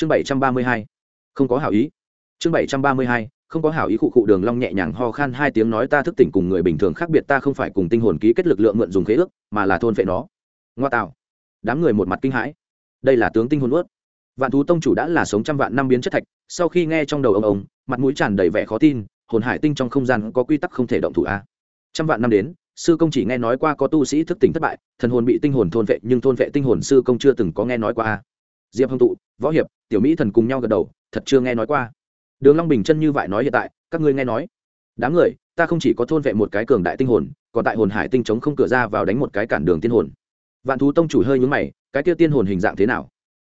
chương bảy trăm ba mươi hai. Không có hảo ý. Chương bảy trăm ba mươi hai, không có hảo ý cụ cụ đường long nhẹ nhàng ho khan hai tiếng nói ta thức tỉnh cùng người bình thường khác biệt ta không phải cùng tinh hồn ký kết lực lượng mượn dùng khế ước, mà là thôn phệ nó. Ngoa tạo. Đám người một mặt kinh hãi. Đây là tướng tinh hồn ướt vạn thú tông chủ đã là sống trăm vạn năm biến chất thạch, sau khi nghe trong đầu ông ông, mặt mũi tràn đầy vẻ khó tin, hồn hải tinh trong không gian có quy tắc không thể động thủ a. Trăm vạn năm đến, sư công chỉ nghe nói qua có tu sĩ thức tỉnh thất bại, thần hồn bị tinh hồn thôn vệ, nhưng thôn vệ tinh hồn sư công chưa từng có nghe nói qua a diệp hồng tụ, võ hiệp, tiểu mỹ thần cùng nhau gật đầu, thật chưa nghe nói qua. Đường long bình chân như vậy nói hiện tại, các ngươi nghe nói. Đám người, ta không chỉ có thôn vệ một cái cường đại tinh hồn, còn tại hồn hải tinh chống không cửa ra vào đánh một cái cản đường tiên hồn. Vạn thú tông chủ hơi nhướng mày, cái kia tiên hồn hình dạng thế nào?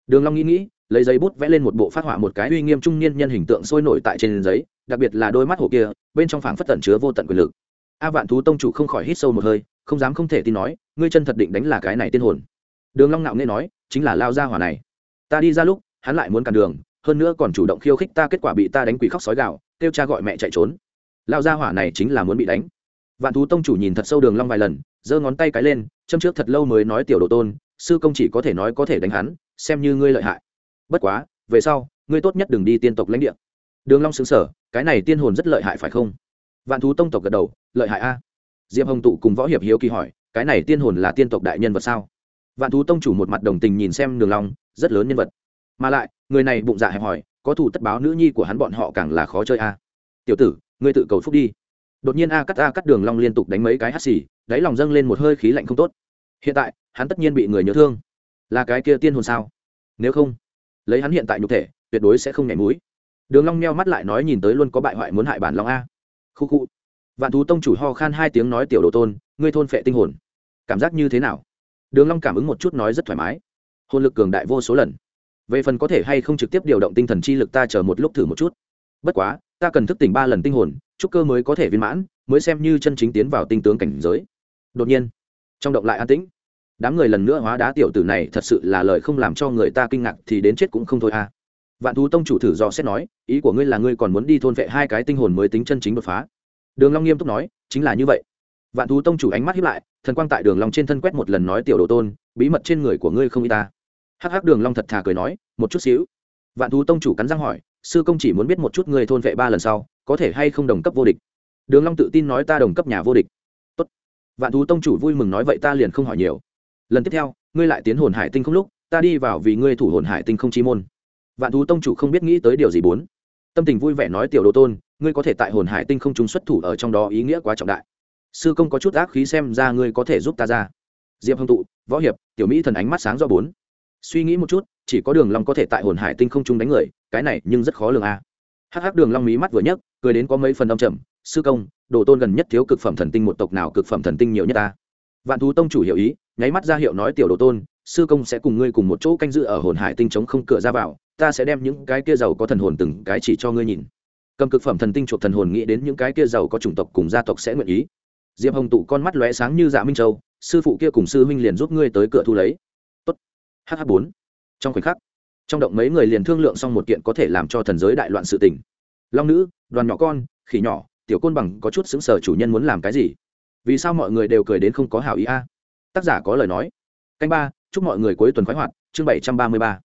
Đường long nghĩ nghĩ, lấy giấy bút vẽ lên một bộ phát họa một cái uy nghiêm trung niên nhân hình tượng sôi nổi tại trên giấy, đặc biệt là đôi mắt hổ kia, bên trong phảng phất tẩn chứa vô tận quyền lực. A vạn thú tông chủ không khỏi hít sâu một hơi, không dám không thể tin nói, ngươi chân thật định đánh là cái này tiên hồn. Đường long nạo nghe nói, chính là lao ra hỏa này ta đi ra lúc, hắn lại muốn cản đường, hơn nữa còn chủ động khiêu khích ta, kết quả bị ta đánh quỷ khóc sói gạo kêu cha gọi mẹ chạy trốn. Lao ra hỏa này chính là muốn bị đánh. Vạn thú tông chủ nhìn thật sâu đường long vài lần, giơ ngón tay cái lên, châm trước thật lâu mới nói tiểu đồ tôn, sư công chỉ có thể nói có thể đánh hắn, xem như ngươi lợi hại. Bất quá, về sau, ngươi tốt nhất đừng đi tiên tộc lãnh địa. Đường long sững sở cái này tiên hồn rất lợi hại phải không? Vạn thú tông tộc gật đầu, lợi hại a. Diệp hồng tụ cùng võ hiệp hiếu kỳ hỏi, cái này tiên hồn là tiên tộc đại nhân vật sao? Vạn thú tông chủ một mặt đồng tình nhìn xem đường long, rất lớn nhân vật. Mà lại, người này bụng dạ hẹp hòi, có thủ tất báo nữ nhi của hắn bọn họ càng là khó chơi a. Tiểu tử, ngươi tự cầu phúc đi. Đột nhiên a cắt a cắt đường long liên tục đánh mấy cái hắt xì, đáy lòng dâng lên một hơi khí lạnh không tốt. Hiện tại, hắn tất nhiên bị người nhớ thương. Là cái kia tiên hồn sao? Nếu không, lấy hắn hiện tại nhục thể, tuyệt đối sẽ không nhảy mũi. Đường long meo mắt lại nói nhìn tới luôn có bại hoại muốn hại bản long a. Khu khu. Vạn thú tông chủ ho khan hai tiếng nói tiểu đồ tôn, ngươi thôn phệ tinh hồn. Cảm giác như thế nào? Đường long cảm ứng một chút nói rất thoải mái. Hồn lực cường đại vô số lần. Về phần có thể hay không trực tiếp điều động tinh thần chi lực ta chờ một lúc thử một chút. Bất quá, ta cần thức tỉnh ba lần tinh hồn trúc cơ mới có thể viên mãn, mới xem như chân chính tiến vào tinh tướng cảnh giới. Đột nhiên, trong động lại an tĩnh. Đám người lần nữa hóa đá tiểu tử này thật sự là lời không làm cho người ta kinh ngạc thì đến chết cũng không thôi a vạn thú tông chủ thử do xét nói, ý của ngươi là ngươi còn muốn đi thôn vệ hai cái tinh hồn mới tính chân chính đột phá. Đường long nghiêm túc nói, chính là như vậy. Vạn thú tông chủ ánh mắt hiếp lại thần quang tại đường long trên thân quét một lần nói tiểu đồ tôn, bí mật trên người của ngươi không y ta. Hắc hắc đường long thật thà cười nói, một chút xíu. Vạn thú tông chủ cắn răng hỏi, sư công chỉ muốn biết một chút ngươi thôn vệ ba lần sau, có thể hay không đồng cấp vô địch? Đường long tự tin nói ta đồng cấp nhà vô địch. Tốt. Vạn thú tông chủ vui mừng nói vậy ta liền không hỏi nhiều. Lần tiếp theo, ngươi lại tiến hồn hải tinh không lúc, ta đi vào vì ngươi thủ hồn hải tinh không chi môn. Vạn thú tông chủ không biết nghĩ tới điều gì bốn. Tâm tình vui vẻ nói tiểu đồ tôn, ngươi có thể tại hồn hải tinh không chúng xuất thủ ở trong đó ý nghĩa quá trọng đại sư công có chút ác khí xem ra ngươi có thể giúp ta ra. Diệp hồng tụ, võ hiệp, tiểu mỹ thần ánh mắt sáng do bốn. Suy nghĩ một chút, chỉ có đường long có thể tại hồn hải tinh không trung đánh người, cái này nhưng rất khó lường a. Hắc hắc đường long mí mắt vừa nhấc, cười đến có mấy phần âm trầm, sư công, đồ tôn gần nhất thiếu cực phẩm thần tinh một tộc nào cực phẩm thần tinh nhiều nhất ta? Vạn thú tông chủ hiểu ý, nháy mắt ra hiệu nói tiểu đồ tôn, sư công sẽ cùng ngươi cùng một chỗ canh giữ ở hồn hải tinh chống không cửa ra vào, ta sẽ đem những cái kia giàu có thần hồn từng cái chỉ cho ngươi nhìn. Cầm cực phẩm thần tinh chuộc thần hồn nghĩ đến những cái kia giàu có chủng tộc cùng gia tộc sẽ nguyện ý diệp hồng tụ con mắt lóe sáng như dạ minh châu, sư phụ kia cùng sư huynh liền giúp ngươi tới cửa thu lấy. Tốt. Hh bốn. Trong khoảnh khắc, trong động mấy người liền thương lượng xong một kiện có thể làm cho thần giới đại loạn sự tình. Long nữ, đoàn nhỏ con, khỉ nhỏ, tiểu côn bằng có chút xứng sở chủ nhân muốn làm cái gì? Vì sao mọi người đều cười đến không có hảo ý a? À? Tác giả có lời nói. Canh ba, chúc mọi người cuối tuần khoái hoạt, chương bảy trăm ba mươi ba.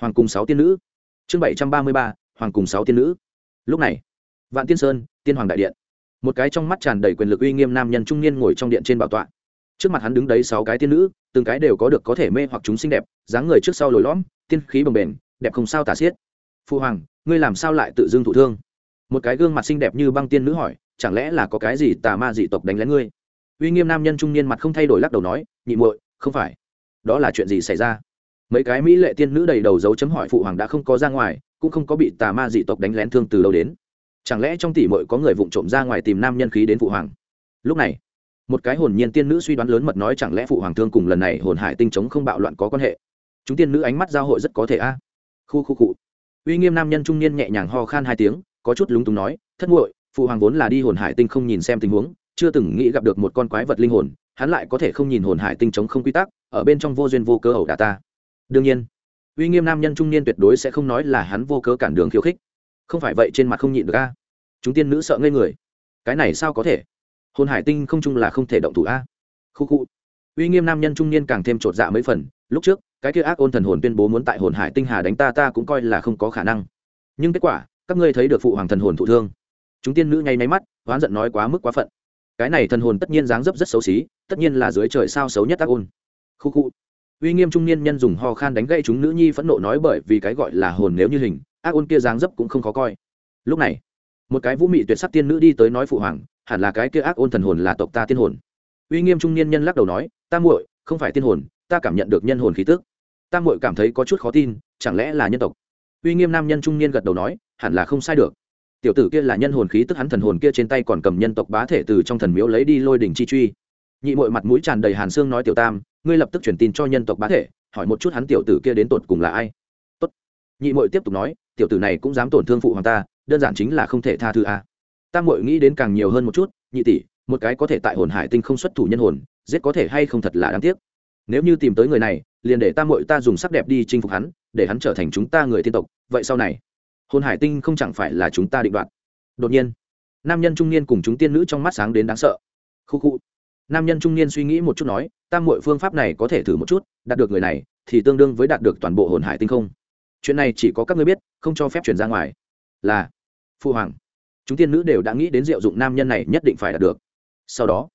Hoàng cùng sáu tiên nữ. Chương bảy trăm ba mươi ba, hoàng cùng sáu tiên nữ. Lúc này, vạn tiên sơn, tiên hoàng đại điện một cái trong mắt tràn đầy quyền lực uy nghiêm nam nhân trung niên ngồi trong điện trên bảo tọa. Trước mặt hắn đứng đấy sáu cái tiên nữ, từng cái đều có được có thể mê hoặc chúng xinh đẹp, dáng người trước sau lồi lõm, tiên khí bồng bềnh, đẹp không sao tả xiết. Phu hoàng, ngươi làm sao lại tự dưng thụ thương? Một cái gương mặt xinh đẹp như băng tiên nữ hỏi, chẳng lẽ là có cái gì tà ma dị tộc đánh lén ngươi? Uy nghiêm nam nhân trung niên mặt không thay đổi lắc đầu nói, nhị muội, không phải. Đó là chuyện gì xảy ra? Mấy cái mỹ lệ tiên nữ đầy đầu dấu chấm hỏi phụ hoàng đã không có ra ngoài, cũng không có bị tà ma dị tộc đánh lén thương từ đâu đến? Chẳng lẽ trong tỷ mội có người vụng trộm ra ngoài tìm nam nhân khí đến phụ hoàng? Lúc này, một cái hồn nhiên tiên nữ suy đoán lớn mật nói chẳng lẽ phụ hoàng thương cùng lần này hồn hải tinh chống không bạo loạn có quan hệ? Chúng tiên nữ ánh mắt giao hội rất có thể a. Khu khu cụ uy nghiêm nam nhân trung niên nhẹ nhàng ho khan hai tiếng, có chút lúng túng nói, thất nguội phụ hoàng vốn là đi hồn hải tinh không nhìn xem tình huống, chưa từng nghĩ gặp được một con quái vật linh hồn, hắn lại có thể không nhìn hồn hải tinh chống không quy tắc, ở bên trong vô duyên vô cơ ẩu đả ta. Đương nhiên, uy nghiêm nam nhân trung niên tuyệt đối sẽ không nói là hắn vô cớ cản đường khiêu khích không phải vậy trên mặt không nhịn được a. Chúng tiên nữ sợ ngây người. Cái này sao có thể? Hồn hải tinh không chung là không thể động thủ a. Khu khu. Uy nghiêm nam nhân trung niên càng thêm chột dạ mấy phần. Lúc trước, cái kia ác ôn thần hồn tuyên bố muốn tại hồn hải tinh hà đánh ta ta cũng coi là không có khả năng. Nhưng kết quả, các ngươi thấy được phụ hoàng thần hồn thụ thương. Chúng tiên nữ nháy máy mắt oán giận nói quá mức quá phận. Cái này thần hồn tất nhiên dáng dấp rất xấu xí, tất nhiên là dưới trời sao xấu nhất ác ôn. Khu khu. Uy nghiêm trung niên nhân dùng ho khan đánh gây chúng nữ nhi phẫn nộ nói bởi vì cái gọi là hồn nếu như hình ác ôn kia dáng dấp cũng không khó coi. Lúc này, một cái vũ mị tuyệt sắc tiên nữ đi tới nói phụ hoàng, hẳn là cái kia ác ôn thần hồn là tộc ta tiên hồn. Uy nghiêm trung niên nhân lắc đầu nói, ta muội, không phải tiên hồn, ta cảm nhận được nhân hồn khí tức. Ta muội cảm thấy có chút khó tin, chẳng lẽ là nhân tộc? Uy nghiêm nam nhân trung niên gật đầu nói, hẳn là không sai được. Tiểu tử kia là nhân hồn khí tức hắn thần hồn kia trên tay còn cầm nhân tộc bá thể từ trong thần miếu lấy đi lôi đỉnh chi truy. Nhị mội mặt mũi tràn đầy hàn xương nói, tiểu tam, ngươi lập tức truyền tin cho nhân tộc bá thể, hỏi một chút hắn tiểu tử kia đến tột cùng là ai? Tốt. nhị mội tiếp tục nói tiểu tử này cũng dám tổn thương phụ hoàng ta, đơn giản chính là không thể tha thứ a. Tam mội nghĩ đến càng nhiều hơn một chút, nhị tỷ, một cái có thể tại hồn hải tinh không xuất thủ nhân hồn, giết có thể hay không thật là đáng tiếc. Nếu như tìm tới người này, liền để tam mội ta dùng sắc đẹp đi chinh phục hắn, để hắn trở thành chúng ta người tiên tộc, vậy sau này, hồn hải tinh không chẳng phải là chúng ta định đoạt. Đột nhiên, nam nhân trung niên cùng chúng tiên nữ trong mắt sáng đến đáng sợ. Khu khu, nam nhân trung niên suy nghĩ một chút nói tam mội phương pháp này có thể thử một chút, đạt được người này, thì tương đương với đạt được toàn bộ hồn hải tinh không chuyện này chỉ có các ngươi biết, không cho phép chuyển ra ngoài. Là, phu hoàng. Chúng tiên nữ đều đã nghĩ đến diệu dụng nam nhân này nhất định phải đạt được. Sau đó,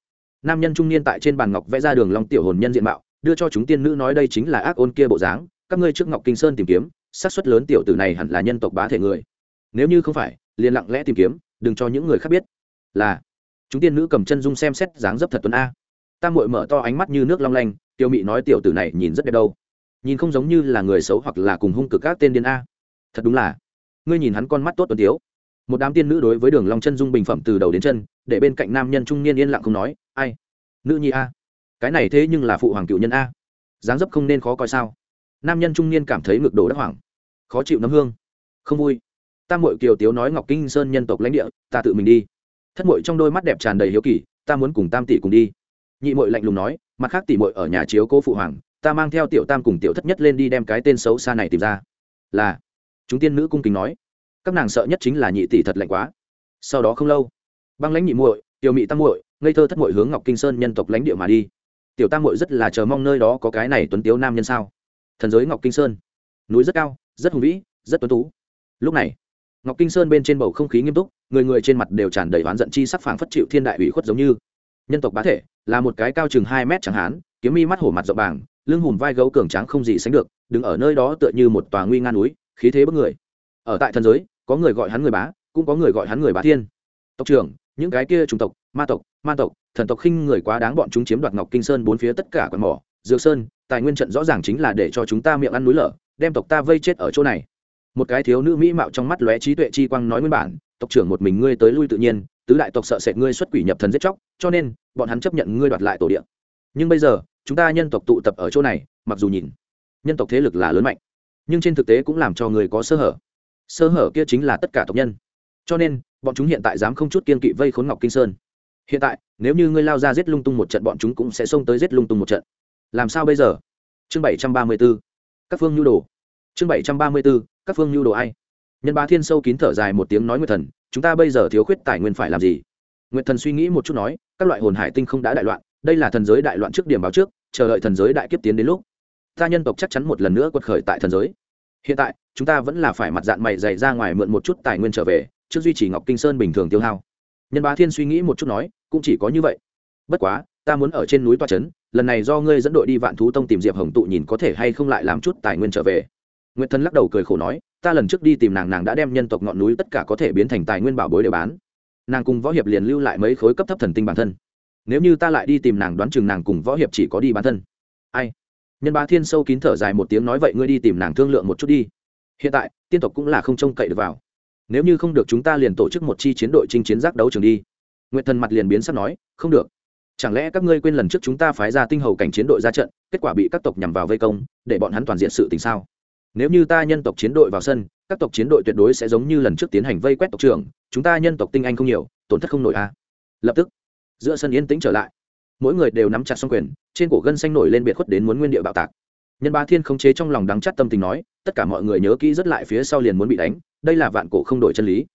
nam nhân trung niên tại trên bàn ngọc vẽ ra đường long tiểu hồn nhân diện mạo, đưa cho chúng tiên nữ nói đây chính là ác ôn kia bộ dáng, các ngươi trước ngọc kinh sơn tìm kiếm, xác suất lớn tiểu tử này hẳn là nhân tộc bá thể người. Nếu như không phải, liền lặng lẽ tìm kiếm, đừng cho những người khác biết. Là, chúng tiên nữ cầm chân dung xem xét dáng dấp thật tuấn a. Tam muội mở to ánh mắt như nước long lanh, tiêu mị nói tiểu tử này nhìn rất đẹp đâu nhìn không giống như là người xấu hoặc là cùng hung cực các tên điên a. Thật đúng là, ngươi nhìn hắn con mắt tốt tuấn tiếu. Một đám tiên nữ đối với đường long chân dung bình phẩm từ đầu đến chân, để bên cạnh nam nhân trung niên yên lặng không nói, ai? Nữ nhi a? Cái này thế nhưng là phụ hoàng cựu nhân a. Dáng dấp không nên khó coi sao? Nam nhân trung niên cảm thấy ngực đổ đắc hoàng khó chịu nấm hương. Không vui. Tam muội kiều tiếu nói ngọc kinh sơn nhân tộc lãnh địa, ta tự mình đi. Thất muội trong đôi mắt đẹp tràn đầy hiếu kỳ, ta muốn cùng tam tỷ cùng đi. Nhị muội lạnh lùng nói, mặt khác tỷ muội ở nhà chiếu cố phụ hoàng ta mang theo tiểu tam cùng tiểu thất nhất lên đi đem cái tên xấu xa này tìm ra. Là, chúng tiên nữ cung kính nói. Các nàng sợ nhất chính là nhị tỷ thật lạnh quá. Sau đó không lâu, băng lãnh nhị muội, tiểu mị tam muội, ngây thơ thất muội hướng ngọc kinh sơn nhân tộc lãnh địa mà đi. Tiểu tam muội rất là chờ mong nơi đó có cái này tuấn tiếu nam nhân sao? Thần giới ngọc kinh sơn, núi rất cao, rất hùng vĩ, rất tuấn tú. Lúc này, ngọc kinh sơn bên trên bầu không khí nghiêm túc, người người trên mặt đều tràn đầy oán giận chi sắc phảng phất chịu thiên đại ủy khuất giống như. Nhân tộc bá thể, là một cái cao chừng hai mét chẳng hán, kiếm mi mắt hổ mặt rộng bảng lưng hùm vai gấu cường tráng không gì sánh được, đứng ở nơi đó tựa như một tòa nguy nga núi, khí thế bất người. Ở tại thần giới, có người gọi hắn người bá, cũng có người gọi hắn người bá thiên. Tộc trưởng, những cái kia chủng tộc, ma tộc ma tộc, thần tộc khinh người quá đáng bọn chúng chiếm đoạt ngọc kinh sơn bốn phía tất cả quần mỏ, dược sơn, tài nguyên trận rõ ràng chính là để cho chúng ta miệng ăn núi lở, đem tộc ta vây chết ở chỗ này. Một cái thiếu nữ mỹ mạo trong mắt lóe trí tuệ chi quang nói nguyên bản, tộc trưởng một mình ngươi tới lui tự nhiên, tứ đại tộc sợ sệt ngươi xuất quỷ nhập thần giết chóc, cho nên, bọn hắn chấp nhận ngươi đoạt lại tổ địa. Nhưng bây giờ chúng ta nhân tộc tụ tập ở chỗ này, mặc dù nhìn, nhân tộc thế lực là lớn mạnh, nhưng trên thực tế cũng làm cho người có sơ hở. Sơ hở kia chính là tất cả tộc nhân. Cho nên, bọn chúng hiện tại dám không chút kiên kỵ vây khốn ngọc kinh sơn. Hiện tại, nếu như ngươi lao ra giết lung tung một trận, bọn chúng cũng sẽ xông tới giết lung tung một trận. Làm sao bây giờ? Chương bảy trăm ba mươi b ố các phương nhu đồ. Chương bảy trăm ba mươi b ố các phương nhu đồ ai? Nhân ba thiên sâu kín thở dài một tiếng nói nguyệt thần, chúng ta bây giờ thiếu khuyết tài nguyên phải làm gì? Nguyệt thần suy nghĩ một chút nói, các loại hồn hải tinh không đã đại loạn đây là thần giới đại loạn trước điểm báo trước, chờ đợi thần giới đại kiếp tiến đến lúc, ta nhân tộc chắc chắn một lần nữa quật khởi tại thần giới. Hiện tại, chúng ta vẫn là phải mặt dạng mày dày ra ngoài mượn một chút tài nguyên trở về, trước duy trì ngọc kinh sơn bình thường tiêu hao. Nhân bá thiên suy nghĩ một chút nói, cũng chỉ có như vậy. Bất quá, ta muốn ở trên núi toa trấn lần này do ngươi dẫn đội đi vạn thú tông tìm diệp hồng tụ nhìn có thể hay không lại làm chút tài nguyên trở về. Nguyễn thân lắc đầu cười khổ nói, ta lần trước đi tìm nàng nàng đã đem nhân tộc ngọn núi tất cả có thể biến thành tài nguyên bảo bối để bán. Nàng cùng võ hiệp liền lưu lại mấy khối cấp thấp thần tinh bản thân nếu như ta lại đi tìm nàng đoán chừng nàng cùng võ hiệp chỉ có đi bán thân. Ai? Nhân bá thiên sâu kín thở dài một tiếng nói vậy ngươi đi tìm nàng thương lượng một chút đi. Hiện tại, tiên tộc cũng là không trông cậy được vào. Nếu như không được chúng ta liền tổ chức một chi chiến đội chinh chiến giác đấu trường đi. Nguyệt thần mặt liền biến sắp nói, không được. Chẳng lẽ các ngươi quên lần trước chúng ta phái ra tinh hầu cảnh chiến đội ra trận, kết quả bị các tộc nhằm vào vây công, để bọn hắn toàn diện sự tình sao? Nếu như ta nhân tộc chiến đội vào sân, các tộc chiến đội tuyệt đối sẽ giống như lần trước tiến hành vây quét tộc trưởng, chúng ta nhân tộc tinh anh không nhiều, tổn thất không nổi a. À. lập tức giữa sân yên tĩnh trở lại. Mỗi người đều nắm chặt xong quyền, trên cổ gân xanh nổi lên biệt khuất đến muốn nguyên địa bạo tạc. Nhân ba thiên không chế trong lòng đắng chắt tâm tình nói, tất cả mọi người nhớ kỹ rất lại phía sau liền muốn bị đánh, đây là vạn cổ không đổi chân lý.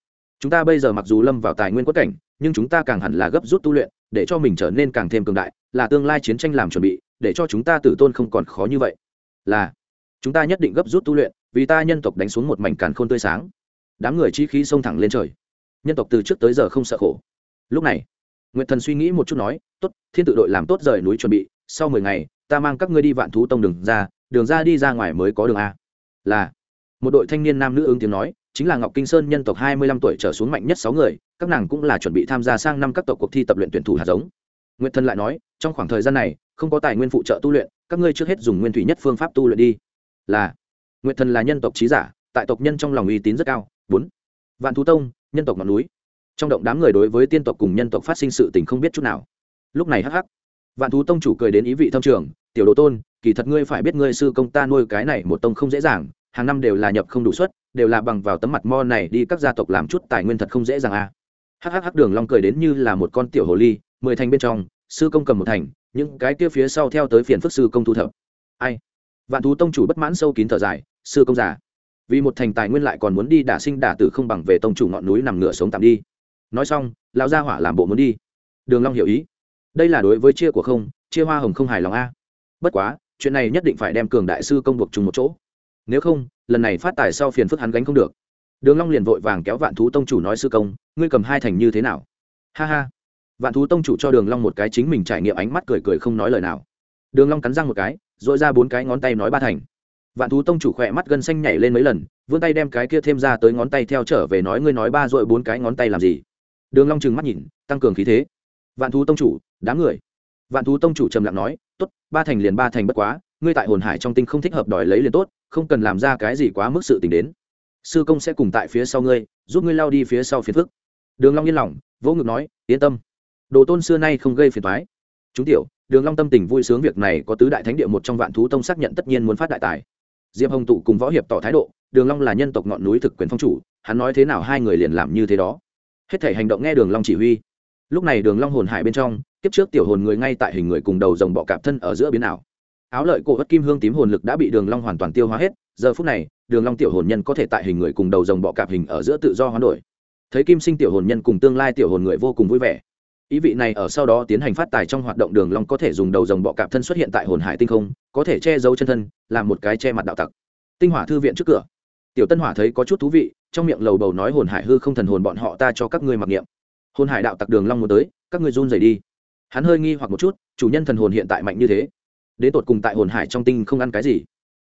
Chúng ta bây giờ mặc dù lâm vào tài nguyên quất cảnh, nhưng chúng ta càng hẳn là gấp rút tu luyện, để cho mình trở nên càng thêm cường đại, là tương lai chiến tranh làm chuẩn bị, để cho chúng ta tử tôn không còn khó như vậy. Là, chúng ta nhất định gấp rút tu luyện, vì ta nhân tộc đánh xuống một mảnh càn khôn tươi sáng. Đám người chi khí xông thẳng lên trời. Nhân tộc từ trước tới giờ không sợ khổ. Lúc này nguyệt thần suy nghĩ một chút nói, tốt, thiên tự đội làm tốt rời núi chuẩn bị, sau mười ngày, ta mang các ngươi đi vạn thú tông đường ra đường ra đi ra ngoài mới có đường a. Là, một đội thanh niên nam nữ ứng tiếng nói, chính là ngọc kinh sơn nhân tộc hai mươi lăm tuổi trở xuống mạnh nhất sáu người, các nàng cũng là chuẩn bị tham gia sang năm các tộc cuộc thi tập luyện tuyển thủ hạt giống. Nguyệt thần lại nói, trong khoảng thời gian này, không có tài nguyên phụ trợ tu luyện, các ngươi trước hết dùng nguyên thủy nhất phương pháp tu luyện đi. Là, nguyệt thần là nhân tộc trí giả, tại tộc nhân trong lòng uy tín rất cao. Bốn, vạn thú tông, nhân tộc ngọn núi trong động đám người đối với tiên tộc cùng nhân tộc phát sinh sự tình không biết chút nào. Lúc này hắc hắc, vạn thú tông chủ cười đến ý vị thâm trường, tiểu đồ tôn, kỳ thật ngươi phải biết ngươi sư công ta nuôi cái này một tông không dễ dàng, hàng năm đều là nhập không đủ suất, đều là bằng vào tấm mặt mo này đi các gia tộc làm chút tài nguyên thật không dễ dàng a à. hắc đường long cười đến như là một con tiểu hồ ly, mười thành bên trong, sư công cầm một thành, những cái kia phía sau theo tới phiền phức sư công thu thập. Ai? Vạn thú tông chủ bất mãn sâu kín thở dài, sư công giả vì một thành tài nguyên lại còn muốn đi đả sinh đả tử không bằng về tông chủ ngọn núi nằm nửa sống tạm đi nói xong, lão gia hỏa làm bộ muốn đi. Đường long hiểu ý. Đây là đối với chia của không, chia hoa hồng không hài lòng a. Bất quá, chuyện này nhất định phải đem cường đại sư công buộc chung một chỗ. Nếu không, lần này phát tài sau phiền phức hắn gánh không được. Đường long liền vội vàng kéo vạn thú tông chủ nói sư công, ngươi cầm hai thành như thế nào? Ha ha. Vạn thú tông chủ cho đường long một cái chính mình trải nghiệm ánh mắt cười cười không nói lời nào. Đường long cắn răng một cái dội ra bốn cái ngón tay nói ba thành. Vạn thú tông chủ khỏe mắt gân xanh nhảy lên mấy lần, vươn tay đem cái kia thêm ra tới ngón tay theo trở về nói, ngươi nói ba dội bốn cái ngón tay làm gì? Đường long trừng mắt nhìn, tăng cường khí thế. Vạn thú tông chủ, đám người. Vạn thú tông chủ trầm lặng nói, tốt, ba thành liền ba thành bất quá, ngươi tại hồn hải trong tinh không thích hợp đòi lấy liền tốt, không cần làm ra cái gì quá mức sự tình đến. Sư công sẽ cùng tại phía sau ngươi, giúp ngươi lao đi phía sau phiền phức. Đường long yên lòng, vỗ ngực nói, yên tâm. Đồ tôn xưa nay không gây phiền toái. Chúng tiểu, đường long tâm tình vui sướng việc này có tứ đại thánh địa một trong vạn thú tông xác nhận tất nhiên muốn phát đại tài. Diệp hồng tụ cùng võ hiệp tỏ thái độ, đường long là nhân tộc ngọn núi thực quyền phong chủ, hắn nói thế nào hai người liền làm như thế đó hết thể hành động nghe đường long chỉ huy. Lúc này đường long hồn hải bên trong, kiếp trước tiểu hồn người ngay tại hình người cùng đầu rồng bọ cạp thân ở giữa biến ảo. Áo lợi cổ ất kim hương tím hồn lực đã bị đường long hoàn toàn tiêu hóa hết, giờ phút này, đường long tiểu hồn nhân có thể tại hình người cùng đầu rồng bọ cạp hình ở giữa tự do hoán đổi. Thấy kim sinh tiểu hồn nhân cùng tương lai tiểu hồn người vô cùng vui vẻ. Ý vị này ở sau đó tiến hành phát tài trong hoạt động đường long có thể dùng đầu rồng bọ cạp thân xuất hiện tại hồn hải tinh không, có thể che giấu chân thân, làm một cái che mặt đạo tặc. Tinh hỏa thư viện trước cửa. Tiểu tân hỏa thấy có chút thú vị trong miệng lầu bầu nói hồn hải hư không thần hồn bọn họ ta cho các ngươi mặc niệm. Hồn hải đạo tặc đường long muốn tới, các ngươi run rẩy đi. Hắn hơi nghi hoặc một chút, chủ nhân thần hồn hiện tại mạnh như thế. Đến tột cùng tại hồn hải trong tinh không ăn cái gì?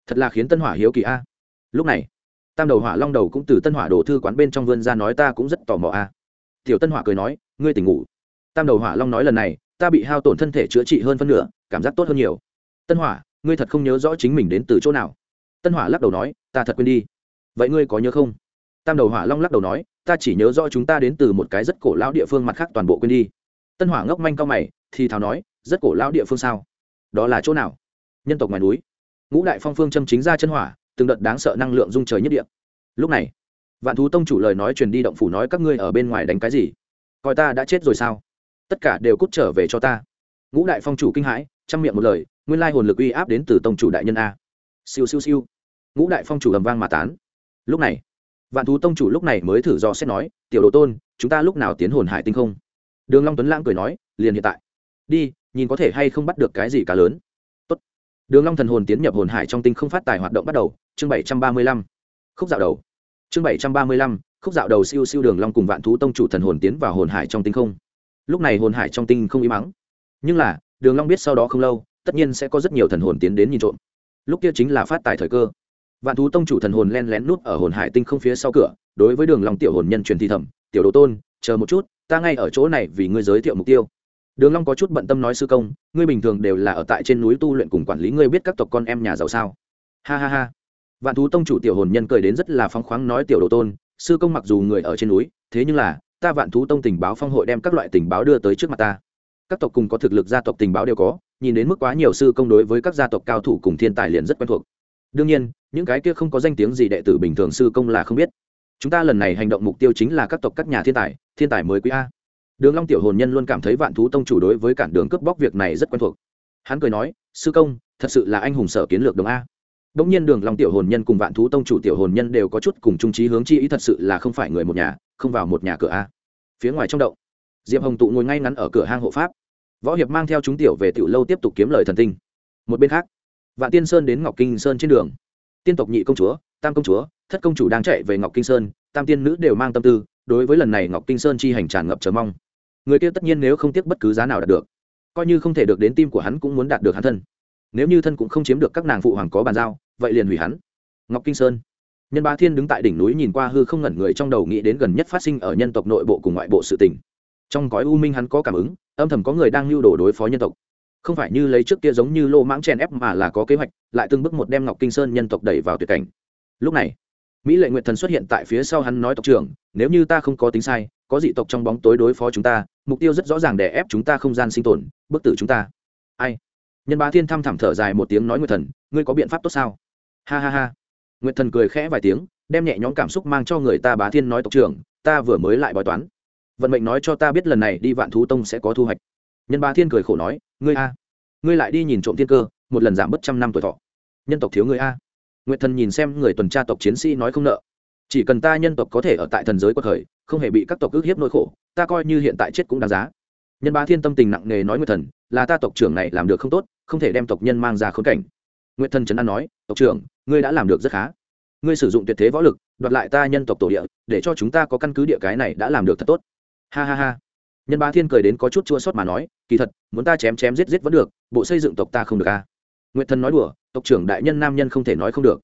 Thật là khiến tân hỏa hiếu kỳ a. Lúc này, tam đầu hỏa long đầu cũng từ tân hỏa đổ thư quán bên trong vươn ra nói ta cũng rất tò mò a. Tiểu tân hỏa cười nói, ngươi tỉnh ngủ. Tam đầu hỏa long nói lần này, ta bị hao tổn thân thể chữa trị hơn phân nửa, cảm giác tốt hơn nhiều. Tân hỏa, ngươi thật không nhớ rõ chính mình đến từ chỗ nào? Tân hỏa lắc đầu nói, ta thật quên đi. Vậy ngươi có nhớ không? Tam đầu hỏa long lắc đầu nói, ta chỉ nhớ rõ chúng ta đến từ một cái rất cổ lão địa phương mặt khác toàn bộ quên đi. Tân hỏa ngốc manh cao mày, thì thào nói, rất cổ lão địa phương sao? Đó là chỗ nào? Nhân tộc ngoài núi. Ngũ đại phong phương châm chính ra chân hỏa, từng đợt đáng sợ năng lượng dung trời nhất địa. Lúc này, vạn thú tông chủ lời nói truyền đi động phủ nói, các ngươi ở bên ngoài đánh cái gì? Coi ta đã chết rồi sao? Tất cả đều cút trở về cho ta. Ngũ đại phong chủ kinh hãi, chăm miệng một lời, nguyên lai hồn lực uy áp đến từ tông chủ đại nhân a. Siêu siêu siêu. Ngũ đại phong chủ ầm vang mà tán. Lúc này vạn thú tông chủ lúc này mới thử do xét nói, tiểu đồ tôn, chúng ta lúc nào tiến hồn hải tinh không? Đường long tuấn lãng cười nói, liền hiện tại. Đi, nhìn có thể hay không bắt được cái gì cả lớn. Tốt. đường long thần hồn tiến nhập hồn hải trong tinh không phát tài hoạt động bắt đầu, chương bảy trăm ba mươi lăm. Khúc dạo đầu. Chương bảy trăm ba mươi lăm, khúc dạo đầu siêu siêu đường long cùng vạn thú tông chủ thần hồn tiến vào hồn hải trong tinh không. Lúc này hồn hải trong tinh không im mắng nhưng là, đường long biết sau đó không lâu, tất nhiên sẽ có rất nhiều thần hồn tiến đến nhìn trộm. Lúc kia chính là phát tài thời cơ vạn thú tông chủ thần hồn len lén nút ở hồn hải tinh không phía sau cửa, đối với đường long tiểu hồn nhân truyền thi thẩm tiểu đồ tôn, chờ một chút, ta ngay ở chỗ này vì ngươi giới thiệu mục tiêu. Đường long có chút bận tâm nói sư công, ngươi bình thường đều là ở tại trên núi tu luyện cùng quản lý ngươi biết các tộc con em nhà giàu sao? Ha ha ha. Vạn thú tông chủ tiểu hồn nhân cười đến rất là phóng khoáng nói, tiểu đồ tôn, sư công mặc dù người ở trên núi, thế nhưng là, ta vạn thú tông tình báo phong hội đem các loại tình báo đưa tới trước mặt ta. Các tộc cùng có thực lực gia tộc tình báo đều có, nhìn đến mức quá nhiều sư công đối với các gia tộc cao thủ cùng thiên tài liền rất quen thuộc đương nhiên những cái kia không có danh tiếng gì đệ tử bình thường sư công là không biết chúng ta lần này hành động mục tiêu chính là các tộc các nhà thiên tài thiên tài mới quý a đường long tiểu hồn nhân luôn cảm thấy vạn thú tông chủ đối với cản đường cướp bóc việc này rất quen thuộc hắn cười nói sư công thật sự là anh hùng sở kiến lược đồng a Đống nhiên Đường Long tiểu hồn nhân cùng Vạn thú tông chủ tiểu hồn nhân đều có chút cùng chung trí hướng chi ý thật sự là không phải người một nhà, không vào một nhà cửa a. Phía ngoài trong động, Diệp Hồng tụ ngồi ngay ngắn ở cửa hang hộ pháp. Võ Hiệp mang theo chúng tiểu về tiểu lâu tiếp tục kiếm lời thần tinh. Một bên khác, Vạn Tiên Sơn đến Ngọc Kinh Sơn trên đường. tiên tộc nhị công chúa, tam công chúa, thất công chủ đang chạy về ngọc kinh sơn, tam tiên nữ đều mang tâm tư, đối với lần này ngọc kinh sơn chi hành tràn ngập chờ mong. Người kia tất nhiên nếu không tiếc bất cứ giá nào đạt được, coi như không thể được đến tim của hắn cũng muốn đạt được hắn thân. Nếu như thân cũng không chiếm được các nàng phụ hoàng có bàn giao, vậy liền hủy hắn. Ngọc kinh sơn. Nhân Ba thiên đứng tại đỉnh núi nhìn qua hư không ngẩn người trong đầu nghĩ đến gần nhất phát sinh ở nhân tộc nội bộ cùng ngoại bộ sự tình. Trong gói u minh hắn có cảm ứng, âm thầm có người đang lưu đồ đối phó nhân tộc không phải như lấy trước kia giống như lô mãng chen ép mà là có kế hoạch, lại từng bước một đem ngọc kinh sơn nhân tộc đẩy vào tuyệt cảnh. Lúc này, mỹ lệ nguyệt thần xuất hiện tại phía sau hắn nói tộc trưởng, nếu như ta không có tính sai, có dị tộc trong bóng tối đối phó chúng ta, mục tiêu rất rõ ràng để ép chúng ta không gian sinh tồn, bức tử chúng ta. Ai? Nhân bá thiên thăm thẳm thở dài một tiếng nói nguyệt thần, ngươi có biện pháp tốt sao? Ha ha ha. Nguyệt thần cười khẽ vài tiếng, đem nhẹ nhõm cảm xúc mang cho người ta bá thiên nói tộc trưởng, ta vừa mới lại bói toán. Vận mệnh nói cho ta biết lần này đi vạn thú tông sẽ có thu hoạch. Nhân bá thiên cười khổ nói ngươi a. Ngươi lại đi nhìn trộm thiên cơ, một lần giảm bớt trăm năm tuổi thọ. Nhân tộc thiếu ngươi a. Nguyệt thần nhìn xem người tuần tra tộc chiến sĩ nói không nợ. Chỉ cần ta nhân tộc có thể ở tại thần giới quật khởi, không hề bị các tộc ước hiếp nỗi khổ, ta coi như hiện tại chết cũng đáng giá. Nhân ba thiên tâm tình nặng nề nói nguyệt thần, là ta tộc trưởng này làm được không tốt, không thể đem tộc nhân mang ra khốn cảnh. Nguyệt thần trấn an nói, tộc trưởng, ngươi đã làm được rất khá. Ngươi sử dụng tuyệt thế võ lực, đoạt lại ta nhân tộc tổ địa, để cho chúng ta có căn cứ địa cái này đã làm được thật tốt. Ha ha ha nhân ba thiên cười đến có chút chua sót mà nói, kỳ thật, muốn ta chém chém giết giết vẫn được, bộ xây dựng tộc ta không được a à. nguyệt thần nói đùa, tộc trưởng đại nhân nam nhân không thể nói không được.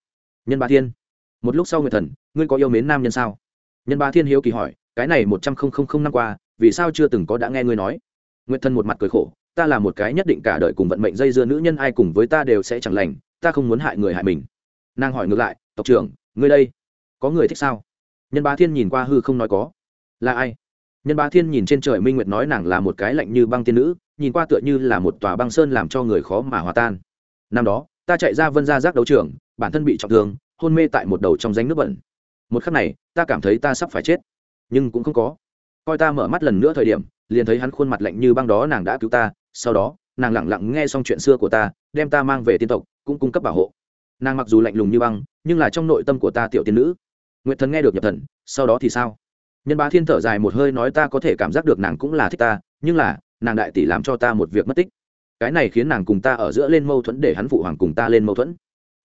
Nhân ba thiên, một lúc sau nguyệt thần, ngươi có yêu mến nam nhân sao? Nhân ba thiên hiếu kỳ hỏi, cái này một trăm không không không năm qua, vì sao chưa từng có đã nghe ngươi nói? Nguyệt thần một mặt cười khổ, ta là một cái nhất định cả đời cùng vận mệnh dây dưa nữ nhân, ai cùng với ta đều sẽ chẳng lành, ta không muốn hại người hại mình. Nàng hỏi ngược lại, tộc trưởng, ngươi đây có người thích sao? Nhân ba thiên nhìn qua hư không nói có, là ai? Nhân bá thiên nhìn trên trời minh nguyệt nói nàng là một cái lạnh như băng tiên nữ, nhìn qua tựa như là một tòa băng sơn làm cho người khó mà hòa tan. Năm đó, ta chạy ra vân ra giác đấu trường, bản thân bị trọng thương, hôn mê tại một đầu trong danh nước bẩn. Một khắc này, ta cảm thấy ta sắp phải chết. Nhưng cũng không có. Coi ta mở mắt lần nữa thời điểm, liền thấy hắn khuôn mặt lạnh như băng đó nàng đã cứu ta, sau đó, nàng lẳng lặng nghe xong chuyện xưa của ta, đem ta mang về tiên tộc, cũng cung cấp bảo hộ. Nàng mặc dù lạnh lùng như băng, nhưng là trong nội tâm của ta tiểu tiên nữ. Nguyệt thần nghe được nhập thần, sau đó thì sao? Nhân bá thiên thở dài một hơi nói ta có thể cảm giác được nàng cũng là thích ta, nhưng là, nàng đại tỷ làm cho ta một việc mất tích. Cái này khiến nàng cùng ta ở giữa lên mâu thuẫn để hắn phụ hoàng cùng ta lên mâu thuẫn.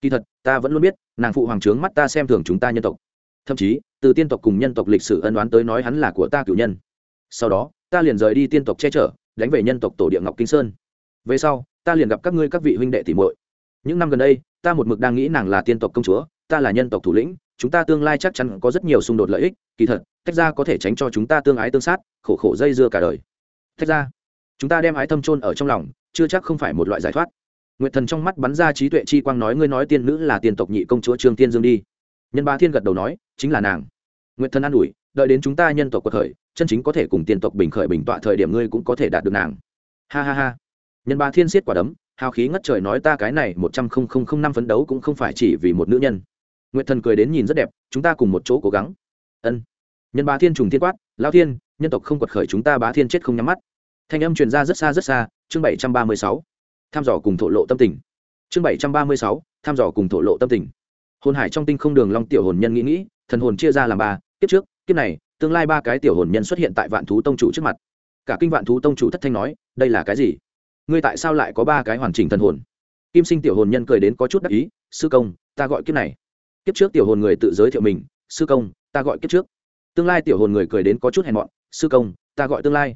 Kỳ thật, ta vẫn luôn biết, nàng phụ hoàng trướng mắt ta xem thường chúng ta nhân tộc. Thậm chí, từ tiên tộc cùng nhân tộc lịch sử ân đoán tới nói hắn là của ta cử nhân. Sau đó, ta liền rời đi tiên tộc che chở, đánh về nhân tộc tổ địa ngọc kinh sơn. Về sau, ta liền gặp các ngươi các vị huynh đệ tỷ muội. Những năm gần đây, ta một mực đang nghĩ nàng là tiên tộc công chúa, ta là nhân tộc thủ lĩnh, chúng ta tương lai chắc chắn có rất nhiều xung đột lợi ích, kỳ thật tách ra có thể tránh cho chúng ta tương ái tương sát, khổ khổ dây dưa cả đời. Tách ra chúng ta đem ái thâm chôn ở trong lòng, chưa chắc không phải một loại giải thoát. Nguyệt thần trong mắt bắn ra trí tuệ chi quang nói, ngươi nói tiên nữ là tiên tộc nhị công chúa trương tiên dương đi. Nhân ba thiên gật đầu nói, chính là nàng. Nguyệt thần an ủi, đợi đến chúng ta nhân tộc có thời chân chính có thể cùng tiên tộc bình khởi bình tọa thời điểm ngươi cũng có thể đạt được nàng. Ha ha ha. Nhân ba thiên siết quả đấm, hào khí ngất trời nói, ta cái này một trăm không không không năm phấn đấu cũng không phải chỉ vì một nữ nhân. Nguyệt thần cười đến nhìn rất đẹp, chúng ta cùng một chỗ cố gắng. Ân nhân bá thiên trùng thiên quát lao thiên, nhân tộc không quật khởi chúng ta bá thiên chết không nhắm mắt. Thanh âm truyền ra rất xa rất xa, chương bảy trăm ba mươi sáu. Tham dò cùng thổ lộ tâm tình. Chương bảy trăm ba mươi sáu, tham dò cùng thổ lộ tâm tình. Hồn hải trong tinh không đường long tiểu hồn nhân nghĩ nghĩ, thần hồn chia ra làm ba, kiếp trước, kiếp này, tương lai ba cái tiểu hồn nhân xuất hiện tại vạn thú tông chủ trước mặt. Cả kinh vạn thú tông chủ thất thanh nói, đây là cái gì? Ngươi tại sao lại có ba cái hoàn chỉnh thần hồn? Kim sinh tiểu hồn nhân cười đến có chút đắc ý, sư công, ta gọi kiếp này. Kiếp trước tiểu hồn người tự giới thiệu mình, sư công, ta gọi kiếp trước tương lai tiểu hồn người cười đến có chút hèn mọn, sư công, ta gọi tương lai.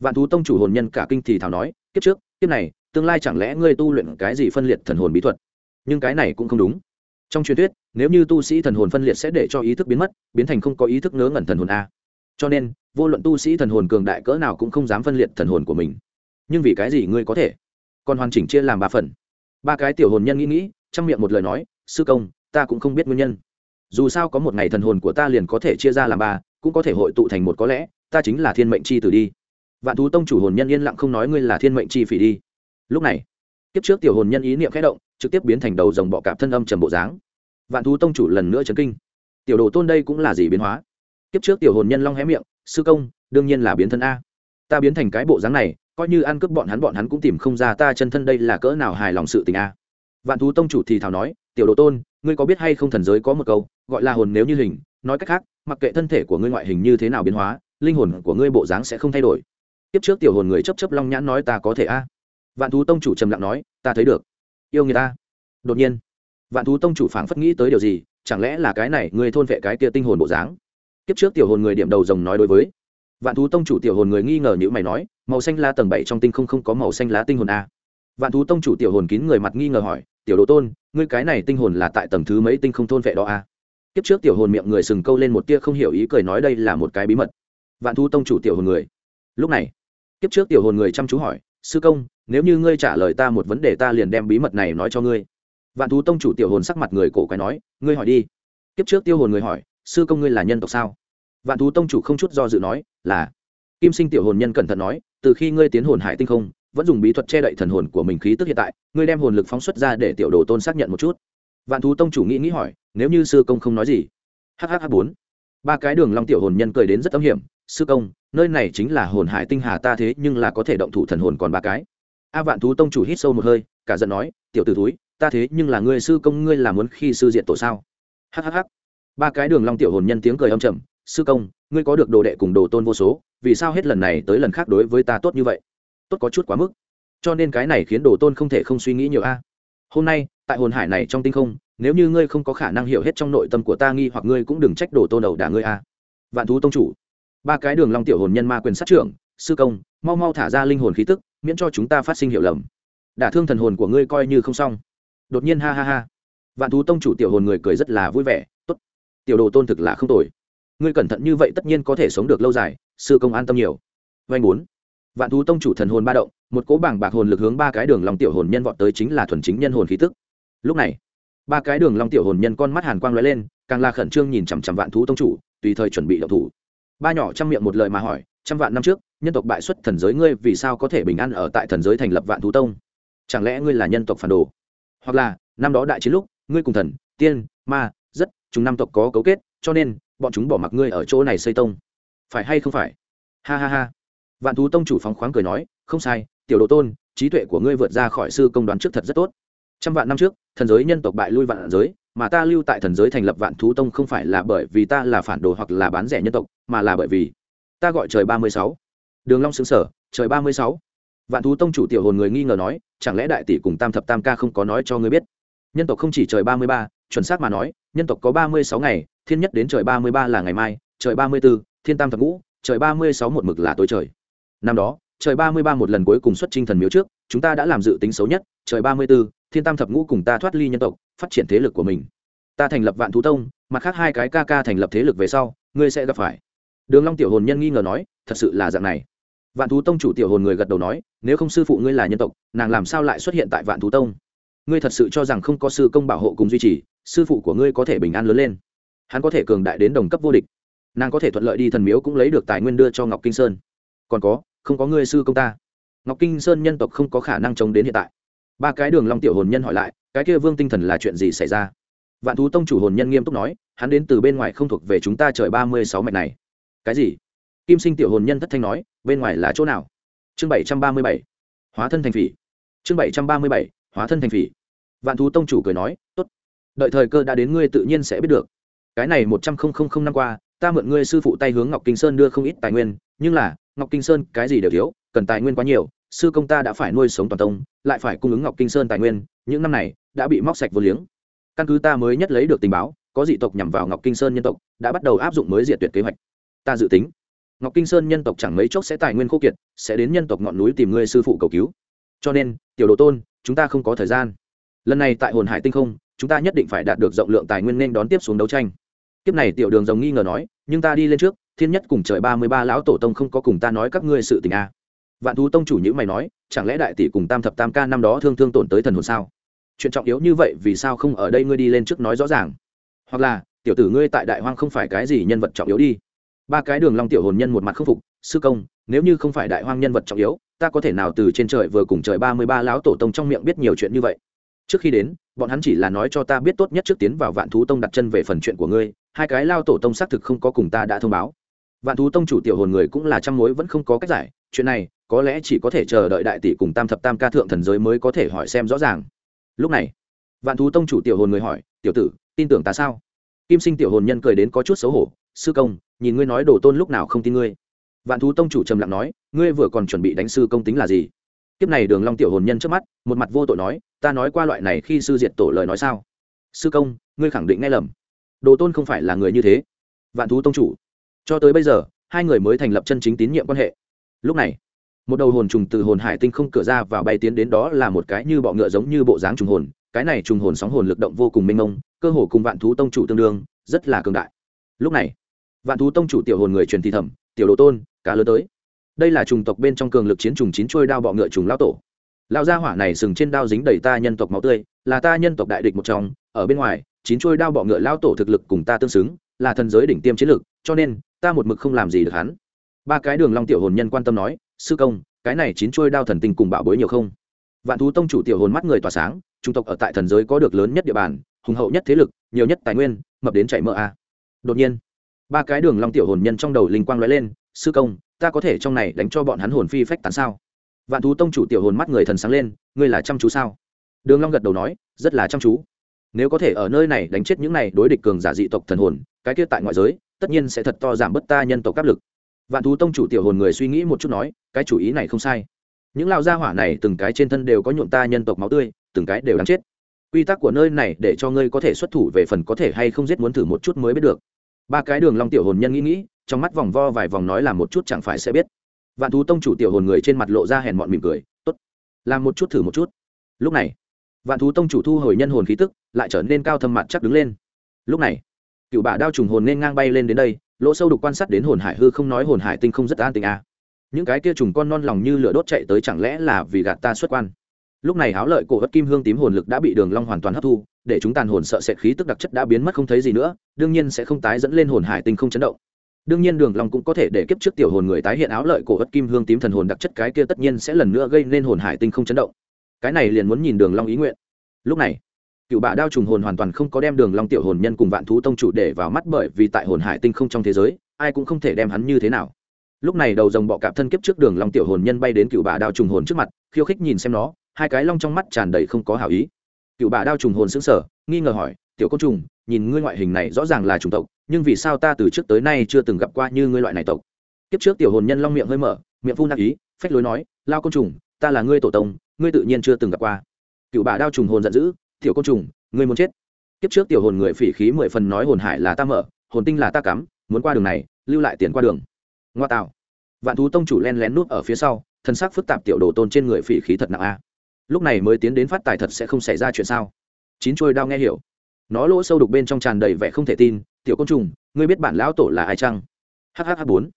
Vạn thú tông chủ hồn nhân cả kinh thì thảo nói, kiếp trước, kiếp này, tương lai chẳng lẽ ngươi tu luyện cái gì phân liệt thần hồn bí thuật? Nhưng cái này cũng không đúng. Trong truyền thuyết, nếu như tu sĩ thần hồn phân liệt sẽ để cho ý thức biến mất, biến thành không có ý thức ngớ ngẩn thần hồn a. Cho nên, vô luận tu sĩ thần hồn cường đại cỡ nào cũng không dám phân liệt thần hồn của mình. Nhưng vì cái gì ngươi có thể? Còn hoàn chỉnh chia làm ba phần. Ba cái tiểu hồn nhân nghĩ nghĩ, trong miệng một lời nói, sư công, ta cũng không biết nguyên nhân dù sao có một ngày thần hồn của ta liền có thể chia ra làm ba, cũng có thể hội tụ thành một có lẽ, ta chính là thiên mệnh chi tử đi. Vạn thú tông chủ hồn nhân yên lặng không nói ngươi là thiên mệnh chi phỉ đi. Lúc này tiếp trước tiểu hồn nhân ý niệm khẽ động, trực tiếp biến thành đầu dòng bọ cạp thân âm trầm bộ dáng. Vạn thú tông chủ lần nữa chấn kinh. Tiểu đồ tôn đây cũng là gì biến hóa? Tiếp trước tiểu hồn nhân long hé miệng, sư công, đương nhiên là biến thân a. Ta biến thành cái bộ dáng này, coi như ăn cướp bọn hắn bọn hắn cũng tìm không ra ta chân thân đây là cỡ nào hài lòng sự tình a. Vạn thú tông chủ thì thảo nói, tiểu đồ tôn ngươi có biết hay không thần giới có một câu, gọi là hồn nếu như hình, nói cách khác, mặc kệ thân thể của ngươi ngoại hình như thế nào biến hóa, linh hồn của ngươi bộ dáng sẽ không thay đổi. Tiếp trước tiểu hồn người chấp chấp long nhãn nói ta có thể a. Vạn thú tông chủ trầm lặng nói, ta thấy được. Yêu người ta. Đột nhiên, vạn thú tông chủ phảng phất nghĩ tới điều gì, chẳng lẽ là cái này, ngươi thôn vệ cái kia tinh hồn bộ dáng? Tiếp trước tiểu hồn người điểm đầu rồng nói đối với. Vạn thú tông chủ tiểu hồn người nghi ngờ như mày nói, màu xanh lá tầng bảy trong tinh không không có màu xanh lá tinh hồn a. Vạn thú tông chủ tiểu hồn kín người mặt nghi ngờ hỏi, tiểu đồ tôn ngươi cái này tinh hồn là tại tầng thứ mấy tinh không thôn vệ đó a kiếp trước tiểu hồn miệng người sừng câu lên một tia không hiểu ý cười nói đây là một cái bí mật. Vạn thu tông chủ tiểu hồn người. Lúc này, kiếp trước tiểu hồn người chăm chú hỏi, sư công, nếu như ngươi trả lời ta một vấn đề ta liền đem bí mật này nói cho ngươi. Vạn thú tông chủ tiểu hồn sắc mặt người cổ quái nói, ngươi hỏi đi. Kiếp trước tiêu hồn người hỏi, sư công ngươi là nhân tộc sao? Vạn thú tông chủ không chút do dự nói, là. Kim sinh tiểu hồn nhân cẩn thận nói, từ khi ngươi tiến hồn hải tinh không vẫn dùng bí thuật che đậy thần hồn của mình khí tức hiện tại, ngươi đem hồn lực phóng xuất ra để tiểu đồ tôn xác nhận một chút. Vạn thú tông chủ nghĩ nghĩ hỏi, nếu như sư công không nói gì? Hh bốn. Ba cái đường long tiểu hồn nhân cười đến rất âm hiểm, sư công, nơi này chính là hồn hải tinh hà ta thế, nhưng là có thể động thủ thần hồn còn ba cái. A vạn thú tông chủ hít sâu một hơi, cả giận nói, tiểu tử túi ta thế, nhưng là ngươi sư công, ngươi là muốn khi sư diện tổ sao? Hhh ba cái đường long tiểu hồn nhân tiếng cười âm trầm, sư công, ngươi có được đồ đệ cùng đồ tôn vô số, vì sao hết lần này tới lần khác đối với ta tốt như vậy? Tốt có chút quá mức. Cho nên cái này khiến đồ tôn không thể không suy nghĩ nhiều a. Hôm nay, tại hồn hải này trong tinh không, nếu như ngươi không có khả năng hiểu hết trong nội tâm của ta nghi hoặc ngươi cũng đừng trách đồ tôn đầu đả ngươi a. Vạn thú tông chủ, ba cái đường long tiểu hồn nhân ma quyền sát trưởng, sư công, mau mau thả ra linh hồn khí tức, miễn cho chúng ta phát sinh hiểu lầm. Đả thương thần hồn của ngươi coi như không xong. Đột nhiên ha ha ha. Vạn thú tông chủ tiểu hồn người cười rất là vui vẻ, tốt. Tiểu đồ tôn thực là không tồi. Ngươi cẩn thận như vậy tất nhiên có thể sống được lâu dài, sư công an tâm nhiều. Vay muốn vạn thú tông chủ thần hồn ba động, một cỗ bảng bạc hồn lực hướng ba cái đường long tiểu hồn nhân vọt tới chính là thuần chính nhân hồn khí tức. Lúc này, ba cái đường long tiểu hồn nhân con mắt hàn quang lóe lên, càng là khẩn trương nhìn chằm chằm vạn thú tông chủ, tùy thời chuẩn bị động thủ. Ba nhỏ trăm miệng một lời mà hỏi, trăm vạn năm trước, nhân tộc bại xuất thần giới ngươi vì sao có thể bình an ở tại thần giới thành lập vạn thú tông? Chẳng lẽ ngươi là nhân tộc phản đồ? Hoặc là, năm đó đại chiến lúc, ngươi cùng thần, tiên, ma, rất, chúng năm tộc có cấu kết, cho nên, bọn chúng bỏ mặc ngươi ở chỗ này xây tông. Phải hay không phải? Ha ha ha vạn thú tông chủ phóng khoáng cười nói, không sai, tiểu đồ tôn, trí tuệ của ngươi vượt ra khỏi sư công đoán trước thật rất tốt. Trăm vạn năm trước, thần giới nhân tộc bại lui vạn giới, mà ta lưu tại thần giới thành lập vạn thú tông không phải là bởi vì ta là phản đồ hoặc là bán rẻ nhân tộc, mà là bởi vì ta gọi trời ba mươi sáu. Đường long xứng sở trời ba mươi sáu? Vạn thú tông chủ tiểu hồn người nghi ngờ nói, chẳng lẽ đại tỷ cùng tam thập tam ca không có nói cho ngươi biết? Nhân tộc không chỉ trời ba mươi ba, chuẩn xác mà nói, nhân tộc có ba mươi sáu ngày, thiên nhất đến trời ba mươi ba là ngày mai, trời ba mươi b ố thiên tam thập ngũ, trời ba mươi sáu một mực là tối trời năm đó, trời ba mươi ba một lần cuối cùng xuất trinh thần miếu trước, chúng ta đã làm dự tính xấu nhất, trời ba mươi b ố thiên tam thập ngũ cùng ta thoát ly nhân tộc, phát triển thế lực của mình. Ta thành lập vạn thú tông, mặt khác hai cái ca ca thành lập thế lực về sau, ngươi sẽ gặp phải. Đường long tiểu hồn nhân nghi ngờ nói, thật sự là dạng này. Vạn thú tông chủ tiểu hồn người gật đầu nói, nếu không sư phụ ngươi là nhân tộc, nàng làm sao lại xuất hiện tại vạn thú tông? Ngươi thật sự cho rằng không có sư công bảo hộ cùng duy trì, sư phụ của ngươi có thể bình an lớn lên. Hắn có thể cường đại đến đồng cấp vô địch. Nàng có thể thuận lợi đi thần miếu cũng lấy được tài nguyên đưa cho ngọc kinh sơn. Còn có không có ngươi sư công ta. Ngọc kinh sơn nhân tộc không có khả năng chống đến hiện tại. Ba cái đường long tiểu hồn nhân hỏi lại, cái kia vương tinh thần là chuyện gì xảy ra? Vạn thú tông chủ hồn nhân nghiêm túc nói, hắn đến từ bên ngoài không thuộc về chúng ta trời ba mươi sáu mạch này. Cái gì? Kim sinh tiểu hồn nhân thất thanh nói, bên ngoài là chỗ nào? Chương bảy trăm ba mươi bảy. Hóa thân thành phỉ. Chương bảy trăm ba mươi bảy, hóa thân thành phỉ. Vạn thú tông chủ cười nói, tốt. Đợi thời cơ đã đến ngươi tự nhiên sẽ biết được. Cái này một trăm không không không năm qua, ta mượn ngươi sư phụ tay hướng ngọc kinh sơn đưa không ít tài nguyên, nhưng là ngọc kinh sơn, cái gì đều thiếu, cần tài nguyên quá nhiều, sư công ta đã phải nuôi sống toàn tông, lại phải cung ứng ngọc kinh sơn tài nguyên, những năm này, đã bị móc sạch vô liếng. Căn cứ ta mới nhất lấy được tình báo, có dị tộc nhằm vào ngọc kinh sơn nhân tộc, đã bắt đầu áp dụng mới diệt tuyệt kế hoạch. Ta dự tính, ngọc kinh sơn nhân tộc chẳng mấy chốc sẽ tài nguyên khô kiệt, sẽ đến nhân tộc ngọn núi tìm ngươi sư phụ cầu cứu. Cho nên, tiểu đồ tôn, chúng ta không có thời gian. Lần này tại hồn hải tinh không, chúng ta nhất định phải đạt được rộng lượng tài nguyên nên đón tiếp xuống đấu tranh. Tiếp này tiểu đường rồng nghi ngờ nói, nhưng ta đi lên trước thiên nhất cùng trời ba mươi ba lão tổ tông không có cùng ta nói các ngươi sự tình a à. vạn thú tông chủ nhữ mày nói, chẳng lẽ đại tỷ cùng tam thập tam ca năm đó thương thương tổn tới thần hồn sao? Chuyện trọng yếu như vậy vì sao không ở đây ngươi đi lên trước nói rõ ràng? Hoặc là, tiểu tử ngươi tại đại hoang không phải cái gì nhân vật trọng yếu đi. Ba cái đường long tiểu hồn nhân một mặt khắc phục, sư công, nếu như không phải đại hoang nhân vật trọng yếu, ta có thể nào từ trên trời vừa cùng trời ba mươi ba lão tổ tông trong miệng biết nhiều chuyện như vậy? Trước khi đến, bọn hắn chỉ là nói cho ta biết tốt nhất trước tiến vào vạn thú tông đặt chân về phần chuyện của ngươi, hai cái lao tổ tông xác thực không có cùng ta đã thông báo vạn thú tông chủ tiểu hồn người cũng là trăm mối vẫn không có cách giải, chuyện này, có lẽ chỉ có thể chờ đợi đại tỷ cùng tam thập tam ca thượng thần giới mới có thể hỏi xem rõ ràng. Lúc này, vạn thú tông chủ tiểu hồn người hỏi, tiểu tử, tin tưởng ta sao? Kim sinh tiểu hồn nhân cười đến có chút xấu hổ, sư công, nhìn ngươi nói đồ tôn lúc nào không tin ngươi. Vạn thú tông chủ trầm lặng nói, ngươi vừa còn chuẩn bị đánh sư công tính là gì? Kiếp này đường long tiểu hồn nhân trước mắt, một mặt vô tội nói, ta nói qua loại này khi sư diệt tổ lời nói sao? Sư công, ngươi khẳng định nghe lầm. Đồ tôn không phải là người như thế. Vạn thú tông chủ cho tới bây giờ, hai người mới thành lập chân chính tín nhiệm quan hệ. Lúc này, một đầu hồn trùng từ hồn hải tinh không cửa ra vào bay tiến đến đó là một cái như bọ ngựa giống như bộ dáng trùng hồn. Cái này trùng hồn sóng hồn lực động vô cùng mênh mông, cơ hồ cùng vạn thú tông chủ tương đương, rất là cường đại. Lúc này, vạn thú tông chủ tiểu hồn người truyền thị thẩm tiểu đồ tôn, cá lớn tới. Đây là trùng tộc bên trong cường lực chiến trùng chín trôi đao bọ ngựa trùng lao tổ. Lao gia hỏa này sừng trên đao dính đầy ta nhân tộc máu tươi, là ta nhân tộc đại địch một trong, ở bên ngoài, chín trôi đao bọ ngựa lao tổ thực lực cùng ta tương xứng, là thần giới đỉnh tiêm chiến lực, cho nên ta một mực không làm gì được hắn. Ba cái đường long tiểu hồn nhân quan tâm nói, sư công, cái này chín chuôi đao thần tinh cùng bảo bối nhiều không? Vạn thú tông chủ tiểu hồn mắt người tỏa sáng trung tộc ở tại thần giới có được lớn nhất địa bàn, hùng hậu nhất thế lực, nhiều nhất tài nguyên, mập đến chảy mỡ a. Đột nhiên, ba cái đường long tiểu hồn nhân trong đầu linh quang lóe lên, sư công, ta có thể trong này đánh cho bọn hắn hồn phi phách tán sao? Vạn thú tông chủ tiểu hồn mắt người thần sáng lên, ngươi là chăm chú sao? Đường long gật đầu nói, rất là chăm chú. Nếu có thể ở nơi này đánh chết những này đối địch cường giả dị tộc thần hồn, cái kia tại ngoại giới tất nhiên sẽ thật to giảm bớt ta nhân tộc áp lực. Vạn thú tông chủ tiểu hồn người suy nghĩ một chút nói, cái chủ ý này không sai. Những lao gia hỏa này từng cái trên thân đều có nhuộm ta nhân tộc máu tươi, từng cái đều đáng chết. Quy tắc của nơi này để cho ngươi có thể xuất thủ về phần có thể hay không giết muốn thử một chút mới biết được. Ba cái đường long tiểu hồn nhân nghĩ nghĩ, trong mắt vòng vo vài vòng nói làm một chút chẳng phải sẽ biết. Vạn thú tông chủ tiểu hồn người trên mặt lộ ra hèn mọn mỉm cười, tốt, làm một chút thử một chút. Lúc này, vạn thú tông chủ thu hồi nhân hồn khí tức, lại trở nên cao thâm mặt chắc đứng lên. Lúc này cựu bà đao trùng hồn nên ngang bay lên đến đây, lỗ sâu đục quan sát đến hồn hải hư không nói hồn hải tinh không rất an tình à. những cái kia trùng con non lòng như lửa đốt chạy tới chẳng lẽ là vì gạt ta xuất quan? Lúc này háo lợi cổ ất kim hương tím hồn lực đã bị đường long hoàn toàn hấp thu, để chúng tàn hồn sợ sệt khí tức đặc chất đã biến mất không thấy gì nữa, đương nhiên sẽ không tái dẫn lên hồn hải tinh không chấn động. Đương nhiên đường long cũng có thể để kiếp trước tiểu hồn người tái hiện áo lợi cổ ất kim hương tím thần hồn đặc chất cái kia tất nhiên sẽ lần nữa gây nên hồn hải tinh không chấn động. Cái này liền muốn nhìn đường long ý nguyện. Lúc này cựu bạ đao trùng hồn hoàn toàn không có đem đường long tiểu hồn nhân cùng vạn thú tông chủ để vào mắt bởi vì tại hồn hải tinh không trong thế giới, ai cũng không thể đem hắn như thế nào. Lúc này đầu rồng bọ cạp thân kiếp trước đường long tiểu hồn nhân bay đến cựu bạ đao trùng hồn trước mặt, khiêu khích nhìn xem nó, hai cái long trong mắt tràn đầy không có hảo ý. Cựu bạ đao trùng hồn sững sờ, nghi ngờ hỏi, tiểu côn trùng, nhìn ngươi ngoại hình này rõ ràng là trùng tộc, nhưng vì sao ta từ trước tới nay chưa từng gặp qua như ngươi loại này tộc? Kiếp trước tiểu hồn nhân long miệng hơi mở, miệng phun nặng ý, phách lối nói, lao côn trùng, ta là ngươi tổ tông, ngươi tự nhiên chưa từng gặp qua. Cựu bà đao trùng hồn giận dữ tiểu côn trùng, ngươi muốn chết. Kiếp trước tiểu hồn người phỉ khí mười phần nói hồn hải là ta mở, hồn tinh là ta cắm, muốn qua đường này, lưu lại tiền qua đường. Ngoa tạo. Vạn thú tông chủ len lén nút ở phía sau, thân xác phức tạp tiểu đồ tôn trên người phỉ khí thật nặng a. Lúc này mới tiến đến phát tài thật sẽ không xảy ra chuyện sao? Chín trôi đao nghe hiểu. Nó lỗ sâu đục bên trong tràn đầy vẻ không thể tin, tiểu côn trùng, ngươi biết bản lão tổ là ai chăng? Hhh bốn.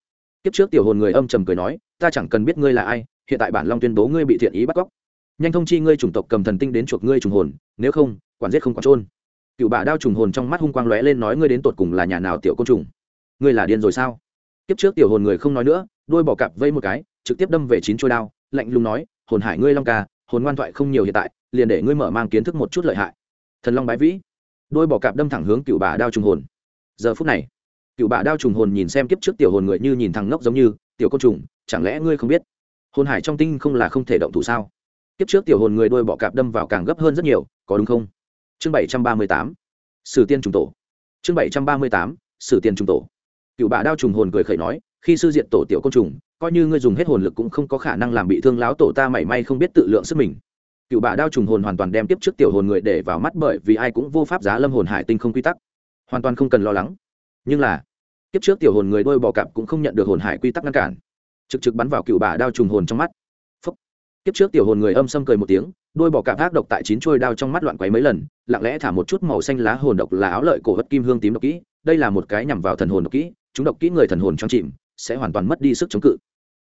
Kiếp trước tiểu hồn người âm trầm cười nói, ta chẳng cần biết ngươi là ai, hiện tại bản long tuyên bố ngươi bị thiện ý bắt cóc nhanh thông chi ngươi chủng tộc cầm thần tinh đến chuộc ngươi trùng hồn, nếu không, quản giết không quản trôn cựu bà đao trùng hồn trong mắt hung quang lóe lên nói ngươi đến tột cùng là nhà nào tiểu côn trùng? Ngươi là điên rồi sao? Kiếp trước tiểu hồn người không nói nữa, đôi bỏ cặp vây một cái, trực tiếp đâm về chín trôi đao, lạnh lùng nói, hồn hải ngươi long ca, hồn ngoan thoại không nhiều hiện tại, liền để ngươi mở mang kiến thức một chút lợi hại. Thần long bái vĩ, đôi bỏ cặp đâm thẳng hướng cựu bà đao trùng hồn. Giờ phút này, cựu bà đao trùng hồn nhìn xem kiếp trước tiểu hồn người như nhìn thằng ngốc giống như, tiểu côn trùng, chẳng lẽ ngươi không biết, hồn hải trong tinh không là không thể động thủ sao? Kiếp trước tiểu hồn người đôi bọ cạp đâm vào càng gấp hơn rất nhiều, có đúng không? Chương bảy trăm ba mươi tám, sử tiên trùng tổ. Chương bảy trăm ba mươi tám, sử tiên trùng tổ. Cựu bà đao trùng hồn cười khẩy nói, khi sư diện tổ tiểu côn trùng, coi như ngươi dùng hết hồn lực cũng không có khả năng làm bị thương láo tổ ta mảy may không biết tự lượng sức mình. Cựu bà đao trùng hồn hoàn toàn đem tiếp trước tiểu hồn người để vào mắt bởi vì ai cũng vô pháp giá lâm hồn hải tinh không quy tắc. Hoàn toàn không cần lo lắng. Nhưng là tiếp trước tiểu hồn người đôi bò cặp cũng không nhận được hồn hải quy tắc ngăn cản. Trực trực bắn vào cựu bà đao trùng hồn trong mắt kiếp tiếp trước tiểu hồn người âm xâm cười một tiếng, đôi bỏ cạp ác độc tại chín trôi đao trong mắt loạn quấy mấy lần, lặng lẽ thả một chút màu xanh lá hồn độc là áo lợi cổ vật kim hương tím độc kỹ, đây là một cái nhằm vào thần hồn độc kỹ, chúng độc kỹ người thần hồn trong chìm, sẽ hoàn toàn mất đi sức chống cự.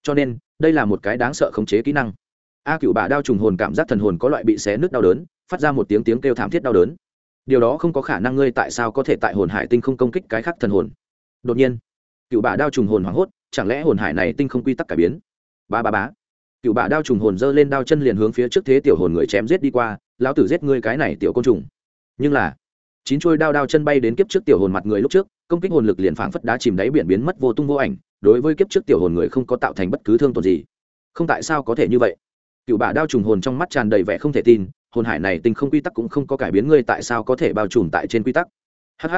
Cho nên, đây là một cái đáng sợ khống chế kỹ năng. A cựu bà đao trùng hồn cảm giác thần hồn có loại bị xé nước đau đớn, phát ra một tiếng tiếng kêu thảm thiết đau đớn. Điều đó không có khả năng ngươi tại sao có thể tại hồn hải tinh không công kích cái khác thần hồn. Đột nhiên cựu bà đao trùng hồn hoảng hốt, chẳng lẽ hồn hải này tinh không quy tắc cải biến? Ba ba bá cựu bà đao trùng hồn dơ lên đao chân liền hướng phía trước thế tiểu hồn người chém giết đi qua, lão tử giết ngươi cái này tiểu côn trùng. Nhưng là, chín chuôi đao đao chân bay đến kiếp trước tiểu hồn mặt người lúc trước, công kích hồn lực liền phảng phất đá chìm đáy biển biến mất vô tung vô ảnh, đối với kiếp trước tiểu hồn người không có tạo thành bất cứ thương tổn gì. Không tại sao có thể như vậy? Cựu bà đao trùng hồn trong mắt tràn đầy vẻ không thể tin, hồn hải này tình không quy tắc cũng không có cải biến ngươi tại sao có thể bao trùm tại trên quy tắc. Hh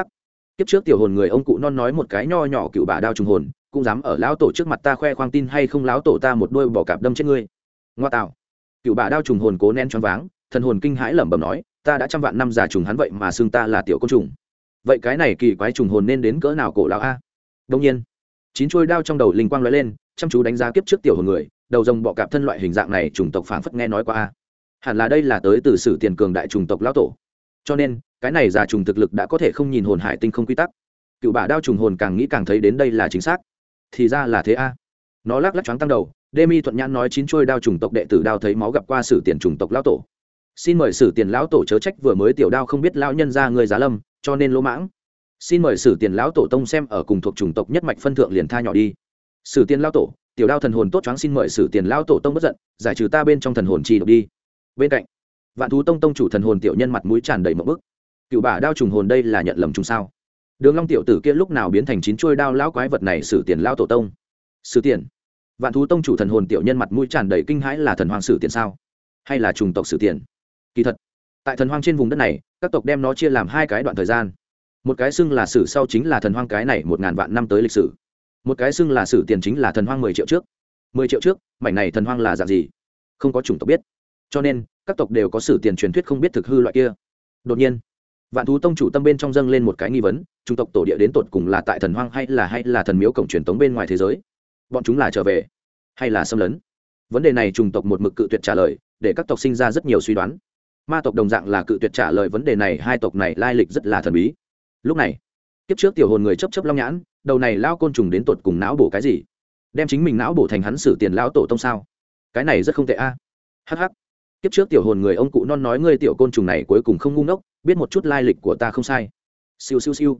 kiếp trước tiểu hồn người ông cụ non nói một cái nho nhỏ cựu bà đao trùng hồn cũng dám ở lão tổ trước mặt ta khoe khoang tin hay không lão tổ ta một đôi bỏ cạp đâm chết ngươi. Ngoa tạo. Cựu bà đao trùng hồn cố nén choáng váng, thần hồn kinh hãi lẩm bẩm nói, ta đã trăm vạn năm già trùng hắn vậy mà xưng ta là tiểu côn trùng. Vậy cái này kỳ quái trùng hồn nên đến cỡ nào cổ lão a? Đông nhiên, chín chuôi đao trong đầu linh quang lóe lên, chăm chú đánh giá kiếp trước tiểu hồn người, đầu rồng bọ cạp thân loại hình dạng này chủng tộc phảng phất nghe nói qua a. Hẳn là đây là tới từ sử tiền cường đại chủng tộc lão tổ. Cho nên, cái này già trùng thực lực đã có thể không nhìn hồn hải tinh không quy tắc. Cựu bà đao trùng hồn càng nghĩ càng thấy đến đây là chính xác thì ra là thế a nó lắc lắc choáng tăng đầu Demi thuận nhãn nói chín chuôi đao trùng tộc đệ tử đao thấy máu gặp qua sử tiền trùng tộc lão tổ. Xin mời sử tiền lão tổ chớ trách vừa mới tiểu đao không biết lão nhân ra người giá lâm, cho nên lỗ mãng. Xin mời sử tiền lão tổ tông xem ở cùng thuộc trùng tộc nhất mạch phân thượng liền tha nhỏ đi. Sử tiền lão tổ, tiểu đao thần hồn tốt choáng xin mời sử tiền lão tổ tông bất giận, giải trừ ta bên trong thần hồn chi độc đi. Bên cạnh, Vạn thú tông tông chủ thần hồn tiểu nhân mặt mũi tràn đầy mộng bức. Cựu bà đao trùng hồn đây là nhận lầm trùng sao? Đường Long tiểu tử kia lúc nào biến thành chín chuôi đao lão quái vật này sử tiền lão tổ tông? Sử tiền? Vạn thú tông chủ thần hồn tiểu nhân mặt mũi tràn đầy kinh hãi là thần hoàng sử tiền sao? Hay là trùng tộc sử tiền? Kỳ thật, tại thần hoang trên vùng đất này, các tộc đem nó chia làm hai cái đoạn thời gian. Một cái xưng là sử sau chính là thần hoang cái này một ngàn vạn năm tới lịch sử. Một cái xưng là sử tiền chính là thần hoang mười triệu trước. Mười triệu trước, mảnh này thần hoang là dạng gì? Không có chủng tộc biết. Cho nên, các tộc đều có sử tiền truyền thuyết không biết thực hư loại kia. Đột nhiên, vạn thú tông chủ tâm bên trong dâng lên một cái nghi vấn chủng tộc tổ địa đến tột cùng là tại thần hoang hay là hay là thần miếu cổng truyền tống bên ngoài thế giới? Bọn chúng là trở về hay là xâm lấn? Vấn đề này chủng tộc một mực cự tuyệt trả lời, để các tộc sinh ra rất nhiều suy đoán. Ma tộc đồng dạng là cự tuyệt trả lời vấn đề này, hai tộc này lai lịch rất là thần bí. Lúc này, kiếp trước tiểu hồn người chấp chấp long nhãn, đầu này lao côn trùng đến tột cùng não bổ cái gì? Đem chính mình não bổ thành hắn xử tiền lão tổ tông sao? Cái này rất không tệ a. À. hh kiếp trước tiểu hồn người ông cụ non nói ngươi tiểu côn trùng này cuối cùng không ngu ngốc, biết một chút lai lịch của ta không sai. Siêu siêu siêu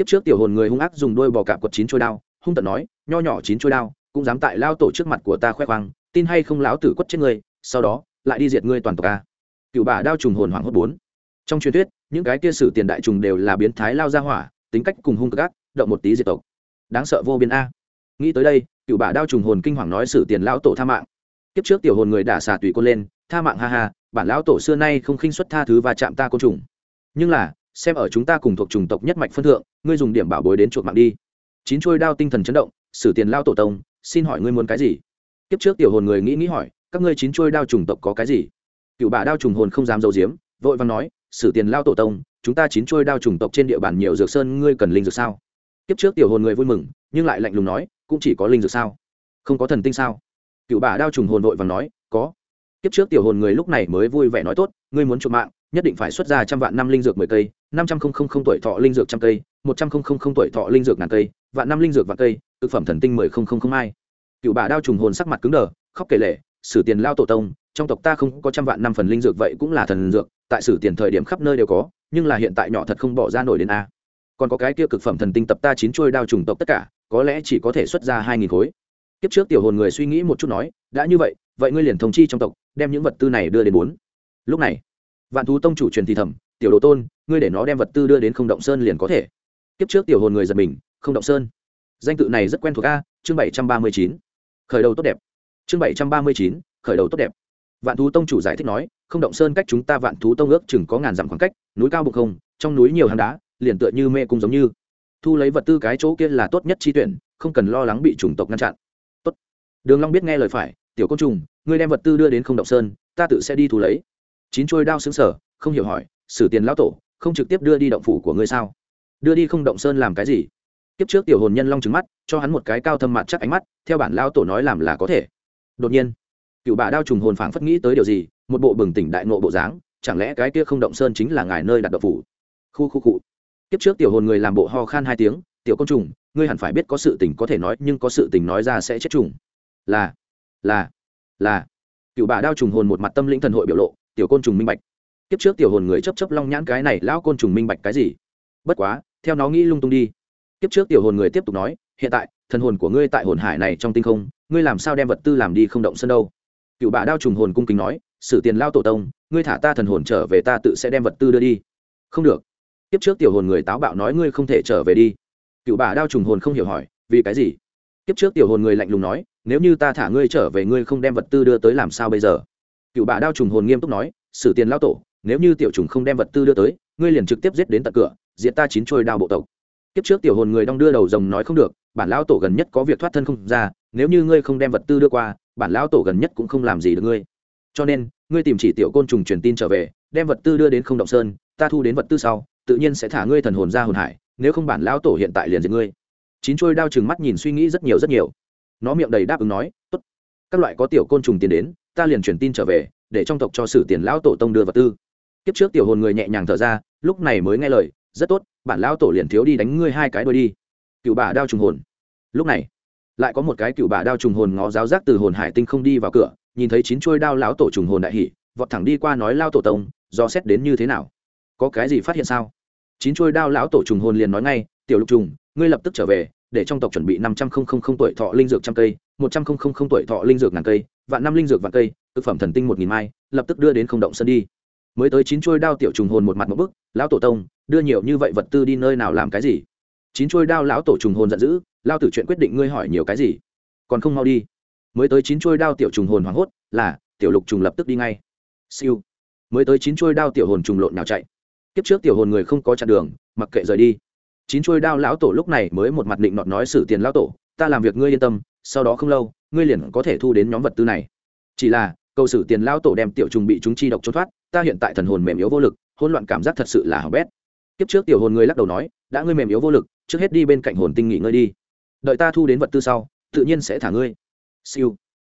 kiếp trước tiểu hồn người hung ác dùng đôi bò cạp quật chín trôi đao, hung tận nói, nho nhỏ chín trôi đao, cũng dám tại lao tổ trước mặt của ta khoe khoang, tin hay không lão tử quất chết ngươi, sau đó, lại đi diệt ngươi toàn tộc a. Cựu bà đao trùng hồn hoảng hốt bốn. Trong truyền thuyết, những cái kia sử tiền đại trùng đều là biến thái lao ra hỏa, tính cách cùng hung cực ác, động một tí diệt tộc. Đáng sợ vô biên a. Nghĩ tới đây, cựu bà đao trùng hồn kinh hoàng nói sử tiền lão tổ tha mạng. Kiếp trước tiểu hồn người đả xà tùy côn lên, tha mạng ha ha, bản lão tổ xưa nay không khinh xuất tha thứ và chạm ta côn trùng. Nhưng là xem ở chúng ta cùng thuộc chủng tộc nhất mạch phân thượng, ngươi dùng điểm bảo bối đến chuột mạng đi. Chín trôi đao tinh thần chấn động, sử tiền lao tổ tông, xin hỏi ngươi muốn cái gì? Kiếp trước tiểu hồn người nghĩ nghĩ hỏi, các ngươi chín chuôi đao trùng tộc có cái gì? Cựu bà đao trùng hồn không dám giấu giếm, vội vàng nói, sử tiền lao tổ tông, chúng ta chín chuôi đao trùng tộc trên địa bàn nhiều dược sơn, ngươi cần linh dược sao? Kiếp trước tiểu hồn người vui mừng, nhưng lại lạnh lùng nói, cũng chỉ có linh dược sao? Không có thần tinh sao? Cựu bà đao trùng hồn vội vàng nói, có. Kiếp trước tiểu hồn người lúc này mới vui vẻ nói tốt, ngươi muốn chuộc mạng nhất định phải xuất ra trăm vạn năm linh dược mười cây, năm trăm không không không tuổi thọ linh dược trăm cây, một trăm không không không tuổi thọ linh dược ngàn cây, vạn năm linh dược vạn cây thực phẩm thần tinh mười không không không hai. Cựu bà đao trùng hồn sắc mặt cứng đờ, khóc kể lệ sử tiền lao tổ tông, trong tộc ta không có trăm vạn năm phần linh dược vậy cũng là thần dược, tại sử tiền thời điểm khắp nơi đều có, nhưng là hiện tại nhỏ thật không bỏ ra nổi đến a. Còn có cái kia cực phẩm thần tinh tập ta chín chuôi đao trùng tộc tất cả, có lẽ chỉ có thể xuất ra hai nghìn khối. Kiếp trước tiểu hồn người suy nghĩ một chút nói, đã như vậy vậy ngươi liền thông chi trong tộc, đem những vật tư này đưa đến bốn. Lúc này vạn thú tông chủ truyền thì thầm, tiểu đồ tôn, ngươi để nó đem vật tư đưa đến không động sơn liền có thể. Kiếp trước tiểu hồn người giật mình, không động sơn. Danh tự này rất quen thuộc a, chương bảy trăm ba mươi chín. Khởi đầu tốt đẹp. Chương bảy trăm ba mươi chín, khởi đầu tốt đẹp. Vạn thú tông chủ giải thích nói, không động sơn cách chúng ta vạn thú tông ước chừng có ngàn dặm khoảng cách, núi cao bục không, trong núi nhiều hang đá, liền tựa như mê cung giống như. Thu lấy vật tư cái chỗ kia là tốt nhất chi tuyển, không cần lo lắng bị chủng tộc ngăn chặn. Tốt. Đường long biết nghe lời phải, tiểu côn trùng, ngươi đem vật tư đưa đến không động sơn, ta tự sẽ đi thu lấy chín trôi đao xứng sở, không hiểu hỏi xử tiền lão tổ, không trực tiếp đưa đi động phủ của ngươi sao? Đưa đi không động sơn làm cái gì? Kiếp trước tiểu hồn nhân long trứng mắt, cho hắn một cái cao thâm mặt chắc ánh mắt, theo bản lão tổ nói làm là có thể. Đột nhiên, cựu bà đao trùng hồn phảng phất nghĩ tới điều gì, một bộ bừng tỉnh đại nộ bộ dáng, chẳng lẽ cái kia không động sơn chính là ngài nơi đặt động phủ? Khu khu cụ kiếp trước tiểu hồn người làm bộ ho khan hai tiếng, tiểu công trùng, ngươi hẳn phải biết có sự tình có thể nói, nhưng có sự tình nói ra sẽ chết trùng. Là là là. Cựu bà đao trùng hồn một mặt tâm lĩnh thần hội biểu lộ tiểu côn trùng minh bạch. Kiếp trước tiểu hồn người chấp chấp long nhãn cái này, lão côn trùng minh bạch cái gì? Bất quá, theo nó nghĩ lung tung đi. Kiếp trước tiểu hồn người tiếp tục nói, hiện tại, thần hồn của ngươi tại hồn hải này trong tinh không, ngươi làm sao đem vật tư làm đi không động sân đâu? Cựu bà đao trùng hồn cung kính nói, sử tiền lao tổ tông, ngươi thả ta thần hồn trở về ta tự sẽ đem vật tư đưa đi. Không được. Kiếp trước tiểu hồn người táo bạo nói, ngươi không thể trở về đi. Cựu bà đao trùng hồn không hiểu hỏi, vì cái gì? Kiếp trước tiểu hồn người lạnh lùng nói, nếu như ta thả ngươi trở về, ngươi không đem vật tư đưa tới làm sao bây giờ? Cựu bà đao trùng hồn nghiêm túc nói, sử tiền lao tổ, nếu như tiểu trùng không đem vật tư đưa tới, ngươi liền trực tiếp giết đến tận cửa, diệt ta chín trôi đao bộ tộc. Kiếp trước tiểu hồn người đong đưa đầu rồng nói không được, bản lão tổ gần nhất có việc thoát thân không ra, nếu như ngươi không đem vật tư đưa qua, bản lão tổ gần nhất cũng không làm gì được ngươi. Cho nên, ngươi tìm chỉ tiểu côn trùng truyền tin trở về, đem vật tư đưa đến không động sơn, ta thu đến vật tư sau, tự nhiên sẽ thả ngươi thần hồn ra hồn hải, nếu không bản lão tổ hiện tại liền giết ngươi. Chín trôi đao chừng mắt nhìn suy nghĩ rất nhiều rất nhiều. Nó miệng đầy đáp ứng nói, tốt, các loại có tiểu côn trùng tiền đến ta liền truyền tin trở về, để trong tộc cho sử tiền lão tổ tông đưa vật tư. Kiếp trước tiểu hồn người nhẹ nhàng thở ra, lúc này mới nghe lời, rất tốt, bản lão tổ liền thiếu đi đánh ngươi hai cái đôi đi. Cựu bà đao trùng hồn. Lúc này, lại có một cái cựu bà đao trùng hồn ngó giáo giác từ hồn hải tinh không đi vào cửa, nhìn thấy chín chuôi đao lão tổ trùng hồn đại hỉ, vọt thẳng đi qua nói lao tổ tông, do xét đến như thế nào? Có cái gì phát hiện sao? Chín chuôi đao lão tổ trùng hồn liền nói ngay, tiểu lục trùng, ngươi lập tức trở về để trong tộc chuẩn bị năm trăm linh tuổi thọ linh dược trăm cây, một trăm linh tuổi thọ linh dược ngàn cây, vạn năm linh dược vạn cây, thực phẩm thần tinh một nghìn mai, lập tức đưa đến không động sân đi. Mới tới chín chuôi đao tiểu trùng hồn một mặt một bức, lão tổ tông, đưa nhiều như vậy vật tư đi nơi nào làm cái gì? Chín chuôi đao lão tổ trùng hồn giận dữ, lao tử chuyện quyết định ngươi hỏi nhiều cái gì? Còn không mau đi. Mới tới chín chuôi đao tiểu trùng hồn hoảng hốt, là, tiểu lục trùng lập tức đi ngay. Siêu. Mới tới chín chuôi đao tiểu hồn trùng lộn nào chạy. Kiếp trước tiểu hồn người không có chặn đường, mặc kệ rời đi chín chuôi đao lão tổ lúc này mới một mặt định nọt nói xử tiền lão tổ, ta làm việc ngươi yên tâm, sau đó không lâu, ngươi liền có thể thu đến nhóm vật tư này. Chỉ là, cầu xử tiền lão tổ đem tiểu trùng bị chúng chi độc trốn thoát, ta hiện tại thần hồn mềm yếu vô lực, hỗn loạn cảm giác thật sự là hỏng bét. Kiếp trước tiểu hồn người lắc đầu nói, đã ngươi mềm yếu vô lực, trước hết đi bên cạnh hồn tinh nghỉ ngơi đi. Đợi ta thu đến vật tư sau, tự nhiên sẽ thả ngươi. Siêu.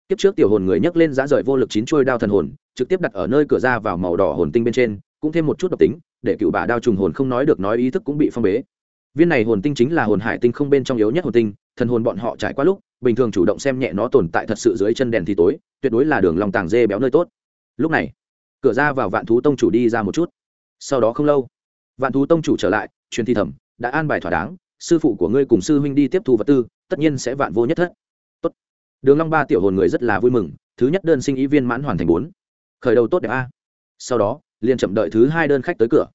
Kiếp trước tiểu hồn người nhấc lên giá rời vô lực chín chuôi đao thần hồn, trực tiếp đặt ở nơi cửa ra vào màu đỏ hồn tinh bên trên, cũng thêm một chút độc tính, để cựu bà đao trùng hồn không nói được nói ý thức cũng bị phong bế viên này hồn tinh chính là hồn hải tinh không bên trong yếu nhất hồn tinh, thần hồn bọn họ trải qua lúc, bình thường chủ động xem nhẹ nó tồn tại thật sự dưới chân đèn thì tối, tuyệt đối là đường lòng tàng dê béo nơi tốt. Lúc này, cửa ra vào vạn thú tông chủ đi ra một chút. Sau đó không lâu, vạn thú tông chủ trở lại, truyền thi thẩm, đã an bài thỏa đáng, sư phụ của ngươi cùng sư huynh đi tiếp thu vật tư, tất nhiên sẽ vạn vô nhất thất. Tốt. Đường long ba tiểu hồn người rất là vui mừng, thứ nhất đơn sinh ý viên mãn hoàn thành bốn. Khởi đầu tốt đẹp a. Sau đó, liền chậm đợi thứ hai đơn khách tới cửa.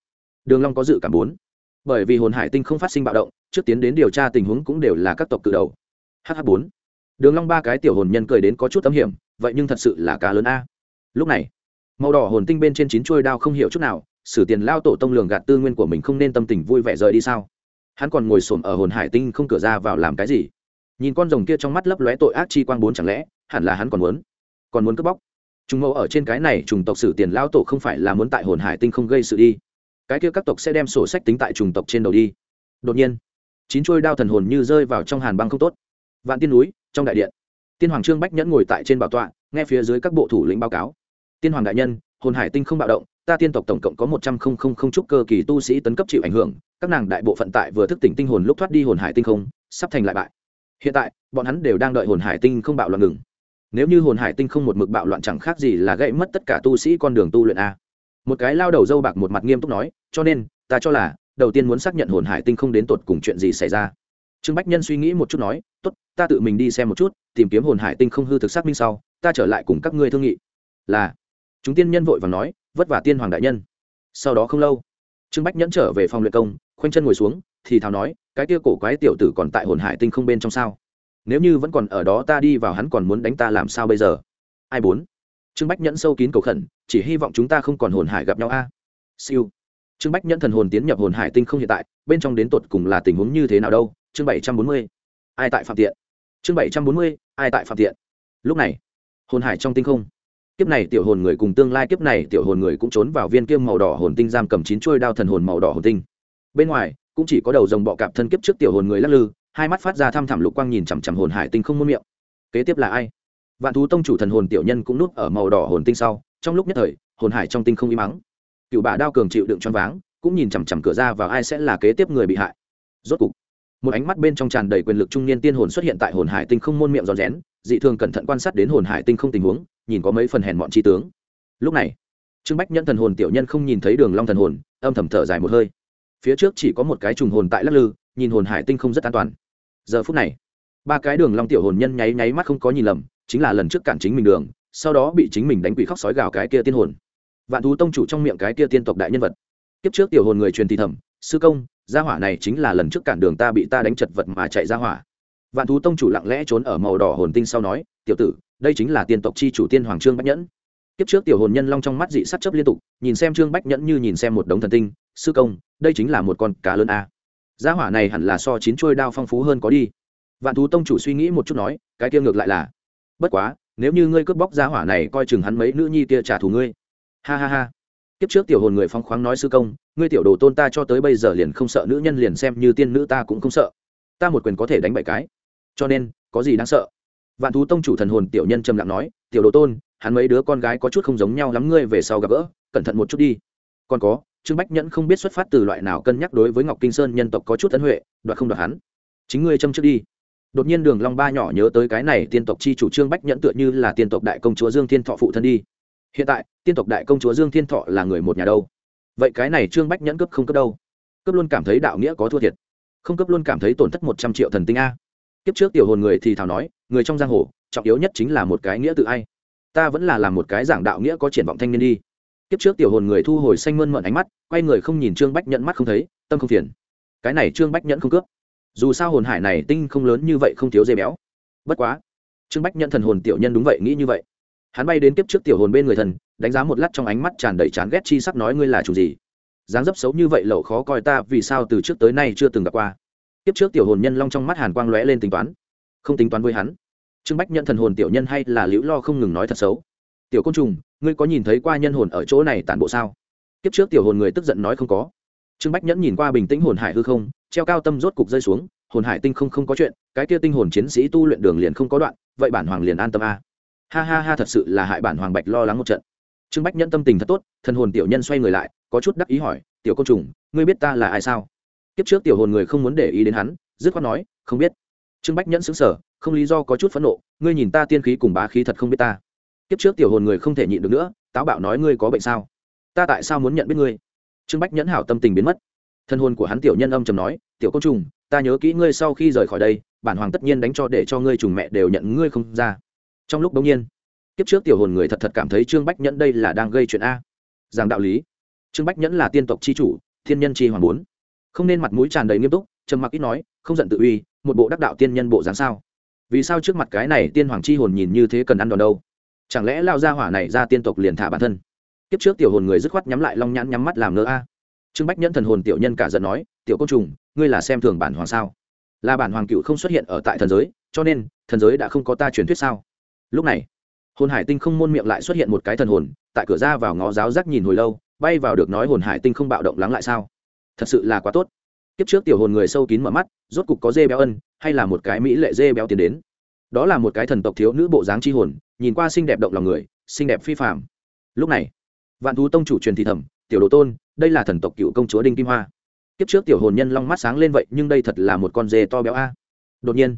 Đường long có dự cảm bốn bởi vì hồn hải tinh không phát sinh bạo động, trước tiến đến điều tra tình huống cũng đều là các tộc cự đầu. Hh bốn. Đường long ba cái tiểu hồn nhân cười đến có chút tấm hiểm, vậy nhưng thật sự là cá lớn a. Lúc này, màu đỏ hồn tinh bên trên chín chuôi đao không hiểu chút nào, sử tiền lao tổ tông lường gạt tư nguyên của mình không nên tâm tình vui vẻ rời đi sao? Hắn còn ngồi xổm ở hồn hải tinh không cửa ra vào làm cái gì? Nhìn con rồng kia trong mắt lấp lóe tội ác chi quang bốn chẳng lẽ, hẳn là hắn còn muốn còn muốn cướp bóc? Trùng mẫu ở trên cái này trùng tộc sử tiền lao tổ không phải là muốn tại hồn hải tinh không gây sự đi cái kia các tộc sẽ đem sổ sách tính tại trùng tộc trên đầu đi. Đột nhiên, chín chuôi đao thần hồn như rơi vào trong hàn băng không tốt. Vạn tiên núi, trong đại điện. Tiên hoàng trương bách nhẫn ngồi tại trên bảo tọa, nghe phía dưới các bộ thủ lĩnh báo cáo. Tiên hoàng đại nhân, hồn hải tinh không bạo động, ta tiên tộc tổng cộng có một trăm không không không trúc cơ kỳ tu sĩ tấn cấp chịu ảnh hưởng, các nàng đại bộ phận tại vừa thức tỉnh tinh hồn lúc thoát đi hồn hải tinh không, sắp thành lại bại. Hiện tại, bọn hắn đều đang đợi hồn hải tinh không bạo loạn ngừng. Nếu như hồn hải tinh không một mực bạo loạn chẳng khác gì là gãy mất tất cả tu sĩ con đường tu luyện a một cái lao đầu dâu bạc một mặt nghiêm túc nói, cho nên, ta cho là, đầu tiên muốn xác nhận hồn hải tinh không đến tột cùng chuyện gì xảy ra. Trương bách nhân suy nghĩ một chút nói, tốt, ta tự mình đi xem một chút, tìm kiếm hồn hải tinh không hư thực xác minh sau, ta trở lại cùng các ngươi thương nghị. Là. Chúng tiên nhân vội và nói, vất vả tiên hoàng đại nhân. Sau đó không lâu, trương bách nhẫn trở về phòng luyện công, khoanh chân ngồi xuống, thì thào nói, cái kia cổ quái tiểu tử còn tại hồn hải tinh không bên trong sao? Nếu như vẫn còn ở đó ta đi vào hắn còn muốn đánh ta làm sao bây giờ? Ai bốn? Trương bách nhẫn sâu kín cầu khẩn, chỉ hy vọng chúng ta không còn hồn hải gặp nhau a. Siêu. Trương bách nhẫn thần hồn tiến nhập hồn hải tinh không hiện tại, bên trong đến tột cùng là tình huống như thế nào đâu? Chương bảy trăm bốn mươi. Ai tại phạm tiện? Chương bảy trăm bốn mươi. Ai tại phạm tiện? Lúc này, hồn hải trong tinh không. Kiếp này tiểu hồn người cùng tương lai, kiếp này tiểu hồn người cũng trốn vào viên kiêm màu đỏ hồn tinh giam cầm chín chuôi đao thần hồn màu đỏ hồn tinh. Bên ngoài, cũng chỉ có đầu rồng bọ cạp thân kiếp trước tiểu hồn người lắc lư, hai mắt phát ra thăm thẳm lục quang nhìn chằm chằm hồn hải tinh không muôn miệng. Kế tiếp là ai? Vạn thú tông chủ thần hồn tiểu nhân cũng núp ở màu đỏ hồn tinh sau, trong lúc nhất thời, hồn hải trong tinh không im mắng cựu bà đao cường chịu đựng choáng váng, cũng nhìn chằm chằm cửa ra vào ai sẽ là kế tiếp người bị hại. Rốt cục, một ánh mắt bên trong tràn đầy quyền lực trung niên tiên hồn xuất hiện tại hồn hải tinh không môn miệng giòn rén, dị thường cẩn thận quan sát đến hồn hải tinh không tình huống, nhìn có mấy phần hèn mọn tri tướng. Lúc này, trương bách nhẫn thần hồn tiểu nhân không nhìn thấy đường long thần hồn, âm thầm thở dài một hơi. Phía trước chỉ có một cái trùng hồn tại lắc lư, nhìn hồn hải tinh không rất an toàn. Giờ phút này, ba cái đường long tiểu hồn nhân nháy nháy mắt không có nhìn lầm chính là lần trước cản chính mình đường, sau đó bị chính mình đánh quỷ khóc sói gào cái kia tiên hồn. Vạn thú tông chủ trong miệng cái kia tiên tộc đại nhân vật. Kiếp trước tiểu hồn người truyền thì thầm, sư công, gia hỏa này chính là lần trước cản đường ta bị ta đánh chật vật mà chạy ra hỏa. Vạn thú tông chủ lặng lẽ trốn ở màu đỏ hồn tinh sau nói, tiểu tử, đây chính là tiên tộc chi chủ tiên hoàng trương bách nhẫn. Kiếp trước tiểu hồn nhân long trong mắt dị sắt chấp liên tục, nhìn xem trương bách nhẫn như nhìn xem một đống thần tinh, sư công, đây chính là một con cá lớn a. Gia hỏa này hẳn là so chín trôi đao phong phú hơn có đi. Vạn thú tông chủ suy nghĩ một chút nói, cái kia ngược lại là bất quá, nếu như ngươi cướp bóc ra hỏa này coi chừng hắn mấy nữ nhi kia trả thù ngươi. Ha ha ha. Kiếp trước tiểu hồn người phong khoáng nói sư công, ngươi tiểu đồ tôn ta cho tới bây giờ liền không sợ nữ nhân liền xem như tiên nữ ta cũng không sợ. Ta một quyền có thể đánh bảy cái. Cho nên, có gì đáng sợ? Vạn thú tông chủ thần hồn tiểu nhân trầm lặng nói, tiểu đồ tôn, hắn mấy đứa con gái có chút không giống nhau lắm, ngươi về sau gặp gỡ, cẩn thận một chút đi. Còn có, trương bách nhẫn không biết xuất phát từ loại nào cân nhắc đối với ngọc kinh sơn nhân tộc có chút ấn huệ, đoạt không đoạt hắn. Chính ngươi châm trước đi đột nhiên đường long ba nhỏ nhớ tới cái này tiên tộc chi chủ trương bách nhẫn tựa như là tiên tộc đại công chúa dương thiên thọ phụ thân đi. Hiện tại, tiên tộc đại công chúa dương thiên thọ là người một nhà đâu? Vậy cái này trương bách nhẫn cấp không cấp đâu? Cấp luôn cảm thấy đạo nghĩa có thua thiệt. Không cấp luôn cảm thấy tổn thất một trăm triệu thần tinh a. Kiếp trước tiểu hồn người thì thảo nói, người trong giang hồ, trọng yếu nhất chính là một cái nghĩa tự ai. Ta vẫn là làm một cái giảng đạo nghĩa có triển vọng thanh niên đi. Kiếp trước tiểu hồn người thu hồi xanh mơn mận ánh mắt, quay người không nhìn trương bách nhẫn mắt không thấy, tâm không phiền. Cái này trương bách nhẫn không cướp dù sao hồn hải này tinh không lớn như vậy không thiếu dây béo. Bất quá, trương bách nhẫn thần hồn tiểu nhân đúng vậy, nghĩ như vậy. Hắn bay đến kiếp trước tiểu hồn bên người thần, đánh giá một lát trong ánh mắt tràn đầy chán ghét chi sắc nói ngươi là chủ gì? Dáng dấp xấu như vậy lậu khó coi ta vì sao từ trước tới nay chưa từng gặp qua? Kiếp trước tiểu hồn nhân long trong mắt hàn quang lóe lên tính toán. Không tính toán với hắn. Trương bách nhận thần hồn tiểu nhân hay là liễu lo không ngừng nói thật xấu. Tiểu côn trùng, ngươi có nhìn thấy qua nhân hồn ở chỗ này tản bộ sao? Kiếp trước tiểu hồn người tức giận nói không có. Trương bách nhẫn nhìn qua bình tĩnh hồn hải hư không treo cao tâm rốt cục rơi xuống, hồn hải tinh không không có chuyện, cái kia tinh hồn chiến sĩ tu luyện đường liền không có đoạn, vậy bản hoàng liền an tâm a. Ha ha ha, thật sự là hại bản hoàng bạch lo lắng một trận. Trương bách nhẫn tâm tình thật tốt, thần hồn tiểu nhân xoay người lại, có chút đắc ý hỏi, tiểu công trùng, ngươi biết ta là ai sao? Kiếp trước tiểu hồn người không muốn để ý đến hắn, dứt khoát nói, không biết. Trương bách nhẫn xứng sở không lý do có chút phẫn nộ, ngươi nhìn ta tiên khí cùng bá khí thật không biết ta. Kiếp trước tiểu hồn người không thể nhịn được nữa, táo bạo nói, ngươi có bệnh sao? Ta tại sao muốn nhận biết ngươi? Trương bách nhẫn hảo tâm tình biến mất thân hồn của hắn tiểu nhân âm trầm nói, tiểu công trùng, ta nhớ kỹ ngươi sau khi rời khỏi đây, bản hoàng tất nhiên đánh cho để cho ngươi trùng mẹ đều nhận ngươi không ra. Trong lúc bỗng nhiên, kiếp trước tiểu hồn người thật thật cảm thấy trương bách nhẫn đây là đang gây chuyện a. Giảng đạo lý, trương bách nhẫn là tiên tộc c h i chủ, thiên nhân c h i hoàng bốn. Không nên mặt mũi tràn đầy nghiêm túc, trầm mặc ít nói, không giận tự uy, một bộ đắc đạo tiên nhân bộ dáng sao? Vì sao trước mặt cái này tiên hoàng c h i hồn nhìn như thế cần ăn đòn đâu? Chẳng lẽ lao ra hỏa này ra tiên tộc liền thả bản thân? Kiếp trước tiểu hồn người dứt khoát nhắm lại long nhãn nhắm mắt làm nơ a trương bách nhẫn thần hồn tiểu nhân cả giận nói tiểu côn trùng ngươi là xem thường bản hoàng sao? Là bản hoàng cựu không xuất hiện ở tại thần giới cho nên thần giới đã không có ta truyền thuyết sao? Lúc này hồn hải tinh không môn miệng lại xuất hiện một cái thần hồn tại cửa ra vào ngó giáo giác nhìn hồi lâu bay vào được nói hồn hải tinh không bạo động lắng lại sao? Thật sự là quá tốt. Kiếp trước tiểu hồn người sâu kín mở mắt rốt cục có dê béo ân hay là một cái mỹ lệ dê béo tiến đến. Đó là một cái thần tộc thiếu nữ bộ dáng chi hồn nhìn qua xinh đẹp động lòng người xinh đẹp phi phạm lúc này vạn thú tông chủ truyền thị thẩm, tiểu đồ tôn đây là thần tộc cựu công chúa đinh kim hoa. Kiếp trước tiểu hồn nhân long mắt sáng lên vậy, nhưng đây thật là một con dê to béo a. Đột nhiên,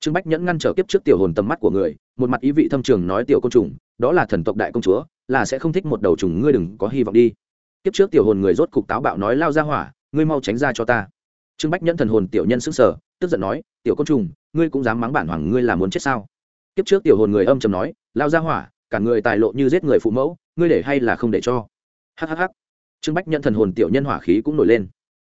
trương bách nhẫn ngăn trở kiếp trước tiểu hồn tầm mắt của người, một mặt ý vị thâm trường nói, tiểu công trùng, đó là thần tộc đại công chúa, là sẽ không thích một đầu trùng, ngươi đừng có hy vọng đi. Kiếp trước tiểu hồn người rốt cục táo bạo nói, lao ra hỏa, ngươi mau tránh ra cho ta. Trương bách nhẫn thần hồn tiểu nhân sững sờ, tức giận nói, tiểu công trùng, ngươi cũng dám mắng bản hoàng ngươi là muốn chết sao? Kiếp trước tiểu hồn người âm trầm nói, lao ra hỏa, cả người tài lộ như giết người phụ mẫu, ngươi để hay là không để cho? Hhh trương bách nhẫn thần hồn tiểu nhân hỏa khí cũng nổi lên.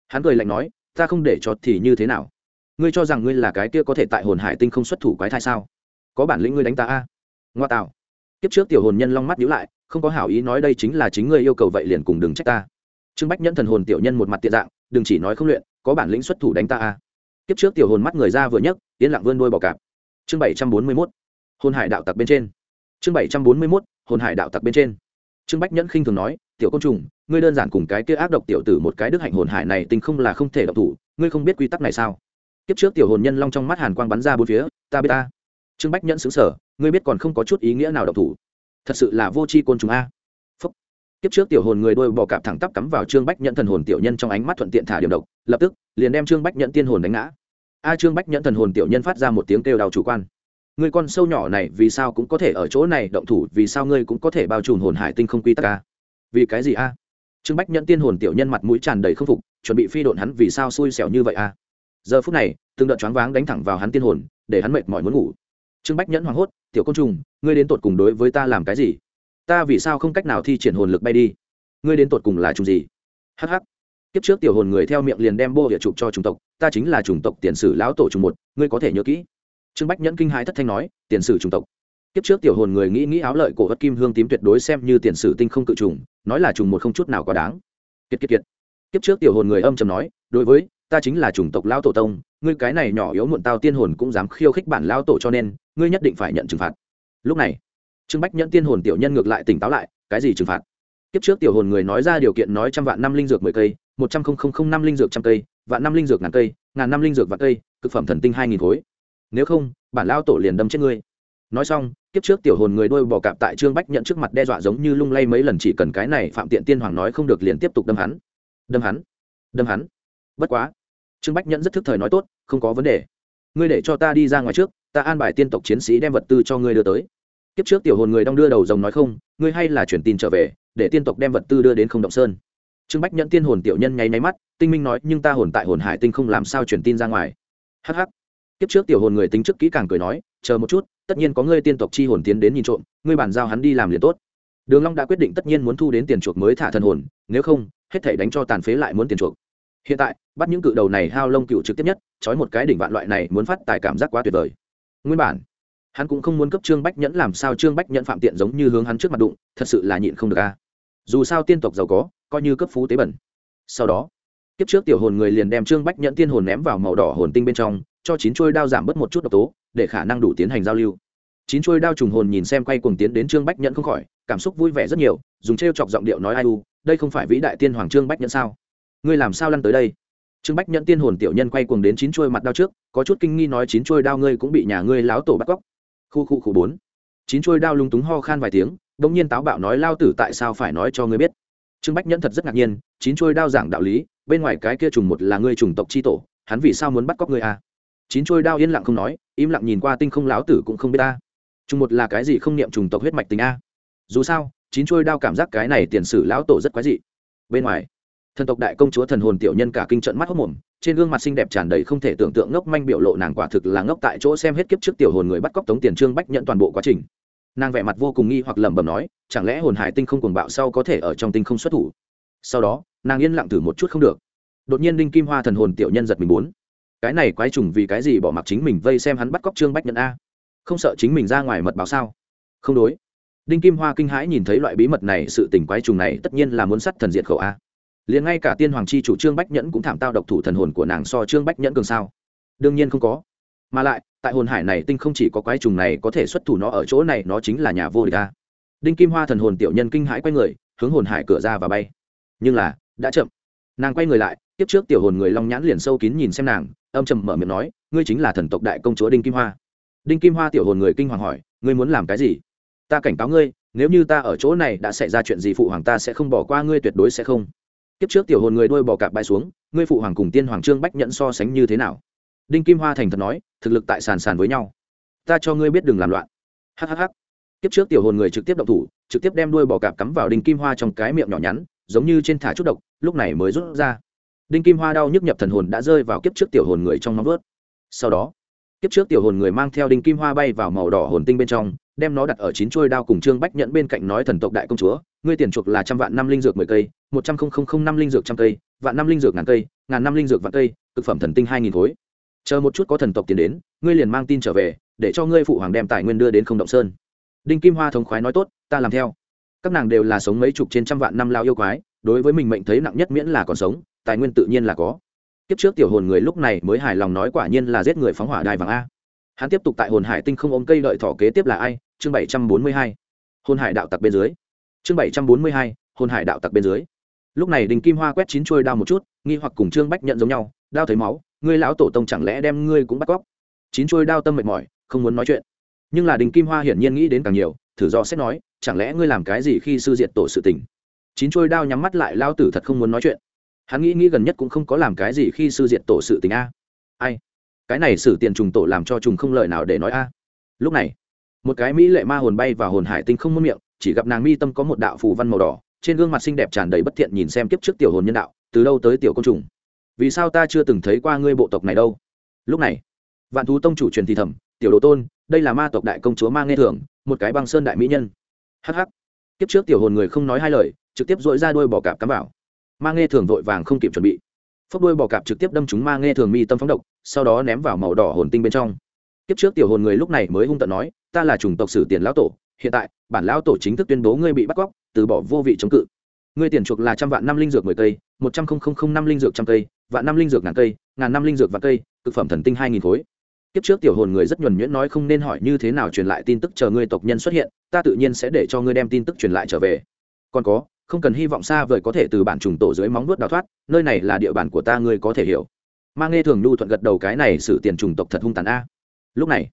Hắn cười lạnh nói, ta không để cho thì như thế nào? Ngươi cho rằng ngươi là cái kia có thể tại hồn hải tinh không xuất thủ quái thai sao? Có bản lĩnh ngươi đánh ta a? Ngoa tạo. Kiếp trước tiểu hồn nhân long mắt nhíu lại, không có hảo ý nói đây chính là chính ngươi yêu cầu vậy liền cùng đừng trách ta. Trương bách nhẫn thần hồn tiểu nhân một mặt tiện dạng, đừng chỉ nói không luyện, có bản lĩnh xuất thủ đánh ta a. Kiếp trước tiểu hồn mắt người ra vừa nhấc tiến lặng vươn đuôi bò cạp. Chương bảy trăm bốn mươi mốt, hồn hải đạo tặc bên trên. Chương bảy trăm bốn mươi mốt, hồn hải đạo tặc bên trên. Trương bách nhẫn khinh thường nói, tiểu côn trùng ngươi đơn giản cùng cái kia ác độc tiểu tử một cái đức hạnh hồn hải này tình không là không thể độc thủ, ngươi không biết quy tắc này sao? Kiếp trước tiểu hồn nhân long trong mắt hàn quang bắn ra bốn phía, ta biết ta. Trương bách nhẫn xứng sở ngươi biết còn không có chút ý nghĩa nào độc thủ. Thật sự là vô tri côn trùng a. Phúc. Kiếp trước tiểu hồn người đôi bò cạp thẳng tắp cắm vào trương bách nhẫn thần hồn tiểu nhân trong ánh mắt thuận tiện thả điểm độc, lập tức, liền đem trương bách nhẫn tiên hồn đánh ngã. A trương bách nhẫn thần hồn tiểu nhân phát ra một tiếng kêu đau chủ quan. Ngươi con sâu nhỏ này vì sao cũng có thể ở chỗ này động thủ, vì sao ngươi cũng có thể bao trùm hồn hải tinh không quy tắc a? Vì cái gì a? Trương bách nhẫn tiên hồn tiểu nhân mặt mũi tràn đầy không phục, chuẩn bị phi độn hắn vì sao xui xẻo như vậy a giờ phút này, từng đợt choáng váng đánh thẳng vào hắn tiên hồn, để hắn mệt mỏi muốn ngủ. Trương bách nhẫn hoảng hốt, tiểu côn trùng, ngươi đến tột cùng đối với ta làm cái gì? Ta vì sao không cách nào thi triển hồn lực bay đi? Ngươi đến tột cùng là trùng gì? Hh kiếp trước tiểu hồn người theo miệng liền đem bô địa chụp cho chủng tộc, ta chính là chủng tộc tiền sử lão tổ trùng một, ngươi có thể nhớ kỹ. Trương bách nhẫn kinh hãi thất thanh nói, tiền sử chủng tộc kiếp trước tiểu hồn người nghĩ nghĩ áo lợi cổ vật kim hương tím tuyệt đối xem như tiền sử tinh không cự trùng, nói là trùng một không chút nào quá đáng. Kiệt kiệt kiệt. Kiếp trước tiểu hồn người âm trầm nói, đối với, ta chính là chủng tộc lão tổ tông, ngươi cái này nhỏ yếu muộn tao tiên hồn cũng dám khiêu khích bản lão tổ cho nên, ngươi nhất định phải nhận trừng phạt. Lúc này, trương bách nhẫn tiên hồn tiểu nhân ngược lại tỉnh táo lại, cái gì trừng phạt? Kiếp trước tiểu hồn người nói ra điều kiện nói trăm vạn năm linh dược mười cây, một trăm linh năm linh dược trăm cây, vạn năm linh dược ngàn cây, ngàn năm linh dược vạn cây, cực phẩm thần tinh hai nghìn khối. Nếu không, bản lao tổ liền đâm chết ngươi nói xong, kiếp trước tiểu hồn người đôi bò cạp tại trương bách nhận trước mặt đe dọa giống như lung lay mấy lần chỉ cần cái này phạm tiện tiên hoàng nói không được liền tiếp tục đâm hắn. Đâm hắn đâm hắn. Bất quá, trương bách nhẫn rất thức thời nói tốt, không có vấn đề. Ngươi để cho ta đi ra ngoài trước, ta an bài tiên tộc chiến sĩ đem vật tư cho ngươi đưa tới. Kiếp trước tiểu hồn người đong đưa đầu rồng nói không, ngươi hay là chuyển tin trở về, để tiên tộc đem vật tư đưa đến không động sơn. Trương bách nhẫn tiên hồn tiểu nhân nháy nháy mắt, tinh minh nói, nhưng ta hồn tại hồn hải tinh không làm sao chuyển tin ra ngoài. Hh kiếp trước tiểu hồn người tính trước kỹ càng cười nói, chờ một chút tất nhiên có ngươi tiên tộc chi hồn tiến đến nhìn trộm, ngươi bàn giao hắn đi làm liền tốt. Đường long đã quyết định tất nhiên muốn thu đến tiền chuộc mới thả thần hồn, nếu không, hết thảy đánh cho tàn phế lại muốn tiền chuộc. Hiện tại, bắt những cự đầu này hao lông cựu trực tiếp nhất, trói một cái đỉnh vạn loại này muốn phát tài cảm giác quá tuyệt vời. Nguyên bản, hắn cũng không muốn cấp trương bách nhẫn làm sao trương bách nhẫn phạm tiện giống như hướng hắn trước mặt đụng, thật sự là nhịn không được a. Dù sao tiên tộc giàu có, coi như cấp phú tế bẩn. Sau đó, kiếp trước tiểu hồn người liền đem trương bách nhẫn tiên hồn ném vào màu đỏ hồn tinh bên trong cho chín chuôi đao giảm bớt một chút độc tố, để khả năng đủ tiến hành giao lưu. Chín chuôi đao trùng hồn nhìn xem quay cuồng tiến đến trương bách nhẫn không khỏi, cảm xúc vui vẻ rất nhiều, dùng t chọc giọng điệu nói ai u, đây không phải vĩ đại tiên hoàng trương bách nhẫn sao? Ngươi làm sao lăn tới đây? Trương bách nhẫn tiên hồn tiểu nhân quay cuồng đến chín chuôi mặt đao trước, có chút kinh nghi nói chín chuôi đao ngươi cũng bị nhà ngươi láo tổ bắt cóc. Khu khu khu bốn. Chín chuôi đao lung túng ho khan vài tiếng, bỗng nhiên táo bạo nói lao tử tại sao phải nói cho ngươi biết? Trương bách nhẫn thật rất ngạc nhiên, chín chuôi đao giảng đạo lý, bên ngoài cái kia trùng một là ngươi trùng tộc c h i tổ, hắn vì sao muốn bắt cóc ngươi à? Chín trôi đao yên lặng không nói, im lặng nhìn qua tinh không láo tử cũng không biết ta. Trùng một là cái gì không niệm trùng tộc huyết mạch tình a. Dù sao, chín trôi đao cảm giác cái này tiền sử lão tổ rất quái dị. Bên ngoài, thần tộc đại công chúa thần hồn tiểu nhân cả kinh trận mắt hốc mồm, trên gương mặt xinh đẹp tràn đầy không thể tưởng tượng ngốc manh biểu lộ nàng quả thực là ngốc tại chỗ xem hết kiếp trước tiểu hồn người bắt cóc tống tiền trương bách nhận toàn bộ quá trình. Nàng vẻ mặt vô cùng nghi hoặc lẩm bẩm nói, chẳng lẽ hồn hải tinh không cuồng bạo sau có thể ở trong tinh không xuất thủ? Sau đó, nàng yên lặng thử một chút không được. Đột nhiên đinh kim hoa thần hồn tiểu nhân giật mình bốn cái này quái trùng vì cái gì bỏ mặc chính mình vây xem hắn bắt cóc trương bách nhận a? Không sợ chính mình ra ngoài mật báo sao? Không đối. Đinh kim hoa kinh hãi nhìn thấy loại bí mật này, sự tình quái trùng này tất nhiên là muốn sắt thần diệt khẩu a. Liền ngay cả tiên hoàng chi chủ trương bách nhẫn cũng thảm tao độc thủ thần hồn của nàng so trương bách nhẫn cường sao? Đương nhiên không có. Mà lại, tại hồn hải này tinh không chỉ có quái trùng này có thể xuất thủ nó ở chỗ này, nó chính là nhà vô địch a. Đinh kim hoa thần hồn tiểu nhân kinh hãi quay người, hướng hồn hải cửa ra và bay. Nhưng là, đã chậm. Nàng quay người lại tiếp trước tiểu hồn người long nhãn liền sâu kín nhìn xem nàng, âm trầm mở miệng nói, ngươi chính là thần tộc đại công chúa đinh kim hoa. Đinh kim hoa tiểu hồn người kinh hoàng hỏi, ngươi muốn làm cái gì? Ta cảnh cáo ngươi, nếu như ta ở chỗ này đã xảy ra chuyện gì phụ hoàng ta sẽ không bỏ qua ngươi tuyệt đối sẽ không. Kiếp trước tiểu hồn người đuôi bò cạp bay xuống, ngươi phụ hoàng cùng tiên hoàng trương bách nhận so sánh như thế nào? Đinh kim hoa thành thật nói, thực lực tại sàn sàn với nhau. Ta cho ngươi biết đừng làm loạn. Hhh kiếp trước tiểu hồn người trực tiếp động thủ, trực tiếp đem đuôi bò cạp cắm vào đinh kim hoa trong cái miệng nhỏ nhắn, giống như trên thả chút độc, lúc này mới rút ra đinh kim hoa đau nhức nhập thần hồn đã rơi vào kiếp trước tiểu hồn người trong móng vớt. Sau đó, kiếp trước tiểu hồn người mang theo đinh kim hoa bay vào màu đỏ hồn tinh bên trong, đem nó đặt ở chín chuôi đao cùng trương bách nhẫn bên cạnh nói thần tộc đại công chúa, ngươi tiền chuộc là trăm vạn năm linh dược mười cây, một trăm không không không năm linh dược trăm cây, vạn năm linh dược ngàn cây, ngàn năm linh dược vạn cây thực phẩm thần tinh hai nghìn khối. Chờ một chút có thần tộc tiền đến, ngươi liền mang tin trở về, để cho ngươi phụ hoàng đem tài nguyên đưa đến không động sơn. Đinh kim hoa thống khoái nói tốt, ta làm theo. Các nàng đều là sống mấy chục trên trăm vạn năm lao yêu quái, đối với mình mệnh thấy nặng nhất miễn là còn sống tài nguyên tự nhiên là có. Kiếp trước tiểu hồn người lúc này mới hài lòng nói quả nhiên là giết người phóng hỏa đài vàng a. Hắn tiếp tục tại hồn hải tinh không ôm cây đợi thỏ kế tiếp là ai? Chương bảy trăm bốn mươi hai. Hồn hải đạo tặc bên dưới. Chương bảy trăm bốn mươi hai, hồn hải đạo tặc bên dưới. Lúc này đình kim hoa quét chín chuôi đao một chút, nghi hoặc cùng trương bách nhận giống nhau, đao thấy máu, ngươi lão tổ tông chẳng lẽ đem ngươi cũng bắt cóc? Chín chuôi đao tâm mệt mỏi, không muốn nói chuyện. Nhưng là đình kim hoa hiển nhiên nghĩ đến càng nhiều, thử do xét nói, chẳng lẽ ngươi làm cái gì khi sư diệt tổ sự tình? Chín chuôi đao nhắm mắt lại lao tử thật không muốn nói chuyện hắn nghĩ nghĩ gần nhất cũng không có làm cái gì khi sư diện tổ sự tình a. Ai? Cái này xử tiền trùng tổ làm cho trùng không lời nào để nói a. Lúc này, một cái mỹ lệ ma hồn bay vào hồn hải tinh không muốn miệng, chỉ gặp nàng mi tâm có một đạo phù văn màu đỏ, trên gương mặt xinh đẹp tràn đầy bất thiện nhìn xem kiếp trước tiểu hồn nhân đạo, từ đâu tới tiểu công trùng? Vì sao ta chưa từng thấy qua ngươi bộ tộc này đâu? Lúc này, vạn thú tông chủ truyền thì thầm, tiểu đồ tôn, đây là ma tộc đại công chúa ma nghe thường một cái băng sơn đại mỹ nhân. Hh kiếp trước tiểu hồn người không nói hai lời, trực tiếp dội ra đôi bỏ cạp cắm vào ma nghe thường vội vàng không kịp chuẩn bị. Phốc đôi bò cạp trực tiếp đâm chúng ma nghe thường mi tâm phóng độc, sau đó ném vào màu đỏ hồn tinh bên trong. Kiếp trước tiểu hồn người lúc này mới hung tận nói, ta là chủng tộc sử tiền lão tổ, hiện tại, bản lão tổ chính thức tuyên bố ngươi bị bắt cóc, từ bỏ vô vị chống cự. Ngươi tiền chuộc là trăm vạn năm linh dược mười cây, một trăm linh năm linh dược trăm cây, vạn năm linh dược ngàn cây, ngàn năm linh dược vạn cây, cực phẩm thần tinh hai nghìn khối. Kiếp trước tiểu hồn người rất nhuần nhuyễn nói không nên hỏi như thế nào truyền lại tin tức chờ ngươi tộc nhân xuất hiện, ta tự nhiên sẽ để cho ngươi đem tin tức truyền lại trở về. Còn có không cần hy vọng xa vời có thể từ bản trùng tổ dưới móng nuốt đào thoát, nơi này là địa bàn của ta, ngươi có thể hiểu. Ma nghe thường nhu thuận gật đầu, cái này xử tiền trùng tộc thật hung tàn a. Lúc này,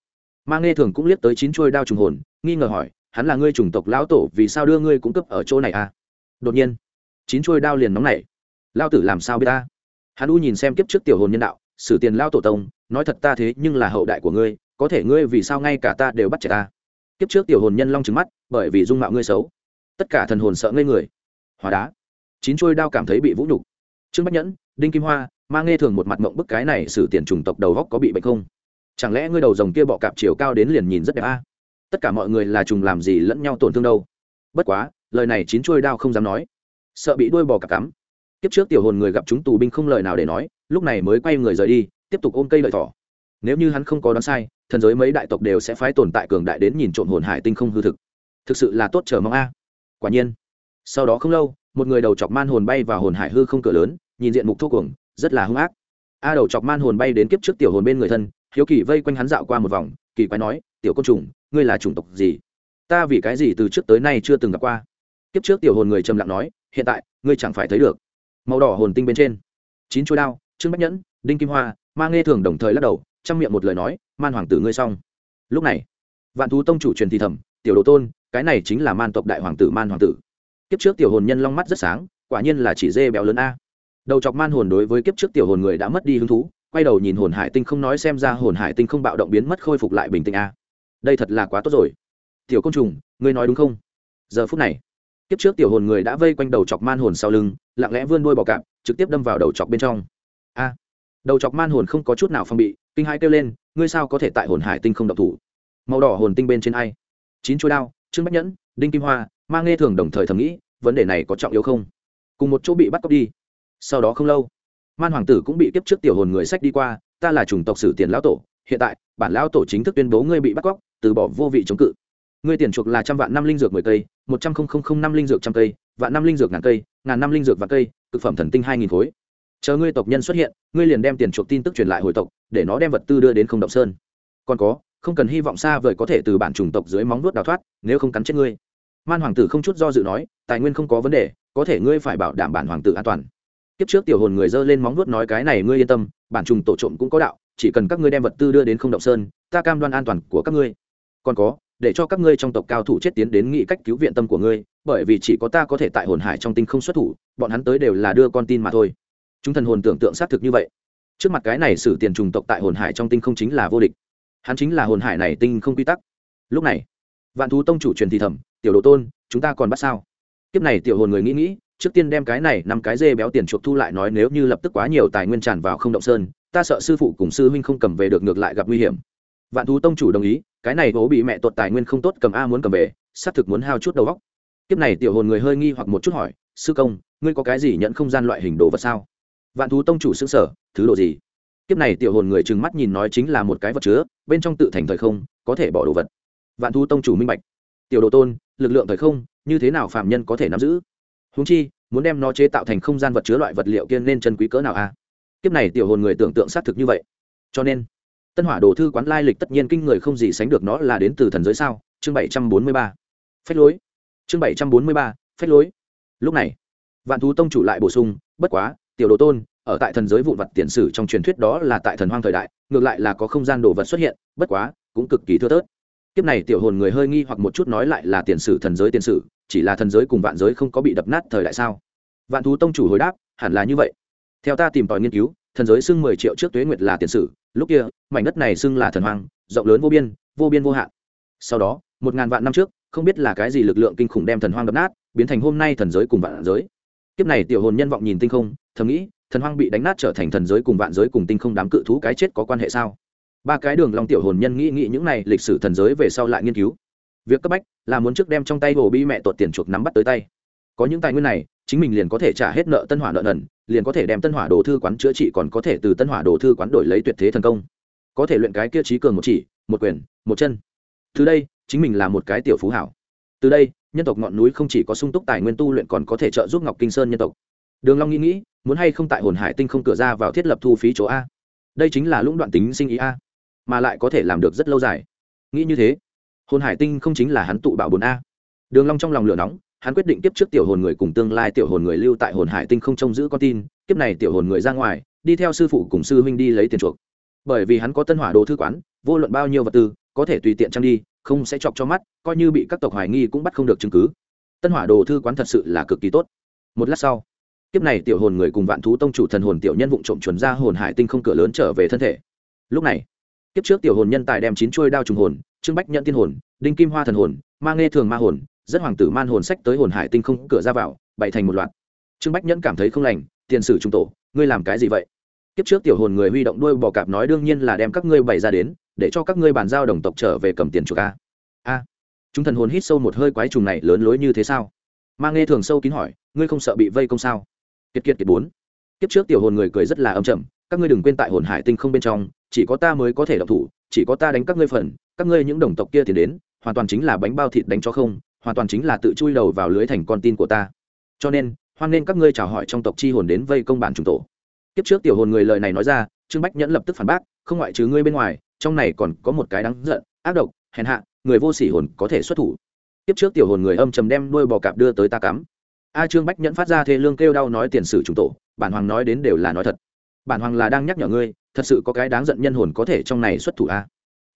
ma nghe thường cũng liếc tới chín chuôi đao trùng hồn, nghi ngờ hỏi, hắn là ngươi trùng tộc lão tổ, vì sao đưa ngươi cung cấp ở chỗ này a? Đột nhiên, chín chuôi đao liền nóng nảy. Lao tử làm sao biết ta? Hắn u nhìn xem kiếp trước tiểu hồn nhân đạo, sử tiền lao tổ tông, nói thật ta thế nhưng là hậu đại của ngươi, có thể ngươi vì sao ngay cả ta đều bắt trẻ ta? Kiếp trước tiểu hồn nhân long trừng mắt, bởi vì dung mạo ngươi xấu. Tất cả thần hồn sợ ngây người hóa đá. Chín trôi đao cảm thấy bị vũ nhục. Trương bách nhẫn, đinh kim hoa, ma nghe thường một mặt mộng bức cái này xử tiền trùng tộc đầu góc có bị bệnh không? Chẳng lẽ ngươi đầu rồng kia bọ cạp chiều cao đến liền nhìn rất đẹp a? Tất cả mọi người là trùng làm gì lẫn nhau tổn thương đâu? Bất quá, lời này chín trôi đao không dám nói. Sợ bị đuôi bò cạp cắm. Tiếp trước tiểu hồn người gặp chúng tù binh không lời nào để nói, lúc này mới quay người rời đi, tiếp tục ôm cây lợi thỏ. Nếu như hắn không có đoán sai, thần giới mấy đại tộc đều sẽ phái tồn tại cường đại đến nhìn trộm hồn hải tinh không hư thực. Thực sự là tốt chờ mong a. Quả nhiên sau đó không lâu, một người đầu chọc man hồn bay vào hồn hải hư không cửa lớn, nhìn diện mục thô cuồng, rất là hung ác. A đầu chọc man hồn bay đến kiếp trước tiểu hồn bên người thân, hiếu kỳ vây quanh hắn dạo qua một vòng, kỳ quái nói, tiểu côn trùng, ngươi là chủng tộc gì? Ta vì cái gì từ trước tới nay chưa từng gặp qua? Kiếp trước tiểu hồn người trầm lặng nói, hiện tại, ngươi chẳng phải thấy được. Màu đỏ hồn tinh bên trên. Chín chuôi đao, trương bách nhẫn, đinh kim hoa, ma nghe thường đồng thời lắc đầu trong miệng một lời nói, man hoàng tử ngươi xong. Lúc này, vạn thú tông chủ truyền thì thầm, tiểu đồ tôn, cái này chính là man tộc đại hoàng tử man hoàng tử kiếp trước tiểu hồn nhân long mắt rất sáng, quả nhiên là chỉ dê béo lớn a. Đầu chọc man hồn đối với kiếp trước tiểu hồn người đã mất đi hứng thú, quay đầu nhìn hồn hải tinh không nói xem ra hồn hải tinh không bạo động biến mất khôi phục lại bình tĩnh a. Đây thật là quá tốt rồi. Tiểu côn trùng, ngươi nói đúng không? Giờ phút này, kiếp trước tiểu hồn người đã vây quanh đầu chọc man hồn sau lưng, lặng lẽ vươn đôi bọ cạp, trực tiếp đâm vào đầu chọc bên trong. A. Đầu chọc man hồn không có chút nào phong bị, kinh hai kêu lên, ngươi sao có thể tại hồn hải tinh không độc thủ? Màu đỏ hồn tinh bên trên ai? Chín chuôi đao, trương bách nhẫn đinh kim hoa, Ma nghe thường đồng thời thầm nghĩ, vấn đề này có trọng yếu không? Cùng một chỗ bị bắt cóc đi. Sau đó không lâu, man hoàng tử cũng bị kiếp trước tiểu hồn người sách đi qua, ta là chủng tộc sử tiền lão tổ, hiện tại, bản lão tổ chính thức tuyên bố ngươi bị bắt cóc, từ bỏ vô vị chống cự. Ngươi tiền chuộc là trăm vạn năm linh dược mười cây, một trăm không không không năm linh dược trăm cây, vạn năm linh dược ngàn cây, ngàn năm linh dược vạn cây thực phẩm thần tinh hai nghìn khối. Chờ ngươi tộc nhân xuất hiện, ngươi liền đem tiền chuộc tin tức truyền lại hồi tộc, để nó đem vật tư đưa đến không động sơn. Còn có, không cần hy vọng xa vời có thể từ bản chủng tộc dưới móng vuốt đào thoát, nếu không cắn chết ngươi man hoàng tử không chút do dự nói, tài nguyên không có vấn đề, có thể ngươi phải bảo đảm bản hoàng tử an toàn. Kiếp trước tiểu hồn người dơ lên móng vuốt nói, cái này ngươi yên tâm, bản trùng tổ trộm cũng có đạo, chỉ cần các ngươi đem vật tư đưa đến không động sơn, ta cam đoan an toàn của các ngươi. Còn có, để cho các ngươi trong tộc cao thủ chết tiến đến nghĩ cách cứu viện tâm của ngươi, bởi vì chỉ có ta có thể tại hồn hải trong tinh không xuất thủ, bọn hắn tới đều là đưa con tin mà thôi. Chúng thần hồn tưởng tượng xác thực như vậy. Trước mặt cái này sử tiền trùng tộc tại hồn hải trong tinh không chính là vô địch. Hắn chính là hồn hải này tinh không quy tắc. Lúc này vạn thú tông chủ truyền thì thầm, tiểu đồ tôn, chúng ta còn bắt sao? Kiếp này tiểu hồn người nghĩ nghĩ, trước tiên đem cái này năm cái dê béo tiền chuộc thu lại nói nếu như lập tức quá nhiều tài nguyên tràn vào không động sơn, ta sợ sư phụ cùng sư huynh không cầm về được ngược lại gặp nguy hiểm. Vạn thú tông chủ đồng ý, cái này bố bị mẹ tuột tài nguyên không tốt cầm a muốn cầm về, xác thực muốn hao chút đầu óc. Kiếp này tiểu hồn người hơi nghi hoặc một chút hỏi, sư công, ngươi có cái gì nhận không gian loại hình đồ vật sao? Vạn thú tông chủ xứng sở thứ đồ gì? Kiếp này tiểu hồn người trừng mắt nhìn nói chính là một cái vật chứa, bên trong tự thành thời không, có thể bỏ đồ vật vạn thu tông chủ minh bạch. Tiểu đồ tôn, lực lượng thời không, như thế nào phạm nhân có thể nắm giữ? Húng chi, muốn đem nó chế tạo thành không gian vật chứa loại vật liệu kiên nên chân quý cỡ nào a kiếp này tiểu hồn người tưởng tượng xác thực như vậy. Cho nên, tân hỏa đồ thư quán lai lịch tất nhiên kinh người không gì sánh được nó là đến từ thần giới sao? Chương bảy trăm bốn mươi ba. Phách lối. Chương bảy trăm bốn mươi ba, phách lối. Lúc này, vạn thú tông chủ lại bổ sung, bất quá, tiểu đồ tôn, ở tại thần giới vụn vật tiền sử trong truyền thuyết đó là tại thần hoang thời đại, ngược lại là có không gian đồ vật xuất hiện, bất quá, cũng cực kỳ thưa thớt kiếp này tiểu hồn người hơi nghi hoặc một chút nói lại là tiền sử thần giới tiền sử, chỉ là thần giới cùng vạn giới không có bị đập nát thời đại sao? Vạn thú tông chủ hồi đáp, hẳn là như vậy. Theo ta tìm tòi nghiên cứu, thần giới xưng mười triệu trước tuế nguyệt là tiền sử, lúc kia, mảnh đất này xưng là thần hoang, rộng lớn vô biên vô biên vô hạn. Sau đó, một ngàn vạn năm trước, không biết là cái gì lực lượng kinh khủng đem thần hoang đập nát, biến thành hôm nay thần giới cùng vạn giới. Kiếp này tiểu hồn nhân vọng nhìn tinh không, thầm nghĩ, thần hoang bị đánh nát trở thành thần giới cùng vạn giới cùng tinh không đám cự thú cái chết có quan hệ sao? Ba cái đường long tiểu hồn nhân nghĩ nghĩ những này lịch sử thần giới về sau lại nghiên cứu. Việc cấp bách là muốn trước đem trong tay hồ bi mẹ tuột tiền chuộc nắm bắt tới tay. Có những tài nguyên này, chính mình liền có thể trả hết nợ tân hỏa nợ nần, liền có thể đem tân hỏa đồ thư quán chữa trị còn có thể từ tân hỏa đồ thư quán đổi lấy tuyệt thế thần công. Có thể luyện cái kia trí cường một chỉ, một quyền, một chân. Từ đây, chính mình là một cái tiểu phú hảo. Từ đây, nhân tộc ngọn núi không chỉ có sung túc tài nguyên tu luyện còn có thể trợ giúp ngọc kinh sơn nhân tộc. Đường long nghĩ nghĩ, muốn hay không tại hồn hải tinh không cửa ra vào thiết lập thu phí chỗ a? Đây chính là lũng đoạn tính sinh ý a mà lại có thể làm được rất lâu dài. Nghĩ như thế, hồn hải tinh không chính là hắn tụ bảo bồn a. Đường long trong lòng lửa nóng, hắn quyết định kiếp trước tiểu hồn người cùng tương lai tiểu hồn người lưu tại hồn hải tinh không trông giữ con tin, kiếp này tiểu hồn người ra ngoài, đi theo sư phụ cùng sư huynh đi lấy tiền chuộc. Bởi vì hắn có tân hỏa đồ thư quán, vô luận bao nhiêu vật tư, có thể tùy tiện trang đi, không sẽ chọc cho mắt, coi như bị các tộc hoài nghi cũng bắt không được chứng cứ. Tân hỏa đồ thư quán thật sự là cực kỳ tốt. Một lát sau, kiếp này tiểu hồn người cùng vạn thú tông chủ thần hồn tiểu nhân vụng trộm chuẩn ra hồn hải tinh không cửa lớn trở về thân thể. Lúc này kiếp trước tiểu hồn nhân tài đem chín chuôi đao trùng hồn, trương bách nhận tiên hồn, đinh kim hoa thần hồn, ma nghe thường ma hồn, rất hoàng tử man hồn sách tới hồn hải tinh không cửa ra vào, bày thành một loạt. Trương bách nhẫn cảm thấy không lành, tiền sử trung tổ, ngươi làm cái gì vậy? Kiếp trước tiểu hồn người huy động đuôi bò cạp nói đương nhiên là đem các ngươi bày ra đến, để cho các ngươi bàn giao đồng tộc trở về cầm tiền chuộc a. A, chúng thần hồn hít sâu một hơi quái trùng này lớn lối như thế sao? Ma nghe thường sâu kín hỏi, ngươi không sợ bị vây công sao? Kiệt kiệt kiệt bốn. Kiếp trước tiểu hồn người cười rất là âm chậm các ngươi đừng quên tại hồn hải tinh không bên trong, chỉ có ta mới có thể độc thủ, chỉ có ta đánh các ngươi phần, các ngươi những đồng tộc kia thì đến, hoàn toàn chính là bánh bao thịt đánh cho không, hoàn toàn chính là tự chui đầu vào lưới thành con tin của ta. Cho nên, hoan nên các ngươi chào hỏi trong tộc chi hồn đến vây công bản trùng tổ. Kiếp trước tiểu hồn người lời này nói ra, trương bách nhẫn lập tức phản bác, không ngoại trừ ngươi bên ngoài, trong này còn có một cái đáng giận, ác độc, hèn hạ, người vô sỉ hồn có thể xuất thủ. Kiếp trước tiểu hồn người âm trầm đem đuôi bò cạp đưa tới ta cắm. A trương bách nhẫn phát ra thê lương kêu đau nói tiền sử trùng tổ, bản hoàng nói đến đều là nói thật bản hoàng là đang nhắc nhở ngươi, thật sự có cái đáng giận nhân hồn có thể trong này xuất thủ a.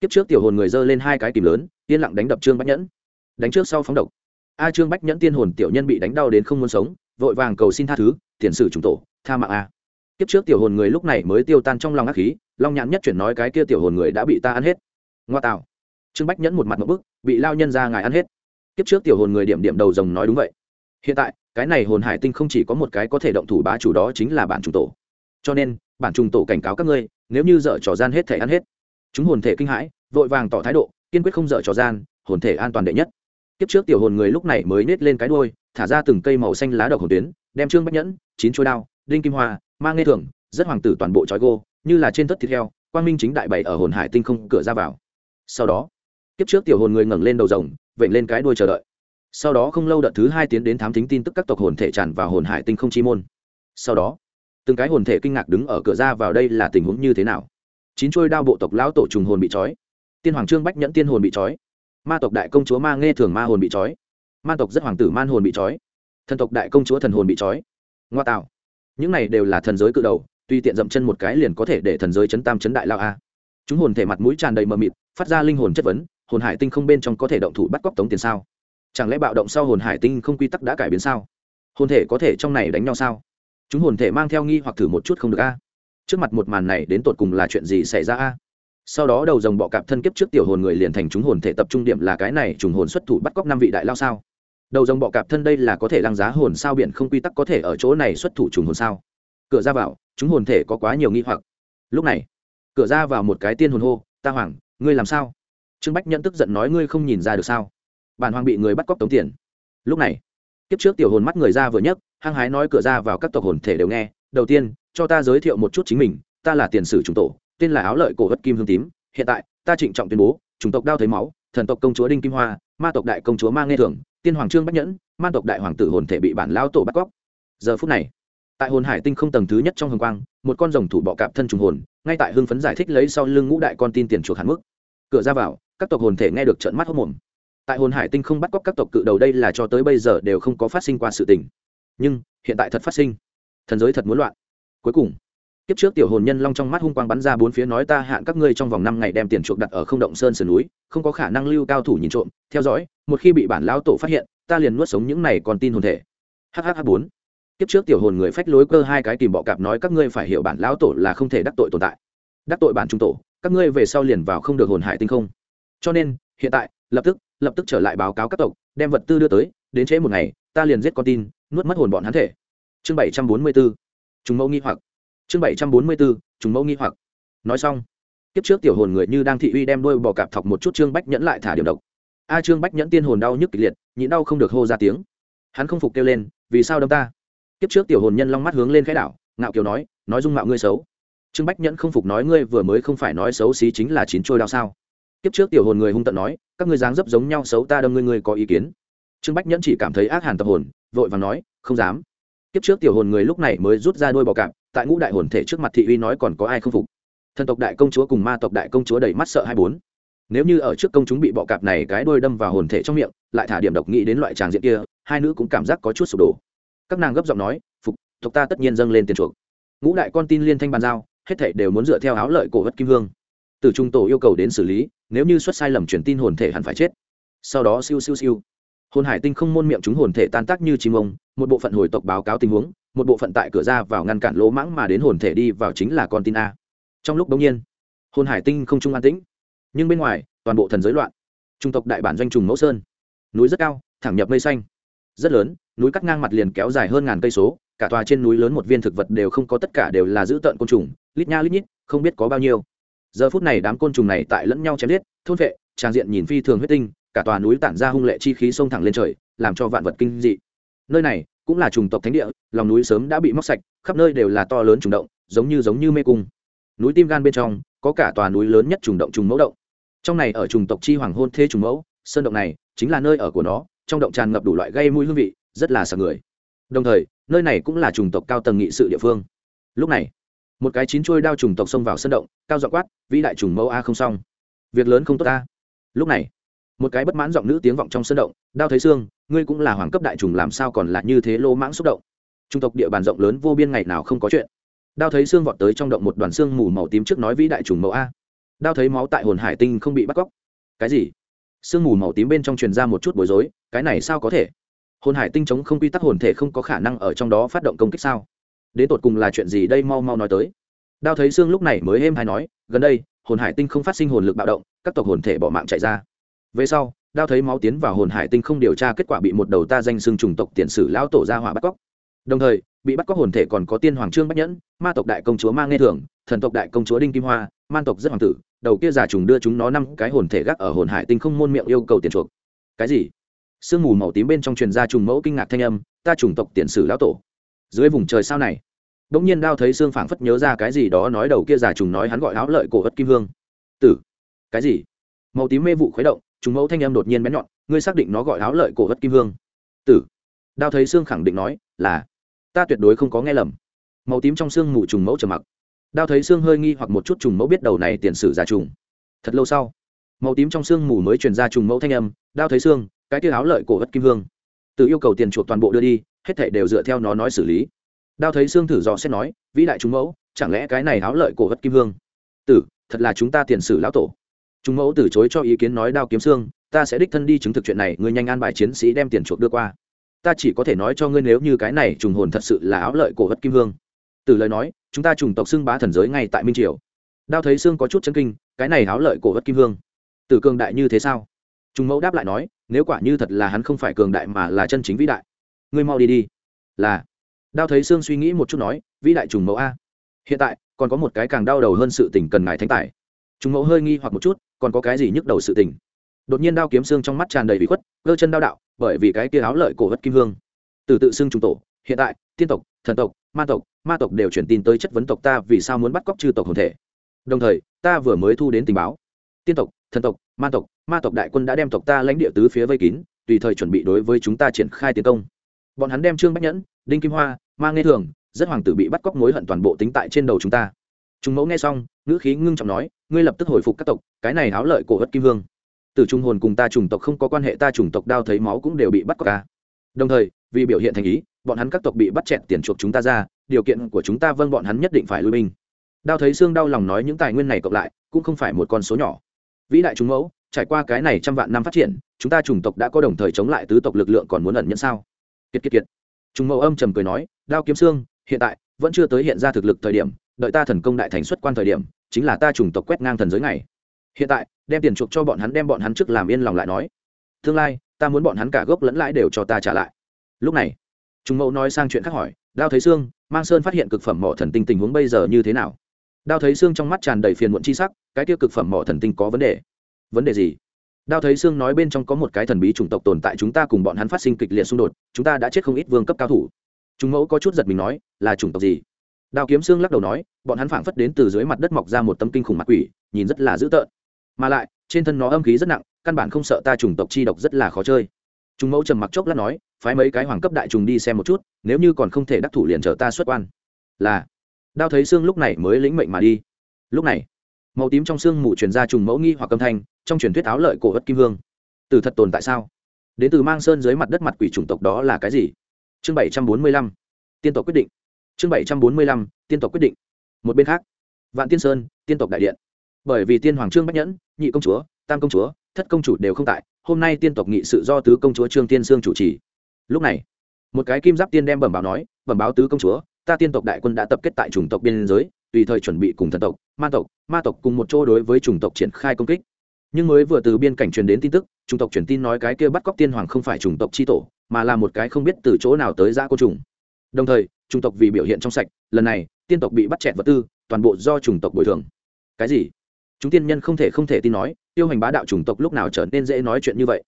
Kiếp trước tiểu hồn người dơ lên hai cái kìm lớn, yên lặng đánh đập trương bách nhẫn. Đánh trước sau phóng độc. A trương bách nhẫn tiên hồn tiểu nhân bị đánh đau đến không muốn sống, vội vàng cầu xin tha thứ, tiền sử trùng tổ, tha mạng a. Kiếp trước tiểu hồn người lúc này mới tiêu tan trong lòng ác khí, long nhãn nhất chuyển nói cái kia tiểu hồn người đã bị ta ăn hết. Ngoa tạo. Trương bách nhẫn một mặt một bức, bị lao nhân ra ngài ăn hết. Kiếp trước tiểu hồn người điểm điểm đầu rồng nói đúng vậy. Hiện tại, cái này hồn hải tinh không chỉ có một cái có thể động thủ bá chủ đó chính là bản chủ tổ cho nên, bản trùng tổ cảnh cáo các ngươi, nếu như dở trò gian hết thể ăn hết. Chúng hồn thể kinh hãi, vội vàng tỏ thái độ, kiên quyết không dở trò gian, hồn thể an toàn đệ nhất. Kiếp trước tiểu hồn người lúc này mới nết lên cái đuôi, thả ra từng cây màu xanh lá độc hồn tuyến, đem trương bách nhẫn, chín chuôi đao, đinh kim hoa mang nghe thưởng, rất hoàng tử toàn bộ trói gô, như là trên tất thịt heo, quang minh chính đại bày ở hồn hải tinh không cửa ra vào. Sau đó, kiếp trước tiểu hồn người ngẩng lên đầu rồng, vểnh lên cái đuôi chờ đợi. Sau đó không lâu đợt thứ hai tiến đến thám thính tin tức các tộc hồn thể tràn vào hồn hải tinh không chi môn. Sau đó từng cái hồn thể kinh ngạc đứng ở cửa ra vào đây là tình huống như thế nào? Chín trôi đao bộ tộc lão tổ trùng hồn bị trói. Tiên hoàng trương bách nhẫn tiên hồn bị trói. Ma tộc đại công chúa ma nghe thường ma hồn bị trói. Man tộc rất hoàng tử man hồn bị trói. Thần tộc đại công chúa thần hồn bị trói. Ngoa tạo. Những này đều là thần giới cự đầu, tuy tiện dậm chân một cái liền có thể để thần giới chấn tam chấn đại lao a. Chúng hồn thể mặt mũi tràn đầy mờ mịt, phát ra linh hồn chất vấn, hồn hải tinh không bên trong có thể động thủ bắt cóc tống tiền sao? Chẳng lẽ bạo động sau hồn hải tinh không quy tắc đã cải biến sao? Hồn thể có thể trong này đánh nhau sao? Chúng hồn thể mang theo nghi hoặc thử một chút không được a. Trước mặt một màn này đến tột cùng là chuyện gì xảy ra a? Sau đó đầu dòng bọ cạp thân kiếp trước tiểu hồn người liền thành chúng hồn thể tập trung điểm là cái này trùng hồn xuất thủ bắt cóc năm vị đại lao sao? Đầu dòng bọ cạp thân đây là có thể lăng giá hồn sao biển không quy tắc có thể ở chỗ này xuất thủ trùng hồn sao? Cửa ra vào, chúng hồn thể có quá nhiều nghi hoặc. Lúc này, cửa ra vào một cái tiên hồn hô, ta hoàng, ngươi làm sao? Trương bách nhẫn tức giận nói, ngươi không nhìn ra được sao? Bản hoàng bị người bắt cóc tống tiền. Lúc này kiếp trước tiểu hồn mắt người ra vừa nhấc, hăng hái nói cửa ra vào các tộc hồn thể đều nghe, đầu tiên, cho ta giới thiệu một chút chính mình, ta là tiền sử trùng tổ, tên là áo lợi cổ vật kim hương tím, hiện tại, ta trịnh trọng tuyên bố, chủng tộc đao thấy máu, thần tộc công chúa đinh kim hoa, ma tộc đại công chúa ma nghe thường, tiên hoàng trương bách nhẫn, ma tộc đại hoàng tử hồn thể bị bản lao tổ bắt cóc. Giờ phút này, tại hồn hải tinh không tầng thứ nhất trong hồng quang, một con rồng thủ bọ cạp thân trùng hồn, ngay tại hưng phấn giải thích lấy sau lưng ngũ đại con tin tiền chuộc hạn mức. Cửa ra vào, các tộc hồn thể nghe được trận mắt hốc mồm tại hồn hải tinh không bắt cóc các tộc cự đầu đây là cho tới bây giờ đều không có phát sinh qua sự tình. Nhưng, hiện tại thật phát sinh. Thần giới thật muốn loạn. Cuối cùng, kiếp trước tiểu hồn nhân long trong mắt hung quang bắn ra bốn phía nói ta hạn các ngươi trong vòng năm ngày đem tiền chuộc đặt ở không động sơn sườn núi, không có khả năng lưu cao thủ nhìn trộm. Theo dõi, một khi bị bản lão tổ phát hiện, ta liền nuốt sống những này còn tin hồn thể. Hhh bốn. Kiếp trước tiểu hồn người phách lối cơ hai cái kìm bọ cạp nói các ngươi phải hiểu bản lão tổ là không thể đắc tội tồn tại. Đắc tội bản trung tổ, các ngươi về sau liền vào không được hồn hải tinh không. Cho nên, hiện tại, lập tức lập tức trở lại báo cáo các tộc, đem vật tư đưa tới, đến trễ một ngày, ta liền giết con tin, nuốt mất hồn bọn hắn thể. Chương bảy trăm bốn mươi bốn chúng mẫu nghi hoặc. Chương bảy trăm bốn mươi bốn chúng mẫu nghi hoặc. Nói xong, kiếp trước tiểu hồn người như đang thị uy đem đôi bò cạp thọc một chút trương bách nhẫn lại thả điểm độc. A trương bách nhẫn tiên hồn đau nhức kịch liệt, nhịn đau không được hô ra tiếng. Hắn không phục kêu lên, vì sao đâm ta? Kiếp trước tiểu hồn nhân long mắt hướng lên khẽ đảo, ngạo kiều nói nói dung mạo ngươi xấu. Trương bách nhẫn không phục nói, ngươi vừa mới không phải nói xấu xí chính là chín trôi đao sao? Kiếp trước tiểu hồn người hung tận nói, các ngươi dáng dấp giống nhau xấu ta đâm ngươi ngươi có ý kiến? Trương bách nhẫn chỉ cảm thấy ác hàn tập hồn, vội và nói, không dám. Kiếp trước tiểu hồn người lúc này mới rút ra đôi bò cạp, tại ngũ đại hồn thể trước mặt thị uy nói còn có ai không phục. Thần tộc đại công chúa cùng ma tộc đại công chúa đầy mắt sợ hai bốn. Nếu như ở trước công chúng bị bọ cạp này cái đôi đâm vào hồn thể trong miệng, lại thả điểm độc nghĩ đến loại tràng diện kia, hai nữ cũng cảm giác có chút sụp đổ. Các nàng gấp giọng nói, phục, tộc ta tất nhiên dâng lên tiền chuộc. Ngũ đại con tin liên thanh bàn giao, hết thảy đều muốn dựa theo áo lợi cổ vật kim hương từ trung tổ yêu cầu đến xử lý, nếu như xuất sai lầm truyền tin hồn thể hẳn phải chết. Sau đó siêu siêu siêu. Hồn hải tinh không môn miệng chúng hồn thể tan tác như chim ông, một bộ phận hồi tộc báo cáo tình huống, một bộ phận tại cửa ra vào ngăn cản lỗ mãng mà đến hồn thể đi vào chính là con tin a. Trong lúc bỗng nhiên, hồn hải tinh không trung an tĩnh. Nhưng bên ngoài, toàn bộ thần giới loạn. Trung tộc đại bản doanh trùng mẫu sơn. Núi rất cao, thẳng nhập mây xanh. Rất lớn, núi cắt ngang mặt liền kéo dài hơn ngàn cây số, cả tòa trên núi lớn một viên thực vật đều không có, tất cả đều là giữ tợn côn trùng, lít nha lít nhít, không biết có bao nhiêu giờ phút này đám côn trùng này tại lẫn nhau chém giết, thôn vệ trang diện nhìn phi thường huyết tinh, cả tòa núi tản ra hung lệ chi khí xông thẳng lên trời, làm cho vạn vật kinh dị. Nơi này cũng là trùng tộc thánh địa, lòng núi sớm đã bị móc sạch, khắp nơi đều là to lớn trùng động, giống như giống như mê cung. Núi tim gan bên trong, có cả tòa núi lớn nhất trùng động trùng mẫu động. Trong này ở trùng tộc chi hoàng hôn thế trùng mẫu, sơn động này chính là nơi ở của nó, trong động tràn ngập đủ loại gây mũi hương vị, rất là sạc người. Đồng thời, nơi này cũng là trùng tộc cao tầng nghị sự địa phương. Lúc này một cái chín chuôi đao trùng tộc xông vào sân động, cao dọ quát, vĩ đại trùng mẫu a không xong. Việc lớn không tốt ta. Lúc này, một cái bất mãn giọng nữ tiếng vọng trong sân động, đao thấy xương ngươi cũng là hoàng cấp đại trùng làm sao còn là như thế lô mãng xúc động? Trung tộc địa bàn rộng lớn vô biên ngày nào không có chuyện. Đao thấy xương vọt tới trong động một đoàn xương mù màu tím trước nói vĩ đại trùng mẫu a. Đao thấy máu tại hồn hải tinh không bị bắt cóc. Cái gì? Sương mù màu tím bên trong truyền ra một chút bối rối, cái này sao có thể? Hồn hải tinh chống không quy tắc hồn thể không có khả năng ở trong đó phát động công kích sao? Đến tột cùng là chuyện gì đây mau mau nói tới. Đao thấy xương lúc này mới êm hay nói, gần đây, hồn hải tinh không phát sinh hồn lực bạo động, các tộc hồn thể bỏ mạng chạy ra. Về sau, đao thấy máu tiến vào hồn hải tinh không điều tra kết quả bị một đầu ta danh xương trùng tộc tiền sử lão tổ ra hỏa bắt cóc. Đồng thời, bị bắt cóc hồn thể còn có tiên hoàng trương bách nhẫn, ma tộc đại công chúa mang nghe thường, thần tộc đại công chúa đinh kim hoa, man tộc rất hoàng tử, đầu kia già trùng đưa chúng nó năm cái hồn thể gác ở hồn hải tinh không môn miệng yêu cầu tiền chuộc. Cái gì? Sương mù màu tím bên trong truyền ra trùng mẫu kinh ngạc thanh âm, ta trùng tộc tiền sử lão tổ dưới vùng trời sao này. Bỗng nhiên đao thấy xương phảng phất nhớ ra cái gì đó nói đầu kia già trùng nói hắn gọi áo lợi cổ ất kim hương. Tử, cái gì? Màu tím mê vụ khuấy động, trùng mẫu thanh em đột nhiên bén nhọn, ngươi xác định nó gọi áo lợi cổ ất kim hương? Tử. Đao thấy xương khẳng định nói, là, ta tuyệt đối không có nghe lầm. Màu tím trong xương mù trùng mẫu trầm mặc. Đao thấy xương hơi nghi hoặc một chút trùng mẫu biết đầu này tiền sử già trùng. Thật lâu sau, màu tím trong xương mù mới truyền ra trùng mẫu thanh âm, đao thấy xương cái kia áo lợi cổ ất kim hương? Từ yêu cầu tiền chuộc toàn bộ đưa đi hết thảy đều dựa theo nó nói xử lý. Đao thấy xương thử dò xét nói vĩ đại chúng mẫu chẳng lẽ cái này áo lợi cổ vật kim hương tử thật là chúng ta tiền sử lão tổ. Chúng mẫu từ chối cho ý kiến nói đao kiếm xương ta sẽ đích thân đi chứng thực chuyện này ngươi nhanh an bài chiến sĩ đem tiền chuộc đưa qua. Ta chỉ có thể nói cho ngươi nếu như cái này trùng hồn thật sự là áo lợi cổ vật kim hương từ lời nói chúng ta trùng tộc xưng bá thần giới ngay tại minh triều. Đao thấy xương có chút chân kinh cái này áo lợi cổ vật kim hương từ cường đại như thế sao? Trùng mẫu đáp lại nói, nếu quả như thật là hắn không phải cường đại mà là chân chính vĩ đại, ngươi mau đi đi. Là. Đao thấy Sương suy nghĩ một chút nói, vĩ đại trùng mẫu a. Hiện tại, còn có một cái càng đau đầu hơn sự tình cần ngài thánh tài. Trùng mẫu hơi nghi hoặc một chút, còn có cái gì nhức đầu sự tình. Đột nhiên đao kiếm xương trong mắt tràn đầy bị khuất, cơ chân đao đạo, bởi vì cái kia áo lợi cổ vật kim hương. Từ tự xưng trùng tổ, hiện tại, tiên tộc, thần tộc, ma tộc, ma tộc đều chuyển tin tới chất vấn tộc ta vì sao muốn bắt cóc chư tộc hồn thể. Đồng thời, ta vừa mới thu đến tình báo, tiên tộc, thần tộc, ma tộc, ma tộc đại quân đã đem tộc ta lãnh địa tứ phía vây kín tùy thời chuẩn bị đối với chúng ta triển khai tiến công bọn hắn đem trương bách nhẫn, đinh kim hoa mang nghe thường, rất hoàng tử bị bắt cóc mối hận toàn bộ tính tại trên đầu chúng ta. Chúng mẫu nghe xong, ngữ khí ngưng trọng nói, ngươi lập tức hồi phục các tộc, cái này háo lợi cổ hất kim hương. Từ trung hồn cùng ta chủng tộc không có quan hệ, ta chủng tộc đao thấy máu cũng đều bị bắt cóc ca đồng thời, vì biểu hiện thành ý, bọn hắn các tộc bị bắt chẹt tiền chuộc chúng ta ra, điều kiện của chúng ta vâng bọn hắn nhất định phải lui binh. Đao thấy xương đau lòng nói những tài nguyên này cộng lại, cũng không phải một con số nhỏ. Vĩ đại chúng mẫu, trải qua cái này trăm vạn năm phát triển, chúng ta chủng tộc đã có đồng thời chống lại tứ tộc lực lượng còn muốn ẩn nhẫn sao? Kiệt kiệt kiệt. Trùng mẫu âm trầm cười nói, đao kiếm xương, hiện tại vẫn chưa tới hiện ra thực lực thời điểm, đợi ta thần công đại thành xuất quan thời điểm, chính là ta chủng tộc quét ngang thần giới này hiện tại, đem tiền chuộc cho bọn hắn, đem bọn hắn trước làm yên lòng lại nói, tương lai, ta muốn bọn hắn cả gốc lẫn lãi đều cho ta trả lại. Lúc này, Trùng mẫu nói sang chuyện khác hỏi, đao thấy xương, mang sơn phát hiện cực phẩm mỏ thần tinh tình huống bây giờ như thế nào? Đao thấy xương trong mắt tràn đầy phiền muộn chi sắc, cái tiêu cực phẩm mỏ thần tinh có vấn đề. Vấn đề gì? Đao thấy xương nói bên trong có một cái thần bí chủng tộc tồn tại chúng ta cùng bọn hắn phát sinh kịch liệt xung đột, chúng ta đã chết không ít vương cấp cao thủ. Chúng mẫu có chút giật mình nói, là chủng tộc gì? Đao kiếm xương lắc đầu nói, bọn hắn phảng phất đến từ dưới mặt đất mọc ra một tấm kinh khủng mặt quỷ, nhìn rất là dữ tợn. Mà lại, trên thân nó âm khí rất nặng, căn bản không sợ ta chủng tộc chi độc rất là khó chơi. Chúng mẫu trầm mặc chốc lát nói, phái mấy cái hoàng cấp đại trùng đi xem một chút, nếu như còn không thể đắc thủ liền chờ ta xuất quan. Là. Đao thấy xương lúc này mới lĩnh mệnh mà đi. Lúc này màu tím trong xương mù truyền ra trùng mẫu nghi hoặc âm thanh, trong truyền thuyết áo lợi cổ ất kim hương từ thật tồn tại sao? Đến từ mang sơn dưới mặt đất mặt quỷ chủng tộc đó là cái gì? Chương bảy trăm bốn mươi lăm, tiên tộc quyết định. Chương bảy trăm bốn mươi lăm, tiên tộc quyết định. Một bên khác, vạn tiên sơn, tiên tộc đại điện. Bởi vì tiên hoàng trương bách nhẫn, nhị công chúa, tam công chúa, thất công chủ đều không tại, hôm nay tiên tộc nghị sự do tứ công chúa trương tiên sương chủ trì. Lúc này, một cái kim giáp tiên đem bẩm báo nói, bẩm báo tứ công chúa, ta tiên tộc đại quân đã tập kết tại chủng tộc biên giới, tùy thời chuẩn bị cùng thần tộc ma tộc ma tộc cùng một chỗ đối với chủng tộc triển khai công kích. Nhưng mới vừa từ biên cảnh truyền đến tin tức, chủng tộc truyền tin nói cái kia bắt cóc tiên hoàng không phải chủng tộc chi tổ, mà là một cái không biết từ chỗ nào tới ra côn trùng. Đồng thời, chủng tộc vì biểu hiện trong sạch, lần này, tiên tộc bị bắt chẹt vật tư, toàn bộ do chủng tộc bồi thường. Cái gì? Chúng tiên nhân không thể không thể tin nói tiêu hành bá đạo chủng tộc lúc nào trở nên dễ nói chuyện như vậy.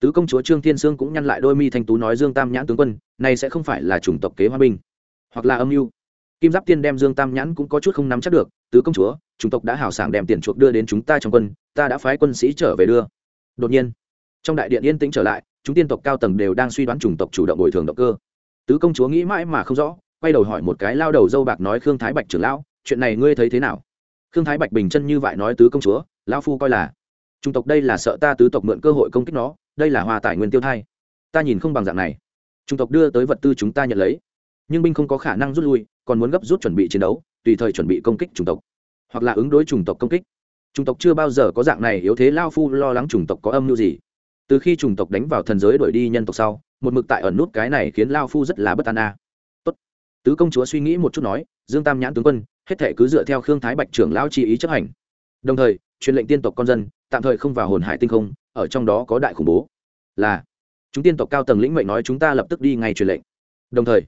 Tứ công chúa trương thiên sương cũng nhăn lại đôi mi thanh tú nói dương tam nhãn tướng quân này sẽ không phải là chủng tộc kế hoa binh, hoặc là âm mưu kim giáp tiên đem dương tam nhãn cũng có chút không nắm chắc được, tứ công chúa chúng tộc đã hào sảng đem tiền chuộc đưa đến chúng ta trong quân, ta đã phái quân sĩ trở về đưa. Đột nhiên, trong đại điện yên tĩnh trở lại, chúng tiên tộc cao tầng đều đang suy đoán chủng tộc chủ động bồi thường động cơ. Tứ công chúa nghĩ mãi mà không rõ, quay đầu hỏi một cái lao đầu dâu bạc nói, khương thái bạch trưởng lão, chuyện này ngươi thấy thế nào? Khương thái bạch bình chân như vậy nói, tứ công chúa, lão phu coi là, chủng tộc đây là sợ ta tứ tộc mượn cơ hội công kích nó, đây là hòa tài nguyên tiêu thai. Ta nhìn không bằng dạng này. Chủng tộc đưa tới vật tư chúng ta nhận lấy, nhưng binh không có khả năng rút lui còn muốn gấp rút chuẩn bị chiến đấu, tùy thời chuẩn bị công kích chủng tộc, hoặc là ứng đối chủng tộc công kích. Chủng tộc chưa bao giờ có dạng này yếu thế lao phu lo lắng chủng tộc có âm mưu gì. Từ khi chủng tộc đánh vào thần giới đuổi đi nhân tộc sau, một mực tại ẩn nút cái này khiến lao phu rất là bất an a. Tốt. Tứ công chúa suy nghĩ một chút nói, dương tam nhãn tướng quân, hết thể cứ dựa theo khương thái bạch trưởng lao chi ý chấp hành. Đồng thời, truyền lệnh tiên tộc con dân, tạm thời không vào hồn hải tinh không, ở trong đó có đại khủng bố. Là, chúng tiên tộc cao tầng lĩnh mệnh nói chúng ta lập tức đi ngay truyền lệnh. Đồng thời,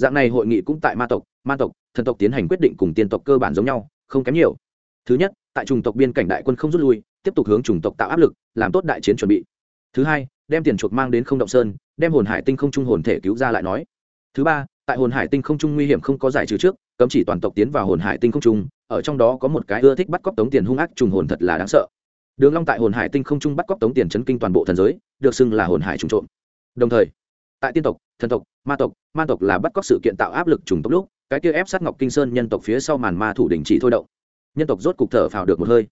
dạng này hội nghị cũng tại ma tộc ma tộc, thần tộc tiến hành quyết định cùng tiên tộc cơ bản giống nhau, không kém nhiều. Thứ nhất, tại chủng tộc biên cảnh đại quân không rút lui, tiếp tục hướng chủng tộc tạo áp lực, làm tốt đại chiến chuẩn bị. Thứ hai, đem tiền chuộc mang đến không động sơn, đem hồn hải tinh không trung hồn thể cứu ra lại nói. Thứ ba, tại hồn hải tinh không trung nguy hiểm không có giải trừ trước, cấm chỉ toàn tộc tiến vào hồn hải tinh không trung, ở trong đó có một cái ưa thích bắt cóc tống tiền hung ác trùng hồn thật là đáng sợ. Đường long tại hồn hải tinh không trung bắt cóc tống tiền chấn kinh toàn bộ thần giới, được xưng là hồn hải trùng trộm. Đồng thời tại tiên tộc, thần tộc, ma tộc. Ma tộc là bắt cóc sự kiện tạo áp lực trùng tốc lúc, cái kia ép sát ngọc kinh sơn nhân tộc phía sau màn ma thủ đình chỉ thôi động. Nhân tộc rốt cục thở phào được một hơi.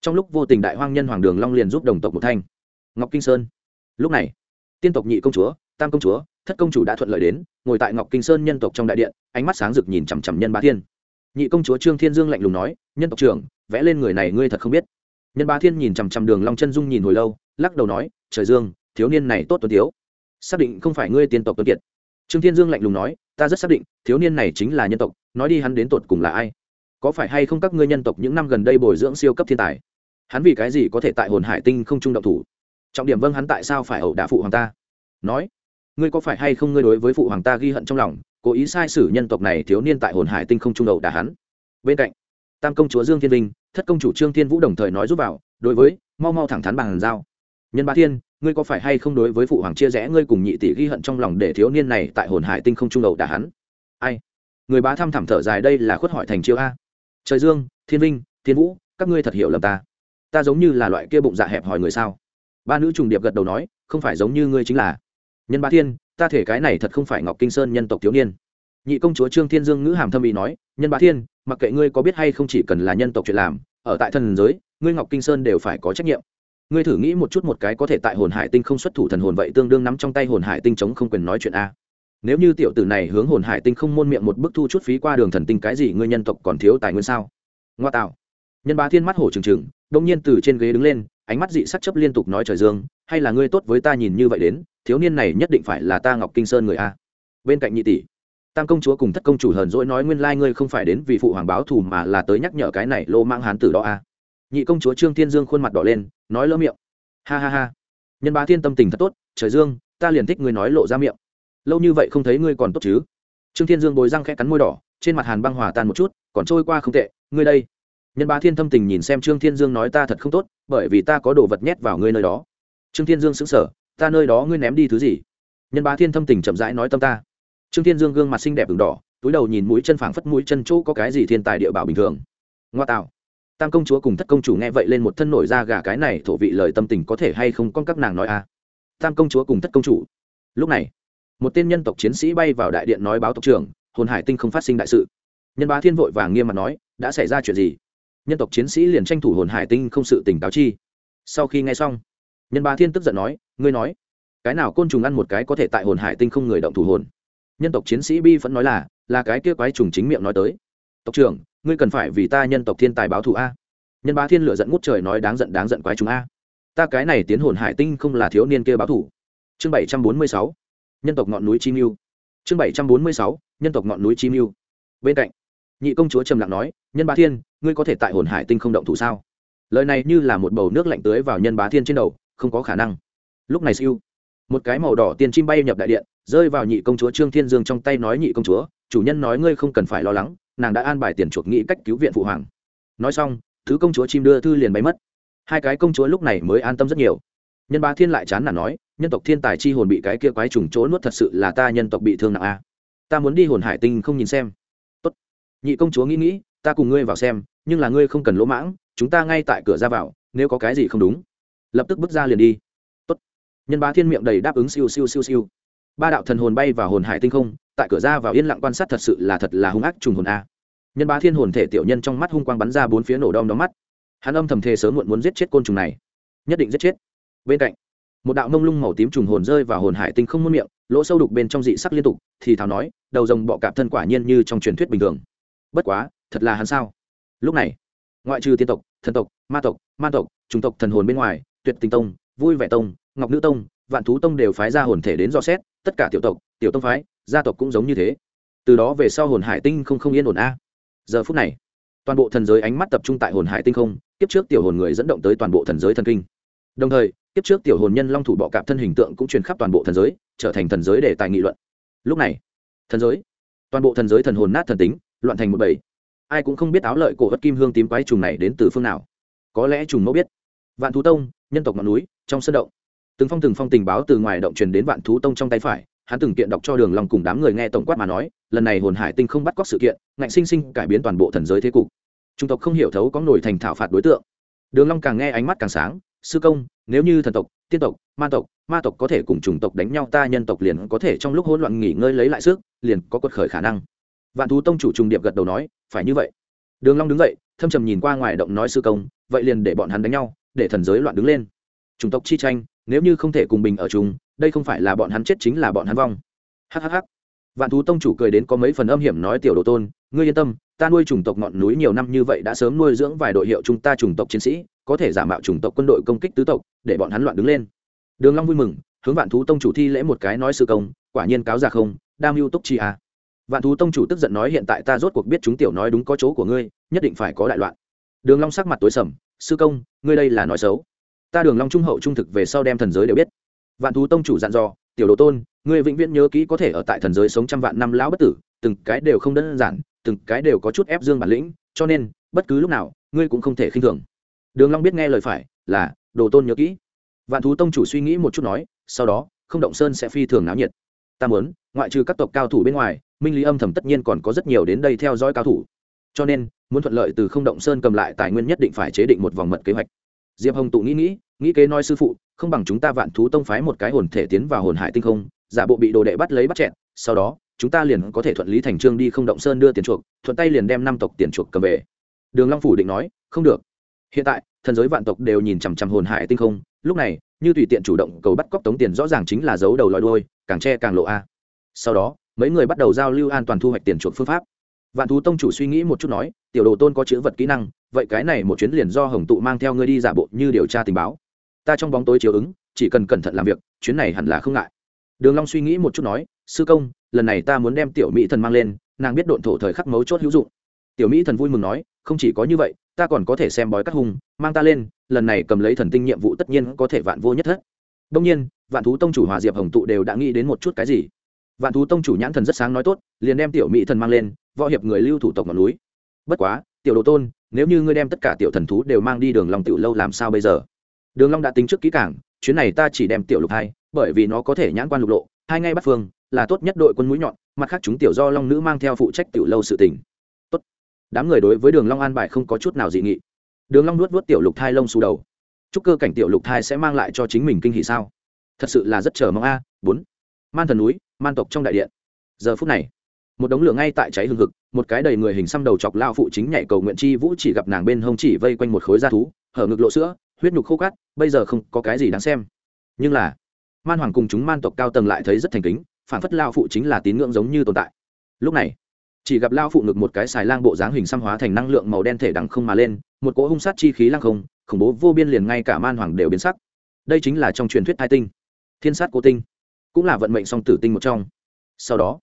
Trong lúc vô tình đại hoang nhân hoàng đường long liền giúp đồng tộc một thanh. Ngọc kinh sơn. Lúc này, tiên tộc nhị công chúa, tam công chúa, thất công chủ đã thuận lợi đến, ngồi tại ngọc kinh sơn nhân tộc trong đại điện, ánh mắt sáng rực nhìn chằm chằm nhân bá thiên. Nhị công chúa trương thiên dương lạnh lùng nói, nhân tộc trưởng, vẽ lên người này ngươi thật không biết. Nhân bá thiên nhìn chằm chằm đường long chân dung nhìn hồi lâu, lắc đầu nói, trời dương, thiếu niên này tốt tuấn thiếu xác định không phải ngươi tiên tộc tuấn kiệt. Trương thiên dương lạnh lùng nói ta rất xác định thiếu niên này chính là nhân tộc nói đi hắn đến tột cùng là ai? Có phải hay không các ngươi nhân tộc những năm gần đây bồi dưỡng siêu cấp thiên tài? Hắn vì cái gì có thể tại hồn hải tinh không trung động thủ? Trọng điểm vâng hắn tại sao phải ẩu đả phụ hoàng ta? Nói ngươi có phải hay không ngươi đối với phụ hoàng ta ghi hận trong lòng cố ý sai sử nhân tộc này thiếu niên tại hồn hải tinh không trung đầu đả hắn? Bên cạnh tam công chúa dương thiên vinh, thất công chủ trương thiên vũ đồng thời nói giúp vào đối với mau mau thẳng thắn bằng giao. Nhân ba thiên ngươi có phải hay không đối với phụ hoàng chia rẽ ngươi cùng nhị tỷ ghi hận trong lòng để thiếu niên này tại hồn hải tinh không trung đầu đả hắn? Ai? Người bá thăm thẳm thở dài đây là khuất hỏi thành chiêu a. Trời dương, thiên vinh, thiên vũ, các ngươi thật hiểu lầm ta. Ta giống như là loại kia bụng dạ hẹp hỏi người sao? Ba nữ trùng điệp gật đầu nói, không phải giống như ngươi chính là. Nhân bá thiên, ta thể cái này thật không phải ngọc kinh sơn nhân tộc thiếu niên. Nhị công chúa trương thiên dương ngữ hàm thâm ý nói, nhân bá thiên, mặc kệ ngươi có biết hay không chỉ cần là nhân tộc chuyện làm, ở tại thần giới, ngươi ngọc kinh sơn đều phải có trách nhiệm ngươi thử nghĩ một chút một cái có thể tại hồn hải tinh không xuất thủ thần hồn vậy tương đương nắm trong tay hồn hải tinh chống không quyền nói chuyện a. Nếu như tiểu tử này hướng hồn hải tinh không môn miệng một bức thu chút phí qua đường thần tinh cái gì ngươi nhân tộc còn thiếu tài nguyên sao? Ngoa tạo. Nhân bá thiên mắt hổ trừng trừng, đông nhiên từ trên ghế đứng lên, ánh mắt dị sắc chấp liên tục nói trời dương, hay là ngươi tốt với ta nhìn như vậy đến, thiếu niên này nhất định phải là ta ngọc kinh sơn người a. Bên cạnh nhị tỷ, tam công chúa cùng thất công chủ hờn dỗi nói nguyên lai ngươi không phải đến vì phụ hoàng báo thù mà là tới nhắc nhở cái này lô mang hán tử đó a nhị công chúa trương thiên dương khuôn mặt đỏ lên, nói lỡ miệng. Ha ha ha. Nhân bá thiên tâm tình thật tốt, trời dương, ta liền thích ngươi nói lộ ra miệng. Lâu như vậy không thấy ngươi còn tốt chứ? Trương thiên dương bồi răng khẽ cắn môi đỏ, trên mặt hàn băng hòa tan một chút, còn trôi qua không tệ, ngươi đây. Nhân bá thiên thâm tình nhìn xem trương thiên dương nói ta thật không tốt, bởi vì ta có đồ vật nhét vào ngươi nơi đó. Trương thiên dương sững sờ, ta nơi đó ngươi ném đi thứ gì? Nhân bá thiên thâm tình chậm rãi nói tâm ta. Trương thiên dương gương mặt xinh đẹp v đỏ, túi đầu nhìn mũi chân phảng phất mũi chân chỗ có cái gì thiên tài địa bảo bình thường. Ngoa tạo tam công chúa cùng thất công chủ nghe vậy lên một thân nổi ra gà cái này, thổ vị lời tâm tình có thể hay không con các nàng nói à? Tam công chúa cùng thất công chủ. Lúc này, một tên nhân tộc chiến sĩ bay vào đại điện nói báo tộc trưởng, hồn hải tinh không phát sinh đại sự. Nhân bá thiên vội vàng nghiêm mặt nói, đã xảy ra chuyện gì? Nhân tộc chiến sĩ liền tranh thủ hồn hải tinh không sự tỉnh táo chi. Sau khi nghe xong, nhân bá thiên tức giận nói, ngươi nói, cái nào côn trùng ăn một cái có thể tại hồn hải tinh không người động thủ hồn? Nhân tộc chiến sĩ bi vẫn nói là là cái kia quái trùng chính miệng nói tới. Tộc trưởng ngươi cần phải vì ta nhân tộc thiên tài báo thù a. Nhân bá thiên lựa giận ngút trời nói đáng giận đáng giận quái chúng a. Ta cái này tiến hồn hải tinh không là thiếu niên kia báo thù. Chương bảy trăm bốn mươi sáu, nhân tộc ngọn núi chi mưu chương bảy trăm bốn mươi sáu, nhân tộc ngọn núi chi mưu bên cạnh, nhị công chúa trầm lặng nói, nhân bá thiên, ngươi có thể tại hồn hải tinh không động thủ sao? Lời này như là một bầu nước lạnh tưới vào nhân bá thiên trên đầu, không có khả năng. Lúc này siêu, một cái màu đỏ tiền chim bay nhập đại điện, rơi vào nhị công chúa trương thiên dương trong tay nói, nhị công chúa, chủ nhân nói ngươi không cần phải lo lắng nàng đã an bài tiền chuộc nghĩ cách cứu viện phụ hoàng nói xong, thứ công chúa chim đưa thư liền bay mất hai cái công chúa lúc này mới an tâm rất nhiều nhân ba thiên lại chán là nói, nhân tộc thiên tài chi hồn bị cái kia quái trùng chỗ nuốt thật sự là ta nhân tộc bị thương nặng a à. ta muốn đi hồn hải tinh không nhìn xem Tốt. nhị công chúa nghĩ nghĩ, ta cùng ngươi vào xem, nhưng là ngươi không cần lỗ mãng, chúng ta ngay tại cửa ra vào, nếu có cái gì không đúng, lập tức bước ra liền đi Tốt. nhân ba thiên miệng đầy đáp ứng siêu siêu siêu siêu ba đạo thần hồn bay vào hồn hải tinh không tại cửa ra vào yên lặng quan sát thật sự là thật là hung ác trùng hồn a. Nhân bá thiên hồn thể tiểu nhân trong mắt hung quang bắn ra bốn phía nổ đom đóm mắt. Hắn âm thầm thề sớm muộn muốn giết chết côn trùng này. Nhất định giết chết. Bên cạnh, một đạo mông lung màu tím trùng hồn rơi vào hồn hải tinh không muôn miệng, lỗ sâu đục bên trong dị sắc liên tục, thì thào nói, đầu rồng bọ cạp thân quả nhiên như trong truyền thuyết bình thường. Bất quá, thật là hắn sao? Lúc này, ngoại trừ tiên tộc, thần tộc, ma tộc ma tộc trùng tộc thần hồn bên ngoài, tuyệt tình tông, vui vẻ tông, ngọc nữ tông, vạn thú tông đều phái ra hồn thể đến dò xét, tất cả tiểu tộc, tiểu tông phái gia tộc cũng giống như thế. Từ đó về sau hồn hải tinh không không yên ổn a. Giờ phút này, toàn bộ thần giới ánh mắt tập trung tại hồn hải tinh không, kiếp trước tiểu hồn người dẫn động tới toàn bộ thần giới thần kinh. Đồng thời, kiếp trước tiểu hồn nhân long thủ bọ cạp thân hình tượng cũng truyền khắp toàn bộ thần giới, trở thành thần giới để tài nghị luận. Lúc này, thần giới, toàn bộ thần giới thần hồn nát thần tính, loạn thành một bầy. Ai cũng không biết áo lợi cổ vật kim hương tím quái trùng này đến từ phương nào. Có lẽ trùng mẫu biết. Vạn thú tông, nhân tộc ngọn núi, trong sân động. Từng phong từng phong tình báo từ ngoài động truyền đến vạn thú tông trong tay phải hắn từng kiện đọc cho đường lòng cùng đám người nghe tổng quát mà nói, lần này hồn hải tinh không bắt cóc sự kiện, ngạnh sinh sinh cải biến toàn bộ thần giới thế cục. Trung tộc không hiểu thấu có nổi thành thảo phạt đối tượng. Đường long càng nghe ánh mắt càng sáng, sư công, nếu như thần tộc, tiên tộc, ma tộc ma tộc có thể cùng chủng tộc đánh nhau ta nhân tộc liền có thể trong lúc hỗn loạn nghỉ ngơi lấy lại sức, liền có quật khởi khả năng. Vạn thú tông chủ trùng điệp gật đầu nói, phải như vậy. Đường long đứng dậy, thâm trầm nhìn qua ngoài động nói sư công, vậy liền để bọn hắn đánh nhau, để thần giới loạn đứng lên. Chủng tộc chi tranh, nếu như không thể cùng bình ở chung đây không phải là bọn hắn chết chính là bọn hắn vong. Hhh vạn thú tông chủ cười đến có mấy phần âm hiểm nói, tiểu đồ tôn, ngươi yên tâm, ta nuôi chủng tộc ngọn núi nhiều năm như vậy đã sớm nuôi dưỡng vài đội hiệu chúng ta chủng tộc chiến sĩ, có thể giả mạo chủng tộc quân đội công kích tứ tộc, để bọn hắn loạn đứng lên. Đường long vui mừng, hướng vạn thú tông chủ thi lễ một cái nói, sư công, quả nhiên cáo già không, đam mưu túc chi à. vạn thú tông chủ tức giận nói, hiện tại ta rốt cuộc biết chúng tiểu nói đúng có chỗ của ngươi, nhất định phải có đại loạn. Đường long sắc mặt tối sầm, sư công, ngươi đây là nói xấu. Ta đường long trung hậu trung thực về sau đem thần giới đều biết vạn thú tông chủ dặn dò, tiểu đồ tôn, ngươi vĩnh viễn nhớ kỹ có thể ở tại thần giới sống trăm vạn năm lão bất tử, từng cái đều không đơn giản, từng cái đều có chút ép dương bản lĩnh, cho nên, bất cứ lúc nào, ngươi cũng không thể khinh thường. Đường long biết nghe lời phải là, đồ tôn nhớ kỹ. Vạn thú tông chủ suy nghĩ một chút nói, sau đó, không động sơn sẽ phi thường náo nhiệt. Ta muốn, ngoại trừ các tộc cao thủ bên ngoài, minh lý âm thầm tất nhiên còn có rất nhiều đến đây theo dõi cao thủ. Cho nên, muốn thuận lợi từ không động sơn cầm lại tài nguyên nhất định phải chế định một vòng mật kế hoạch diệp hồng tụ nghĩ nghĩ nghĩ kế nói sư phụ, không bằng chúng ta vạn thú tông phái một cái hồn thể tiến vào hồn hải tinh không, giả bộ bị đồ đệ bắt lấy bắt chẹn, sau đó, chúng ta liền có thể thuận lý thành trương đi không động sơn đưa tiền chuộc, thuận tay liền đem năm tộc tiền chuộc cầm về. Đường long phủ định nói, không được. Hiện tại, thần giới vạn tộc đều nhìn chằm chằm hồn hải tinh không, lúc này, như tùy tiện chủ động cầu bắt cóc tống tiền rõ ràng chính là giấu đầu lòi đuôi, càng che càng lộ a. Sau đó, mấy người bắt đầu giao lưu an toàn thu hoạch tiền chuộc phương pháp. Vạn thú tông chủ suy nghĩ một chút nói tiểu đồ tôn có chữ vật kỹ năng, vậy cái này một chuyến liền do hồng tụ mang theo ngươi đi giả bộ như điều tra tình báo. Ta trong bóng tối chiếu ứng, chỉ cần cẩn thận làm việc, chuyến này hẳn là không ngại. Đường long suy nghĩ một chút nói, sư công, lần này ta muốn đem tiểu mỹ thần mang lên, nàng biết độn thổ thời khắc mấu chốt hữu dụng. Tiểu mỹ thần vui mừng nói, không chỉ có như vậy, ta còn có thể xem bói cắt hùng, mang ta lên, lần này cầm lấy thần tinh nhiệm vụ tất nhiên có thể vạn vô nhất thất. Đông nhiên, vạn thú tông chủ hòa diệp hồng tụ đều đã nghĩ đến một chút cái gì. Vạn thú tông chủ nhãn thần rất sáng nói tốt, liền đem tiểu mỹ thần mang lên, võ hiệp người lưu thủ tộc ngọn núi bất quá, tiểu đồ tôn, nếu như ngươi đem tất cả tiểu thần thú đều mang đi đường long tiểu lâu làm sao bây giờ? Đường long đã tính trước kỹ càng, chuyến này ta chỉ đem tiểu lục hai, bởi vì nó có thể nhãn quan lục lộ, hai ngay bắt phương, là tốt nhất đội quân mũi nhọn, mặt khác chúng tiểu do long nữ mang theo phụ trách tiểu lâu sự tình. Tốt. Đám người đối với đường long an bài không có chút nào dị nghị. Đường long nuốt nuốt tiểu lục thai lông xù đầu. Chúc cơ cảnh tiểu lục thai sẽ mang lại cho chính mình kinh hỉ sao? Thật sự là rất chờ mong a, bốn. Man thần núi, man tộc trong đại điện. Giờ phút này một đống lửa ngay tại cháy hừng hực, một cái đầy người hình xăm đầu chọc lao phụ chính nhảy cầu nguyện chi vũ chỉ gặp nàng bên hông chỉ vây quanh một khối da thú, hở ngực lộ sữa, huyết nhục khô cát bây giờ không có cái gì đáng xem. Nhưng là, man hoàng cùng chúng man tộc cao tầng lại thấy rất thành kính, phản phất lao phụ chính là tín ngưỡng giống như tồn tại. Lúc này, chỉ gặp lao phụ ngực một cái xài lang bộ dáng hình xăm hóa thành năng lượng màu đen thể đằng không mà lên, một cỗ hung sát chi khí lăng không, khủng bố vô biên liền ngay cả man hoàng đều biến sắc. Đây chính là trong truyền thuyết hai tinh, thiên sát cố tinh, cũng là vận mệnh song tử tinh một trong. Sau đó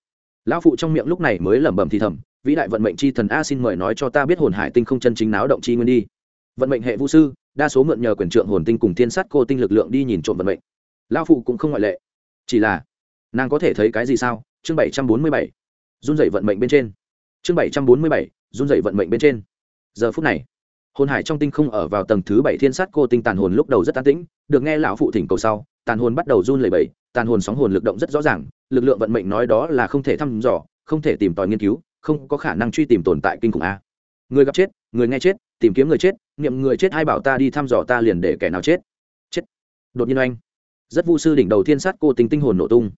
lão phụ trong miệng lúc này mới lẩm bẩm thì thầm, vĩ đại vận mệnh chi thần a xin mời nói cho ta biết hồn hải tinh không chân chính náo động chi nguyên đi. Vận mệnh hệ vũ sư, đa số mượn nhờ quyền trượng hồn tinh cùng thiên sát cô tinh lực lượng đi nhìn trộm vận mệnh. Lão phụ cũng không ngoại lệ. Chỉ là, nàng có thể thấy cái gì sao? Chương bảy trăm bốn mươi bảy, run dậy vận mệnh bên trên. Chương bảy trăm bốn mươi bảy, run dậy vận mệnh bên trên. Giờ phút này, hồn hải trong tinh không ở vào tầng thứ bảy thiên sát cô tinh tàn hồn lúc đầu rất an tĩnh, được nghe lão phụ thỉnh cầu sau, tàn hồn bắt đầu run lẩy bẩy, tàn hồn sóng hồn lực động rất rõ ràng lực lượng vận mệnh nói đó là không thể thăm dò, không thể tìm tòi nghiên cứu, không có khả năng truy tìm tồn tại kinh khủng a. Người gặp chết, người nghe chết, tìm kiếm người chết, niệm người chết hay bảo ta đi thăm dò ta liền để kẻ nào chết. Chết. Đột nhiên anh rất vu sư đỉnh đầu thiên sát cô tính tinh hồn nổ tung.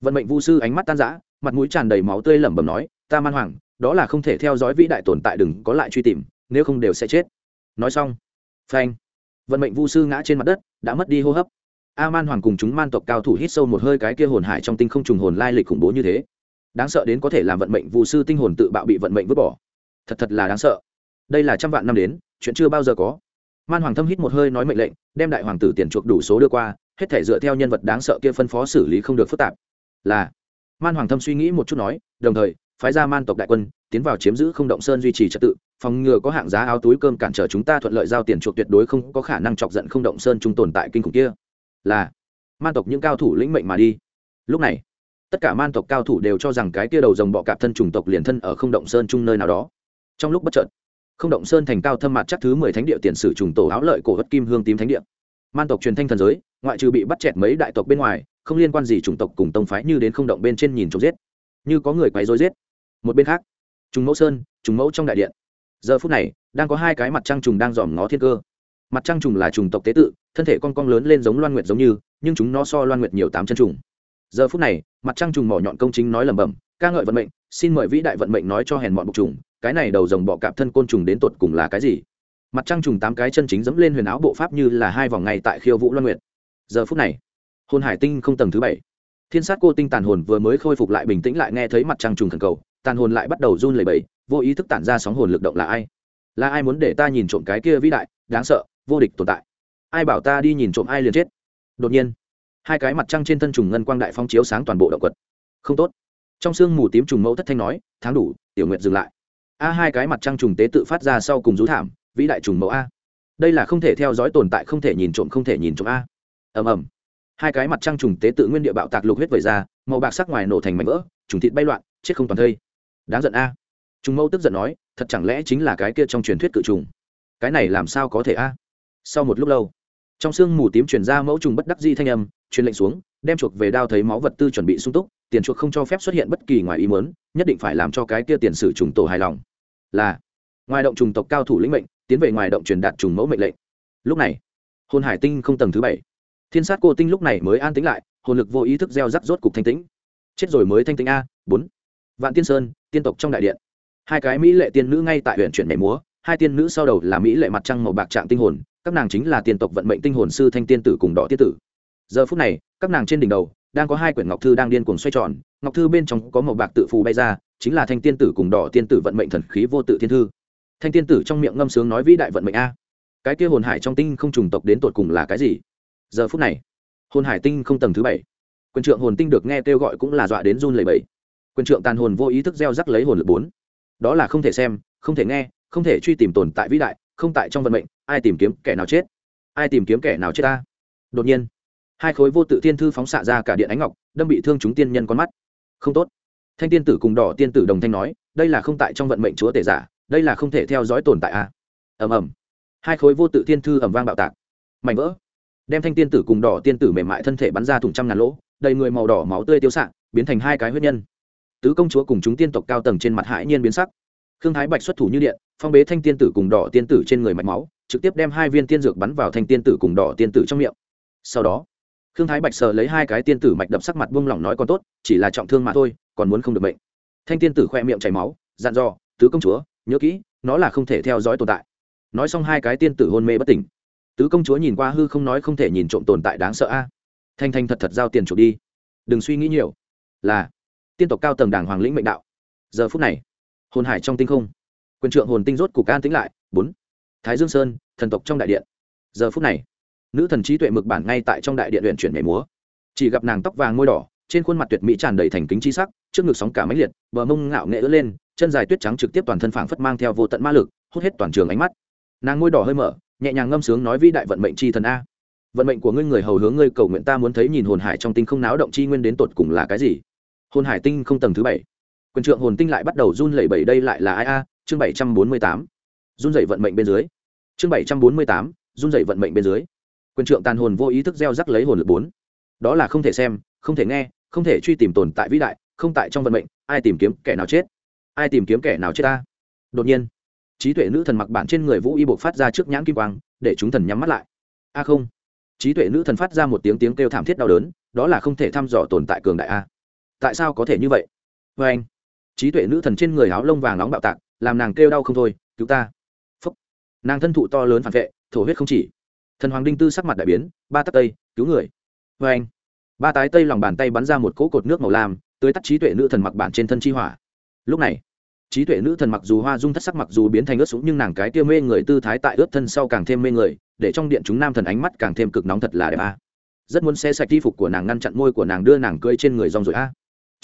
Vận mệnh vu sư ánh mắt tan rã, mặt mũi tràn đầy máu tươi lẩm bẩm nói, ta man hoàng đó là không thể theo dõi vĩ đại tồn tại đừng có lại truy tìm, nếu không đều sẽ chết. Nói xong, phanh, vận mệnh vu sư ngã trên mặt đất, đã mất đi hô hấp a man hoàng cùng chúng man tộc cao thủ hít sâu một hơi cái kia hồn hải trong tinh không trùng hồn lai lịch khủng bố như thế. Đáng sợ đến có thể làm vận mệnh vu sư tinh hồn tự bạo bị vận mệnh vứt bỏ. Thật thật là đáng sợ. Đây là trăm vạn năm đến, chuyện chưa bao giờ có. Man hoàng thâm hít một hơi nói mệnh lệnh, đem đại hoàng tử tiền chuộc đủ số đưa qua, hết thể dựa theo nhân vật đáng sợ kia phân phó xử lý không được phức tạp. Là, man hoàng thâm suy nghĩ một chút nói, đồng thời, phái ra man tộc đại quân, tiến vào chiếm giữ không động sơn duy trì trật tự, phòng ngừa có hạng giá áo túi cơm cản trở chúng ta thuận lợi giao tiền chuộc tuyệt đối không có khả năng chọc giận không động sơn trung tồn tại kinh khủng kia là man tộc những cao thủ lĩnh mệnh mà đi. Lúc này, tất cả man tộc cao thủ đều cho rằng cái kia đầu dòng bọ cạp thân chủng tộc liền thân ở không động sơn chung nơi nào đó. Trong lúc bất chợt, không động sơn thành cao thâm mặt chắc thứ mười thánh địa tiền sử trùng tổ áo lợi cổ hất kim hương tím thánh địa. Man tộc truyền thanh thần giới, ngoại trừ bị bắt chẹt mấy đại tộc bên ngoài, không liên quan gì chủng tộc cùng tông phái như đến không động bên trên nhìn trộm giết. Như có người quấy rối giết. Một bên khác, trùng mẫu sơn, trùng mẫu trong đại điện. Giờ phút này, đang có hai cái mặt trăng trùng đang dòm ngó thiên cơ mặt trăng trùng là trùng tộc tế tự, thân thể con cong lớn lên giống loan nguyệt giống như, nhưng chúng nó so loan nguyệt nhiều tám chân trùng. Giờ phút này, mặt trăng trùng mỏ nhọn công chính nói lẩm bẩm, ca ngợi vận mệnh, xin mời vĩ đại vận mệnh nói cho hèn bọn bọc trùng, cái này đầu rồng bọ cạp thân côn trùng đến tột cùng là cái gì? Mặt trăng trùng tám cái chân chính dẫm lên huyền áo bộ pháp như là hai vòng ngày tại khiêu vũ loan nguyệt. Giờ phút này, hồn hải tinh không tầng thứ bảy. Thiên sát cô tinh tàn hồn vừa mới khôi phục lại bình tĩnh lại nghe thấy mặt trăng trùng thần cầu, tàn hồn lại bắt đầu run lẩy bẩy, vô ý thức tản ra sóng hồn lực động là ai? Là ai muốn để ta nhìn trộm cái kia vĩ đại, đáng sợ vô địch tồn tại. Ai bảo ta đi nhìn trộm ai liền chết. Đột nhiên, hai cái mặt trăng trên thân trùng ngân quang đại phong chiếu sáng toàn bộ động quật. Không tốt. Trong sương mù tím trùng mẫu thất thanh nói, tháng đủ, tiểu nguyệt dừng lại. A, hai cái mặt trăng trùng tế tự phát ra sau cùng rú thảm, vĩ đại trùng mẫu a. Đây là không thể theo dõi tồn tại, không thể nhìn trộm, không thể nhìn trộm a. Ầm ầm. Hai cái mặt trăng trùng tế tự nguyên địa bạo tạc lục huyết vẩy ra, màu bạc sắc ngoài nổ thành mảnh vỡ, trùng thịt bay loạn, chết không toàn thây. Đáng giận a. Trùng mẫu tức giận nói, thật chẳng lẽ chính là cái kia trong truyền thuyết cự trùng? Cái này làm sao có thể a? Sau một lúc lâu, trong sương mù tím chuyển ra mẫu trùng bất đắc di thanh âm, truyền lệnh xuống, đem chuộc về đao thấy máu vật tư chuẩn bị sung túc, tiền chuộc không cho phép xuất hiện bất kỳ ngoài ý muốn, nhất định phải làm cho cái kia tiền sử trùng tổ hài lòng. Là, ngoài động trùng tộc cao thủ lĩnh mệnh, tiến về ngoài động truyền đạt trùng mẫu mệnh lệnh. Lúc này, hồn hải tinh không tầng thứ bảy. Thiên sát cô tinh lúc này mới an tĩnh lại, hồn lực vô ý thức gieo rắc rốt cục thanh tĩnh. Chết rồi mới thanh tĩnh a, bốn. Vạn tiên sơn, tiên tộc trong đại điện. Hai cái mỹ lệ tiên nữ ngay tại huyện chuyển nhảy múa hai tiên nữ sau đầu là mỹ lệ mặt trăng màu bạc trạng tinh hồn, các nàng chính là tiên tộc vận mệnh tinh hồn sư thanh tiên tử cùng đỏ tiên tử. Giờ phút này, các nàng trên đỉnh đầu, đang có hai quyển ngọc thư đang điên cuồng xoay tròn, ngọc thư bên trong có màu bạc tự phù bay ra, chính là thanh tiên tử cùng đỏ tiên tử vận mệnh thần khí vô tự thiên thư. Thanh tiên tử trong miệng ngâm sướng nói vĩ đại vận mệnh a. Cái kia hồn hải trong tinh không trùng tộc đến tột cùng là cái gì? Giờ phút này, hồn hải tinh không tầng thứ bảy. Quyền trượng hồn tinh được nghe kêu gọi cũng là dọa đến run lầy bẫy quyền trượng tàn hồn vô ý thức gieo rắc lấy hồn lực bốn. Đó là không thể xem, không thể nghe không thể truy tìm tồn tại vĩ đại, không tại trong vận mệnh, ai tìm kiếm kẻ nào chết? Ai tìm kiếm kẻ nào chết ta? Đột nhiên, hai khối vô tự tiên thư phóng xạ ra cả điện ánh ngọc, đâm bị thương chúng tiên nhân con mắt. Không tốt. Thanh tiên tử cùng đỏ tiên tử đồng thanh nói, đây là không tại trong vận mệnh chúa tể giả, đây là không thể theo dõi tồn tại a à? ầm ầm. Hai khối vô tự tiên thư ầm vang bạo tạc. Mảnh vỡ. Đem thanh tiên tử cùng đỏ tiên tử mềm mại thân thể bắn ra thùng trăm ngàn lỗ, đầy người màu đỏ máu tươi tiêu sạng biến thành hai cái huyết nhân. Tứ công chúa cùng chúng tiên tộc cao tầng trên mặt hãi nhiên biến sắc. Khương thái bạch xuất thủ như điện phong bế thanh tiên tử cùng đỏ tiên tử trên người mạch máu, trực tiếp đem hai viên tiên dược bắn vào thanh tiên tử cùng đỏ tiên tử trong miệng. Sau đó, khương thái bạch sờ lấy hai cái tiên tử mạch đập sắc mặt buông lỏng nói còn tốt, chỉ là trọng thương mà thôi, còn muốn không được bệnh. Thanh tiên tử khoe miệng chảy máu, dặn dò, tứ công chúa, nhớ kỹ, nó là không thể theo dõi tồn tại. Nói xong hai cái tiên tử hôn mê bất tỉnh. Tứ công chúa nhìn qua hư không nói không thể nhìn trộm tồn tại đáng sợ a. Thanh thanh thật thật giao tiền chuộc đi. Đừng suy nghĩ nhiều. Là, tiên tộc cao tầng đảng hoàng lĩnh mệnh đạo. Giờ phút này, hồn hải trong tinh không quyền trượng hồn tinh rốt cục an tĩnh lại, bốn. Thái dương sơn, thần tộc trong đại điện. Giờ phút này, nữ thần trí tuệ mực bản ngay tại trong đại điện luyện chuyển nhảy múa. Chỉ gặp nàng tóc vàng môi đỏ, trên khuôn mặt tuyệt mỹ tràn đầy thành kính chi sắc, trước ngực sóng cả máy liệt, bờ mông ngạo nghệ ứa lên, chân dài tuyết trắng trực tiếp toàn thân phảng phất mang theo vô tận ma lực, hút hết toàn trường ánh mắt. Nàng môi đỏ hơi mở, nhẹ nhàng ngâm sướng nói vĩ đại vận mệnh chi thần a. Vận mệnh của ngươi người hầu hướng ngươi cầu nguyện ta muốn thấy nhìn hồn hải trong tinh không náo động chi nguyên đến tột cùng là cái gì? Hồn hải tinh không tầng thứ bảy. Quyền trượng hồn tinh lại bắt đầu run lẩy bẩy đây lại là ai a? Chương bảy trăm bốn mươi tám, run dậy vận mệnh bên dưới. Chương bảy trăm bốn mươi tám, run dậy vận mệnh bên dưới. Quyền trượng tàn hồn vô ý thức gieo rắc lấy hồn lực bốn. Đó là không thể xem, không thể nghe, không thể truy tìm tồn tại vĩ đại, không tại trong vận mệnh, ai tìm kiếm kẻ nào chết? Ai tìm kiếm kẻ nào chết ta? Đột nhiên, trí tuệ nữ thần mặc bản trên người vũ y buộc phát ra trước nhãn kim quang, để chúng thần nhắm mắt lại. A không. Trí tuệ nữ thần phát ra một tiếng tiếng kêu thảm thiết đau đớn, đó là không thể thăm dò tồn tại cường đại a. Tại sao có thể như vậy? Vê anh trí tuệ nữ thần trên người áo lông vàng nóng bạo tạc làm nàng kêu đau không thôi, cứu ta. Phúc. Nàng thân thụ to lớn phản vệ, thổ huyết không chỉ. Thần hoàng đinh tư sắc mặt đại biến, ba tắc tây, cứu người. Vê anh, ba tái tây lòng bàn tay bắn ra một cỗ cột nước màu lam tới tắt trí tuệ nữ thần mặc bản trên thân chi hỏa. Lúc này, trí tuệ nữ thần mặc dù hoa dung thất sắc mặc dù biến thành ướt sũng nhưng nàng cái kia mê người tư thái tại ướt thân sau càng thêm mê người, để trong điện chúng nam thần ánh mắt càng thêm cực nóng thật là đẹp a. Rất muốn xe sạch y phục của nàng ngăn chặn môi của nàng đưa nàng cưỡi trên người rong rồi a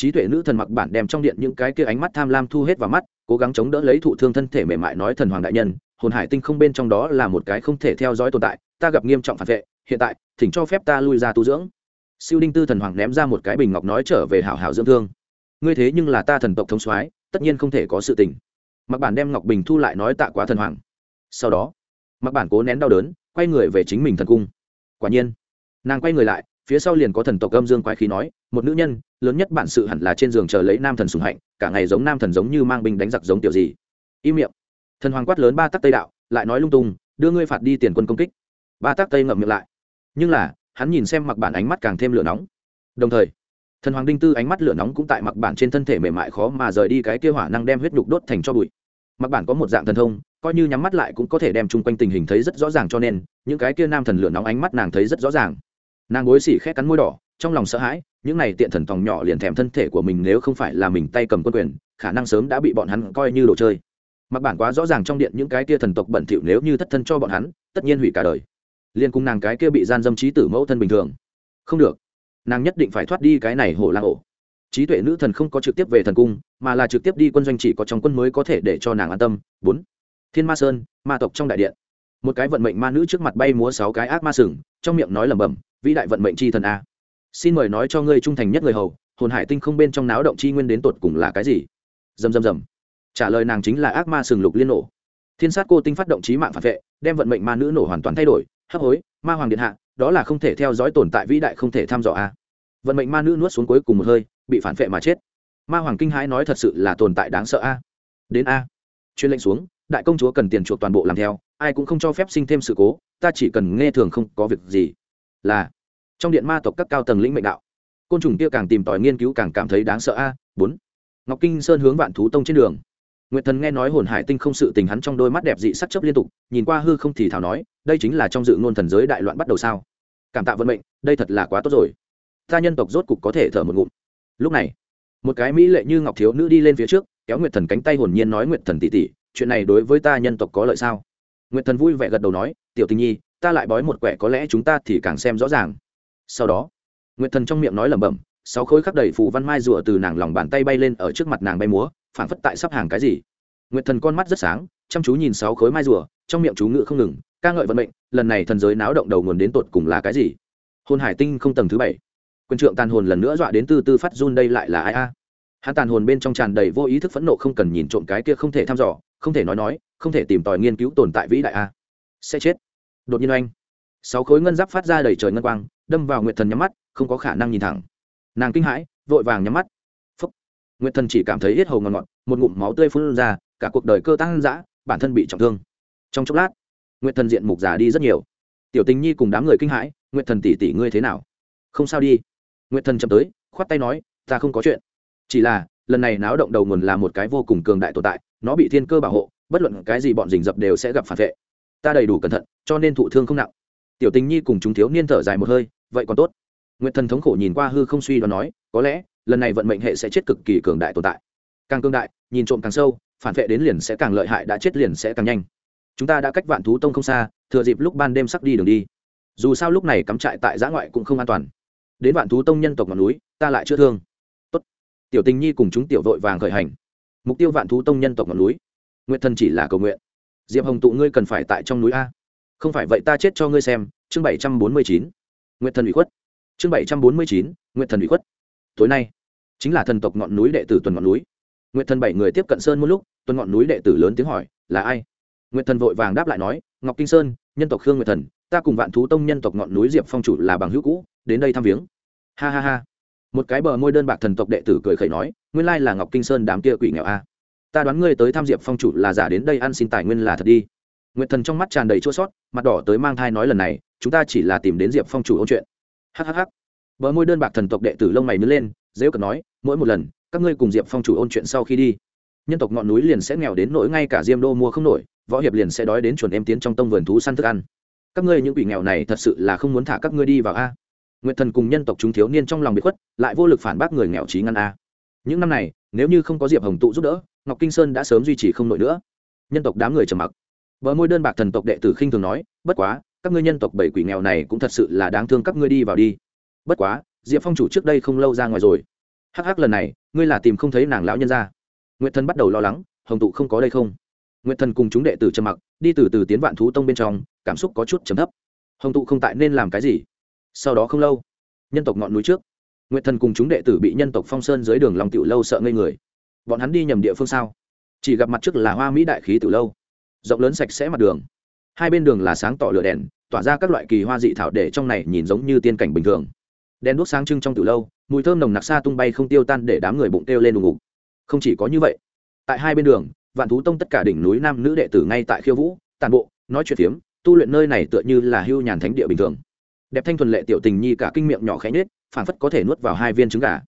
trí tuệ nữ thần mặc bản đem trong điện những cái kia ánh mắt tham lam thu hết vào mắt, cố gắng chống đỡ lấy thụ thương thân thể mềm mại nói thần hoàng đại nhân, hồn hải tinh không bên trong đó là một cái không thể theo dõi tồn tại, ta gặp nghiêm trọng phản vệ, hiện tại, thỉnh cho phép ta lui ra tu dưỡng. Siêu đinh tư thần hoàng ném ra một cái bình ngọc nói trở về hảo hảo dưỡng thương. Ngươi thế nhưng là ta thần tộc thống soái, tất nhiên không thể có sự tình. Mặc bản đem ngọc bình thu lại nói tạ quá thần hoàng. Sau đó, mặc bản cố nén đau đớn, quay người về chính mình thần cung. Quả nhiên, nàng quay người lại phía sau liền có thần tộc âm dương quái khí nói, một nữ nhân, lớn nhất bản sự hẳn là trên giường chờ lấy nam thần sùng hạnh, cả ngày giống nam thần giống như mang binh đánh giặc giống tiểu gì. Im miệng. Thần hoàng quát lớn ba tắc tây đạo, lại nói lung tung, đưa ngươi phạt đi tiền quân công kích. Ba tắc tây ngậm miệng lại. Nhưng là, hắn nhìn xem mặc bản ánh mắt càng thêm lửa nóng. Đồng thời, thần hoàng đinh tư ánh mắt lửa nóng cũng tại mặc bản trên thân thể mềm mại khó mà rời đi cái kia hỏa năng đem huyết nhục đốt thành cho bụi. Mặc bản có một dạng thần thông, coi như nhắm mắt lại cũng có thể đem chung quanh tình hình thấy rất rõ ràng cho nên, những cái kia nam thần lửa nóng ánh mắt nàng thấy rất rõ ràng nàng bối xỉ khét cắn môi đỏ, trong lòng sợ hãi, những này tiện thần tòng nhỏ liền thèm thân thể của mình nếu không phải là mình tay cầm quân quyền, khả năng sớm đã bị bọn hắn coi như đồ chơi. Mặc bản quá rõ ràng trong điện những cái kia thần tộc bẩn thỉu nếu như thất thân cho bọn hắn, tất nhiên hủy cả đời. Liên cùng nàng cái kia bị gian dâm trí tử mẫu thân bình thường. Không được. Nàng nhất định phải thoát đi cái này hổ lang ổ trí tuệ nữ thần không có trực tiếp về thần cung, mà là trực tiếp đi quân doanh chỉ có trong quân mới có thể để cho nàng an tâm. Bốn. Thiên ma sơn, ma tộc trong đại điện một cái vận mệnh ma nữ trước mặt bay múa sáu cái ác ma sừng, trong miệng nói lẩm bẩm, vĩ đại vận mệnh c h i thần a. Xin mời nói cho ngươi trung thành nhất người hầu, hồn hải tinh không bên trong náo động chi nguyên đến tột cùng là cái gì? Dầm dầm dầm trả lời nàng chính là ác ma sừng lục liên nổ. Thiên sát cô tinh phát động trí mạng phản vệ, đem vận mệnh ma nữ nổ hoàn toàn thay đổi, hấp hối, ma hoàng điện hạ, đó là không thể theo dõi tồn tại vĩ đại không thể thăm dò a. Vận mệnh ma nữ nuốt xuống cuối cùng một hơi, bị phản vệ mà chết. Ma hoàng kinh hãi nói thật sự là tồn tại đáng sợ a. Đến a. Chuyên lệnh xuống, đại công chúa cần tiền chuộc toàn bộ làm theo ai cũng không cho phép sinh thêm sự cố, ta chỉ cần nghe thường không có việc gì. Là, trong điện ma tộc các cao tầng lĩnh mệnh đạo, côn trùng kia càng tìm tòi nghiên cứu càng cảm thấy đáng sợ a. Bốn, ngọc kinh sơn hướng vạn thú tông trên đường. Nguyệt thần nghe nói hồn hải tinh không sự tình hắn trong đôi mắt đẹp dị sắc chấp liên tục, nhìn qua hư không thì thảo nói, đây chính là trong dự ngôn thần giới đại loạn bắt đầu sao? Cảm tạ vận mệnh, đây thật là quá tốt rồi. Ta nhân tộc rốt cục có thể thở một ngụm. Lúc này, một cái mỹ lệ như ngọc thiếu nữ đi lên phía trước, kéo nguyệt thần cánh tay hồn nhiên nói nguyệt thần tỷ tỷ, chuyện này đối với ta nhân tộc có lợi sao? Nguyệt thần vui vẻ gật đầu nói, tiểu tình nhi, ta lại bói một quẻ có lẽ chúng ta thì càng xem rõ ràng. Sau đó, nguyệt thần trong miệng nói lẩm bẩm, sáu khối khắc đầy phù văn mai rùa từ nàng lòng bàn tay bay lên ở trước mặt nàng bay múa phản phất tại sắp hàng cái gì. Nguyệt thần con mắt rất sáng, chăm chú nhìn sáu khối mai rùa, trong miệng chú ngự không ngừng, ca ngợi vận mệnh, lần này thần giới náo động đầu nguồn đến tột cùng là cái gì? Hôn hải tinh không tầng thứ bảy. Quân trượng tàn hồn lần nữa dọa đến từ tư phát run, đây lại là ai a? Hắn tàn hồn bên trong tràn đầy vô ý thức phẫn nộ không cần nhìn trộm cái kia không thể thăm dò không thể nói nói, không thể tìm tòi nghiên cứu tồn tại vĩ đại a. Sẽ chết. Đột nhiên oanh. Sáu khối ngân giáp phát ra đầy trời ngân quang, đâm vào nguyệt thần nhắm mắt, không có khả năng nhìn thẳng. Nàng kinh hãi, vội vàng nhắm mắt. Phúc. Nguyệt thần chỉ cảm thấy hết hầu ngọt ngọt một ngụm máu tươi phun ra, cả cuộc đời cơ tăng dã, bản thân bị trọng thương. Trong chốc lát, nguyệt thần diện mục già đi rất nhiều. Tiểu tình nhi cùng đám người kinh hãi, nguyệt thần tỷ tỷ ngươi thế nào? Không sao đi. Nguyệt thần chậm tới, khoát tay nói, ta không có chuyện. Chỉ là, lần này náo động đầu nguồn là một cái vô cùng cường đại tồn tại nó bị thiên cơ bảo hộ, bất luận cái gì bọn rình dập đều sẽ gặp phản vệ. Ta đầy đủ cẩn thận, cho nên thụ thương không nặng. Tiểu tình nhi cùng chúng thiếu niên thở dài một hơi, vậy còn tốt. Nguyện thần thống khổ nhìn qua hư không suy đoán nói, có lẽ, lần này vận mệnh hệ sẽ chết cực kỳ cường đại tồn tại. Càng cường đại, nhìn trộm càng sâu, phản vệ đến liền sẽ càng lợi hại, đã chết liền sẽ càng nhanh. Chúng ta đã cách vạn thú tông không xa, thừa dịp lúc ban đêm sắp đi đường đi. Dù sao lúc này cắm trại tại giã ngoại cũng không an toàn. Đến vạn thú tông nhân tộc ngọn núi, ta lại chưa thương. Tốt. tiểu tình nhi cùng chúng tiểu vội vàng khởi hành mục tiêu vạn thú tông nhân tộc ngọn núi. Nguyện thần chỉ là cầu nguyện. Diệp hồng tụ ngươi cần phải tại trong núi a. Không phải vậy ta chết cho ngươi xem, chương bảy trăm bốn mươi chín. Nguyện thần ủy khuất. Chương bảy trăm bốn mươi chín, nguyện thần ủy khuất. Tối nay, chính là thần tộc ngọn núi đệ tử tuần ngọn núi. Nguyện thần bảy người tiếp cận sơn một lúc, tuần ngọn núi đệ tử lớn tiếng hỏi, là ai? Nguyện thần vội vàng đáp lại nói, ngọc kinh sơn, nhân tộc khương nguyện thần, ta cùng vạn thú tông nhân tộc ngọn núi diệp phong chủ là bằng hữu cũ, đến đây thăm viếng. Ha ha ha một cái bờ môi đơn bạc thần tộc đệ tử cười khẩy nói, nguyên lai là ngọc kinh sơn đám kia quỷ nghèo a. Ta đoán ngươi tới tham diệp phong chủ là giả đến đây ăn xin tài nguyên là thật đi. Nguyện thần trong mắt tràn đầy chua sót, mặt đỏ tới mang thai nói lần này, chúng ta chỉ là tìm đến diệp phong chủ ôn chuyện. Hhh bờ môi đơn bạc thần tộc đệ tử lông mày nứt lên dễ cận nói, mỗi một lần, các ngươi cùng diệp phong chủ ôn chuyện sau khi đi, nhân tộc ngọn núi liền sẽ nghèo đến nỗi ngay cả diêm đô mua không nổi, võ hiệp liền sẽ đói đến chuẩn em tiến trong tông vườn thú săn thức ăn. Các ngươi những quỷ nghèo này thật sự là không muốn thả các ngươi đi vào a nguyện thần cùng nhân tộc chúng thiếu niên trong lòng bị khuất, lại vô lực phản bác người nghèo trí ngăn a. Những năm này, nếu như không có diệp hồng tụ giúp đỡ, ngọc kinh sơn đã sớm duy trì không nổi nữa. Nhân tộc đám người trầm mặc. Bờ môi đơn bạc thần tộc đệ tử khinh thường nói, bất quá, các ngươi nhân tộc bảy quỷ nghèo này cũng thật sự là đáng thương các ngươi đi vào đi. Bất quá, diệp phong chủ trước đây không lâu ra ngoài rồi. Hắc hắc lần này, ngươi là tìm không thấy nàng lão nhân ra nguyệt thần bắt đầu lo lắng, hồng tụ không có đây không? Nguyệt thần cùng chúng đệ tử trầm mặc, đi từ từ tiến vạn thú tông bên trong, cảm xúc có chút trầm thấp. Hồng tụ không tại nên làm cái gì? Sau đó không lâu, nhân tộc ngọn núi trước, nguyệt thần cùng chúng đệ tử bị nhân tộc phong sơn dưới đường lòng tiểu lâu sợ ngây người. Bọn hắn đi nhầm địa phương sao? Chỉ gặp mặt trước là hoa mỹ đại khí tiểu lâu, rộng lớn sạch sẽ mặt đường. Hai bên đường là sáng tỏ lửa đèn, tỏa ra các loại kỳ hoa dị thảo để trong này nhìn giống như tiên cảnh bình thường. Đèn đuốc sáng trưng trong tiểu lâu, mùi thơm nồng nặc xa tung bay không tiêu tan để đám người bụng kêu lên đùng ngục. Không chỉ có như vậy, tại hai bên đường, vạn thú tông tất cả đỉnh núi nam nữ đệ tử ngay tại khiêu vũ tàn bộ, nói chuyện phiếm, tu luyện nơi này tựa như là hưu nhàn thánh địa bình thường đẹp thanh thuần lệ tiểu tình nhi cả kinh miệng nhỏ khẽ nhết phản phất có thể nuốt vào hai viên trứng gà.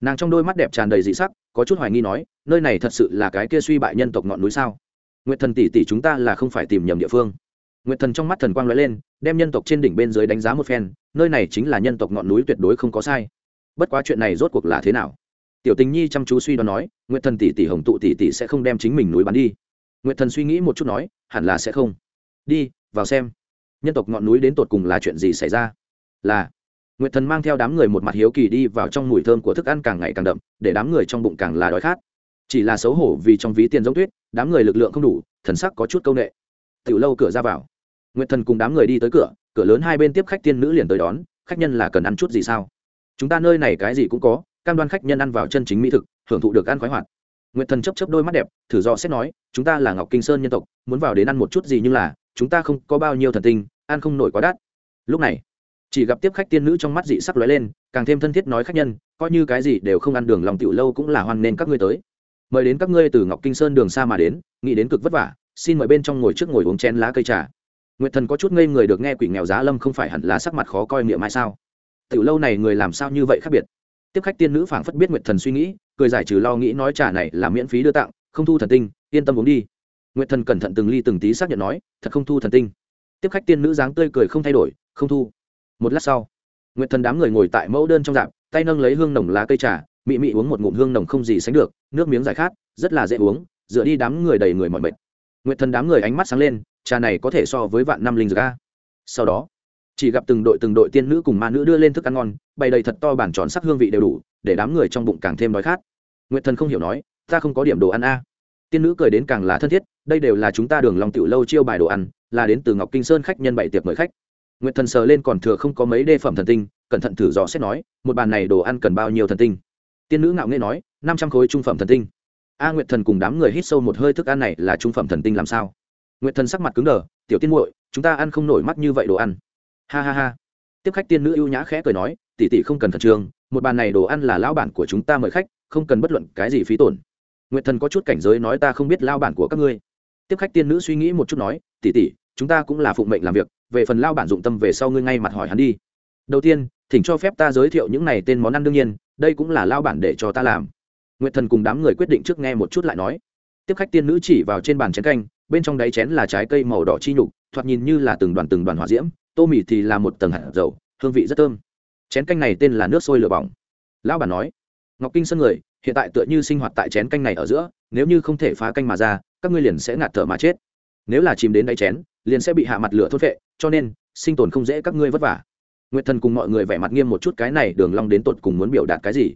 Nàng trong đôi mắt đẹp tràn đầy dị sắc, có chút hoài nghi nói, nơi này thật sự là cái kia suy bại nhân tộc ngọn núi sao? Nguyệt thần tỷ tỷ chúng ta là không phải tìm nhầm địa phương. Nguyệt thần trong mắt thần quang lóe lên, đem nhân tộc trên đỉnh bên dưới đánh giá một phen, nơi này chính là nhân tộc ngọn núi tuyệt đối không có sai. Bất quá chuyện này rốt cuộc là thế nào? Tiểu tình nhi chăm chú suy đoán nói, nguyệt thần tỷ tỷ hồng tụ tỷ tỷ sẽ không đem chính mình núi bắn đi. Nguyệt thần suy nghĩ một chút nói, hẳn là sẽ không. Đi, vào xem nhân tộc ngọn núi đến tột cùng là chuyện gì xảy ra? Là, nguyệt thần mang theo đám người một mặt hiếu kỳ đi vào trong mùi thơm của thức ăn càng ngày càng đậm, để đám người trong bụng càng là đói khát. Chỉ là xấu hổ vì trong ví tiền giống tuyết, đám người lực lượng không đủ, thần sắc có chút c â u n ệ tiểu lâu cửa ra vào. Nguyệt thần cùng đám người đi tới cửa cửa lớn hai bên tiếp khách tiên nữ liền tới đón, khách nhân là cần ăn chút gì sao? Chúng ta nơi này cái gì cũng có, cam đoan khách nhân ăn vào chân chính mỹ thực hưởng thụ được ăn khoái hoạt. Nguyệt thần chấp chấp đôi mắt đẹp, thử do xét nói, chúng ta là ngọc kinh sơn nhân tộc, muốn vào đến ăn một chút gì nhưng là chúng ta không có bao nhiêu thần tinh, ăn không nổi quá đắt. Lúc này, chỉ gặp tiếp khách tiên nữ trong mắt dị sắc lóe lên, càng thêm thân thiết nói khách nhân, coi như cái gì đều không ăn đường lòng tiểu lâu cũng là hoan nên các ngươi tới. Mời đến các ngươi từ ngọc kinh sơn đường xa mà đến, nghĩ đến cực vất vả, xin mời bên trong ngồi trước ngồi uống chén lá cây trà. Nguyệt thần có chút ngây người được nghe quỷ nghèo giá lâm không phải hẳn là sắc mặt khó coi miệng mai sao? Tiểu lâu này người làm sao như vậy khác biệt? Tiếp khách tiên nữ phảng phất biết nguyệt thần suy nghĩ, cười giải trừ lo nghĩ nói trà này là miễn phí đưa tặng, không thu thần tinh, yên tâm uống đi nguyệt thần cẩn thận từng ly từng tí xác nhận nói, thật không thu thần tinh. Tiếp khách tiên nữ dáng tươi cười không thay đổi, không thu. Một lát sau, nguyệt thần đám người ngồi tại mẫu đơn trong dạp, tay nâng lấy hương nồng lá cây trà, mị mị uống một ngụm hương nồng không gì sánh được, nước miếng giải khát, rất là dễ uống, dựa đi đám người đầy người mọi mệt. Nguyệt thần đám người ánh mắt sáng lên, trà này có thể so với vạn năm linh ga sau đó, chỉ gặp từng đội từng đội tiên nữ cùng ma nữ đưa lên thức ăn ngon, bày đầy thật to bản tròn sắc hương vị đều đủ, để đám người trong bụng càng thêm đói khát. Nguyệt thần không hiểu nói, ta không có điểm đồ ăn a tiên nữ cười đến càng là thân thiết, đây đều là chúng ta đường lòng tiểu lâu chiêu bài đồ ăn, là đến từ ngọc kinh sơn khách nhân bảy tiệc mời khách. Nguyện thần sờ lên còn thừa không có mấy đê phẩm thần tinh, cẩn thận thử dò xét nói, một bàn này đồ ăn cần bao nhiêu thần tinh? Tiên nữ ngạo nghễ nói, năm trăm khối trung phẩm thần tinh. A Nguyện thần cùng đám người hít sâu một hơi thức ăn này là trung phẩm thần tinh làm sao? Nguyện thần sắc mặt cứng đờ, tiểu tiên muội, chúng ta ăn không nổi mắt như vậy đồ ăn. Ha ha ha. Tiếp khách tiên nữ ưu nhã khẽ cười nói, tỷ tỷ không cần thần trường một bàn này đồ ăn là lão bản của chúng ta mời khách, không cần bất luận cái gì phí tổn nguyệt thần có chút cảnh giới nói ta không biết lao bản của các ngươi. Tiếp khách tiên nữ suy nghĩ một chút nói, tỷ tỷ, chúng ta cũng là phụng mệnh làm việc, về phần lao bản dụng tâm về sau ngươi ngay mặt hỏi hắn đi. Đầu tiên, thỉnh cho phép ta giới thiệu những này tên món ăn đương nhiên, đây cũng là lao bản để cho ta làm. Nguyệt thần cùng đám người quyết định trước nghe một chút lại nói. Tiếp khách tiên nữ chỉ vào trên bàn chén canh, bên trong đáy chén là trái cây màu đỏ chi nhục, thoạt nhìn như là từng đoàn từng đoàn hỏa diễm, tô mì thì là một tầng hạt dầu, hương vị rất thơm. Chén canh này tên là nước sôi lửa bỏng. Lão bản nói, ngọc kinh sân người hiện tại tựa như sinh hoạt tại chén canh này ở giữa, nếu như không thể phá canh mà ra, các ngươi liền sẽ ngạt thở mà chết. Nếu là chìm đến đáy chén, liền sẽ bị hạ mặt lửa thốt vệ, cho nên, sinh tồn không dễ các ngươi vất vả. Nguyệt thần cùng mọi người vẻ mặt nghiêm một chút cái này, đường long đến tột cùng muốn biểu đạt cái gì?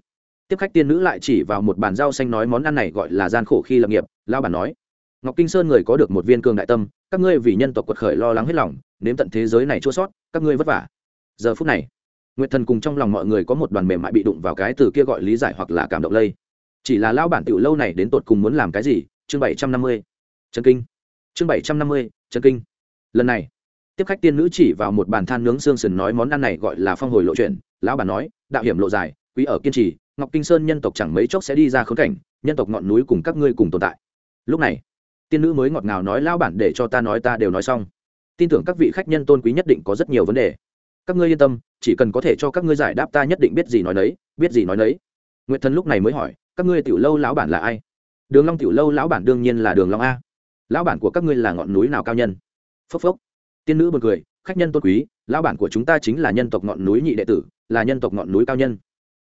Tiếp khách tiên nữ lại chỉ vào một bàn rau xanh nói món ăn này gọi là gian khổ khi lập nghiệp lao bản nói, ngọc kinh sơn người có được một viên cường đại tâm, các ngươi vì nhân tộc quật khởi lo lắng hết lòng, nếm tận thế giới này chua sót, các ngươi vất vả. Giờ phút này nguyệt thần cùng trong lòng mọi người có một đoàn mềm mại bị đụng vào cái từ kia gọi lý giải hoặc là cảm động lây. Chỉ là lao bản tiểu lâu này đến tột cùng muốn làm cái gì? Chương bảy trăm năm mươi. Chân kinh. Chương bảy trăm năm mươi, chân kinh. Lần này, tiếp khách tiên nữ chỉ vào một bàn than nướng xương sườn nói món ăn này gọi là phong hồi lộ chuyện. Lão bản nói, đạo hiểm lộ dài, quý ở kiên trì, ngọc kinh sơn nhân tộc chẳng mấy chốc sẽ đi ra khốn cảnh, nhân tộc ngọn núi cùng các ngươi cùng tồn tại. Lúc này, tiên nữ mới ngọt ngào nói, lão bản để cho ta nói ta đều nói xong. Tin tưởng các vị khách nhân tôn quý nhất định có rất nhiều vấn đề. Các ngươi yên tâm chỉ cần có thể cho các ngươi giải đáp ta nhất định biết gì nói nấy, biết gì nói nấy. Nguyệt thần lúc này mới hỏi, các ngươi tiểu lâu lão bản là ai? Đường long tiểu lâu lão bản đương nhiên là đường long a. Lão bản của các ngươi là ngọn núi nào cao nhân? Phốc phốc. Tiên nữ buồn cười, khách nhân tôn quý, lão bản của chúng ta chính là nhân tộc ngọn núi nhị đệ tử, là nhân tộc ngọn núi cao nhân.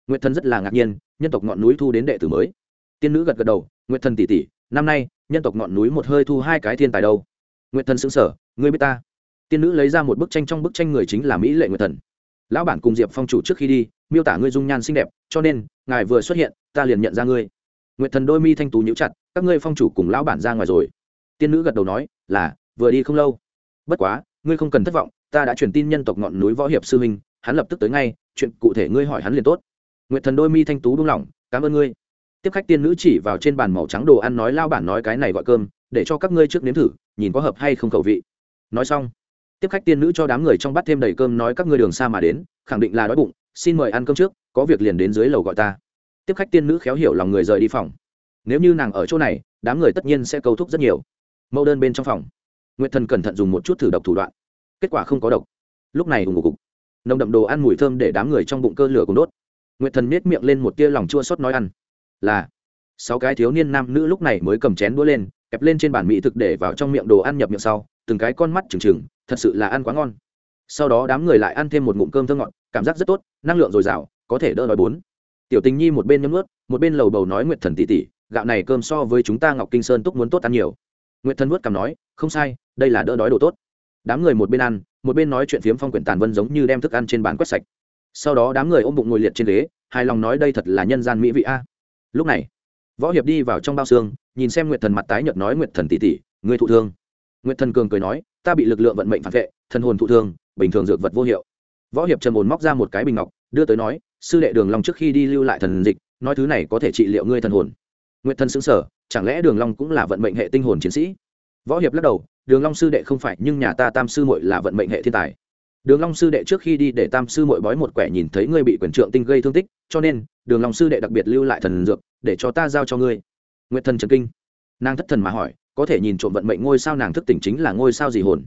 Nguyệt thần rất là ngạc nhiên, nhân tộc ngọn núi thu đến đệ tử mới. Tiên nữ gật gật đầu, nguyệt thần tỷ tỷ năm nay, nhân tộc ngọn núi một hơi thu hai cái thiên tài đâu. Nguyệt thần xứng sở ngươi biết ta. Tiên nữ lấy ra một bức tranh, trong bức tranh người chính là mỹ lệ nguyệt thần lão bản cùng diệp phong chủ trước khi đi, miêu tả ngươi dung nhan xinh đẹp, cho nên, ngài vừa xuất hiện, ta liền nhận ra ngươi. Nguyệt thần đôi mi thanh tú nhíu chặt, các ngươi phong chủ cùng lão bản ra ngoài rồi. Tiên nữ gật đầu nói, là, vừa đi không lâu. Bất quá, ngươi không cần thất vọng, ta đã truyền tin nhân tộc ngọn núi võ hiệp sư huynh, hắn lập tức tới ngay, chuyện cụ thể ngươi hỏi hắn liền tốt. Nguyệt thần đôi mi thanh tú đúng lòng cảm ơn ngươi. Tiếp khách tiên nữ chỉ vào trên bàn màu trắng đồ ăn nói lao bản nói cái này gọi cơm, để cho các ngươi trước nếm thử, nhìn có hợp hay không khẩu vị. Nói xong tiếp khách tiên nữ cho đám người trong bắt thêm đầy cơm nói các ngươi đường xa mà đến, khẳng định là đói bụng, xin mời ăn cơm trước, có việc liền đến dưới lầu gọi ta. Tiếp khách tiên nữ khéo hiểu lòng người rời đi phòng. Nếu như nàng ở chỗ này, đám người tất nhiên sẽ câu thúc rất nhiều. Mẫu đơn bên trong phòng. Nguyệt thần cẩn thận dùng một chút thử độc thủ đoạn. Kết quả không có độc. Lúc này ủng ngục cục. Nồng đậm đồ ăn mùi thơm để đám người trong bụng cơ lửa cùng đốt. Nguyệt thần nết miệng lên một tia lòng chua xót nói ăn. Là, sáu cái thiếu niên nam nữ lúc này mới cầm chén đũa lên, kẹp lên trên bàn mỹ thực để vào trong miệng đồ ăn nhập miệng sau, từng cái con mắt trừng trừng thật sự là ăn quá ngon. Sau đó đám người lại ăn thêm một ngụm cơm thơ ngọt, cảm giác rất tốt, năng lượng dồi dào, có thể đỡ đói bốn. Tiểu tình nhi một bên nhấm ướt một bên lầu bầu nói nguyệt thần tỉ tỉ gạo này cơm so với chúng ta ngọc kinh sơn túc muốn tốt ăn nhiều. Nguyệt thần nuốt cằm nói, không sai, đây là đỡ đói đồ tốt. Đám người một bên ăn, một bên nói chuyện phiếm phong quyển tàn vân giống như đem thức ăn trên bàn quét sạch. Sau đó đám người ôm bụng ngồi liệt trên ghế, hài lòng nói đây thật là nhân gian mỹ vị a. Lúc này, võ hiệp đi vào trong bao xương, nhìn xem nguyệt thần mặt tái nhợt nói nguyệt thần tỷ tỷ, người thụ thương. Nguyệt thần cường cười nói ta bị lực lượng vận mệnh phản vệ, thần hồn thụ thương, bình thường dược vật vô hiệu. Võ hiệp trầm ồn móc ra một cái bình ngọc, đưa tới nói, sư đệ đường long trước khi đi lưu lại thần dịch, nói thứ này có thể trị liệu ngươi thần hồn. Nguyệt thần xứng sở chẳng lẽ đường long cũng là vận mệnh hệ tinh hồn chiến sĩ? Võ hiệp lắc đầu, đường long sư đệ không phải, nhưng nhà ta tam sư muội là vận mệnh hệ thiên tài. Đường long sư đệ trước khi đi để tam sư muội bói một quẻ nhìn thấy ngươi bị quyền trượng tinh gây thương tích, cho nên, đường long sư đệ đặc biệt lưu lại thần dược, để cho ta giao cho ngươi. Nguyệt thần trần kinh. Nàng thất thần mà hỏi có thể nhìn trộm vận mệnh ngôi sao nàng thức tỉnh chính là ngôi sao gì hồn.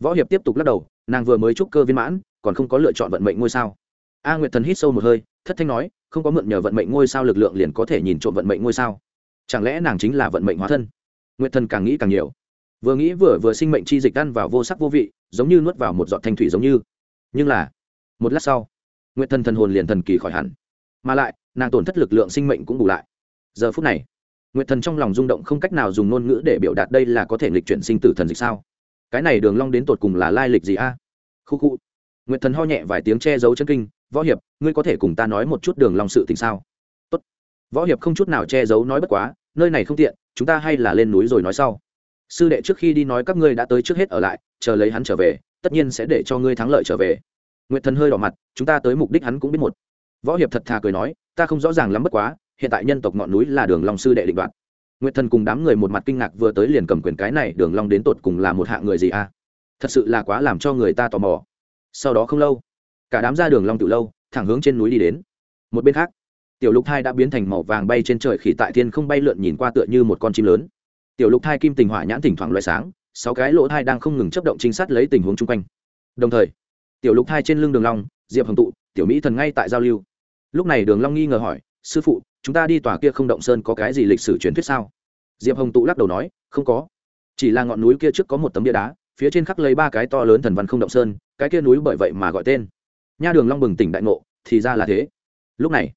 Võ hiệp tiếp tục lắc đầu, nàng vừa mới trúc cơ viên mãn, còn không có lựa chọn vận mệnh ngôi sao. A nguyệt thần hít sâu một hơi, thất thanh nói, không có mượn nhờ vận mệnh ngôi sao lực lượng liền có thể nhìn trộm vận mệnh ngôi sao. Chẳng lẽ nàng chính là vận mệnh hóa thân? Nguyệt thần càng nghĩ càng nhiều. Vừa nghĩ vừa vừa sinh mệnh chi dịch ăn vào vô sắc vô vị, giống như nuốt vào một giọt thanh thủy giống như. Nhưng là, một lát sau, nguyệt thần thần hồn liền thần kỳ khỏi hẳn. Mà lại, nàng tổn thất lực lượng sinh mệnh cũng bù lại. Giờ phút này nguyệt thần trong lòng rung động không cách nào dùng ngôn ngữ để biểu đạt đây là có thể lịch chuyển sinh tử thần dịch sao? Cái này đường long đến tột cùng là lai lịch gì a? Khu khu. Nguyệt thần ho nhẹ vài tiếng che giấu chân kinh, võ hiệp, ngươi có thể cùng ta nói một chút đường long sự tình sao? Tốt. Võ hiệp không chút nào che giấu nói bất quá, nơi này không tiện, chúng ta hay là lên núi rồi nói sau. Sư đệ trước khi đi nói các ngươi đã tới trước hết ở lại, chờ lấy hắn trở về, tất nhiên sẽ để cho ngươi thắng lợi trở về. Nguyệt thần hơi đỏ mặt, chúng ta tới mục đích hắn cũng biết một. Võ hiệp thật thà cười nói, ta không rõ ràng lắm bất quá hiện tại nhân tộc ngọn núi là đường long sư đệ định đoạt. Nguyệt thần cùng đám người một mặt kinh ngạc vừa tới liền cầm quyền cái này, đường long đến tột cùng là một hạng người gì a? Thật sự là quá làm cho người ta tò mò. Sau đó không lâu, cả đám ra đường long tự lâu, thẳng hướng trên núi đi đến. Một bên khác, tiểu lục thai đã biến thành màu vàng bay trên trời khỉ tại thiên không bay lượn nhìn qua tựa như một con chim lớn. Tiểu lục thai kim tình hỏa nhãn thỉnh thoảng loại sáng, sáu cái lỗ thai đang không ngừng chấp động trinh sát lấy tình huống chung quanh. Đồng thời, tiểu lục thai trên lưng đường long, diệp hồng tụ, tiểu mỹ thần ngay tại giao lưu. Lúc này đường long nghi ngờ hỏi sư phụ, chúng ta đi tòa kia không động sơn có cái gì lịch sử truyền thuyết sao? Diệp hồng tụ lắc đầu nói, không có. Chỉ là ngọn núi kia trước có một tấm bia đá, phía trên khắc lấy ba cái to lớn thần văn không động sơn, cái kia núi bởi vậy mà gọi tên. Nha đường long bừng tỉnh đại ngộ, thì ra là thế. Lúc này,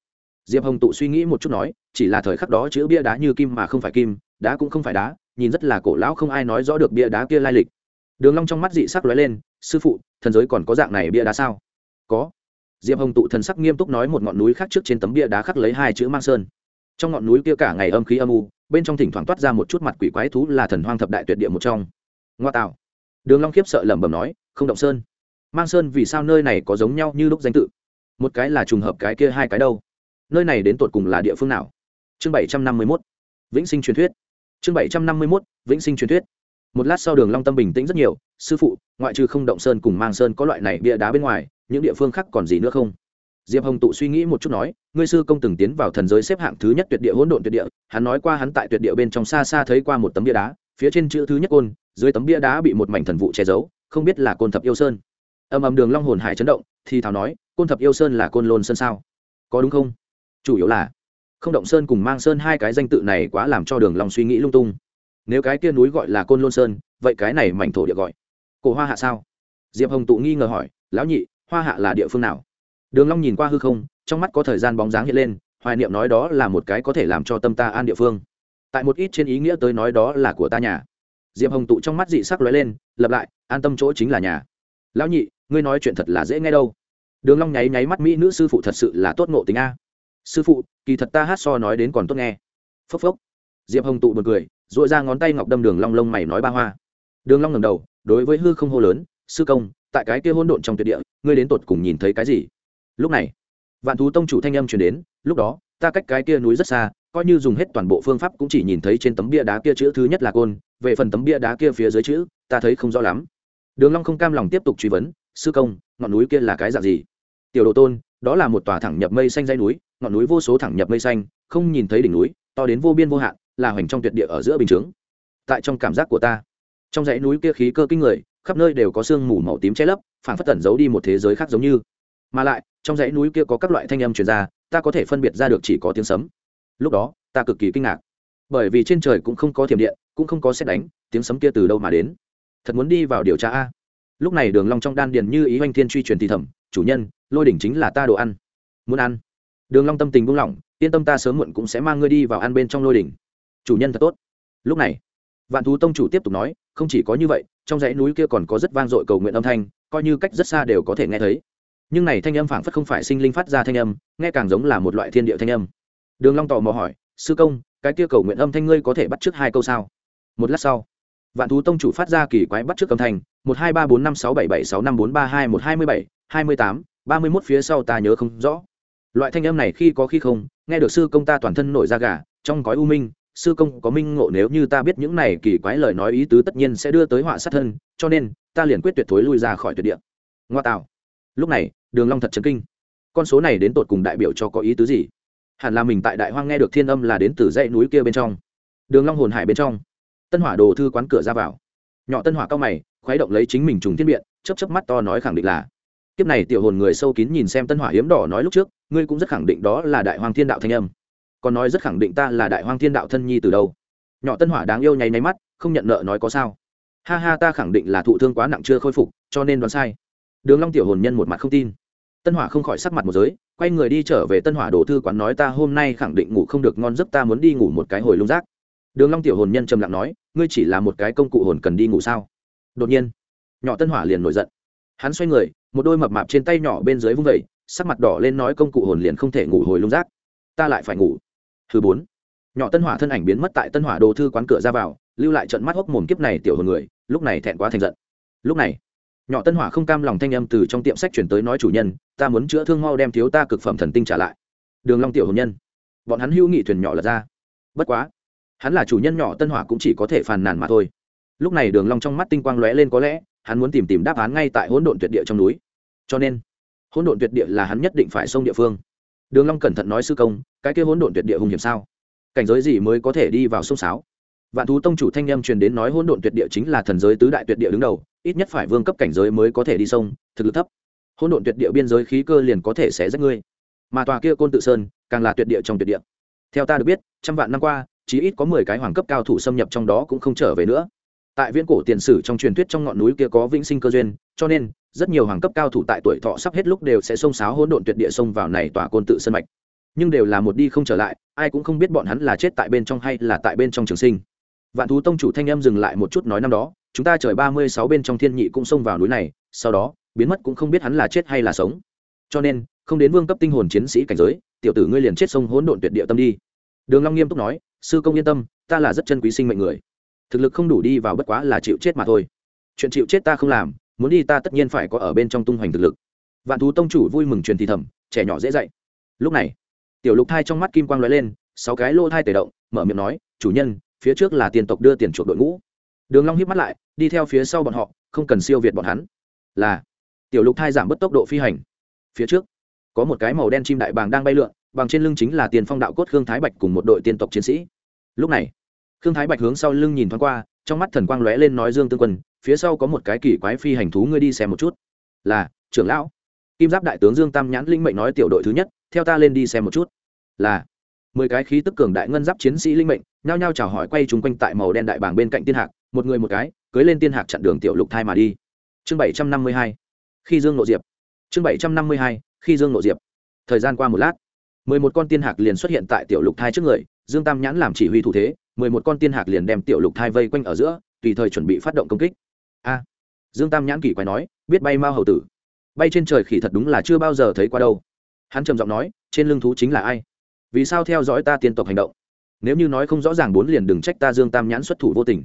diệp hồng tụ suy nghĩ một chút nói, chỉ là thời khắc đó chữ bia đá như kim mà không phải kim, đá cũng không phải đá, nhìn rất là cổ lão không ai nói rõ được bia đá kia lai lịch. Đường long trong mắt dị sắc lóe lên, sư phụ, thần giới còn có dạng này bia đá sao? Có diệp hồng tụ thần sắc nghiêm túc nói một ngọn núi khác trước trên tấm bia đá khắc lấy hai chữ mang sơn. Trong ngọn núi kia cả ngày âm khí âm u, bên trong thỉnh thoảng toát ra một chút mặt quỷ quái thú là thần hoang thập đại tuyệt địa một trong. Ngoa tạo. Đường long khiếp sợ lẩm bẩm nói, không động sơn. Mang sơn vì sao nơi này có giống nhau như lúc danh tự? Một cái là trùng hợp cái kia hai cái đâu? Nơi này đến tột cùng là địa phương nào? Chương bảy trăm năm mươi mốt. Vĩnh sinh truyền thuyết. Chương bảy trăm năm mươi mốt, vĩnh sinh truyền thuyết. Một lát sau đường long tâm bình tĩnh rất nhiều, sư phụ, ngoại trừ không động sơn cùng mang sơn có loại này bia đá bên ngoài những địa phương khác còn gì nữa không? Diệp hồng tụ suy nghĩ một chút nói, ngươi sư công từng tiến vào thần giới xếp hạng thứ nhất tuyệt địa hỗn độn tuyệt địa, hắn nói qua hắn tại tuyệt địa bên trong xa xa thấy qua một tấm bia đá, phía trên chữ thứ nhất côn, dưới tấm bia đá bị một mảnh thần vụ che giấu, không biết là côn thập yêu sơn. Âm ầm đường long hồn hải chấn động, thì thào nói, côn thập yêu sơn là côn lôn sơn sao? Có đúng không? Chủ yếu là không động sơn cùng mang sơn hai cái danh tự này quá làm cho đường long suy nghĩ lung tung. Nếu cái kia núi gọi là côn lôn sơn, vậy cái này mảnh thổ địa gọi cổ hoa hạ sao? Diệp hồng tụ nghi ngờ hỏi, lão nhị hoa hạ là địa phương nào? Đường long nhìn qua hư không, trong mắt có thời gian bóng dáng hiện lên, hoài niệm nói đó là một cái có thể làm cho tâm ta an địa phương. Tại một ít trên ý nghĩa tới nói đó là của ta nhà. Diệp hồng tụ trong mắt dị sắc lóe lên, lập lại, an tâm chỗ chính là nhà. Lão nhị, ngươi nói chuyện thật là dễ nghe đâu. Đường long nháy nháy mắt mỹ nữ sư phụ thật sự là tốt ngộ tính a. Sư phụ, kỳ thật ta hát so nói đến còn tốt nghe. Phốc phốc. Diệp hồng tụ bật cười dội ra ngón tay ngọc đâm đường long lông mày nói ba hoa. Đường long ngẩng đầu, đối với hư không hô lớn, sư công tại cái kia hỗn độn trong tuyệt địa, ngươi đến tột cùng nhìn thấy cái gì? Lúc này, vạn thú tông chủ thanh âm truyền đến, lúc đó, ta cách cái kia núi rất xa, coi như dùng hết toàn bộ phương pháp cũng chỉ nhìn thấy trên tấm bia đá kia chữ thứ nhất là côn, về phần tấm bia đá kia phía dưới chữ, ta thấy không rõ lắm. Đường long không cam lòng tiếp tục truy vấn, sư công, ngọn núi kia là cái dạng gì? Tiểu đồ tôn, đó là một tòa thẳng nhập mây xanh dãy núi, ngọn núi vô số thẳng nhập mây xanh, không nhìn thấy đỉnh núi, to đến vô biên vô hạn, là hoành trong tuyệt địa ở giữa bình chướng. Tại trong cảm giác của ta, trong dãy núi kia khí cơ kinh người khắp nơi đều có sương mù màu tím che lấp phản phất tẩn giấu đi một thế giới khác giống như. Mà lại, trong dãy núi kia có các loại thanh âm truyền ra, ta có thể phân biệt ra được chỉ có tiếng sấm. Lúc đó, ta cực kỳ kinh ngạc. Bởi vì trên trời cũng không có thiểm điện, cũng không có xét đánh, tiếng sấm kia từ đâu mà đến? Thật muốn đi vào điều tra a. Lúc này đường long trong đan điền như ý oanh thiên truy truyền thì thầm, chủ nhân, lôi đỉnh chính là ta đồ ăn. Muốn ăn? Đường long tâm tình buông lỏng, yên tâm ta sớm muộn cũng sẽ mang ngươi đi vào ăn bên trong lôi đỉnh. Chủ nhân thật tốt. Lúc này, vạn thú tông chủ tiếp tục nói, không chỉ có như vậy trong dãy núi kia còn có rất vang dội cầu nguyện âm thanh, coi như cách rất xa đều có thể nghe thấy. Nhưng này thanh âm phảng phất không phải sinh linh phát ra thanh âm, nghe càng giống là một loại thiên địa thanh âm. Đường long tò mò hỏi, sư công, cái kia cầu nguyện âm thanh ngươi có thể bắt trước hai câu sao? Một lát sau, vạn thú tông chủ phát ra kỳ quái bắt trước âm thanh, một hai ba bốn năm sáu bảy bảy sáu năm bốn ba hai một hai mươi bảy, hai mươi tám, ba mươi mốt phía sau ta nhớ không rõ. Loại thanh âm này khi có khi không, nghe được sư công ta toàn thân nổi da gà, trong gói u minh sư công có minh ngộ nếu như ta biết những này kỳ quái lời nói ý tứ tất nhiên sẽ đưa tới họa sát thân, cho nên, ta liền quyết tuyệt thối lui ra khỏi tuyệt địa. Ngoa tạo. Lúc này, đường long thật chấn kinh. Con số này đến tột cùng đại biểu cho có ý tứ gì? Hẳn là mình tại đại hoang nghe được thiên âm là đến từ dãy núi kia bên trong. Đường long hồn hải bên trong. Tân hỏa đồ thư quán cửa ra vào. Nhỏ tân hỏa cao mày, khuấy động lấy chính mình trùng thiên biện, chớp chớp mắt to nói khẳng định là, kiếp này tiểu hồn người sâu kín nhìn xem tân hỏa hiếm đỏ nói lúc trước, ngươi cũng rất khẳng định đó là đại hoang thiên đạo thanh âm còn nói rất khẳng định ta là đại hoang thiên đạo thân nhi từ đâu. Nhỏ tân hỏa đáng yêu nháy nháy mắt, không nhận nợ nói có sao. Ha ha, ta khẳng định là thụ thương quá nặng chưa khôi phục, cho nên đoán sai. Đường long tiểu hồn nhân một mặt không tin. Tân hỏa không khỏi sắc mặt một giới, quay người đi trở về tân hỏa đổ thư quán nói ta hôm nay khẳng định ngủ không được, ngon giấc ta muốn đi ngủ một cái hồi lung rác đường long tiểu hồn nhân trầm lặng nói, ngươi chỉ là một cái công cụ hồn cần đi ngủ sao? Đột nhiên, nhỏ tân hỏa liền nổi giận. Hắn xoay người, một đôi mập mạp trên tay nhỏ bên dưới vung vẩy sắc mặt đỏ lên nói công cụ hồn liền không thể ngủ hồi lung rác ta lại phải ngủ thứ bốn, nhỏ tân hỏa thân ảnh biến mất tại tân hỏa đồ thư quán cửa ra vào, lưu lại trận mắt hốc mồm kiếp này tiểu hồn người, lúc này thẹn quá thành giận. Lúc này, nhỏ tân hỏa không cam lòng thanh âm từ trong tiệm sách chuyển tới nói chủ nhân, ta muốn chữa thương mau đem thiếu ta cực phẩm thần tinh trả lại. Đường long tiểu hồn nhân. Bọn hắn hưu nghị thuyền nhỏ lật ra. Bất quá, hắn là chủ nhân nhỏ tân hỏa cũng chỉ có thể phàn nàn mà thôi. Lúc này đường long trong mắt tinh quang lóe lên có lẽ, hắn muốn tìm tìm đáp án ngay tại hỗn độn tuyệt địa trong núi. Cho nên, hỗn độn tuyệt địa là hắn nhất định phải xông địa phương đường long cẩn thận nói sư công, cái kia hỗn độn tuyệt địa hung hiểm sao? Cảnh giới gì mới có thể đi vào sông sáo? Vạn thú tông chủ thanh âm truyền đến nói hỗn độn tuyệt địa chính là thần giới tứ đại tuyệt địa đứng đầu, ít nhất phải vương cấp cảnh giới mới có thể đi sông, thực lực thấp. Hỗn độn tuyệt địa biên giới khí cơ liền có thể sẽ rách ngươi. Mà tòa kia côn tự sơn, càng là tuyệt địa trong tuyệt địa. Theo ta được biết, trăm vạn năm qua chỉ ít có mười cái hoàng cấp cao thủ xâm nhập trong đó cũng không trở về nữa. Tại viễn cổ tiền sử trong truyền thuyết trong ngọn núi kia có vĩnh sinh cơ duyên, cho nên rất nhiều hoàng cấp cao thủ tại tuổi thọ sắp hết lúc đều sẽ xông xáo hỗn độn tuyệt địa xông vào này tòa côn tự sân mạch. Nhưng đều là một đi không trở lại, ai cũng không biết bọn hắn là chết tại bên trong hay là tại bên trong trường sinh. Vạn thú tông chủ thanh em dừng lại một chút nói năm đó, chúng ta trời ba mươi sáu bên trong thiên nhị cũng xông vào núi này, sau đó, biến mất cũng không biết hắn là chết hay là sống. Cho nên, không đến vương cấp tinh hồn chiến sĩ cảnh giới, tiểu tử ngươi liền chết sông hỗn độn tuyệt địa tâm đi. Đường long nghiêm túc nói, sư công yên tâm, ta là rất chân quý sinh mệnh người. Thực lực không đủ đi vào bất quá là chịu chết mà thôi. Chuyện chịu chết ta không làm muốn đi ta tất nhiên phải có ở bên trong tung hoành thực lực. Vạn thú tông chủ vui mừng truyền thì thầm, trẻ nhỏ dễ dạy. Lúc này, tiểu lục thai trong mắt kim quang lóe lên, sáu cái lô thai tề động, mở miệng nói, chủ nhân, phía trước là tiền tộc đưa tiền chuộc đội ngũ. Đường long híp mắt lại, đi theo phía sau bọn họ, không cần siêu việt bọn hắn. Là, tiểu lục thai giảm bớt tốc độ phi hành. Phía trước, có một cái màu đen chim đại bàng đang bay lượn, bằng trên lưng chính là tiền phong đạo cốt khương thái bạch cùng một đội tiên tộc chiến sĩ. Lúc này, khương thái bạch hướng sau lưng nhìn thoáng qua, trong mắt thần quang lóe lên nói dương tương quân phía sau có một cái kỳ quái phi hành thú, ngươi đi xem một chút. Là, trưởng lão. Kim giáp đại tướng dương tam nhãn linh mệnh nói tiểu đội thứ nhất, theo ta lên đi xem một chút. Là, mười cái khí tức cường đại ngân giáp chiến sĩ linh mệnh, nhao nhao chào hỏi quay chung quanh tại màu đen đại bảng bên cạnh tiên hạc, một người một cái, cưới lên tiên hạc chặn đường tiểu lục thai mà đi. Chương bảy trăm năm mươi hai, khi dương nộ diệp. Chương bảy trăm năm mươi hai, khi dương nộ diệp. Thời gian qua một lát, mười một con tiên hạc liền xuất hiện tại tiểu lục thai trước người, dương tam nhãn làm chỉ huy thủ thế, mười một con tiên hạc liền đem tiểu lục thai vây quanh ở giữa, tùy thời chuẩn bị phát động công kích a. Dương tam nhãn kỳ quái nói, biết bay mao hầu tử. Bay trên trời khỉ thật đúng là chưa bao giờ thấy qua đâu. Hắn trầm giọng nói, trên lưng thú chính là ai? Vì sao theo dõi ta tiên tộc hành động? Nếu như nói không rõ ràng bốn liền đừng trách ta dương tam nhãn xuất thủ vô tình.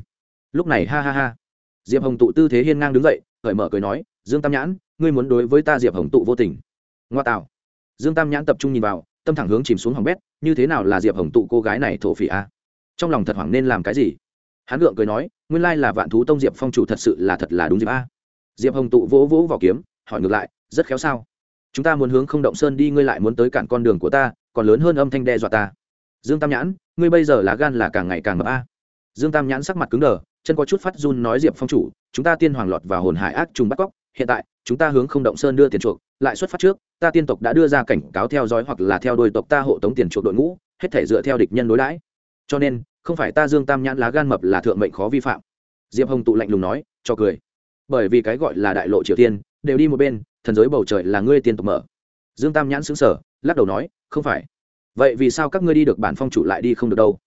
Lúc này ha ha ha. Diệp hồng tụ tư thế hiên ngang đứng dậy, cởi mở cười nói, dương tam nhãn, ngươi muốn đối với ta diệp hồng tụ vô tình. Ngoa tạo. Dương tam nhãn tập trung nhìn vào, tâm thẳng hướng chìm xuống hỏng bét, như thế nào là diệp hồng tụ cô gái này thổ phỉ a? Trong lòng thật hoảng nên làm cái gì? Hắn gượng cười nói, nguyên lai là vạn thú tông diệp phong chủ thật sự là thật là đúng diệp a. Diệp hồng tụ vỗ vỗ vào kiếm, hỏi ngược lại, rất khéo sao? Chúng ta muốn hướng không động sơn đi, ngươi lại muốn tới cản con đường của ta, còn lớn hơn âm thanh đe dọa ta. Dương tam nhãn, ngươi bây giờ lá gan là càng ngày càng mập a. Dương tam nhãn sắc mặt cứng đờ, chân có chút phát run nói, diệp phong chủ, chúng ta tiên hoàng lọt vào hồn hải ác trùng bắt cóc, hiện tại, chúng ta hướng không động sơn đưa tiền chuộc, lại xuất phát trước, ta tiên tộc đã đưa ra cảnh cáo theo dõi hoặc là theo đôi tộc ta hộ tống tiền chuộc đội ngũ, hết thể dựa theo địch nhân đối đãi. Cho nên không phải ta dương tam nhãn lá gan mập là thượng mệnh khó vi phạm. Diệp hồng tụ lạnh lùng nói, cho cười. Bởi vì cái gọi là đại lộ triều tiên, đều đi một bên, thần giới bầu trời là ngươi tiên tộc mở. Dương tam nhãn xứng sở lắc đầu nói, không phải. Vậy vì sao các ngươi đi được bản phong chủ lại đi không được đâu?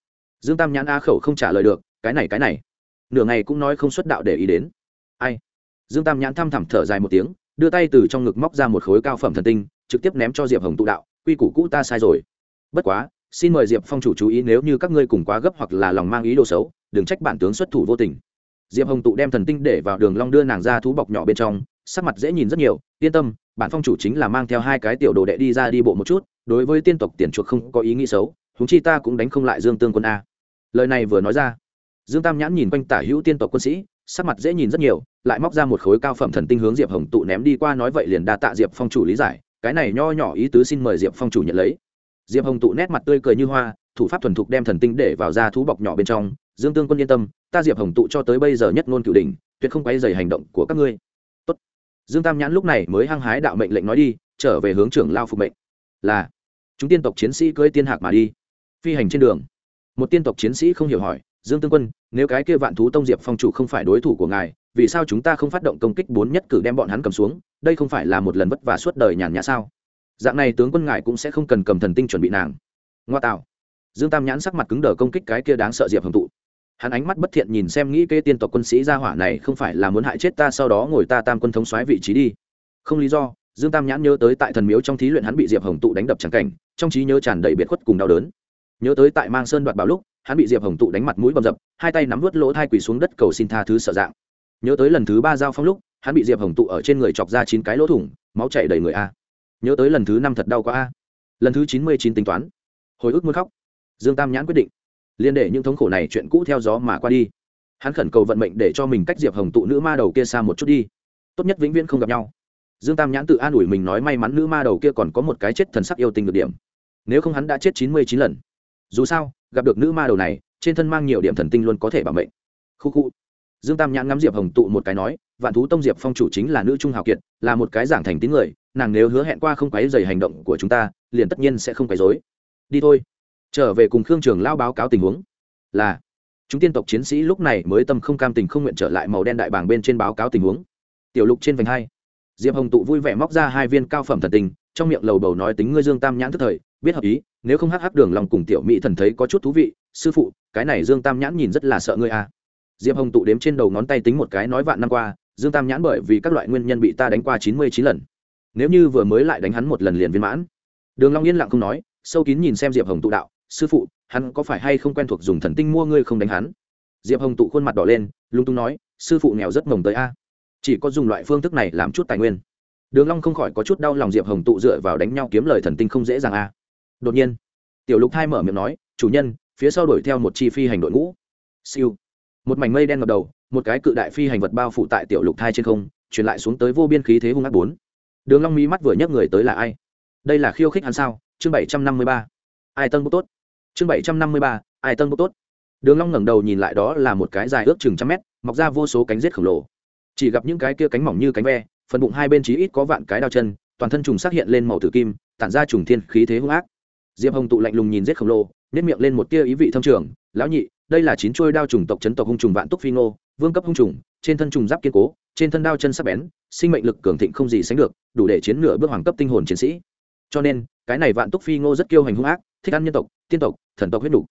Dương tam nhãn a khẩu không trả lời được, cái này cái này. Nửa ngày cũng nói không xuất đạo để ý đến. Ai? Dương tam nhãn thăm thẳm thở dài một tiếng, đưa tay từ trong ngực móc ra một khối cao phẩm thần tinh, trực tiếp ném cho diệp hồng tụ đạo, quy củ cũ ta sai rồi. Bất quá xin mời diệp phong chủ chú ý nếu như các ngươi cùng quá gấp hoặc là lòng mang ý đồ xấu, đừng trách bản tướng xuất thủ vô tình. Diệp hồng tụ đem thần tinh để vào đường long đưa nàng ra thú bọc nhỏ bên trong, sắc mặt dễ nhìn rất nhiều, yên tâm, bản phong chủ chính là mang theo hai cái tiểu đồ đệ đi ra đi bộ một chút, đối với tiên tộc tiền chuộc không có ý nghĩ xấu húng chi ta cũng đánh không lại dương tương quân a. Lời này vừa nói ra, dương tam nhãn nhìn quanh tả hữu tiên tộc quân sĩ, sắc mặt dễ nhìn rất nhiều, lại móc ra một khối cao phẩm thần tinh hướng diệp hồng tụ ném đi qua nói vậy liền đa tạ diệp phong chủ lý giải, cái này nho nhỏ ý tứ xin mời diệp phong chủ nhận lấy diệp hồng tụ nét mặt tươi cười như hoa, thủ pháp thuần thục đem thần tinh để vào ra thú bọc nhỏ bên trong. Dương tương quân yên tâm, ta diệp hồng tụ cho tới bây giờ nhất ngôn cửu đình tuyệt không quay dày hành động của các ngươi. Tốt. dương tam nhãn lúc này mới hăng hái đạo mệnh lệnh nói đi, trở về hướng trưởng lao phục mệnh. Là. Chúng tiên tộc chiến sĩ cưỡi tiên hạc mà đi. Phi hành trên đường. Một tiên tộc chiến sĩ không hiểu hỏi, dương tương quân, nếu cái kia vạn thú tông diệp phong chủ không phải đối thủ của ngài, vì sao chúng ta không phát động công kích bốn nhất cử đem bọn hắn cầm xuống? Đây không phải là một lần vất vả suốt đời nhàn nhã sao? Dạng này tướng quân ngài cũng sẽ không cần cầm thần tinh chuẩn bị nàng. Ngoa tạo. Dương tam nhãn sắc mặt cứng đờ công kích cái kia đáng sợ diệp hồng tụ. Hắn ánh mắt bất thiện nhìn xem nghĩ kê tiên tộc quân sĩ gia hỏa này không phải là muốn hại chết ta sau đó ngồi ta tam quân thống xoáy vị trí đi. Không lý do, dương tam nhãn nhớ tới tại thần miếu trong thí luyện hắn bị diệp hồng tụ đánh đập trắng cảnh, trong trí nhớ tràn đầy biệt khuất cùng đau đớn. Nhớ tới tại mang sơn đoạt bảo lúc, hắn bị diệp hồng tụ đánh mặt mũi bầm dập, hai tay nắm vớt lỗ thai quỳ xuống đất cầu xin tha thứ sợ dạng. Nhớ tới lần thứ ba giao phong lúc, hắn bị diệp hồng tụ ở trên người chọc ra chín cái lỗ thủng, máu chảy đầy người a nhớ tới lần thứ năm thật đau quá a. Lần thứ chín mươi chín tính toán. Hồi ức muốn khóc. Dương tam nhãn quyết định. Liên để những thống khổ này chuyện cũ theo gió mà qua đi. Hắn khẩn cầu vận mệnh để cho mình cách diệp hồng tụ nữ ma đầu kia xa một chút đi. Tốt nhất vĩnh viễn không gặp nhau. Dương tam nhãn tự an ủi mình nói may mắn nữ ma đầu kia còn có một cái chết thần sắc yêu tình được điểm. Nếu không hắn đã chết chín mươi chín lần. Dù sao, gặp được nữ ma đầu này, trên thân mang nhiều điểm thần tinh luôn có thể bảo mệnh. Khu khu. Dương tam nhãn ngắm diệp hồng tụ một cái nói, vạn thú tông diệp phong chủ chính là nữ trung hào kiệt, là một cái giảng thành tín người nàng nếu hứa hẹn qua không quấy dày hành động của chúng ta liền tất nhiên sẽ không quấy dối đi thôi. Trở về cùng khương trường lao báo cáo tình huống. Là chúng tiên tộc chiến sĩ lúc này mới tâm không cam tình không nguyện trở lại màu đen đại bảng bên trên báo cáo tình huống. Tiểu lục trên vành hai. Diệp hồng tụ vui vẻ móc ra hai viên cao phẩm thần tình, trong miệng lầu bầu nói tính ngươi dương tam nhãn thức thời biết hợp ý nếu không hắc hắc đường lòng cùng tiểu mỹ thần thấy có chút thú vị sư phụ cái này dương tam nhãn nhìn rất là sợ ngươi à. diệp hồng tụ đếm trên đầu ngón tay tính một cái nói vạn năm qua dương tam nhãn bởi vì các loại nguyên nhân bị ta đánh qua chín mươi chín lần nếu như vừa mới lại đánh hắn một lần liền viên mãn. Đường long yên lặng không nói, sâu kín nhìn xem diệp hồng tụ đạo, sư phụ, hắn có phải hay không quen thuộc dùng thần tinh mua ngươi không đánh hắn? Diệp hồng tụ khuôn mặt đỏ lên lung tung nói, sư phụ nghèo rất mồng tới a. Chỉ có dùng loại phương thức này làm chút tài nguyên. Đường long không khỏi có chút đau lòng diệp hồng tụ dựa vào đánh nhau kiếm lời thần tinh không dễ dàng a. Đột nhiên, tiểu lục thai mở miệng nói, chủ nhân, phía sau đuổi theo một chi phi hành đội ngũ. Siêu. Một mảnh mây đen ngập đầu, một cái cự đại phi hành vật bao phủ tại tiểu lục thai trên không, truyền lại xuống tới vô biên khí thế hung ác bốn đường long mí mắt vừa nhấc người tới là ai? Đây là khiêu khích hắn sao? Chương bảy trăm năm mươi ba. Ai tân bút tốt? Chương bảy trăm năm mươi ba, ai tân bút tốt? Đường long ngẩng đầu nhìn lại đó là một cái dài ước chừng trăm mét, mọc ra vô số cánh rết khổng lồ. Chỉ gặp những cái kia cánh mỏng như cánh ve, phần bụng hai bên chí ít có vạn cái đao chân, toàn thân trùng xác hiện lên màu tử kim, tản ra trùng thiên khí thế hung ác. Diệp hồng tụ lạnh lùng nhìn rết khổng lồ nếp miệng lên một tia ý vị thâm trường, lão nhị, đây là chín chuôi đao trùng tộc chấn tộc hung trùng vạn túc phi ngô, vương cấp hung trùng, trên thân trùng giáp kiên cố trên thân đao chân sắc bén, sinh mệnh lực cường thịnh không gì sánh được, đủ để chiến nửa bước hoàng cấp tinh hồn chiến sĩ cho nên, cái này vạn túc phi ngô rất kiêu hành hung ác, thích ăn nhân tộc, tiên tộc, thần tộc huyết đủ.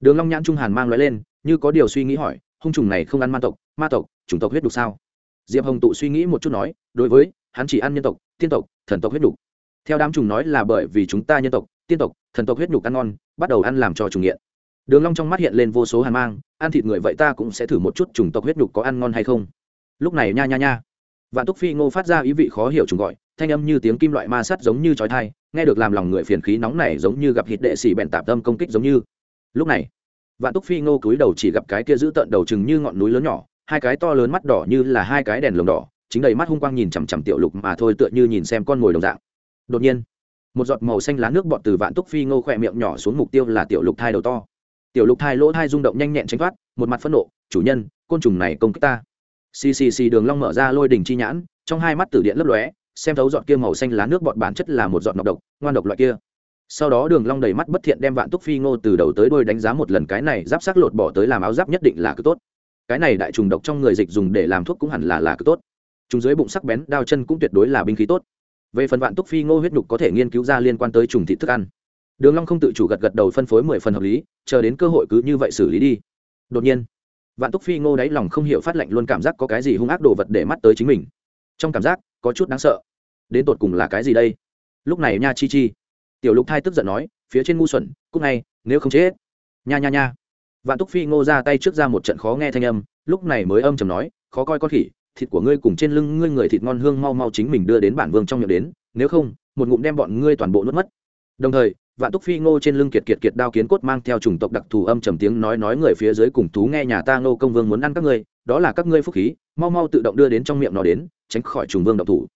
đường long nhãn trung hàn mang lóe lên, như có điều suy nghĩ hỏi, hung trùng này không ăn ma tộc ma tộc, chủng tộc huyết đủ sao diệp hồng tụ suy nghĩ một chút nói, đối với, hắn chỉ ăn nhân tộc, tiên tộc, thần tộc huyết đủ. theo đám trùng nói là bởi vì chúng ta nhân tộc, tiên tộc, thần tộc huyết nhục ăn ngon, bắt đầu ăn làm cho trùng nghiện đường long trong mắt hiện lên vô số hàn mang, ăn thịt người vậy ta cũng sẽ thử một chút trùng tộc huyết nhục có ăn ngon hay không lúc này nha nha nha. Vạn túc phi ngô phát ra ý vị khó hiểu chúng gọi, thanh âm như tiếng kim loại ma sắt giống như chói tai, nghe được làm lòng người phiền khí nóng này giống như gặp hít đệ sĩ bèn tạp tâm công kích giống như. Lúc này, vạn túc phi ngô cúi đầu chỉ gặp cái kia giữ tận đầu chừng như ngọn núi lớn nhỏ, hai cái to lớn mắt đỏ như là hai cái đèn lồng đỏ, chính đầy mắt hung quang nhìn chằm chằm tiểu lục mà thôi tựa như nhìn xem con mồi đồng dạng. Đột nhiên, một giọt màu xanh lá nước bọt từ vạn túc phi ngô khỏe miệng nhỏ xuống mục tiêu là tiểu lục thai đầu to. Tiểu lục thai lỗ thai rung động nhanh nhẹn tránh thoát, một mặt phẫn nộ, chủ nhân, côn trùng này công kích ta ccc đường long mở ra lôi đỉnh chi nhãn, trong hai mắt tử điện lấp lóe, xem thấu giọt kia màu xanh lá nước bọt bản chất là một giọt nọc độc, ngoan độc loại kia. Sau đó đường long đầy mắt bất thiện đem vạn túc phi ngô từ đầu tới đuôi đánh giá một lần cái này giáp sắc lột bỏ tới làm áo giáp nhất định là cứ tốt. Cái này đại trùng độc trong người dịch dùng để làm thuốc cũng hẳn là là cứ tốt. Chúng dưới bụng sắc bén, đao chân cũng tuyệt đối là binh khí tốt. Về phần vạn túc phi ngô huyết nhục có thể nghiên cứu ra liên quan tới trùng thị thức ăn. Đường long không tự chủ gật gật đầu phân phối mười phần hợp lý, chờ đến cơ hội cứ như vậy xử lý đi. Đột nhiên vạn túc phi ngô đáy lòng không hiểu phát lệnh luôn cảm giác có cái gì hung ác đồ vật để mắt tới chính mình. Trong cảm giác, có chút đáng sợ. Đến tột cùng là cái gì đây? Lúc này nha chi chi, tiểu lục thai tức giận nói, phía trên ngu xuẩn cúc này nếu không chết. Nha nha nha. Vạn túc phi ngô ra tay trước ra một trận khó nghe thanh âm, lúc này mới âm chầm nói, khó coi con khỉ, thịt của ngươi cùng trên lưng ngươi người thịt ngon hương mau mau chính mình đưa đến bản vương trong miệng đến, nếu không, một ngụm đem bọn ngươi toàn bộ nuốt mất. Đồng thời vạn túc phi ngô trên lưng kiệt kiệt kiệt đao kiến cốt mang theo chủng tộc đặc thù âm trầm tiếng nói nói người phía dưới cùng thú nghe nhà ta ngô công vương muốn ăn các ngươi, đó là các ngươi phúc khí, mau mau tự động đưa đến trong miệng nó đến, tránh khỏi trùng vương độc thủ.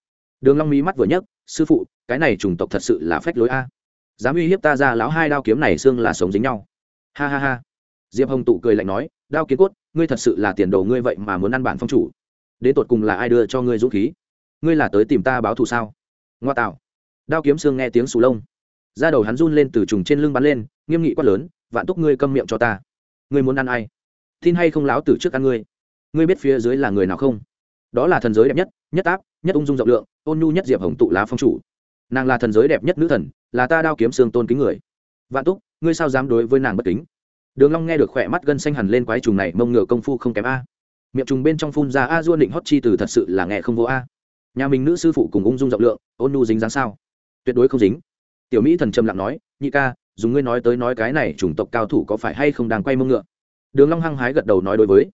Đường long mí mắt vừa nhấc, sư phụ, cái này chủng tộc thật sự là phách lối a. Dám uy hiếp ta ra lão hai đao kiếm này xương là sống dính nhau. Ha ha ha. Diệp hồng tụ cười lạnh nói, đao kiến cốt, ngươi thật sự là tiền đồ ngươi vậy mà muốn ăn bản phong chủ. Đến tột cùng là ai đưa cho ngươi dũng khí? Ngươi là tới tìm ta báo thù sao? Ngoa tạo. Đao kiếm xương nghe tiếng sù lông da đầu hắn run lên từ trùng trên lưng bắn lên, nghiêm nghị quát lớn, vạn túc ngươi câm miệng cho ta. Ngươi muốn ăn ai? Tin hay không láo từ trước ăn ngươi? Ngươi biết phía dưới là người nào không? Đó là thần giới đẹp nhất nhất áp, nhất ung dung rộng lượng, ôn nhu nhất diệp hồng tụ lá phong chủ. Nàng là thần giới đẹp nhất nữ thần, là ta đao kiếm xương tôn kính người. Vạn túc, ngươi sao dám đối với nàng bất kính? Đường long nghe được khỏe mắt gân xanh hẳn lên quái trùng này, mông ngựa công phu không kém a. Miệng trùng bên trong phun ra a duôn định hót chi từ thật sự là nghe không vô a. Nhà mình nữ sư phụ cùng ung dung rộng lượng, ôn nhu dính dáng sao? Tuyệt đối không dính tiểu mỹ thần trầm lặng nói, nhị ca, dùng ngươi nói tới nói cái này chủng tộc cao thủ có phải hay không đang quay mông ngựa? Đường long hăng hái gật đầu nói đối với.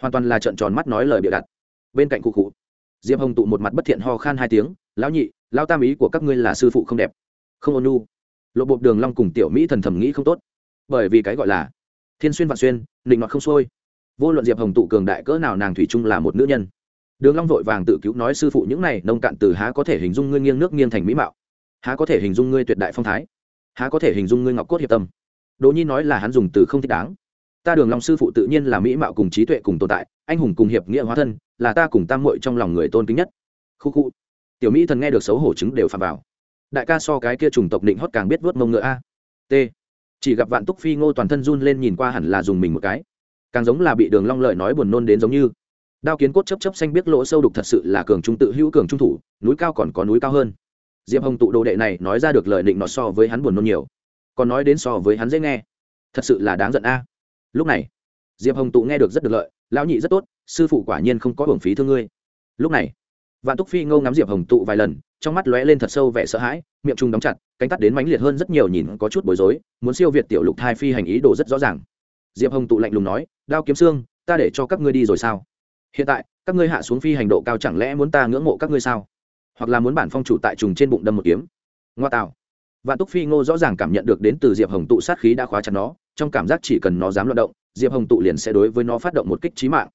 Hoàn toàn là trợn tròn mắt nói lời bịa đặt. Bên cạnh cụ cụ, diệp hồng tụ một mặt bất thiện ho khan hai tiếng, lão nhị, lão tam ý của các ngươi là sư phụ không đẹp. Không ôn nhu. Lộ bộ đường long cùng tiểu mỹ thần thầm nghĩ không tốt. Bởi vì cái gọi là thiên xuyên vạn xuyên, định ngọt không xuôi. Vô luận diệp hồng tụ cường đại cỡ nào nàng thủy chung là một nữ nhân. Đường long vội vàng tự cứu nói, sư phụ những này nông cạn từ há có thể hình dung ngươi nghiêng nước nghiêng thành mỹ mạo há có thể hình dung ngươi tuyệt đại phong thái. Há có thể hình dung ngươi ngọc cốt hiệp tâm. Đỗ nhi nói là hắn dùng từ không thích đáng. Ta đường long sư phụ tự nhiên là mỹ mạo cùng trí tuệ cùng tồn tại, anh hùng cùng hiệp nghĩa hóa thân, là ta cùng tam muội trong lòng người tôn kính nhất. Khu khu. Tiểu mỹ thần nghe được xấu hổ chứng đều phạm vào. Đại ca so cái kia trùng tộc định hót càng biết vớt mông ngựa a. T. Chỉ gặp vạn túc phi ngô toàn thân run lên nhìn qua hẳn là dùng mình một cái. Càng giống là bị đường long lợi nói buồn nôn đến giống như. Đao kiến cốt chấp chấp xanh biết lỗ sâu đục thật sự là cường trung tự hữu cường trung thủ, núi cao còn có núi cao hơn diệp hồng tụ đồ đệ này nói ra được lời định nọt so với hắn buồn nôn nhiều. Còn nói đến so với hắn dễ nghe. Thật sự là đáng giận a. Lúc này, diệp hồng tụ nghe được rất được lợi, lão nhị rất tốt, sư phụ quả nhiên không có hưởng phí thương ngươi. Lúc này, vạn túc phi ngâu ngắm diệp hồng tụ vài lần, trong mắt lóe lên thật sâu vẻ sợ hãi, miệng trung đóng chặt, cánh tắt đến mãnh liệt hơn rất nhiều nhìn có chút bối rối, muốn siêu việt tiểu lục thai phi hành ý đồ rất rõ ràng. Diệp hồng tụ lạnh lùng nói, đao kiếm xương, ta để cho các ngươi đi rồi sao? Hiện tại, các ngươi hạ xuống phi hành độ cao chẳng lẽ muốn ta ngưỡng mộ các ngươi sao? Hoặc là muốn bản phong chủ tại trùng trên bụng đâm một kiếm. Ngoa tạo. Vạn túc phi ngô rõ ràng cảm nhận được đến từ diệp hồng tụ sát khí đã khóa chặt nó, trong cảm giác chỉ cần nó dám loạt động, diệp hồng tụ liền sẽ đối với nó phát động một kích trí mạng.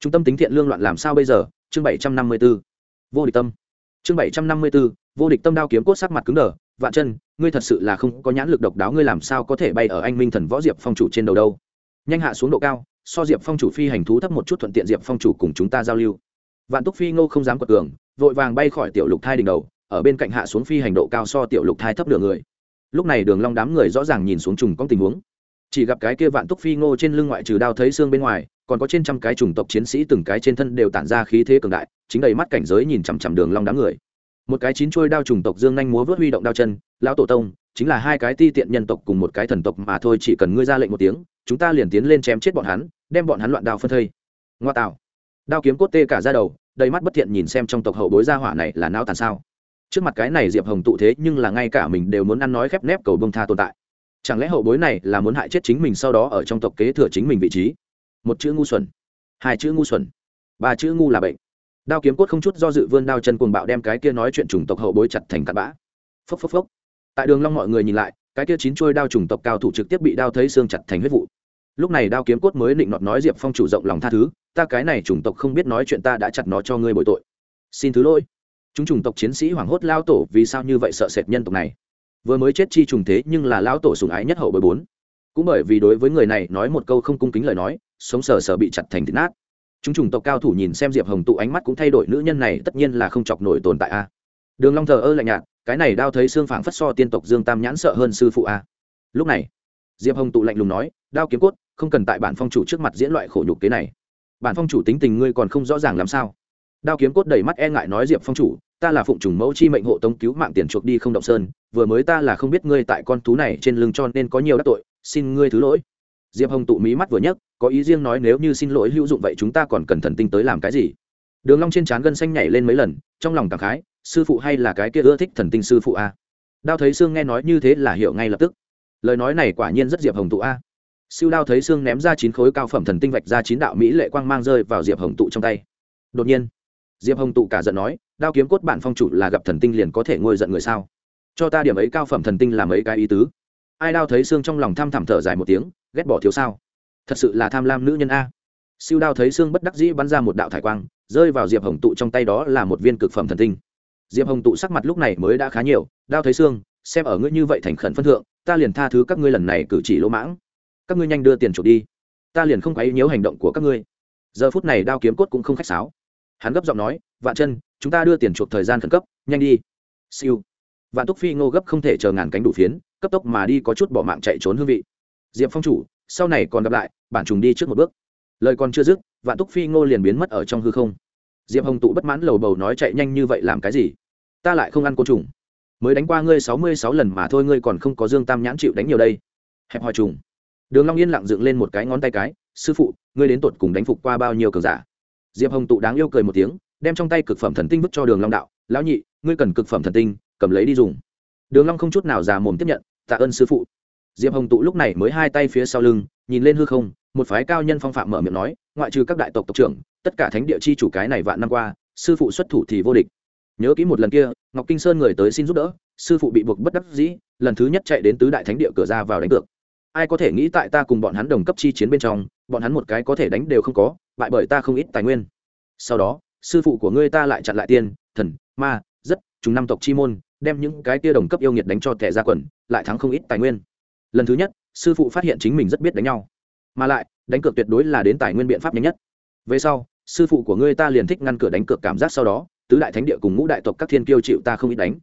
Trung tâm tính thiện lương loạn làm sao bây giờ? Chương bảy trăm năm mươi b ố vô địch tâm. Chương bảy trăm năm mươi b ố vô địch tâm đao kiếm cốt sắc mặt cứng đờ. Vạn chân, ngươi thật sự là không có nhãn lực độc đáo, ngươi làm sao có thể bay ở anh minh thần võ diệp phong chủ trên đầu đâu? Nhanh hạ xuống độ cao, so diệp phong chủ phi hành thú thấp một chút thuận tiện diệp phong chủ cùng chúng ta giao lưu. Vạn túc phi ngô không dám quật cường vội vàng bay khỏi tiểu lục thai đỉnh đầu, ở bên cạnh hạ xuống phi hành độ cao so tiểu lục thai thấp nửa người. Lúc này đường long đám người rõ ràng nhìn xuống trùng có tình huống. Chỉ gặp cái kia vạn túc phi ngô trên lưng ngoại trừ đao thấy xương bên ngoài, còn có trên trăm cái chủng tộc chiến sĩ từng cái trên thân đều tản ra khí thế cường đại, chính đầy mắt cảnh giới nhìn chằm chằm đường long đám người. Một cái chín chuôi đao chủng tộc dương nhanh múa vớt huy động đao chân, lão tổ tông, chính là hai cái ti tiện nhân tộc cùng một cái thần tộc mà thôi, chỉ cần ngươi ra lệnh một tiếng, chúng ta liền tiến lên chém chết bọn hắn, đem bọn hắn loạn đao phân thây. Ngoa tạo đao kiếm cốt tê cả ra đầu, đầy mắt bất thiện nhìn xem trong tộc hậu bối gia hỏa này là não tàn sao. Trước mặt cái này diệp hồng tụ thế nhưng là ngay cả mình đều muốn ăn nói khép nép cầu bông tha tồn tại. Chẳng lẽ hậu bối này là muốn hại chết chính mình sau đó ở trong tộc kế thừa chính mình vị trí? Một chữ ngu xuẩn. Hai chữ ngu xuẩn. Ba chữ ngu là bệnh. Đao kiếm cốt không chút do dự vươn đao chân cuồng bạo đem cái kia nói chuyện chủng tộc hậu bối chặt thành cặn bã. Phốc phốc phốc. Tại đường long mọi người nhìn lại, cái kia chín chuôi đao chủng tộc cao thủ trực tiếp bị đao thấy xương chặt thành huyết vụ lúc này đao kiếm cốt mới định nọt nói diệp phong chủ rộng lòng tha thứ, ta cái này chủng tộc không biết nói chuyện ta đã chặt nó cho ngươi bồi tội. Xin thứ lỗi. Chúng chủng tộc chiến sĩ hoảng hốt lao tổ, vì sao như vậy sợ sệt nhân tộc này? Vừa mới chết chi trùng thế nhưng là lao tổ sùng ái nhất hậu bồi bốn. Cũng bởi vì đối với người này nói một câu không cung kính lời nói, sống sờ sờ bị chặt thành thịt nát. Chúng chủng tộc cao thủ nhìn xem diệp hồng tụ ánh mắt cũng thay đổi, nữ nhân này tất nhiên là không chọc nổi tồn tại a. Đường long thờ ơ lạnh nhạt, cái này đao thấy xương phảng phất so tiên tộc dương tam nhãn sợ hơn sư phụ a. Lúc này, diệp hồng tụ lạnh lùng nói, đao kiếm cốt không cần tại bản phong chủ trước mặt diễn loại khổ nhục kế này. Bản phong chủ tính tình ngươi còn không rõ ràng làm sao? Đao kiếm cốt đầy mắt e ngại nói diệp phong chủ, ta là phụng trùng mẫu chi mệnh hộ tống cứu mạng tiền chuộc đi không động sơn, vừa mới ta là không biết ngươi tại con thú này trên lưng cho nên có nhiều đắc tội, xin ngươi thứ lỗi. Diệp hồng tụ mí mắt vừa nhấc, có ý riêng nói nếu như xin lỗi hữu dụng vậy chúng ta còn cần thần tinh tới làm cái gì? Đường long trên trán gân xanh nhảy lên mấy lần, trong lòng cảm khái, sư phụ hay là cái kia ưa thích thần tinh sư phụ a? Đao thấy xương nghe nói như thế là hiểu ngay lập tức. Lời nói này quả nhiên rất diệp hồng tụ a siêu đao thấy xương ném ra chín khối cao phẩm thần tinh vạch ra chín đạo mỹ lệ quang mang rơi vào diệp hồng tụ trong tay. Đột nhiên, diệp hồng tụ cả giận nói, đao kiếm cốt bản phong chủ là gặp thần tinh liền có thể ngôi giận người sao? Cho ta điểm ấy cao phẩm thần tinh làm ấy cái ý tứ. Ai đao thấy xương trong lòng thăm thẳm thở dài một tiếng, ghét bỏ thiếu sao? Thật sự là tham lam nữ nhân a. Siêu đao thấy xương bất đắc dĩ bắn ra một đạo thải quang, rơi vào diệp hồng tụ trong tay đó là một viên cực phẩm thần tinh. Diệp hồng tụ sắc mặt lúc này mới đã khá nhiều, đao thấy xương, xem ở ngươi như vậy thành khẩn phân thượng, ta liền tha thứ các ngươi lần này cử chỉ lỗ mãng các ngươi nhanh đưa tiền chuộc đi. Ta liền không quấy nhiễu hành động của các ngươi. Giờ phút này đao kiếm cốt cũng không khách sáo. Hắn gấp giọng nói, vạn chân, chúng ta đưa tiền chuộc thời gian khẩn cấp, nhanh đi. Siêu. Vạn túc phi ngô gấp không thể chờ ngàn cánh đủ phiến, cấp tốc mà đi có chút bỏ mạng chạy trốn hương vị. Diệp phong chủ, sau này còn gặp lại, bản trùng đi trước một bước. Lời còn chưa dứt, vạn túc phi ngô liền biến mất ở trong hư không. Diệp hồng tụ bất mãn lầu bầu nói chạy nhanh như vậy làm cái gì? Ta lại không ăn côn trùng. Mới đánh qua ngươi sáu mươi sáu lần mà thôi, ngươi còn không có dương tam nhãn chịu đánh nhiều đây. Hẹp hòi trùng đường long yên lặng dựng lên một cái ngón tay cái, sư phụ, ngươi đến tột cùng đánh phục qua bao nhiêu cường giả? Diệp hồng tụ đáng yêu cười một tiếng, đem trong tay cực phẩm thần tinh vứt cho đường long đạo, lão nhị, ngươi cần cực phẩm thần tinh, cầm lấy đi dùng. Đường long không chút nào già mồm tiếp nhận, tạ ơn sư phụ. Diệp hồng tụ lúc này mới hai tay phía sau lưng, nhìn lên hư không, một phái cao nhân phong phạm mở miệng nói, ngoại trừ các đại tộc tộc trưởng, tất cả thánh địa chi chủ cái này vạn năm qua, sư phụ xuất thủ thì vô địch. Nhớ kỹ một lần kia, ngọc kinh sơn người tới xin giúp đỡ, sư phụ bị buộc bất đắc dĩ, lần thứ nhất chạy đến tứ đại thánh địa cửa ra vào đánh cược ai có thể nghĩ tại ta cùng bọn hắn đồng cấp chi chiến bên trong, bọn hắn một cái có thể đánh đều không có, bại bởi ta không ít tài nguyên. Sau đó, sư phụ của ngươi ta lại chặn lại tiên, thần, ma, rất, chúng năm tộc chi môn, đem những cái kia đồng cấp yêu nghiệt đánh cho tệ ra quần, lại thắng không ít tài nguyên. Lần thứ nhất, sư phụ phát hiện chính mình rất biết đánh nhau. Mà lại, đánh cược tuyệt đối là đến tài nguyên biện pháp nhanh nhất. Về sau, sư phụ của ngươi ta liền thích ngăn cửa đánh cược cảm giác sau đó, tứ đại thánh địa cùng ngũ đại tộc các thiên kiêu chịu ta không ít đánh.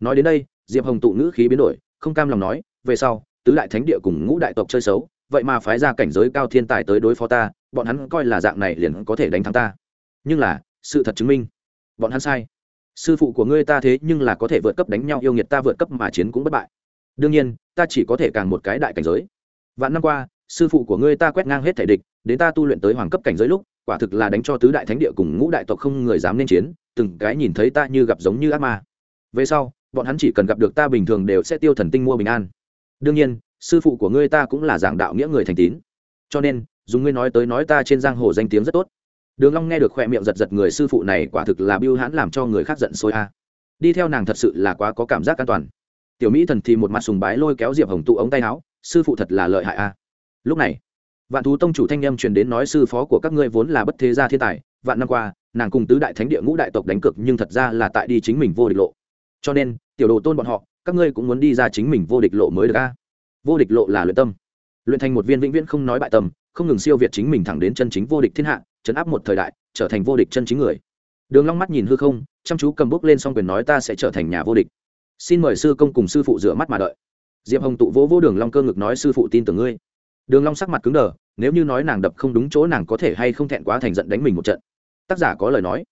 Nói đến đây, diệp hồng tụ ngữ khí biến đổi, không cam lòng nói, về sau tứ đại thánh địa cùng ngũ đại tộc chơi xấu, vậy mà phái ra cảnh giới cao thiên tài tới đối phó ta, bọn hắn coi là dạng này liền có thể đánh thắng ta. Nhưng là, sự thật chứng minh, bọn hắn sai. Sư phụ của ngươi ta thế nhưng là có thể vượt cấp đánh nhau yêu nghiệt ta vượt cấp mà chiến cũng bất bại. Đương nhiên, ta chỉ có thể càng một cái đại cảnh giới. Vạn năm qua, sư phụ của ngươi ta quét ngang hết thể địch, đến ta tu luyện tới hoàng cấp cảnh giới lúc, quả thực là đánh cho tứ đại thánh địa cùng ngũ đại tộc không người dám nên chiến, từng cái nhìn thấy ta như gặp giống như ác ma. Về sau, bọn hắn chỉ cần gặp được ta bình thường đều sẽ tiêu thần tinh mua bình an đương nhiên, sư phụ của ngươi ta cũng là giảng đạo nghĩa người thành tín. Cho nên dùng ngươi nói tới nói ta trên giang hồ danh tiếng rất tốt. Đường long nghe được khoe miệng giật giật người sư phụ này quả thực là biêu hãn làm cho người khác giận sôi a. Đi theo nàng thật sự là quá có cảm giác an toàn. Tiểu mỹ thần thì một mặt sùng bái lôi kéo diệp hồng tụ ống tay áo, sư phụ thật là lợi hại a. Lúc này, vạn thú tông chủ thanh em truyền đến nói sư phó của các ngươi vốn là bất thế gia thiên tài, vạn năm qua, nàng cùng tứ đại thánh địa ngũ đại tộc đánh cực nhưng thật ra là tại đi chính mình vô địch lộ. Cho nên, tiểu đồ tôn bọn họ các ngươi cũng muốn đi ra chính mình vô địch lộ mới được a. Vô địch lộ là luyện tâm. Luyện thành một viên vĩnh viễn không nói bại tâm, không ngừng siêu việt chính mình thẳng đến chân chính vô địch thiên hạ, chấn áp một thời đại, trở thành vô địch chân chính người. Đường long mắt nhìn hư không, chăm chú cầm bút lên song quyền nói ta sẽ trở thành nhà vô địch. Xin mời sư công cùng sư phụ rửa mắt mà đợi. Diệp hồng tụ vỗ vỗ đường long cơ ngực nói sư phụ tin tưởng ngươi. Đường long sắc mặt cứng đờ, nếu như nói nàng đập không đúng chỗ nàng có thể hay không thẹn quá thành giận đánh mình một trận. Tác giả có lời nói.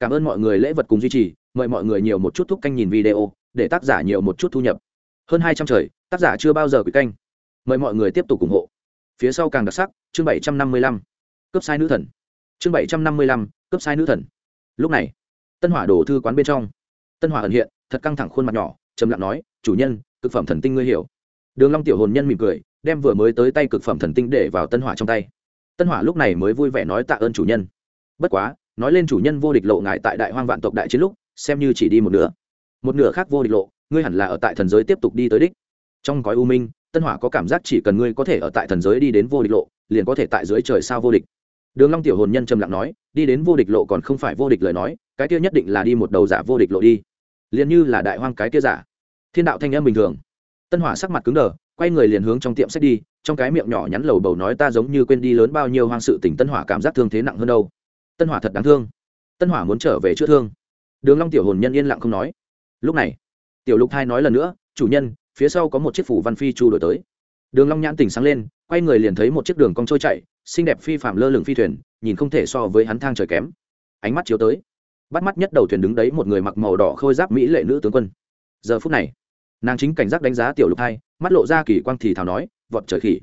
Cảm ơn mọi người lễ vật cùng duy trì, mời mọi người nhiều một chút thúc canh nhìn video để tác giả nhiều một chút thu nhập. Hơn hai trăm trời, tác giả chưa bao giờ quỷ canh. Mời mọi người tiếp tục ủng hộ. Phía sau càng đặc sắc, chương bảy trăm năm mươi lăm cấp sai nữ thần. Chương bảy trăm năm mươi lăm cấp sai nữ thần. Lúc này, tân hỏa đổ thư quán bên trong. Tân hỏa ẩn hiện, thật căng thẳng khuôn mặt nhỏ, trầm lặng nói, chủ nhân, cực phẩm thần tinh ngươi hiểu. Đường long tiểu hồn nhân mỉm cười, đem vừa mới tới tay cực phẩm thần tinh để vào tân hỏa trong tay. Tân hỏa lúc này mới vui vẻ nói tạ ơn chủ nhân. Bất quá, nói lên chủ nhân vô địch lộ ngại tại đại hoang vạn tộc đại chiến lúc, xem như chỉ đi một nửa một nửa khác vô địch lộ, ngươi hẳn là ở tại thần giới tiếp tục đi tới đích. Trong gói u minh, tân hỏa có cảm giác chỉ cần ngươi có thể ở tại thần giới đi đến vô địch lộ, liền có thể tại dưới trời sao vô địch. Đường long tiểu hồn nhân trầm lặng nói, đi đến vô địch lộ còn không phải vô địch lời nói, cái kia nhất định là đi một đầu giả vô địch lộ đi. Liền như là đại hoang cái kia giả. Thiên đạo thanh âm bình thường. Tân hỏa sắc mặt cứng đờ, quay người liền hướng trong tiệm sách đi, trong cái miệng nhỏ nhắn lầu bầu nói ta giống như quên đi lớn bao nhiêu hoang sự tình tân hỏa cảm giác thương thế nặng hơn đâu. Tân hỏa thật đáng thương. Tân hỏa muốn trở về chữa thương. Đường long tiểu hồn nhân yên lặng không nói lúc này, tiểu lục thai nói lần nữa, chủ nhân, phía sau có một chiếc phủ văn phi chu đổi tới. Đường long nhãn tỉnh sáng lên, quay người liền thấy một chiếc đường cong trôi chạy, xinh đẹp phi phạm lơ lửng phi thuyền, nhìn không thể so với hắn thang trời kém. Ánh mắt chiếu tới, bắt mắt nhất đầu thuyền đứng đấy một người mặc màu đỏ khôi giáp mỹ lệ nữ tướng quân. Giờ phút này, nàng chính cảnh giác đánh giá tiểu lục thai mắt lộ ra kỳ quang thì thào nói, vọt trời khỉ,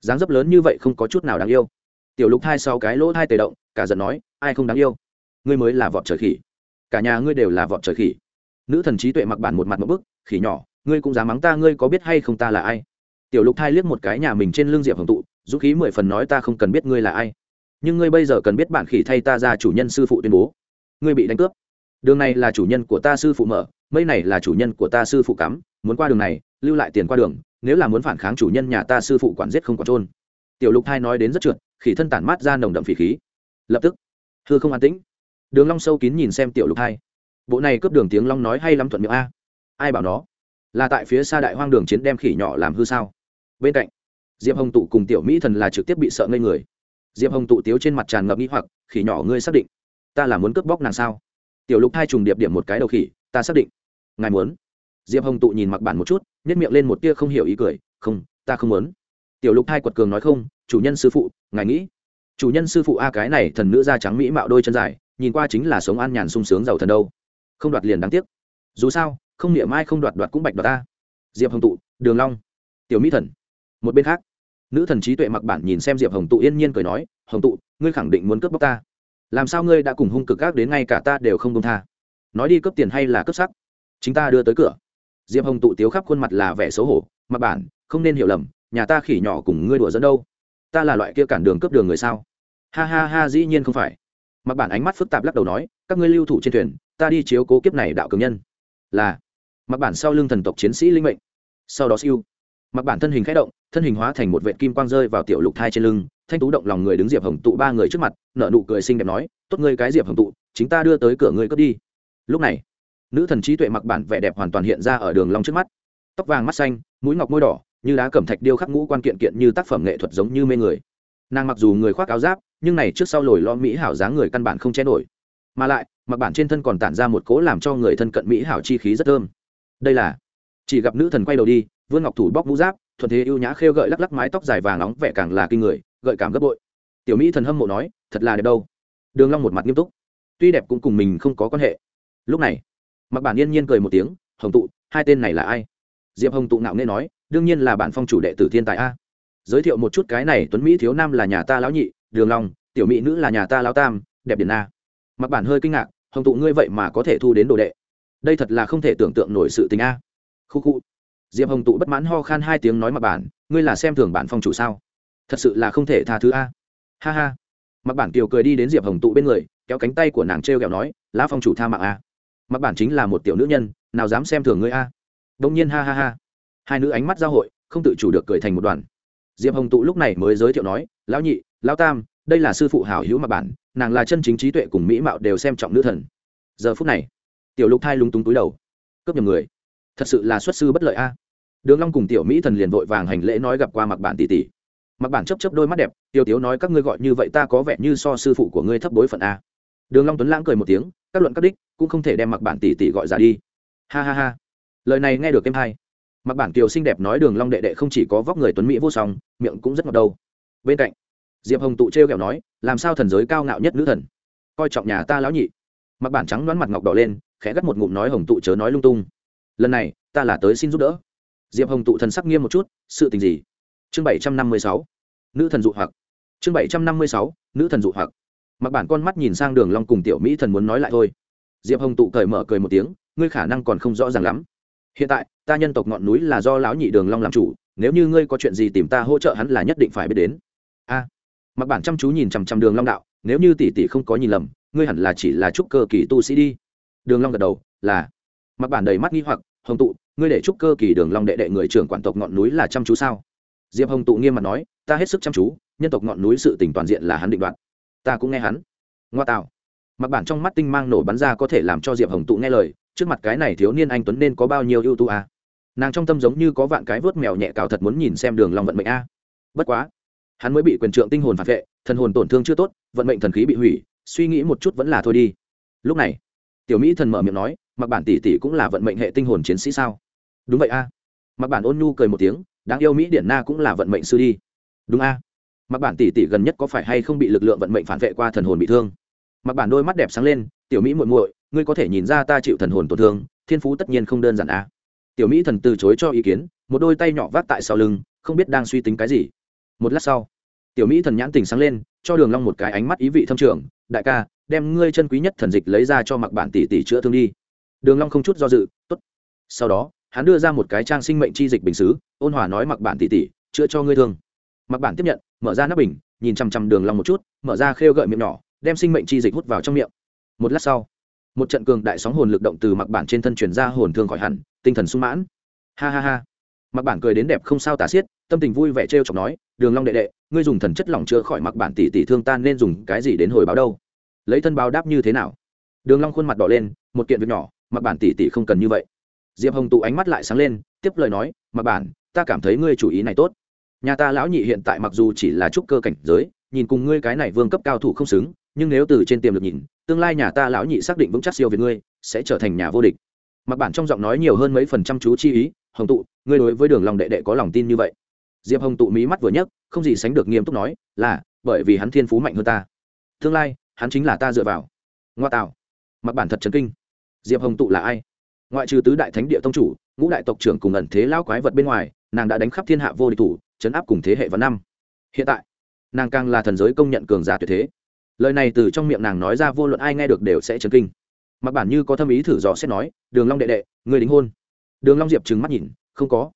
dáng dấp lớn như vậy không có chút nào đáng yêu. Tiểu lục thai sau cái lỗ thai tề động, cả giận nói, ai không đáng yêu? Ngươi mới là vọt trời khỉ. Cả nhà ngươi đều là vọt trời khỉ nữ thần trí tuệ mặc bản một mặt một bức, khỉ nhỏ, ngươi cũng dám mắng ta, ngươi có biết hay không ta là ai? Tiểu lục thai liếc một cái nhà mình trên lưng diệp hồng tụ, dũng khí mười phần nói ta không cần biết ngươi là ai. Nhưng ngươi bây giờ cần biết bản khỉ thay ta ra chủ nhân sư phụ tuyên bố. Ngươi bị đánh cướp. Đường này là chủ nhân của ta sư phụ mở, mây này là chủ nhân của ta sư phụ cắm, muốn qua đường này, lưu lại tiền qua đường, nếu là muốn phản kháng chủ nhân nhà ta sư phụ quản giết không quản trôn tiểu lục thai nói đến rất trượt, khỉ thân tản mát ra nồng đậm phỉ khí. Lập tức, hư không an tĩnh. Đường long sâu kín nhìn xem tiểu lục thai bộ này cướp đường tiếng long nói hay lắm thuận miệng a. Ai bảo nó? Là tại phía xa đại hoang đường chiến đem khỉ nhỏ làm hư sao? Bên cạnh, diệp hồng tụ cùng tiểu mỹ thần là trực tiếp bị sợ ngây người. Diệp hồng tụ tiếu trên mặt tràn ngập nghĩ hoặc, khỉ nhỏ ngươi xác định ta là muốn cướp bóc nàng sao? Tiểu lục hai trùng điệp điểm một cái đầu khỉ, ta xác định ngài muốn. Diệp hồng tụ nhìn mặc bản một chút nhét miệng lên một tia không hiểu ý cười, không, ta không muốn. Tiểu lục hai quật cường nói, không, chủ nhân sư phụ, ngài nghĩ. Chủ nhân sư phụ a, cái này thần nữ da trắng mỹ mạo đôi chân dài, nhìn qua chính là sống an nhàn sung sướng giàu thần đâu không đoạt liền đáng tiếc. Dù sao, không niệm ai không đoạt đoạt cũng bạch đoạt ta. Diệp hồng tụ, đường long, tiểu mỹ thần. Một bên khác, nữ thần trí tuệ mặc bản nhìn xem diệp hồng tụ yên nhiên cười nói, hồng tụ, ngươi khẳng định muốn cướp bóc ta. Làm sao ngươi đã cùng hung cực gác đến ngay cả ta đều không công tha? Nói đi cướp tiền hay là cướp sắc? Chính ta đưa tới cửa. Diệp hồng tụ tiếu khắp khuôn mặt là vẻ xấu hổ, mặc bản, không nên hiểu lầm, nhà ta khỉ nhỏ cùng ngươi đùa dẫn đâu. Ta là loại kia cản đường cướp đường người sao? Ha ha ha, dĩ nhiên không phải. Mặc bản ánh mắt phức tạp lắc đầu nói, các ngươi lưu thủ trên thuyền ta đi chiếu cố kiếp này đạo cường nhân. Là, mặc bản sau lưng thần tộc chiến sĩ linh mệnh. Sau đó siêu, mặc bản thân hình khẽ động, thân hình hóa thành một vệ kim quang rơi vào tiểu lục thai trên lưng, thanh tú động lòng người đứng diệp hồng tụ ba người trước mặt nợ nụ cười xinh đẹp nói, tốt ngươi cái diệp hồng tụ, chính ta đưa tới cửa ngươi cướp đi. Lúc này, nữ thần trí tuệ mặc bản vẻ đẹp hoàn toàn hiện ra ở đường long trước mắt. Tóc vàng mắt xanh, mũi ngọc môi đỏ, như đá cẩm thạch điêu khắc ngũ quan kiện kiện như tác phẩm nghệ thuật giống như mê người. Nàng mặc dù người khoác áo giáp, nhưng này trước sau lồi lo mỹ hảo dáng người căn bản không che nổi. Mà lại mặc bản trên thân còn tản ra một cố làm cho người thân cận mỹ hảo chi khí rất thơm. Đây là, chỉ gặp nữ thần quay đầu đi, vương ngọc thủ bóc mũ giáp, thuận thế ưu nhã khêu gợi lắc lắc mái tóc dài vàng nóng vẻ càng là kinh người, gợi cảm gấp bội. Tiểu mỹ thần hâm mộ nói, thật là đẹp đâu. Đường long một mặt nghiêm túc. Tuy đẹp cũng cùng mình không có quan hệ. Lúc này, mặc bản yên nhiên cười một tiếng, hồng tụ, hai tên này là ai? Diệp hồng tụ ngạo nghễ nói, đương nhiên là bản phong chủ đệ tử thiên tài a. Giới thiệu một chút cái này tuấn mỹ thiếu nam là nhà ta lão nhị, đường long, tiểu mỹ nữ là nhà ta lão tam, đẹp điển a. Mặc bản hơi kinh ngạc hồng tụ ngươi vậy mà có thể thu đến đồ đệ. Đây thật là không thể tưởng tượng nổi sự tình a. Khu khu. Diệp hồng tụ bất mãn ho khan hai tiếng nói mặc bản, ngươi là xem thường bản phong chủ sao? Thật sự là không thể tha thứ a. Ha ha. Mặc bản kiều cười đi đến diệp hồng tụ bên người, kéo cánh tay của nàng t r e o kẹo nói, lá phong chủ tha mạng a. Mặc bản chính là một tiểu nữ nhân, nào dám xem thường ngươi a. Đông nhiên ha ha ha. Hai nữ ánh mắt giao hội, không tự chủ được cười thành một đoàn. Diệp hồng tụ lúc này mới giới thiệu nói, lão nhị, lão tam đây là sư phụ hảo hữu mà bản, nàng là chân chính trí tuệ cùng mỹ mạo đều xem trọng nữ thần. Giờ phút này, tiểu lục thai lúng túng túi đầu. Cướp nhầm người. Thật sự là xuất sư bất lợi a. Đường long cùng tiểu mỹ thần liền vội vàng hành lễ nói gặp qua mặc bản tỷ tỷ. Mặc bản chấp chấp đôi mắt đẹp Tiểu tiếu nói các ngươi gọi như vậy ta có vẻ như so sư phụ của ngươi thấp bối phận a. Đường long tuấn lãng cười một tiếng, các luận các đích, cũng không thể đem mặc bản tỷ tỷ gọi ra đi. Ha ha ha. Lời này nghe được em hay. Mặc bản kiều xinh đẹp nói, đường long đệ đệ không chỉ có vóc người tuấn mỹ vô song, miệng cũng rất ngọt đầu. bên cạnh diệp hồng tụ treo kẹo nói, làm sao thần giới cao ngạo nhất nữ thần? Coi trọng nhà ta lão nhị. Mặt bản trắng đoán mặt ngọc đỏ lên, khẽ gắt một ngụm nói hồng tụ chớ nói lung tung. Lần này, ta là tới xin giúp đỡ. Diệp hồng tụ thần sắc nghiêm một chút, sự tình gì? Chương bảy trăm năm mươi sáu, nữ thần dụ hoặc. Chương bảy trăm năm mươi sáu, nữ thần dụ hoặc. Mặt bản con mắt nhìn sang đường long cùng tiểu mỹ thần muốn nói lại thôi. Diệp hồng tụ cởi mở cười một tiếng, ngươi khả năng còn không rõ ràng lắm. Hiện tại, ta nhân tộc ngọn núi là do lão nhị đường long làm chủ, nếu như ngươi có chuyện gì tìm ta hỗ trợ hắn là nhất định phải biết đến. A mặc bản chăm chú nhìn chằm chằm đường long đạo, nếu như tỷ tỷ không có nhìn lầm, ngươi hẳn là chỉ là trúc cơ kỳ tu sĩ đi. Đường long gật đầu, là. Mặc bản đầy mắt nghi hoặc, hồng tụ, ngươi để trúc cơ kỳ đường long đệ đệ người trưởng quản tộc ngọn núi là chăm chú sao? Diệp hồng tụ nghiêm mặt nói, ta hết sức chăm chú, nhân tộc ngọn núi sự tình toàn diện là hắn định đoạt. Ta cũng nghe hắn. Ngoa tạo. Mặc bản trong mắt tinh mang nổ bắn ra có thể làm cho diệp hồng tụ nghe lời, trước mặt cái này thiếu niên anh tuấn nên có bao nhiêu ưu tú à? nàng trong tâm giống như có vạn cái vớt mèo nhẹ cào thật muốn nhìn xem đường long vận mệnh a. À. bất quá hắn mới bị quyền trượng tinh hồn phản vệ, thần hồn tổn thương chưa tốt, vận mệnh thần khí bị hủy, suy nghĩ một chút vẫn là thôi đi. Lúc này, tiểu mỹ thần mở miệng nói mặc bản tỷ tỷ cũng là vận mệnh hệ tinh hồn chiến sĩ sao? Đúng vậy a. Mặc bản ôn nhu cười một tiếng, đáng yêu mỹ điển na cũng là vận mệnh sư đi. Đúng a. Mặc bản tỷ tỷ gần nhất có phải hay không bị lực lượng vận mệnh phản vệ qua thần hồn bị thương? Mặc bản đôi mắt đẹp sáng lên, tiểu mỹ muội muội, ngươi có thể nhìn ra ta chịu thần hồn tổn thương, thiên phú tất nhiên không đơn giản a. Tiểu mỹ thần từ chối cho ý kiến, một đôi tay nhỏ vác tại sau lưng, không biết đang suy tính cái gì một lát sau, tiểu mỹ thần nhãn tình sáng lên, cho đường long một cái ánh mắt ý vị thâm trường, đại ca, đem ngươi chân quý nhất thần dịch lấy ra cho mặc bản tỷ tỷ chữa thương đi. Đường long không chút do dự, tốt. Sau đó, hắn đưa ra một cái trang sinh mệnh chi dịch bình sứ ôn hòa nói mặc bản tỷ tỷ, chữa cho ngươi thương. Mặc bản tiếp nhận, mở ra nắp bình, nhìn chăm chăm đường long một chút, mở ra khêu gợi miệng nhỏ, đem sinh mệnh chi dịch hút vào trong miệng. Một lát sau, một trận cường đại sóng hồn lực động từ mặc bản trên thân truyền ra hồn thương khỏi hẳn, tinh thần sung mãn. Ha ha ha. Mặc bản cười đến đẹp không sao tả xiết, tâm tình vui vẻ trêu chọc nói đường long đệ đệ, ngươi dùng thần chất lỏng chữa khỏi mặc bản tỷ tỷ thương tan nên dùng cái gì đến hồi báo đâu? Lấy thân báo đáp như thế nào? Đường long khuôn mặt đỏ lên, một kiện việc nhỏ, mặc bản tỷ tỷ không cần như vậy. Diệp hồng tụ ánh mắt lại sáng lên, tiếp lời nói, mặc bản, ta cảm thấy ngươi chủ ý này tốt. Nhà ta lão nhị hiện tại mặc dù chỉ là trúc cơ cảnh giới, nhìn cùng ngươi cái này vương cấp cao thủ không xứng, nhưng nếu từ trên tiềm lực nhìn, tương lai nhà ta lão nhị xác định vững chắc siêu về ngươi, sẽ trở thành nhà vô địch. Mặc bản trong giọng nói nhiều hơn mấy phần trăm chú chi ý, hồng tụ, ngươi đối với đường long đệ đệ có lòng tin như vậy? Diệp hồng tụ mí mắt vừa nhấc, không gì sánh được nghiêm túc nói, là, bởi vì hắn thiên phú mạnh hơn ta. Tương lai, hắn chính là ta dựa vào. Ngoa tạo. Mặc bản thật chấn kinh. Diệp hồng tụ là ai? Ngoại trừ tứ đại thánh địa tông chủ, ngũ đại tộc trưởng cùng ẩn thế lao quái vật bên ngoài, nàng đã đánh khắp thiên hạ vô địch thủ, chấn áp cùng thế hệ và năm. Hiện tại, nàng càng là thần giới công nhận cường giả tuyệt thế. Lời này từ trong miệng nàng nói ra vô luận ai nghe được đều sẽ chấn kinh. Mặc bản như có thâm ý thử dò xét nói, đường long đệ đệ người đính hôn. Đường long diệp trừng mắt nhìn, không có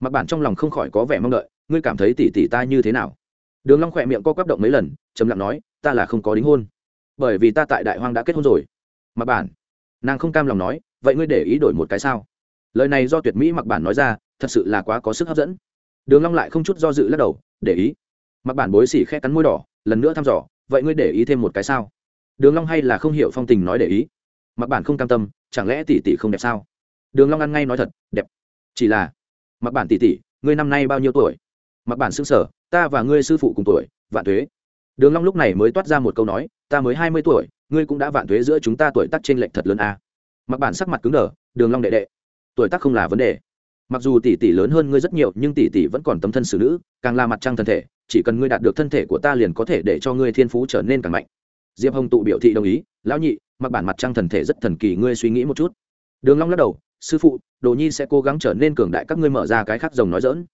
mặc bản trong lòng không khỏi có vẻ mong đợi, ngươi cảm thấy tỷ tỷ ta như thế nào? Đường long khỏe miệng co quắp động mấy lần, trầm lặng nói, ta là không có đính hôn. Bởi vì ta tại đại hoang đã kết hôn rồi. Mặc bản. Nàng không cam lòng nói, vậy ngươi để ý đổi một cái sao? Lời này do tuyệt mỹ mặc bản nói ra, thật sự là quá có sức hấp dẫn. Đường long lại không chút do dự lắc đầu, để ý. Mặc bản bối xỉ khẽ cắn môi đỏ, lần nữa thăm dò, vậy ngươi để ý thêm một cái sao? Đường long hay là không hiểu phong tình nói để ý. Mặc bản không cam tâm, chẳng lẽ tỷ tỷ không đẹp sao? Đường long ăn ngay nói thật, đẹp. Chỉ là mặc bản tỷ tỷ, ngươi năm nay bao nhiêu tuổi? Mặc bản xưng sở, ta và ngươi sư phụ cùng tuổi, vạn tuế. Đường long lúc này mới toát ra một câu nói, ta mới hai mươi tuổi, ngươi cũng đã vạn tuế giữa chúng ta tuổi tác trên lệch thật lớn à. mặc bản sắc mặt cứng đờ, đường long đệ đệ, tuổi tác không là vấn đề. Mặc dù tỷ tỷ lớn hơn ngươi rất nhiều, nhưng tỷ tỷ vẫn còn tấm thân xử nữ, càng là mặt trăng thân thể, chỉ cần ngươi đạt được thân thể của ta liền có thể để cho ngươi thiên phú trở nên càng mạnh. Diệp hồng tụ biểu thị đồng ý, lão nhị, mặc bản mặt trăng thần thể rất thần kỳ, ngươi suy nghĩ một chút. Đường long lắc đầu sư phụ, đồ nhi sẽ cố gắng trở nên cường đại, các ngươi mở ra cái khác rồng nói dỡn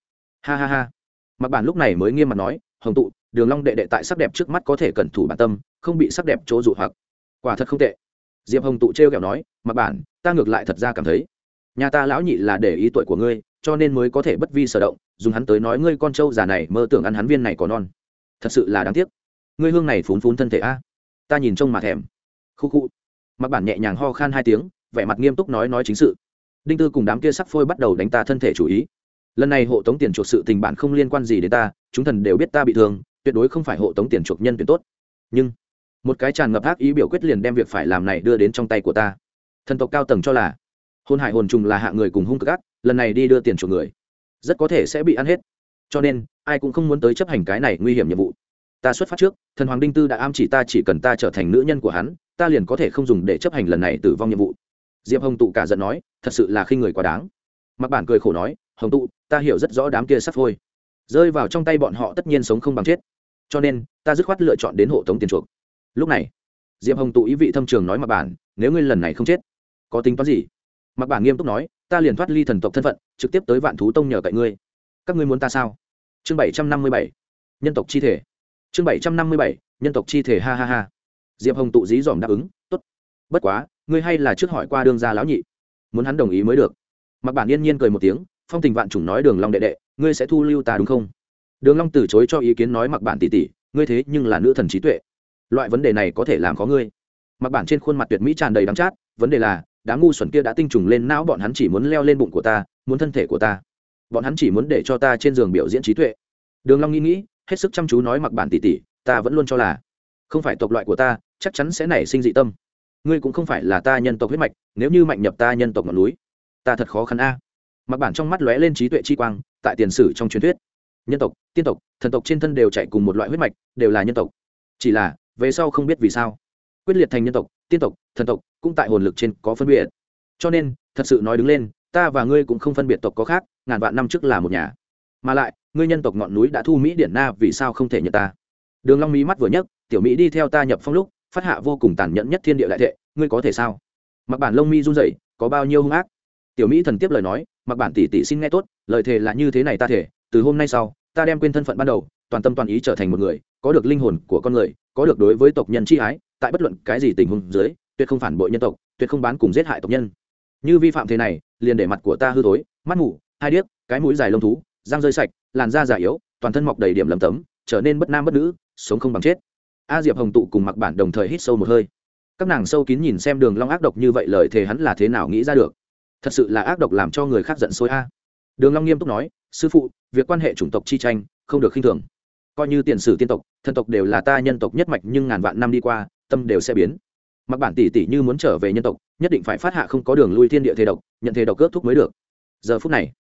ha ha ha. Mặc bản lúc này mới nghiêm mặt nói, hồng tụ, đường long đệ đệ tại sắc đẹp trước mắt có thể cẩn thủ bản tâm, không bị sắc đẹp chỗ dụ hoặc. Quả thật không tệ. Diệp hồng tụ trêu ghẹo nói, mặc bản, ta ngược lại thật ra cảm thấy, nhà ta lão nhị là để ý tuổi của ngươi, cho nên mới có thể bất vi sở động, dùng hắn tới nói ngươi con trâu già này mơ tưởng ăn hắn viên này có non. Thật sự là đáng tiếc. Ngươi hương này phún phún thân thể a. Ta nhìn trông mà thèm. Khu khu. Mặc bản nhẹ nhàng ho khan hai tiếng, vẻ mặt nghiêm túc nói nói chính sự đinh tư cùng đám kia sắc phôi bắt đầu đánh ta thân thể chủ ý. Lần này hộ tống tiền chuộc sự tình bản không liên quan gì đến ta, chúng thần đều biết ta bị thương, tuyệt đối không phải hộ tống tiền chuộc nhân tuyển tốt. Nhưng, một cái tràn ngập ác ý biểu quyết liền đem việc phải làm này đưa đến trong tay của ta. Thần tộc cao tầng cho là, hôn hải hồn trùng là hạ người cùng hung cực ác, lần này đi đưa tiền chuộc người, rất có thể sẽ bị ăn hết. Cho nên, ai cũng không muốn tới chấp hành cái này nguy hiểm nhiệm vụ. Ta xuất phát trước, thần hoàng đinh tư đã am chỉ ta chỉ cần ta trở thành nữ nhân của hắn, ta liền có thể không dùng để chấp hành lần này tử vong nhiệm vụ. Diệp hồng tụ cả giận nói thật sự là khi người quá đáng. Mặc bản cười khổ nói, hồng tụ, ta hiểu rất rõ đám kia sắp phôi. Rơi vào trong tay bọn họ tất nhiên sống không bằng chết. Cho nên, ta dứt khoát lựa chọn đến hộ tống tiền chuộc. Lúc này, diệp hồng tụ ý vị thâm trường nói mặc bản, nếu ngươi lần này không chết, có tính toán gì? Mặc bản nghiêm túc nói, ta liền thoát ly thần tộc thân phận, trực tiếp tới vạn thú tông nhờ cậy ngươi. Các ngươi muốn ta sao? Chương bảy trăm năm mươi bảy, nhân tộc chi thể. Chương bảy trăm năm mươi bảy, nhân tộc chi thể, ha ha ha. Diệp hồng tụ dí dỏm đáp ứng t ố t bất quá, ngươi hay là trước hỏi qua đương gia lão nhị muốn hắn đồng ý mới được. Mặc bản yên nhiên cười một tiếng, phong tình vạn chủng nói đường long đệ đệ, ngươi sẽ thu lưu ta đúng không? Đường long từ chối cho ý kiến nói mặc bản tỷ tỷ, ngươi thế nhưng là nữ thần trí tuệ. Loại vấn đề này có thể làm khó ngươi. Mặc bản trên khuôn mặt tuyệt mỹ tràn đầy đắng chát, vấn đề là, đám ngu xuẩn kia đã tinh trùng lên não bọn hắn chỉ muốn leo lên bụng của ta, muốn thân thể của ta. Bọn hắn chỉ muốn để cho ta trên giường biểu diễn trí tuệ. Đường long nghĩ nghĩ, hết sức chăm chú nói mặc bản tỷ tỷ, ta vẫn luôn cho là, không phải tộc loại của ta, chắc chắn sẽ nảy sinh dị tâm ngươi cũng không phải là ta nhân tộc huyết mạch, nếu như mạnh nhập ta nhân tộc ngọn núi, ta thật khó khăn a. Mặc bản trong mắt lóe lên trí tuệ chi quang, tại tiền sử trong truyền thuyết. Nhân tộc, tiên tộc, thần tộc trên thân đều chạy cùng một loại huyết mạch, đều là nhân tộc. Chỉ là, về sau không biết vì sao, quyết liệt thành nhân tộc, tiên tộc, thần tộc cũng tại hồn lực trên có phân biệt. Cho nên, thật sự nói đứng lên, ta và ngươi cũng không phân biệt tộc có khác, ngàn vạn năm trước là một nhà. Mà lại, ngươi nhân tộc ngọn núi đã thu mỹ điển na vì sao không thể nhận ta? Đường long mỹ mắt vừa nhấc, tiểu mỹ đi theo ta nhập phong lúc phát hạ vô cùng tàn nhẫn nhất thiên địa đại thệ ngươi có thể sao? Mặc bản lông mi run rẩy có bao nhiêu hung ác? Tiểu mỹ thần tiếp lời nói mặc bản tỷ tỷ xin nghe tốt lời thề là như thế này ta thể từ hôm nay sau ta đem quên thân phận ban đầu toàn tâm toàn ý trở thành một người có được linh hồn của con người có được đối với tộc nhân chi ái tại bất luận cái gì tình huống dưới tuyệt không phản bội nhân tộc tuyệt không bán cùng giết hại tộc nhân. Như vi phạm thế này liền để mặt của ta hư thối, mắt mù hai điếc cái mũi dài lông thú răng rơi sạch làn da già yếu toàn thân mọc đầy điểm lầm tấm trở nên bất nam bất nữ sống không bằng chết a diệp hồng tụ cùng mặc bản đồng thời hít sâu một hơi. Các nàng sâu kín nhìn xem đường long ác độc như vậy lời thề hắn là thế nào nghĩ ra được. Thật sự là ác độc làm cho người khác giận sôi a. Đường long nghiêm túc nói, sư phụ, việc quan hệ chủng tộc chi tranh, không được khinh thường. Coi như tiền sử tiên tộc, thần tộc đều là ta nhân tộc nhất mạch nhưng ngàn vạn năm đi qua, tâm đều sẽ biến. Mặc bản tỷ tỷ như muốn trở về nhân tộc, nhất định phải phát hạ không có đường lui thiên địa thế độc, nhận thế độc cướp thuốc mới được. Giờ phút này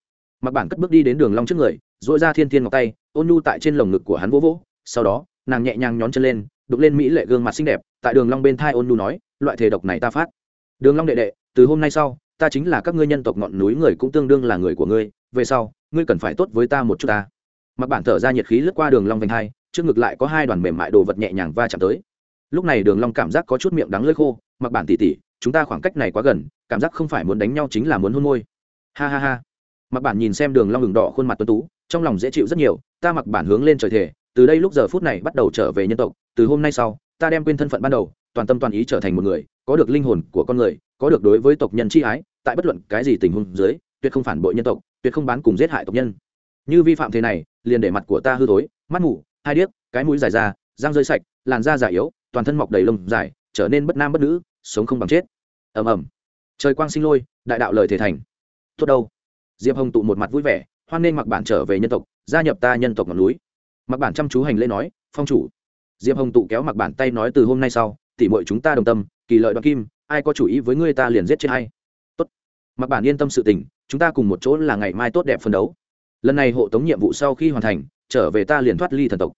mặc bản cất bước đi đến đường long trước người dội ra thiên thiên ngọc tay, ôn nhu tại trên lồng ngực của hắn vỗ vỗ. Sau đó, nàng nhẹ nhàng nhón chân lên đục lên mỹ lệ gương mặt xinh đẹp, tại đường long bên thai ôn nhu nói, loại thể độc này ta phát. Đường long đệ đệ, từ hôm nay sau, ta chính là các ngươi nhân tộc ngọn núi người cũng tương đương là người của ngươi, về sau, ngươi cần phải tốt với ta một chút ta. Mặc bản thở ra nhiệt khí lướt qua đường long vành hai trước ngực lại có hai đoàn mềm mại đồ vật nhẹ nhàng va chạm tới. Lúc này đường long cảm giác có chút miệng đắng lưỡi khô, mặc bản tỉ tỉ, chúng ta khoảng cách này quá gần, cảm giác không phải muốn đánh nhau chính là muốn hôn môi. Ha ha ha. Mặc bản nhìn xem đường long ngừng đỏ khuôn mặt tuấn tú, trong lòng dễ chịu rất nhiều, ta mặc bản hướng lên trời thể từ đây lúc giờ phút này bắt đầu trở về nhân tộc, từ hôm nay sau, ta đem quên thân phận ban đầu, toàn tâm toàn ý trở thành một người, có được linh hồn của con người, có được đối với tộc nhân tri ái, tại bất luận cái gì tình huống dưới, tuyệt không phản bội nhân tộc, tuyệt không bán cùng giết hại tộc nhân. Như vi phạm thế này, liền để mặt của ta hư tối mắt ngủ hai điếc, cái mũi dài ra, răng rơi sạch, làn da già yếu, toàn thân mọc đầy lông dài, trở nên bất nam bất nữ, sống không bằng chết. Ầm ầm. Trời quang sinh lôi, đại đạo lời thể thành. Tốt đâu? Diệp hồng tụ một mặt vui vẻ, hoan nên mặc bản trở về nhân tộc, gia nhập ta nhân tộc ngọn núi mặc bản chăm chú hành lễ nói, phong chủ. Diệp hồng tụ kéo mặc bản tay nói, từ hôm nay sau, tỉ mọi chúng ta đồng tâm, kỳ lợi đoạt kim, ai có chủ ý với ngươi ta liền giết chết hay tốt. Mặc bản yên tâm sự tình, chúng ta cùng một chỗ là ngày mai tốt đẹp phân đấu. Lần này hộ tống nhiệm vụ sau khi hoàn thành, trở về ta liền thoát ly thần tộc.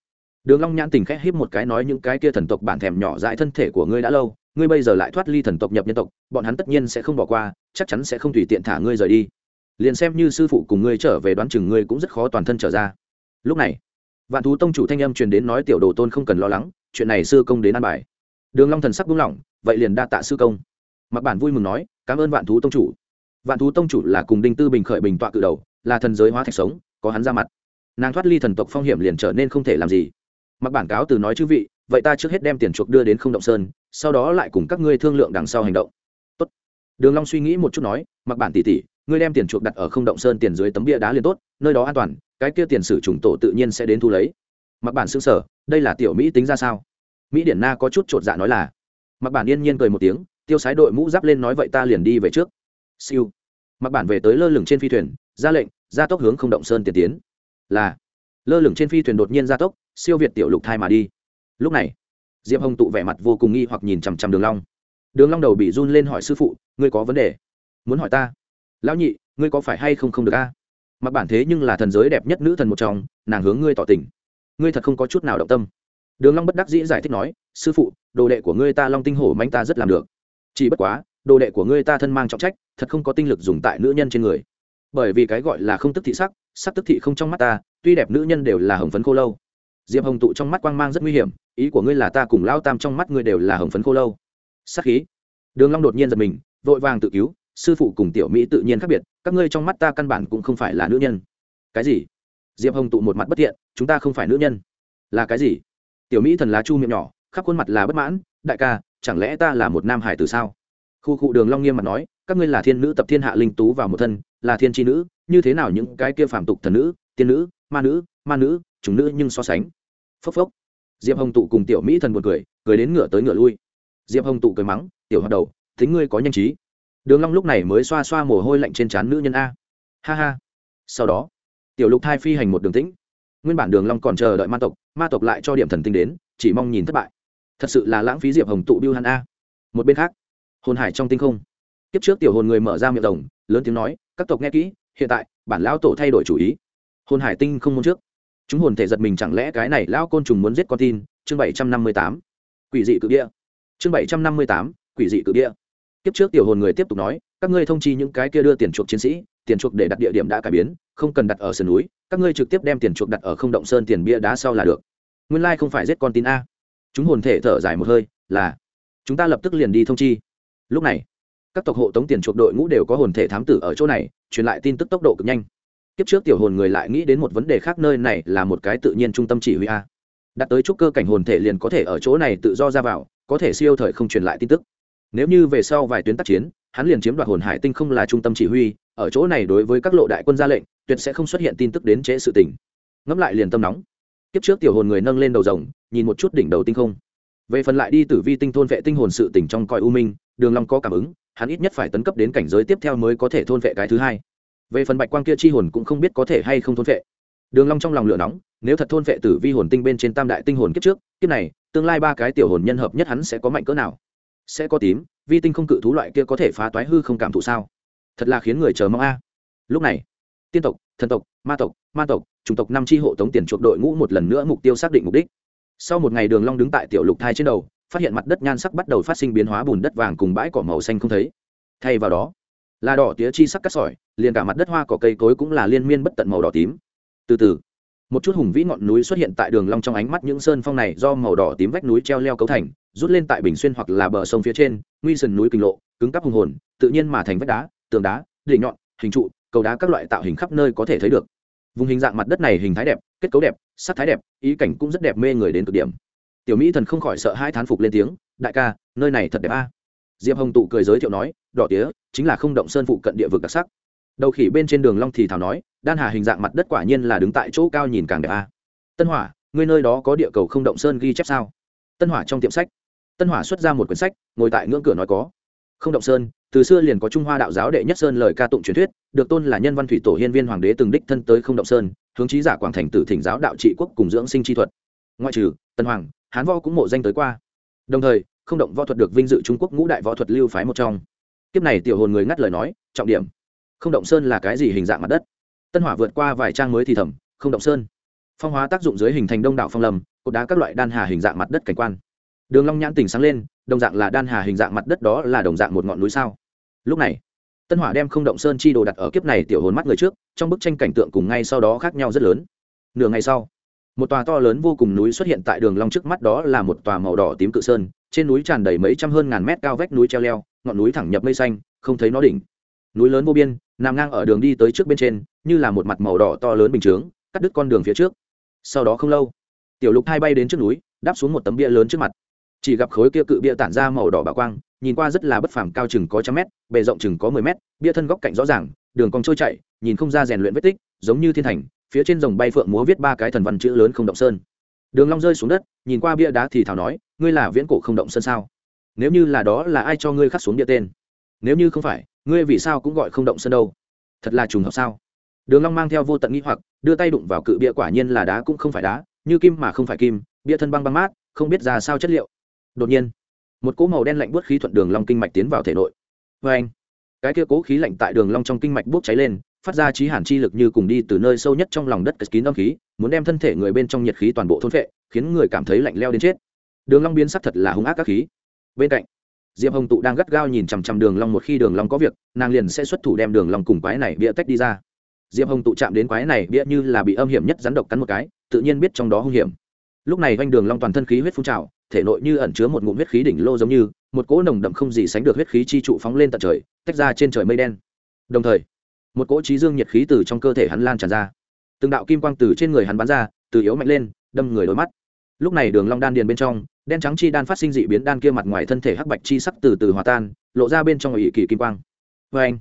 Đường long nhãn tình khẽ híp một cái nói, những cái kia thần tộc bản thèm nhỏ dại thân thể của ngươi đã lâu, ngươi bây giờ lại thoát ly thần tộc nhập nhân tộc, bọn hắn tất nhiên sẽ không bỏ qua, chắc chắn sẽ không tùy tiện thả ngươi rời đi. Liền xem như sư phụ cùng ngươi trở về đoán chừng ngươi cũng rất khó toàn thân trở ra. Lúc này vạn thú tông chủ thanh âm truyền đến nói tiểu đồ tôn không cần lo lắng, chuyện này sư công đến an bài. Đường long thần sắc buông lỏng, vậy liền đa tạ sư công. Mặc bản vui mừng nói, cảm ơn vạn thú tông chủ. Vạn thú tông chủ là cùng đinh tư bình khởi bình tọa cự đầu, là thần giới hóa thạch sống, có hắn ra mặt. Nàng thoát ly thần tộc phong hiểm liền trở nên không thể làm gì. Mặc bản cáo từ nói chư vị, vậy ta trước hết đem tiền chuộc đưa đến không động sơn, sau đó lại cùng các ngươi thương lượng đằng sau hành động. Tốt. đường long suy nghĩ một chút nói mặc bản tỷ tỷ ngươi đem tiền chuộc đặt ở không động sơn tiền dưới tấm bia đá liền tốt, nơi đó an toàn, cái kia tiền sử trùng tổ tự nhiên sẽ đến thu lấy. Mặc bản xương sở đây là tiểu mỹ tính ra sao? Mỹ điển na có chút trột dạ nói là. Mặc bản yên nhiên cười một tiếng, tiêu sái đội mũ giáp lên nói vậy ta liền đi về trước. Siêu. Mặc bản về tới lơ lửng trên phi thuyền, ra lệnh, ra tốc hướng không động sơn tiền tiến. Là. Lơ lửng trên phi thuyền đột nhiên ra tốc, siêu việt tiểu lục thai mà đi. Lúc này, diệp hồng tụ vẻ mặt vô cùng nghi hoặc nhìn chằm chằm đường long. Đường long đầu bị run lên hỏi sư phụ, ngươi có vấn đề? Muốn hỏi ta? Lão nhị, ngươi có phải hay không không được a? Mặc bản thế nhưng là thần giới đẹp nhất nữ thần một trong, nàng hướng ngươi tỏ tình. Ngươi thật không có chút nào động tâm. Đường long bất đắc dĩ giải thích nói, sư phụ, đồ đệ của ngươi ta long tinh hổ mãnh ta rất làm được. Chỉ bất quá, đồ đệ của ngươi ta thân mang trọng trách, thật không có tinh lực dùng tại nữ nhân trên người. Bởi vì cái gọi là không tức thị sắc sắc tức thị không trong mắt ta, tuy đẹp nữ nhân đều là hồng phấn khô lâu. Diệp hồng tụ trong mắt quang mang rất nguy hiểm, ý của ngươi là ta cùng lao tam trong mắt ngươi đều là hồng phấn khô lâu. Sắc khí. Đường long đột nhiên giật mình, vội vàng tự cứu sư phụ cùng tiểu mỹ tự nhiên khác biệt, các ngươi trong mắt ta căn bản cũng không phải là nữ nhân. Cái gì? Diệp hồng tụ một mặt bất thiện, chúng ta không phải nữ nhân. Là cái gì? Tiểu mỹ thần lá chu miệng nhỏ, khắp khuôn mặt là bất mãn, đại ca, chẳng lẽ ta là một nam hải từ sao? Khu cụ đường long nghiêm mặt nói, các ngươi là thiên nữ tập thiên hạ linh tú vào một thân, là thiên tri nữ, như thế nào những cái kia phàm tục thần nữ, tiên nữ, ma nữ ma nữ chúng nữ nhưng so sánh. Phốc phốc. Diệp hồng tụ cùng tiểu mỹ thần buồn cười cười đến ngựa tới ngựa lui. Diệp hồng tụ cười mắng, tiểu hoạt đầu, thính ngươi có nhanh trí đường long lúc này mới xoa xoa mồ hôi lạnh trên trán nữ nhân a. Ha ha. Sau đó, tiểu lục thai phi hành một đường tĩnh. Nguyên bản đường long còn chờ đợi ma tộc ma tộc lại cho điểm thần tinh đến, chỉ mong nhìn thất bại. Thật sự là lãng phí diệp hồng tụ biêu hắn a. Một bên khác, hồn hải trong tinh không. Kiếp trước tiểu hồn người mở ra miệng rồng, lớn tiếng nói, các tộc nghe kỹ, hiện tại, bản lão tổ thay đổi chủ ý. Hồn hải tinh không muốn trước. Chúng hồn thể giật mình chẳng lẽ cái này lão côn trùng muốn giết con tin? Chương bảy trăm năm mươi tám. Quỷ dị cự địa. Chương bảy trăm năm mươi tám, quỷ dị cự địa kiếp trước tiểu hồn người tiếp tục nói, các ngươi thông chi những cái kia đưa tiền chuộc chiến sĩ, tiền chuộc để đặt địa điểm đã cải biến, không cần đặt ở sườn núi, các ngươi trực tiếp đem tiền chuộc đặt ở không động sơn tiền bia đá sau là được. Nguyên lai không phải giết con tin a. Chúng hồn thể thở dài một hơi, là, chúng ta lập tức liền đi thông chi. Lúc này, các tộc hộ tống tiền chuộc đội ngũ đều có hồn thể thám tử ở chỗ này, truyền lại tin tức tốc độ cực nhanh. Kiếp trước tiểu hồn người lại nghĩ đến một vấn đề khác nơi này là một cái tự nhiên trung tâm chỉ huy a. Đặt tới trúc cơ cảnh hồn thể liền có thể ở chỗ này tự do ra vào, có thể siêu thời không truyền lại tin tức nếu như về sau vài tuyến tác chiến, hắn liền chiếm đoạt hồn hải tinh không là trung tâm chỉ huy, ở chỗ này đối với các lộ đại quân ra lệnh, tuyệt sẽ không xuất hiện tin tức đến trễ sự tình. Ngẫm lại liền tâm nóng. Kiếp trước tiểu hồn người nâng lên đầu rồng, nhìn một chút đỉnh đầu tinh không. Về phần lại đi tử vi tinh thôn vệ tinh hồn sự tỉnh trong coi u minh, đường long có cảm ứng, hắn ít nhất phải tấn cấp đến cảnh giới tiếp theo mới có thể thôn vệ cái thứ hai. Về phần bạch quang kia chi hồn cũng không biết có thể hay không thôn vệ. Đường long trong lòng lửa nóng, nếu thật thôn vệ tử vi hồn tinh bên trên tam đại tinh hồn kiếp trước, kiếp này, tương lai ba cái tiểu hồn nhân hợp nhất hắn sẽ có mạnh cỡ nào? Sẽ có tím, vi tinh không cự thú loại kia có thể phá toái hư không cảm thụ sao? Thật là khiến người chờ mong a. Lúc này, tiên tộc, thần tộc, ma tộc ma tộc, chủng tộc năm tri hộ tống tiền chuộc đội ngũ một lần nữa mục tiêu xác định mục đích. Sau một ngày đường long đứng tại tiểu lục thai trên đầu, phát hiện mặt đất nhan sắc bắt đầu phát sinh biến hóa, bùn đất vàng cùng bãi cỏ màu xanh không thấy. Thay vào đó, là đỏ tía chi sắc cắt sỏi, liền cả mặt đất hoa cỏ cây cối cũng là liên miên bất tận màu đỏ tím. Từ từ, một chút hùng vĩ ngọn núi xuất hiện tại đường long trong ánh mắt những sơn phong này do màu đỏ tím vách núi treo leo cấu thành rút lên tại bình xuyên hoặc là bờ sông phía trên, nguy sườn núi kinh lộ, cứng cắp hùng hồn, tự nhiên mà thành vách đá, tường đá, đỉnh nhọn, hình trụ, cầu đá các loại tạo hình khắp nơi có thể thấy được. Vùng hình dạng mặt đất này hình thái đẹp, kết cấu đẹp, sắc thái đẹp, ý cảnh cũng rất đẹp mê người đến cực điểm. Tiểu mỹ thần không khỏi sợ hai thán phục lên tiếng, đại ca, nơi này thật đẹp a. Diệp hồng tụ cười giới thiệu nói, đỏ tía, chính là không động sơn phụ cận địa vực đặc sắc. Đầu khỉ bên trên đường long thì thảo nói, đan hà hình dạng mặt đất quả nhiên là đứng tại chỗ cao nhìn càng đẹp a. Tân hỏa, ngươi nơi đó có địa cầu không động sơn ghi chép sao? Tân hỏa trong tiệm sách tân hỏa xuất ra một quyển sách, ngồi tại ngưỡng cửa nói có. Không động sơn, từ xưa liền có trung hoa đạo giáo đệ nhất sơn lời ca tụng truyền thuyết, được tôn là nhân văn thủy tổ hiên viên hoàng đế từng đích thân tới không động sơn, hướng trí giả quảng thành tử thỉnh giáo đạo trị quốc cùng dưỡng sinh chi thuật. Ngoại trừ, tân hoàng, hán võ cũng mộ danh tới qua. Đồng thời, không động võ thuật được vinh dự trung quốc ngũ đại võ thuật lưu phái một trong. Kiếp này tiểu hồn người ngắt lời nói, trọng điểm. Không động sơn là cái gì hình dạng mặt đất? Tân hỏa vượt qua vài trang mới thì thầm, không động sơn. Phong hóa tác dụng dưới hình thành đông đảo phong lâm, cột đá các loại đan hà hình dạng mặt đất cảnh quan đường long nhãn tỉnh sáng lên, đồng dạng là đan hà hình dạng mặt đất đó là đồng dạng một ngọn núi sao? Lúc này, tân hỏa đem không động sơn chi đồ đặt ở kiếp này tiểu hồn mắt người trước, trong bức tranh cảnh tượng cùng ngay sau đó khác nhau rất lớn. Nửa ngày sau, một tòa to lớn vô cùng núi xuất hiện tại đường long trước mắt đó là một tòa màu đỏ tím cự sơn, trên núi tràn đầy mấy trăm hơn ngàn mét cao vách núi treo leo, ngọn núi thẳng nhập mây xanh, không thấy nó đỉnh. Núi lớn vô biên, nằm ngang ở đường đi tới trước bên trên, như là một mặt màu đỏ to lớn bình chướng, cắt đứt con đường phía trước. Sau đó không lâu, tiểu lục hai bay đến trước núi, đáp xuống một tấm bia lớn trước mặt chỉ gặp khối kia cự bia tản ra màu đỏ bạo quang, nhìn qua rất là bất phàm, cao chừng có trăm mét, bề rộng chừng có mười mét, bia thân góc cạnh rõ ràng, đường cong trôi chạy nhìn không ra rèn luyện vết tích, giống như thiên thành, phía trên dòng bay phượng múa viết ba cái thần văn chữ lớn không động sơn. Đường long rơi xuống đất, nhìn qua bia đá thì thảo nói, ngươi là viễn cổ không động sơn sao? Nếu như là đó là ai cho ngươi khắc xuống địa tên? Nếu như không phải, ngươi vì sao cũng gọi không động sơn đâu? Thật là trùng hợp sao? Đường long mang theo vô tận nghi hoặc, đưa tay đụng vào cự bia quả nhiên là đá cũng không phải đá, như kim mà không phải kim, bia thân băng băng mát, không biết ra sao chất liệu đột nhiên, một cỗ màu đen lạnh buốt khí thuận đường long kinh mạch tiến vào thể nội. Với anh, cái kia cố khí lạnh tại đường long trong kinh mạch bốc cháy lên, phát ra trí hàn chi lực như cùng đi từ nơi sâu nhất trong lòng đất cất kín âm khí, muốn đem thân thể người bên trong nhiệt khí toàn bộ thôn phệ, khiến người cảm thấy lạnh leo đến chết. Đường long biến sắc thật là hung ác các khí. Bên cạnh, diệp hồng tụ đang gắt gao nhìn chằm chằm đường long một khi đường long có việc, nàng liền sẽ xuất thủ đem đường long cùng quái này bịa tách đi ra. Diệp hồng tụ chạm đến quái này bịa như là bị âm hiểm nhất rắn độc cắn một cái, tự nhiên biết trong đó hung hiểm lúc này doanh đường long toàn thân khí huyết phun trào, thể nội như ẩn chứa một ngụm huyết khí đỉnh lô giống như, một cỗ nồng đậm không gì sánh được huyết khí chi trụ phóng lên tận trời, tách ra trên trời mây đen. Đồng thời, một cỗ trí dương nhiệt khí từ trong cơ thể hắn lan tràn ra. Từng đạo kim quang từ trên người hắn bắn ra, từ yếu mạnh lên, đâm người đôi mắt. Lúc này đường long đan điền bên trong, đen trắng chi đan phát sinh dị biến đan kia mặt ngoài thân thể hắc bạch chi sắc từ từ hòa tan, lộ ra bên trong ủy kỳ kim quang. Với anh,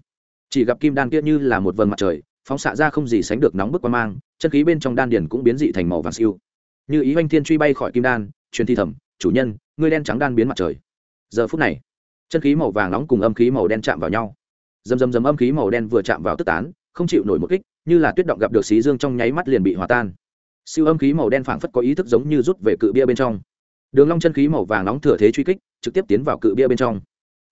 chỉ gặp kim đan kia như là một vầng mặt trời, phóng xạ ra không gì sánh được nóng bức quang mang, chân khí bên trong đan điền cũng biến dị thành màu vàng siêu như ý anh thiên truy bay khỏi kim đan, truyền thi thẩm, chủ nhân, ngươi đen trắng đan biến mặt trời. Giờ phút này, chân khí màu vàng nóng cùng âm khí màu đen chạm vào nhau. Dầm dầm dầm âm khí màu đen vừa chạm vào tức tán, không chịu nổi một kích, như là tuyết động gặp được xí dương trong nháy mắt liền bị hòa tan. Siêu âm khí màu đen phảng phất có ý thức giống như rút về cự bia bên trong. Đường long chân khí màu vàng nóng thừa thế truy kích, trực tiếp tiến vào cự bia bên trong.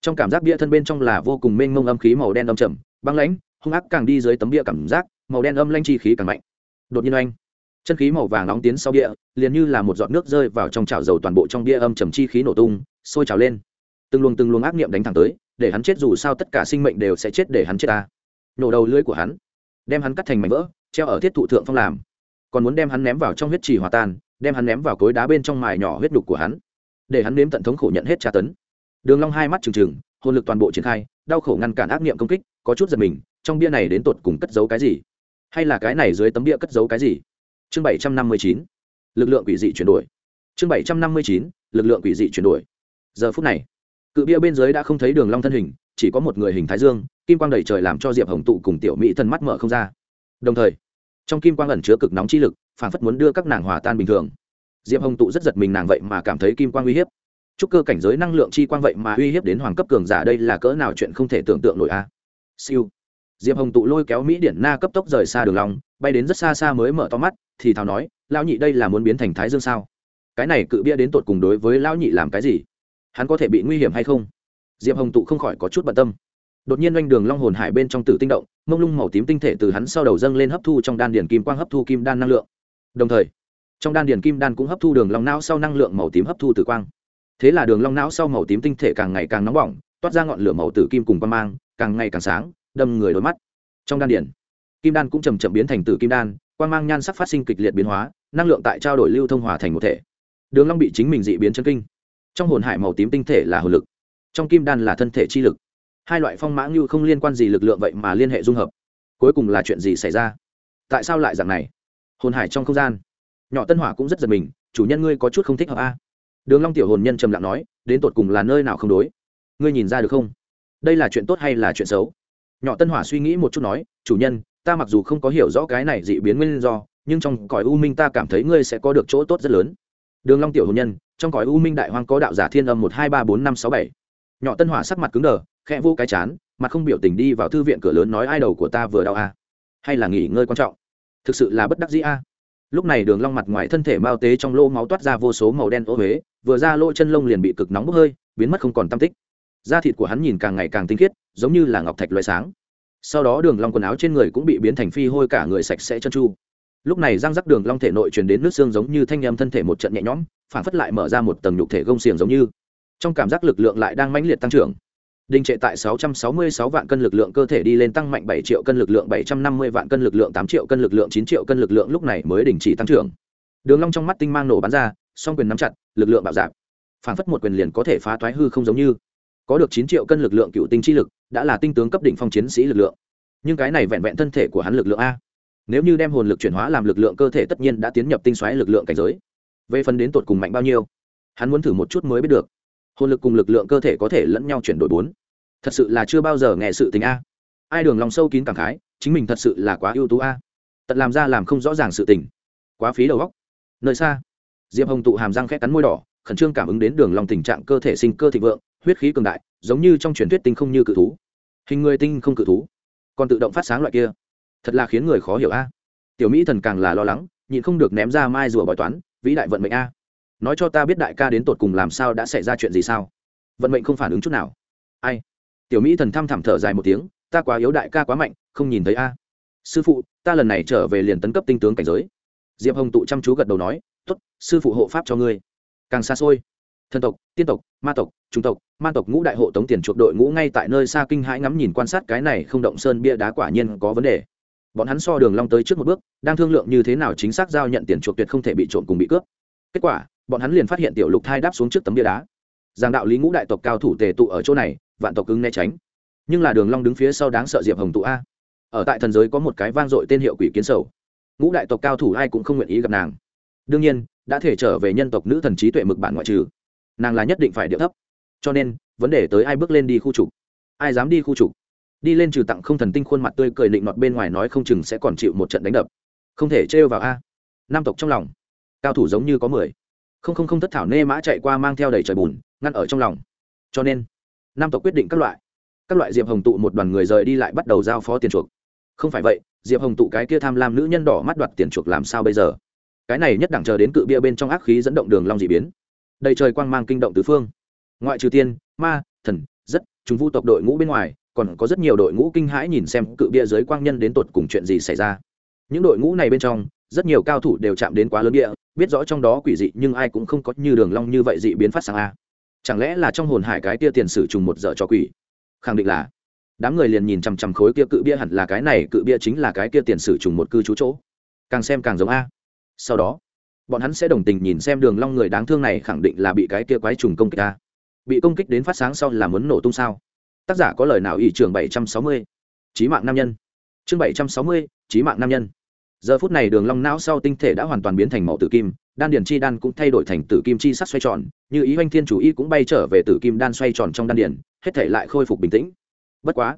Trong cảm giác bia thân bên trong là vô cùng mênh mông âm khí màu đen âm trầm, băng lãnh, hung ác càng đi dưới tấm bia cảm giác, màu đen âm lanh chi khí càng mạnh. Đột nhiên anh chân khí màu vàng nóng tiến sau bia, liền như là một giọt nước rơi vào trong chảo dầu toàn bộ trong bia âm trầm chi khí nổ tung, sôi trào lên. Từng luồng từng luồng ác niệm đánh thẳng tới, để hắn chết dù sao tất cả sinh mệnh đều sẽ chết để hắn chết ta. Nổ đầu lưỡi của hắn, đem hắn cắt thành mảnh vỡ, treo ở thiết thụ thượng phong làm. Còn muốn đem hắn ném vào trong huyết trì hòa tan, đem hắn ném vào cối đá bên trong mài nhỏ huyết đục của hắn, để hắn nếm tận thống khổ nhận hết tra tấn. Đường long hai mắt trừng trừng, hồn lực toàn bộ triển khai, đau khổ ngăn cản ác niệm công kích, có chút giật mình, trong bia này đến tột cùng cất giấu cái gì? Hay là cái này dưới tấm bia cất giấu cái gì? Chương bảy trăm năm mươi chín, lực lượng quỷ dị chuyển đổi. Chương bảy trăm năm mươi chín, lực lượng quỷ dị chuyển đổi. Giờ phút này, cự bia bên dưới đã không thấy đường long thân hình, chỉ có một người hình thái dương, kim quang đầy trời làm cho diệp hồng tụ cùng tiểu mỹ thân mắt mở không ra. Đồng thời, trong kim quang ẩn chứa cực nóng chi lực phản phất muốn đưa các nàng hòa tan bình thường. Diệp hồng tụ rất giật mình nàng vậy mà cảm thấy kim quang uy hiếp. Chúc cơ cảnh giới năng lượng chi quang vậy mà uy hiếp đến hoàng cấp cường giả đây là cỡ nào chuyện không thể tưởng tượng nổi a. Siêu. Diệp hồng tụ lôi kéo mỹ điển na cấp tốc rời xa đường long, bay đến rất xa xa mới mở to mắt thì thào nói, lão nhị đây là muốn biến thành thái dương sao? Cái này cự bia đến tột cùng đối với lão nhị làm cái gì? Hắn có thể bị nguy hiểm hay không? Diệp hồng tụ không khỏi có chút bận tâm. Đột nhiên oanh đường long hồn hải bên trong tử tinh động, mông lung màu tím tinh thể từ hắn sau đầu dâng lên hấp thu trong đan điền kim quang hấp thu kim đan năng lượng. Đồng thời, trong đan điền kim đan cũng hấp thu đường long não sau năng lượng màu tím hấp thu tử quang. Thế là đường long não sau màu tím tinh thể càng ngày càng nóng bỏng, toát ra ngọn lửa màu tử kim cùng quang mang, càng ngày càng sáng, đâm người đôi mắt. Trong đan điền, kim đan cũng chầm chậm biến thành tử kim đan quang mang nhan sắc phát sinh kịch liệt biến hóa, năng lượng tại trao đổi lưu thông hòa thành một thể. Đường long bị chính mình dị biến chân kinh. Trong hồn hải màu tím tinh thể là hồn lực, trong kim đan là thân thể chi lực. Hai loại phong mã như không liên quan gì lực lượng vậy mà liên hệ dung hợp. Cuối cùng là chuyện gì xảy ra? Tại sao lại dạng này? Hồn hải trong không gian. Nhỏ tân hỏa cũng rất giật mình, chủ nhân ngươi có chút không thích hợp a? Đường long tiểu hồn nhân trầm lặng nói, đến tột cùng là nơi nào không đối? Ngươi nhìn ra được không? Đây là chuyện tốt hay là chuyện xấu? Nhỏ tân hỏa suy nghĩ một chút nói, chủ nhân ta mặc dù không có hiểu rõ cái này dị biến nguyên do, nhưng trong cõi u minh ta cảm thấy ngươi sẽ có được chỗ tốt rất lớn. Đường long tiểu hồn nhân, trong cõi u minh đại hoang có đạo giả thiên âm một hai ba bốn năm sáu bảy. Nhỏ tân hỏa sắc mặt cứng đờ, khẽ vô cái chán, mặt không biểu tình đi vào thư viện cửa lớn nói ai đầu của ta vừa đau a? Hay là nghỉ ngơi quan trọng? Thực sự là bất đắc dĩ a. Lúc này đường long mặt ngoài thân thể bao tế trong lỗ máu toát ra vô số màu đen ô huế, vừa ra lỗ chân lông liền bị cực nóng bốc hơi, biến mất không còn tâm tích. Da thịt của hắn nhìn càng ngày càng tinh khiết, giống như là ngọc thạch loé sáng sau đó đường long quần áo trên người cũng bị biến thành phi hôi cả người sạch sẽ chân chu. Lúc này răng rắc đường long thể nội truyền đến nước xương giống như thanh âm thân thể một trận nhẹ nhõm, phản phất lại mở ra một tầng nhục thể gông xiềng giống như. Trong cảm giác lực lượng lại đang mãnh liệt tăng trưởng. Đình trệ tại 666 vạn cân lực lượng cơ thể đi lên tăng mạnh 7 triệu cân lực lượng 750 vạn cân lực lượng 8 triệu cân lực lượng 9 triệu cân lực lượng lúc này mới đình chỉ tăng trưởng. Đường long trong mắt tinh mang nổ bắn ra, song quyền nắm chặt, lực lượng bạo dạn phản phất một quyền liền có thể phá toái hư không giống như có được chín triệu cân lực lượng cựu tinh chi lực, đã là tinh tướng cấp đỉnh phong chiến sĩ lực lượng. Nhưng cái này vẹn vẹn thân thể của hắn lực lượng a. Nếu như đem hồn lực chuyển hóa làm lực lượng cơ thể tất nhiên đã tiến nhập tinh xoáy lực lượng cảnh giới. Về phần đến tột cùng mạnh bao nhiêu, hắn muốn thử một chút mới biết được. Hồn lực cùng lực lượng cơ thể có thể lẫn nhau chuyển đổi bốn. Thật sự là chưa bao giờ nghe sự tình a. Ai đường lòng sâu kín cảm khái, chính mình thật sự là quá ưu tú a. Tận làm ra làm không rõ ràng sự tình. Quá phí đầu góc nơi xa, diệp hồng tụ hàm răng khét cắn môi đỏ, khẩn trương cảm ứng đến đường lòng tình trạng cơ thể sinh cơ thịnh vượng huyết khí cường đại, giống như trong truyền thuyết tinh không như cự thú. Hình người tinh không cự thú, còn tự động phát sáng loại kia. Thật là khiến người khó hiểu a. Tiểu mỹ thần càng là lo lắng, nhịn không được ném ra mai rùa bói toán, vĩ đại vận mệnh a. Nói cho ta biết đại ca đến tột cùng làm sao, đã xảy ra chuyện gì sao? Vận mệnh không phản ứng chút nào. Ai? Tiểu mỹ thần thăm thẳm thở dài một tiếng, ta quá yếu, đại ca quá mạnh, không nhìn thấy a. Sư phụ, ta lần này trở về liền tấn cấp tinh tướng cảnh giới. Diệp hồng tụ chăm chú gật đầu nói t ố t sư phụ hộ pháp cho ngươi. Càng xa xôi thần tộc, tiên tộc, ma tộc trung tộc, ma tộc ngũ đại hộ tống tiền chuộc đội ngũ ngay tại nơi xa kinh hãi ngắm nhìn quan sát cái này không động sơn bia đá quả nhiên có vấn đề. Bọn hắn so đường long tới trước một bước, đang thương lượng như thế nào chính xác giao nhận tiền chuộc tuyệt không thể bị trộm cùng bị cướp. Kết quả, bọn hắn liền phát hiện tiểu lục thai đáp xuống trước tấm bia đá. Giang đạo lý ngũ đại tộc cao thủ tề tụ ở chỗ này, vạn tộc cứng né tránh. Nhưng là đường long đứng phía sau đáng sợ diệp hồng tụ a. Ở tại thần giới có một cái vang dội tên hiệu quỷ kiến sầu. Ngũ đại tộc cao thủ ai cũng không nguyện ý gặp nàng. Đương nhiên, đã thể trở về nhân tộc nữ thần trí tuệ mực bản ngoại trừ nàng là nhất định phải điệu thấp. Cho nên, vấn đề tới ai bước lên đi khu trục? Ai dám đi khu trục? Đi lên trừ tặng không thần tinh khuôn mặt tươi cười định nọt bên ngoài nói không chừng sẽ còn chịu một trận đánh đập. Không thể trêu vào a. Nam tộc trong lòng. Cao thủ giống như có mười. Không không không thất thảo nê mã chạy qua mang theo đầy trời bùn, ngăn ở trong lòng. Cho nên, nam tộc quyết định các loại. Các loại diệp hồng tụ một đoàn người rời đi lại bắt đầu giao phó tiền chuộc. Không phải vậy, diệp hồng tụ cái kia tham lam nữ nhân đỏ mắt đoạt tiền chuộc làm sao bây giờ? Cái này nhất đẳng chờ đến cự bia bên trong ác khí dẫn động đường long dị biến đầy trời quang mang kinh động tứ phương. Ngoại trừ tiên, ma, thần, rất, chúng vu tộc đội ngũ bên ngoài, còn có rất nhiều đội ngũ kinh hãi nhìn xem cự bia giới quang nhân đến tột cùng chuyện gì xảy ra. Những đội ngũ này bên trong, rất nhiều cao thủ đều chạm đến quá lớn địa biết rõ trong đó quỷ dị nhưng ai cũng không có như đường long như vậy dị biến phát sang a. Chẳng lẽ là trong hồn hải cái kia tiền sử trùng một dở cho quỷ? Khẳng định là. Đám người liền nhìn chằm chằm khối kia cự bia hẳn là cái này, cự bia chính là cái kia tiền sử trùng một cư trú chỗ. Càng xem càng giống a. Sau đó bọn hắn sẽ đồng tình nhìn xem đường long người đáng thương này khẳng định là bị cái kia quái trùng công kích ta. Bị công kích đến phát sáng sau là muốn nổ tung sao? Tác giả có lời nào ý trường bảy trăm sáu mươi? Trí mạng nam nhân. Chương bảy trăm sáu mươi trí mạng nam nhân. Giờ phút này đường long não sau tinh thể đã hoàn toàn biến thành màu tử kim, đan điền chi đan cũng thay đổi thành tử kim chi sắc xoay tròn, như ý hoanh thiên chủ y cũng bay trở về tử kim đan xoay tròn trong đan điền, hết thể lại khôi phục bình tĩnh. Bất quá,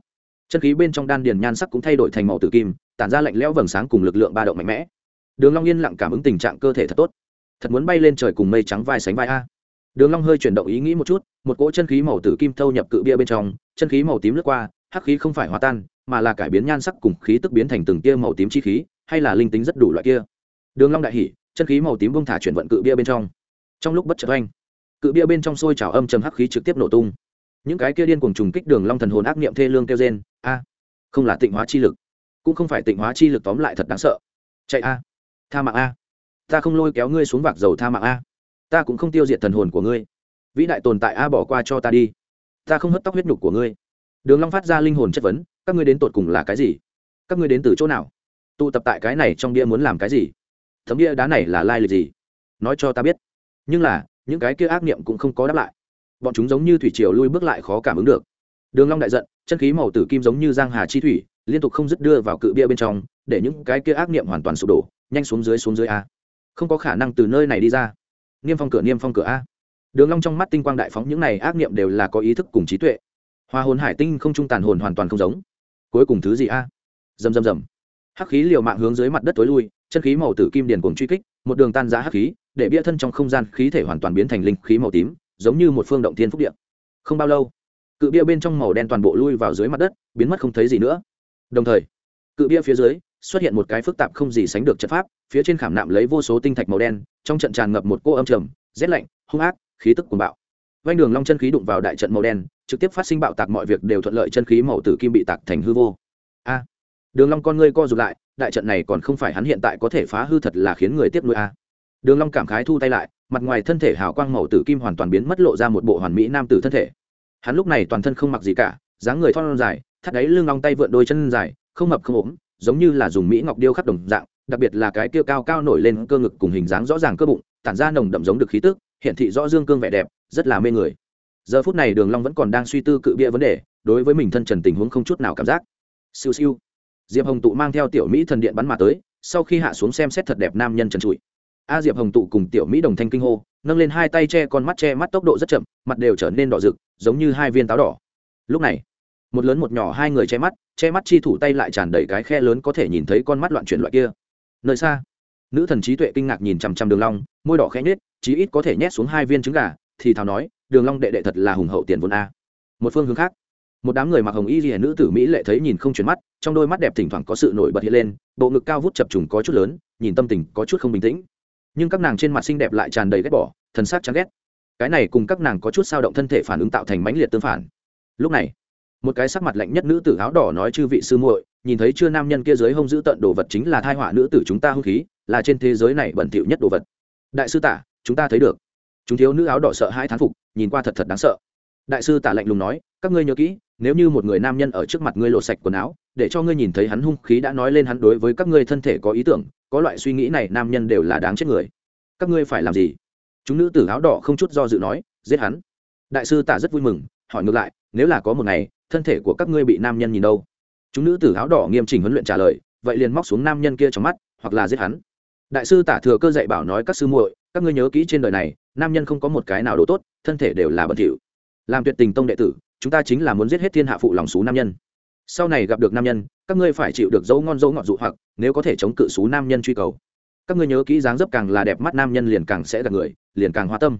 chân khí bên trong đan điền nhan sắc cũng thay đổi thành màu tử kim, tản ra lạnh lẽo vầng sáng cùng lực lượng ba động mạnh mẽ đường long yên lặng cảm ứng tình trạng cơ thể thật tốt. Thật muốn bay lên trời cùng mây trắng vai sánh vai a. Đường long hơi chuyển động ý nghĩ một chút, một cỗ chân khí màu tử kim thâu nhập cự bia bên trong, chân khí màu tím lướt qua, hắc khí không phải hòa tan, mà là cải biến nhan sắc cùng khí tức biến thành từng tia màu tím chi khí, hay là linh tính rất đủ loại kia. Đường long đại hỉ, chân khí màu tím bung thả chuyển vận cự bia bên trong. Trong lúc bất chợt oanh, cự bia bên trong sôi trào âm trầm hắc khí trực tiếp nổ tung. Những cái kia điên cuồng trùng kích đường long thần hồn ác niệm thê lương kêu gen a, không là tịnh hóa chi lực, cũng không phải tịnh hóa chi lực tóm lại thật đáng sợ. Chạy a tha mạng a. Ta không lôi kéo ngươi xuống vạc dầu tha mạng a. Ta cũng không tiêu diệt thần hồn của ngươi. Vĩ đại tồn tại a bỏ qua cho ta đi. Ta không hất tóc huyết nhục của ngươi. Đường long phát ra linh hồn chất vấn, các ngươi đến tột cùng là cái gì? Các ngươi đến từ chỗ nào? Tụ tập tại cái này trong bia muốn làm cái gì? Thấm bia đá này là lai lịch gì? Nói cho ta biết. Nhưng là, những cái kia ác niệm cũng không có đáp lại. Bọn chúng giống như thủy triều lui bước lại khó cảm ứng được. Đường long đại giận, chân khí màu tử kim giống như giang hà chi thủy, liên tục không dứt đưa vào cự bia bên trong, để những cái kia ác niệm hoàn toàn sụp đổ nhanh xuống dưới xuống dưới a. Không có khả năng từ nơi này đi ra. Niêm phong cửa, niêm phong cửa a. Đường long trong mắt tinh quang đại phóng, những này ác niệm đều là có ý thức cùng trí tuệ. Hoa hồn hải tinh không trung tàn hồn hoàn toàn không giống. Cuối cùng thứ gì a? Rầm rầm rầm. Hắc khí liều mạng hướng dưới mặt đất tối lui, chân khí màu tử kim điền cuồng truy kích, một đường tan rã hắc khí, để bia thân trong không gian khí thể hoàn toàn biến thành linh khí màu tím, giống như một phương động thiên phúc địa. Không bao lâu, cự bia bên trong màu đen toàn bộ lui vào dưới mặt đất, biến mất không thấy gì nữa. Đồng thời, cự bia phía dưới xuất hiện một cái phức tạp không gì sánh được trận pháp, phía trên khảm nạm lấy vô số tinh thạch màu đen, trong trận tràn ngập một cô âm trầm, rét lạnh, hung ác, khí tức cuồng bạo. Vanh đường long chân khí đụng vào đại trận màu đen, trực tiếp phát sinh bạo tạc mọi việc đều thuận lợi chân khí màu tử kim bị tạc thành hư vô. A! Đường long con ngươi co rụt lại, đại trận này còn không phải hắn hiện tại có thể phá hư thật là khiến người tiếp nuôi a. Đường long cảm khái thu tay lại, mặt ngoài thân thể hào quang màu tử kim hoàn toàn biến mất lộ ra một bộ hoàn mỹ nam tử thân thể. Hắn lúc này toàn thân không mặc gì cả, dáng người thon dài, thắt đáy lưng long tay vượn đôi chân dài, không mập không ốm giống như là dùng mỹ ngọc điêu khắc đồng dạng, đặc biệt là cái kia cao cao nổi lên cơ ngực cùng hình dáng rõ ràng cơ bụng, tản ra nồng đậm giống được khí tức hiện thị rõ dương cương vẻ đẹp, rất là mê người. Giờ phút này đường long vẫn còn đang suy tư cự bia vấn đề, đối với mình thân trần tình huống không chút nào cảm giác. Siêu siêu. Diệp hồng tụ mang theo tiểu mỹ thần điện bắn mà tới, sau khi hạ xuống xem xét thật đẹp nam nhân trần trụi. A diệp hồng tụ cùng tiểu mỹ đồng thanh kinh hô, nâng lên hai tay che con mắt che mắt tốc độ rất chậm, mặt đều trở nên đỏ rực, giống như hai viên táo đỏ. Lúc này một lớn một nhỏ hai người che mắt che mắt chi thủ tay lại tràn đầy cái khe lớn có thể nhìn thấy con mắt loạn chuyển loại kia. Nơi xa, nữ thần trí tuệ kinh ngạc nhìn chằm chằm đường long, môi đỏ khẽ nhếch, chí ít có thể nhét xuống hai viên trứng gà, thì thào nói, đường long đệ đệ thật là hùng hậu tiền vốn a. Một phương hướng khác, một đám người mặc hồng y lìa nữ tử mỹ lệ thấy nhìn không chuyển mắt, trong đôi mắt đẹp thỉnh thoảng có sự nổi bật hiện lên, bộ ngực cao vút chập trùng có chút lớn, nhìn tâm tình có chút không bình tĩnh. Nhưng các nàng trên mặt xinh đẹp lại tràn đầy ghét bỏ, thần sắc chán ghét. Cái này cùng các nàng có chút sao động thân thể phản ứng tạo thành mãnh liệt tương phản. Lúc này một cái sắc mặt lạnh nhất nữ tử áo đỏ nói chư vị sư muội, nhìn thấy chưa nam nhân kia dưới hông giữ tận đồ vật chính là thai họa nữ tử chúng ta hung khí, là trên thế giới này bẩn thỉu nhất đồ vật. Đại sư tả, chúng ta thấy được. Chúng thiếu nữ áo đỏ sợ hai thán phục, nhìn qua thật thật đáng sợ. Đại sư tả lạnh lùng nói, các ngươi nhớ kỹ, nếu như một người nam nhân ở trước mặt ngươi lộ sạch quần áo, để cho ngươi nhìn thấy hắn hung khí đã nói lên hắn đối với các ngươi thân thể có ý tưởng, có loại suy nghĩ này nam nhân đều là đáng chết người. Các ngươi phải làm gì? Chúng nữ tử áo đỏ không chút do dự nói, giết hắn. Đại sư tả rất vui mừng, hỏi ngược lại nếu là có một ngày, thân thể của các ngươi bị nam nhân nhìn đâu. Chúng nữ tử áo đỏ nghiêm chỉnh huấn luyện trả lời, vậy liền móc xuống nam nhân kia trong mắt, hoặc là giết hắn. Đại sư tả thừa cơ dạy bảo nói các sư muội, các ngươi nhớ kỹ trên đời này, nam nhân không có một cái nào đồ tốt, thân thể đều là bẩn thỉu. Làm tuyệt tình tông đệ tử, chúng ta chính là muốn giết hết thiên hạ phụ lòng xú nam nhân. Sau này gặp được nam nhân, các ngươi phải chịu được dấu ngon dấu ngọt dụ hoặc, nếu có thể chống cự xú nam nhân truy cầu. Các ngươi nhớ kỹ dáng dấp càng là đẹp mắt nam nhân liền càng sẽ gặp người, liền càng hoa tâm.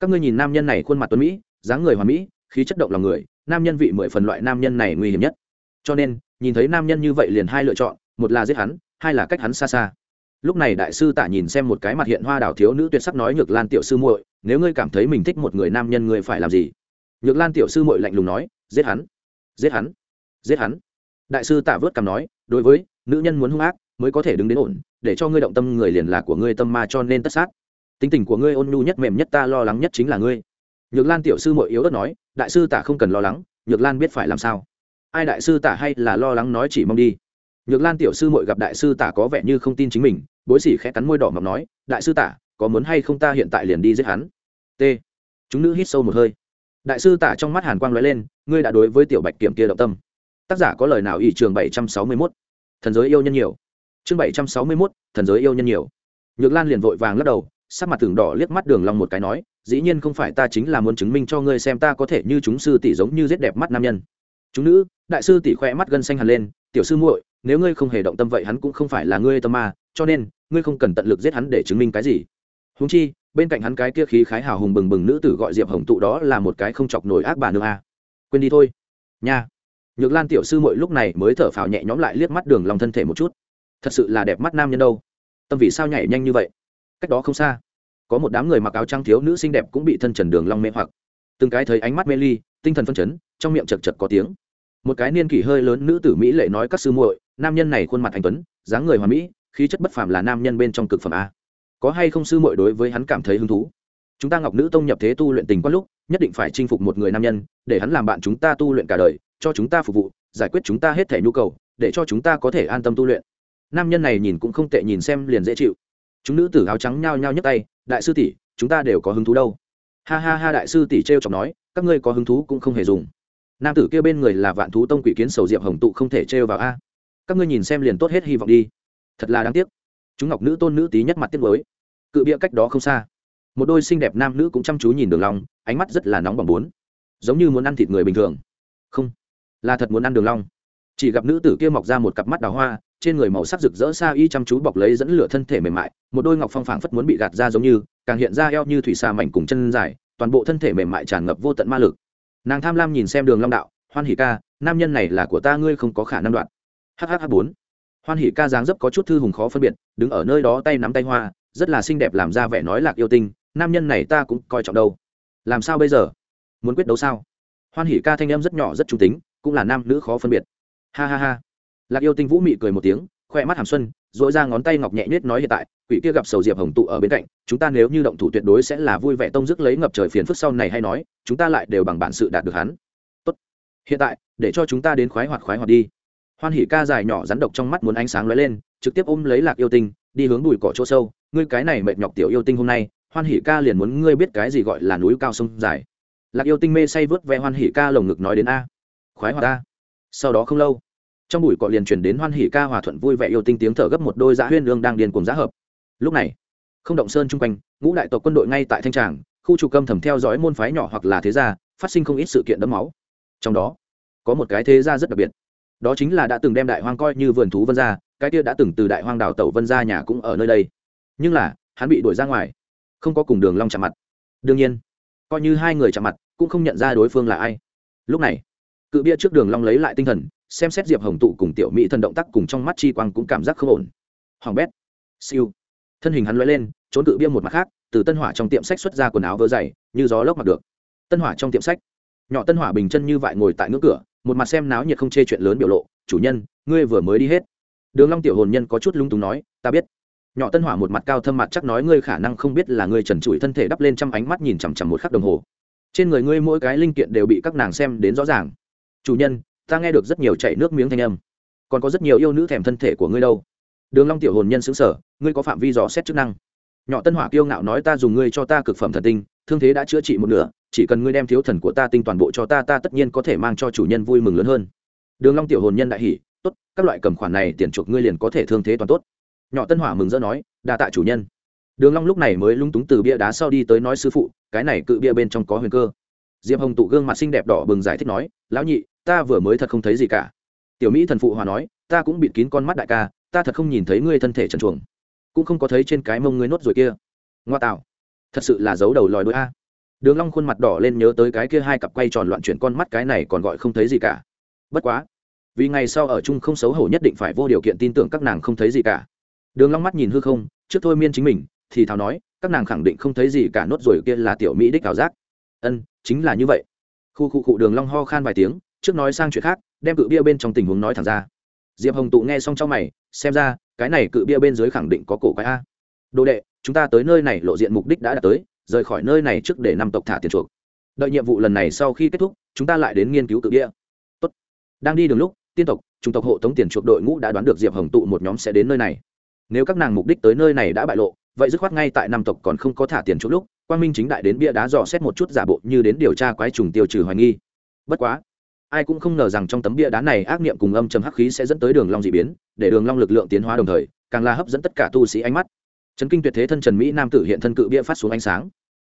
Các ngươi nhìn nam nhân này khuôn mặt tuấn mỹ, dáng người hoa mỹ, khí chất động lòng người nam nhân vị mười phần loại nam nhân này nguy hiểm nhất. Cho nên, nhìn thấy nam nhân như vậy liền hai lựa chọn, một là giết hắn, hai là cách hắn xa xa. Lúc này đại sư tả nhìn xem một cái mặt hiện hoa đảo thiếu nữ tuyệt sắc nói nhược lan tiểu sư muội, nếu ngươi cảm thấy mình thích một người nam nhân ngươi phải làm gì? Nhược lan tiểu sư muội lạnh lùng nói, giết hắn giết hắn giết hắn. Đại sư tả vớt cằm nói, đối với, nữ nhân muốn hung ác mới có thể đứng đến ổn, để cho ngươi động tâm người liền là của ngươi tâm ma cho nên tất sát. Tính tình của ngươi ôn nhu nhất mềm nhất ta lo lắng nhất chính là ngươi nhược lan tiểu sư muội yếu ớt nói, đại sư tả không cần lo lắng, nhược lan biết phải làm sao. Ai đại sư tả hay là lo lắng nói chỉ mong đi. Nhược lan tiểu sư muội gặp đại sư tả có vẻ như không tin chính mình, bối xỉ khẽ cắn môi đỏ mập nói, đại sư tả, có muốn hay không ta hiện tại liền đi giết hắn? T. Chúng nữ hít sâu một hơi. Đại sư tả trong mắt hàn quang lóe lên, ngươi đã đối với tiểu bạch kiểm kia động tâm. Tác giả có lời nào ỷ trường bảy trăm sáu mươi mốt? Thần giới yêu nhân nhiều. Chương bảy trăm sáu mươi mốt, thần giới yêu nhân nhiều. Nhược lan liền vội vàng lắc đầu sắc mặt tường đỏ liếc mắt đường long một cái nói, dĩ nhiên không phải ta chính là muốn chứng minh cho ngươi xem ta có thể như chúng sư tỷ giống như giết đẹp mắt nam nhân. Chúng nữ? Đại sư tỷ khoe mắt gân xanh hẳn lên, tiểu sư muội, nếu ngươi không hề động tâm vậy hắn cũng không phải là ngươi tâm mà cho nên, ngươi không cần tận lực giết hắn để chứng minh cái gì. Huống chi, bên cạnh hắn cái kia khí khái hào hùng bừng bừng nữ tử gọi diệp hồng tụ đó là một cái không chọc nổi ác bà nữa a. Quên đi thôi. Nha. Nhược lan tiểu sư muội lúc này mới thở phào nhẹ nhõm lại liếc mắt đường lòng thân thể một chút. Thật sự là đẹp mắt nam nhân đâu. Tâm vì sao nhảy nhanh như vậy? Cách đó không xa, có một đám người mặc áo trắng thiếu nữ xinh đẹp cũng bị thân trần đường long mê hoặc. Từng cái thấy ánh mắt mê ly, tinh thần phân chấn, trong miệng chật chật có tiếng. Một cái niên kỷ hơi lớn nữ tử mỹ lệ nói các sư muội, nam nhân này khuôn mặt anh tuấn, dáng người hoàn mỹ, khí chất bất phàm là nam nhân bên trong cực phẩm a. Có hay không sư muội đối với hắn cảm thấy hứng thú? Chúng ta ngọc nữ tông nhập thế tu luyện tình quan lúc, nhất định phải chinh phục một người nam nhân, để hắn làm bạn chúng ta tu luyện cả đời, cho chúng ta phục vụ, giải quyết chúng ta hết thể nhu cầu, để cho chúng ta có thể an tâm tu luyện. Nam nhân này nhìn cũng không tệ, nhìn xem liền dễ chịu chúng nữ tử áo trắng nhao nhao nhấc tay, đại sư tỷ, chúng ta đều có hứng thú đâu. Ha ha ha, đại sư tỷ t r e o chọc nói, các ngươi có hứng thú cũng không hề dùng. Nam tử kia bên người là vạn thú tông quỷ kiến sầu diệp hồng tụ không thể trêu vào a. Các ngươi nhìn xem liền tốt hết hy vọng đi. Thật là đáng tiếc. Chúng ngọc nữ tôn nữ tí nhất mặt tiếc mới cự bịa cách đó không xa, một đôi xinh đẹp nam nữ cũng chăm chú nhìn đường long, ánh mắt rất là nóng bỏng bốn. Giống như muốn ăn thịt người bình thường. Không, là thật muốn ăn đường long. Chỉ gặp nữ tử kia mọc ra một cặp mắt đào hoa trên người màu sắc rực rỡ xa y chăm chú bọc lấy dẫn lửa thân thể mềm mại, một đôi ngọc phong phảng phất muốn bị gạt ra giống như, càng hiện ra eo như thủy xà mảnh cùng chân dài, toàn bộ thân thể mềm mại tràn ngập vô tận ma lực. Nàng tham lam nhìn xem đường long đạo, hoan hỉ ca, nam nhân này là của ta, ngươi không có khả năng đoạn. Hhh bốn. Hoan hỉ ca dáng dấp có chút thư hùng khó phân biệt, đứng ở nơi đó tay nắm tay hoa, rất là xinh đẹp làm ra vẻ nói lạc yêu tinh, nam nhân này ta cũng coi trọng đâu. Làm sao bây giờ? Muốn quyết đấu sao? Hoan hỉ ca thanh em rất nhỏ, rất trung tính, cũng là nam nữ khó phân biệt. Ha ha ha lạc yêu tinh vũ mị cười một tiếng, khoe mắt hàm xuân dội ra ngón tay ngọc nhẹ nhết nói hiện tại, quỷ kia gặp sầu diệp hồng tụ ở bên cạnh, chúng ta nếu như động thủ tuyệt đối sẽ là vui vẻ tông dứt lấy ngập trời phiền phức sau này hay nói, chúng ta lại đều bằng bản sự đạt được hắn. Tốt. Hiện tại, để cho chúng ta đến khoái hoạt khoái hoạt đi. Hoan hỉ ca dài nhỏ rắn độc trong mắt muốn ánh sáng lóe lên, trực tiếp ôm lấy lạc yêu tinh, đi hướng bụi cỏ chỗ sâu, ngươi cái này mệt nhọc tiểu yêu tinh hôm nay, hoan hỉ ca liền muốn ngươi biết cái gì gọi là núi cao sông dài. Lạc yêu tinh mê say vớt ve hoan hỉ ca lồng ngực nói đến a. Khoái hoạt a. sau đó không lâu trong bụi cọ liền chuyển đến hoan hỉ ca hòa thuận vui vẻ yêu tinh tiếng thở gấp một đôi giã huyên lương đang điên cùng giá hợp. Lúc này, không động sơn chung quanh, ngũ đại tộc quân đội ngay tại thanh tràng, khu trục câm thầm theo dõi môn phái nhỏ hoặc là thế gia, phát sinh không ít sự kiện đẫm máu. Trong đó, có một cái thế gia rất đặc biệt. Đó chính là đã từng đem đại hoang coi như vườn thú vân gia, cái kia đã từng từ đại hoang đảo tẩu vân gia nhà cũng ở nơi đây. Nhưng là, hắn bị đuổi ra ngoài, không có cùng đường long chạm mặt. Đương nhiên, coi như hai người chạm mặt, cũng không nhận ra đối phương là ai. Lúc này, cự bia trước đường long lấy lại tinh thần xem xét diệp hồng tụ cùng tiểu mỹ thần động tác cùng trong mắt chi quang cũng cảm giác không ổn. Hoàng bét, siêu. Thân hình hắn lóe lên, trốn cự bia một mặt khác, từ tân hỏa trong tiệm sách xuất ra quần áo vỡ dày, như gió lốc mặc được. Tân hỏa trong tiệm sách. Nhỏ tân hỏa bình chân như vại ngồi tại ngưỡng cửa, một mặt xem náo nhiệt không chê chuyện lớn biểu lộ, chủ nhân, ngươi vừa mới đi hết. Đường long tiểu hồn nhân có chút lung túng nói, ta biết. Nhỏ tân hỏa một mặt cao thâm mặt chắc nói, ngươi khả năng không biết là ngươi trần trụi thân thể đắp lên trăm ánh mắt nhìn chằm chằm một khắc đồng hồ. Trên người ngươi mỗi cái linh kiện đều bị các nàng xem đến rõ ràng. Chủ nhân ta nghe được rất nhiều chảy nước miếng thanh âm. Còn có rất nhiều yêu nữ thèm thân thể của ngươi đâu. Đường long tiểu hồn nhân xứng sở ngươi có phạm vi dò xét chức năng. Nhỏ tân hỏa kiêu ngạo nói ta dùng ngươi cho ta cực phẩm thần tinh, thương thế đã chữa trị một nửa, chỉ cần ngươi đem thiếu thần của ta tinh toàn bộ cho ta ta tất nhiên có thể mang cho chủ nhân vui mừng lớn hơn. Đường long tiểu hồn nhân đại hỉ, tốt, các loại cầm khoản này tiền chuộc ngươi liền có thể thương thế toàn tốt. Nhỏ tân hỏa mừng rỡ nói, đa tạ chủ nhân. Đường long lúc này mới lung túng từ bia đá sau đi tới nói sư phụ, cái này cự bia bên trong có huyền cơ. Diệp hồng tụ gương mặt xinh đẹp đỏ bừng giải thích nói, lão nhị ta vừa mới thật không thấy gì cả. Tiểu mỹ thần phụ hòa nói, ta cũng bịt kín con mắt đại ca, ta thật không nhìn thấy ngươi thân thể trần truồng. Cũng không có thấy trên cái mông ngươi nốt rồi kia. Ngoa tạo. Thật sự là giấu đầu lòi đôi a. Đường long khuôn mặt đỏ lên nhớ tới cái kia hai cặp quay tròn loạn chuyển con mắt cái này còn gọi không thấy gì cả. Bất quá, vì ngày sau ở chung không xấu hổ nhất định phải vô điều kiện tin tưởng các nàng không thấy gì cả. Đường long mắt nhìn hư không, trước thôi miên chính mình, thì thào nói, các nàng khẳng định không thấy gì cả nốt rồi kia là tiểu mỹ đích ảo giác. Ân, chính là như vậy. Khu khu cụ đường long ho khan vài tiếng trước nói sang chuyện khác, đem cự bia bên trong tình huống nói thẳng ra. Diệp hồng tụ nghe xong trong mày, xem ra, cái này cự bia bên dưới khẳng định có cổ quái a. Đồ đệ, chúng ta tới nơi này lộ diện mục đích đã đạt tới, rời khỏi nơi này trước để năm tộc thả tiền chuộc. Đợi nhiệm vụ lần này sau khi kết thúc, chúng ta lại đến nghiên cứu cự bia. Tốt. đang đi đường lúc, tiên tộc trung tộc hộ tống tiền chuộc đội ngũ đã đoán được diệp hồng tụ một nhóm sẽ đến nơi này. Nếu các nàng mục đích tới nơi này đã bại lộ, vậy dứt khoát ngay tại năm tộc còn không có thả tiền chuộc lúc, quang minh chính đại đến bia đá dò xét một chút giả bộ như đến điều tra quái trùng tiêu trừ hoài nghi. Bất quá ai cũng không ngờ rằng trong tấm bia đá này ác niệm cùng âm trầm hắc khí sẽ dẫn tới đường long dị biến, để đường long lực lượng tiến hóa đồng thời, càng là hấp dẫn tất cả tu sĩ ánh mắt. Chấn kinh tuyệt thế thân trần mỹ nam tử hiện thân cự bia phát xuống ánh sáng.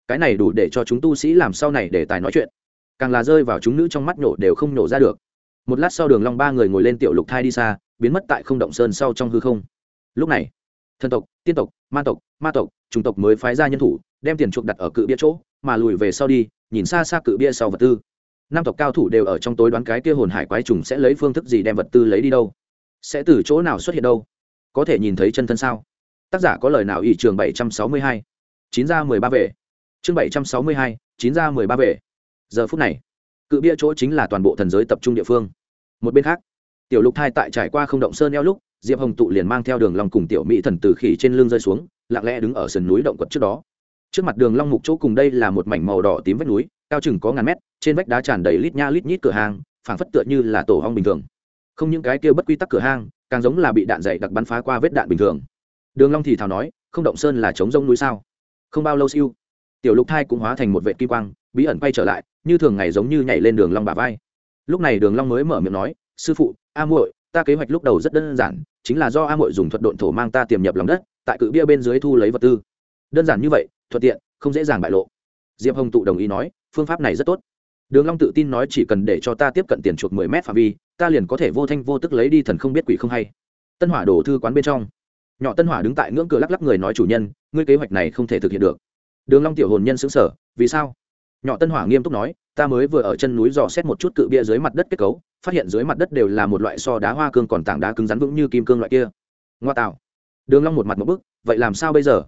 Cái này đủ để cho chúng tu sĩ làm sau này để tài nói chuyện. Càng là rơi vào chúng nữ trong mắt nổ đều không nổ ra được. Một lát sau đường long ba người ngồi lên tiểu lục thai đi xa, biến mất tại không động sơn sau trong hư không. Lúc này, thần tộc, tiên tộc, ma tộc ma tộc trùng tộc mới phái ra nhân thủ, đem tiền chuộc đặt ở cự bia chỗ, mà lùi về sau đi, nhìn xa xa cự bia sau vật tư năm tộc cao thủ đều ở trong tối đoán cái kia hồn hải quái trùng sẽ lấy phương thức gì đem vật tư lấy đi đâu? Sẽ từ chỗ nào xuất hiện đâu? Có thể nhìn thấy chân thân sao? Tác giả có lời nào ỷ trường bảy trăm sáu mươi hai? Chín ra mười ba về chương bảy trăm sáu mươi hai, chín ra mười ba về giờ phút này, cự bia chỗ chính là toàn bộ thần giới tập trung địa phương. Một bên khác, tiểu lục thai tại trải qua không động sơn eo lúc, diệp hồng tụ liền mang theo đường long cùng tiểu mỹ thần từ khỉ trên lưng rơi xuống, lặng lẽ đứng ở sườn núi động quật trước đó. Trước mặt đường long mục chỗ cùng đây là một mảnh màu đỏ tím vách núi cao chừng có ngàn mét, trên vách đá tràn đầy lít nha lít nhít cửa hàng, phảng phất tựa như là tổ hong bình thường. Không những cái kia bất quy tắc cửa hang càng giống là bị đạn dày đặc bắn phá qua vết đạn bình thường. Đường long thì thào nói, không động sơn là chống rông núi sao? Không bao lâu siêu. Tiểu lục thai cũng hóa thành một vệ kim quang, bí ẩn quay trở lại, như thường ngày giống như nhảy lên đường long bả vai. Lúc này đường long mới mở miệng nói, sư phụ, a muội, ta kế hoạch lúc đầu rất đơn giản, chính là do a muội dùng thuật độn thổ mang ta tiềm nhập lòng đất, tại cự bia bên dưới thu lấy vật tư. Đơn giản như vậy, thuận tiện, không dễ dàng bại lộ. Diệp hồng tụ đồng ý nói phương pháp này rất tốt. Đường long tự tin nói chỉ cần để cho ta tiếp cận tiền chuột mười mét phạm vi, ta liền có thể vô thanh vô tức lấy đi thần không biết quỷ không hay. Tân hỏa đổ thư quán bên trong. Nhỏ tân hỏa đứng tại ngưỡng cửa lắc lắc người nói chủ nhân, ngươi kế hoạch này không thể thực hiện được. Đường long tiểu hồn nhân sững sờ, vì sao? Nhỏ tân hỏa nghiêm túc nói, ta mới vừa ở chân núi dò xét một chút cự bia dưới mặt đất kết cấu, phát hiện dưới mặt đất đều là một loại so đá hoa cương còn tảng đá cứng rắn vững như kim cương loại kia. Ngoa tạo. Đường long một mặt một bức, vậy làm sao bây giờ?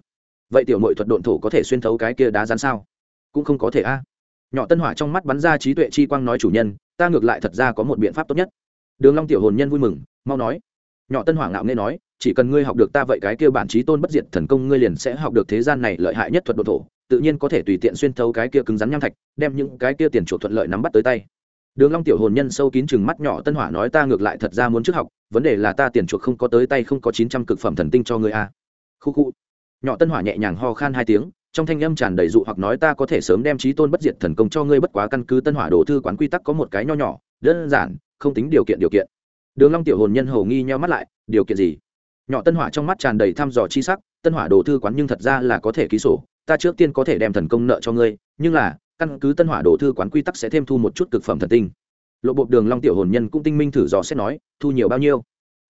Vậy tiểu muội thuật độn thổ có thể xuyên thấu cái kia đá rắn sao? Cũng không có thể a nhỏ tân hỏa trong mắt bắn ra trí tuệ chi quang nói chủ nhân, ta ngược lại thật ra có một biện pháp tốt nhất. Đường long tiểu hồn nhân vui mừng, mau nói. Nhỏ tân hỏa ngạo nghe nói, chỉ cần ngươi học được ta vậy cái kia bản trí tôn bất diệt thần công ngươi liền sẽ học được thế gian này lợi hại nhất thuật độ thổ, tự nhiên có thể tùy tiện xuyên thấu cái kia cứng rắn nham thạch, đem những cái kia tiền chuột thuận lợi nắm bắt tới tay. Đường long tiểu hồn nhân sâu kín chừng mắt nhỏ tân hỏa nói, ta ngược lại thật ra muốn trước học, vấn đề là ta tiền chuột không có tới tay không có chín trăm cực phẩm thần tinh cho ngươi a. Khu khu. Nhỏ tân hỏa nhẹ nhàng ho khan hai tiếng trong thanh âm tràn đầy dụ hoặc nói ta có thể sớm đem trí tôn bất diệt thần công cho ngươi bất quá căn cứ tân hỏa đồ thư quán quy tắc có một cái nho nhỏ, đơn giản, không tính điều kiện điều kiện. Đường long tiểu hồn nhân hầu nghi nheo mắt lại, điều kiện gì? Nhỏ tân hỏa trong mắt tràn đầy thăm dò chi sắc, tân hỏa đồ thư quán nhưng thật ra là có thể ký sổ, ta trước tiên có thể đem thần công nợ cho ngươi, nhưng là, căn cứ tân hỏa đồ thư quán quy tắc sẽ thêm thu một chút cực phẩm thần tinh. Lộ bộ đường long tiểu hồn nhân cũng tinh minh thử dò xét nói, thu nhiều bao nhiêu?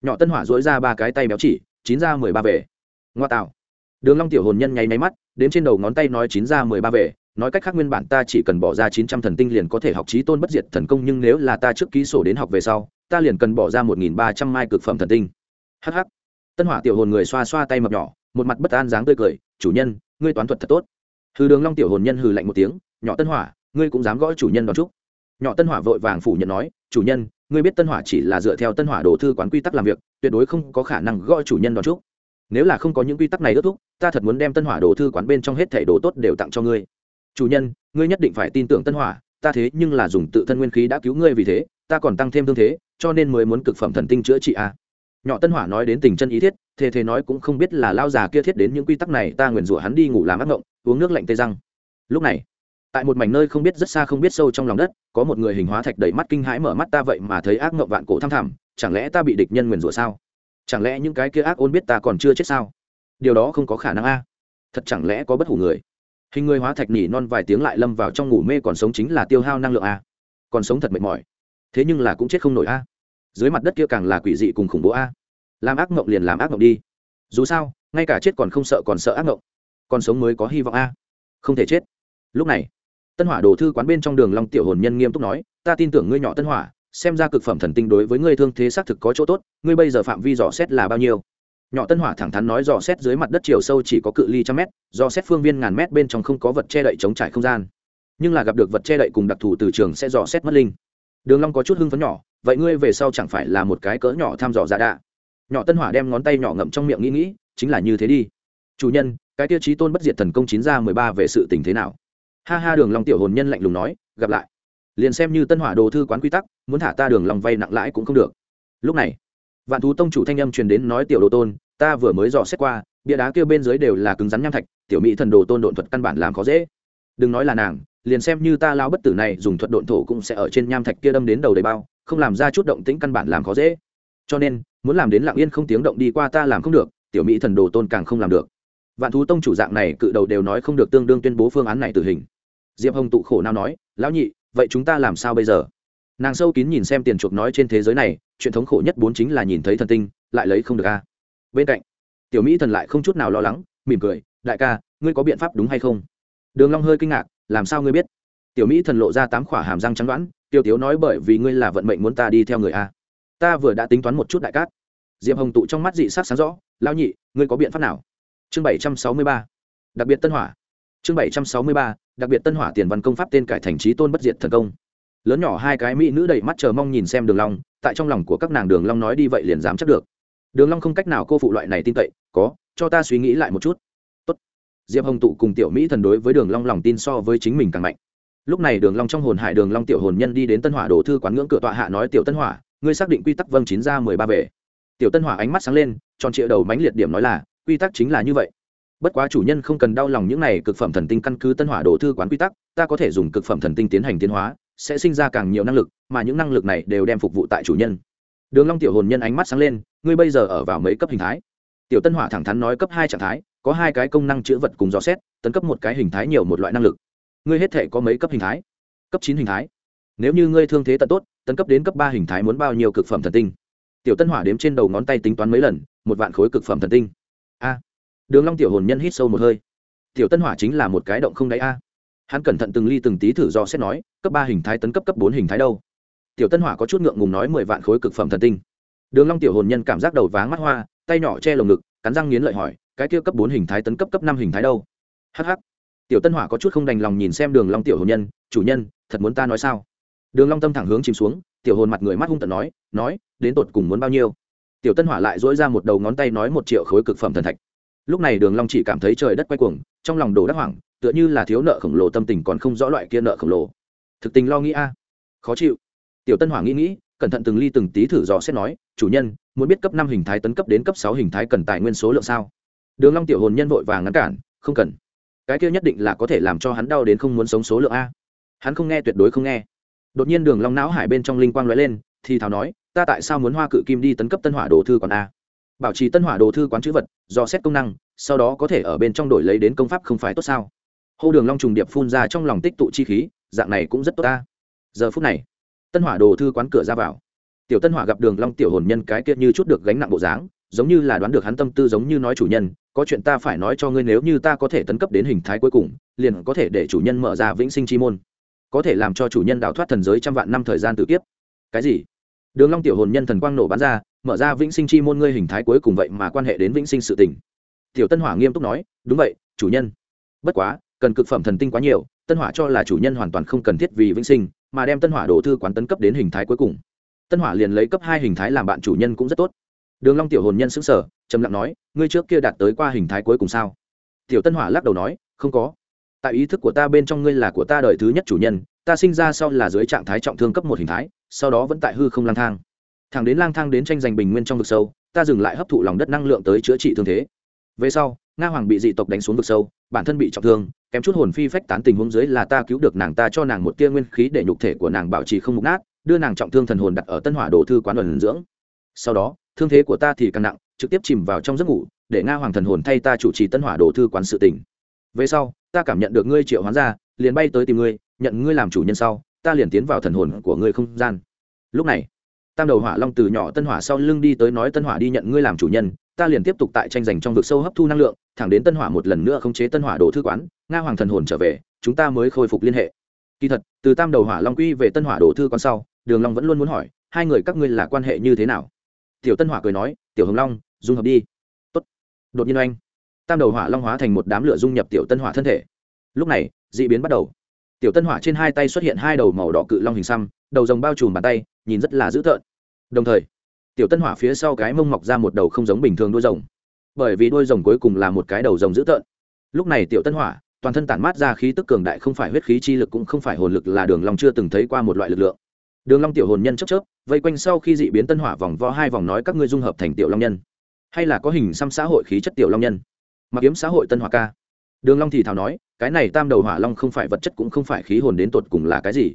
Nhỏ tân hỏa dỗi ra ba cái tay béo chỉ, chín ra mười ba về ngoa tạo. Đường long tiểu hồn nhân nháy máy mắt đến trên đầu ngón tay nói chín ra mười ba về, nói cách khác nguyên bản ta chỉ cần bỏ ra chín trăm thần tinh liền có thể học trí tôn bất diệt thần công, nhưng nếu là ta trước ký sổ đến học về sau, ta liền cần bỏ ra một nghìn ba trăm mai cực phẩm thần tinh. Hh tân hỏa tiểu hồn người xoa xoa tay mập nhỏ, một mặt bất an dáng tươi cười, chủ nhân, ngươi toán thuật thật tốt. Hư đường long tiểu hồn nhân hừ lạnh một tiếng, nhỏ tân hỏa, ngươi cũng dám gõ chủ nhân đón chúc. Nhỏ tân hỏa vội vàng phủ nhận nói, chủ nhân, ngươi biết tân hỏa chỉ là dựa theo tân hỏa đồ thư quán quy tắc làm việc, tuyệt đối không có khả năng gõ chủ nhân đón chúc nếu là không có những quy tắc này ước thúc, ta thật muốn đem tân hỏa đồ thư quán bên trong hết thẻ đồ tốt đều tặng cho ngươi. Chủ nhân, ngươi nhất định phải tin tưởng tân hỏa, ta thế nhưng là dùng tự thân nguyên khí đã cứu ngươi vì thế, ta còn tăng thêm thương thế, cho nên mới muốn cực phẩm thần tinh chữa trị a. Nhỏ tân hỏa nói đến tình chân ý thiết thế thế nói cũng không biết là lao già kia thiết đến những quy tắc này, ta nguyền rủa hắn đi ngủ làm ác ngộng, uống nước lạnh tê răng. Lúc này, tại một mảnh nơi không biết rất xa không biết sâu trong lòng đất, có một người hình hóa thạch đầy mắt kinh hãi mở mắt ta vậy mà thấy ác ngộng vạn cổ thăm thẳm, chẳng lẽ ta bị địch nhân nguyền rủa sao? Chẳng lẽ những cái kia ác ôn biết ta còn chưa chết sao? Điều đó không có khả năng a. Thật chẳng lẽ có bất hủ người? Hình người hóa thạch nỉ non vài tiếng lại lâm vào trong ngủ mê còn sống chính là tiêu hao năng lượng a. Còn sống thật mệt mỏi. Thế nhưng là cũng chết không nổi a. Dưới mặt đất kia càng là quỷ dị cùng khủng bố a. Làm ác mộng liền làm ác mộng đi. Dù sao, ngay cả chết còn không sợ còn sợ ác mộng. Còn sống mới có hy vọng a. Không thể chết. Lúc này, tân hỏa đồ thư quán bên trong đường long tiểu hồn nhân nghiêm túc nói, ta tin tưởng ngươi nhỏ tân hỏa xem ra cực phẩm thần tinh đối với ngươi thương thế xác thực có chỗ tốt, ngươi bây giờ phạm vi dò xét là bao nhiêu? Nhỏ tân hỏa thẳng thắn nói dò xét dưới mặt đất chiều sâu chỉ có cự ly trăm mét, dò xét phương viên ngàn mét bên trong không có vật che đậy chống trải không gian. Nhưng là gặp được vật che đậy cùng đặc thù từ trường sẽ dò xét mất linh. Đường long có chút hưng phấn nhỏ, vậy ngươi về sau chẳng phải là một cái cỡ nhỏ tham dò giả đạ? Nhỏ tân hỏa đem ngón tay nhỏ ngậm trong miệng nghĩ nghĩ, chính là như thế đi. Chủ nhân, cái tiêu chí tôn bất diệt thần công chín ra mười ba về sự tình thế nào? Ha ha, đường long tiểu hồn nhân lạnh lùng nói, gặp lại liền xem như tân hỏa đồ thư quán quy tắc, muốn thả ta đường lòng vay nặng lãi cũng không được. Lúc này, vạn thú tông chủ thanh âm truyền đến nói tiểu đồ tôn, ta vừa mới dò xét qua, bia đá kia bên dưới đều là cứng rắn nham thạch, tiểu mỹ thần đồ tôn độn thuật căn bản làm khó dễ. Đừng nói là nàng, liền xem như ta lao bất tử này dùng thuật độn thổ cũng sẽ ở trên nham thạch kia đâm đến đầu đầy bao, không làm ra chút động tĩnh căn bản làm khó dễ. Cho nên, muốn làm đến lặng yên không tiếng động đi qua ta làm không được, tiểu mỹ thần đồ tôn càng không làm được. Vạn thú tông chủ dạng này cự đầu đều nói không được tương đương tuyên bố phương án này tử hình. Diệp hồng tụ khổ nào nói, lão nhị vậy chúng ta làm sao bây giờ? Nàng sâu kín nhìn xem tiền chuộc nói trên thế giới này, chuyện thống khổ nhất bốn chính là nhìn thấy thần tinh, lại lấy không được a. Bên cạnh, tiểu mỹ thần lại không chút nào lo lắng, mỉm cười, đại ca, ngươi có biện pháp đúng hay không? Đường long hơi kinh ngạc, làm sao ngươi biết? Tiểu mỹ thần lộ ra tám khỏa hàm răng trắng đoán, tiêu tiếu nói bởi vì ngươi là vận mệnh muốn ta đi theo người a. Ta vừa đã tính toán một chút đại cát. Diệp hồng tụ trong mắt dị sắc sáng rõ lao nhị, ngươi có biện pháp nào? Chương bảy trăm sáu mươi ba. Đặc biệt tân hỏa chương bảy trăm sáu mươi ba, đặc biệt tân hỏa tiền văn công pháp tên cải thành trí tôn bất diệt thần công. Lớn nhỏ hai cái mỹ nữ đầy mắt chờ mong nhìn xem đường long, tại trong lòng của các nàng đường long nói đi vậy liền dám chắc được. Đường long không cách nào cô phụ loại này tin cậy, có, cho ta suy nghĩ lại một chút. Tốt. Diệp hồng tụ cùng tiểu mỹ thần đối với đường long lòng tin so với chính mình càng mạnh. Lúc này đường long trong hồn hải đường long tiểu hồn nhân đi đến tân hỏa đồ thư quán ngưỡng cửa tọa hạ nói, tiểu tân hỏa, ngươi xác định quy tắc vâng chín ra mười ba về. Tiểu tân hỏa ánh mắt sáng lên, tròn trịa đầu mánh liệt điểm nói là, quy tắc chính là như vậy bất quá chủ nhân không cần đau lòng những này cực phẩm thần tinh căn cứ tân hỏa đồ thư quán quy tắc, ta có thể dùng cực phẩm thần tinh tiến hành tiến hóa, sẽ sinh ra càng nhiều năng lực, mà những năng lực này đều đem phục vụ tại chủ nhân. Đường long tiểu hồn nhân ánh mắt sáng lên, ngươi bây giờ ở vào mấy cấp hình thái? Tiểu tân hỏa thẳng thắn nói cấp hai trạng thái, có hai cái công năng chữa vật cùng dò xét, tấn cấp một cái hình thái nhiều một loại năng lực. Ngươi hết thể có mấy cấp hình thái? Cấp chín hình thái. Nếu như ngươi thương thế tận tốt, tấn cấp đến cấp ba hình thái muốn bao nhiêu cực phẩm thần tinh? Tiểu tân hỏa đếm trên đầu ngón tay tính toán mấy lần, một vạn khối cực phẩm thần tinh đường long tiểu hồn nhân hít sâu một hơi. Tiểu tân hỏa chính là một cái động không đáy a. Hắn cẩn thận từng ly từng tí thử do xét nói, cấp ba hình thái tấn cấp cấp bốn hình thái đâu. Tiểu tân hỏa có chút ngượng ngùng nói mười vạn khối cực phẩm thần tinh. Đường long tiểu hồn nhân cảm giác đầu váng mắt hoa, tay nhỏ che lồng ngực, cắn răng nghiến lợi hỏi, cái kia cấp bốn hình thái tấn cấp cấp năm hình thái đâu? Hắc hắc. Tiểu tân hỏa có chút không đành lòng nhìn xem đường long tiểu hồn nhân, chủ nhân, thật muốn ta nói sao? Đường long tâm thẳng hướng chìm xuống, tiểu hồn mặt người mắt hung tận nói nói, đến tột cùng muốn bao nhiêu? Tiểu tân hỏa lại dỗi ra một đầu ngón tay nói một triệu khối cực phẩm thần thạch lúc này đường long chỉ cảm thấy trời đất quay cuồng, trong lòng đổ đắc hoảng, tựa như là thiếu nợ khổng lồ tâm tình còn không rõ loại kia nợ khổng lồ. Thực tình lo nghĩ a. À? Khó chịu. Tiểu tân hỏa nghĩ nghĩ, cẩn thận từng ly từng tí thử dò xét nói, chủ nhân, muốn biết cấp năm hình thái tấn cấp đến cấp sáu hình thái cần tài nguyên số lượng sao? Đường long tiểu hồn nhân vội vàng ngăn cản, không cần. Cái kia nhất định là có thể làm cho hắn đau đến không muốn sống số lượng a. À? Hắn không nghe, tuyệt đối không nghe. Đột nhiên đường long não hải bên trong linh quang lóe lên, thì thào nói, ta tại sao muốn hoa cự kim đi tấn cấp tân hỏa đồ thư còn a? Bảo trì tân hỏa đồ thư quán chữ vật, do xét công năng, sau đó có thể ở bên trong đổi lấy đến công pháp không phải tốt sao? Hô đường long trùng điệp phun ra trong lòng tích tụ chi khí, dạng này cũng rất tốt ta. Giờ phút này, tân hỏa đồ thư quán cửa ra vào. Tiểu tân hỏa gặp đường long tiểu hồn nhân cái kia như chút được gánh nặng bộ dáng, giống như là đoán được hắn tâm tư giống như nói chủ nhân, có chuyện ta phải nói cho ngươi nếu như ta có thể tấn cấp đến hình thái cuối cùng, liền có thể để chủ nhân mở ra vĩnh sinh chi môn. Có thể làm cho chủ nhân đào thoát thần giới trăm vạn năm thời gian tự kiếp. Cái gì? Đường long tiểu hồn nhân thần quang nổ bắn ra mở ra vĩnh sinh chi môn ngươi hình thái cuối cùng vậy mà quan hệ đến vĩnh sinh sự tình. Tiểu tân hỏa nghiêm túc nói, đúng vậy, chủ nhân. Bất quá, cần cực phẩm thần tinh quá nhiều, tân hỏa cho là chủ nhân hoàn toàn không cần thiết vì vĩnh sinh, mà đem tân hỏa đổ thư quán tấn cấp đến hình thái cuối cùng. Tân hỏa liền lấy cấp hai hình thái làm bạn chủ nhân cũng rất tốt. Đường long tiểu hồn nhân sững sờ, trầm lặng nói, ngươi trước kia đạt tới qua hình thái cuối cùng sao? Tiểu tân hỏa lắc đầu nói, không có. Tại ý thức của ta bên trong ngươi là của ta đời thứ nhất chủ nhân, ta sinh ra sau là dưới trạng thái trọng thương cấp một hình thái, sau đó vẫn tại hư không lang thang thẳng đến lang thang đến tranh giành bình nguyên trong vực sâu, ta dừng lại hấp thụ lòng đất năng lượng tới chữa trị thương thế. Về sau, nga hoàng bị dị tộc đánh xuống vực sâu, bản thân bị trọng thương, kém chút hồn phi phách tán tình huống dưới là ta cứu được nàng ta cho nàng một tia nguyên khí để nhục thể của nàng bảo trì không mục nát, đưa nàng trọng thương thần hồn đặt ở tân hỏa đồ thư quán ẩn dưỡng. Sau đó, thương thế của ta thì càng nặng, trực tiếp chìm vào trong giấc ngủ, để nga hoàng thần hồn thay ta chủ trì tân hỏa đồ thư quán sự tỉnh về sau, ta cảm nhận được ngươi triệu hoán ra, liền bay tới tìm ngươi, nhận ngươi làm chủ nhân sau, ta liền tiến vào thần hồn của ngươi không gian. Lúc này tam đầu hỏa long từ nhỏ tân hỏa sau lưng đi tới nói, tân hỏa đi nhận ngươi làm chủ nhân, ta liền tiếp tục tại tranh giành trong vực sâu hấp thu năng lượng, thẳng đến tân hỏa một lần nữa khống chế tân hỏa đồ thư quán, nga hoàng thần hồn trở về, chúng ta mới khôi phục liên hệ. Kỳ thật, từ tam đầu hỏa long quy về tân hỏa đồ thư quán sau, đường long vẫn luôn muốn hỏi, hai người các ngươi là quan hệ như thế nào? Tiểu tân hỏa cười nói, tiểu hồng long, dung hợp đi. Tốt. đột nhiên anh, tam đầu hỏa long hóa thành một đám lửa dung nhập tiểu tân hỏa thân thể. Lúc này, dị biến bắt đầu. Tiểu tân hỏa trên hai tay xuất hiện hai đầu màu đỏ cự long hình xăm, đầu rồng bao trùm bàn tay nhìn rất là dữ tợn. Đồng thời, tiểu tân hỏa phía sau cái mông mọc ra một đầu không giống bình thường đuôi rồng. Bởi vì đuôi rồng cuối cùng là một cái đầu rồng dữ tợn. Lúc này tiểu tân hỏa, toàn thân tản mát ra khí tức cường đại không phải huyết khí chi lực cũng không phải hồn lực là đường long chưa từng thấy qua một loại lực lượng. Đường long tiểu hồn nhân chớp chớp, vây quanh sau khi dị biến tân hỏa vòng vo hai vòng nói các ngươi dung hợp thành tiểu long nhân. Hay là có hình xăm xã hội khí chất tiểu long nhân? Mặc kiếm xã hội tân hỏa ca. Đường long thì thào nói, cái này tam đầu hỏa long không phải vật chất cũng không phải khí hồn đến tột cùng là cái gì.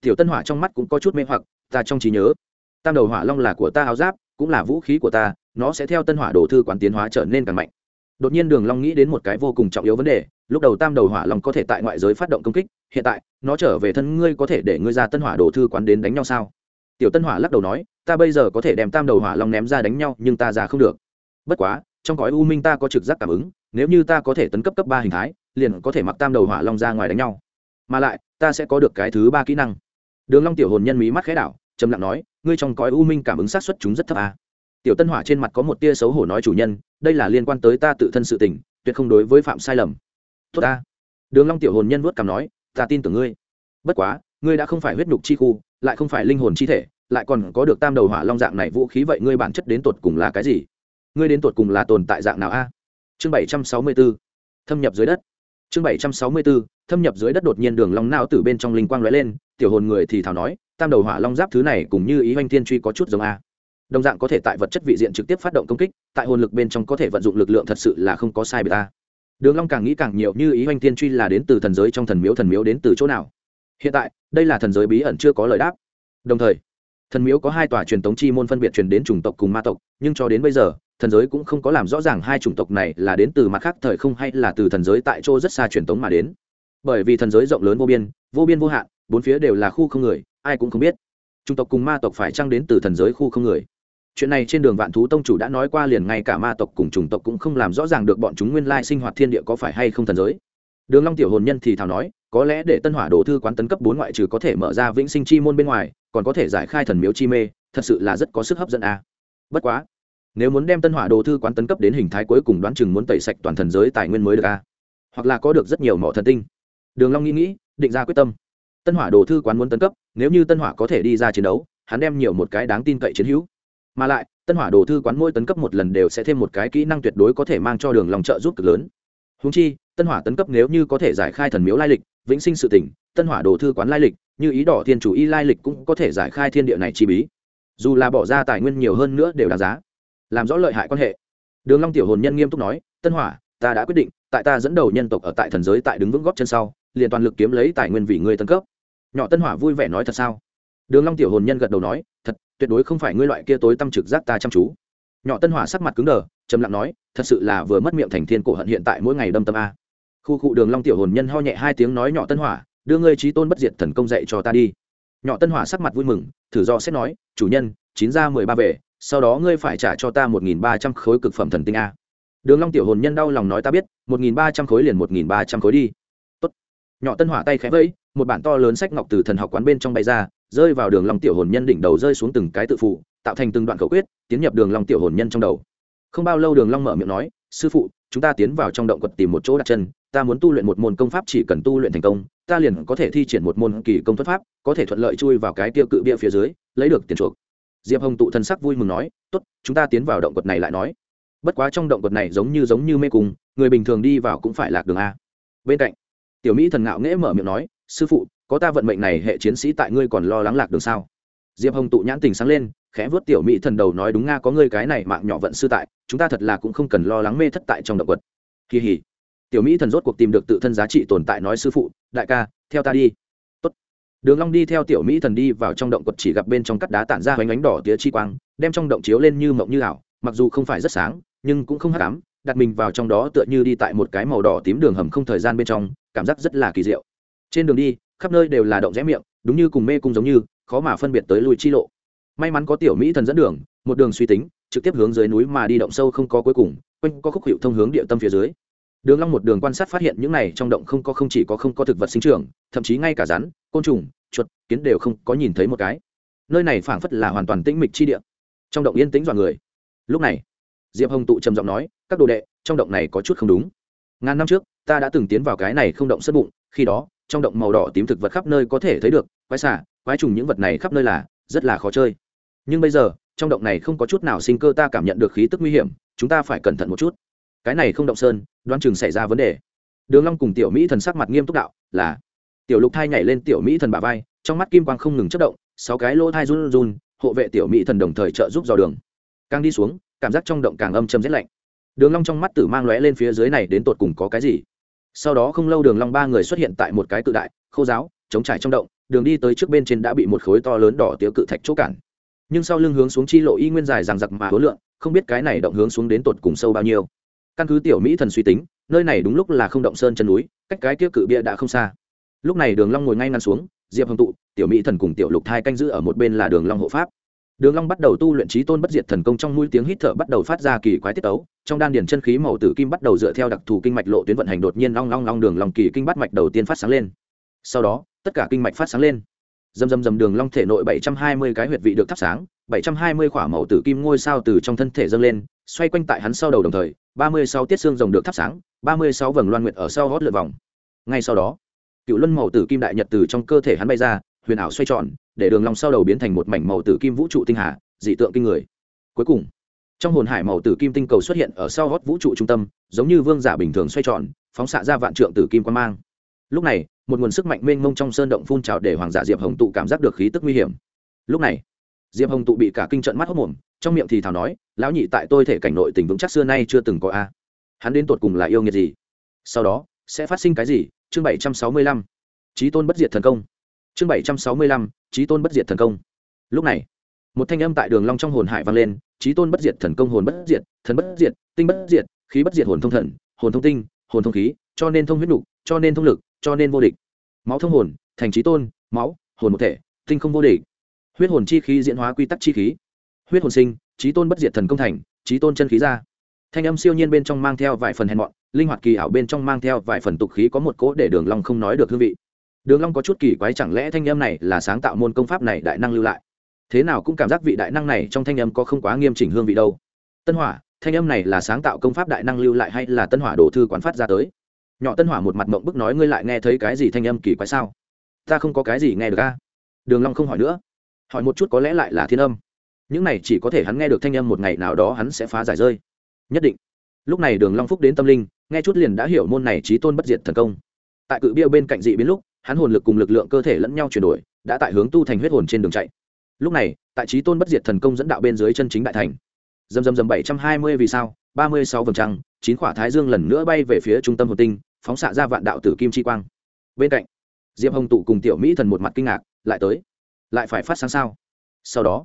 Tiểu tân hỏa trong mắt cũng có chút mê hoặc ta trong trí nhớ. Tam đầu hỏa long là của ta áo giáp, cũng là vũ khí của ta, nó sẽ theo tân hỏa đồ thư quán tiến hóa trở nên càng mạnh. Đột nhiên đường long nghĩ đến một cái vô cùng trọng yếu vấn đề, lúc đầu tam đầu hỏa long có thể tại ngoại giới phát động công kích, hiện tại, nó trở về thân ngươi có thể để ngươi ra tân hỏa đồ thư quán đến đánh nhau sao? Tiểu tân hỏa lắc đầu nói, ta bây giờ có thể đem tam đầu hỏa long ném ra đánh nhau, nhưng ta ra không được. Bất quá, trong cõi u minh ta có trực giác cảm ứng, nếu như ta có thể tấn cấp cấp ba hình thái, liền có thể mặc tam đầu hỏa long ra ngoài đánh nhau. Mà lại, ta sẽ có được cái thứ ba kỹ năng. Đường long tiểu hồn nhân mí mắt khẽ đảo trầm lặng nói, ngươi trong cõi u minh cảm ứng sát xuất chúng rất thấp à. tiểu tân hỏa trên mặt có một tia xấu hổ nói chủ nhân, đây là liên quan tới ta tự thân sự tình, tuyệt không đối với phạm sai lầm. Tốt ta. Đường long tiểu hồn nhân vuốt cằm nói, ta tin tưởng ngươi. Bất quá, ngươi đã không phải huyết nhục chi khu, lại không phải linh hồn chi thể, lại còn có được tam đầu hỏa long dạng này vũ khí vậy ngươi bản chất đến tột cùng là cái gì? Ngươi đến tột cùng là tồn tại dạng nào a? Chương 764 thâm nhập dưới đất. Chương 764 thâm nhập dưới đất đột nhiên đường long não từ bên trong linh quang lóe lên, tiểu hồn người thì thào nói, tam đầu hỏa long giáp thứ này cũng như ý hoanh thiên truy có chút giống a. Đồng dạng có thể tại vật chất vị diện trực tiếp phát động công kích, tại hồn lực bên trong có thể vận dụng lực lượng thật sự là không có sai biệt ta đường long càng nghĩ càng nhiều như ý hoanh thiên truy là đến từ thần giới trong thần miếu thần miếu đến từ chỗ nào? Hiện tại, đây là thần giới bí ẩn chưa có lời đáp. Đồng thời, thần miếu có hai tòa truyền thống chi môn phân biệt truyền đến chủng tộc cùng ma tộc, nhưng cho đến bây giờ, thần giới cũng không có làm rõ ràng hai chủng tộc này là đến từ mặt khác thời không hay là từ thần giới tại chỗ rất xa truyền thống mà đến bởi vì thần giới rộng lớn vô biên vô biên vô hạn, bốn phía đều là khu không người, ai cũng không biết chủng tộc cùng ma tộc phải trăng đến từ thần giới khu không người chuyện này trên đường vạn thú tông chủ đã nói qua liền ngay cả ma tộc cùng chủng tộc cũng không làm rõ ràng được bọn chúng nguyên lai sinh hoạt thiên địa có phải hay không thần giới đường long tiểu hồn nhân thì thào nói, có lẽ để tân hỏa đồ thư quán tấn cấp bốn ngoại trừ có thể mở ra vĩnh sinh chi môn bên ngoài, còn có thể giải khai thần miếu chi mê, thật sự là rất có sức hấp dẫn a à. bất quá, nếu muốn đem tân hỏa đồ thư quán tấn cấp đến hình thái cuối cùng đoán chừng muốn tẩy sạch toàn thần giới tài nguyên mới được a à. hoặc là có được rất nhiều mỏ thần tinh đường long nghĩ nghĩ, định ra quyết tâm. Tân hỏa đồ thư quán muốn tấn cấp, nếu như tân hỏa có thể đi ra chiến đấu, hắn đem nhiều một cái đáng tin cậy chiến hữu. Mà lại, tân hỏa đồ thư quán mỗi tấn cấp một lần đều sẽ thêm một cái kỹ năng tuyệt đối có thể mang cho đường lòng trợ giúp cực lớn. Húng chi, tân hỏa tấn cấp nếu như có thể giải khai thần miếu lai lịch, vĩnh sinh sự tỉnh, tân hỏa đồ thư quán lai lịch, như ý đỏ thiên chủ y lai lịch cũng có thể giải khai thiên địa này chi bí. Dù là bỏ ra tài nguyên nhiều hơn nữa đều đáng giá. Làm rõ lợi hại quan hệ. Đường long tiểu hồn nhân nghiêm túc nói, tân hỏa, ta đã quyết định, tại ta dẫn đầu nhân tộc ở tại thần giới tại đứng vững góp chân sau liền toàn lực kiếm lấy tài nguyên vì ngươi tân cấp. Nhỏ tân hỏa vui vẻ nói thật sao? Đường long tiểu hồn nhân gật đầu nói, thật, tuyệt đối không phải ngươi loại kia tối tâm trực giác ta chăm chú. Nhỏ tân hỏa sắc mặt cứng đờ, trầm lặng nói, thật sự là vừa mất miệng thành thiên cổ hận hiện tại mỗi ngày đâm tâm a. Khu cụ đường long tiểu hồn nhân ho nhẹ hai tiếng nói, nhỏ tân hỏa, đưa ngươi trí tôn bất diệt thần công dạy cho ta đi. Nhỏ tân hỏa sắc mặt vui mừng, thử do xét nói, chủ nhân, chín ra mười ba về, sau đó ngươi phải trả cho ta một nghìn ba trăm khối cực phẩm thần tinh a. Đường long tiểu hồn nhân đau lòng nói, ta biết, một nghìn ba trăm khối liền một nghìn ba trăm khối đi nhỏ tân hỏa tay khẽ vẫy, một bản to lớn sách ngọc từ thần học quán bên trong bay ra, rơi vào đường long tiểu hồn nhân đỉnh đầu rơi xuống từng cái tự phụ, tạo thành từng đoạn khẩu quyết, tiến nhập đường long tiểu hồn nhân trong đầu. Không bao lâu đường long mở miệng nói, sư phụ, chúng ta tiến vào trong động quật tìm một chỗ đặt chân, ta muốn tu luyện một môn công pháp chỉ cần tu luyện thành công, ta liền có thể thi triển một môn kỳ công thuật pháp, có thể thuận lợi chui vào cái tiêu cự bia phía dưới, lấy được tiền chuộc. Diệp hồng tụ thân sắc vui mừng nói, tốt, chúng ta tiến vào động quật này lại nói. Bất quá trong động quật này giống như giống như mê cung, người bình thường đi vào cũng phải lạc đường a. Bên cạnh tiểu mỹ thần ngạo nghễ mở miệng nói, sư phụ, có ta vận mệnh này, hệ chiến sĩ tại ngươi còn lo lắng lạc đường sao diệp hồng tụ nhãn tình sáng lên, khẽ vớt tiểu mỹ thần đầu nói, đúng nga, có ngươi cái này mạng nhỏ vận sư tại, chúng ta thật là cũng không cần lo lắng mê thất tại trong động vật. kỳ hỉ tiểu mỹ thần rốt cuộc tìm được tự thân giá trị tồn tại nói, sư phụ, đại ca, theo ta đi Tốt. đường long đi theo tiểu mỹ thần đi vào trong động quật chỉ gặp bên trong cắt đá tản ra hoành ánh đỏ tía chi quang, đem trong động chiếu lên như mộng như ảo, mặc dù không phải rất sáng, nhưng cũng không hắc ám, đặt mình vào trong đó tựa như đi tại một cái màu đỏ tím đường hầm không thời gian bên trong cảm giác rất là kỳ diệu. Trên đường đi, khắp nơi đều là động rẽ miệng, đúng như cùng mê cung giống như, khó mà phân biệt tới lùi chi lộ. May mắn có tiểu mỹ thần dẫn đường, một đường suy tính, trực tiếp hướng dưới núi mà đi động sâu không có cuối cùng, quanh có khúc hiệu thông hướng địa tâm phía dưới. Đường long một đường quan sát phát hiện những này trong động không có không chỉ có không có thực vật sinh trưởng, thậm chí ngay cả rắn, côn trùng, chuột, kiến đều không có nhìn thấy một cái. Nơi này phảng phất là hoàn toàn tĩnh mịch chi địa. Trong động yên tĩnh dọa người. Lúc này, diệp hồng tụ trầm giọng nói, các đồ đệ, trong động này có chút không đúng. Ngàn năm trước ta đã từng tiến vào cái này không động sất bụng, khi đó, trong động màu đỏ tím thực vật khắp nơi có thể thấy được, quái xả quái trùng những vật này khắp nơi là rất là khó chơi. Nhưng bây giờ, trong động này không có chút nào sinh cơ ta cảm nhận được khí tức nguy hiểm, chúng ta phải cẩn thận một chút. Cái này không động sơn, đoán chừng xảy ra vấn đề. Đường long cùng tiểu mỹ thần sắc mặt nghiêm túc đạo, là. Tiểu lục thai nhảy lên tiểu mỹ thần bả vai, trong mắt kim quang không ngừng chớp động, sáu cái lỗ thai run run, hộ vệ tiểu mỹ thần đồng thời trợ giúp dò đường. Càng đi xuống, cảm giác trong động càng âm trầm rét lạnh. Đường long trong mắt tử mang lóe lên phía dưới này đến tột cùng có cái gì? Sau đó không lâu đường long ba người xuất hiện tại một cái cự đại, khô giáo chống trải trong động, đường đi tới trước bên trên đã bị một khối to lớn đỏ tiếu cự thạch chỗ cản. Nhưng sau lưng hướng xuống chi lộ y nguyên dài rằng giặc mà hối lượng, không biết cái này động hướng xuống đến tột cùng sâu bao nhiêu. Căn cứ tiểu mỹ thần suy tính, nơi này đúng lúc là không động sơn chân núi, cách cái kia cự bia đã không xa. Lúc này đường long ngồi ngay ngắn xuống, diệp hồng tụ, tiểu mỹ thần cùng tiểu lục thai canh giữ ở một bên là đường long hộ pháp đường long bắt đầu tu luyện trí tôn bất diệt thần công trong mũi tiếng hít thở bắt đầu phát ra kỳ quái tiết tấu, trong đan điền chân khí màu tử kim bắt đầu dựa theo đặc thù kinh mạch lộ tuyến vận hành đột nhiên long long long đường long kỳ kinh bắt mạch đầu tiên phát sáng lên. Sau đó, tất cả kinh mạch phát sáng lên. Dầm dầm dầm đường long thể nội bảy trăm hai mươi cái huyệt vị được thắp sáng, bảy trăm hai mươi khỏa màu tử kim ngôi sao từ trong thân thể dâng lên, xoay quanh tại hắn sau đầu đồng thời, ba mươi sáu tiết xương rồng được thắp sáng, ba mươi sáu vầng loan nguyệt ở sau hót lượn vòng. Ngay sau đó, cựu luân màu tử kim đại nhật từ trong cơ thể hắn bay ra, huyền ảo xoay tròn để đường long sau đầu biến thành một mảnh màu tử kim vũ trụ tinh hà, dị tượng kinh người. Cuối cùng, trong hồn hải màu tử kim tinh cầu xuất hiện ở sau hót vũ trụ trung tâm, giống như vương giả bình thường xoay tròn, phóng xạ ra vạn trượng tử kim quan mang. Lúc này, một nguồn sức mạnh mênh mông trong sơn động phun trào để hoàng giả diệp hồng tụ cảm giác được khí tức nguy hiểm. Lúc này, diệp hồng tụ bị cả kinh trận mắt hốc mồm, trong miệng thì thào nói, lão nhị, tại tôi thể cảnh nội tình vững chắc xưa nay chưa từng có a. Hắn đến tột cùng là yêu nghiệt gì? Sau đó, sẽ phát sinh cái gì? Chương bảy trăm sáu mươi lăm. Trí tôn bất diệt thần công. Chương bảy trăm sáu mươi lăm trí tôn bất diệt thần công. Lúc này, một thanh âm tại đường long trong hồn hải vang lên trí tôn bất diệt thần công, hồn bất diệt, thần bất diệt, tinh bất diệt, khí bất diệt, hồn thông thần, hồn thông tinh, hồn thông khí, cho nên thông huyết nục, cho nên thông lực, cho nên vô địch. Máu thông hồn, thành trí tôn, máu, hồn một thể, tinh không vô địch. Huyết hồn chi khí diễn hóa quy tắc chi khí. Huyết hồn sinh trí tôn bất diệt thần công thành trí tôn chân khí ra. Thanh âm siêu nhiên bên trong mang theo vài phần hèn mọn, linh hoạt kỳ ảo bên trong mang theo vài phần tục khí có một cỗ để đường long không nói được hương vị đường long có chút kỳ quái chẳng lẽ thanh âm này là sáng tạo môn công pháp này đại năng lưu lại? Thế nào cũng cảm giác vị đại năng này trong thanh âm có không quá nghiêm chỉnh hương vị đâu. Tân hỏa, thanh âm này là sáng tạo công pháp đại năng lưu lại hay là tân hỏa đổ thư quán phát ra tới? Nhỏ tân hỏa một mặt mộng bức nói ngươi lại nghe thấy cái gì thanh âm kỳ quái sao? Ta không có cái gì nghe được a. Đường long không hỏi nữa. Hỏi một chút có lẽ lại là thiên âm. Những này chỉ có thể hắn nghe được thanh âm một ngày nào đó hắn sẽ phá giải rơi. Nhất định. Lúc này đường long phúc đến tâm linh, nghe chút liền đã hiểu môn này trí tôn bất diệt thần công. Tại cự bia bên cạnh dị biến lúc hắn hồn lực cùng lực lượng cơ thể lẫn nhau chuyển đổi, đã tại hướng tu thành huyết hồn trên đường chạy. Lúc này, tại trí tôn bất diệt thần công dẫn đạo bên dưới chân chính đại thành. Dầm dầm dầm bảy trăm hai mươi vì sao, ba mươi sáu vầng trăng, chín quả thái dương lần nữa bay về phía trung tâm hồn tinh, phóng xạ ra vạn đạo tử kim chi quang. Bên cạnh, diệp hồng tụ cùng tiểu mỹ thần một mặt kinh ngạc, lại tới. Lại phải phát sáng sao? Sau đó,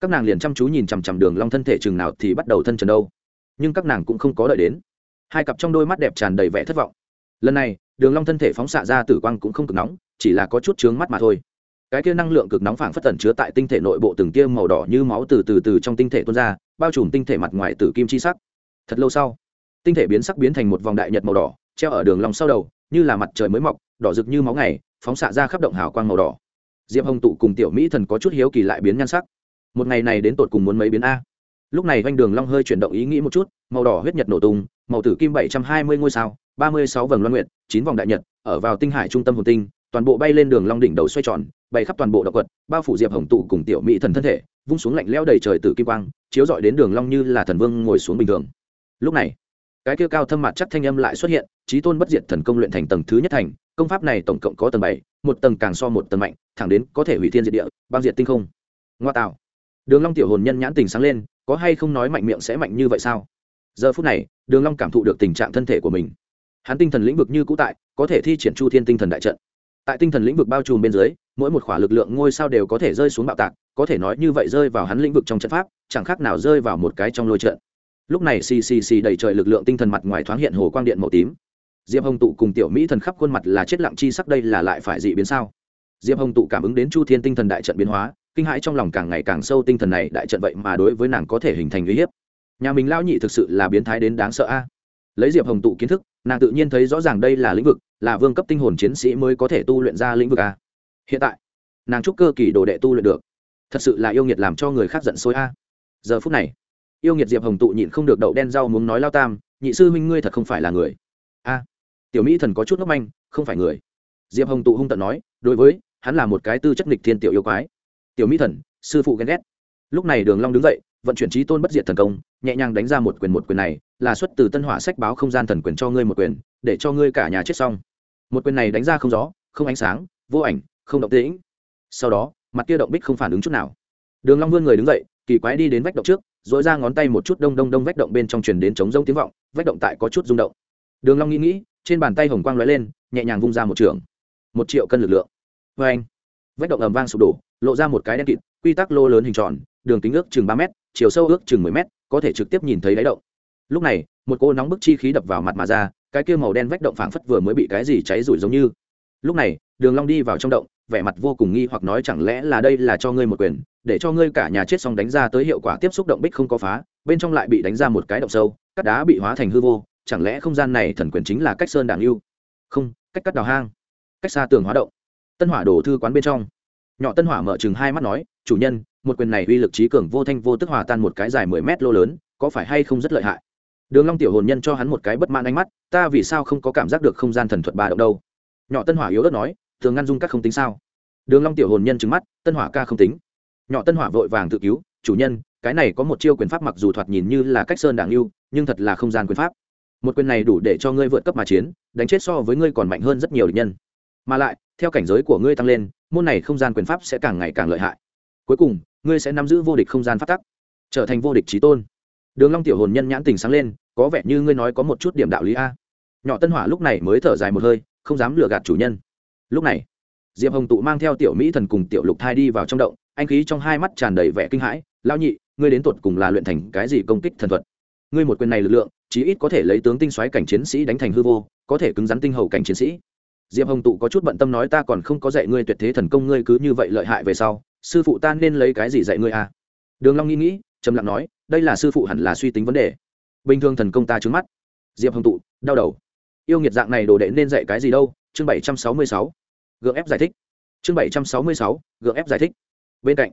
các nàng liền chăm chú nhìn chằm chằm đường long thân thể chừng nào thì bắt đầu thân trần đâu. Nhưng các nàng cũng không có đợi đến. Hai cặp trong đôi mắt đẹp tràn đầy vẻ thất vọng. Lần này đường long thân thể phóng xạ ra tử quang cũng không cực nóng, chỉ là có chút chướng mắt mà thôi. Cái kia năng lượng cực nóng phảng phất tẩn chứa tại tinh thể nội bộ từng tia màu đỏ như máu từ từ từ trong tinh thể tuôn ra, bao trùm tinh thể mặt ngoài tử kim chi sắc. Thật lâu sau, tinh thể biến sắc biến thành một vòng đại nhật màu đỏ, treo ở đường long sau đầu, như là mặt trời mới mọc, đỏ rực như máu ngày, phóng xạ ra khắp động hào quang màu đỏ. Diệp hồng tụ cùng tiểu mỹ thần có chút hiếu kỳ lại biến nhan sắc. Một ngày này đến tột cùng muốn mấy biến a? Lúc này doanh đường long hơi chuyển động ý nghĩ một chút, màu đỏ huyết nhật nổ tung, màu tử kim bảy trăm hai mươi ngôi sao ba mươi sáu vầng loan nguyệt, chín vòng đại nhật, ở vào tinh hải trung tâm hồn tinh, toàn bộ bay lên đường long đỉnh đầu xoay tròn, bay khắp toàn bộ động quật bao phủ diệp hồng tụ cùng tiểu mỹ thần thân thể, vung xuống lạnh lẽo đầy trời tử kim quang, chiếu rọi đến đường long như là thần vương ngồi xuống bình thường. Lúc này, cái kia cao thâm mặt chắc thanh âm lại xuất hiện trí tôn bất diệt thần công luyện thành tầng thứ nhất thành, công pháp này tổng cộng có tầng bảy, một tầng càng so một tầng mạnh, thẳng đến có thể hủy thiên diệt địa, băng diệt tinh không. Ngoa tạo. Đường long tiểu hồn nhân nhãn tình sáng lên, có hay không nói mạnh miệng sẽ mạnh như vậy sao? Giờ phút này, đường long cảm thụ được tình trạng thân thể của mình hắn tinh thần lĩnh vực như cũ tại, có thể thi triển chu thiên tinh thần đại trận. Tại tinh thần lĩnh vực bao trùm bên dưới, mỗi một khỏa lực lượng ngôi sao đều có thể rơi xuống bạo tạc, có thể nói như vậy rơi vào hắn lĩnh vực trong trận pháp, chẳng khác nào rơi vào một cái trong lôi trận. Lúc này xì xì xì đầy trời lực lượng tinh thần mặt ngoài thoáng hiện hồ quang điện màu tím. Diệp hồng tụ cùng tiểu mỹ thần khắp khuôn mặt là chết lặng chi sắc đây là lại phải dị biến sao? Diệp hồng tụ cảm ứng đến chu thiên tinh thần đại trận biến hóa, kinh hãi trong lòng càng ngày càng sâu tinh thần này đại trận vậy mà đối với nàng có thể hình thành uy hiếp. Nhà mình lao nhị thực sự là biến thái đến đáng sợ a. Lấy diệp hồng tụ kiến thức nàng tự nhiên thấy rõ ràng đây là lĩnh vực, là vương cấp tinh hồn chiến sĩ mới có thể tu luyện ra lĩnh vực a. Hiện tại, nàng trúc cơ kỳ đồ đệ tu luyện được. Thật sự là yêu nghiệt làm cho người khác giận sôi a. Giờ phút này, yêu nghiệt diệp hồng tụ nhịn không được đậu đen rau muốn nói lao tam, nhị sư huynh ngươi thật không phải là người. A, tiểu mỹ thần có chút ngốc manh, không phải người. Diệp hồng tụ hung tận nói, đối với, hắn là một cái tư chất nghịch thiên tiểu yêu quái. Tiểu mỹ thần, sư phụ ghen ghét. Lúc này đường long đứng dậy vận chuyển trí tôn bất diệt thần công, nhẹ nhàng đánh ra một quyền một quyền này, là xuất từ tân hỏa sách báo không gian thần quyền cho ngươi một quyền, để cho ngươi cả nhà chết xong. Một quyền này đánh ra không gió, không ánh sáng, vô ảnh, không động tĩnh. Sau đó, mặt kia động bích không phản ứng chút nào. Đường long vươn người đứng dậy, kỳ quái đi đến vách động trước dỗi ra ngón tay một chút đông đông đông vách động bên trong truyền đến chống rông tiếng vọng, vách động tại có chút rung động. Đường long nghĩ nghĩ, trên bàn tay hồng quang lóe lên, nhẹ nhàng vung ra một trường. Một triệu cân lực lượng. Với anh vách động ầm vang sụp đổ, lộ ra một cái đen kịt, quy tắc lô lớn hình tròn, đường kính ước chừng ba mét chiều sâu ước chừng mười mét, có thể trực tiếp nhìn thấy đáy động. Lúc này một cô nóng bức chi khí đập vào mặt mà ra cái kia màu đen vách động phảng phất vừa mới bị cái gì cháy rủi giống như. Lúc này đường long đi vào trong động vẻ mặt vô cùng nghi hoặc nói chẳng lẽ là đây là cho ngươi một quyền để cho ngươi cả nhà chết xong đánh ra tới hiệu quả tiếp xúc động bích không có phá bên trong lại bị đánh ra một cái động sâu cắt đá bị hóa thành hư vô chẳng lẽ không gian này thần quyền chính là cách sơn đảng yêu không cách cắt đào hang cách xa tường hóa động. Tân hỏa đổ thư quán bên trong nhỏ tân hỏa mở chừng hai mắt nói chủ nhân một quyền này uy lực trí cường vô thanh vô tức hòa tan một cái dài mười mét lô lớn có phải hay không rất lợi hại? Đường long tiểu hồn nhân cho hắn một cái bất mãn ánh mắt ta vì sao không có cảm giác được không gian thần thuật ba động đâu? Nhỏ tân hỏa yếu ớt nói thường ngăn dung các không tính sao? Đường long tiểu hồn nhân trừng mắt tân hỏa ca không tính. Nhỏ tân hỏa vội vàng tự cứu chủ nhân cái này có một chiêu quyền pháp mặc dù thoạt nhìn như là cách sơn đảng yêu, nhưng thật là không gian quyền pháp. Một quyền này đủ để cho ngươi vượt cấp mà chiến đánh chết so với ngươi còn mạnh hơn rất nhiều địch nhân. Mà lại theo cảnh giới của ngươi tăng lên, môn này không gian quyền pháp sẽ càng ngày càng lợi hại. Cuối cùng, ngươi sẽ nắm giữ vô địch không gian phát tắc, trở thành vô địch trí tôn. Đường long tiểu hồn nhân nhãn tình sáng lên, có vẻ như ngươi nói có một chút điểm đạo lý a. Nhỏ tân hỏa lúc này mới thở dài một hơi, không dám lừa gạt chủ nhân. Lúc này, diệp hồng tụ mang theo tiểu mỹ thần cùng tiểu lục thai đi vào trong động, anh khí trong hai mắt tràn đầy vẻ kinh hãi lao nhị, ngươi đến tột cùng là luyện thành cái gì công kích thần thuật? Ngươi một quyền này lực lượng, chí ít có thể lấy tướng tinh xoáy cảnh chiến sĩ đánh thành hư vô, có thể cứng rắn tinh hầu cảnh chiến sĩ diệp hồng tụ có chút bận tâm nói ta còn không có dạy ngươi tuyệt thế thần công, ngươi cứ như vậy lợi hại về sau, sư phụ ta nên lấy cái gì dạy ngươi à? Đường long nghĩ nghĩ, trầm lặng nói, đây là sư phụ hẳn là suy tính vấn đề. Bình thường thần công ta trứng mắt. Diệp hồng tụ, đau đầu. Yêu nghiệt dạng này đồ đệ nên dạy cái gì đâu? Chương bảy trăm sáu mươi sáu. Gượng ép giải thích. Chương bảy trăm sáu mươi sáu, gượng ép giải thích. Bên cạnh,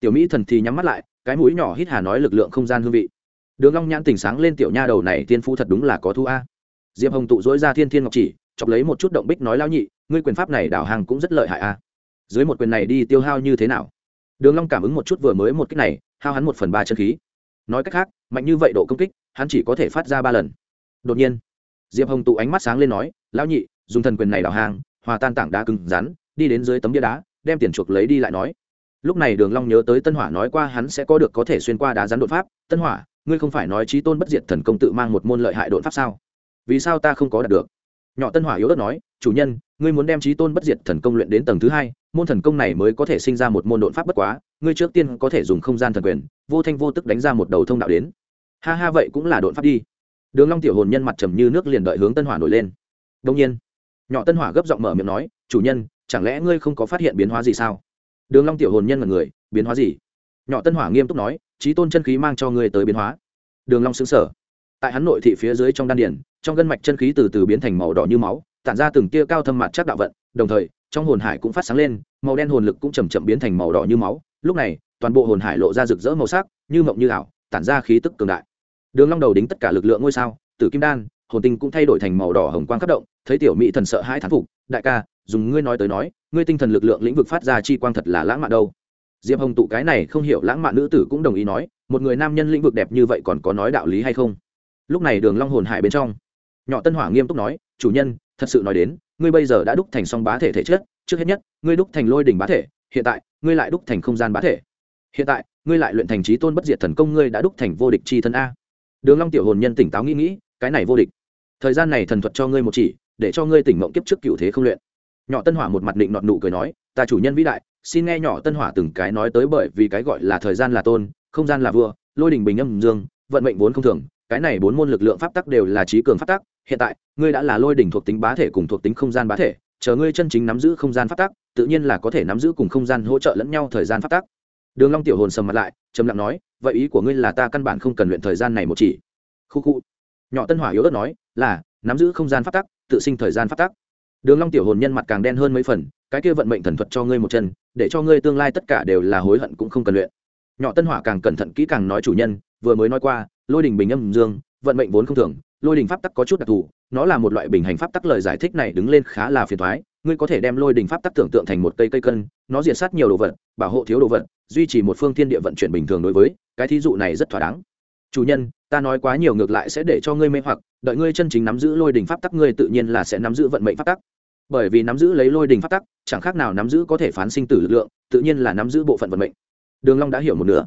tiểu mỹ thần thì nhắm mắt lại, cái mũi nhỏ hít hà nói lực lượng không gian hương vị. Đường long nhãn tỉnh sáng lên, tiểu nha đầu này tiên phu thật đúng là có thu a. Diệp hồng tụ dỗi ra thiên thiên ngọc chỉ chọc lấy một chút động bích nói lao nhị, ngươi quyền pháp này đảo hàng cũng rất lợi hại a. Dưới một quyền này đi tiêu hao như thế nào? Đường long cảm ứng một chút vừa mới một kích này, hao hắn một phần ba chân khí. Nói cách khác, mạnh như vậy độ công kích, hắn chỉ có thể phát ra ba lần. Đột nhiên, diệp hồng tụ ánh mắt sáng lên nói, lão nhị, dùng thần quyền này đảo hàng, hòa tan tảng đá cứng rắn, đi đến dưới tấm bia đá, đem tiền chuộc lấy đi lại nói. Lúc này đường long nhớ tới tân hỏa nói qua hắn sẽ có được có thể xuyên qua đá rắn đột pháp. Tân hỏa, ngươi không phải nói trí tôn bất diệt thần công tự mang một môn lợi hại đột pháp sao? Vì sao ta không có đạt được? Nhỏ tân hỏa yếu ớt nói, chủ nhân, ngươi muốn đem trí tôn bất diệt thần công luyện đến tầng thứ hai, môn thần công này mới có thể sinh ra một môn đột pháp bất quá, ngươi trước tiên có thể dùng không gian thần quyền, vô thanh vô tức đánh ra một đầu thông đạo đến. Ha ha, vậy cũng là đột pháp đi. Đường long tiểu hồn nhân mặt trầm như nước liền đợi hướng tân hỏa nổi lên. Đương nhiên. Nhỏ tân hỏa gấp giọng mở miệng nói, chủ nhân, chẳng lẽ ngươi không có phát hiện biến hóa gì sao? Đường long tiểu hồn nhân là người, biến hóa gì? Nhỏ tân hỏa nghiêm túc nói trí tôn chân khí mang cho ngươi tới biến hóa. Đường long sững sờ tại hắn nội thị phía dưới trong đan điền, trong gân mạch chân khí từ từ biến thành màu đỏ như máu tản ra từng tia cao thâm mặt chắc đạo vận đồng thời trong hồn hải cũng phát sáng lên màu đen hồn lực cũng chậm chậm biến thành màu đỏ như máu. Lúc này toàn bộ hồn hải lộ ra rực rỡ màu sắc như mộng như ảo tản ra khí tức cường đại. Đường long đầu đính tất cả lực lượng ngôi sao tử kim đan hồn tinh cũng thay đổi thành màu đỏ hồng quang khắp động thấy tiểu mỹ thần sợ hãi thán phục đại ca dùng ngươi nói tới nói ngươi tinh thần lực lượng lĩnh vực phát ra chi quang thật là lãng mạn đâu. Diệp hồng tụ cái này không hiểu lãng mạn nữ tử cũng đồng ý nói một người nam nhân lĩnh vực đẹp như vậy còn có nói đạo lý hay không? Lúc này đường long hồn hải bên trong. Nhỏ tân hỏa nghiêm túc nói, chủ nhân, thật sự nói đến, ngươi bây giờ đã đúc thành song bá thể thể chất, trước hết nhất, ngươi đúc thành lôi đỉnh bá thể, hiện tại, ngươi lại đúc thành không gian bá thể. Hiện tại, ngươi lại luyện thành trí tôn bất diệt thần công, ngươi đã đúc thành vô địch chi thân a. Đường long tiểu hồn nhân tỉnh táo nghĩ nghĩ, cái này vô địch. Thời gian này thần thuật cho ngươi một chỉ, để cho ngươi tỉnh mộng kiếp trước cựu thế không luyện. Nhỏ tân hỏa một mặt định nọt nụ cười nói, ta chủ nhân vĩ đại, xin nghe nhỏ tân hỏa từng cái nói tới bởi vì cái gọi là thời gian là tôn, không gian là vua, lôi đình bình âm dương, vận mệnh vốn không thường cái này bốn môn lực lượng pháp tắc đều là trí cường pháp tắc, hiện tại, ngươi đã là lôi đỉnh thuộc tính bá thể cùng thuộc tính không gian bá thể, chờ ngươi chân chính nắm giữ không gian pháp tắc, tự nhiên là có thể nắm giữ cùng không gian hỗ trợ lẫn nhau thời gian pháp tắc. Đường long tiểu hồn sầm mặt lại, trầm lặng nói, vậy ý của ngươi là ta căn bản không cần luyện thời gian này một chỉ. Khu khu. Nhỏ tân hỏa yếu ớt nói, là, nắm giữ không gian pháp tắc, tự sinh thời gian pháp tắc. Đường long tiểu hồn nhân mặt càng đen hơn mấy phần, cái kia vận mệnh thần thuật cho ngươi một chân, để cho ngươi tương lai tất cả đều là hối hận cũng không cần luyện. Nhỏ tân hỏa càng cẩn thận kỹ càng nói chủ nhân, vừa mới nói qua lôi đình bình âm dương, vận mệnh vốn không thường, lôi đình pháp tắc có chút đặc thù, nó là một loại bình hành pháp tắc lời giải thích này đứng lên khá là phiền thoái, ngươi có thể đem lôi đình pháp tắc tưởng tượng thành một cây cây cân, nó diệt sát nhiều đồ vật, bảo hộ thiếu đồ vật, duy trì một phương thiên địa vận chuyển bình thường đối với, cái thí dụ này rất thỏa đáng. Chủ nhân, ta nói quá nhiều ngược lại sẽ để cho ngươi mê hoặc, đợi ngươi chân chính nắm giữ lôi đình pháp tắc ngươi tự nhiên là sẽ nắm giữ vận mệnh pháp tắc. Bởi vì nắm giữ lấy lôi đình pháp tắc, chẳng khác nào nắm giữ có thể phán sinh tử lực lượng, tự nhiên là nắm giữ bộ phận vận mệnh. Đường long đã hiểu một nửa.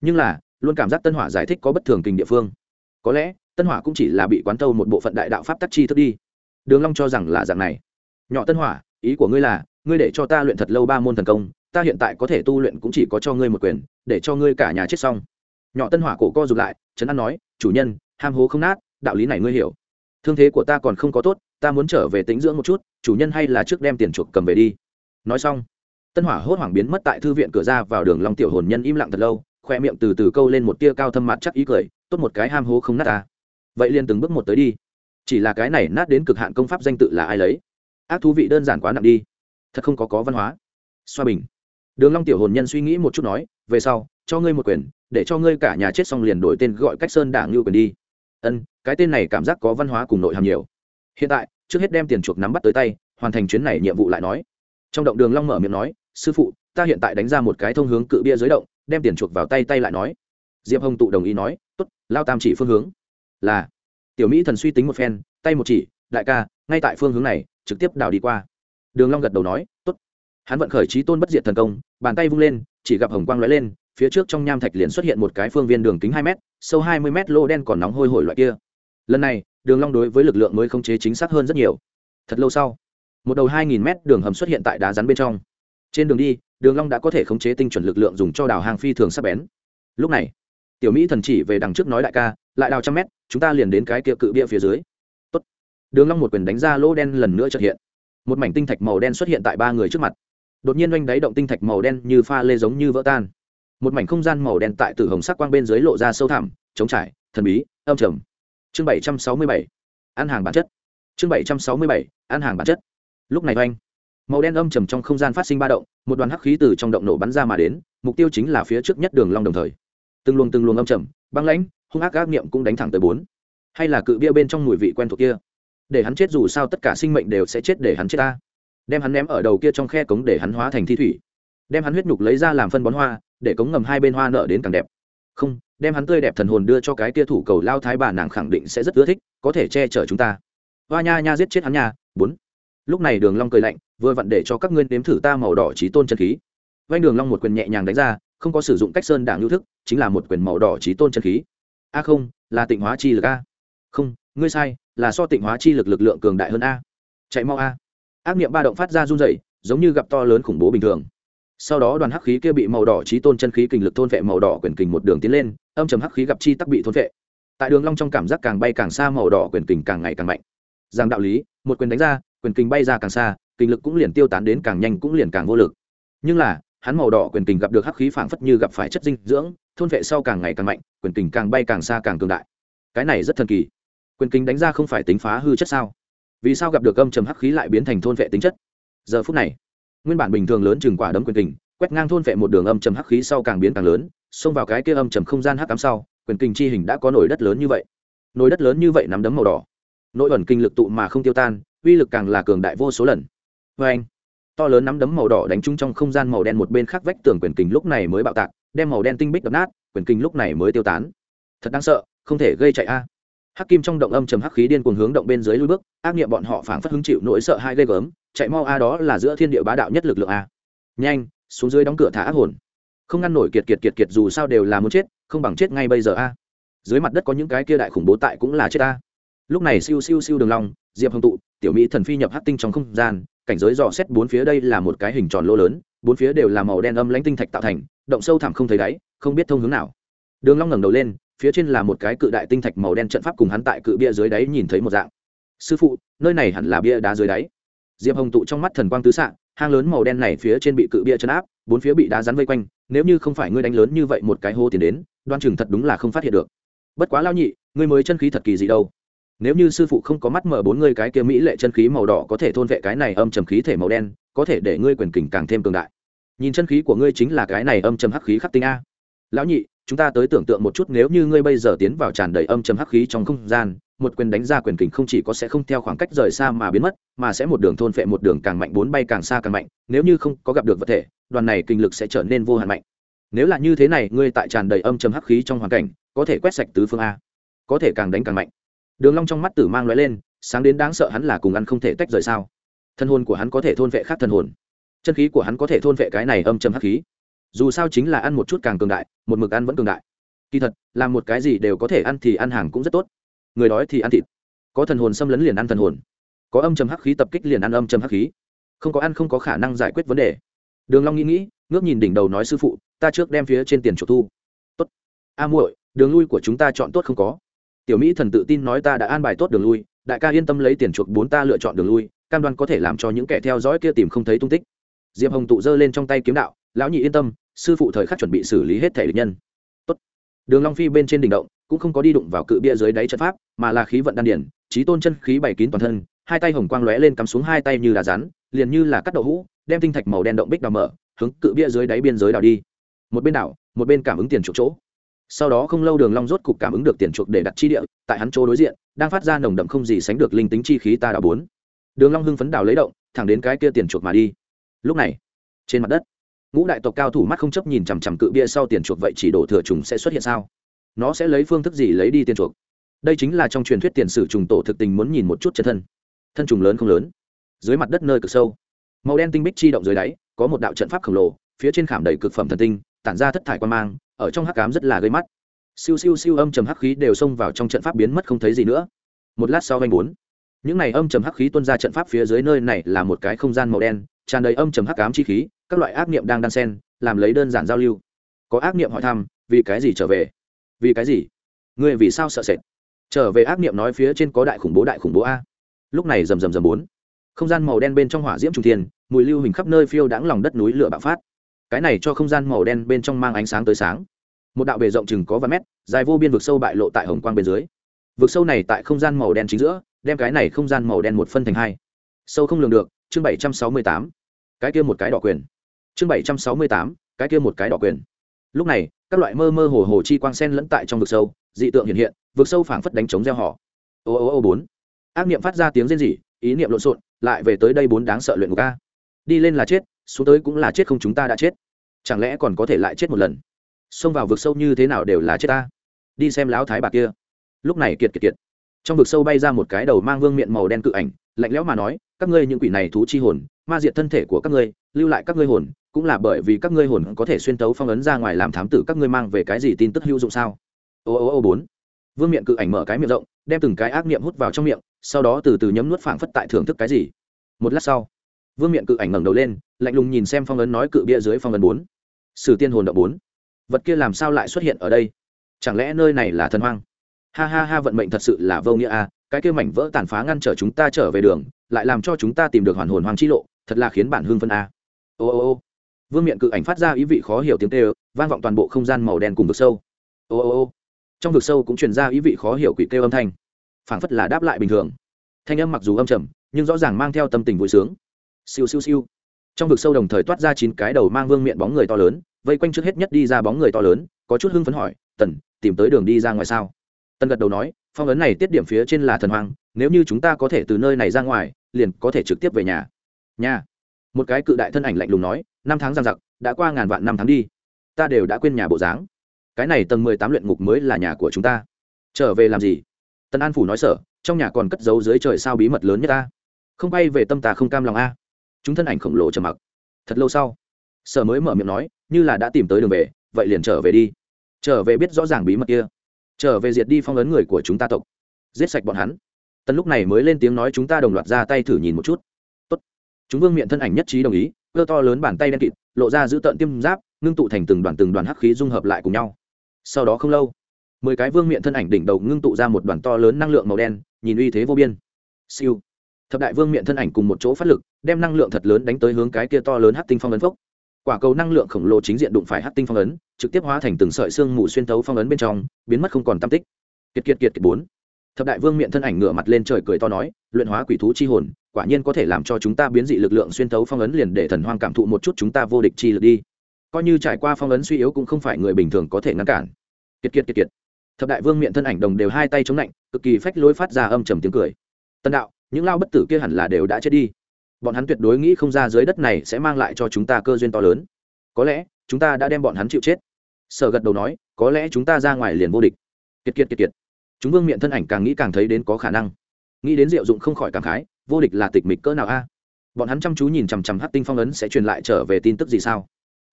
Nhưng là luôn cảm giác tân hỏa giải thích có bất thường kình địa phương. Có lẽ, tân hỏa cũng chỉ là bị quán tâu một bộ phận đại đạo pháp tắc chi thức đi. Đường long cho rằng là dạng này. Nhỏ tân hỏa, ý của ngươi là, ngươi để cho ta luyện thật lâu ba môn thần công, ta hiện tại có thể tu luyện cũng chỉ có cho ngươi một quyền, để cho ngươi cả nhà chết xong. Nhỏ tân hỏa cổ co rụt lại, trấn an nói, chủ nhân, ham hố không nát, đạo lý này ngươi hiểu. Thương thế của ta còn không có tốt, ta muốn trở về tĩnh dưỡng một chút, chủ nhân hay là trước đem tiền chuộc cầm về đi. Nói xong, tân hỏa hốt hoảng biến mất tại thư viện cửa ra vào đường long tiểu hồn nhân im lặng thật lâu khoe miệng từ từ câu lên một tia cao thâm mặt chắc ý cười, tốt một cái ham hố không nát ta. Vậy liền từng bước một tới đi. Chỉ là cái này nát đến cực hạn công pháp danh tự là ai lấy? Ác thú vị đơn giản quá nặng đi. Thật không có có văn hóa. Xoa bình. Đường long tiểu hồn nhân suy nghĩ một chút nói, về sau, cho ngươi một quyền, để cho ngươi cả nhà chết xong liền đổi tên gọi cách sơn đảng lưu quyền đi. Ân, cái tên này cảm giác có văn hóa cùng nội hàm nhiều. Hiện tại, trước hết đem tiền chuộc nắm bắt tới tay, hoàn thành chuyến này nhiệm vụ lại nói. Trong động đường long mở miệng nói, sư phụ ta hiện tại đánh ra một cái thông hướng cự bia dưới động, đem tiền chuộc vào tay tay lại nói. Diệp hồng tụ đồng ý nói, tốt, lao tam chỉ phương hướng. Là. Tiểu mỹ thần suy tính một phen, tay một chỉ, đại ca, ngay tại phương hướng này, trực tiếp đào đi qua. Đường long gật đầu nói, tốt. Hắn vận khởi trí tôn bất diệt thần công, bàn tay vung lên, chỉ gặp hồng quang lóe lên, phía trước trong nham thạch liền xuất hiện một cái phương viên đường kính hai m sâu hai mươi m lô đen còn nóng hôi hổi loại kia. Lần này, đường long đối với lực lượng mới không chế chính xác hơn rất nhiều. Thật lâu sau, một đầu hai nghìn m đường hầm xuất hiện tại đá rắn bên trong trên đường đi, đường long đã có thể khống chế tinh chuẩn lực lượng dùng cho đào hàng phi thường sắc bén. Lúc này, tiểu mỹ thần chỉ về đằng trước nói đại ca, lại đào trăm mét, chúng ta liền đến cái kia cự bia phía dưới. Tốt. đường long một quyền đánh ra lỗ đen lần nữa chợt hiện. Một mảnh tinh thạch màu đen xuất hiện tại ba người trước mặt. Đột nhiên oanh đáy động tinh thạch màu đen như pha lê giống như vỡ tan. Một mảnh không gian màu đen tại tử hồng sắc quang bên dưới lộ ra sâu thẳm chống trải, thần bí, âm trầm. Chương bảy trăm sáu mươi bảy. Ăn hàng bản chất. Chương bảy trăm sáu mươi bảy. Ăn hàng bản chất. Lúc này oanh màu đen âm trầm trong không gian phát sinh ba động, một đoàn hắc khí từ trong động nổ bắn ra mà đến, mục tiêu chính là phía trước nhất đường long đồng thời. Từng luồng từng luồng âm trầm, băng lãnh, hung ác ác niệm cũng đánh thẳng tới bốn. Hay là cự bia bên trong mùi vị quen thuộc kia? Để hắn chết dù sao tất cả sinh mệnh đều sẽ chết để hắn chết ta. Đem hắn ném ở đầu kia trong khe cống để hắn hóa thành thi thủy. Đem hắn huyết nhục lấy ra làm phân bón hoa, để cống ngầm hai bên hoa nở đến càng đẹp. Không, đem hắn tươi đẹp thần hồn đưa cho cái kia thủ cầu lao thái bà nàng khẳng định sẽ rất ưa thích, có thể che chở chúng ta. Hoa nha nha giết chết hắn nha, bốn lúc này đường long cười lạnh vừa vặn để cho các ngươi nếm thử ta màu đỏ trí tôn chân khí. Vanh đường long một quyền nhẹ nhàng đánh ra không có sử dụng cách sơn đảng lưu thức chính là một quyền màu đỏ trí tôn chân khí. A không là tịnh hóa chi lực a. Không ngươi sai là so tịnh hóa chi lực lực lượng cường đại hơn a. Chạy mau a. Ác niệm ba động phát ra run rẩy, giống như gặp to lớn khủng bố bình thường. Sau đó đoàn hắc khí kia bị màu đỏ trí tôn chân khí kình lực thôn vệ màu đỏ quyền kình một đường tiến lên âm trầm hắc khí gặp chi tắc bị thôn vệ. Tại đường long trong cảm giác càng bay càng xa màu đỏ quyền kình càng ngày càng mạnh. Rằng đạo lý một quyền đánh ra quyền kình bay ra càng xa kình lực cũng liền tiêu tán đến càng nhanh cũng liền càng vô lực. Nhưng là, hắn màu đỏ quyền kình gặp được hắc khí phảng phất như gặp phải chất dinh dưỡng, thôn vệ sau càng ngày càng mạnh, quyền kình càng bay càng xa càng cường đại. Cái này rất thần kỳ. Quyền kình đánh ra không phải tính phá hư chất sao? Vì sao gặp được âm trầm hắc khí lại biến thành thôn vệ tính chất? Giờ phút này, nguyên bản bình thường lớn chừng quả đấm quyền kình, quét ngang thôn vệ một đường âm trầm hắc khí sau càng biến càng lớn, xông vào cái kia âm trầm không gian hắc cám sau, quyền kình chi hình đã có nổi đất lớn như vậy. Nổi đất lớn như vậy nắm đấm màu đỏ. Nội ẩn kinh lực tụ mà không tiêu tan uy lực càng là cường đại vô số lần. Vê anh, to lớn nắm đấm màu đỏ đánh trúng trong không gian màu đen một bên khác vách tường quyền kình lúc này mới bạo tạc, đem màu đen tinh bích đập nát, quyền kình lúc này mới tiêu tán. Thật đáng sợ, không thể gây chạy a. Hắc kim trong động âm trầm hắc khí điên cuồng hướng động bên dưới lui bước, ác nghiệm bọn họ phảng phất hứng chịu nỗi sợ hai gây gớm, chạy mau a, đó là giữa thiên địa bá đạo nhất lực lượng a. Nhanh, xuống dưới đóng cửa thả ác hồn. Không ngăn nổi kiệt kiệt kiệt kiệt dù sao đều là muốn chết, không bằng chết ngay bây giờ a. Dưới mặt đất có những cái kia đại khủng bố tại cũng là chết a. Lúc này siêu siêu siêu đường long diệp hồng tụ, tiểu mỹ thần phi nhập hát tinh trong không gian, cảnh giới dò xét bốn phía đây là một cái hình tròn lỗ lớn, bốn phía đều là màu đen âm lãnh tinh thạch tạo thành, động sâu thẳm không thấy đáy, không biết thông hướng nào. Đường long ngẩng đầu lên, phía trên là một cái cự đại tinh thạch màu đen trận pháp cùng hắn tại cự bia dưới đáy nhìn thấy một dạng. Sư phụ, nơi này hẳn là bia đá dưới đáy. Diệp hồng tụ trong mắt thần quang tứ xạ, hang lớn màu đen này phía trên bị cự bia chấn áp, bốn phía bị đá rắn vây quanh, nếu như không phải ngươi đánh lớn như vậy một cái hô tiền đến, đoan chừng thật đúng là không phát hiện được. Bất quá lao nhị, ngươi mới chân khí thật kỳ gì đâu nếu như sư phụ không có mắt mở bốn ngươi cái kia mỹ lệ chân khí màu đỏ có thể thôn vệ cái này âm trầm khí thể màu đen, có thể để ngươi quyền kình càng thêm cường đại. Nhìn chân khí của ngươi chính là cái này âm trầm hắc khí khắc tinh a. Lão nhị, chúng ta tới tưởng tượng một chút, nếu như ngươi bây giờ tiến vào tràn đầy âm trầm hắc khí trong không gian, một quyền đánh ra quyền kình không chỉ có sẽ không theo khoảng cách rời xa mà biến mất, mà sẽ một đường thôn phệ một đường càng mạnh, bốn bay càng xa càng mạnh, nếu như không có gặp được vật thể, đoàn này kinh lực sẽ trở nên vô hạn mạnh. Nếu là như thế này, ngươi tại tràn đầy âm trầm hắc khí trong hoàn cảnh, có thể quét sạch tứ phương a. Có thể càng đánh càng mạnh đường long trong mắt tử mang lóe lên, sáng đến đáng sợ hắn là cùng ăn không thể tách rời sao. Thân hồn của hắn có thể thôn vệ khác thân hồn. Chân khí của hắn có thể thôn vệ cái này âm trầm hắc khí. Dù sao chính là ăn một chút càng cường đại, một mực ăn vẫn cường đại. Kỳ thật, làm một cái gì đều có thể ăn thì ăn hàng cũng rất tốt. Người đói thì ăn thịt. Có thần hồn xâm lấn liền ăn thần hồn. Có âm trầm hắc khí tập kích liền ăn âm trầm hắc khí. Không có ăn không có khả năng giải quyết vấn đề. Đường long nghĩ nghĩ, ngước nhìn đỉnh đầu nói sư phụ, ta trước đem phía trên tiền chuộc thu. Tốt. A muội, đường lui của chúng ta chọn tốt không có tiểu mỹ thần tự tin nói ta đã an bài tốt đường lui, đại ca yên tâm lấy tiền chuộc bốn ta lựa chọn đường lui, cam đoan có thể làm cho những kẻ theo dõi kia tìm không thấy tung tích. Diệp hồng tụ giơ lên trong tay kiếm đạo, lão nhị yên tâm, sư phụ thời khắc chuẩn bị xử lý hết thể địch nhân. Tốt. đường long phi bên trên đỉnh động, cũng không có đi đụng vào cự bia dưới đáy trận pháp, mà là khí vận đan điển trí tôn chân khí bảy kín toàn thân, hai tay hồng quang lóe lên cắm xuống hai tay như là rắn, liền như là cắt đậu hũ, đem tinh thạch màu đen động bích đào mở, hướng cự bia dưới đáy biên giới đào đi. Một bên đảo, một bên cảm ứng tiền chuộc chỗ sau đó không lâu đường long rốt cục cảm ứng được tiền chuộc để đặt chi địa, tại hắn chỗ đối diện, đang phát ra nồng đậm không gì sánh được linh tính chi khí ta đã bốn. Đường long hưng phấn đào lấy động, thẳng đến cái kia tiền chuộc mà đi. Lúc này, trên mặt đất, ngũ đại tộc cao thủ mắt không chấp nhìn chằm chằm cự bia sau tiền chuộc vậy chỉ đổ thừa trùng sẽ xuất hiện sao? Nó sẽ lấy phương thức gì lấy đi tiền chuộc? Đây chính là trong truyền thuyết tiền sử trùng tổ thực tình muốn nhìn một chút chân thân. Thân trùng lớn không lớn? Dưới mặt đất nơi cực sâu. Màu đen tinh bích chi động dưới đáy, có một đạo trận pháp khổng lồ, phía trên khảm đầy cực phẩm thần tinh tản ra thất thải quan mang, ở trong hắc cám rất là gây mắt. Siêu siêu siêu âm trầm hắc khí đều xông vào trong trận pháp biến mất không thấy gì nữa. Một lát sau anh bốn. Những này âm trầm hắc khí tuôn ra trận pháp phía dưới nơi này là một cái không gian màu đen, tràn đầy âm trầm hắc ám chi khí, các loại ác niệm đang đan sen làm lấy đơn giản giao lưu. Có ác niệm hỏi thăm, vì cái gì trở về? Vì cái gì? Ngươi vì sao sợ sệt? Trở về ác niệm nói phía trên có đại khủng bố đại khủng bố a. Lúc này rầm rầm rầm bốn. Không gian màu đen bên trong hỏa diễm trung thiên, mùi lưu hình khắp nơi phiêu đãng lòng đất núi lửa bạo phát cái này cho không gian màu đen bên trong mang ánh sáng tới sáng. Một đạo bề rộng chừng có vài mét, dài vô biên vực sâu bại lộ tại hồng quang bên dưới. Vực sâu này tại không gian màu đen chính giữa, đem cái này không gian màu đen một phân thành hai. Sâu không lường được, chương bảy trăm sáu mươi tám. Cái kia một cái đỏ quyền. Chương bảy trăm sáu mươi tám, cái kia một cái đỏ quyền. Lúc này, các loại mơ mơ hồ hồ chi quang sen lẫn tại trong vực sâu, dị tượng hiện hiện, vực sâu phảng phất đánh trống gieo họ. Ô ô ô bốn. Ác niệm phát ra tiếng rên rỉ, ý niệm lộn xộn, lại về tới đây bốn đáng sợ luyện ngục ca đi lên là chết xuống tới cũng là chết không chúng ta đã chết. Chẳng lẽ còn có thể lại chết một lần? Xông vào vực sâu như thế nào đều là chết ta. Đi xem lão thái bà kia. Lúc này kiệt kiệt kiệt. Trong vực sâu bay ra một cái đầu mang vương miệng màu đen cự ảnh, lạnh lẽo mà nói, các ngươi những quỷ này thú chi hồn, ma diệt thân thể của các ngươi, lưu lại các ngươi hồn, cũng là bởi vì các ngươi hồn có thể xuyên tấu phong ấn ra ngoài làm thám tử các ngươi mang về cái gì tin tức hữu dụng sao? Ô ô ô bốn. Vương miệng cự ảnh mở cái miệng rộng, đem từng cái ác niệm hút vào trong miệng, sau đó từ từ nhấm nuốt phảng phất tại thưởng thức cái gì. Một lát sau vương miện cự ảnh ngẩng đầu lên, lạnh lùng nhìn xem phong ấn nói cự bia dưới phong ấn bốn. Sử tiên hồn động bốn. Vật kia làm sao lại xuất hiện ở đây? Chẳng lẽ nơi này là thần hoang? Ha ha ha, vận mệnh thật sự là vô nghĩa a cái kia mảnh vỡ tàn phá ngăn trở chúng ta trở về đường, lại làm cho chúng ta tìm được hoàn hồn hoang chi lộ, thật là khiến bản hương phân a. Ô ô ô. Vương miện cự ảnh phát ra ý vị khó hiểu tiếng tê ơ vang vọng toàn bộ không gian màu đen cùng vực sâu. Ô ô ô. Trong vực sâu cũng truyền ra ý vị khó hiểu quỷ kêu âm thanh. Phảng phất là đáp lại bình thường. Thanh âm mặc dù âm trầm, nhưng rõ ràng mang theo tâm tình vui sướng siêu siêu siêu. Trong vực sâu đồng thời toát ra chín cái đầu mang vương miệng bóng người to lớn, vây quanh trước hết nhất đi ra bóng người to lớn, có chút hưng phấn hỏi, tần, tìm tới đường đi ra ngoài sao? Tần gật đầu nói, phong ấn này tiết điểm phía trên là thần hoang, nếu như chúng ta có thể từ nơi này ra ngoài, liền có thể trực tiếp về nhà. Nhà? Một cái cự đại thân ảnh lạnh lùng nói, năm tháng giang giặc, đã qua ngàn vạn năm tháng đi, ta đều đã quên nhà bộ dáng. Cái này tầng mười tám luyện ngục mới là nhà của chúng ta. Trở về làm gì? Tần an phủ nói, sở, trong nhà còn cất giấu dưới trời sao bí mật lớn nhất ta? Không bay về tâm ta không cam lòng a chúng thân ảnh khổng lồ trầm mặc. Thật lâu sau, sở mới mở miệng nói, như là đã tìm tới đường về, vậy liền trở về đi. Trở về biết rõ ràng bí mật kia. Trở về diệt đi phong ấn người của chúng ta tộc. Giết sạch bọn hắn. Tân lúc này mới lên tiếng nói chúng ta đồng loạt ra tay thử nhìn một chút. Tốt. chúng vương miệng thân ảnh nhất trí đồng ý, cơ to lớn bàn tay đen kịt, lộ ra giữ tợn tiêm giáp, ngưng tụ thành từng đoàn từng đoàn hắc khí dung hợp lại cùng nhau. Sau đó không lâu, mười cái vương miệng thân ảnh đỉnh đầu ngưng tụ ra một đoàn to lớn năng lượng màu đen, nhìn uy thế vô biên. Siêu. Thập đại vương miệng thân ảnh cùng một chỗ phát lực đem năng lượng thật lớn đánh tới hướng cái kia to lớn hắc tinh phong ấn phốc. Quả cầu năng lượng khổng lồ chính diện đụng phải hắc tinh phong ấn, trực tiếp hóa thành từng sợi xương mù xuyên thấu phong ấn bên trong, biến mất không còn tam tích. Kiệt kiệt kiệt kiệt bốn. Thập đại vương miệng thân ảnh ngửa mặt lên trời cười to nói, luyện hóa quỷ thú chi hồn, quả nhiên có thể làm cho chúng ta biến dị lực lượng xuyên thấu phong ấn liền để thần hoang cảm thụ một chút chúng ta vô địch chi lực đi. Coi như trải qua phong ấn suy yếu cũng không phải người bình thường có thể ngăn cản. Kiệt kiệt kiệt kiệt. Thập đại vương miệng thân ảnh đồng đều hai tay chống lạnh cực kỳ phách lối phát ra âm trầm tiếng cười. Tân đạo, những lao bất tử kia hẳn là đều đã chết đi bọn hắn tuyệt đối nghĩ không ra dưới đất này sẽ mang lại cho chúng ta cơ duyên to lớn. Có lẽ, chúng ta đã đem bọn hắn chịu chết. Sở gật đầu nói, có lẽ chúng ta ra ngoài liền vô địch. Kiệt kiệt kiệt kiệt. Chúng vương miệng thân ảnh càng nghĩ càng thấy đến có khả năng. Nghĩ đến diệu dụng không khỏi cảm khái, vô địch là tịch mịch cỡ nào a? Bọn hắn chăm chú nhìn chằm chằm hát tinh phong ấn sẽ truyền lại trở về tin tức gì sao?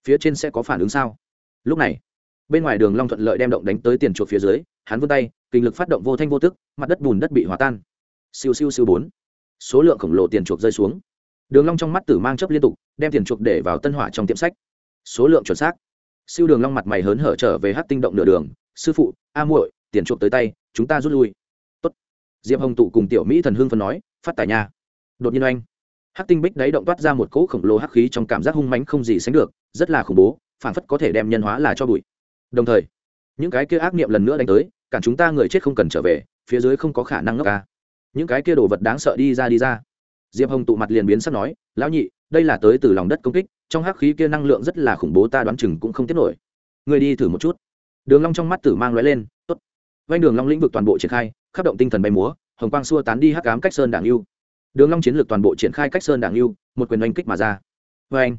Phía trên sẽ có phản ứng sao? Lúc này, bên ngoài đường long thuận lợi đem động đánh tới tiền chuột phía dưới, hắn vươn tay, kinh lực phát động vô thanh vô tức, mặt đất bùn đất bị hòa tan. Siêu siêu siêu bốn. Số lượng khổng lồ tiền chuột rơi xuống đường long trong mắt tử mang chấp liên tục, đem tiền chuột để vào tân hỏa trong tiệm sách. Số lượng chuẩn xác. Siêu đường long mặt mày hớn hở trở về hát tinh động nửa đường. Sư phụ, a muội, tiền chuột tới tay, chúng ta rút lui. Tốt. diệp hồng tụ cùng tiểu mỹ thần hương phân nói, phát tài nha. Đột nhiên anh hắc tinh bích đáy động toát ra một cỗ khổng lồ hắc khí trong cảm giác hung mãnh không gì sánh được, rất là khủng bố, phản phất có thể đem nhân hóa là cho bụi. Đồng thời, những cái kia ác niệm lần nữa đánh tới, cản chúng ta người chết không cần trở về, phía dưới không có khả năng ngốc ca. Những cái kia đồ vật đáng sợ đi ra đi ra diệp hồng tụ mặt liền biến sắp nói, lão nhị, đây là tới từ lòng đất công kích, trong hắc khí kia năng lượng rất là khủng bố, ta đoán chừng cũng không tiết nổi. Người đi thử một chút. Đường long trong mắt tử mang lóe lên, tốt. Vanh đường long lĩnh vực toàn bộ triển khai, khắp động tinh thần bay múa, hồng quang xua tán đi hắc ám cách sơn đảng yêu. Đường long chiến lược toàn bộ triển khai cách sơn đảng yêu, một quyền oanh kích mà ra. Vanh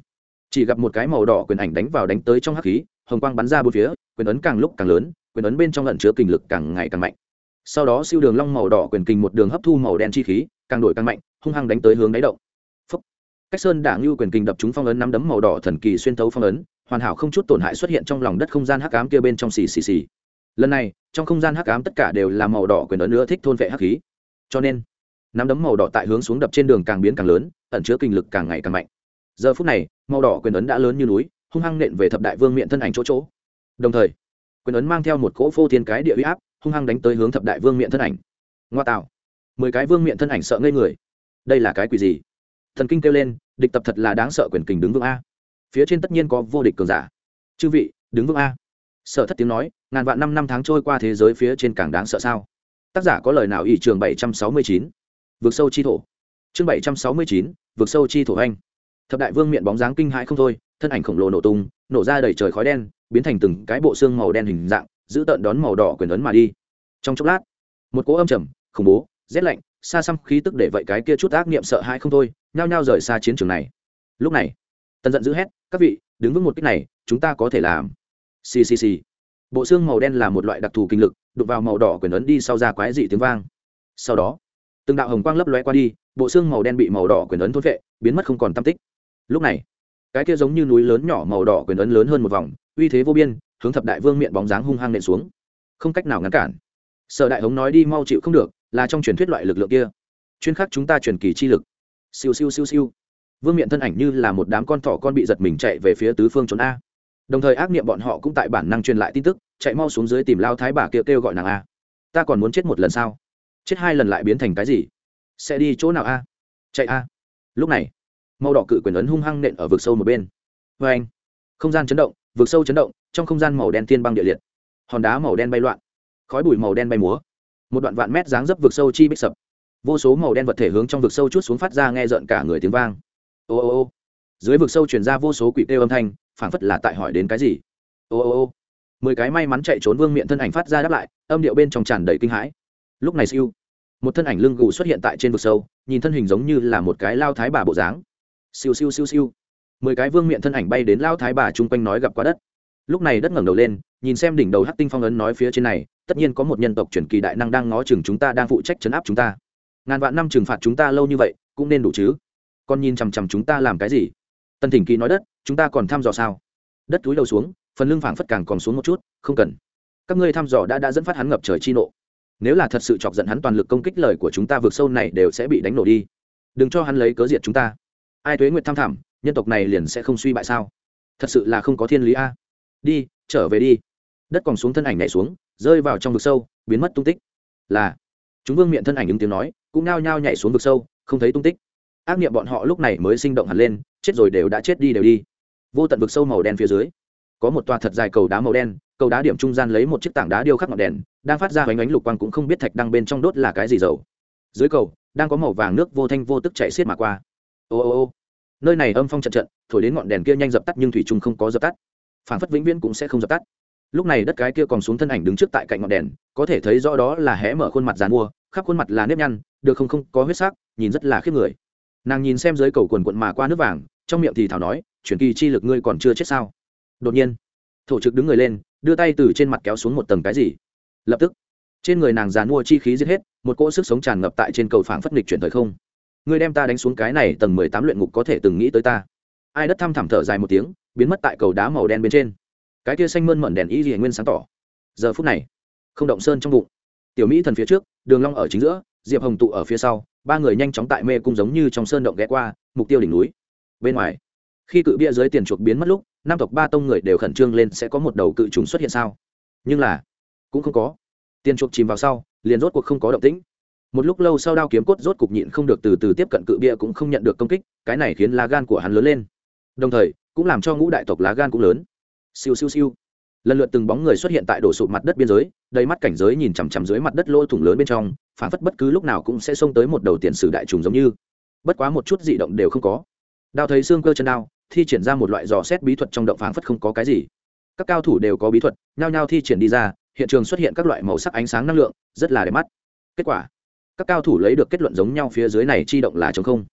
chỉ gặp một cái màu đỏ quyền ảnh đánh vào đánh tới trong hắc khí, hồng quang bắn ra bốn phía, quyền ấn càng lúc càng lớn, quyền ấn bên trong lẩn chứa kình lực càng ngày càng mạnh. Sau đó siêu đường long màu đỏ quyền kình một đường hấp thu màu đen chi khí càng đổi càng mạnh, hung hăng đánh tới hướng đáy động. Phúc. cách sơn đảng lưu quyền kình đập chúng phong ấn nắm đấm màu đỏ thần kỳ xuyên thấu phong ấn, hoàn hảo không chút tổn hại xuất hiện trong lòng đất không gian hắc ám kia bên trong xì xì xì. Lần này, trong không gian hắc ám tất cả đều là màu đỏ quyền ấn nữa thích thôn vệ hắc khí. Cho nên, nắm đấm màu đỏ tại hướng xuống đập trên đường càng biến càng lớn, ẩn chứa kinh lực càng ngày càng mạnh. Giờ phút này, màu đỏ quyền ấn đã lớn như núi, hung hăng nện về thập đại vương miện thân ảnh chỗ chỗ. Đồng thời, quyền ấn mang theo một cỗ phô thiên cái địa huy áp, hung hăng đánh tới hướng thập đại vương miện thân ảnh. Ngoa tạo mười cái vương miện thân ảnh sợ ngây người. Đây là cái quỷ gì? Thần kinh kêu lên, địch tập thật là đáng sợ quyền kình đứng vững a. Phía trên tất nhiên có vô địch cường giả. Chư vị, đứng vững a. Sợ thất tiếng nói, ngàn vạn năm năm tháng trôi qua thế giới phía trên càng đáng sợ sao? Tác giả có lời nào ý trường bảy trăm sáu mươi chín? Vượt sâu chi thổ. Chương bảy trăm sáu mươi chín, vượt sâu chi thổ anh. Thập đại vương miệng bóng dáng kinh hãi không thôi, thân ảnh khổng lồ nổ tung, nổ ra đầy trời khói đen, biến thành từng cái bộ xương màu đen hình dạng, giữ tợn đón màu đỏ quyền ấn mà đi. Trong chốc lát, một cỗ âm trầm, khủng bố rét lạnh, xa xăm khí tức để vậy cái kia chút ác niệm sợ hãi không thôi, nhao nhao rời xa chiến trường này. Lúc này, tần giận dữ hét, các vị, đứng vững một cách này, chúng ta có thể làm. Ccc bộ xương màu đen là một loại đặc thù kinh lực đục vào màu đỏ quyền ấn đi sau ra quái dị tiếng vang. Sau đó, từng đạo hồng quang lấp lóe qua đi, bộ xương màu đen bị màu đỏ quyền ấn thốt vệ biến mất không còn tam tích. Lúc này, cái kia giống như núi lớn nhỏ màu đỏ quyền ấn lớn hơn một vòng, uy thế vô biên, hướng thập đại vương miệng bóng dáng hung hăng nện xuống. Không cách nào ngăn cản. Sở đại hống nói đi mau chịu không được là trong truyền thuyết loại lực lượng kia. Chuyên khắc chúng ta truyền kỳ chi lực. Siêu siêu siêu siêu. Vương miện thân ảnh như là một đám con thỏ con bị giật mình chạy về phía tứ phương trốn a. Đồng thời ác niệm bọn họ cũng tại bản năng truyền lại tin tức chạy mau xuống dưới tìm lao thái bà kia kêu, kêu gọi nàng a. Ta còn muốn chết một lần sao? Chết hai lần lại biến thành cái gì? Sẽ đi chỗ nào a? Chạy a. Lúc này màu đỏ cự quyền ấn hung hăng nện ở vực sâu một bên. Vê anh không gian chấn động vực sâu chấn động trong không gian màu đen thiên băng địa liệt. Hòn đá màu đen bay loạn. Khói bụi màu đen bay múa một đoạn vạn mét dáng dấp vực sâu chi bích sập. Vô số màu đen vật thể hướng trong vực sâu chút xuống phát ra nghe rợn cả người tiếng vang. Ô ô ô. Dưới vực sâu truyền ra vô số quỷ kêu âm thanh, phảng phất là tại hỏi đến cái gì. Ô ô ô. Mười cái may mắn chạy trốn vương miệng thân ảnh phát ra đáp lại, âm điệu bên trong tràn đầy kinh hãi. Lúc này siêu, một thân ảnh lưng gù xuất hiện tại trên vực sâu, nhìn thân hình giống như là một cái lao thái bà bộ dáng. Siêu siêu siêu siêu. Mười cái vương miệng thân ảnh bay đến lao thái bà chung quanh nói gặp quá đất lúc này đất ngẩng đầu lên, nhìn xem đỉnh đầu hắc tinh phong ấn nói phía trên này, tất nhiên có một nhân tộc truyền kỳ đại năng đang ngó chừng chúng ta đang phụ trách chấn áp chúng ta. Ngàn vạn năm trừng phạt chúng ta lâu như vậy, cũng nên đủ chứ? Con nhìn chằm chằm chúng ta làm cái gì? Tần thỉnh kỳ nói đất, chúng ta còn thăm dò sao? Đất túi đầu xuống, phần lưng phảng phất càng còn xuống một chút, không cần. Các ngươi thăm dò đã đã dẫn phát hắn ngập trời chi nộ. Nếu là thật sự chọc giận hắn toàn lực công kích lời của chúng ta vượt sâu này đều sẽ bị đánh nổ đi. Đừng cho hắn lấy cớ diệt chúng ta. Ai thuế nguyệt tham thảm, nhân tộc này liền sẽ không suy bại sao? Thật sự là không có thiên lý a đi, trở về đi. Đất còn xuống thân ảnh nhảy xuống, rơi vào trong vực sâu, biến mất tung tích. Là, chúng vương miệng thân ảnh ứng tiếng nói, cũng nao nhao nhảy xuống vực sâu, không thấy tung tích. Ác niệm bọn họ lúc này mới sinh động hẳn lên, chết rồi đều đã chết đi đều đi. Vô tận vực sâu màu đen phía dưới, có một tòa thật dài cầu đá màu đen, cầu đá điểm trung gian lấy một chiếc tảng đá điêu khắc ngọn đèn, đang phát ra hoành ánh lục quang cũng không biết thạch đăng bên trong đốt là cái gì dầu. Dưới cầu, đang có màu vàng nước vô thanh vô tức chạy xiết mà qua. Ô ô ô, nơi này âm phong trận trận, thổi đến ngọn đèn kia nhanh dập tắt nhưng thủy trung không có dập tắt phản phất vĩnh viễn cũng sẽ không dập tắt. Lúc này đất cái kia còn xuống thân ảnh đứng trước tại cạnh ngọn đèn, có thể thấy rõ đó là hé mở khuôn mặt dàn mua khắp khuôn mặt là nếp nhăn, được không không, có huyết sắc, nhìn rất là khiếp người. Nàng nhìn xem dưới cầu quần quận mà qua nước vàng, trong miệng thì thảo nói, chuyển kỳ chi lực ngươi còn chưa chết sao? Đột nhiên, thổ trực đứng người lên, đưa tay từ trên mặt kéo xuống một tầng cái gì. Lập tức, trên người nàng dàn mua chi khí giết hết, một cỗ sức sống tràn ngập tại trên cầu phảng phất nghịch chuyển thời không. Ngươi đem ta đánh xuống cái này tầng mười tám luyện ngục có thể từng nghĩ tới ta. Ai đất thăm thẳm thở dài một tiếng biến mất tại cầu đá màu đen bên trên. Cái kia xanh mơn mận đèn y dị nguyên sáng tỏ. Giờ phút này, không động sơn trong bụng. Tiểu mỹ thần phía trước, đường long ở chính giữa, diệp hồng tụ ở phía sau, ba người nhanh chóng tại mê cung giống như trong sơn động ghé qua, mục tiêu đỉnh núi. Bên ngoài, khi cự bia dưới tiền chuộc biến mất lúc nam tộc ba tông người đều khẩn trương lên sẽ có một đầu cự trùng xuất hiện sao? Nhưng là, cũng không có. Tiền chuộc chìm vào sau, liền rốt cuộc không có động tĩnh. Một lúc lâu sau đao kiếm cốt rốt cục nhịn không được từ từ tiếp cận cự bia cũng không nhận được công kích, cái này khiến lá gan của hắn lớn lên. Đồng thời cũng làm cho ngũ đại tộc lá gan cũng lớn. Siêu siêu siêu. Lần lượt từng bóng người xuất hiện tại đổ sụp mặt đất biên giới, đầy mắt cảnh giới nhìn chằm chằm dưới mặt đất lỗ thủng lớn bên trong, phản phất bất cứ lúc nào cũng sẽ xông tới một đầu tiền sử đại trùng giống như. Bất quá một chút dị động đều không có. Đao thấy xương cơ chân đao, thi triển ra một loại dò xét bí thuật trong động phản phất không có cái gì. Các cao thủ đều có bí thuật, nhao nhao thi triển đi ra, hiện trường xuất hiện các loại màu sắc ánh sáng năng lượng, rất là đẹp mắt. Kết quả, các cao thủ lấy được kết luận giống nhau phía dưới này chi động là chống không.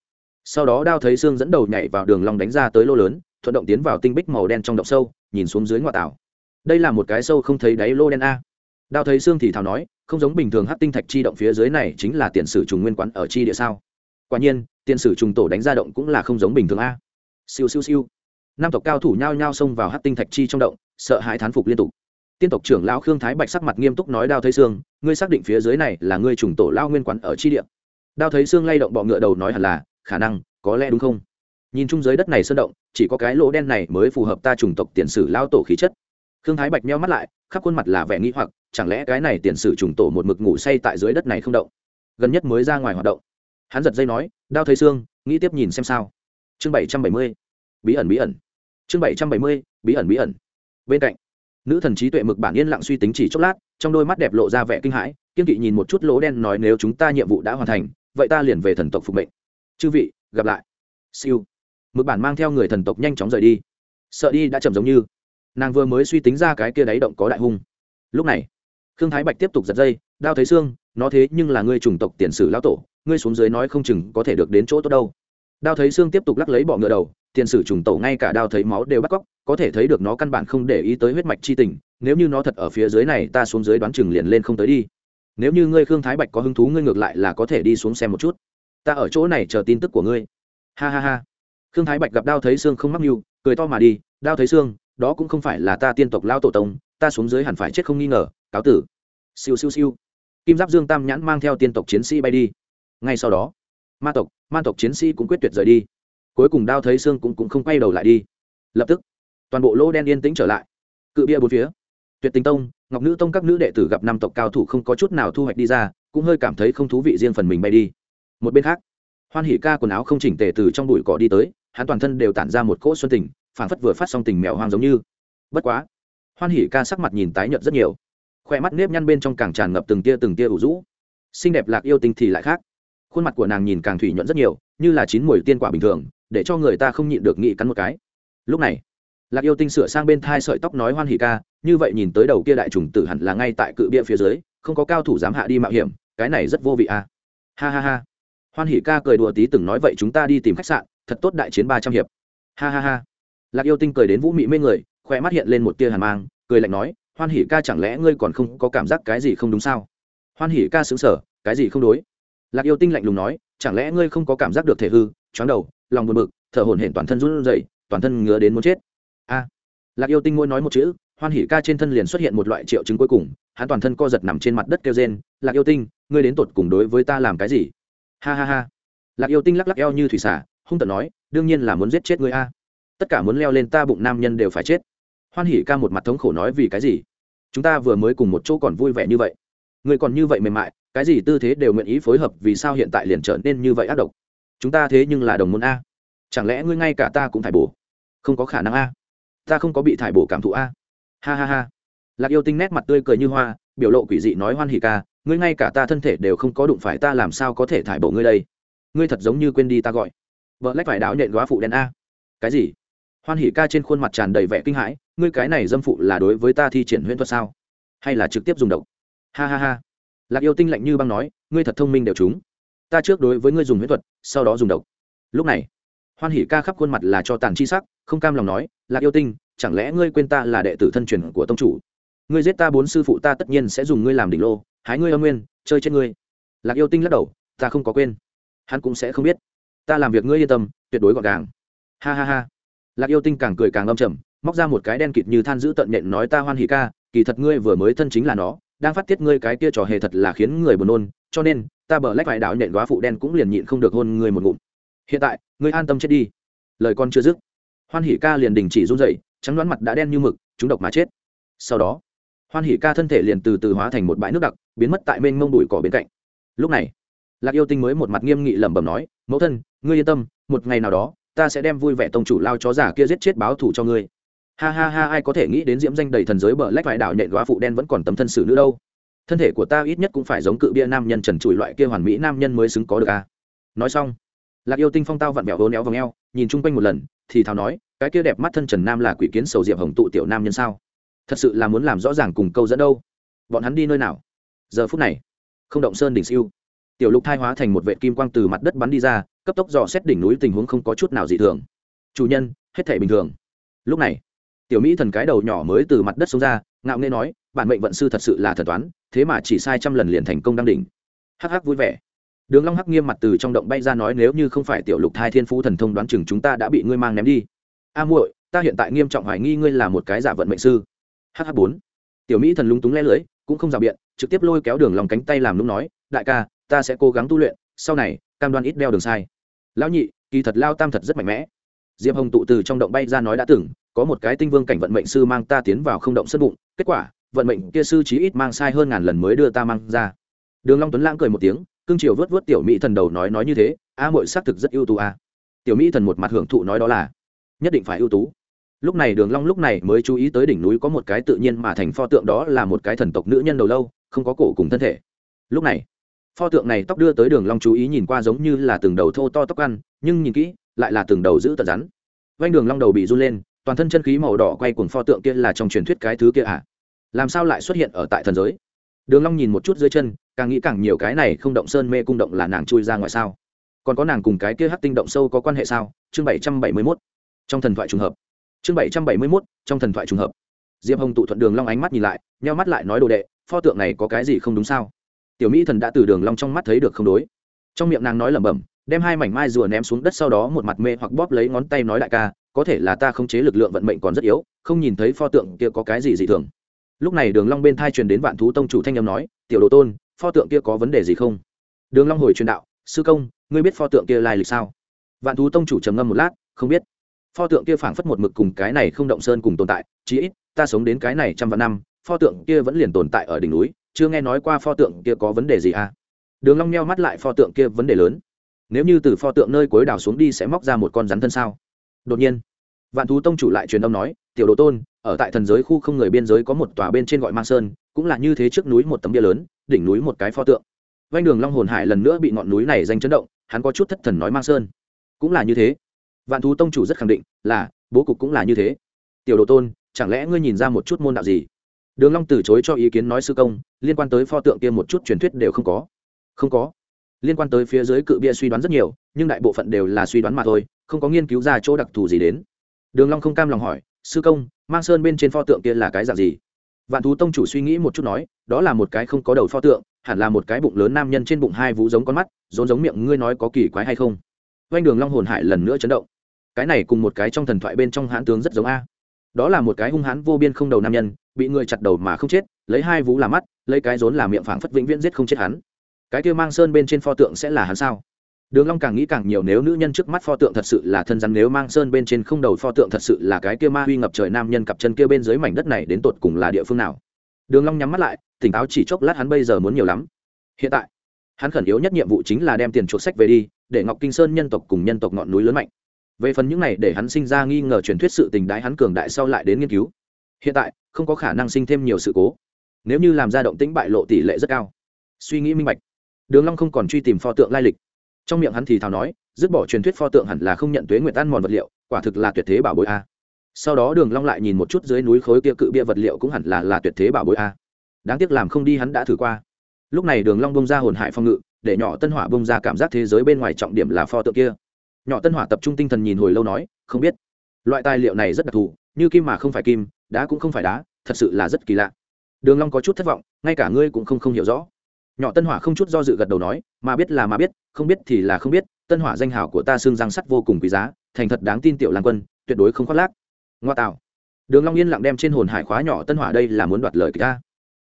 Sau đó đao thấy xương dẫn đầu nhảy vào đường lòng đánh ra tới lô lớn thuận động tiến vào tinh bích màu đen trong động sâu, nhìn xuống dưới ngoại tảo. Đây là một cái sâu không thấy đáy lô đen a. Đao thấy xương thì thào nói, không giống bình thường hát tinh thạch chi động phía dưới này chính là tiền sử trùng nguyên quán ở chi địa sao. Quả nhiên, tiền sử trùng tổ đánh ra động cũng là không giống bình thường a. Siêu siêu siêu. Năm tộc cao thủ nhao nhao xông vào hát tinh thạch chi trong động, sợ hãi thán phục liên tục. Tiên tộc trưởng lão khương thái bạch sắc mặt nghiêm túc nói đao thấy xương ngươi xác định phía dưới này là ngươi trùng tổ lao nguyên quán ở chi địa. Đao thấy xương lay động bọ ngựa đầu nói hẳn là, khả năng, có lẽ đúng không? Nhìn chung giới đất này sơn động, chỉ có cái lỗ đen này mới phù hợp ta chủng tộc tiền sử lao tổ khí chất. Khương thái bạch meo mắt lại, khắp khuôn mặt là vẻ nghĩ hoặc, chẳng lẽ cái này tiền sử trùng tổ một mực ngủ say tại dưới đất này không động? Gần nhất mới ra ngoài hoạt động. Hắn giật dây nói, đao thấy xương nghĩ tiếp nhìn xem sao. Chương bảy trăm bảy mươi, bí ẩn bí ẩn. Chương bảy trăm bảy mươi, bí ẩn bí ẩn. Bên cạnh, nữ thần trí tuệ mực bản yên lặng suy tính chỉ chốc lát, trong đôi mắt đẹp lộ ra vẻ kinh hãi, kiên kỵ nhìn một chút lỗ đen nói, nếu chúng ta nhiệm vụ đã hoàn thành, vậy ta liền về thần tộc phục mệnh. Chư vị, gặp lại. Siêu mực bản mang theo người thần tộc nhanh chóng rời đi. Sợ đi đã chậm giống như. Nàng vừa mới suy tính ra cái kia đáy động có đại hung. Lúc này, khương thái bạch tiếp tục giật dây, đao thấy xương nó thế nhưng là ngươi chủng tộc tiền sử lão tổ, ngươi xuống dưới nói không chừng có thể được đến chỗ tốt đâu. Đao thấy xương tiếp tục lắc lấy bọ ngựa đầu, tiền sử trùng tổ ngay cả đao thấy máu đều bắt cóc, có thể thấy được nó căn bản không để ý tới huyết mạch chi tình, nếu như nó thật ở phía dưới này, ta xuống dưới đoán chừng liền lên không tới đi. Nếu như ngươi khương thái bạch có hứng thú, ngươi ngược lại là có thể đi xuống xem một chút. Ta ở chỗ này chờ tin tức của ngươi. Ha ha ha khương thái bạch gặp đao thấy xương không mắc mưu cười to mà đi đao thấy xương đó cũng không phải là ta tiên tộc lao tổ tông ta xuống dưới hẳn phải chết không nghi ngờ cáo tử. Siêu siêu siêu. Kim giáp dương tam nhãn mang theo tiên tộc chiến sĩ bay đi. Ngay sau đó ma tộc ma tộc chiến sĩ cũng quyết tuyệt rời đi. Cuối cùng đao thấy xương cũng, cũng không quay đầu lại đi. Lập tức toàn bộ lỗ đen yên tĩnh trở lại. Cự bia bốn phía. Tuyệt tình tông ngọc nữ tông các nữ đệ tử gặp năm tộc cao thủ không có chút nào thu hoạch đi ra cũng hơi cảm thấy không thú vị riêng phần mình bay đi. Một bên khác hoan hỉ ca quần áo không chỉnh tề từ trong bụi cỏ đi tới hắn toàn thân đều tản ra một cỗ xuân tình, phảng phất vừa phát xong tình mèo hoang giống như. Bất quá, hoan hỉ ca sắc mặt nhìn tái nhợt rất nhiều. Khoe mắt nếp nhăn bên trong càng tràn ngập từng tia từng tia ủ rũ. Xinh đẹp lạc yêu tinh thì lại khác. Khuôn mặt của nàng nhìn càng thủy nhuận rất nhiều, như là chín mùi tiên quả bình thường, để cho người ta không nhịn được nghĩ cắn một cái. Lúc này, lạc yêu tinh sửa sang bên thai sợi tóc nói hoan hỉ ca, như vậy nhìn tới đầu kia đại trùng tử hẳn là ngay tại cự bia phía dưới, không có cao thủ dám hạ đi mạo hiểm, cái này rất vô vị à. Ha ha ha. Hoan hỉ ca cười đùa tí từng nói, vậy chúng ta đi tìm khách sạn thật tốt đại chiến ba trăm hiệp. Ha ha ha. Lạc yêu tinh cười đến vũ mị mê người khoe mắt hiện lên một tia hàn mang, cười lạnh nói, hoan hỉ ca chẳng lẽ ngươi còn không có cảm giác cái gì không đúng sao? Hoan hỉ ca xứng sở cái gì không đối? Lạc yêu tinh lạnh lùng nói, chẳng lẽ ngươi không có cảm giác được thể hư chóng đầu, lòng buồn bực, thở hổn hển toàn thân run rẩy, toàn thân ngứa đến muốn chết? A. Lạc yêu tinh ngôi nói một chữ, hoan hỉ ca trên thân liền xuất hiện một loại triệu chứng cuối cùng, hắn toàn thân co giật nằm trên mặt đất kêu rên, lạc yêu tinh, ngươi đến tột cùng đối với ta làm cái gì? Ha ha ha. Lạc yêu tinh lắc lắc eo như thủy xả hung tận nói, đương nhiên là muốn giết chết ngươi a. Tất cả muốn leo lên ta bụng nam nhân đều phải chết. Hoan hỉ ca một mặt thống khổ nói, vì cái gì? Chúng ta vừa mới cùng một chỗ còn vui vẻ như vậy. Ngươi còn như vậy mềm mại, cái gì tư thế đều nguyện ý phối hợp, vì sao hiện tại liền trở nên như vậy ác độc? Chúng ta thế nhưng là đồng môn a. Chẳng lẽ ngươi ngay cả ta cũng thải bổ? Không có khả năng a. Ta không có bị thải bổ cảm thụ a. Ha ha ha. Lạc yêu tinh nét mặt tươi cười như hoa, biểu lộ quỷ dị nói, hoan hỉ ca, ngươi ngay cả ta thân thể đều không có đụng phải ta làm sao có thể thải bổ ngươi đây? Ngươi thật giống như quên đi ta gọi vợ lách phải đảo nhện góa phụ đen a. Cái gì? Hoan hỉ ca trên khuôn mặt tràn đầy vẻ kinh hãi, ngươi cái này dâm phụ là đối với ta thi triển huyễn thuật sao? Hay là trực tiếp dùng độc? Ha ha ha. Lạc yêu tinh lạnh như băng nói, ngươi thật thông minh đều chúng. Ta trước đối với ngươi dùng huyễn thuật, sau đó dùng độc. Lúc này, hoan hỉ ca khắp khuôn mặt là cho tàn chi sắc, không cam lòng nói, lạc yêu tinh, chẳng lẽ ngươi quên ta là đệ tử thân truyền của tông chủ? Ngươi giết ta bốn sư phụ ta tất nhiên sẽ dùng ngươi làm đỉnh lô, hái ngươi âm nguyên, chơi trên ngươi. Lạc yêu tinh lắc đầu, ta không có quên. Hắn cũng sẽ không biết ta làm việc ngươi yên tâm, tuyệt đối gọn gàng. Ha ha ha. Lạc yêu tinh càng cười càng âm trầm, móc ra một cái đen kịt như than giữ tận nện nói ta hoan hỉ ca, kỳ thật ngươi vừa mới thân chính là nó, đang phát tiết ngươi cái kia trò hề thật là khiến người buồn nôn, cho nên, ta bờ lách vải đạo nện góa phụ đen cũng liền nhịn không được hôn ngươi một ngụm. Hiện tại, ngươi an tâm chết đi. Lời con chưa dứt, hoan hỉ ca liền đình chỉ run rẩy, trắng đoán mặt đã đen như mực, chúng độc mà chết. Sau đó, hoan hỉ ca thân thể liền từ từ hóa thành một bãi nước đặc, biến mất tại mênh mông bụi cỏ bên cạnh. Lúc này, lạc yêu tinh mới một mặt nghiêm nghị lẩm bẩm nói, mẫu thân ngươi yên tâm, một ngày nào đó, ta sẽ đem vui vẻ tông chủ lao chó giả kia giết chết báo thù cho ngươi. Ha ha ha, ai có thể nghĩ đến diễm danh đầy thần giới bờ lách vải đảo nhện góa phụ đen vẫn còn tấm thân xử nữ đâu. Thân thể của ta ít nhất cũng phải giống cự bia nam nhân trần trụi loại kia hoàn mỹ nam nhân mới xứng có được a. À? nói xong, lạc yêu tinh phong tao vặn vẹo hố néo vào ngheo nhìn chung quanh một lần, thì thào nói, cái kia đẹp mắt thân trần nam là quỷ kiến sầu diệp hồng tụ tiểu nam nhân sao? Thật sự là muốn làm rõ ràng cùng câu dẫn đâu? Bọn hắn đi nơi nào? Giờ phút này, không động sơn đỉnh siêu. Tiểu lục thai hóa thành một vệ kim quang từ mặt đất bắn đi ra cấp tốc dò xét đỉnh núi tình huống không có chút nào dị thường. Chủ nhân, hết thể bình thường. Lúc này, tiểu mỹ thần cái đầu nhỏ mới từ mặt đất xuống ra, ngạo nghê nói, bản mệnh vận sư thật sự là thần toán, thế mà chỉ sai trăm lần liền thành công đăng đỉnh. Hắc hắc vui vẻ. Đường long hắc nghiêm mặt từ trong động bay ra nói, nếu như không phải tiểu lục thai thiên phú thần thông đoán chừng chúng ta đã bị ngươi mang ném đi. A muội, ta hiện tại nghiêm trọng hoài nghi ngươi là một cái giả vận mệnh sư. Hh bốn. Tiểu mỹ thần lúng túng lẽ lưỡi cũng không rào biện, trực tiếp lôi kéo đường lòng cánh tay làm lúc nói, đại ca, ta sẽ cố gắng tu luyện, sau này, cam đoan ít đeo đường sai lão nhị, kỳ thật lao tam thật rất mạnh mẽ. Diệp hồng tụ từ trong động bay ra nói đã từng, có một cái tinh vương cảnh vận mệnh sư mang ta tiến vào không động sân bụng, kết quả, vận mệnh kia sư chí ít mang sai hơn ngàn lần mới đưa ta mang ra. Đường long tuấn lãng cười một tiếng, cương triều vớt vớt tiểu mỹ thần đầu nói nói như thế, a muội xác thực rất ưu tú a. Tiểu mỹ thần một mặt hưởng thụ nói đó là, nhất định phải ưu tú. Lúc này đường long lúc này mới chú ý tới đỉnh núi có một cái tự nhiên mà thành pho tượng đó là một cái thần tộc nữ nhân đầu lâu, không có cổ cùng thân thể. Lúc này pho tượng này tóc đưa tới đường long chú ý nhìn qua giống như là từng đầu thô to tóc ăn, nhưng nhìn kỹ, lại là từng đầu giữ tận rắn. Vanh đường long đầu bị run lên, toàn thân chân khí màu đỏ quay cuồng pho tượng kia là trong truyền thuyết cái thứ kia à? Làm sao lại xuất hiện ở tại thần giới? Đường long nhìn một chút dưới chân, càng nghĩ càng nhiều cái này không động sơn mê cung động là nàng chui ra ngoài sao? Còn có nàng cùng cái kia hắc tinh động sâu có quan hệ sao? Chương bảy trăm bảy mươi 771 trong thần thoại trùng hợp. Chương bảy trăm bảy mươi mốt, trong thần thoại trùng hợp. Diệp hồng tụ thuận đường long ánh mắt nhìn lại, nheo mắt lại nói đồ đệ, pho tượng này có cái gì không đúng sao? Tiểu mỹ thần đã từ đường long trong mắt thấy được không đối. Trong miệng nàng nói lẩm bẩm, đem hai mảnh mai rùa ném xuống đất sau đó một mặt mê hoặc bóp lấy ngón tay nói đại ca, có thể là ta không chế lực lượng vận mệnh còn rất yếu, không nhìn thấy pho tượng kia có cái gì dị thường. Lúc này đường long bên thai truyền đến vạn thú tông chủ thanh âm nói, tiểu đồ tôn, pho tượng kia có vấn đề gì không? Đường long hồi truyền đạo, sư công, ngươi biết pho tượng kia lai lịch sao? Vạn thú tông chủ trầm ngâm một lát, không biết. Pho tượng kia phảng phất một mực cùng cái này không động sơn cùng tồn tại, chí ít, ta sống đến cái này trăm vạn năm, pho tượng kia vẫn liền tồn tại ở đỉnh núi chưa nghe nói qua pho tượng kia có vấn đề gì à? Đường long nheo mắt lại, pho tượng kia vấn đề lớn. Nếu như từ pho tượng nơi cuối đảo xuống đi sẽ móc ra một con rắn thân sao? Đột nhiên, vạn thú tông chủ lại truyền âm nói, tiểu đồ tôn, ở tại thần giới khu không người biên giới có một tòa bên trên gọi mang sơn, cũng là như thế trước núi một tấm bia lớn, đỉnh núi một cái pho tượng. Vanh đường long hồn hải lần nữa bị ngọn núi này danh chấn động, hắn có chút thất thần nói mang sơn. Cũng là như thế. Vạn thú tông chủ rất khẳng định là, bố cục cũng là như thế. Tiểu đồ tôn, chẳng lẽ ngươi nhìn ra một chút môn đạo gì? Đường long từ chối cho ý kiến nói sư công, liên quan tới pho tượng kia một chút truyền thuyết đều không có. Không có. Liên quan tới phía dưới cự bia suy đoán rất nhiều, nhưng đại bộ phận đều là suy đoán mà thôi, không có nghiên cứu ra chỗ đặc thù gì đến. Đường long không cam lòng hỏi, sư công, mang sơn bên trên pho tượng kia là cái dạng gì? Vạn thú tông chủ suy nghĩ một chút nói, đó là một cái không có đầu pho tượng, hẳn là một cái bụng lớn nam nhân trên bụng hai vú giống con mắt, rốn giống miệng ngươi nói có kỳ quái hay không? Vành đường long hồn hải lần nữa chấn động. Cái này cùng một cái trong thần thoại bên trong hãn tướng rất giống a. Đó là một cái hung hãn vô biên không đầu nam nhân bị người chặt đầu mà không chết, lấy hai vú làm mắt, lấy cái rốn làm miệng phảng phất vĩnh viễn giết không chết hắn. Cái kia mang sơn bên trên pho tượng sẽ là hắn sao? Đường long càng nghĩ càng nhiều, nếu nữ nhân trước mắt pho tượng thật sự là thân rắn, nếu mang sơn bên trên không đầu pho tượng thật sự là cái kia ma huy ngập trời nam nhân cặp chân kia bên dưới mảnh đất này đến tột cùng là địa phương nào? Đường long nhắm mắt lại, tỉnh táo chỉ chốc lát hắn bây giờ muốn nhiều lắm. Hiện tại, hắn khẩn yếu nhất nhiệm vụ chính là đem tiền chuộc sách về đi, để ngọc kinh sơn nhân tộc cùng nhân tộc ngọn núi lớn mạnh. Về phần những này để hắn sinh ra nghi ngờ truyền thuyết sự tình đái hắn cường đại sau lại đến nghiên cứu hiện tại, không có khả năng sinh thêm nhiều sự cố. Nếu như làm ra động tĩnh bại lộ tỷ lệ rất cao. Suy nghĩ minh bạch. Đường long không còn truy tìm pho tượng lai lịch. Trong miệng hắn thì thào nói, dứt bỏ truyền thuyết pho tượng hẳn là không nhận tuế nguyệt ăn mòn vật liệu, quả thực là tuyệt thế bảo bối a. Sau đó đường long lại nhìn một chút dưới núi khối kia cự bia vật liệu cũng hẳn là là tuyệt thế bảo bối a. Đáng tiếc làm không đi hắn đã thử qua. Lúc này đường long bông ra hồn hải phong ngự, để nhỏ tân hỏa bông ra cảm giác thế giới bên ngoài trọng điểm là pho tượng kia. Nhỏ tân hỏa tập trung tinh thần nhìn hồi lâu nói, không biết. Loại tài liệu này rất đặc thù, như kim mà không phải kim đá cũng không phải đá, thật sự là rất kỳ lạ. Đường long có chút thất vọng, ngay cả ngươi cũng không không hiểu rõ. Nhỏ tân hỏa không chút do dự gật đầu nói, mà biết là mà biết, không biết thì là không biết, tân hỏa danh hào của ta xương răng sắt vô cùng quý giá, thành thật đáng tin tiểu lang quân, tuyệt đối không khoác lác. Ngoa tạo. Đường long yên lặng đem trên hồn hải khóa nhỏ tân hỏa đây là muốn đoạt lời ta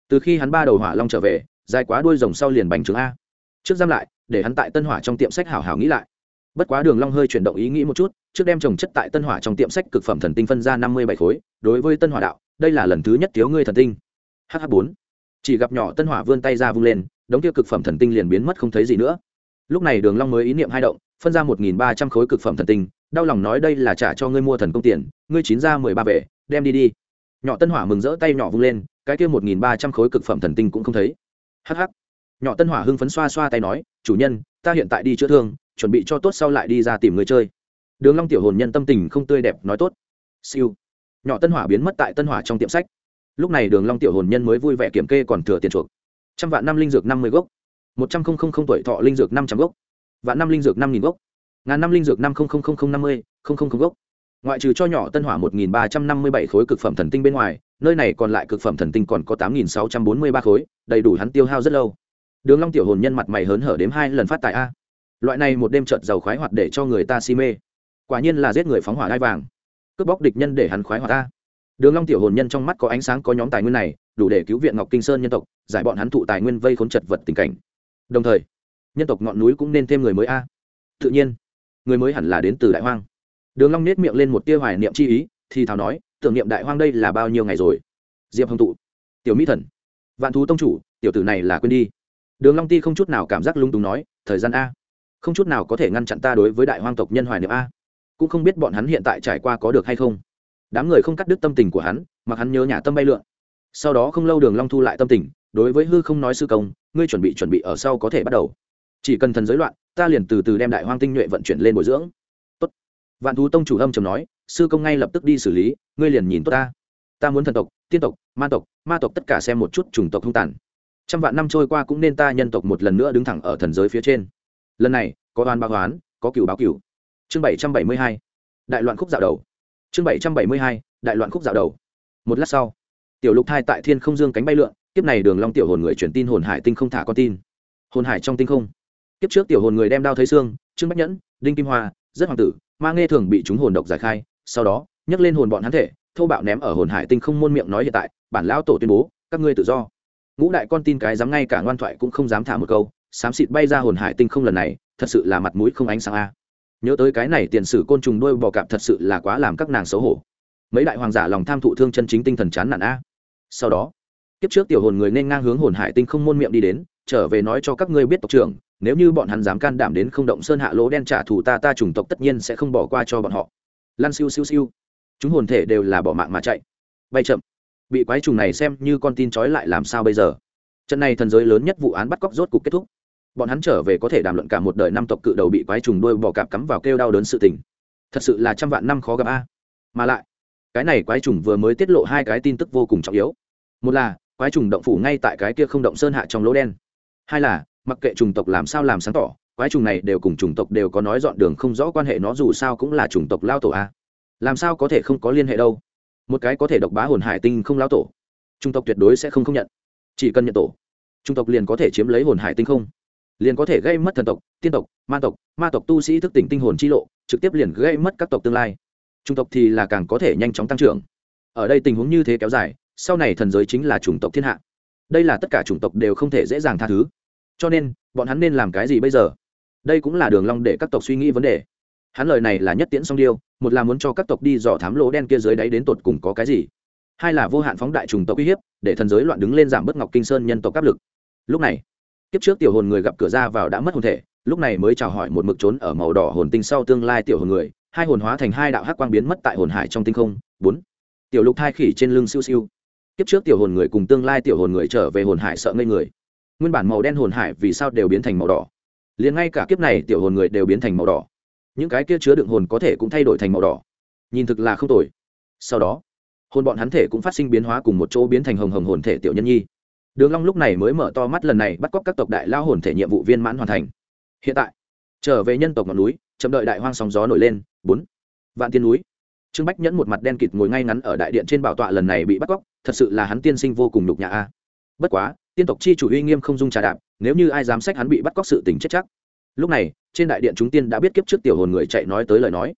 từ khi hắn ba đầu hỏa long trở về, dài quá đuôi rồng sau liền bành trướng a. Trước giam lại, để hắn tại tân hỏa trong tiệm sách hảo hảo nghĩ lại bất quá đường long hơi chuyển động ý nghĩ một chút, trước đem trồng chất tại tân hỏa trong tiệm sách cực phẩm thần tinh phân ra năm mươi bảy khối, đối với tân hỏa đạo, đây là lần thứ nhất thiếu ngươi thần tinh. Hh bốn. Chỉ gặp nhỏ tân hỏa vươn tay ra vung lên, đống kia cực phẩm thần tinh liền biến mất không thấy gì nữa. Lúc này đường long mới ý niệm hai động, phân ra một nghìn ba trăm khối cực phẩm thần tinh, đau lòng nói đây là trả cho ngươi mua thần công tiền, ngươi chín ra mười ba về, đem đi đi. Nhỏ tân hỏa mừng rỡ tay nhỏ vung lên, cái kia một nghìn ba trăm khối cực phẩm thần tinh cũng không thấy. Hh nhỏ tân hỏa hưng phấn xoa xoa tay nói, chủ nhân, ta hiện tại đi chữa thương chuẩn bị cho tốt sau lại đi ra tìm người chơi. Đường long tiểu hồn nhân tâm tình không tươi đẹp, nói tốt. Siêu. Nhỏ tân hỏa biến mất tại tân hỏa trong tiệm sách. Lúc này đường long tiểu hồn nhân mới vui vẻ kiểm kê còn thừa tiền chuộc. Trăm vạn năm linh dược năm mươi gốc. Một trăm linh tuổi thọ linh dược năm trăm gốc. Vạn năm linh dược năm nghìn gốc. Ngàn năm linh dược năm năm mươi gốc. Ngoại trừ cho nhỏ tân hỏa một nghìn ba trăm năm mươi bảy khối cực phẩm thần tinh bên ngoài, nơi này còn lại cực phẩm thần tinh còn có tám nghìn sáu trăm bốn mươi ba khối, đầy đủ hắn tiêu hao rất lâu. Đường long tiểu hồn nhân mặt mày hớn hở đếm hai lần phát tài a loại này một đêm trợt giàu khoái hoạt để cho người ta si mê. Quả nhiên là giết người phóng hỏa đai vàng. Cướp bóc địch nhân để hắn khoái hoạt ta. Đường long tiểu hồn nhân trong mắt có ánh sáng, có nhóm tài nguyên này, đủ để cứu viện ngọc kinh sơn nhân tộc, giải bọn hắn thụ tài nguyên vây khốn chật vật tình cảnh. Đồng thời, nhân tộc ngọn núi cũng nên thêm người mới a. Tự nhiên, người mới hẳn là đến từ đại hoang. Đường long nét miệng lên một tia hoài niệm chi ý, thì thào nói, tưởng niệm đại hoang đây là bao nhiêu ngày rồi? Diệp hồng tụ, tiểu mỹ thần, vạn thú tông chủ, tiểu tử này là quên đi. Đường long ti không chút nào cảm giác lung tung nói, thời gian a không chút nào có thể ngăn chặn ta đối với đại hoang tộc nhân hoài niệm a. Cũng không biết bọn hắn hiện tại trải qua có được hay không. Đám người không cắt đứt tâm tình của hắn mà hắn nhớ nhà tâm bay lượn. Sau đó không lâu đường long thu lại tâm tình, đối với hư không nói sư công, ngươi chuẩn bị chuẩn bị ở sau có thể bắt đầu. Chỉ cần thần giới loạn, ta liền từ từ đem đại hoang tinh nhuệ vận chuyển lên bồi dưỡng. Tốt. Vạn thú tông chủ âm trầm nói, sư công ngay lập tức đi xử lý, ngươi liền nhìn tốt ta. Ta muốn thần tộc, tiên tộc, ma tộc ma tộc tất cả xem một chút chủng tộc không tàn. Trăm vạn năm trôi qua cũng nên ta nhân tộc một lần nữa đứng thẳng ở thần giới phía trên lần này, có oan báo oán, có cựu báo cựu chương bảy trăm bảy mươi hai, đại loạn khúc dạo đầu. Chương bảy trăm bảy mươi hai, đại loạn khúc dạo đầu. Một lát sau, tiểu lục thai tại thiên không dương cánh bay lượn, kiếp này đường long tiểu hồn người truyền tin hồn hải tinh không thả con tin. Hồn hải trong tinh không. Kiếp trước tiểu hồn người đem đao thấy xương, trương bách nhẫn, đinh kim hoa, rất hoàng tử, ma nghe thường bị chúng hồn độc giải khai, sau đó, nhấc lên hồn bọn hắn thể thô bạo ném ở hồn hải tinh không môn miệng nói hiện tại, bản lão tổ tuyên bố, các ngươi tự do. Ngũ đại con tin cái dám ngay cả ngoan thoại cũng không dám thả một câu xám xịt bay ra hồn hải tinh không lần này, thật sự là mặt mũi không ánh sáng a. Nhớ tới cái này tiền sử côn trùng đuôi bò cạp thật sự là quá làm các nàng xấu hổ. Mấy đại hoàng giả lòng tham thụ thương chân chính tinh thần chán nản a. Sau đó, kiếp trước tiểu hồn người nên ngang hướng hồn hải tinh không môn miệng đi đến, trở về nói cho các ngươi biết tộc trưởng, nếu như bọn hắn dám can đảm đến không động sơn hạ lỗ đen trả thù ta ta chủng tộc tất nhiên sẽ không bỏ qua cho bọn họ. Lan siêu siêu siêu. Chúng hồn thể đều là bỏ mạng mà chạy. Bay chậm. Bị quái trùng này xem như con tin trói lại làm sao bây giờ? Trận này thần giới lớn nhất vụ án bắt cóc rốt cục kết thúc bọn hắn trở về có thể đàm luận cả một đời năm tộc cự đầu bị quái trùng đuôi bò cạp cắm vào kêu đau đớn sự tình. Thật sự là trăm vạn năm khó gặp a. Mà lại, cái này quái trùng vừa mới tiết lộ hai cái tin tức vô cùng trọng yếu. Một là, quái trùng động phủ ngay tại cái kia không động sơn hạ trong lỗ đen. Hai là, mặc kệ trùng tộc làm sao làm sáng tỏ, quái trùng này đều cùng chủng tộc đều có nói dọn đường không rõ quan hệ nó dù sao cũng là chủng tộc lao tổ a. Làm sao có thể không có liên hệ đâu? Một cái có thể độc bá hồn hải tinh không lao tổ. Chủng tộc tuyệt đối sẽ không không nhận. Chỉ cần nhận tổ, chủng tộc liền có thể chiếm lấy hồn hải tinh không liền có thể gây mất thần tộc, tiên tộc, ma tộc ma tộc tu sĩ thức tỉnh tinh hồn chi lộ, trực tiếp liền gây mất các tộc tương lai. Chủng tộc thì là càng có thể nhanh chóng tăng trưởng. Ở đây tình huống như thế kéo dài, sau này thần giới chính là chủng tộc thiên hạ. Đây là tất cả chủng tộc đều không thể dễ dàng tha thứ. Cho nên, bọn hắn nên làm cái gì bây giờ? Đây cũng là đường long để các tộc suy nghĩ vấn đề. Hắn lời này là nhất tiễn song điêu, một là muốn cho các tộc đi dò thám lỗ đen kia dưới đáy đến tột cùng có cái gì. Hai là vô hạn phóng đại trùng tộc uy hiếp, để thần giới loạn đứng lên giảm bớt ngọc kinh sơn nhân tộc áp lực. Lúc này kiếp trước tiểu hồn người gặp cửa ra vào đã mất hồn thể, lúc này mới chào hỏi một mực trốn ở màu đỏ hồn tinh sau tương lai tiểu hồn người, hai hồn hóa thành hai đạo hắc quang biến mất tại hồn hải trong tinh không. Bốn. Tiểu lục thai khỉ trên lưng siêu siêu. Kiếp trước tiểu hồn người cùng tương lai tiểu hồn người trở về hồn hải sợ ngây người. Nguyên bản màu đen hồn hải vì sao đều biến thành màu đỏ? Liền ngay cả kiếp này tiểu hồn người đều biến thành màu đỏ. Những cái kia chứa đựng hồn có thể cũng thay đổi thành màu đỏ. Nhìn thực là không tồi. Sau đó, hồn bọn hắn thể cũng phát sinh biến hóa cùng một chỗ biến thành hồng hồng hồn thể tiểu nhân nhi đường long lúc này mới mở to mắt lần này bắt cóc các tộc đại lao hồn thể nhiệm vụ viên mãn hoàn thành. Hiện tại, trở về nhân tộc ngọn núi, chậm đợi đại hoang sóng gió nổi lên. Bốn, vạn tiên núi. Trương bách nhẫn một mặt đen kịt ngồi ngay ngắn ở đại điện trên bảo tọa lần này bị bắt cóc, thật sự là hắn tiên sinh vô cùng nhục nhã a. À. Bất quá, tiên tộc chi chủ uy nghiêm không dung trà đạp, nếu như ai dám sách hắn bị bắt cóc sự tình chết chắc. Lúc này, trên đại điện chúng tiên đã biết kiếp trước tiểu hồn người chạy nói tới lời nói.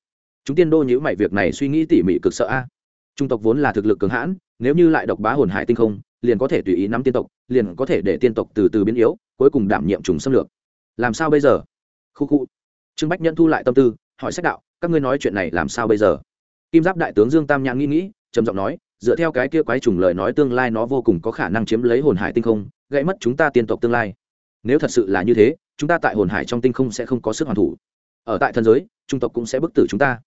Chúng tiên đô nhữ mày, việc này suy nghĩ tỉ mỉ cực sợ a. À trung tộc vốn là thực lực cường hãn, nếu như lại độc bá hồn hải tinh không, liền có thể tùy ý nắm tiên tộc, liền có thể để tiên tộc từ từ biến yếu, cuối cùng đảm nhiệm trùng xâm lược. Làm sao bây giờ? Khu khu. Trương bách nhân thu lại tâm tư, hỏi sách đạo, các ngươi nói chuyện này làm sao bây giờ? Kim giáp đại tướng dương tam nhãn nghĩ nghĩ, trầm giọng nói, dựa theo cái kia quái trùng lời nói tương lai nó vô cùng có khả năng chiếm lấy hồn hải tinh không, gãy mất chúng ta tiên tộc tương lai. Nếu thật sự là như thế, chúng ta tại hồn hải trong tinh không sẽ không có sức hoàn thủ. Ở tại thần giới, trung tộc cũng sẽ bức tử chúng ta.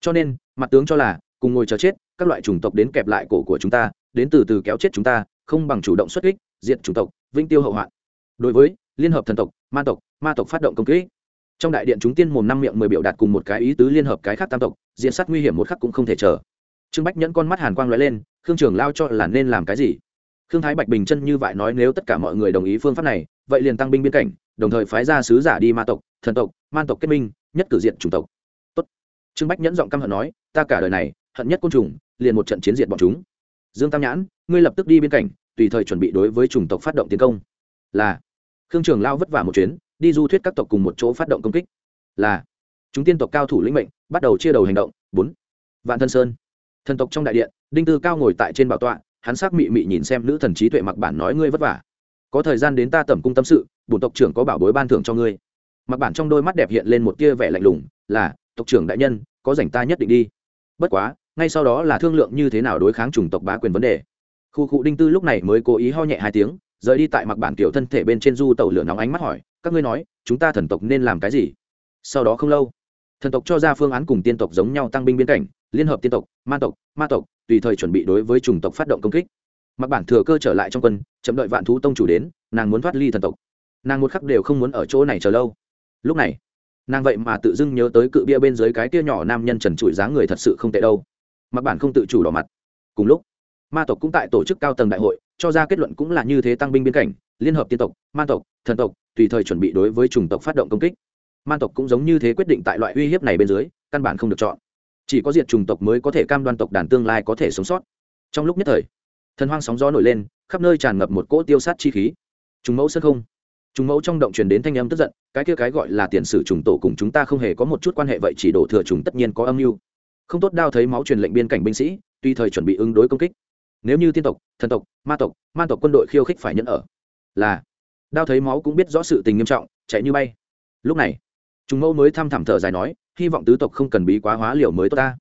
Cho nên, mặt tướng cho là cùng ngồi chờ chết, các loại chủng tộc đến kẹp lại cổ của chúng ta, đến từ từ kéo chết chúng ta, không bằng chủ động xuất kích, diệt chủng tộc vinh tiêu hậu hoạn. Đối với liên hợp thần tộc, ma tộc ma tộc phát động công kích. Trong đại điện chúng tiên mồm năm miệng mười biểu đạt cùng một cái ý tứ liên hợp cái khác tam tộc, diện sát nguy hiểm một khắc cũng không thể chờ. Trương bách nhẫn con mắt hàn quang lóe lên, khương trường lao cho là nên làm cái gì? Khương thái bạch bình chân như vậy nói nếu tất cả mọi người đồng ý phương pháp này, vậy liền tăng binh biên cảnh, đồng thời phái ra sứ giả đi ma tộc, thần tộc man tộc kết minh, nhất cử diện chủng tộc. Tốt. trương bách nhẫn giọng căm hận nói, ta cả đời này hận nhất côn trùng, liền một trận chiến diệt bọn chúng. Dương tam nhãn, ngươi lập tức đi biên cảnh tùy thời chuẩn bị đối với chủng tộc phát động tiến công. Là. Khương trường lao vất vả một chuyến, đi du thuyết các tộc cùng một chỗ phát động công kích. Là. Chúng tiên tộc cao thủ lĩnh mệnh, bắt đầu chia đầu hành động. Bốn. Vạn thân sơn. Thần tộc trong đại điện, đinh tư cao ngồi tại trên bảo tọa, hắn sắc mị mị nhìn xem nữ thần trí tuệ mặc bản nói ngươi vất vả. Có thời gian đến ta tẩm cung tâm sự bùn tộc trưởng có bảo bối ban thưởng cho ngươi. Mặc bản trong đôi mắt đẹp hiện lên một tia vẻ lạnh lùng, là, tộc trưởng đại nhân, có dành ta nhất định đi. Bất quá ngay sau đó là thương lượng như thế nào đối kháng chủng tộc bá quyền vấn đề. Khu cụ đinh tư lúc này mới cố ý ho nhẹ hai tiếng, rời đi tại mặc bản kiểu thân thể bên trên du tàu lửa nóng ánh mắt hỏi, các ngươi nói, chúng ta thần tộc nên làm cái gì? Sau đó không lâu, thần tộc cho ra phương án cùng tiên tộc giống nhau tăng binh biên cảnh, liên hợp tiên tộc, ma tộc ma tộc, tùy thời chuẩn bị đối với chủng tộc phát động công kích. Mặc bản thừa cơ trở lại trong quân, chậm đợi vạn thú tông chủ đến, nàng muốn thoát ly thần tộc. Nàng một khắc đều không muốn ở chỗ này chờ lâu. Lúc này, nàng vậy mà tự dưng nhớ tới cự bia bên dưới cái kia nhỏ nam nhân trần trụi dáng người thật sự không tệ đâu mặc bản không tự chủ đỏ mặt. Cùng lúc, ma tộc cũng tại tổ chức cao tầng đại hội, cho ra kết luận cũng là như thế tăng binh biên cảnh, liên hợp tiên tộc, ma tộc, thần tộc, tùy thời chuẩn bị đối với chủng tộc phát động công kích. Man tộc cũng giống như thế quyết định tại loại uy hiếp này bên dưới, căn bản không được chọn. Chỉ có diệt chủng tộc mới có thể cam đoan tộc đàn tương lai có thể sống sót. Trong lúc nhất thời, thần hoang sóng gió nổi lên, khắp nơi tràn ngập một cỗ tiêu sát chi khí. Trùng mẫu sân không. Trùng mẫu trong động truyền đến thanh âm tức giận, cái kia cái gọi là tiền sử trùng tổ cùng chúng ta không hề có một chút quan hệ vậy chỉ đổ thừa trùng tất nhiên có âm mưu không tốt đao thấy máu truyền lệnh biên cảnh binh sĩ, tuy thời chuẩn bị ứng đối công kích. Nếu như tiên tộc, thần tộc, ma tộc man tộc quân đội khiêu khích phải nhận ở, là, đao thấy máu cũng biết rõ sự tình nghiêm trọng, chạy như bay. Lúc này chúng mẫu mới thăm thẳm thở dài nói, hy vọng tứ tộc không cần bí quá hóa liều mới tốt ta.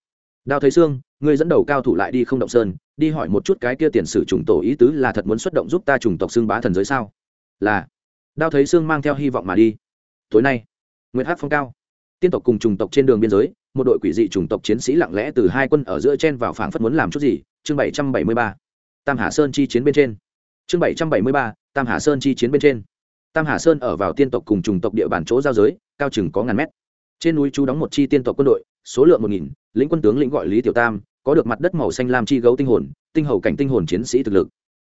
Đao thấy xương người dẫn đầu cao thủ lại đi không động sơn, đi hỏi một chút cái kia tiền sử trùng tổ ý tứ là thật muốn xuất động giúp ta trùng tộc xương bá thần giới sao? Là, đao thấy xương mang theo hy vọng mà đi. Tối nay nguyễn hát phong cao, tiên tộc cùng trùng tộc trên đường biên giới một đội quỷ dị trùng tộc chiến sĩ lặng lẽ từ hai quân ở giữa chen vào phảng phất muốn làm chút gì. Chương bảy trăm bảy mươi ba, tam hà sơn chi chiến bên trên. Chương bảy trăm bảy mươi ba, tam hà sơn chi chiến bên trên. Tam hà sơn ở vào tiên tộc cùng trùng tộc địa bàn chỗ giao giới, cao chừng có ngàn mét. Trên núi chú đóng một chi tiên tộc quân đội, số lượng một nghìn, lĩnh quân tướng lĩnh gọi lý tiểu tam, có được mặt đất màu xanh lam chi gấu tinh hồn, tinh hầu cảnh tinh hồn chiến sĩ thực lực.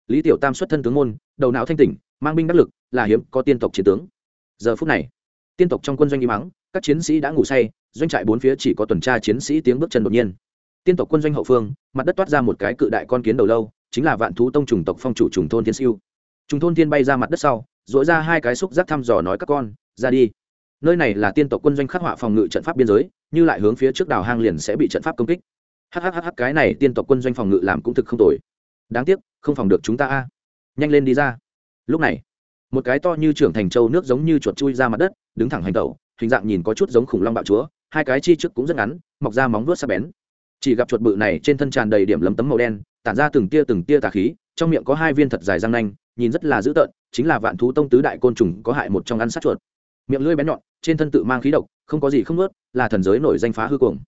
Lý tiểu tam xuất thân tướng môn, đầu não thanh tỉnh, mang binh đắc lực, là hiếm có tiên tộc chiến tướng. Giờ phút này, tiên tộc trong quân doanh im mắng các chiến sĩ đã ngủ say doanh trại bốn phía chỉ có tuần tra chiến sĩ tiếng bước chân đột nhiên. Tiên tộc quân doanh hậu phương, mặt đất toát ra một cái cự đại con kiến đầu lâu, chính là vạn thú tông trùng tộc phong chủ trùng thôn thiên siêu. Trùng thôn thiên bay ra mặt đất sau dội ra hai cái xúc giác thăm dò nói các con, ra đi. Nơi này là tiên tộc quân doanh khắc họa phòng ngự trận pháp biên giới, như lại hướng phía trước đào hang liền sẽ bị trận pháp công kích. Hhh cái này tiên tộc quân doanh phòng ngự làm cũng thực không tồi. Đáng tiếc, không phòng được chúng ta a. Nhanh lên đi ra. Lúc này, một cái to như trưởng thành châu nước giống như chuột chui ra mặt đất, đứng thẳng hành tẩu, hình dạng nhìn có chút giống khủng long bạo chúa hai cái chi trước cũng rất ngắn, mọc ra móng vuốt sắc bén. Chỉ gặp chuột bự này trên thân tràn đầy điểm lấm tấm màu đen, tản ra từng tia từng tia tà khí, trong miệng có hai viên thật dài răng nanh, nhìn rất là dữ tợn, chính là vạn thú tông tứ đại côn trùng có hại một trong ăn sát chuột. Miệng lưỡi bén nhọn, trên thân tự mang khí độc, không có gì không ướt là thần giới nổi danh phá hư cuồng.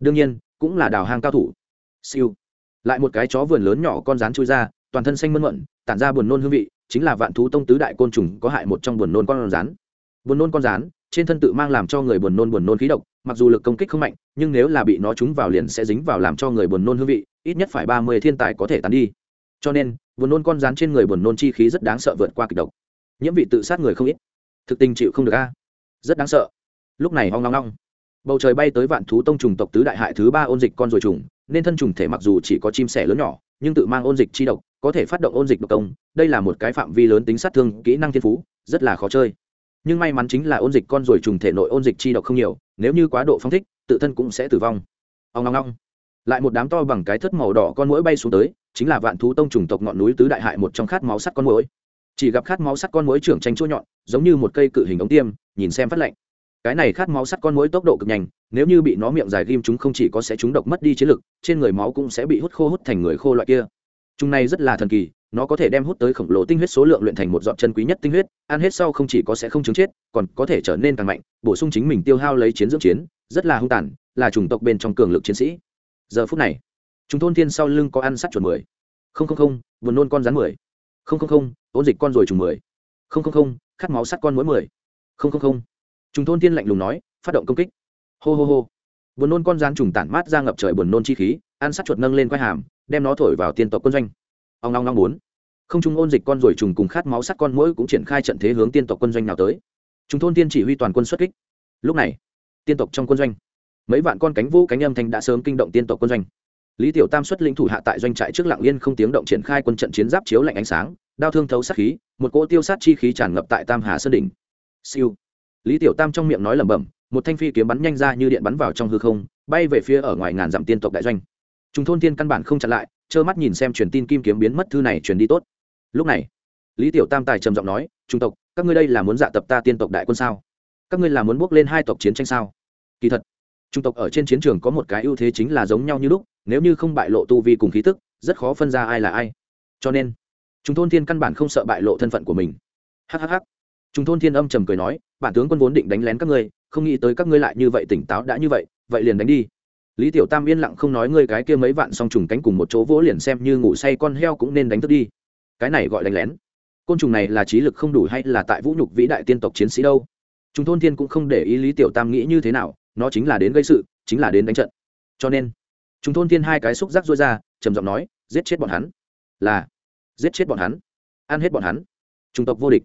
Đương nhiên, cũng là đào hang cao thủ. Siêu. Lại một cái chó vườn lớn nhỏ con rán chui ra, toàn thân xanh mơn mận, tản ra buồn nôn hương vị, chính là vạn thú tông tứ đại côn trùng có hại một trong buồn nôn con rán buồn nôn con rán, trên thân tự mang làm cho người buồn nôn buồn nôn khí độc, mặc dù lực công kích không mạnh, nhưng nếu là bị nó trúng vào liền sẽ dính vào làm cho người buồn nôn hương vị, ít nhất phải ba mươi thiên tài có thể tán đi. Cho nên, buồn nôn con rán trên người buồn nôn chi khí rất đáng sợ vượt qua kịch độc. Nhiễm vị tự sát người không ít. Thực tình chịu không được a. Rất đáng sợ. Lúc này hoang long long bầu trời bay tới vạn thú tông trùng tộc tứ đại hại thứ ba ôn dịch con ruồi trùng, nên thân trùng thể mặc dù chỉ có chim sẻ lớn nhỏ, nhưng tự mang ôn dịch chi độc, có thể phát động ôn dịch độc công. Đây là một cái phạm vi lớn tính sát thương kỹ năng thiên phú, rất là khó chơi nhưng may mắn chính là ôn dịch con ruồi trùng thể nội ôn dịch chi độc không nhiều, nếu như quá độ phong thích, tự thân cũng sẽ tử vong. Ông ngong ngong lại một đám to bằng cái thất màu đỏ con mũi bay xuống tới, chính là vạn thú tông trùng tộc ngọn núi tứ đại hại một trong khát máu sắt con mũi chỉ gặp khát máu sắt con mũi trưởng tranh chua nhọn, giống như một cây cự hình ống tiêm, nhìn xem phát lạnh. Cái này khát máu sắt con mũi tốc độ cực nhanh, nếu như bị nó miệng dài ghim chúng không chỉ có sẽ chúng độc mất đi chiến lực, trên người máu cũng sẽ bị hút khô hút thành người khô loại kia. Chúng này rất là thần kỳ nó có thể đem hút tới khổng lồ tinh huyết số lượng luyện thành một dọn chân quý nhất tinh huyết, ăn hết sau không chỉ có sẽ không chứng chết, còn có thể trở nên càng mạnh, bổ sung chính mình tiêu hao lấy chiến dưỡng chiến, rất là hung tàn, là chủng tộc bên trong cường lực chiến sĩ. Giờ phút này, chúng thôn thiên sau lưng có ăn sắt chuột mười. Không không không, buồn nôn con rắn mười. Không không không, ôn dịch con rồi trùng mười. Không không không, khát máu sắt con mỗi mười. Không không không. Chúng thôn thiên lạnh lùng nói, phát động công kích. Hô hô hô. Buồn nôn con rắn trùng tản mát ra ngập trời buồn nôn chi khí, ăn sắt chuột nâng lên quai hàm, đem nó thổi vào tiên tộc quân doanh ông long long bốn. Không trung ôn dịch con rồi trùng cùng khát máu sắt con mũi cũng triển khai trận thế hướng tiên tộc quân doanh nào tới. Chúng thôn tiên chỉ huy toàn quân xuất kích. Lúc này, tiên tộc trong quân doanh, mấy vạn con cánh vũ cánh âm thanh đã sớm kinh động tiên tộc quân doanh. Lý tiểu tam xuất lĩnh thủ hạ tại doanh trại trước lạng yên không tiếng động triển khai quân trận chiến giáp chiếu lạnh ánh sáng, đao thương thấu sát khí, một cỗ tiêu sát chi khí tràn ngập tại tam hà sơn đỉnh. Siêu. Lý tiểu tam trong miệng nói lẩm bẩm, một thanh phi kiếm bắn nhanh ra như điện bắn vào trong hư không, bay về phía ở ngoài ngàn dặm tiên tộc đại doanh. Chúng thôn tiên căn bản không chặn lại trơ mắt nhìn xem truyền tin kim kiếm biến mất, thư này truyền đi tốt. Lúc này, lý tiểu tam tài trầm giọng nói, trung tộc, các ngươi đây là muốn dạ tập ta tiên tộc đại quân sao? Các ngươi là muốn bước lên hai tộc chiến tranh sao? Kỳ thật, trung tộc ở trên chiến trường có một cái ưu thế chính là giống nhau như lúc, nếu như không bại lộ tu vi cùng khí tức, rất khó phân ra ai là ai. Cho nên chúng thôn thiên căn bản không sợ bại lộ thân phận của mình. Hhh chúng thôn thiên âm trầm cười nói, bản tướng quân vốn định đánh lén các ngươi, không nghĩ tới các ngươi lại như vậy tỉnh táo đã như vậy vậy liền đánh đi lý tiểu tam yên lặng không nói ngươi cái kia mấy vạn song trùng cánh cùng một chỗ vỗ liền xem như ngủ say con heo cũng nên đánh thức đi. Cái này gọi đánh lén. Côn trùng này là trí lực không đủ hay là tại vũ nhục vĩ đại tiên tộc chiến sĩ đâu? Chúng thôn thiên cũng không để ý lý tiểu tam nghĩ như thế nào, nó chính là đến gây sự, chính là đến đánh trận. Cho nên chúng thôn thiên hai cái xúc giác rối ra, trầm giọng nói, giết chết bọn hắn. Là, giết chết bọn hắn. Ăn hết bọn hắn. Chủng tộc vô địch.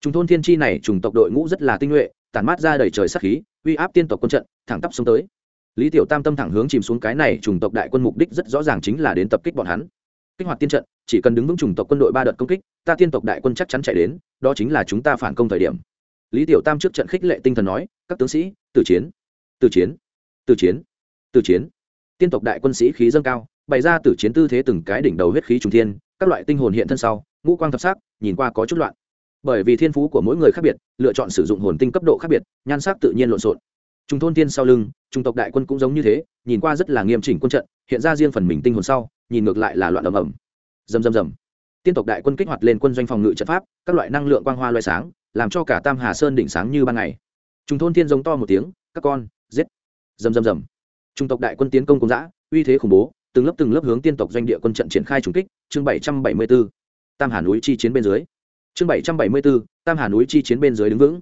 Chúng thôn thiên chi này chủng tộc đội ngũ rất là tinh nhuệ, tản mát ra đầy trời sắc khí, uy áp tiên tộc quân trận, thẳng tắp xuống tới lý tiểu tam tâm thẳng hướng chìm xuống cái này chủng tộc đại quân mục đích rất rõ ràng chính là đến tập kích bọn hắn. Kích hoạt tiên trận, chỉ cần đứng vững chủng tộc quân đội ba đợt công kích, ta tiên tộc đại quân chắc chắn chạy đến, đó chính là chúng ta phản công thời điểm. Lý tiểu tam trước trận khích lệ tinh thần nói, các tướng sĩ từ chiến từ chiến từ chiến từ chiến. Tiên tộc đại quân sĩ khí dâng cao, bày ra từ chiến tư thế từng cái đỉnh đầu huyết khí trùng thiên, các loại tinh hồn hiện thân sau, ngũ quang thập sắc, nhìn qua có chút loạn. Bởi vì thiên phú của mỗi người khác biệt, lựa chọn sử dụng hồn tinh cấp độ khác biệt, nhan sắc tự nhiên lộn xộn trung thôn tiên sau lưng trung tộc đại quân cũng giống như thế nhìn qua rất là nghiêm chỉnh quân trận hiện ra riêng phần mình tinh hồn sau nhìn ngược lại là loạn ầm ầm. Rầm rầm rầm. Tiên tộc đại quân kích hoạt lên quân doanh phòng ngự trận pháp các loại năng lượng quang hoa loé sáng làm cho cả tam hà sơn đỉnh sáng như ban ngày. Trung thôn tiên giống to một tiếng các con giết. Rầm rầm rầm. Trung tộc đại quân tiến công cùng dã, uy thế khủng bố từng lớp từng lớp hướng tiên tộc doanh địa quân trận triển khai trùng kích chương bảy trăm bảy mươi b tam hà núi chi chiến bên dưới. Chương bảy trăm bảy mươi b tam hà núi chi chiến bên dưới đứng vững.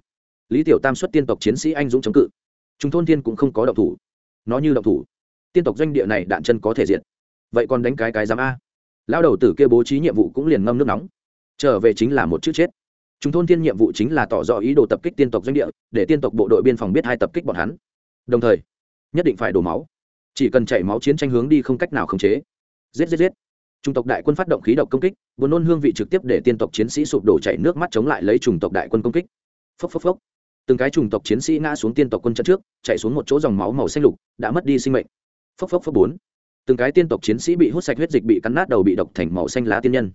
Lý tiểu tam xuất tiên tộc chiến sĩ anh dũng chống cự chúng thôn thiên cũng không có động thủ. Nó như động thủ. Tiên tộc doanh địa này đạn chân có thể diện vậy còn đánh cái cái giám a? Lao đầu tử kia bố trí nhiệm vụ cũng liền ngâm nước nóng. Trở về chính là một chữ chết. Chúng thôn thiên nhiệm vụ chính là tỏ rõ ý đồ tập kích tiên tộc doanh địa, để tiên tộc bộ đội biên phòng biết hai tập kích bọn hắn. Đồng thời, nhất định phải đổ máu. Chỉ cần chảy máu chiến tranh hướng đi không cách nào khống chế. Giết giết giết. Chủng tộc đại quân phát động khí độc công kích, buồn nôn hương vị trực tiếp để tiên tộc chiến sĩ sụp đổ chảy nước mắt chống lại lấy chủng tộc đại quân công kích. Phốc phốc phốc từng cái chủng tộc chiến sĩ ngã xuống tiên tộc quân trận trước, chạy xuống một chỗ dòng máu màu xanh lục, đã mất đi sinh mệnh. Phốc phốc phốc bốn. Từng cái tiên tộc chiến sĩ bị hút sạch huyết dịch bị cắn nát đầu bị độc thành màu xanh lá tiên nhân.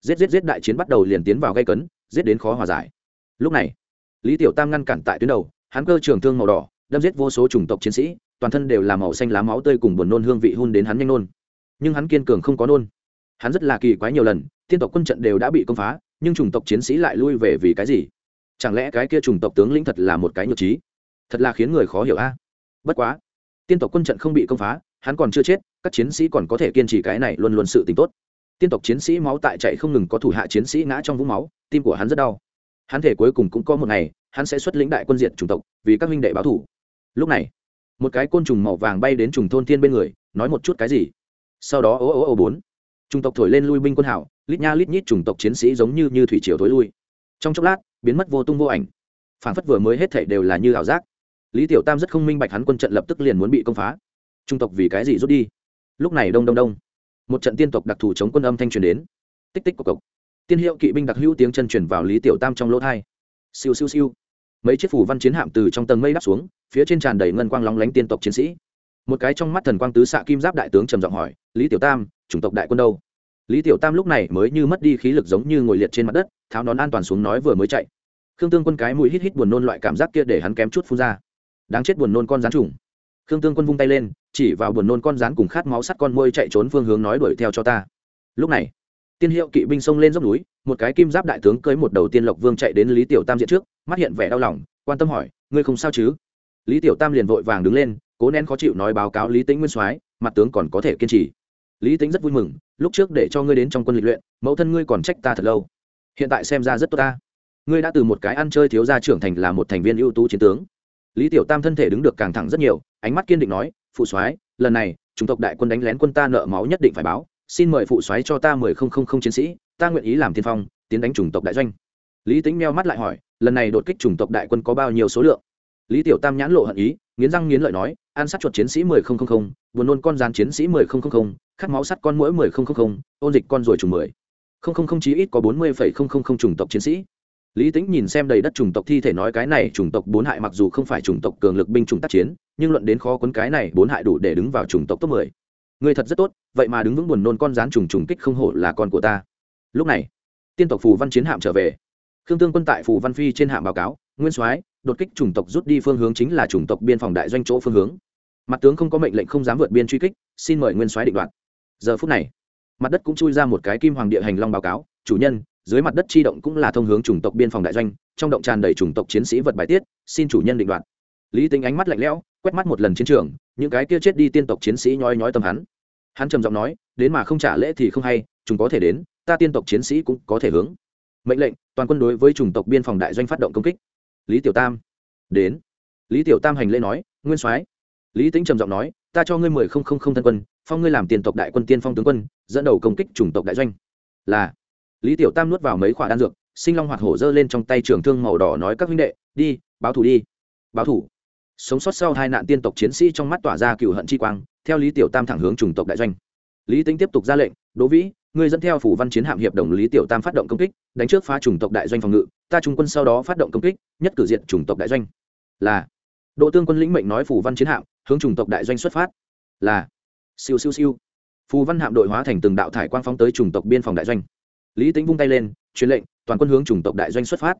Giết giết giết đại chiến bắt đầu liền tiến vào gây cấn, giết đến khó hòa giải. Lúc này, lý tiểu tam ngăn cản tại tuyến đầu, hắn cơ trường thương màu đỏ, đâm giết vô số chủng tộc chiến sĩ, toàn thân đều là màu xanh lá máu tươi cùng buồn nôn hương vị hun đến hắn nhanh nôn. Nhưng hắn kiên cường không có nôn. Hắn rất là kỳ quái nhiều lần, tiên tộc quân trận đều đã bị công phá, nhưng chủng tộc chiến sĩ lại lui về vì cái gì? Chẳng lẽ cái kia trùng tộc tướng lĩnh thật là một cái nhược trí? Thật là khiến người khó hiểu a. Bất quá, tiên tộc quân trận không bị công phá, hắn còn chưa chết, các chiến sĩ còn có thể kiên trì cái này luôn luôn sự t tốt. Tiên tộc chiến sĩ máu tại chạy không ngừng có thủ hạ chiến sĩ ngã trong vũng máu, tim của hắn rất đau. Hắn thể cuối cùng cũng có một ngày, hắn sẽ xuất lĩnh đại quân diện chủng tộc, vì các huynh đệ báo thủ. Lúc này, một cái côn trùng màu vàng bay đến trùng thôn thiên bên người, nói một chút cái gì? Sau đó ô ô ô bốn. Trùng tộc thổi lên lui binh quân hảo lít nha lít nhít trùng tộc chiến sĩ giống như như thủy triều thối lui. Trong chốc lát biến mất vô tung vô ảnh. Phản phất vừa mới hết thảy đều là như ảo giác. Lý tiểu tam rất không minh bạch hắn quân trận lập tức liền muốn bị công phá. Trung tộc vì cái gì rút đi? Lúc này đông đông đông, một trận tiên tộc đặc thù chống quân âm thanh truyền đến. Tích tích cộc cộc. Tiên hiệu kỵ binh đặc hữu tiếng chân truyền vào lý tiểu tam trong lỗ thai siêu siêu siêu. Mấy chiếc phủ văn chiến hạm từ trong tầng mây đắp xuống, phía trên tràn đầy ngân quang lóng lánh tiên tộc chiến sĩ. Một cái trong mắt thần quang tứ xạ kim giáp đại tướng trầm giọng hỏi, lý tiểu tam, chủng tộc đại quân đâu? Lý tiểu tam lúc này mới như mất đi khí lực giống như ngồi liệt trên mặt đất, tháo nón an toàn xuống nói vừa mới chạy. Khương tương quân cái mũi hít hít buồn nôn loại cảm giác kia để hắn kém chút phun ra. Đáng chết buồn nôn con rán trùng. Khương tương quân vung tay lên, chỉ vào buồn nôn con rán cùng khát máu sắt con môi chạy trốn phương hướng nói đuổi theo cho ta. Lúc này, tiên hiệu kỵ binh xông lên dốc núi, một cái kim giáp đại tướng cưới một đầu tiên lộc vương chạy đến lý tiểu tam diện trước, mắt hiện vẻ đau lòng, quan tâm hỏi, ngươi không sao chứ? Lý tiểu tam liền vội vàng đứng lên, cố nén khó chịu nói báo cáo lý tĩnh nguyên soái, mặt tướng còn có thể kiên trì lý tĩnh rất vui mừng, lúc trước để cho ngươi đến trong quân lịch luyện, mẫu thân ngươi còn trách ta thật lâu. Hiện tại xem ra rất tốt ta. Ngươi đã từ một cái ăn chơi thiếu gia trưởng thành là một thành viên ưu tú chiến tướng. Lý tiểu tam thân thể đứng được càng thẳng rất nhiều, ánh mắt kiên định nói, phụ soái, lần này, chúng tộc đại quân đánh lén quân ta nợ máu nhất định phải báo. Xin mời phụ soái cho ta mười không không không chiến sĩ, ta nguyện ý làm tiên phong, tiến đánh chủng tộc đại doanh. Lý tính meo mắt lại hỏi, lần này đột kích chủng tộc đại quân có bao nhiêu số lượng? Lý tiểu tam nhãn lộ hận ý, nghiến răng nghiến lợi nói, an sát chuột chiến sĩ mười không không không, buồn nôn con gian chiến sĩ mười không không không khát máu sắt con mũi mười không không không, ôn dịch con ruồi trùng mười. Không không không chí ít có bốn mươi phẩy không không không chủng tộc chiến sĩ. Lý tính nhìn xem đầy đất chủng tộc thi thể nói cái này chủng tộc bốn hại mặc dù không phải chủng tộc cường lực binh chủng tác chiến, nhưng luận đến khó quấn cái này bốn hại đủ để đứng vào chủng tộc top mười. Người thật rất tốt, vậy mà đứng vững buồn nôn con rán trùng trùng kích không hổ là con của ta. Lúc này, tiên tộc phù văn chiến hạm trở về. Khương tương quân tại phù văn phi trên hạm báo cáo, nguyên soái, đột kích chủng tộc rút đi phương hướng chính là chủng tộc biên phòng đại doanh chỗ phương hướng. Mặt tướng không có mệnh lệnh không dám vượt biên truy kích, xin mời nguyên soái định đoạt giờ phút này, mặt đất cũng chui ra một cái kim hoàng địa hành long báo cáo, chủ nhân, dưới mặt đất chi động cũng là thông hướng chủng tộc biên phòng đại doanh, trong động tràn đầy chủng tộc chiến sĩ vật bài tiết, xin chủ nhân định đoạt. Lý tính ánh mắt lạnh lẽo, quét mắt một lần chiến trường, những cái kia chết đi tiên tộc chiến sĩ nhói nhói tâm hắn. Hắn trầm giọng nói, đến mà không trả lễ thì không hay, chúng có thể đến, ta tiên tộc chiến sĩ cũng có thể hướng. Mệnh lệnh, toàn quân đối với chủng tộc biên phòng đại doanh phát động công kích. Lý tiểu tam, đến. Lý tiểu tam hành lễ nói, nguyên soái. Lý tính trầm giọng nói, ta cho ngươi mười không không không thân quân phong ngươi làm tiền tộc đại quân tiên phong tướng quân, dẫn đầu công kích chủng tộc đại doanh. Là. Lý tiểu tam nuốt vào mấy khoả đan dược, sinh long hoạt hổ giơ lên trong tay trường thương màu đỏ nói các huynh đệ, đi, báo thủ đi. Báo thủ. Sống sót sau hai nạn tiên tộc chiến sĩ trong mắt tỏa ra cựu hận chi quang, theo lý tiểu tam thẳng hướng chủng tộc đại doanh. Lý tính tiếp tục ra lệnh, đỗ vĩ người dẫn theo phủ văn chiến hạm hiệp đồng lý tiểu tam phát động công kích, đánh trước phá chủng tộc đại doanh phòng ngự, ta trung quân sau đó phát động công kích, nhất cử diện chủng tộc đại doanh. Là. Đỗ tương quân lĩnh mệnh nói phủ văn chiến hạm, hướng chủng tộc đại doanh xuất phát. Là siêu siêu siêu. Phù văn hạm đội hóa thành từng đạo thải quang phóng tới chủng tộc biên phòng đại doanh. Lý tính vung tay lên, truyền lệnh, toàn quân hướng chủng tộc đại doanh xuất phát.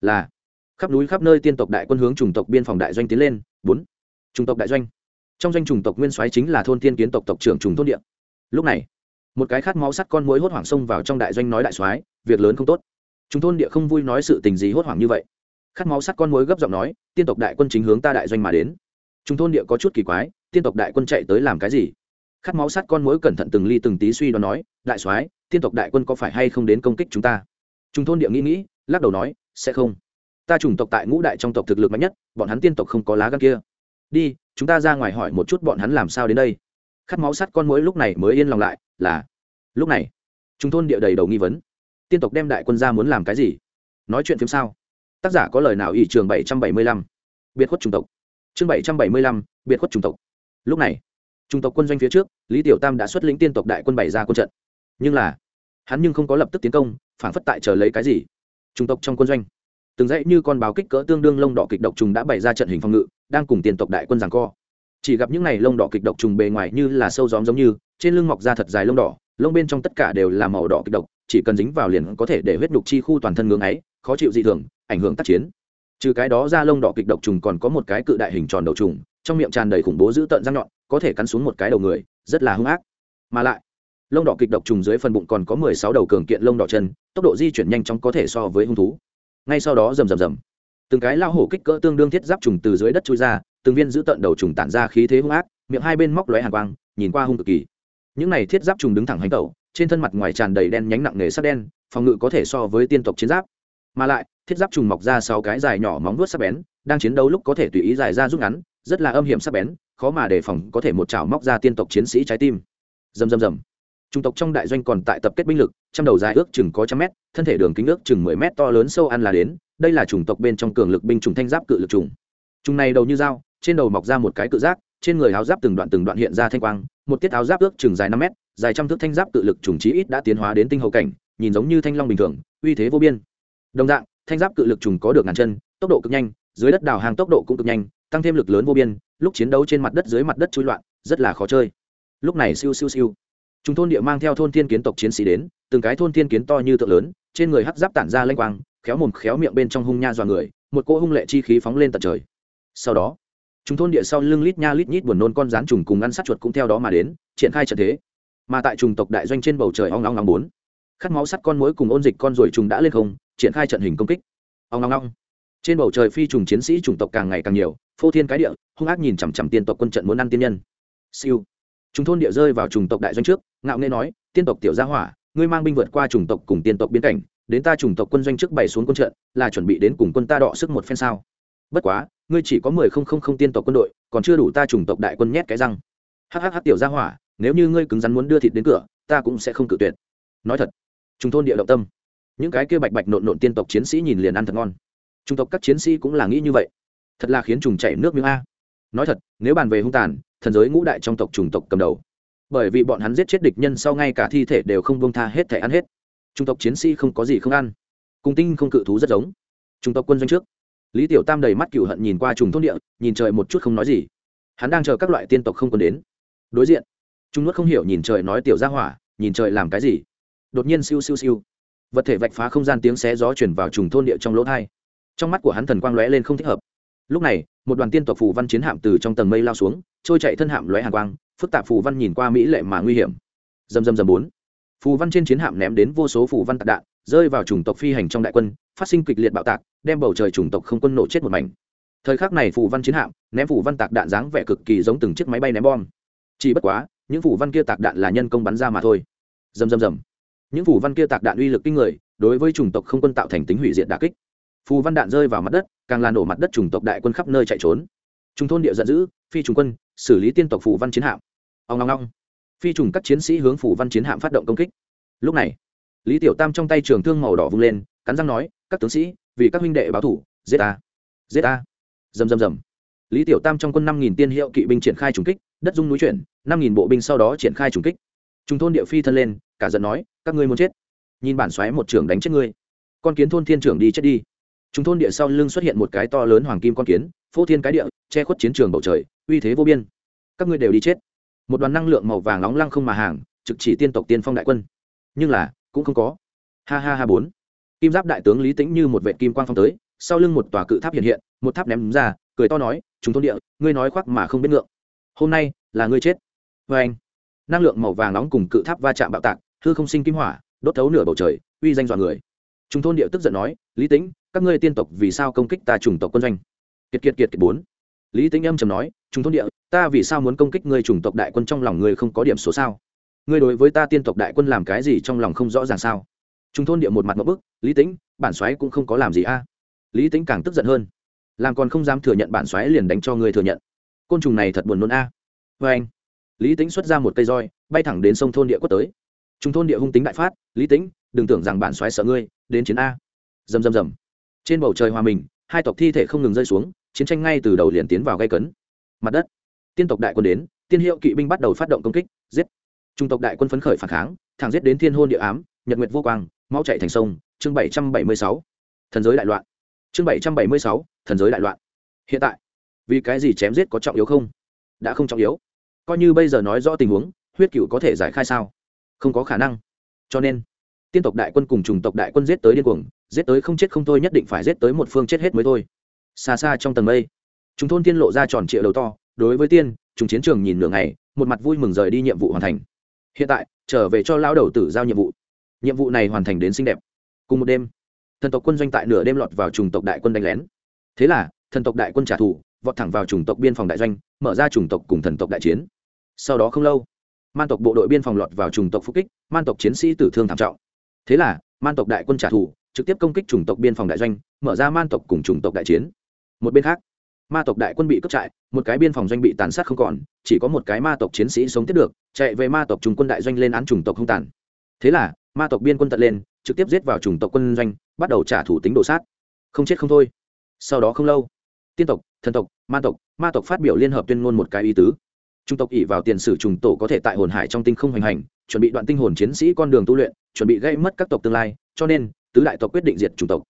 Là, khắp núi khắp nơi tiên tộc đại quân hướng chủng tộc biên phòng đại doanh tiến lên. Bốn, chủng tộc đại doanh. Trong doanh chủng tộc nguyên soái chính là thôn tiên kiến tộc tộc trưởng trùng thôn địa. Lúc này, một cái khát máu sắt con mũi hốt hoảng xông vào trong đại doanh nói đại soái, việc lớn không tốt. Chúng thôn địa không vui nói sự tình gì hốt hoảng như vậy. Khát máu sắt con mũi gấp giọng nói, tiên tộc đại quân chính hướng ta đại doanh mà đến. Chúng thôn địa có chút kỳ quái, tiên tộc đại quân chạy tới làm cái gì? Khát máu sát con mối cẩn thận từng ly từng tí suy đoán nói, đại soái, tiên tộc đại quân có phải hay không đến công kích chúng ta? Chúng thôn địa nghĩ nghĩ, lắc đầu nói, sẽ không. Ta chủng tộc tại ngũ đại trong tộc thực lực mạnh nhất, bọn hắn tiên tộc không có lá gan kia. Đi, chúng ta ra ngoài hỏi một chút bọn hắn làm sao đến đây. Khát máu sát con mối lúc này mới yên lòng lại, là, lúc này. Chúng thôn địa đầy đầu nghi vấn, tiên tộc đem đại quân ra muốn làm cái gì? Nói chuyện phim sao? Tác giả có lời nào ỷ trường bảy trăm bảy mươi lăm? Biệt khuất chủng tộc. Chương bảy trăm bảy mươi lăm, biệt khuất chủng tộc. Lúc này Trung tộc quân doanh phía trước, lý tiểu tam đã xuất lĩnh tiên tộc đại quân bày ra quân trận. Nhưng là, hắn nhưng không có lập tức tiến công, phản phất tại chờ lấy cái gì. Trung tộc trong quân doanh, từng dãy như con báo kích cỡ tương đương lông đỏ kịch độc trùng đã bày ra trận hình phòng ngự, đang cùng tiên tộc đại quân giằng co. Chỉ gặp những này lông đỏ kịch độc trùng bề ngoài như là sâu gióm giống như, trên lưng mọc ra thật dài lông đỏ, lông bên trong tất cả đều là màu đỏ kịch độc, chỉ cần dính vào liền có thể để huyết đục chi khu toàn thân ngưỡng ấy, khó chịu dị thường, ảnh hưởng tác chiến. Trừ cái đó ra lông đỏ kịch độc trùng còn có một cái cự đại hình tròn đầu trùng, trong miệng tràn đầy khủng bố dữ tợn răng nhọn có thể cắn xuống một cái đầu người, rất là hung ác. Mà lại, lông đỏ kịch độc trùng dưới phần bụng còn có mười sáu đầu cường kiện lông đỏ chân, tốc độ di chuyển nhanh chóng có thể so với hung thú. Ngay sau đó rầm rầm rầm. Từng cái lao hổ kích cỡ tương đương thiết giáp trùng từ dưới đất chui ra, từng viên giữ tận đầu trùng tản ra khí thế hung ác, miệng hai bên móc lóe hàn quang, nhìn qua hung cực kỳ. Những này thiết giáp trùng đứng thẳng hành tẩu, trên thân mặt ngoài tràn đầy đen nhánh nặng nề sắc đen, phòng ngự có thể so với tiên tộc chiến giáp. Mà lại, thiết giáp trùng mọc ra sáu cái dài nhỏ móng vuốt sắc bén, đang chiến đấu lúc có thể tùy ý dài ra rút ngắn, rất là âm hiểm sắc bén khó mà đề phòng có thể một chảo móc ra tiên tộc chiến sĩ trái tim. Rầm rầm rầm. Trung tộc trong đại doanh còn tại tập kết binh lực, trăm đầu dài ước chừng có trăm mét, thân thể đường kính ước chừng mười mét to lớn sâu ăn là đến, đây là chủng tộc bên trong cường lực binh chủng thanh giáp cự lực trùng chúng này đầu như dao, trên đầu mọc ra một cái cự giác trên người áo giáp từng đoạn từng đoạn hiện ra thanh quang, một tiết áo giáp ước chừng dài năm mét, dài trăm thước thanh giáp cự lực trùng chí ít đã tiến hóa đến tinh hậu cảnh, nhìn giống như thanh long bình thường, uy thế vô biên. Đồng dạng, thanh giáp cự lực trùng có được ngàn chân, tốc độ cực nhanh, dưới đất đào hàng tốc độ cũng cực nhanh tăng thêm lực lớn vô biên, lúc chiến đấu trên mặt đất dưới mặt đất chui loạn, rất là khó chơi. Lúc này siêu siêu siêu. Chúng thôn địa mang theo thôn thiên kiến tộc chiến sĩ đến, từng cái thôn thiên kiến to như tượng lớn, trên người hắc giáp tản ra lênh quang, khéo mồm khéo miệng bên trong hung nha dọa người, một cỗ hung lệ chi khí phóng lên tận trời. Sau đó chúng thôn địa sau lưng lít nha lít nhít buồn nôn con rán trùng cùng ăn sát chuột cũng theo đó mà đến, triển khai trận thế. Mà tại trùng tộc đại doanh trên bầu trời ong ong ong bốn, khát máu sắt con mối cùng ôn dịch con ruồi trùng đã lên không, triển khai trận hình công kích. Ong ong ong. Trên bầu trời phi trùng chiến sĩ trùng tộc càng ngày càng nhiều phô thiên cái địa, hung ác nhìn chằm chằm tiên tộc quân trận muốn ăn tiên nhân. Siêu. Chúng thôn địa rơi vào chủng tộc đại doanh trước, ngạo nghe nói, tiên tộc tiểu gia hỏa, ngươi mang binh vượt qua chủng tộc cùng tiên tộc biên cảnh, đến ta chủng tộc quân doanh trước bày xuống quân trận, là chuẩn bị đến cùng quân ta đọ sức một phen sao? Bất quá, ngươi chỉ có mười không không không tiên tộc quân đội, còn chưa đủ ta chủng tộc đại quân nhét cái răng. Hhh tiểu gia hỏa, nếu như ngươi cứng rắn muốn đưa thịt đến cửa, ta cũng sẽ không cự tuyệt. Nói thật chúng thôn địa động tâm. Những cái kia bạch bạch nộn nộn tiên tộc chiến sĩ nhìn liền ăn thật ngon. Chủng tộc các chiến sĩ cũng là nghĩ như vậy thật là khiến trùng chảy nước miếng a. Nói thật, nếu bàn về hung tàn, thần giới ngũ đại trong tộc trùng tộc cầm đầu. Bởi vì bọn hắn giết chết địch nhân sau ngay cả thi thể đều không bông tha hết thể ăn hết. Trung tộc chiến sĩ không có gì không ăn. Cung tinh không cự thú rất giống. Trung tộc quân doanh trước. Lý tiểu tam đầy mắt cựu hận nhìn qua trùng thôn địa, nhìn trời một chút không nói gì. Hắn đang chờ các loại tiên tộc không còn đến. Đối diện. Trung nuốt không hiểu nhìn trời nói tiểu ra hỏa, nhìn trời làm cái gì. Đột nhiên siêu siêu siêu. Vật thể vạch phá không gian tiếng xé gió chuyển vào trùng thôn địa trong lỗ thai. Trong mắt của hắn thần quang lóe lên không thích hợp lúc này, một đoàn tiên tộc phù văn chiến hạm từ trong tầng mây lao xuống, trôi chạy thân hạm lóe hàng quang, phức tạp phù văn nhìn qua mỹ lệ mà nguy hiểm. Dầm dầm dầm bốn. Phù văn trên chiến hạm ném đến vô số phù văn tạc đạn, rơi vào chủng tộc phi hành trong đại quân, phát sinh kịch liệt bạo tạc, đem bầu trời chủng tộc không quân nổ chết một mảnh. Thời khắc này phù văn chiến hạm ném phù văn tạc đạn dáng vẻ cực kỳ giống từng chiếc máy bay ném bom. Chỉ bất quá, những phù văn kia tạc đạn là nhân công bắn ra mà thôi. Dầm dầm dầm những phù văn kia tạc đạn uy lực kinh người, đối với chủng tộc không quân tạo thành tính hủy diệt đà kích phù văn đạn rơi vào mặt đất, càng là nổ mặt đất chủng tộc đại quân khắp nơi chạy trốn. Trung thôn địa giận dữ, phi trùng quân, xử lý tiên tộc phù văn chiến hạm. Ông ngong ngong phi trùng các chiến sĩ hướng phù văn chiến hạm phát động công kích. Lúc này, lý tiểu tam trong tay trường thương màu đỏ vung lên, cắn răng nói, các tướng sĩ, vì các huynh đệ báo thủ, giết a giết a dầm dầm dầm lý tiểu tam trong quân năm nghìn tiên hiệu kỵ binh triển khai trùng kích, đất dung núi chuyển, năm nghìn bộ binh sau đó triển khai trùng kích. Trung thôn địa phi thân lên, cả giận nói, các ngươi muốn chết. Nhìn bản xoáy một trưởng đánh chết ngươi. Con kiến thôn thiên trưởng đi chết đi chúng thôn địa sau lưng xuất hiện một cái to lớn hoàng kim con kiến, phô thiên cái địa, che khuất chiến trường bầu trời, uy thế vô biên. Các ngươi đều đi chết. Một đoàn năng lượng màu vàng nóng lăng không mà hàng, trực chỉ tiên tộc tiên phong đại quân. Nhưng là, cũng không có. Ha ha ha bốn. Kim giáp đại tướng lý tĩnh như một vệ kim quang phong tới, sau lưng một tòa cự tháp hiện hiện, một tháp ném ra, cười to nói chúng thôn địa, ngươi nói khoác mà không biết ngượng. Hôm nay là ngươi chết. Vê anh, năng lượng màu vàng nóng cùng cự tháp va chạm bạo tạc, hư không sinh kim hỏa, đốt thấu nửa bầu trời, uy danh dọa người. Chúng thôn địa tức giận nói, lý tĩnh các ngươi tiên tộc vì sao công kích ta chủng tộc quân doanh? Kiệt kiệt kiệt kiệt bốn. Lý tĩnh âm trầm nói, chúng thôn địa, ta vì sao muốn công kích ngươi chủng tộc đại quân trong lòng ngươi không có điểm số sao? Ngươi đối với ta tiên tộc đại quân làm cái gì trong lòng không rõ ràng sao? Chúng thôn địa một mặt một bức, lý tĩnh, bản xoáy cũng không có làm gì a. Lý tĩnh càng tức giận hơn, làm còn không dám thừa nhận bản xoáy liền đánh cho ngươi thừa nhận. Côn trùng này thật buồn nôn a. À. vê anh, lý tĩnh xuất ra một cây roi, bay thẳng đến sông thôn địa quất tới. Chúng thôn địa hung tính đại phát, lý tĩnh, đừng tưởng rằng bản xoáy sợ ngươi, đến chiến a. Rầm rầm rầm trên bầu trời hòa mình, hai tộc thi thể không ngừng rơi xuống, chiến tranh ngay từ đầu liền tiến vào gây cấn. Mặt đất, tiên tộc đại quân đến, tiên hiệu kỵ binh bắt đầu phát động công kích, giết. Trung tộc đại quân phấn khởi phản kháng, thẳng giết đến thiên hôn địa ám, nhật nguyệt vô quang máu chạy thành sông, chương bảy trăm bảy mươi sáu. Thần giới đại loạn. Chương bảy trăm bảy mươi sáu, thần giới đại loạn. Hiện tại, vì cái gì chém giết có trọng yếu không? Đã không trọng yếu. Coi như bây giờ nói rõ tình huống, huyết cựu có thể giải khai sao? Không có khả năng. Cho nên tiên tộc đại quân cùng chủng tộc đại quân giết tới điên cuồng, giết tới không chết không thôi nhất định phải giết tới một phương chết hết mới thôi. Xa xa trong tầng mây, chúng thôn tiên lộ ra tròn trịa đầu to, đối với tiên, chúng chiến trường nhìn nửa ngày, một mặt vui mừng rời đi nhiệm vụ hoàn thành. Hiện tại, trở về cho lao đầu tử giao nhiệm vụ. Nhiệm vụ này hoàn thành đến xinh đẹp. Cùng một đêm, thần tộc quân doanh tại nửa đêm lọt vào chủng tộc đại quân đánh lén. Thế là, thần tộc đại quân trả thù, vọt thẳng vào chủng tộc biên phòng đại doanh, mở ra chủng tộc cùng thần tộc đại chiến. Sau đó không lâu, man tộc bộ đội biên phòng lọt vào chủng tộc phúc kích, man tộc chiến sĩ tử thương thảm trọng thế là, man tộc đại quân trả thù, trực tiếp công kích chủng tộc biên phòng đại doanh, mở ra man tộc cùng chủng tộc đại chiến. Một bên khác, ma tộc đại quân bị cướp trại, một cái biên phòng doanh bị tàn sát không còn, chỉ có một cái ma tộc chiến sĩ sống tiếp được, chạy về ma tộc trung quân đại doanh lên án chủng tộc không tàn. Thế là, ma tộc biên quân tận lên, trực tiếp giết vào chủng tộc quân doanh, bắt đầu trả thủ tính đồ sát. Không chết không thôi. Sau đó không lâu, tiên tộc, thần tộc, ma tộc ma tộc phát biểu liên hợp tuyên ngôn một cái ý tứ. Trung tộc ỉ vào tiền sử trùng tổ có thể tại hồn hải trong tinh không hoành hành chuẩn bị đoạn tinh hồn chiến sĩ con đường tu luyện, chuẩn bị gây mất các tộc tương lai, cho nên, tứ đại tộc quyết định diệt chủng tộc.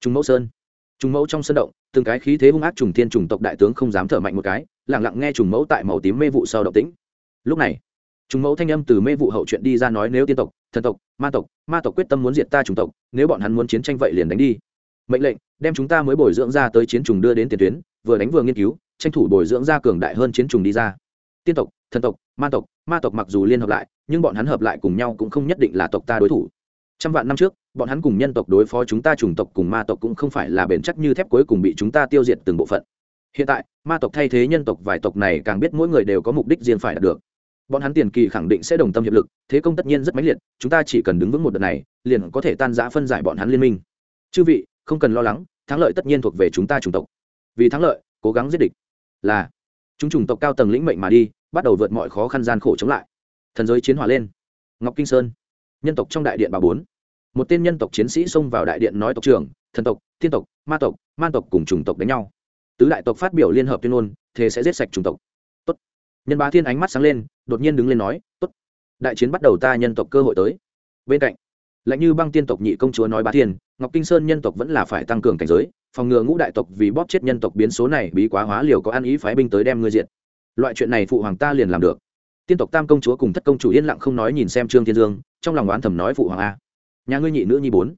Trung mẫu sơn. Trùng mẫu trong sân động, từng cái khí thế hung ác trùng thiên trùng tộc đại tướng không dám thở mạnh một cái lẳng lặng nghe trùng mẫu tại màu tím mê vụ sau động tĩnh. Lúc này, trùng mẫu thanh âm từ mê vụ hậu chuyện đi ra nói nếu tiên tộc, thần tộc, ma tộc ma tộc quyết tâm muốn diệt ta trùng tộc, nếu bọn hắn muốn chiến tranh vậy liền đánh đi. Mệnh lệnh, đem chúng ta mới bồi dưỡng ra tới chiến trùng đưa đến tiền tuyến, vừa đánh vừa nghiên cứu, tranh thủ bồi dưỡng ra cường đại hơn chiến trùng đi ra. Tiên tộc, thần tộc ma tộc ma tộc mặc dù liên hợp lại, nhưng bọn hắn hợp lại cùng nhau cũng không nhất định là tộc ta đối thủ. Trăm vạn năm trước, bọn hắn cùng nhân tộc đối phó chúng ta chủng tộc cùng ma tộc cũng không phải là bền chắc như thép cuối cùng bị chúng ta tiêu diệt từng bộ phận. Hiện tại, ma tộc thay thế nhân tộc, vài tộc này càng biết mỗi người đều có mục đích riêng phải đạt được. Bọn hắn tiền kỳ khẳng định sẽ đồng tâm hiệp lực, thế công tất nhiên rất mãnh liệt, chúng ta chỉ cần đứng vững một đợt này, liền có thể tan giã phân giải bọn hắn liên minh. Chư vị, không cần lo lắng, thắng lợi tất nhiên thuộc về chúng ta chủng tộc. Vì thắng lợi, cố gắng giết địch. Là, chúng chủng tộc cao tầng lĩnh mệnh mà đi bắt đầu vượt mọi khó khăn gian khổ chống lại. Thần giới chiến hòa lên. Ngọc kinh sơn. Nhân tộc trong đại điện bà bốn. Một tên nhân tộc chiến sĩ xông vào đại điện nói tộc trưởng, thần tộc, thiên tộc, ma tộc, man tộc cùng chủng tộc đánh nhau. Tứ đại tộc phát biểu liên hợp tuyên ngôn, thế sẽ giết sạch chủng tộc. Tốt. Nhân bá thiên ánh mắt sáng lên, đột nhiên đứng lên nói, tốt. Đại chiến bắt đầu ta nhân tộc cơ hội tới. Bên cạnh, lạnh như băng tiên tộc nhị công chúa nói bá thiên, ngọc kinh sơn nhân tộc vẫn là phải tăng cường cảnh giới, phòng ngừa ngũ đại tộc vì bóp chết nhân tộc biến số này bí quá hóa liều có ăn ý phái binh tới đem ngươi diệt loại chuyện này phụ hoàng ta liền làm được. Tiên tộc tam công chúa cùng thất công chủ yên lặng không nói nhìn xem trương thiên dương, trong lòng oán thầm nói phụ hoàng a. Nhà ngươi nhị nữ nhi bốn.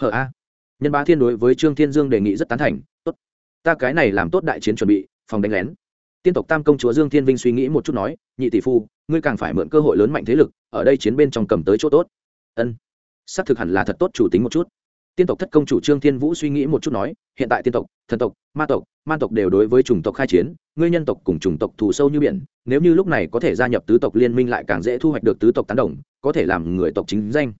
Hở a. Nhân bá thiên đối với trương thiên dương đề nghị rất tán thành, tốt. Ta cái này làm tốt đại chiến chuẩn bị, phòng đánh lén. Tiên tộc tam công chúa dương thiên vinh suy nghĩ một chút nói, nhị tỷ phu, ngươi càng phải mượn cơ hội lớn mạnh thế lực, ở đây chiến bên trong cầm tới chỗ tốt. Ân. Xác thực hẳn là thật tốt chủ tính một chút tiên tộc thất công chủ trương thiên vũ suy nghĩ một chút nói, hiện tại tiên tộc, thần tộc, ma tộc man tộc đều đối với chủng tộc khai chiến, ngươi nhân tộc cùng chủng tộc thù sâu như biển, nếu như lúc này có thể gia nhập tứ tộc liên minh lại càng dễ thu hoạch được tứ tộc tán đồng, có thể làm người tộc chính danh.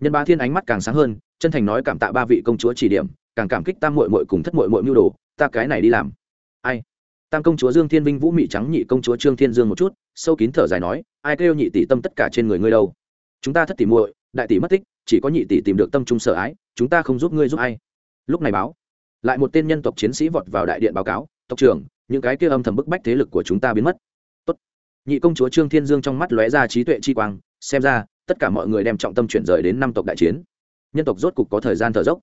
Nhân ba thiên ánh mắt càng sáng hơn, chân thành nói cảm tạ ba vị công chúa chỉ điểm, càng cảm kích tam mội mội cùng thất mội mội mưu đồ, ta cái này đi làm. Ai? Tam công chúa dương thiên vinh vũ mị trắng nhị công chúa trương thiên dương một chút, sâu kín thở dài nói, ai kêu nhị tỷ tâm tất cả trên người ngươi đâu? Chúng ta thất tỷ muội đại tỷ mất tích, chỉ có nhị tỷ tìm được tâm trung sở ái, chúng ta không giúp ngươi giúp ai. Lúc này báo, lại một tên nhân tộc chiến sĩ vọt vào đại điện báo cáo, tộc trưởng, những cái kia âm thầm bức bách thế lực của chúng ta biến mất. Tốt. nhị công chúa trương thiên dương trong mắt lóe ra trí tuệ chi quang, xem ra, tất cả mọi người đem trọng tâm chuyển rời đến năm tộc đại chiến. Nhân tộc rốt cục có thời gian thở dốc.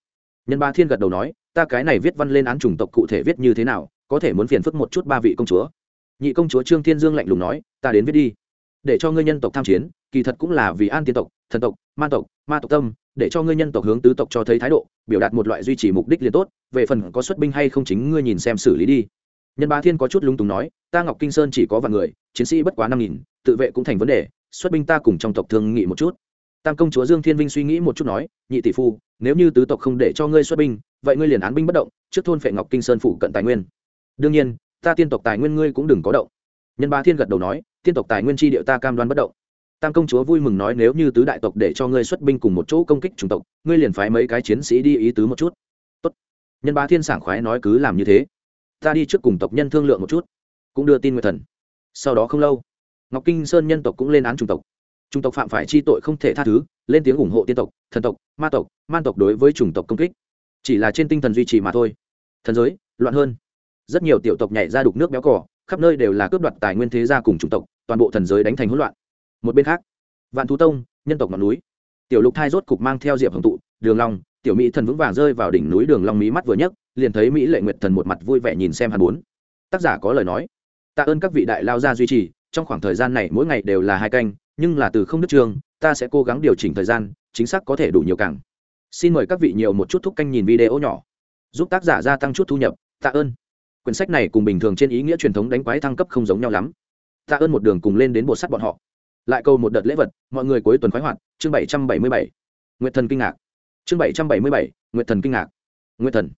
Nhân ba thiên gật đầu nói, ta cái này viết văn lên án chủng tộc cụ thể viết như thế nào, có thể muốn phiền phức một chút ba vị công chúa. Nhị công chúa trương thiên dương lạnh lùng nói, ta đến viết đi, để cho ngươi nhân tộc tham chiến, kỳ thật cũng là vì an tiên tộc, thần tộc Ma tộc ma tộc tâm, để cho ngươi nhân tộc hướng tứ tộc cho thấy thái độ, biểu đạt một loại duy trì mục đích liền tốt, về phần có xuất binh hay không chính ngươi nhìn xem xử lý đi. Nhân Ba thiên có chút lung túng nói, ta ngọc kinh sơn chỉ có vài người, chiến sĩ bất quá năm nghìn, tự vệ cũng thành vấn đề, xuất binh ta cùng trong tộc thương nghị một chút. Tam công chúa dương thiên vinh suy nghĩ một chút nói, nhị tỷ phu, nếu như tứ tộc không để cho ngươi xuất binh, vậy ngươi liền án binh bất động, trước thôn phệ ngọc kinh sơn phủ cận tài nguyên. Đương nhiên, ta tiên tộc tài nguyên ngươi cũng đừng có động. Nhân Ba thiên gật đầu nói, tiên tộc tài nguyên tri điệu ta cam đoan bất động tam công chúa vui mừng nói nếu như tứ đại tộc để cho ngươi xuất binh cùng một chỗ công kích chủng tộc, ngươi liền phái mấy cái chiến sĩ đi ý tứ một chút. Tốt. nhân bá thiên sảng khoái nói cứ làm như thế. Ta đi trước cùng tộc nhân thương lượng một chút. Cũng đưa tin nguyệt thần. Sau đó không lâu, ngọc kinh sơn nhân tộc cũng lên án chủng tộc. Chủng tộc phạm phải chi tội không thể tha thứ, lên tiếng ủng hộ tiên tộc, thần tộc, ma tộc, man tộc đối với chủng tộc công kích. Chỉ là trên tinh thần duy trì mà thôi. Thần giới, loạn hơn. Rất nhiều tiểu tộc nhảy ra đục nước béo cỏ khắp nơi đều là cướp đoạt tài nguyên thế gia cùng chủng tộc, toàn bộ thần giới đánh thành hỗn loạn một bên khác. Vạn thú tông, nhân tộc ngọn núi. Tiểu lục thai rốt cục mang theo diệp hồng tụ, đường long, tiểu mỹ thần vững vàng rơi vào đỉnh núi đường long mí mắt vừa nhấc, liền thấy mỹ lệ nguyệt thần một mặt vui vẻ nhìn xem hắn bốn. Tác giả có lời nói. Tạ ơn các vị đại lao gia duy trì, trong khoảng thời gian này mỗi ngày đều là hai canh, nhưng là từ không đứt trường, ta sẽ cố gắng điều chỉnh thời gian, chính xác có thể đủ nhiều càng xin mời các vị nhiều một chút thúc canh nhìn video nhỏ. Giúp tác giả gia tăng chút thu nhập, tạ ơn. Quyển sách này cùng bình thường trên ý nghĩa truyền thống đánh quái thăng cấp không giống nhau lắm. Tạ ơn một đường cùng lên đến bộ sắt bọn họ lại câu một đợt lễ vật, mọi người cuối tuần khoái hoạt, chương bảy trăm bảy mươi bảy. Nguyệt thần kinh ngạc. Chương bảy trăm bảy mươi bảy, nguyệt thần kinh ngạc. Nguyệt thần.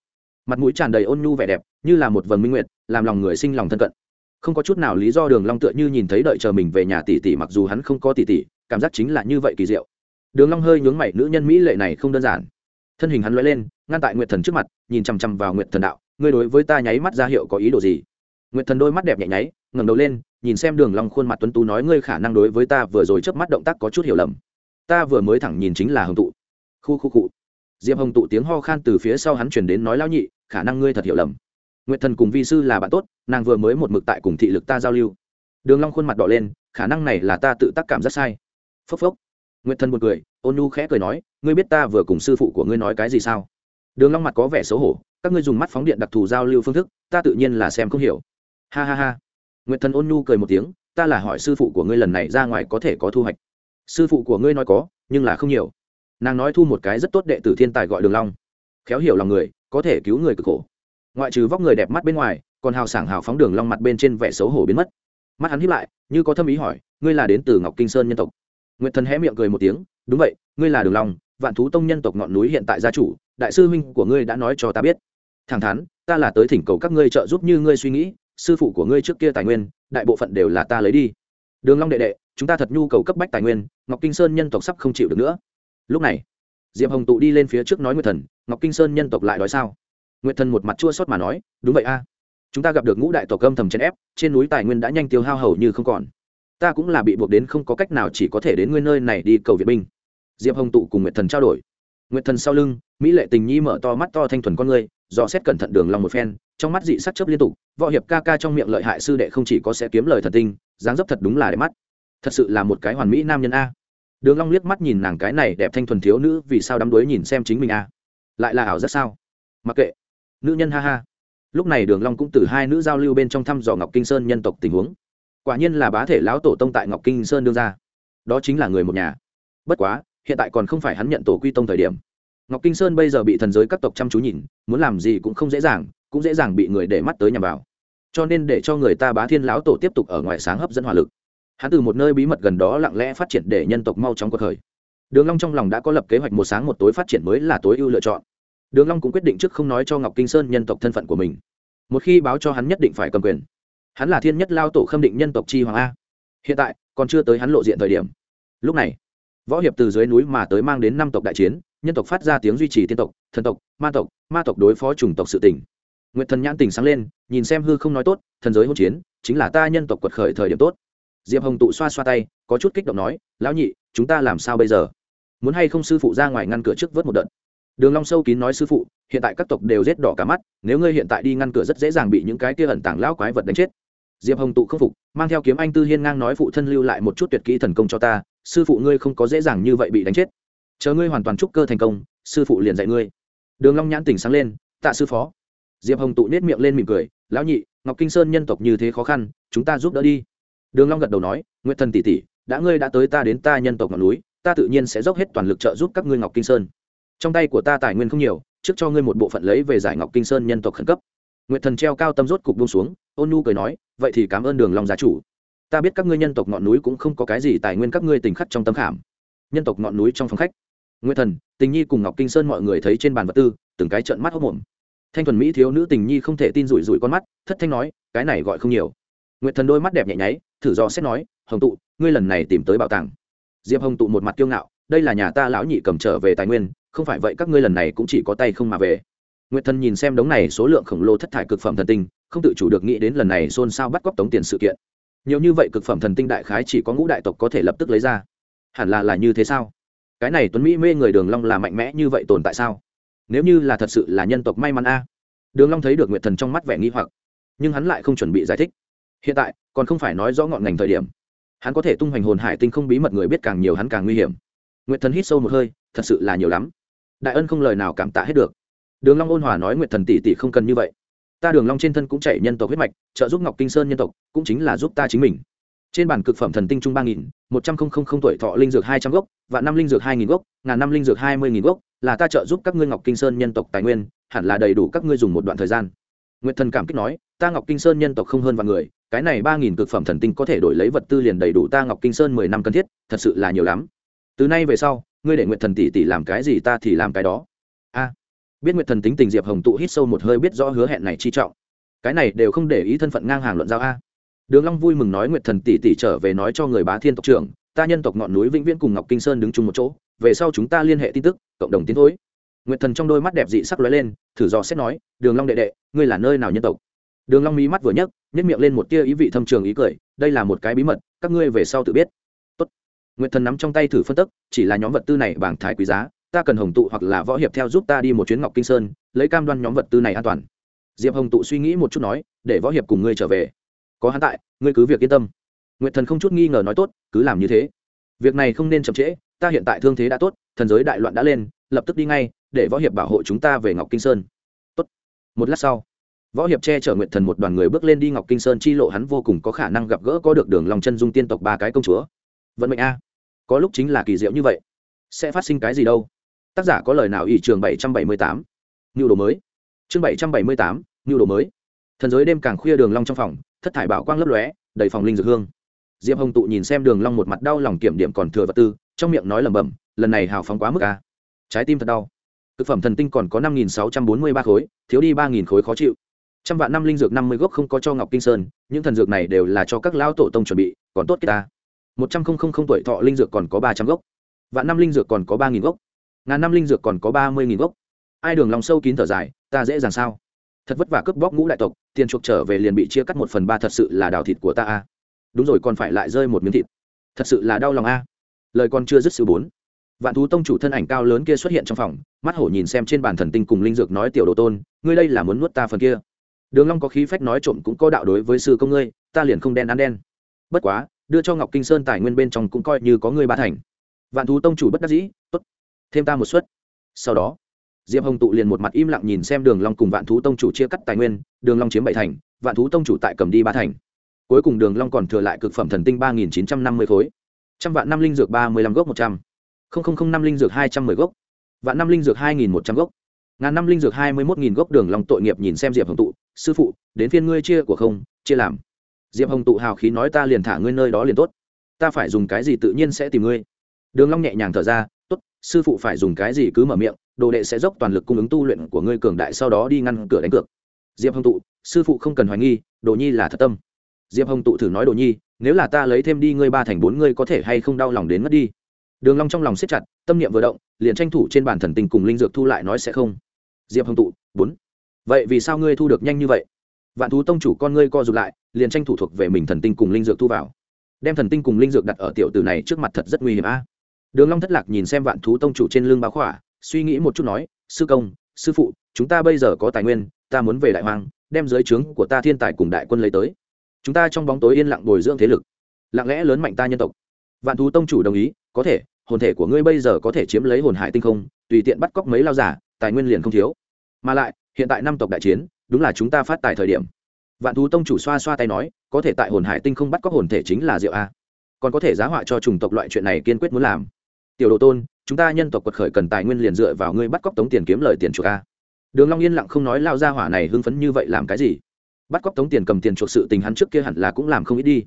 Mặt mũi tràn đầy ôn nhu vẻ đẹp, như là một vầng minh nguyệt, làm lòng người sinh lòng thân cận. Không có chút nào lý do đường long tựa như nhìn thấy đợi chờ mình về nhà tỷ tỷ mặc dù hắn không có tỷ tỷ, cảm giác chính là như vậy kỳ diệu. Đường long hơi nhướng mày, nữ nhân mỹ lệ này không đơn giản. Thân hình hắn lóe lên, ngăn tại nguyệt thần trước mặt, nhìn chăm chăm vào nguyệt thần đạo, ngươi đối với ta nháy mắt ra hiệu có ý đồ gì? Nguyệt thần đôi mắt đẹp nhẹ nháy, ngẩng đầu lên nhìn xem đường long khuôn mặt tuấn tú nói ngươi khả năng đối với ta vừa rồi chớp mắt động tác có chút hiểu lầm. Ta vừa mới thẳng nhìn chính là hồng tụ. Khu khu cụ diệp hồng tụ tiếng ho khan từ phía sau hắn truyền đến nói lão nhị, khả năng ngươi thật hiểu lầm. Nguyệt thần cùng vi sư là bạn tốt, nàng vừa mới một mực tại cùng thị lực ta giao lưu. Đường long khuôn mặt đỏ lên, khả năng này là ta tự tác cảm rất sai. Phốc phốc. Nguyệt thần buồn cười, ôn nhu khẽ cười nói, ngươi biết ta vừa cùng sư phụ của ngươi nói cái gì sao? Đường long mặt có vẻ xấu hổ, các ngươi dùng mắt phóng điện đặc thù giao lưu phương thức, ta tự nhiên là xem không hiểu. Ha ha ha nguyệt thần ôn nhu cười một tiếng, ta là hỏi sư phụ của ngươi lần này ra ngoài có thể có thu hoạch. Sư phụ của ngươi nói có, nhưng là không nhiều. Nàng nói thu một cái rất tốt đệ tử thiên tài gọi đường long. Khéo hiểu lòng người, có thể cứu người cực khổ. Ngoại trừ vóc người đẹp mắt bên ngoài, còn hào sảng hào phóng đường long mặt bên trên vẻ xấu hổ biến mất. Mắt hắn híp lại, như có thâm ý hỏi, ngươi là đến từ ngọc kinh sơn nhân tộc? Nguyệt thần hé miệng cười một tiếng, đúng vậy, ngươi là đường long, vạn thú tông nhân tộc ngọn núi hiện tại gia chủ, đại sư huynh của ngươi đã nói cho ta biết. Thẳng thắn, ta là tới thỉnh cầu các ngươi trợ giúp như ngươi suy nghĩ sư phụ của ngươi trước kia tài nguyên, đại bộ phận đều là ta lấy đi. Đường long đệ đệ, chúng ta thật nhu cầu cấp bách tài nguyên, ngọc kinh sơn nhân tộc sắp không chịu được nữa. Lúc này, diệp hồng tụ đi lên phía trước nói nguyệt thần, ngọc kinh sơn nhân tộc lại nói sao? Nguyệt thần một mặt chua xót mà nói, đúng vậy a. Chúng ta gặp được ngũ đại tộc âm thầm chèn ép, trên núi tài nguyên đã nhanh tiêu hao hầu như không còn. Ta cũng là bị buộc đến không có cách nào chỉ có thể đến nguyên nơi này đi cầu viện binh. Diệp hồng tụ cùng nguyệt thần trao đổi. Nguyệt thần sau lưng, mỹ lệ tình nhi mở to mắt to thanh thuần con người, dò xét cẩn thận đường Long một phen trong mắt dị sắc chớp liên tục, võ hiệp ca ca trong miệng lợi hại sư đệ không chỉ có sẽ kiếm lời thật tinh, dáng dấp thật đúng là đẹp mắt. Thật sự là một cái hoàn mỹ nam nhân a. Đường long liếc mắt nhìn nàng cái này đẹp thanh thuần thiếu nữ, vì sao đắm đuối nhìn xem chính mình a? Lại là ảo rất sao? Mặc kệ. Nữ nhân ha ha. Lúc này đường long cũng từ hai nữ giao lưu bên trong thăm dò ngọc kinh sơn nhân tộc tình huống. Quả nhiên là bá thể lão tổ tông tại ngọc kinh sơn đương ra đó chính là người một nhà. Bất quá, hiện tại còn không phải hắn nhận tổ quy tông thời điểm. Ngọc kinh sơn bây giờ bị thần giới các tộc chăm chú nhìn, muốn làm gì cũng không dễ dàng cũng dễ dàng bị người để mắt tới nhằm vào. Cho nên để cho người ta bá thiên lão tổ tiếp tục ở ngoài sáng hấp dẫn hỏa lực. Hắn từ một nơi bí mật gần đó lặng lẽ phát triển để nhân tộc mau chóng cuộc khởi. Đường long trong lòng đã có lập kế hoạch một sáng một tối phát triển mới là tối ưu lựa chọn. Đường long cũng quyết định trước không nói cho ngọc kinh sơn nhân tộc thân phận của mình. Một khi báo cho hắn nhất định phải cầm quyền. Hắn là thiên nhất lao tổ khâm định nhân tộc chi hoàng a. Hiện tại, còn chưa tới hắn lộ diện thời điểm. Lúc này, võ hiệp từ dưới núi mà tới mang đến năm tộc đại chiến, nhân tộc phát ra tiếng duy trì tiên tộc, thần tộc, ma tộc ma tộc đối phó chủng tộc sự tỉnh nguyệt thần nhãn tỉnh sáng lên, nhìn xem hư không nói tốt, thần giới hỗn chiến, chính là ta nhân tộc quật khởi thời điểm tốt. Diệp hồng tụ xoa xoa tay, có chút kích động nói, lão nhị, chúng ta làm sao bây giờ? Muốn hay không sư phụ ra ngoài ngăn cửa trước vớt một đợt? Đường long sâu kín nói, sư phụ, hiện tại các tộc đều rết đỏ cả mắt, nếu ngươi hiện tại đi ngăn cửa rất dễ dàng bị những cái kia ẩn tàng lão quái vật đánh chết. Diệp hồng tụ không phục, mang theo kiếm anh tư hiên ngang nói, phụ thân lưu lại một chút tuyệt kỹ thần công cho ta, sư phụ ngươi không có dễ dàng như vậy bị đánh chết. Chờ ngươi hoàn toàn trúc cơ thành công, sư phụ liền dạy ngươi. Đường long nhãn tỉnh sáng lên, tạ sư phó diệp hồng tụ nết miệng lên mỉm cười, lão nhị, ngọc kinh sơn nhân tộc như thế khó khăn, chúng ta giúp đỡ đi. Đường long gật đầu nói, nguyệt thần tỷ tỷ, đã ngươi đã tới ta đến ta nhân tộc ngọn núi, ta tự nhiên sẽ dốc hết toàn lực trợ giúp các ngươi ngọc kinh sơn. Trong tay của ta tài nguyên không nhiều, trước cho ngươi một bộ phận lấy về giải ngọc kinh sơn nhân tộc khẩn cấp. Nguyệt thần treo cao tâm rốt cục buông xuống, ôn nu cười nói, vậy thì cảm ơn đường long gia chủ. Ta biết các ngươi nhân tộc ngọn núi cũng không có cái gì tài nguyên các ngươi tình khắc trong tâm khảm. Nhân tộc ngọn núi trong phòng khách. Nguyệt thần, tình nhi cùng ngọc kinh sơn mọi người thấy trên bàn vật tư, từng cái trợn mắt hốc mồm thanh thuần mỹ thiếu nữ tình nhi không thể tin rủi rủi con mắt, thất thanh nói, cái này gọi không nhiều. Nguyệt thần đôi mắt đẹp nhẹ nháy, thử do xét nói, hồng tụ, ngươi lần này tìm tới bảo tàng. Diệp hồng tụ một mặt kiêu ngạo, đây là nhà ta lão nhị cầm trở về tài nguyên, không phải vậy các ngươi lần này cũng chỉ có tay không mà về. Nguyệt thần nhìn xem đống này số lượng khổng lồ thất thải cực phẩm thần tinh, không tự chủ được nghĩ đến lần này xôn xao bắt cóc tống tiền sự kiện. Nhiều như vậy cực phẩm thần tinh đại khái chỉ có ngũ đại tộc có thể lập tức lấy ra. Hẳn là là như thế sao? Cái này tuấn mỹ mê người đường long là mạnh mẽ như vậy tồn tại sao? Nếu như là thật sự là nhân tộc may mắn a. Đường long thấy được nguyệt thần trong mắt vẻ nghi hoặc, nhưng hắn lại không chuẩn bị giải thích. Hiện tại, còn không phải nói rõ ngọn ngành thời điểm. Hắn có thể tung hoành hồn hải tinh không bí mật người biết càng nhiều hắn càng nguy hiểm. Nguyệt thần hít sâu một hơi, thật sự là nhiều lắm. Đại ân không lời nào cảm tạ hết được. Đường long ôn hòa nói nguyệt thần tỷ tỷ không cần như vậy. Ta đường long trên thân cũng chảy nhân tộc huyết mạch, trợ giúp ngọc kinh sơn nhân tộc, cũng chính là giúp ta chính mình. Trên bản cực phẩm thần tinh trung ba nghìn, một trăm không không không tuổi thọ linh dược hai trăm gốc và năm linh dược hai nghìn gốc, ngàn năm linh dược hai mươi nghìn gốc là ta trợ giúp các ngươi ngọc kinh sơn nhân tộc tài nguyên, hẳn là đầy đủ các ngươi dùng một đoạn thời gian. Nguyệt thần cảm kích nói, ta ngọc kinh sơn nhân tộc không hơn vạn người, cái này ba nghìn cực phẩm thần tinh có thể đổi lấy vật tư liền đầy đủ ta ngọc kinh sơn mười năm cần thiết, thật sự là nhiều lắm. Từ nay về sau, ngươi để nguyệt thần tỷ tỷ làm cái gì ta thì làm cái đó. A. Biết nguyệt thần tính tình diệp hồng tụ hít sâu một hơi biết rõ hứa hẹn này chi trọng. Cái này đều không để ý thân phận ngang hàng luận giao a. Đường long vui mừng nói nguyệt thần tỷ tỷ trở về nói cho người bá thiên tộc trưởng, ta nhân tộc ngọn núi vĩnh viễn cùng ngọc kinh sơn đứng chung một chỗ về sau chúng ta liên hệ tin tức, cộng đồng tiến thối. Nguyệt thần trong đôi mắt đẹp dị sắc lóe lên, thử dò xét nói, đường long đệ đệ, ngươi là nơi nào nhân tộc? Đường long mí mắt vừa nhấc, nhếch miệng lên một tia ý vị thâm trường ý cười, đây là một cái bí mật, các ngươi về sau tự biết. Tốt. Nguyệt thần nắm trong tay thử phân tích chỉ là nhóm vật tư này bảng thái quý giá, ta cần hồng tụ hoặc là võ hiệp theo giúp ta đi một chuyến ngọc kinh sơn, lấy cam đoan nhóm vật tư này an toàn. Diệp hồng tụ suy nghĩ một chút nói, để võ hiệp cùng ngươi trở về. Có hắn tại, ngươi cứ việc yên tâm. Nguyệt thần không chút nghi ngờ nói, tốt, cứ làm như thế. Việc này không nên chậm trễ ta hiện tại thương thế đã tốt, thần giới đại loạn đã lên, lập tức đi ngay, để võ hiệp bảo hộ chúng ta về ngọc kinh sơn. Tốt. Một lát sau, võ hiệp che chở nguyện thần một đoàn người bước lên đi ngọc kinh sơn chi lộ, hắn vô cùng có khả năng gặp gỡ có được đường lòng chân dung tiên tộc ba cái công chúa. Vận mệnh a. Có lúc chính là kỳ diệu như vậy. Sẽ phát sinh cái gì đâu? Tác giả có lời nào ỷ trường bảy trăm bảy mươi tám? Nhu đồ mới. Chương bảy trăm bảy mươi tám, nhu đồ mới. Thần giới đêm càng khuya đường long trong phòng, thất thải bảo quang lấp lóe, đầy phòng linh dược hương. Diệp hồng tụ nhìn xem đường long một mặt đau lòng kiểm điểm còn thừa vật tư trong miệng nói lẩm bẩm, lần này hào phóng quá mức a. Trái tim thật đau. Thực phẩm thần tinh còn có năm nghìn sáu trăm bốn mươi ba khối, thiếu đi ba nghìn khối khó chịu. Trăm vạn năm linh dược năm mươi gốc không có cho ngọc kinh sơn, những thần dược này đều là cho các lão tổ tông chuẩn bị, còn tốt ta. Một trăm linh tuổi thọ linh dược còn có ba trăm gốc. Vạn năm linh dược còn có ba nghìn gốc. Ngàn năm linh dược còn có ba mươi nghìn gốc. Ai đường lòng sâu kín thở dài, ta dễ dàng sao? Thật vất vả cướp bóc ngũ đại tộc, tiền chuộc trở về liền bị chia cắt một phần ba thật sự là đào thịt của ta a. Đúng rồi, còn phải lại rơi một miếng thịt. Thật sự là đau lòng a lời còn chưa dứt sự bốn. Vạn thú tông chủ thân ảnh cao lớn kia xuất hiện trong phòng, mắt hổ nhìn xem trên bàn thần tinh cùng linh dược nói tiểu đồ tôn, ngươi đây là muốn nuốt ta phần kia. Đường long có khí phách nói trộm cũng có đạo đối với sư công ngươi, ta liền không đen ăn đen. Bất quá, đưa cho ngọc kinh sơn tài nguyên bên trong cũng coi như có ngươi ba thành. Vạn thú tông chủ bất đắc dĩ, tốt, thêm ta một suất. Sau đó, diệp hồng tụ liền một mặt im lặng nhìn xem đường long cùng vạn thú tông chủ chia cắt tài nguyên, đường long chiếm bảy thành, vạn thú tông chủ tại cầm đi ba thành. Cuối cùng đường long còn thừa lại cực phẩm thần tinh ba nghìn chín trăm năm mươi khối trăm vạn năm linh dược ba mươi lăm gốc một trăm. Không không không năm linh dược hai trăm mười gốc. Vạn năm linh dược hai nghìn một trăm gốc. Ngàn năm linh dược hai mươi một nghìn gốc đường long tội nghiệp nhìn xem diệp hồng tụ. Sư phụ, đến phiên ngươi chia của không, chia làm. Diệp hồng tụ hào khí nói ta liền thả ngươi nơi đó liền tốt. Ta phải dùng cái gì tự nhiên sẽ tìm ngươi. Đường long nhẹ nhàng thở ra, tốt, sư phụ phải dùng cái gì cứ mở miệng, đồ đệ sẽ dốc toàn lực cung ứng tu luyện của ngươi cường đại sau đó đi ngăn cửa đánh cược. Diệp hồng tụ, sư phụ không cần hoài nghi, đồ nhi là thật tâm. Diệp hồng tụ thử nói đồ nhi nếu là ta lấy thêm đi ngươi ba thành bốn ngươi có thể hay không đau lòng đến mất đi. Đường long trong lòng siết chặt tâm niệm vừa động liền tranh thủ trên bàn thần tình cùng linh dược thu lại nói sẽ không. Diệp hồng tụ bốn. Vậy vì sao ngươi thu được nhanh như vậy? Vạn thú tông chủ con ngươi co rụt lại liền tranh thủ thuộc về mình thần tinh cùng linh dược thu vào. Đem thần tinh cùng linh dược đặt ở tiểu tử này trước mặt thật rất nguy hiểm a. Đường long thất lạc nhìn xem vạn thú tông chủ trên lưng báo khỏa suy nghĩ một chút nói sư công sư phụ chúng ta bây giờ có tài nguyên ta muốn về đại hoang, đem dưới trướng của ta thiên tài cùng đại quân lấy tới chúng ta trong bóng tối yên lặng bồi dưỡng thế lực. Lặng lẽ lớn mạnh ta nhân tộc. Vạn thú tông chủ đồng ý, có thể, hồn thể của ngươi bây giờ có thể chiếm lấy hồn hải tinh không, tùy tiện bắt cóc mấy lao giả, tài nguyên liền không thiếu. Mà lại, hiện tại năm tộc đại chiến, đúng là chúng ta phát tài thời điểm. Vạn thú tông chủ xoa xoa tay nói, có thể tại hồn hải tinh không bắt cóc hồn thể chính là diệu a. Còn có thể giá họa cho chủng tộc loại chuyện này kiên quyết muốn làm. Tiểu đồ tôn, chúng ta nhân tộc quật khởi cần tài nguyên liền dựa vào ngươi bắt cóc tống tiền kiếm lời tiền chuộc a. Đường long yên lặng không nói lao ra hỏa này hưng phấn như vậy làm cái gì? Bắt cóc tống tiền cầm tiền chuộc sự tình hắn trước kia hẳn là cũng làm không ít đi.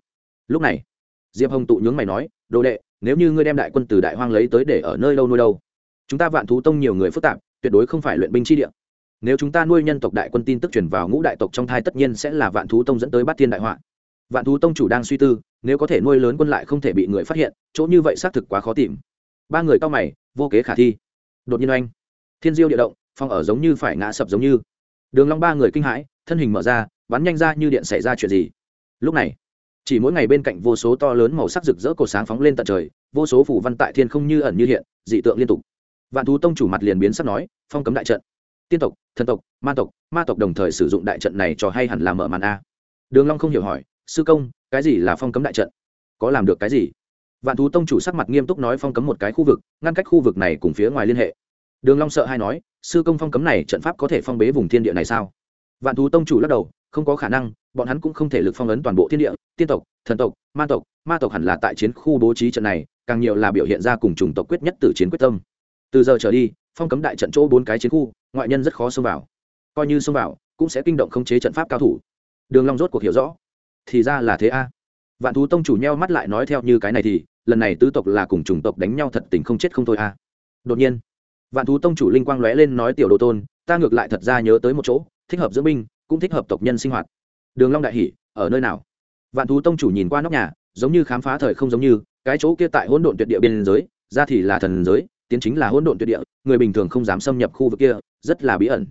Lúc này, diệp hồng tụ nhướng mày nói, đồ đệ, nếu như ngươi đem đại quân từ đại hoang lấy tới để ở nơi đâu nuôi đâu? Chúng ta vạn thú tông nhiều người phức tạp, tuyệt đối không phải luyện binh chi địa. Nếu chúng ta nuôi nhân tộc đại quân tin tức truyền vào ngũ đại tộc trong thai tất nhiên sẽ là vạn thú tông dẫn tới bát thiên đại họa. Vạn thú tông chủ đang suy tư, nếu có thể nuôi lớn quân lại không thể bị người phát hiện, chỗ như vậy xác thực quá khó tìm. Ba người cao mày, vô kế khả thi. Đột nhiên oanh, thiên diêu địa động, phong ở giống như phải ngã sập giống như. Đường long ba người kinh hãi, thân hình mở ra bắn nhanh ra như điện xảy ra chuyện gì. Lúc này, chỉ mỗi ngày bên cạnh vô số to lớn màu sắc rực rỡ cổ sáng phóng lên tận trời, vô số phủ văn tại thiên không như ẩn như hiện, dị tượng liên tục. Vạn thú tông chủ mặt liền biến sắc nói, phong cấm đại trận, tiên tộc, thần tộc, ma tộc ma tộc đồng thời sử dụng đại trận này cho hay hẳn là mở màn a. Đường long không hiểu hỏi, sư công, cái gì là phong cấm đại trận? Có làm được cái gì? Vạn thú tông chủ sắc mặt nghiêm túc nói, phong cấm một cái khu vực, ngăn cách khu vực này cùng phía ngoài liên hệ. Đường long sợ hay nói, sư công phong cấm này trận pháp có thể phong bế vùng thiên địa này sao? Vạn thú tông chủ lắc đầu không có khả năng, bọn hắn cũng không thể lực phong ấn toàn bộ thiên địa, tiên tộc, thần tộc, ma tộc. Ma tộc hẳn là tại chiến khu bố trí trận này, càng nhiều là biểu hiện ra cùng chủng tộc quyết nhất từ chiến quyết tâm. Từ giờ trở đi, phong cấm đại trận chỗ bốn cái chiến khu, ngoại nhân rất khó xông vào. Coi như xông vào, cũng sẽ kinh động khống chế trận pháp cao thủ. Đường long rốt cuộc hiểu rõ. Thì ra là thế a. Vạn thú tông chủ nheo mắt lại nói theo như cái này thì, lần này tứ tộc là cùng chủng tộc đánh nhau thật tình không chết không thôi a. Đột nhiên, vạn thú tông chủ linh quang lóe lên nói tiểu đồ tôn, ta ngược lại thật ra nhớ tới một chỗ, thích hợp dưỡng binh cũng thích hợp tộc nhân sinh hoạt. Đường long đại hỉ ở nơi nào? Vạn thú tông chủ nhìn qua nóc nhà, giống như khám phá thời không giống như, cái chỗ kia tại hỗn độn tuyệt địa biên giới, ra thì là thần giới, tiến chính là hỗn độn tuyệt địa, người bình thường không dám xâm nhập khu vực kia, rất là bí ẩn.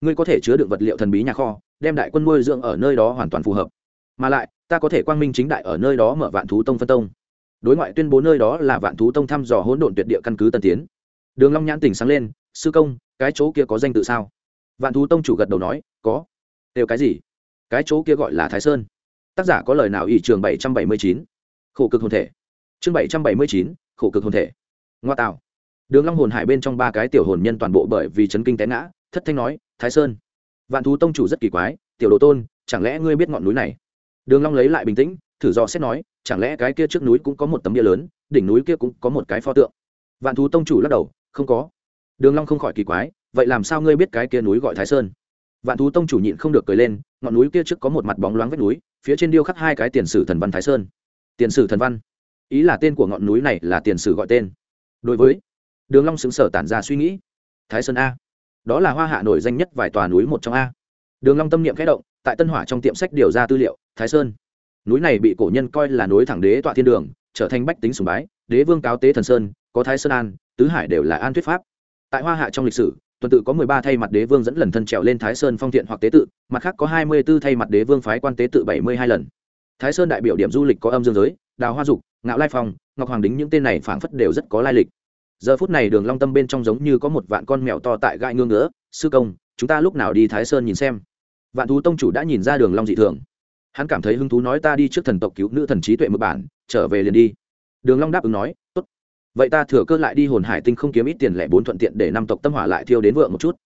Ngươi có thể chứa đựng vật liệu thần bí nhà kho, đem đại quân nuôi dưỡng ở nơi đó hoàn toàn phù hợp. Mà lại, ta có thể quang minh chính đại ở nơi đó mở vạn thú tông phân tông. Đối ngoại tuyên bố nơi đó là vạn thú tông thăm dò hỗn độn tuyệt địa căn cứ tân tiến. Đường long nhãn tỉnh sáng lên, sư công, cái chỗ kia có danh tự sao? Vạn thú tông chủ gật đầu nói, có đều cái gì? Cái chỗ kia gọi là thái sơn. Tác giả có lời nào ỷ trường bảy trăm bảy mươi chín? Khổ cực hồn thể. Chương bảy trăm bảy mươi chín, khổ cực hồn thể. Ngoa tạo. Đường long hồn hải bên trong ba cái tiểu hồn nhân toàn bộ bởi vì chấn kinh té ngã, thất thanh nói, thái sơn, vạn thú tông chủ rất kỳ quái, tiểu đồ tôn, chẳng lẽ ngươi biết ngọn núi này? Đường long lấy lại bình tĩnh, thử dò xét nói, chẳng lẽ cái kia trước núi cũng có một tấm bia lớn, đỉnh núi kia cũng có một cái pho tượng? Vạn thú tông chủ lắc đầu, không có. Đường long không khỏi kỳ quái, vậy làm sao ngươi biết cái kia núi gọi thái sơn? Vạn thú tông chủ nhịn không được cười lên, ngọn núi kia trước có một mặt bóng loáng vách núi, phía trên điêu khắc hai cái tiền sử thần văn thái sơn. Tiền sử thần văn? Ý là tên của ngọn núi này là tiền sử gọi tên. Đối với đường long xứng sở tản ra suy nghĩ. Thái sơn a. Đó là hoa hạ nổi danh nhất vài tòa núi một trong a. Đường long tâm niệm khẽ động, tại tân hỏa trong tiệm sách điều ra tư liệu, thái sơn. Núi này bị cổ nhân coi là núi thẳng đế tọa thiên đường, trở thành bách tính sùng bái, đế vương cáo tế thần sơn, có thái sơn an, tứ hải đều là an thuyết pháp. Tại hoa hạ trong lịch sử tuần tự có mười ba thay mặt đế vương dẫn lần thân trèo lên thái sơn phong thiện hoặc tế tự, mặt khác có hai mươi 24 thay mặt đế vương phái quan tế tự bảy mươi hai lần. Thái sơn đại biểu điểm du lịch có âm dương giới, đào hoa dục, ngạo lai phong, ngọc hoàng đính những tên này phảng phất đều rất có lai lịch. Giờ phút này đường long tâm bên trong giống như có một vạn con mèo to tại gai ngương ngứa, sư công, chúng ta lúc nào đi thái sơn nhìn xem? Vạn thú tông chủ đã nhìn ra đường long dị thường. Hắn cảm thấy hứng thú nói ta đi trước thần tộc cứu nữ thần trí tuệ một bản, trở về liền đi. Đường long đáp ứng nói, tốt vậy ta thừa cơ lại đi hồn hải tinh không kiếm ít tiền lẻ bốn thuận tiện để năm tộc tâm hỏa lại thiêu đến vượng một chút.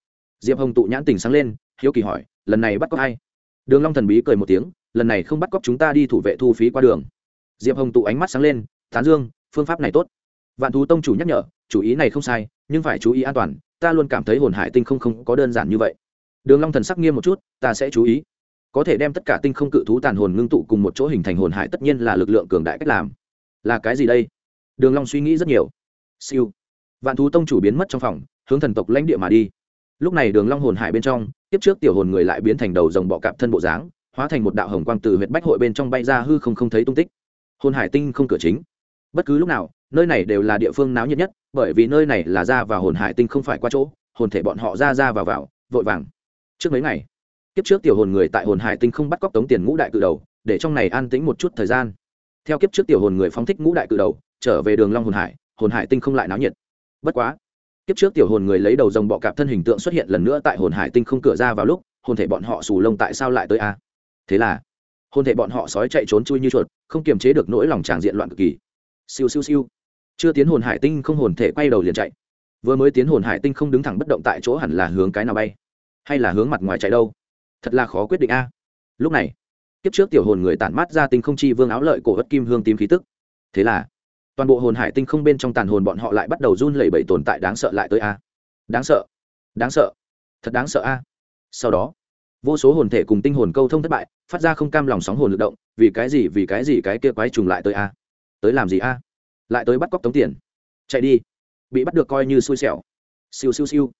Diệp hồng tụ nhãn tình sáng lên, hiếu kỳ hỏi, lần này bắt cóc ai? Đường long thần bí cười một tiếng, lần này không bắt cóc chúng ta đi thủ vệ thu phí qua đường. Diệp hồng tụ ánh mắt sáng lên, tán dương, phương pháp này tốt. Vạn thú tông chủ nhắc nhở, chủ ý này không sai, nhưng phải chú ý an toàn, ta luôn cảm thấy hồn hải tinh không không có đơn giản như vậy. Đường long thần sắc nghiêm một chút, ta sẽ chú ý. Có thể đem tất cả tinh không cự thú tàn hồn ngưng tụ cùng một chỗ hình thành hồn hải tất nhiên là lực lượng cường đại cách làm. Là cái gì đây? Đường long suy nghĩ rất nhiều. Siêu. Vạn thú tông chủ biến mất trong phòng, hướng thần tộc lãnh địa mà đi. Lúc này đường long hồn hải bên trong, tiếp trước tiểu hồn người lại biến thành đầu rồng bọ cạp thân bộ dáng, hóa thành một đạo hồng quang từ huyệt bách hội bên trong bay ra hư không không thấy tung tích. Hồn hải tinh không cửa chính. Bất cứ lúc nào, nơi này đều là địa phương náo nhiệt nhất, bởi vì nơi này là ra vào hồn hải tinh không phải qua chỗ, hồn thể bọn họ ra ra vào vào, vội vàng. Trước mấy ngày kiếp trước tiểu hồn người tại hồn hải tinh không bắt cóc tống tiền ngũ đại cự đầu, để trong này an tĩnh một chút thời gian. Theo kiếp trước tiểu hồn người phóng thích ngũ đại cự đầu trở về đường long hồn hải hồn hải tinh không lại náo nhiệt. Bất quá, kiếp trước tiểu hồn người lấy đầu rồng bọ cạp thân hình tượng xuất hiện lần nữa tại hồn hải tinh không cửa ra vào lúc, hồn thể bọn họ xù lông tại sao lại tới a? Thế là, hồn thể bọn họ sói chạy trốn chui như chuột, không kiềm chế được nỗi lòng tràng diện loạn cực kỳ. Siêu siêu siêu. Chưa tiến hồn hải tinh không hồn thể quay đầu liền chạy. Vừa mới tiến hồn hải tinh không đứng thẳng bất động tại chỗ hẳn là hướng cái nào bay? Hay là hướng mặt ngoài chạy đâu? Thật là khó quyết định a. Lúc này, kiếp trước tiểu hồn người tản mát ra tinh không chi vương áo lợi cổ ất kim hương tím khí tức. Thế là toàn bộ hồn hải tinh không bên trong tàn hồn bọn họ lại bắt đầu run lẩy bẩy tồn tại, đáng sợ lại tới a. Đáng sợ. Đáng sợ. Thật đáng sợ a. Sau đó, vô số hồn thể cùng tinh hồn câu thông thất bại, phát ra không cam lòng sóng hồn lực động, vì cái gì, vì cái gì cái kia quái trùng lại tới a? Tới làm gì a? Lại tới bắt cóc tống tiền. Chạy đi. Bị bắt được coi như xui xẻo. Siêu siêu siêu.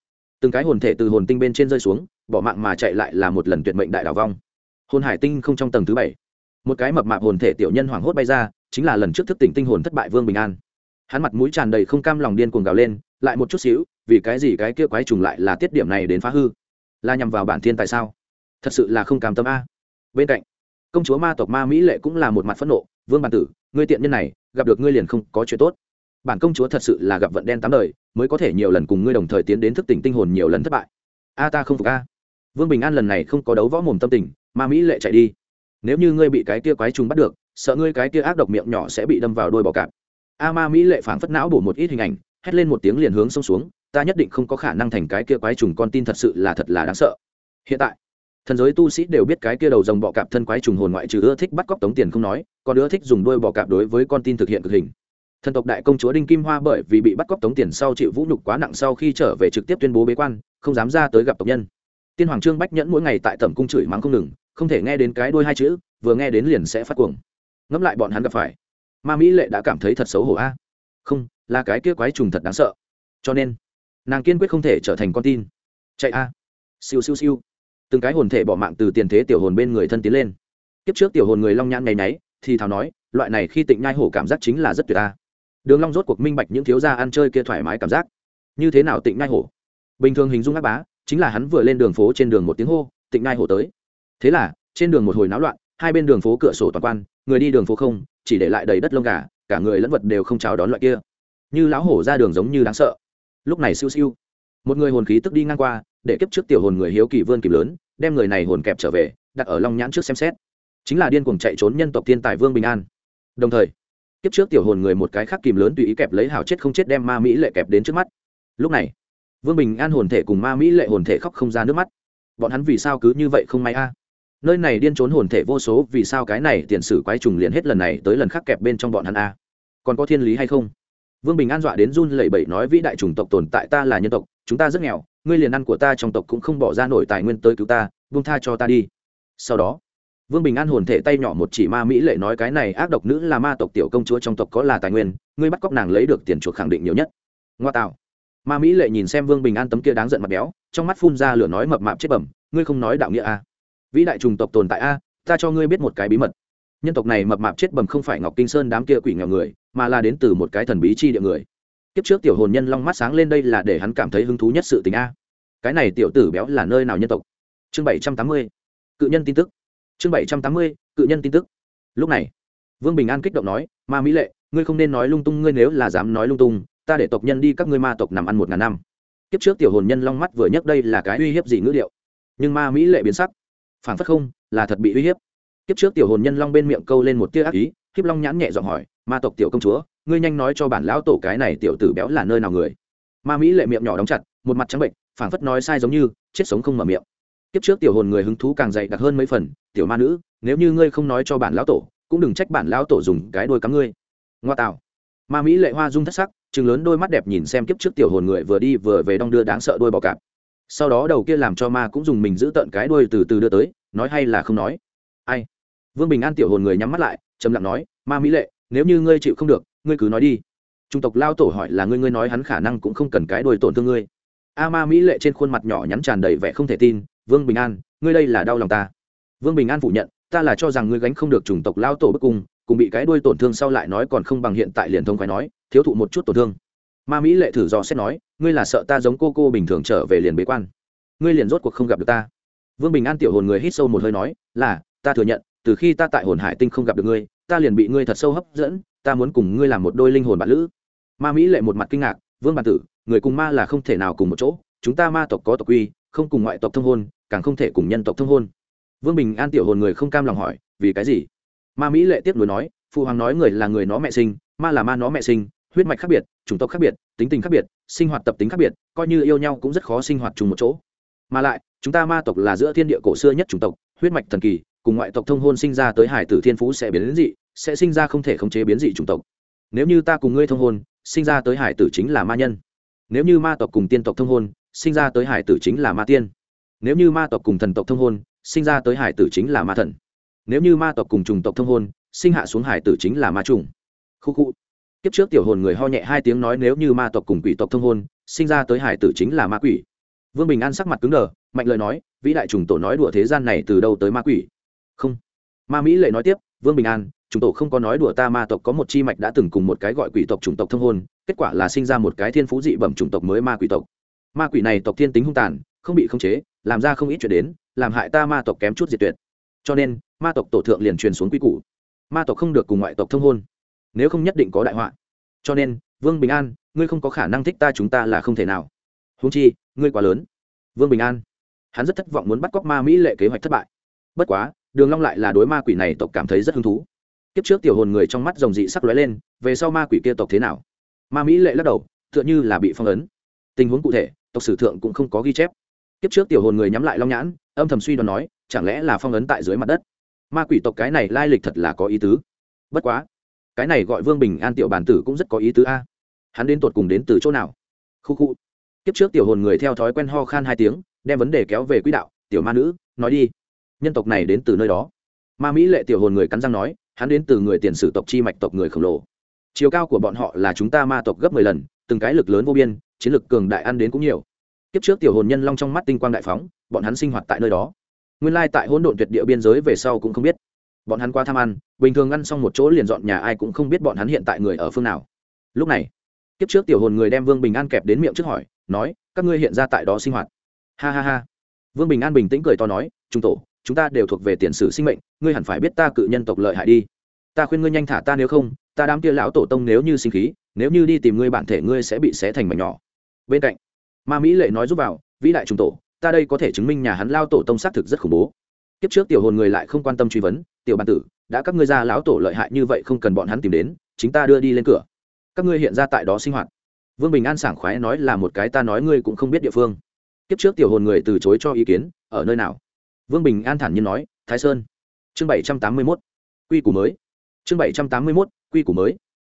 Từng cái hồn thể từ hồn tinh bên trên rơi xuống, bỏ mạng mà chạy lại là một lần tuyệt mệnh đại đào vong. Hồn hải tinh không trong tầng thứ bảy. Một cái mập mạp hồn thể tiểu nhân hoảng hốt bay ra chính là lần trước thức tỉnh tinh hồn thất bại vương bình an. Hắn mặt mũi tràn đầy không cam lòng điên cuồng gào lên, lại một chút xíu, vì cái gì cái kia quái trùng lại là tiết điểm này đến phá hư? Là nhằm vào bản thiên tại sao? Thật sự là không cam tâm a. Bên cạnh, công chúa ma tộc ma mỹ lệ cũng là một mặt phẫn nộ, vương bản tử, ngươi tiện nhân này, gặp được ngươi liền không có chuyện tốt. Bản công chúa thật sự là gặp vận đen tám đời, mới có thể nhiều lần cùng ngươi đồng thời tiến đến thức tỉnh tinh hồn nhiều lần thất bại. A ta không phục a. Vương bình an lần này không có đấu võ mồm tâm tình, ma mỹ lệ chạy đi. Nếu như ngươi bị cái kia quái trùng bắt được sợ ngươi cái kia ác độc miệng nhỏ sẽ bị đâm vào đôi bò cạp. A ma mỹ lệ phảng phất não bổ một ít hình ảnh, hét lên một tiếng liền hướng xông xuống, ta nhất định không có khả năng thành cái kia quái trùng, con tin thật sự là thật là đáng sợ. Hiện tại, thần giới tu sĩ đều biết cái kia đầu dòng bọ cạp thân quái trùng hồn ngoại trừ ưa thích bắt cóc tống tiền không nói, còn ưa thích dùng đôi bọ cạp đối với con tin thực hiện cực hình. Thần tộc đại công chúa đinh kim hoa bởi vì bị bắt cóc tống tiền sau chịu vũ nhục quá nặng sau khi trở về trực tiếp tuyên bố bế quan, không dám ra tới gặp tộc nhân. Tiên hoàng trương bách nhẫn mỗi ngày tại tẩm cung chửi mắng không ngừng, không thể nghe đến cái đôi hai chữ, vừa nghe đến liền sẽ phát cuồng ngẫm lại bọn hắn gặp phải. Ma mỹ lệ đã cảm thấy thật xấu hổ a. Không, là cái kia quái trùng thật đáng sợ. Cho nên, nàng kiên quyết không thể trở thành con tin. Chạy a. Siêu siêu siêu. Từng cái hồn thể bỏ mạng từ tiền thế tiểu hồn bên người thân tiến lên. Kiếp trước tiểu hồn người long nhãn ngày nấy thì thào nói, loại này khi tịnh nhai hổ cảm giác chính là rất tuyệt ta đường long rốt cuộc minh bạch những thiếu gia ăn chơi kia thoải mái cảm giác. Như thế nào tịnh nhai hổ? Bình thường hình dung ác bá, chính là hắn vừa lên đường phố trên đường một tiếng hô, tịnh nhai hổ tới. Thế là, trên đường một hồi náo loạn hai bên đường phố cửa sổ toàn quan, người đi đường phố không, chỉ để lại đầy đất lông gà, cả người lẫn vật đều không chào đón loại kia. Như lão hổ ra đường giống như đáng sợ. Lúc này siêu siêu, một người hồn khí tức đi ngang qua, để kiếp trước tiểu hồn người hiếu kỳ vươn kìm lớn, đem người này hồn kẹp trở về, đặt ở long nhãn trước xem xét. Chính là điên cuồng chạy trốn nhân tộc thiên tài vương bình an. Đồng thời, kiếp trước tiểu hồn người một cái khác kìm lớn tùy ý kẹp lấy hào chết không chết đem ma mỹ lệ kẹp đến trước mắt. Lúc này, vương bình an hồn thể cùng ma mỹ lệ hồn thể khóc không ra nước mắt. Bọn hắn vì sao cứ như vậy không may a? Nơi này điên trốn hồn thể vô số, vì sao cái này tiền sử quái trùng liền hết lần này tới lần khác kẹp bên trong bọn hắn a? Còn có thiên lý hay không? Vương bình an dọa đến run lẩy bẩy nói, vĩ đại chủng tộc tồn tại ta là nhân tộc, chúng ta rất nghèo, ngươi liền ăn của ta trong tộc cũng không bỏ ra nổi tài nguyên tới cứu ta, buông tha cho ta đi. Sau đó, vương bình an hồn thể tay nhỏ một chỉ ma mỹ lệ nói, cái này ác độc nữ là ma tộc tiểu công chúa trong tộc có là tài nguyên, ngươi bắt cóc nàng lấy được tiền chuộc khẳng định nhiều nhất. Ngoa tạo. Ma mỹ lệ nhìn xem vương bình an tấm kia đáng giận mặt béo, trong mắt phun ra lửa nói mập mạp chết bẩm, ngươi không nói đạo nghĩa a vĩ đại trùng tộc tồn tại a, ta cho ngươi biết một cái bí mật. Nhân tộc này mập mạp chết bầm không phải ngọc kinh sơn đám kia quỷ nghèo người, mà là đến từ một cái thần bí chi địa người. Kiếp trước tiểu hồn nhân long mắt sáng lên đây là để hắn cảm thấy hứng thú nhất sự tình a. Cái này tiểu tử béo là nơi nào nhân tộc? Chương bảy trăm tám mươi, cự nhân tin tức. Chương bảy trăm tám mươi, cự nhân tin tức. Lúc này, vương bình an kích động nói, ma mỹ lệ, ngươi không nên nói lung tung, ngươi nếu là dám nói lung tung, ta để tộc nhân đi các ngươi ma tộc nằm ăn một ngàn năm. Kiếp trước tiểu hồn nhân long mắt vừa nhắc đây là cái uy hiếp gì ngữ điệu. Nhưng ma mỹ lệ biến sắc phản phất không, là thật bị uy hiếp. Kiếp trước tiểu hồn nhân long bên miệng câu lên một tia ác ý, kiếp long nhãn nhẹ giọng hỏi, ma tộc tiểu công chúa, ngươi nhanh nói cho bản lão tổ cái này tiểu tử béo là nơi nào người? Ma mỹ lệ miệng nhỏ đóng chặt, một mặt trắng bệnh phản phất nói sai giống như, chết sống không mở miệng. Kiếp trước tiểu hồn người hứng thú càng dày đặc hơn mấy phần, tiểu ma nữ, nếu như ngươi không nói cho bản lão tổ, cũng đừng trách bản lão tổ dùng cái đôi cắm ngươi. Ngoa tạo. Ma mỹ lệ hoa dung thất sắc chừng lớn đôi mắt đẹp nhìn xem kiếp trước tiểu hồn người vừa đi vừa về đong đưa đáng sợ đôi bò cạp. Sau đó đầu kia làm cho ma cũng dùng mình giữ tận cái đuôi từ từ đưa tới nói hay là không nói? Ai? Vương bình an tiểu hồn người nhắm mắt lại, trầm lặng nói, ma mỹ lệ, nếu như ngươi chịu không được, ngươi cứ nói đi. Trung tộc lao tổ hỏi là ngươi ngươi nói hắn khả năng cũng không cần cái đuôi tổn thương ngươi. A ma mỹ lệ trên khuôn mặt nhỏ nhắn tràn đầy vẻ không thể tin, vương bình an, ngươi đây là đau lòng ta. Vương bình an phủ nhận, ta là cho rằng ngươi gánh không được chủng tộc lao tổ bức cung, cùng bị cái đuôi tổn thương sau lại nói còn không bằng hiện tại liền thông khoái nói, thiếu thụ một chút tổn thương. Ma mỹ lệ thử dò xét nói, ngươi là sợ ta giống cô cô bình thường trở về liền bế quan. Ngươi liền rốt cuộc không gặp được ta vương bình an tiểu hồn người hít sâu một hơi nói, là, ta thừa nhận, từ khi ta tại hồn hải tinh không gặp được ngươi, ta liền bị ngươi thật sâu hấp dẫn, ta muốn cùng ngươi làm một đôi linh hồn bạn lữ. Ma mỹ lệ một mặt kinh ngạc, vương bản tử, người cùng ma là không thể nào cùng một chỗ, chúng ta ma tộc có tộc quy, không cùng ngoại tộc thông hôn, càng không thể cùng nhân tộc thông hôn. Vương bình an tiểu hồn người không cam lòng hỏi, vì cái gì? Ma mỹ lệ tiếp nối nói, phụ hoàng nói người là người nó mẹ sinh, ma là ma nó mẹ sinh, huyết mạch khác biệt, chủng tộc khác biệt, tính tình khác biệt, sinh hoạt tập tính khác biệt, coi như yêu nhau cũng rất khó sinh hoạt chung một chỗ. Mà lại chúng ta ma tộc là giữa thiên địa cổ xưa nhất chủng tộc, huyết mạch thần kỳ, cùng ngoại tộc thông hôn sinh ra tới hải tử thiên phú sẽ biến dị, sẽ sinh ra không thể khống chế biến dị chủng tộc. Nếu như ta cùng ngươi thông hôn, sinh ra tới hải tử chính là ma nhân. Nếu như ma tộc cùng tiên tộc thông hôn, sinh ra tới hải tử chính là ma tiên. Nếu như ma tộc cùng thần tộc thông hôn, sinh ra tới hải tử chính là ma thần. Nếu như ma tộc cùng trùng tộc thông hôn, sinh hạ xuống hải tử chính là ma trùng khu khu. Kiếp trước tiểu hồn người ho nhẹ hai tiếng nói nếu như ma tộc cùng quỷ tộc thông hôn, sinh ra tới hải tử chính là ma quỷ. Vương bình an sắc mặt cứng đờ mạnh lời nói, vĩ đại trùng tổ nói đùa thế gian này từ đâu tới ma quỷ? Không. Ma mỹ lệ nói tiếp, vương bình an trùng tổ không có nói đùa ta ma tộc có một chi mạch đã từng cùng một cái gọi quỷ tộc chủng tộc thông hôn, kết quả là sinh ra một cái thiên phú dị bẩm chủng tộc mới ma quỷ tộc. Ma quỷ này tộc thiên tính hung tàn, không bị khống chế, làm ra không ít chuyện đến, làm hại ta ma tộc kém chút diệt tuyệt. Cho nên, ma tộc tổ thượng liền truyền xuống quy củ. Ma tộc không được cùng ngoại tộc thông hôn, nếu không nhất định có đại họa. Cho nên, vương bình an, ngươi không có khả năng thích ta chúng ta là không thể nào. Húng chi, ngươi quá lớn. Vương bình an hắn rất thất vọng muốn bắt cóc ma mỹ lệ kế hoạch thất bại. Bất quá, đường long lại là đối ma quỷ này tộc cảm thấy rất hứng thú. Kiếp trước tiểu hồn người trong mắt rồng dị sắc lóe lên, về sau ma quỷ kia tộc thế nào? Ma mỹ lệ lắc đầu, tựa như là bị phong ấn. Tình huống cụ thể, tộc sử thượng cũng không có ghi chép. Kiếp trước tiểu hồn người nhắm lại long nhãn, âm thầm suy đoán nói, chẳng lẽ là phong ấn tại dưới mặt đất? Ma quỷ tộc cái này lai lịch thật là có ý tứ. Bất quá, cái này gọi vương bình an tiểu bản tử cũng rất có ý tứ a. Hắn đến tột cùng đến từ chỗ nào? Khu khu. Kiếp trước tiểu hồn người theo thói quen ho khan hai tiếng đem vấn đề kéo về quỹ đạo, tiểu ma nữ, nói đi. Nhân tộc này đến từ nơi đó. Ma mỹ lệ tiểu hồn người cắn răng nói, hắn đến từ người tiền sử tộc chi mạch tộc người khổng lồ. Chiều cao của bọn họ là chúng ta ma tộc gấp mười lần, từng cái lực lớn vô biên, chiến lực cường đại ăn đến cũng nhiều. Kiếp trước tiểu hồn nhân long trong mắt tinh quang đại phóng, bọn hắn sinh hoạt tại nơi đó. Nguyên lai tại hỗn độn tuyệt địa biên giới về sau cũng không biết. Bọn hắn qua tham ăn, bình thường ăn xong một chỗ liền dọn nhà ai cũng không biết bọn hắn hiện tại người ở phương nào. Lúc này, kiếp trước tiểu hồn người đem vương bình an kẹp đến miệng trước hỏi, nói, các ngươi hiện ra tại đó sinh hoạt ha ha ha. Vương bình an bình tĩnh cười to nói, trung tổ, chúng ta đều thuộc về tiền sử sinh mệnh, ngươi hẳn phải biết ta cự nhân tộc lợi hại đi. Ta khuyên ngươi nhanh thả ta nếu không, ta đám kia lão tổ tông nếu như sinh khí, nếu như đi tìm ngươi bản thể ngươi sẽ bị xé thành mảnh nhỏ. Bên cạnh, ma mỹ lệ nói giúp vào, vĩ đại trung tổ, ta đây có thể chứng minh nhà hắn lao tổ tông xác thực rất khủng bố. Kiếp trước tiểu hồn người lại không quan tâm truy vấn, tiểu bản tử, đã các ngươi ra lão tổ lợi hại như vậy không cần bọn hắn tìm đến, chính ta đưa đi lên cửa. Các ngươi hiện ra tại đó sinh hoạt. Vương bình an sảng khoái nói là một cái ta nói ngươi cũng không biết địa phương kiếp trước tiểu hồn người từ chối cho ý kiến, ở nơi nào? Vương bình an thản nhiên nói, thái sơn. Chương bảy trăm tám mươi mốt. Quy củ mới. Chương bảy trăm tám mươi mốt, quy củ mới.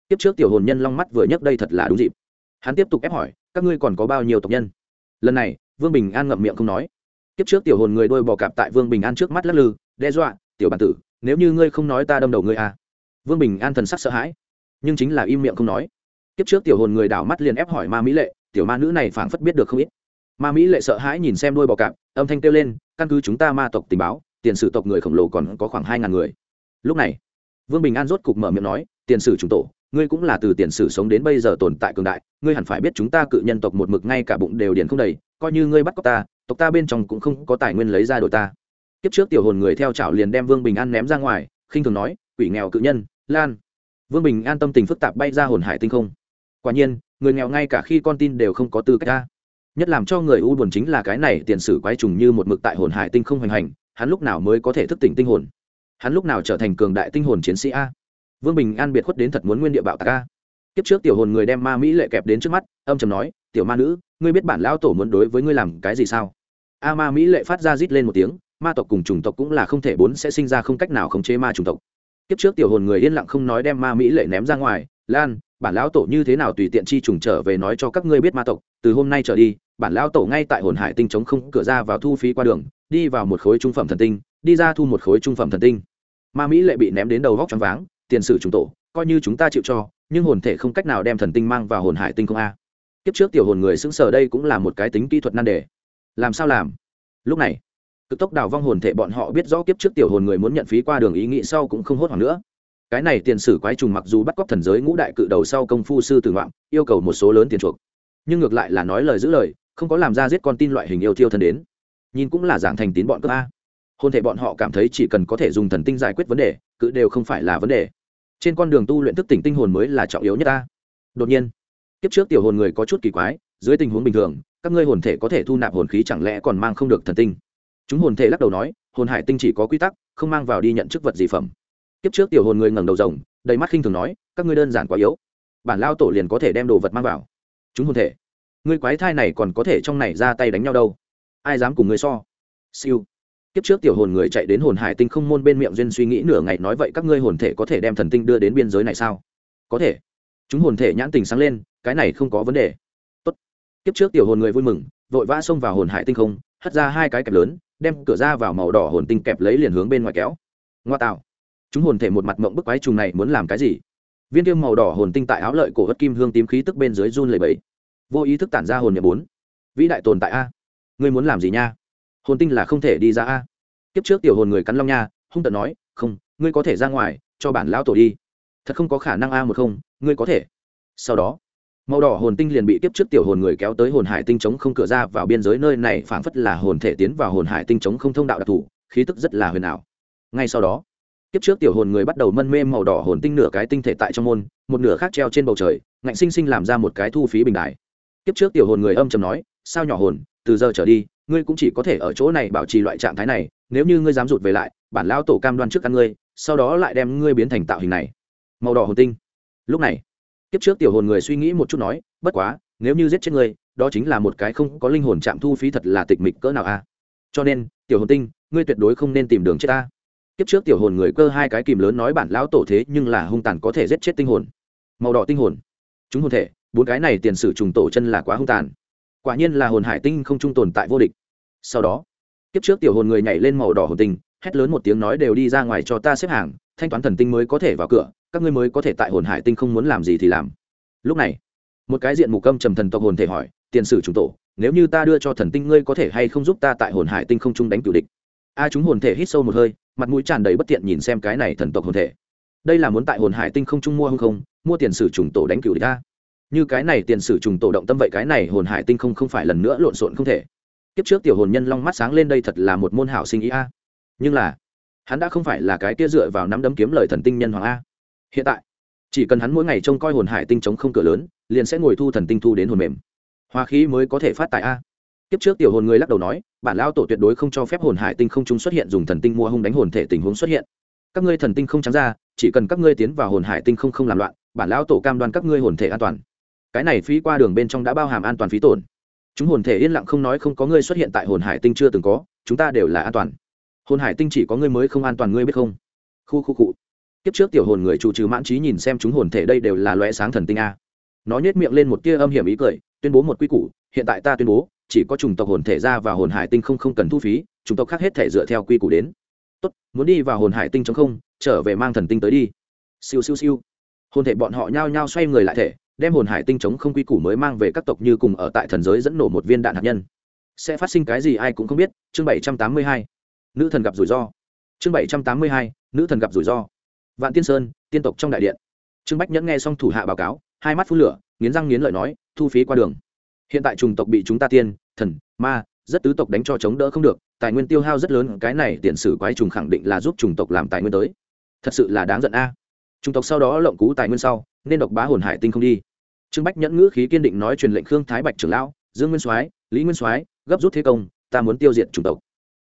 Tiếp trước tiểu hồn nhân long mắt vừa nhấc đây thật là đúng dịp. Hắn tiếp tục ép hỏi, các ngươi còn có bao nhiêu tộc nhân? Lần này, vương bình an ngậm miệng không nói. Tiếp trước tiểu hồn người đôi bò cạp tại vương bình an trước mắt lắc lư, đe dọa, tiểu bản tử, nếu như ngươi không nói ta đâm đầu ngươi à. vương bình an thần sắc sợ hãi, nhưng chính là im miệng không nói. Tiếp trước tiểu hồn người đảo mắt liền ép hỏi ma mỹ lệ, tiểu ma nữ này phảng phất biết được không ít ma mỹ lệ sợ hãi nhìn xem đôi bò cạp, âm thanh kêu lên, căn cứ chúng ta ma tộc tình báo, tiền sử tộc người khổng lồ còn có khoảng hai ngàn người. Lúc này, vương bình an rốt cục mở miệng nói, tiền sử chúng tổ, ngươi cũng là từ tiền sử sống đến bây giờ tồn tại cường đại, ngươi hẳn phải biết chúng ta cự nhân tộc một mực ngay cả bụng đều điền không đầy, coi như ngươi bắt cóc ta, tộc ta bên trong cũng không có tài nguyên lấy ra đội ta. Kiếp trước tiểu hồn người theo chảo liền đem vương bình an ném ra ngoài, khinh thường nói, quỷ nghèo cự nhân, lan. Vương bình an tâm tình phức tạp bay ra hồn hải tinh không. Quả nhiên, người nghèo ngay cả khi con tin đều không có tư cách ta nhất làm cho người u buồn chính là cái này tiền sử quái trùng như một mực tại hồn hải tinh không hoành hành, hắn lúc nào mới có thể thức tỉnh tinh hồn? Hắn lúc nào trở thành cường đại tinh hồn chiến sĩ a? Vương bình an biệt khuất đến thật muốn nguyên địa bạo tạc a. Kiếp trước tiểu hồn người đem ma mỹ lệ kẹp đến trước mắt, âm chầm nói, tiểu ma nữ, ngươi biết bản lão tổ muốn đối với ngươi làm cái gì sao? A ma mỹ lệ phát ra rít lên một tiếng, ma tộc cùng chủng tộc cũng là không thể bốn sẽ sinh ra không cách nào khống chế ma chủng tộc. Kiếp trước tiểu hồn người yên lặng không nói đem ma mỹ lệ ném ra ngoài, lan bản lão tổ như thế nào tùy tiện chi trùng trở về nói cho các ngươi biết ma tộc, từ hôm nay trở đi, bản lão tổ ngay tại hồn hải tinh chống không cửa ra vào thu phí qua đường, đi vào một khối trung phẩm thần tinh, đi ra thu một khối trung phẩm thần tinh. Ma mỹ lệ bị ném đến đầu góc choáng váng, tiền sử chúng tổ, coi như chúng ta chịu cho, nhưng hồn thể không cách nào đem thần tinh mang vào hồn hải tinh không a. Kiếp trước tiểu hồn người xứng sở đây cũng là một cái tính kỹ thuật nan đề. Làm sao làm? Lúc này, cực tốc đào vong hồn thể bọn họ biết rõ kiếp trước tiểu hồn người muốn nhận phí qua đường ý nghĩ sau cũng không hốt hoảng nữa cái này tiền sử quái trùng mặc dù bắt cóc thần giới ngũ đại cự đầu sau công phu sư tử ngoạm, yêu cầu một số lớn tiền chuộc. Nhưng ngược lại là nói lời giữ lời, không có làm ra giết con tin loại hình yêu thiêu thân đến. Nhìn cũng là giảng thành tín bọn cấp a. Hôn thể bọn họ cảm thấy chỉ cần có thể dùng thần tinh giải quyết vấn đề, cự đều không phải là vấn đề. Trên con đường tu luyện thức tỉnh tinh hồn mới là trọng yếu nhất ta đột nhiên, kiếp trước tiểu hồn người có chút kỳ quái, dưới tình huống bình thường, các ngươi hồn thể có thể thu nạp hồn khí chẳng lẽ còn mang không được thần tinh? Chúng hồn thể lắc đầu nói, hồn hải tinh chỉ có quy tắc, không mang vào đi nhận chức vật gì phẩm kiếp trước tiểu hồn người ngẩng đầu rồng, đầy mắt khinh thường nói, các ngươi đơn giản quá yếu. Bản lao tổ liền có thể đem đồ vật mang vào. Chúng hồn thể, ngươi quái thai này còn có thể trong này ra tay đánh nhau đâu. Ai dám cùng ngươi so? Siêu. Kiếp trước tiểu hồn người chạy đến hồn hải tinh không môn bên miệng duyên suy nghĩ nửa ngày nói, vậy các ngươi hồn thể có thể đem thần tinh đưa đến biên giới này sao? Có thể. Chúng hồn thể nhãn tình sáng lên, cái này không có vấn đề. Tốt. Kiếp trước tiểu hồn người vui mừng, vội vã xông vào hồn hải tinh không, hất ra hai cái kẹp lớn, đem cửa ra vào màu đỏ hồn tinh kẹp lấy liền hướng bên ngoài kéo. Ngoa tạo chúng hồn thể một mặt mộng bức quái trùng này muốn làm cái gì? Viên tiêu màu đỏ hồn tinh tại áo lợi cổ ớt kim hương tím khí tức bên dưới run lầy bẫy vô ý thức tản ra hồn nhập bốn. Vĩ đại tồn tại a. Ngươi muốn làm gì nha? Hồn tinh là không thể đi ra a. Kiếp trước tiểu hồn người cắn long nha, hung tận nói, không, ngươi có thể ra ngoài, cho bản lão tổ đi. Thật không có khả năng a một không, ngươi có thể. Sau đó, màu đỏ hồn tinh liền bị kiếp trước tiểu hồn người kéo tới hồn hải tinh chống không cửa ra vào biên giới nơi này phảng phất là hồn thể tiến vào hồn hải tinh chống không thông đạo đặc thù, khí tức rất là huyền ảo. Ngay sau đó kiếp trước tiểu hồn người bắt đầu mân mê màu đỏ hồn tinh nửa cái tinh thể tại trong môn, một nửa khác treo trên bầu trời, ngạnh sinh sinh làm ra một cái thu phí bình đại. Kiếp trước tiểu hồn người âm chầm nói, sao nhỏ hồn, từ giờ trở đi, ngươi cũng chỉ có thể ở chỗ này bảo trì loại trạng thái này, nếu như ngươi dám rụt về lại, bản lão tổ cam đoan trước ăn ngươi, sau đó lại đem ngươi biến thành tạo hình này. Màu đỏ hồn tinh. Lúc này, kiếp trước tiểu hồn người suy nghĩ một chút nói, bất quá, nếu như giết chết ngươi, đó chính là một cái không có linh hồn chạm thu phí thật là tịch mịch cỡ nào a. Cho nên, tiểu hồn tinh, ngươi tuyệt đối không nên tìm đường chết ta kiếp trước tiểu hồn người cơ hai cái kìm lớn nói bản lão tổ thế nhưng là hung tàn có thể giết chết tinh hồn. Màu đỏ tinh hồn. Chúng hồn thể. Bốn cái này tiền sử trùng tổ chân là quá hung tàn. Quả nhiên là hồn hải tinh không trung tồn tại vô địch. Sau đó, kiếp trước tiểu hồn người nhảy lên màu đỏ hồn tinh, hét lớn một tiếng nói đều đi ra ngoài cho ta xếp hàng, thanh toán thần tinh mới có thể vào cửa, các ngươi mới có thể tại hồn hải tinh không muốn làm gì thì làm. Lúc này, một cái diện mục âm trầm thần tộc hồn thể hỏi, tiền sử trùng tổ, nếu như ta đưa cho thần tinh ngươi có thể hay không giúp ta tại hồn hải tinh không trung đánh cửu địch? A chúng hồn thể hít sâu một hơi mặt mũi tràn đầy bất tiện nhìn xem cái này thần tộc hồn thể. Đây là muốn tại hồn hải tinh không trung mua không không, mua tiền sử trùng tổ đánh cửu địch ta như cái này tiền sử trùng tổ động tâm vậy cái này hồn hải tinh không không phải lần nữa lộn xộn không thể. Kiếp trước tiểu hồn nhân long mắt sáng lên đây thật là một môn hảo sinh ý a. Nhưng là, hắn đã không phải là cái kia dựa vào nắm đấm kiếm lời thần tinh nhân hoàng a. Hiện tại, chỉ cần hắn mỗi ngày trông coi hồn hải tinh chống không cửa lớn, liền sẽ ngồi thu thần tinh thu đến hồn mềm. Hoa khí mới có thể phát tại a kiếp trước tiểu hồn người lắc đầu nói, bản lao tổ tuyệt đối không cho phép hồn hải tinh không trung xuất hiện dùng thần tinh mua hung đánh hồn thể tình huống xuất hiện. Các ngươi thần tinh không trắng ra, chỉ cần các ngươi tiến vào hồn hải tinh không không làm loạn, bản lao tổ cam đoan các ngươi hồn thể an toàn. Cái này phí qua đường bên trong đã bao hàm an toàn phí tổn. Chúng hồn thể yên lặng không nói không có ngươi xuất hiện tại hồn hải tinh chưa từng có, chúng ta đều là an toàn. Hồn hải tinh chỉ có ngươi mới không an toàn, ngươi biết không? Khu khu cụ kiếp trước tiểu hồn người chủ trừ mãn trí nhìn xem chúng hồn thể đây đều là loe sáng thần tinh a. Nó nhét miệng lên một tia âm hiểm ý cười, tuyên bố một quy củ, hiện tại ta tuyên bố chỉ có chủng tộc hồn thể ra và hồn hải tinh không không cần thu phí, chủng tộc khác hết thể dựa theo quy củ đến. Tốt, muốn đi vào hồn hải tinh chống không, trở về mang thần tinh tới đi. Siêu siêu siêu. Hồn thể bọn họ nhao nhao xoay người lại thể, đem hồn hải tinh chống không quy củ mới mang về các tộc như cùng ở tại thần giới dẫn nổ một viên đạn hạt nhân. Sẽ phát sinh cái gì ai cũng không biết, chương bảy trăm tám mươi hai. Nữ thần gặp rủi ro. Chương bảy trăm tám mươi hai, nữ thần gặp rủi ro. Vạn tiên sơn, tiên tộc trong đại điện. Trương bách nhẫn nghe xong thủ hạ báo cáo, hai mắt phun lửa, nghiến răng nghiến lợi nói, thu phí qua đường hiện tại trùng tộc bị chúng ta tiên, thần, ma, rất tứ tộc đánh cho chống đỡ không được, tài nguyên tiêu hao rất lớn, cái này tiền sử quái trùng khẳng định là giúp trùng tộc làm tài nguyên tới. Thật sự là đáng giận a. À. trùng tộc sau đó lộng cú tài nguyên sau, nên độc bá hồn hải tinh không đi. Trương bách nhẫn ngữ khí kiên định nói truyền lệnh khương thái bạch trưởng lão, dương nguyên soái, lý nguyên soái, gấp rút thế công, ta muốn tiêu diệt chủng tộc.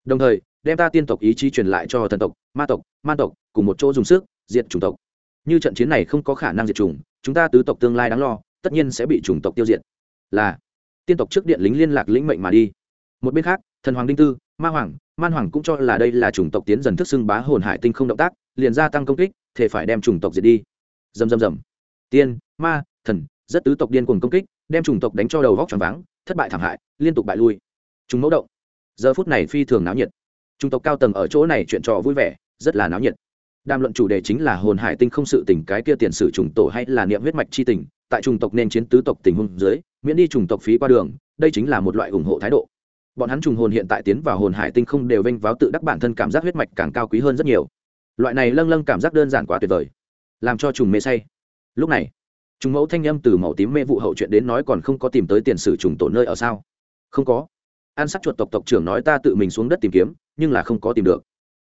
Đồng thời, đem ta tiên tộc ý chí truyền lại cho thần tộc, ma tộc man tộc, cùng một chỗ dùng sức, diệt chủng tộc. Như trận chiến này không có khả năng diệt chủng, chúng ta tứ tộc tương lai đáng lo, tất nhiên sẽ bị chủng tộc tiêu diệt. Là tiên tộc trước điện lính liên lạc lĩnh mệnh mà đi. Một bên khác, thần hoàng đinh tư, ma hoàng, man hoàng cũng cho là đây là chủng tộc tiến dần thức xưng bá hồn hải tinh không động tác, liền gia tăng công kích thể phải đem chủng tộc diệt đi. Dầm dầm dầm tiên, ma, thần, rất tứ tộc điên cuồng công kích, đem chủng tộc đánh cho đầu vóc tròn váng, thất bại thảm hại, liên tục bại lui. Chúng mẫu động. Giờ phút này phi thường náo nhiệt. Chủng tộc cao tầng ở chỗ này chuyện trò vui vẻ, rất là náo nhiệt. Đàm luận chủ đề chính là hồn hải tinh không sự tình, cái kia tiền sử trùng tổ hay là niệm huyết mạch chi tình, tại trùng tộc nên chiến tứ tộc tình huống dưới miễn đi trùng tộc phí qua đường, đây chính là một loại ủng hộ thái độ. Bọn hắn trùng hồn hiện tại tiến vào hồn hải tinh không đều vênh váo tự đắc bản thân cảm giác huyết mạch càng cao quý hơn rất nhiều. Loại này lâng lâng cảm giác đơn giản quá tuyệt vời, làm cho trùng mê say. Lúc này, trùng mẫu thanh âm từ màu tím mê vụ hậu chuyện đến nói còn không có tìm tới tiền sử trùng tổ nơi ở sao? Không có. An sắc chuột tộc tộc trưởng nói ta tự mình xuống đất tìm kiếm, nhưng là không có tìm được.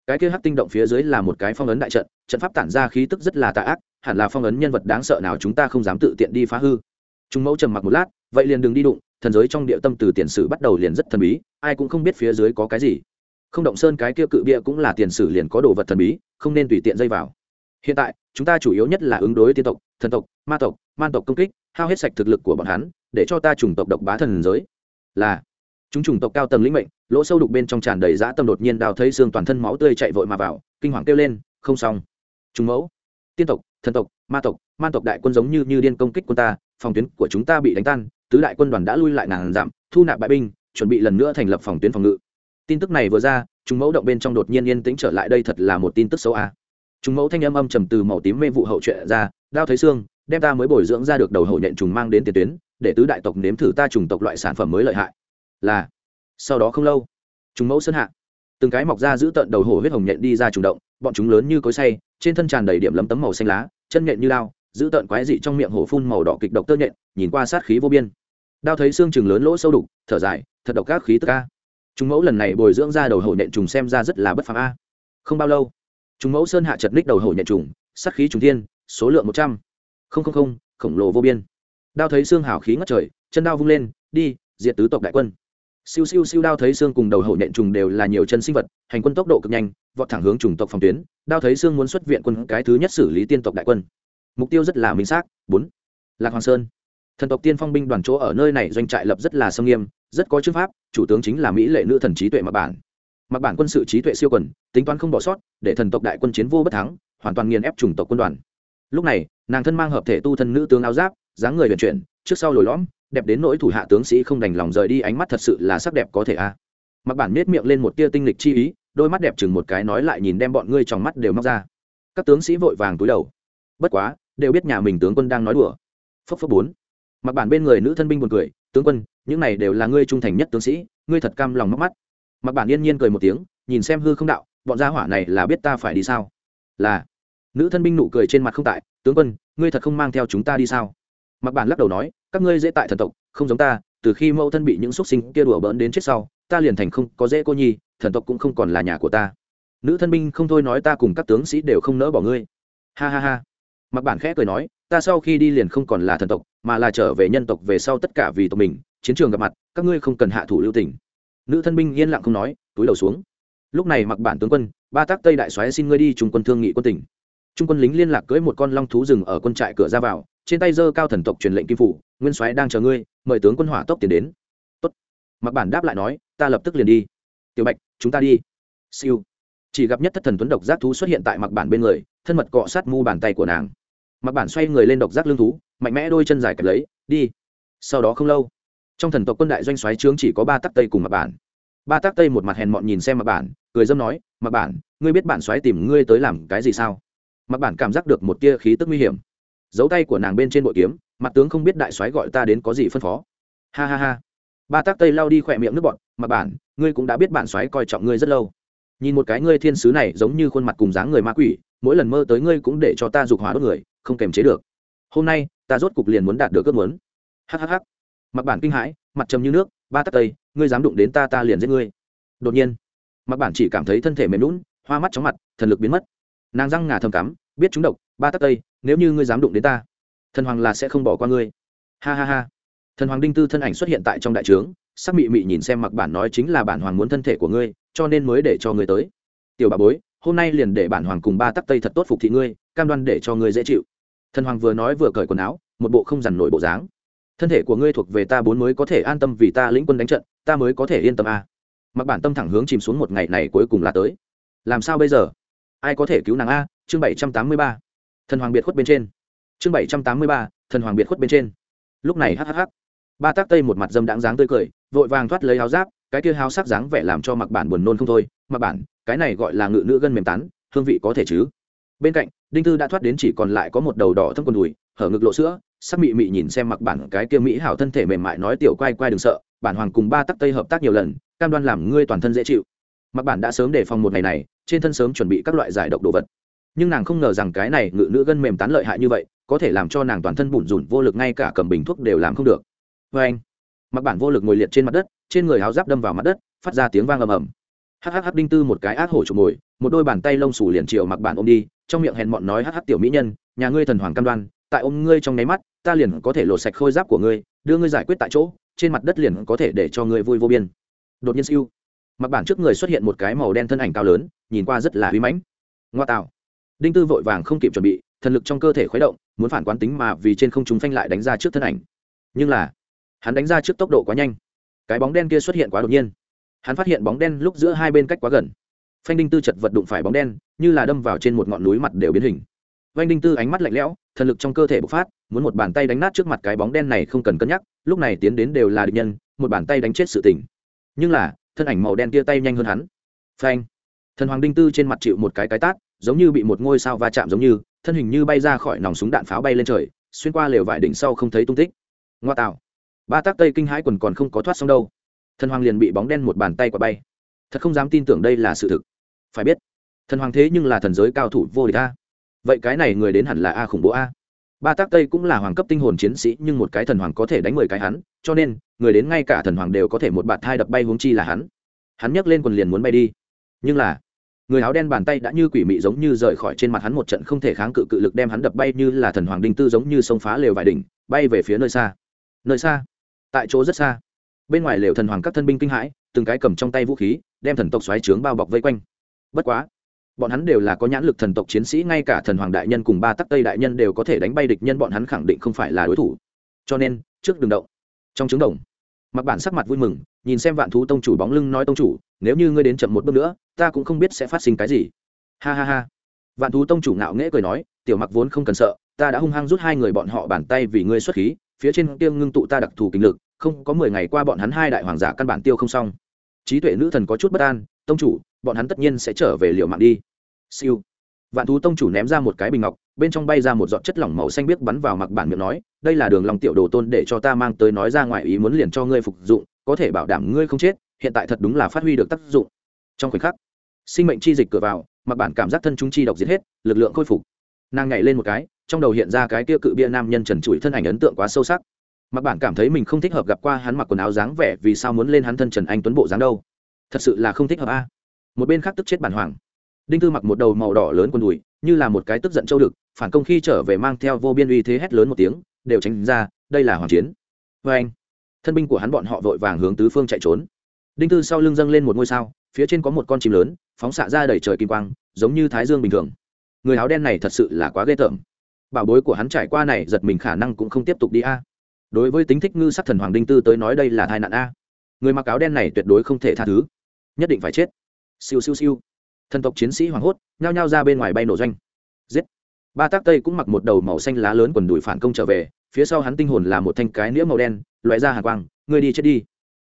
Cái kia hắc tinh động phía dưới là một cái phong ấn đại trận trận pháp tản ra khí tức rất là tà ác, hẳn là phong ấn nhân vật đáng sợ nào chúng ta không dám tự tiện đi phá hư chúng mẫu trầm mặc một lát, vậy liền đừng đi đụng, thần giới trong địa tâm từ tiền sử bắt đầu liền rất thần bí, ai cũng không biết phía dưới có cái gì. Không động sơn cái kia cự bia cũng là tiền sử liền có đồ vật thần bí, không nên tùy tiện dây vào. Hiện tại, chúng ta chủ yếu nhất là ứng đối tiên tộc, thần tộc, ma tộc, man tộc công kích, hao hết sạch thực lực của bọn hắn, để cho ta chủng tộc độc bá thần giới. Là, chúng chủng tộc cao tầng lĩnh mệnh, lỗ sâu đục bên trong tràn đầy dã tâm đột nhiên đào thấy xương toàn thân máu tươi chạy vội mà vào, kinh hoàng kêu lên, không xong. Chúng mẫu, tiên tộc, thần tộc ma tộc man tộc đại quân giống như như điên công kích quân ta, phòng tuyến của chúng ta bị đánh tan, tứ đại quân đoàn đã lui lại ngàn dặm, thu nạp bại binh, chuẩn bị lần nữa thành lập phòng tuyến phòng ngự. Tin tức này vừa ra, chúng mẫu động bên trong đột nhiên yên tĩnh trở lại, đây thật là một tin tức xấu a. Chúng mẫu thanh âm âm trầm từ màu tím mê vụ hậu truyện ra, đao thấy xương, đem ta mới bồi dưỡng ra được đầu hậu nhện trùng mang đến tiền tuyến, để tứ đại tộc nếm thử ta trùng tộc loại sản phẩm mới lợi hại. Là, sau đó không lâu, chúng mẫu sơn hạ, từng cái mọc ra giữ tận đầu hổ huyết hồng nhện đi ra trùng động, bọn chúng lớn như cối say trên thân tràn đầy điểm lấm tấm màu xanh lá chân nhện như lao giữ tận quái dị trong miệng hổ phun màu đỏ kịch độc tơ nhện, nhìn qua sát khí vô biên. Đao thấy xương chừng lớn lỗ sâu đục, thở dài, thật độc các khí tức ca chúng mẫu lần này bồi dưỡng ra đầu hổ nhện trùng xem ra rất là bất phàm a. Không bao lâu chúng mẫu sơn hạ chật ních đầu hổ nhện trùng, sát khí trùng thiên, số lượng một trăm. Linh khổng lồ vô biên. Đao thấy xương hào khí ngất trời, chân đao vung lên, đi, diệt tứ tộc đại quân. Siêu siêu siêu, đao thấy xương cùng đầu hổ nhện trùng đều là nhiều chân sinh vật, hành quân tốc độ cực nhanh vọt thẳng hướng chủng tộc phòng tuyến, đao thấy xương muốn xuất viện quân cái thứ nhất xử lý tiên tộc đại quân. Mục tiêu rất là minh xác, bốn. Lạc hoàng sơn. Thần tộc tiên phong binh đoàn chỗ ở nơi này doanh trại lập rất là sông nghiêm, rất có chữ pháp, chủ tướng chính là mỹ lệ nữ thần trí tuệ mặc bản. Mặc bản quân sự trí tuệ siêu quần, tính toán không bỏ sót, để thần tộc đại quân chiến vô bất thắng, hoàn toàn nghiền ép chủng tộc quân đoàn. Lúc này, nàng thân mang hợp thể tu thân nữ tướng áo giáp, dáng người vận chuyển, trước sau lồi lõm, đẹp đến nỗi thủ hạ tướng sĩ không đành lòng rời đi, ánh mắt thật sự là sắc đẹp có thể a. Mặc bản miết miệng lên một tia tinh lịch chi ý đôi mắt đẹp chừng một cái nói lại nhìn đem bọn ngươi trong mắt đều móc ra. Các tướng sĩ vội vàng túi đầu. Bất quá, đều biết nhà mình tướng quân đang nói đùa. Phốc phốc bốn. Mặc bản bên người nữ thân binh buồn cười, tướng quân, những này đều là ngươi trung thành nhất tướng sĩ, ngươi thật cam lòng móc mắt. Mặc bản yên nhiên cười một tiếng, nhìn xem hư không đạo, bọn gia hỏa này là biết ta phải đi sao? Là. Nữ thân binh nụ cười trên mặt không tại, tướng quân, ngươi thật không mang theo chúng ta đi sao? Mặc bản lắc đầu nói, các ngươi dễ tại thần tộc, không giống ta, từ khi mẫu thân bị những xúc sinh kia đùa bỡn đến chết sau ta liền thành không có dễ cô nhi, thần tộc cũng không còn là nhà của ta. Nữ thân binh không thôi nói ta cùng các tướng sĩ đều không nỡ bỏ ngươi. Ha ha ha. Mặc bản khẽ cười nói, ta sau khi đi liền không còn là thần tộc, mà là trở về nhân tộc về sau tất cả vì tộc mình, chiến trường gặp mặt, các ngươi không cần hạ thủ lưu tình. Nữ thân binh yên lặng không nói, túi đầu xuống. Lúc này mặc bản tướng quân, ba tác tây đại soái xin ngươi đi trung quân thương nghị quân tỉnh. Trung quân lính liên lạc cưỡi một con long thú rừng ở quân trại cửa ra vào, trên tay giơ cao thần tộc truyền lệnh kim phủ, nguyên soái đang chờ ngươi, mời tướng quân hỏa tốc tiến đến mặc bản đáp lại nói, ta lập tức liền đi. Tiểu bạch, chúng ta đi. Siêu. Chỉ gặp nhất thất thần tuấn độc giác thú xuất hiện tại mặc bản bên người, thân mật cọ sát mu bàn tay của nàng. Mặc bản xoay người lên độc giác lương thú, mạnh mẽ đôi chân dài kẹp lấy, đi. Sau đó không lâu, trong thần tộc quân đại doanh xoáy trướng chỉ có ba tắc tây cùng mặc bản. Ba tắc tây một mặt hèn mọn nhìn xem mặc bản, cười dâm nói, mặc bản, ngươi biết bản xoáy tìm ngươi tới làm cái gì sao? Mặc bản cảm giác được một tia khí tức nguy hiểm. Dấu tay của nàng bên trên bội kiếm, mặt tướng không biết đại soái gọi ta đến có gì phân phó. Ha ha ha ba tác tây lao đi khỏe miệng nước bọn mà bản, ngươi cũng đã biết bản soái coi trọng ngươi rất lâu. Nhìn một cái ngươi thiên sứ này giống như khuôn mặt cùng dáng người ma quỷ, mỗi lần mơ tới ngươi cũng để cho ta dục hóa đốt người, không kềm chế được. Hôm nay, ta rốt cục liền muốn đạt được ước muốn. Hhh mặc bản kinh hãi, mặt trầm như nước, ba tắc tây, ngươi dám đụng đến ta ta liền giết ngươi. Đột nhiên, mặc bản chỉ cảm thấy thân thể mềm lún hoa mắt chóng mặt, thần lực biến mất. Nàng răng ngà thầm cắm, biết chúng độc, ba tắc tây, nếu như ngươi dám đụng đến ta, thần hoàng là sẽ không bỏ qua ngươi. Ha ha ha thần hoàng đinh tư thân ảnh xuất hiện tại trong đại trướng, sắc mị mị nhìn xem mặc bản nói chính là bản hoàng muốn thân thể của ngươi, cho nên mới để cho ngươi tới. Tiểu bà bối, hôm nay liền để bản hoàng cùng ba tắc tây thật tốt phục thị ngươi, cam đoan để cho ngươi dễ chịu. Thần hoàng vừa nói vừa cởi quần áo, một bộ không dằn nổi bộ dáng. Thân thể của ngươi thuộc về ta bốn mới có thể an tâm vì ta lĩnh quân đánh trận, ta mới có thể yên tâm a. À. mặc bản tâm thẳng hướng chìm xuống một ngày này cuối cùng là tới. Làm sao bây giờ? Ai có thể cứu nàng a? Chương bảy trăm tám mươi ba. Thần hoàng biệt khuất bên trên. Chương bảy trăm tám mươi ba, thần hoàng biệt khuất bên trên. Lúc này hhh ba tác tây một mặt dâm đáng dáng tươi cười, vội vàng thoát lấy áo giáp, cái kia háo sắc dáng vẻ làm cho mặc bản buồn nôn không thôi. Mặc bản, cái này gọi là ngự nữ gân mềm tán, hương vị có thể chứ? Bên cạnh, đinh tư đã thoát đến chỉ còn lại có một đầu đỏ thâm quần đùi, hở ngực lộ sữa, sắc mị mị nhìn xem mặc bản cái kia mỹ hảo thân thể mềm mại nói tiểu quay quay đừng sợ, bản hoàng cùng ba tắc tây hợp tác nhiều lần, cam đoan làm ngươi toàn thân dễ chịu. Mặc bản đã sớm đề phòng một ngày này, trên thân sớm chuẩn bị các loại giải độc đồ vật. Nhưng nàng không ngờ rằng cái này ngự nữ gân mềm tán lợi hại như vậy, có thể làm cho nàng toàn thân bủn rủn vô lực ngay cả cầm bình thuốc đều làm không được vê anh. Mặc bản vô lực ngồi liệt trên mặt đất, trên người áo giáp đâm vào mặt đất, phát ra tiếng vang ầm ầm. Hhh đinh tư một cái ác hổ trộm mồi một đôi bàn tay lông xù liền chiều mặc bản ôm đi, trong miệng hèn mọn nói hh tiểu mỹ nhân, nhà ngươi thần hoàng cam đoan, tại ôm ngươi trong nháy mắt, ta liền có thể lột sạch khôi giáp của ngươi, đưa ngươi giải quyết tại chỗ, trên mặt đất liền có thể để cho ngươi vui vô biên. Đột nhiên siêu. Mặc bản trước người xuất hiện một cái màu đen thân ảnh cao lớn, nhìn qua rất là uy mãnh. Ngoa tạo. Đinh tư vội vàng không kịp chuẩn bị, thần lực trong cơ thể khuấy động, muốn phản quán tính mà vì trên không chúng phanh lại đánh ra trước thân ảnh. Nhưng là hắn đánh ra trước tốc độ quá nhanh. Cái bóng đen kia xuất hiện quá đột nhiên. Hắn phát hiện bóng đen lúc giữa hai bên cách quá gần. Phanh đinh tư chật vật đụng phải bóng đen, như là đâm vào trên một ngọn núi mặt đều biến hình. Vanh đinh tư ánh mắt lạnh lẽo, thần lực trong cơ thể bộc phát, muốn một bàn tay đánh nát trước mặt cái bóng đen này không cần cân nhắc, lúc này tiến đến đều là địch nhân, một bàn tay đánh chết sự tỉnh nhưng là, thân ảnh màu đen kia tay nhanh hơn hắn. Phanh. Thần hoàng đinh tư trên mặt chịu một cái cái tát, giống như bị một ngôi sao va chạm giống như, thân hình như bay ra khỏi nòng súng đạn pháo bay lên trời, xuyên qua lều vải đỉnh sau không thấy tung tích. Ngoa tạo ba tác tây kinh hãi quần còn không có thoát xong đâu. Thần hoàng liền bị bóng đen một bàn tay quả bay. Thật không dám tin tưởng đây là sự thực. Phải biết, thần hoàng thế nhưng là thần giới cao thủ vô địch a. Vậy cái này người đến hẳn là a khủng bố a. Ba tác tây cũng là hoàng cấp tinh hồn chiến sĩ, nhưng một cái thần hoàng có thể đánh mười cái hắn, cho nên, người đến ngay cả thần hoàng đều có thể một bạt thai đập bay huống chi là hắn. Hắn nhấc lên quần liền muốn bay đi. Nhưng là, người áo đen bàn tay đã như quỷ mị giống như rời khỏi trên mặt hắn một trận không thể kháng cự cự lực đem hắn đập bay như là thần hoàng đinh tư giống như sông phá lều vải đỉnh, bay về phía nơi xa. Nơi xa tại chỗ rất xa. Bên ngoài lều thần hoàng các thân binh kinh hãi, từng cái cầm trong tay vũ khí, đem thần tộc xoáy trướng bao bọc vây quanh. Bất quá, bọn hắn đều là có nhãn lực thần tộc chiến sĩ, ngay cả thần hoàng đại nhân cùng ba tắc tây đại nhân đều có thể đánh bay địch nhân, bọn hắn khẳng định không phải là đối thủ. Cho nên, trước đường động. Trong trứng đồng mặc bản sắc mặt vui mừng, nhìn xem vạn thú tông chủ bóng lưng nói tông chủ, nếu như ngươi đến chậm một bước nữa, ta cũng không biết sẽ phát sinh cái gì. Ha ha ha. Vạn thú tông chủ ngạo nghễ cười nói, tiểu mặc vốn không cần sợ, ta đã hung hăng rút hai người bọn họ bàn tay vì ngươi xuất khí phía trên tiêu ngưng tụ ta đặc thù kinh lực, không có mười ngày qua bọn hắn hai đại hoàng giả căn bản tiêu không xong. Trí tuệ nữ thần có chút bất an, tông chủ, bọn hắn tất nhiên sẽ trở về liệu mạng đi. Siêu. Vạn thú tông chủ ném ra một cái bình ngọc, bên trong bay ra một giọt chất lỏng màu xanh biếc bắn vào mặc bản miệng nói, đây là đường lòng tiểu đồ tôn để cho ta mang tới nói ra ngoài ý muốn liền cho ngươi phục dụng, có thể bảo đảm ngươi không chết, hiện tại thật đúng là phát huy được tác dụng. Trong khoảnh khắc, sinh mệnh chi dịch cửa vào mặc bản cảm giác thân chúng chi độc giết hết, lực lượng khôi phục nàng nhảy lên một cái, trong đầu hiện ra cái kia cự bia nam nhân trần trụi thân ảnh ấn tượng quá sâu sắc. Mặc bản cảm thấy mình không thích hợp gặp qua hắn mặc quần áo dáng vẻ, vì sao muốn lên hắn thân trần anh tuấn bộ dáng đâu? Thật sự là không thích hợp a. Một bên khác tức chết bản hoàng. Đinh tư mặc một đầu màu đỏ lớn quần đùi, như là một cái tức giận châu đực, phản công khi trở về mang theo vô biên uy thế hét lớn một tiếng, đều tránh ra, đây là hoàng chiến. Vê anh, thân binh của hắn bọn họ vội vàng hướng tứ phương chạy trốn. Đinh tư sau lưng dâng lên một ngôi sao, phía trên có một con chim lớn, phóng xạ ra đầy trời kim quang, giống như thái dương bình thường người áo đen này thật sự là quá ghê tởm. Bảo bối của hắn trải qua này giật mình khả năng cũng không tiếp tục đi a. À. Đối với tính thích ngư sắc thần hoàng đinh tư tới nói đây là tai nạn a. Người mặc áo đen này tuyệt đối không thể tha thứ. Nhất định phải chết. Siêu siêu siêu. Thần tộc chiến sĩ hoảng hốt, nhao nhao ra bên ngoài bay nổ doanh. Giết. Ba tác tây cũng mặc một đầu màu xanh lá lớn quần đùi phản công trở về, phía sau hắn tinh hồn là một thanh cái nĩa màu đen loại ra hàng quang, ngươi đi chết đi.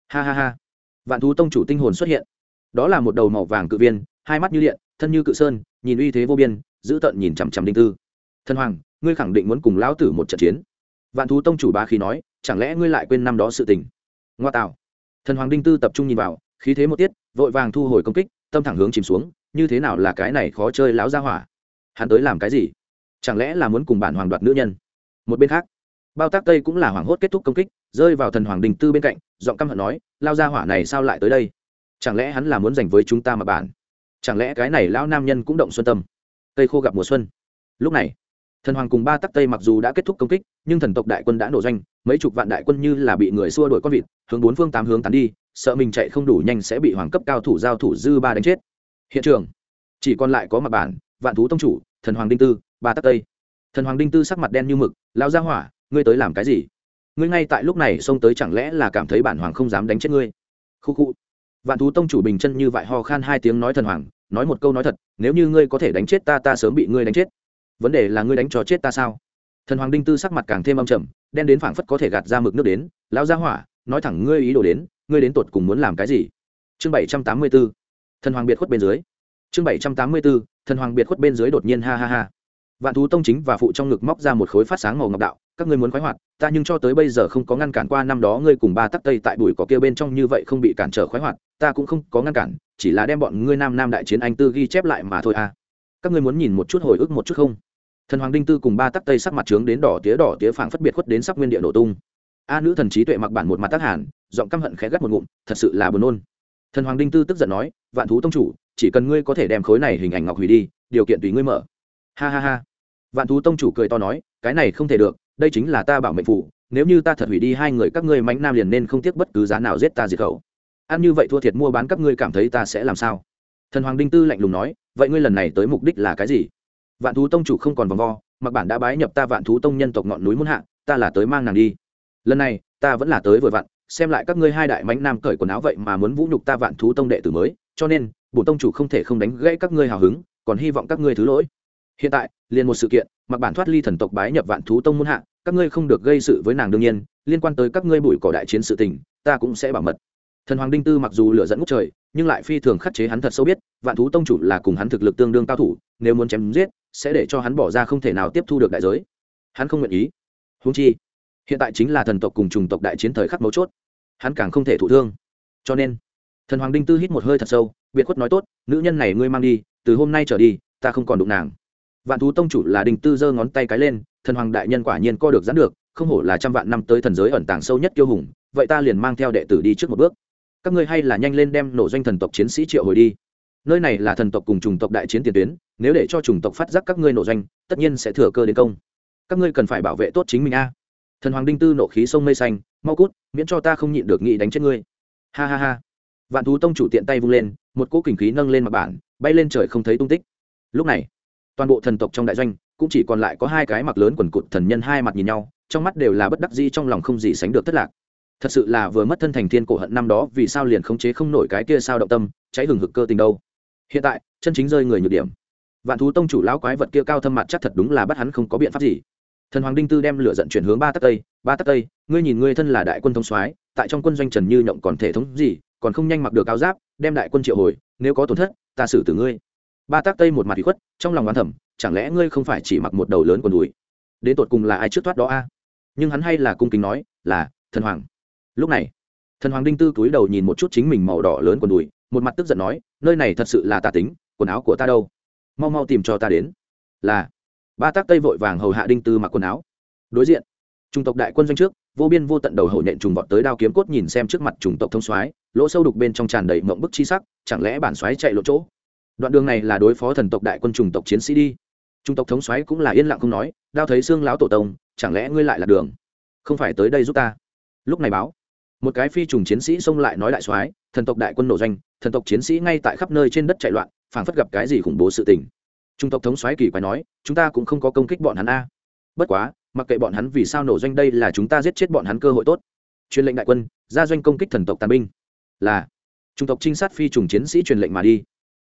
Ha ha ha. Vạn thú tông chủ tinh hồn xuất hiện. Đó là một đầu màu vàng cự viên, hai mắt như điện thân như cự sơn, nhìn uy thế vô biên, giữ tận nhìn chằm chằm đinh tư. Thân hoàng, ngươi khẳng định muốn cùng lão tử một trận chiến. Vạn thú tông chủ ba khí nói, chẳng lẽ ngươi lại quên năm đó sự tình? Ngoa tạo. Thần hoàng đinh tư tập trung nhìn vào, khí thế một tiết, vội vàng thu hồi công kích, tâm thẳng hướng chìm xuống, như thế nào là cái này khó chơi lão gia hỏa? Hắn tới làm cái gì? Chẳng lẽ là muốn cùng bản hoàng đoạt nữ nhân? Một bên khác, bao tác tây cũng là hoảng hốt kết thúc công kích, rơi vào thần hoàng đình tư bên cạnh, giọng căm hận nói lao gia hỏa này sao lại tới đây? Chẳng lẽ hắn là muốn giành với chúng ta mà bản? Chẳng lẽ cái này lão nam nhân cũng động xuân tâm? Tây khô gặp mùa xuân. Lúc này, thần hoàng cùng ba tắc tây mặc dù đã kết thúc công kích, nhưng thần tộc đại quân đã nổ doanh, mấy chục vạn đại quân như là bị người xua đuổi con vịt, hướng bốn phương tám hướng tán đi, sợ mình chạy không đủ nhanh sẽ bị hoàng cấp cao thủ giao thủ dư ba đánh chết. Hiện trường, chỉ còn lại có mặt bản, vạn thú tông chủ, thần hoàng đinh tư, ba tắc tây. Thần hoàng đinh tư sắc mặt đen như mực lao ra hỏa, ngươi tới làm cái gì? Ngươi ngay tại lúc này xông tới chẳng lẽ là cảm thấy bản hoàng không dám đánh chết ngươi? Khu khu vạn thú tông chủ bình chân như vại ho khan hai tiếng nói thần hoàng nói một câu nói thật, nếu như ngươi có thể đánh chết ta ta sớm bị ngươi đánh chết. Vấn đề là ngươi đánh cho chết ta sao? Thần hoàng đinh tư sắc mặt càng thêm âm trầm, đen đến phảng phất có thể gạt ra mực nước đến, lão gia hỏa, nói thẳng ngươi ý đồ đến, ngươi đến tột cùng muốn làm cái gì? Chương bảy trăm tám mươi b ố thần hoàng biệt khuất bên dưới. Chương bảy trăm tám mươi b ố thần hoàng biệt khuất bên dưới đột nhiên ha ha ha. Vạn thú tông chính và phụ trong ngực móc ra một khối phát sáng màu ngọc đạo, các ngươi muốn khoái hoạt, ta nhưng cho tới bây giờ không có ngăn cản qua năm đó ngươi cùng ba tắc tây tại bụi có kia bên trong như vậy không bị cản trở khoái hoạt, ta cũng không có ngăn cản chỉ là đem bọn ngươi nam nam đại chiến anh tư ghi chép lại mà thôi à. Các ngươi muốn nhìn một chút hồi ức một chút không? Thần hoàng đinh tư cùng ba tắc tây sắc mặt trướng đến đỏ tía đỏ tía phảng phất biệt khuất đến sắc nguyên địa nổ tung. A nữ thần trí tuệ mặc bản một mặt tác hàn, giọng căm hận khẽ gắt một ngụm, thật sự là buồn nôn. Thần hoàng đinh tư tức giận nói, vạn thú tông chủ, chỉ cần ngươi có thể đem khối này hình ảnh ngọc hủy đi, điều kiện tùy ngươi mở. Ha ha ha. Vạn thú tông chủ cười to nói, cái này không thể được, đây chính là ta bảo mệnh phủ nếu như ta thật hủy đi hai người các ngươi mánh nam liền nên không tiếc bất cứ giá nào giết ta diệt khẩu ăn như vậy thua thiệt mua bán các ngươi cảm thấy ta sẽ làm sao? Thần hoàng đinh tư lạnh lùng nói, vậy ngươi lần này tới mục đích là cái gì? Vạn thú tông chủ không còn vòng vo, mặc bản đã bái nhập ta vạn thú tông nhân tộc ngọn núi muôn hạ, ta là tới mang nàng đi. Lần này, ta vẫn là tới vừa vặn, xem lại các ngươi hai đại mánh nam cởi quần áo vậy mà muốn vũ nhục ta vạn thú tông đệ tử mới, cho nên, bổ tông chủ không thể không đánh gãy các ngươi hào hứng, còn hy vọng các ngươi thứ lỗi. Hiện tại, liền một sự kiện, mặc bản thoát ly thần tộc bái nhập vạn thú tông muôn hạ, các ngươi không được gây sự với nàng đương nhiên, liên quan tới các ngươi bụi cỏ đại chiến sự tình, ta cũng sẽ bảo mật thần hoàng đinh tư mặc dù lửa dẫn ngút trời, nhưng lại phi thường khắc chế hắn thật sâu biết, vạn thú tông chủ là cùng hắn thực lực tương đương cao thủ, nếu muốn chém giết, sẽ để cho hắn bỏ ra không thể nào tiếp thu được đại giới. Hắn không nguyện ý. Húng chi, hiện tại chính là thần tộc cùng chủng tộc đại chiến thời khắc mấu chốt. Hắn càng không thể thụ thương. Cho nên, thần hoàng đinh tư hít một hơi thật sâu, biệt khuất nói tốt, nữ nhân này ngươi mang đi, từ hôm nay trở đi, ta không còn đụng nàng. Vạn thú tông chủ là đinh tư giơ ngón tay cái lên, thần hoàng đại nhân quả nhiên co được giãn được, không hổ là trăm vạn năm tới thần giới ẩn tàng sâu nhất kiêu hùng, vậy ta liền mang theo đệ tử đi trước một bước các ngươi hay là nhanh lên đem nổ doanh thần tộc chiến sĩ triệu hồi đi. Nơi này là thần tộc cùng chủng tộc đại chiến tiền tuyến, nếu để cho chủng tộc phát giác các ngươi nổ doanh, tất nhiên sẽ thừa cơ đến công. Các ngươi cần phải bảo vệ tốt chính mình a. Thần hoàng đinh tư nộ khí sông mây xanh, mau cút, miễn cho ta không nhịn được nghị đánh chết ngươi. Ha ha ha. Vạn thú tông chủ tiện tay vung lên, một cỗ kình khí nâng lên mặt bản bay lên trời không thấy tung tích. Lúc này, toàn bộ thần tộc trong đại doanh, cũng chỉ còn lại có hai cái mặc lớn quần cụt thần nhân hai mặt nhìn nhau, trong mắt đều là bất đắc dĩ, trong lòng không gì sánh được thất lạc thật sự là vừa mất thân thành thiên cổ hận năm đó, vì sao liền khống chế không nổi cái kia sao động tâm, cháy hừng hực cơ tình đâu? Hiện tại, chân chính rơi người nhược điểm. Vạn thú tông chủ lão quái vật kia cao thâm mặt chắc thật đúng là bắt hắn không có biện pháp gì. Thần hoàng đinh tư đem lửa giận chuyển hướng ba tắc tây, ba tắc tây, ngươi nhìn ngươi thân là đại quân thông soái, tại trong quân doanh trần như nhộng còn thể thống gì, còn không nhanh mặc được áo giáp, đem đại quân triệu hồi, nếu có tổn thất, ta xử tử ngươi. Ba tắc tây một mặt bị khuất, trong lòng oán thẩm chẳng lẽ ngươi không phải chỉ mặc một đầu lớn quần đùi? Đến tột cùng là ai trước thoát đó a? Nhưng hắn hay là cung kính nói, là thần hoàng lúc này, thần hoàng đinh tư túi đầu nhìn một chút chính mình màu đỏ lớn quần đùi, một mặt tức giận nói, nơi này thật sự là tà tính, quần áo của ta đâu? Mau mau tìm cho ta đến. Là, ba tác tây vội vàng hầu hạ đinh tư mặc quần áo. Đối diện, trung tộc đại quân doanh trước, vô biên vô tận đầu hậu nhện trùng vọt tới đao kiếm cốt nhìn xem trước mặt chủng tộc thông soái, lỗ sâu đục bên trong tràn đầy mộng bức chi sắc, chẳng lẽ bản soái chạy lộ chỗ? Đoạn đường này là đối phó thần tộc đại quân chủng tộc chiến sĩ đi. Trung tộc thống soái cũng là yên lặng không nói, đao thấy xương lão tổ tông, chẳng lẽ ngươi lại là đường? Không phải tới đây giúp ta? Lúc này báo một cái phi trùng chiến sĩ xông lại nói đại soái, thần tộc đại quân nổ doanh, thần tộc chiến sĩ ngay tại khắp nơi trên đất chạy loạn, phảng phất gặp cái gì khủng bố sự tình. Trung tộc thống soái kỳ quái nói, chúng ta cũng không có công kích bọn hắn a. Bất quá, mặc kệ bọn hắn vì sao nổ doanh đây là chúng ta giết chết bọn hắn cơ hội tốt. Truyền lệnh đại quân, ra doanh công kích thần tộc tàn binh. Là, trung tộc trinh sát phi trùng chiến sĩ truyền lệnh mà đi.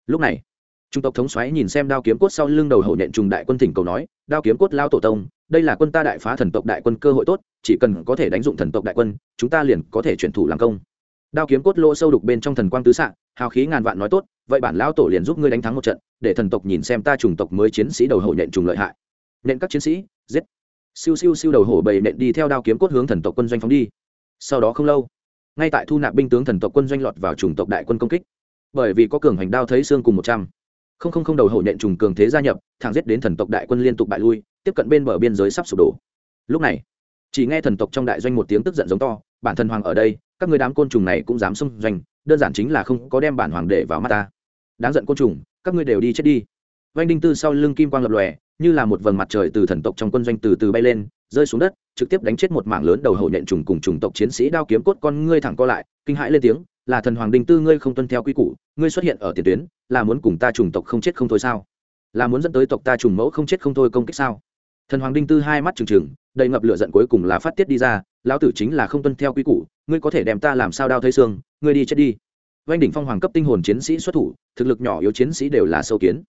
Lúc này trung tộc thống xoáy nhìn xem đao kiếm cốt sau lưng đầu hậu nhện trùng đại quân thỉnh cầu nói, đao kiếm cốt lao tổ tông, đây là quân ta đại phá thần tộc đại quân cơ hội tốt, chỉ cần có thể đánh dụng thần tộc đại quân, chúng ta liền có thể chuyển thủ làm công. Đao kiếm cốt lỗ sâu đục bên trong thần quang tứ xạ, hào khí ngàn vạn nói tốt, vậy bản lao tổ liền giúp ngươi đánh thắng một trận, để thần tộc nhìn xem ta chủng tộc mới chiến sĩ đầu hậu nhện trùng lợi hại. Nện các chiến sĩ, giết. Siêu siêu siêu đầu hổ bầy nện đi theo đao kiếm cốt hướng thần tộc quân doanh phóng đi. Sau đó không lâu, ngay tại thu nạp binh tướng thần tộc quân doanh lọt vào chủng tộc đại quân công kích. Bởi vì có cường hành đao thấy xương cùng một trăm không không không đầu hổ nện trùng cường thế gia nhập, thẳng giết đến thần tộc đại quân liên tục bại lui, tiếp cận bên bờ biên giới sắp sụp đổ. Lúc này, chỉ nghe thần tộc trong đại doanh một tiếng tức giận giống to, bản thân hoàng ở đây, các người đám côn trùng này cũng dám xông doanh, đơn giản chính là không có đem bản hoàng để vào mắt ta. Đáng giận côn trùng, các ngươi đều đi chết đi. Vanh đinh tư sau lưng kim quang lập lòe, như là một vầng mặt trời từ thần tộc trong quân doanh từ từ bay lên, rơi xuống đất, trực tiếp đánh chết một mảng lớn đầu hậu nhện trùng cùng trùng tộc chiến sĩ đao kiếm cốt con ngươi thẳng co lại, kinh hãi lên tiếng là thần hoàng đinh tư ngươi không tuân theo quy củ, ngươi xuất hiện ở tiền tuyến, là muốn cùng ta trùng tộc không chết không thôi sao? Là muốn dẫn tới tộc ta trùng mẫu không chết không thôi công kích sao? Thần hoàng đinh tư hai mắt trừng trừng, đầy ngập lửa giận cuối cùng là phát tiết đi ra, lão tử chính là không tuân theo quy củ, ngươi có thể đem ta làm sao đao thấy xương, ngươi đi chết đi. Vanh đỉnh phong hoàng cấp tinh hồn chiến sĩ xuất thủ, thực lực nhỏ yếu chiến sĩ đều là sâu kiến.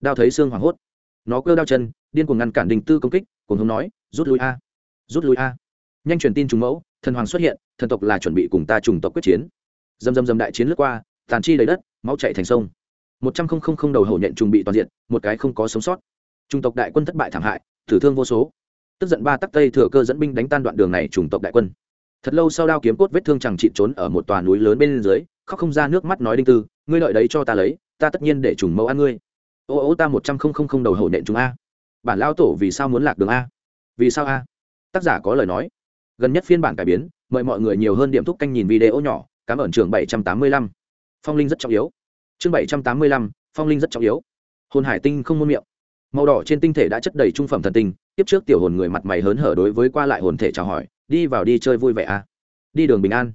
Đao thấy xương hoàng hốt. Nó cơ đao chân, điên cuồng ngăn cản đình tư công kích cùng hông nói, rút lui a, rút lui a. Nhanh truyền tin trùng mẫu, thần hoàng xuất hiện, thần tộc là chuẩn bị cùng ta trùng tộc quyết chiến dầm dầm dầm đại chiến lướt qua, tàn chi đầy đất, máu chạy thành sông. Một trăm không không không đầu hậu nhện trùng bị toàn diện, một cái không có sống sót. Trung tộc đại quân thất bại thảm hại thử thương vô số. Tức giận ba tắc tây thừa cơ dẫn binh đánh tan đoạn đường này trùng tộc đại quân. Thật lâu sau đao kiếm cốt vết thương chẳng trị trốn ở một tòa núi lớn bên dưới, khóc không ra nước mắt nói đinh tư, ngươi lợi đấy cho ta lấy, ta tất nhiên để trùng mẫu ăn ngươi. Ô ô, ta một trăm không không không đầu hậu nện chúng a. Bản lao tổ vì sao muốn lạc đường a? Vì sao a? Tác giả có lời nói. Gần nhất phiên bản cải biến, mời mọi người nhiều hơn điểm thúc canh nhìn video nhỏ cảm ơn trường bảy trăm tám mươi lăm. Phong linh rất trọng yếu. Chương bảy trăm tám mươi lăm, phong linh rất trọng yếu. Hồn hải tinh không môn miệng. Màu đỏ trên tinh thể đã chất đầy trung phẩm thần tinh, tiếp trước tiểu hồn người mặt mày hớn hở đối với qua lại hồn thể chào hỏi, đi vào đi chơi vui vẻ a đi đường bình an.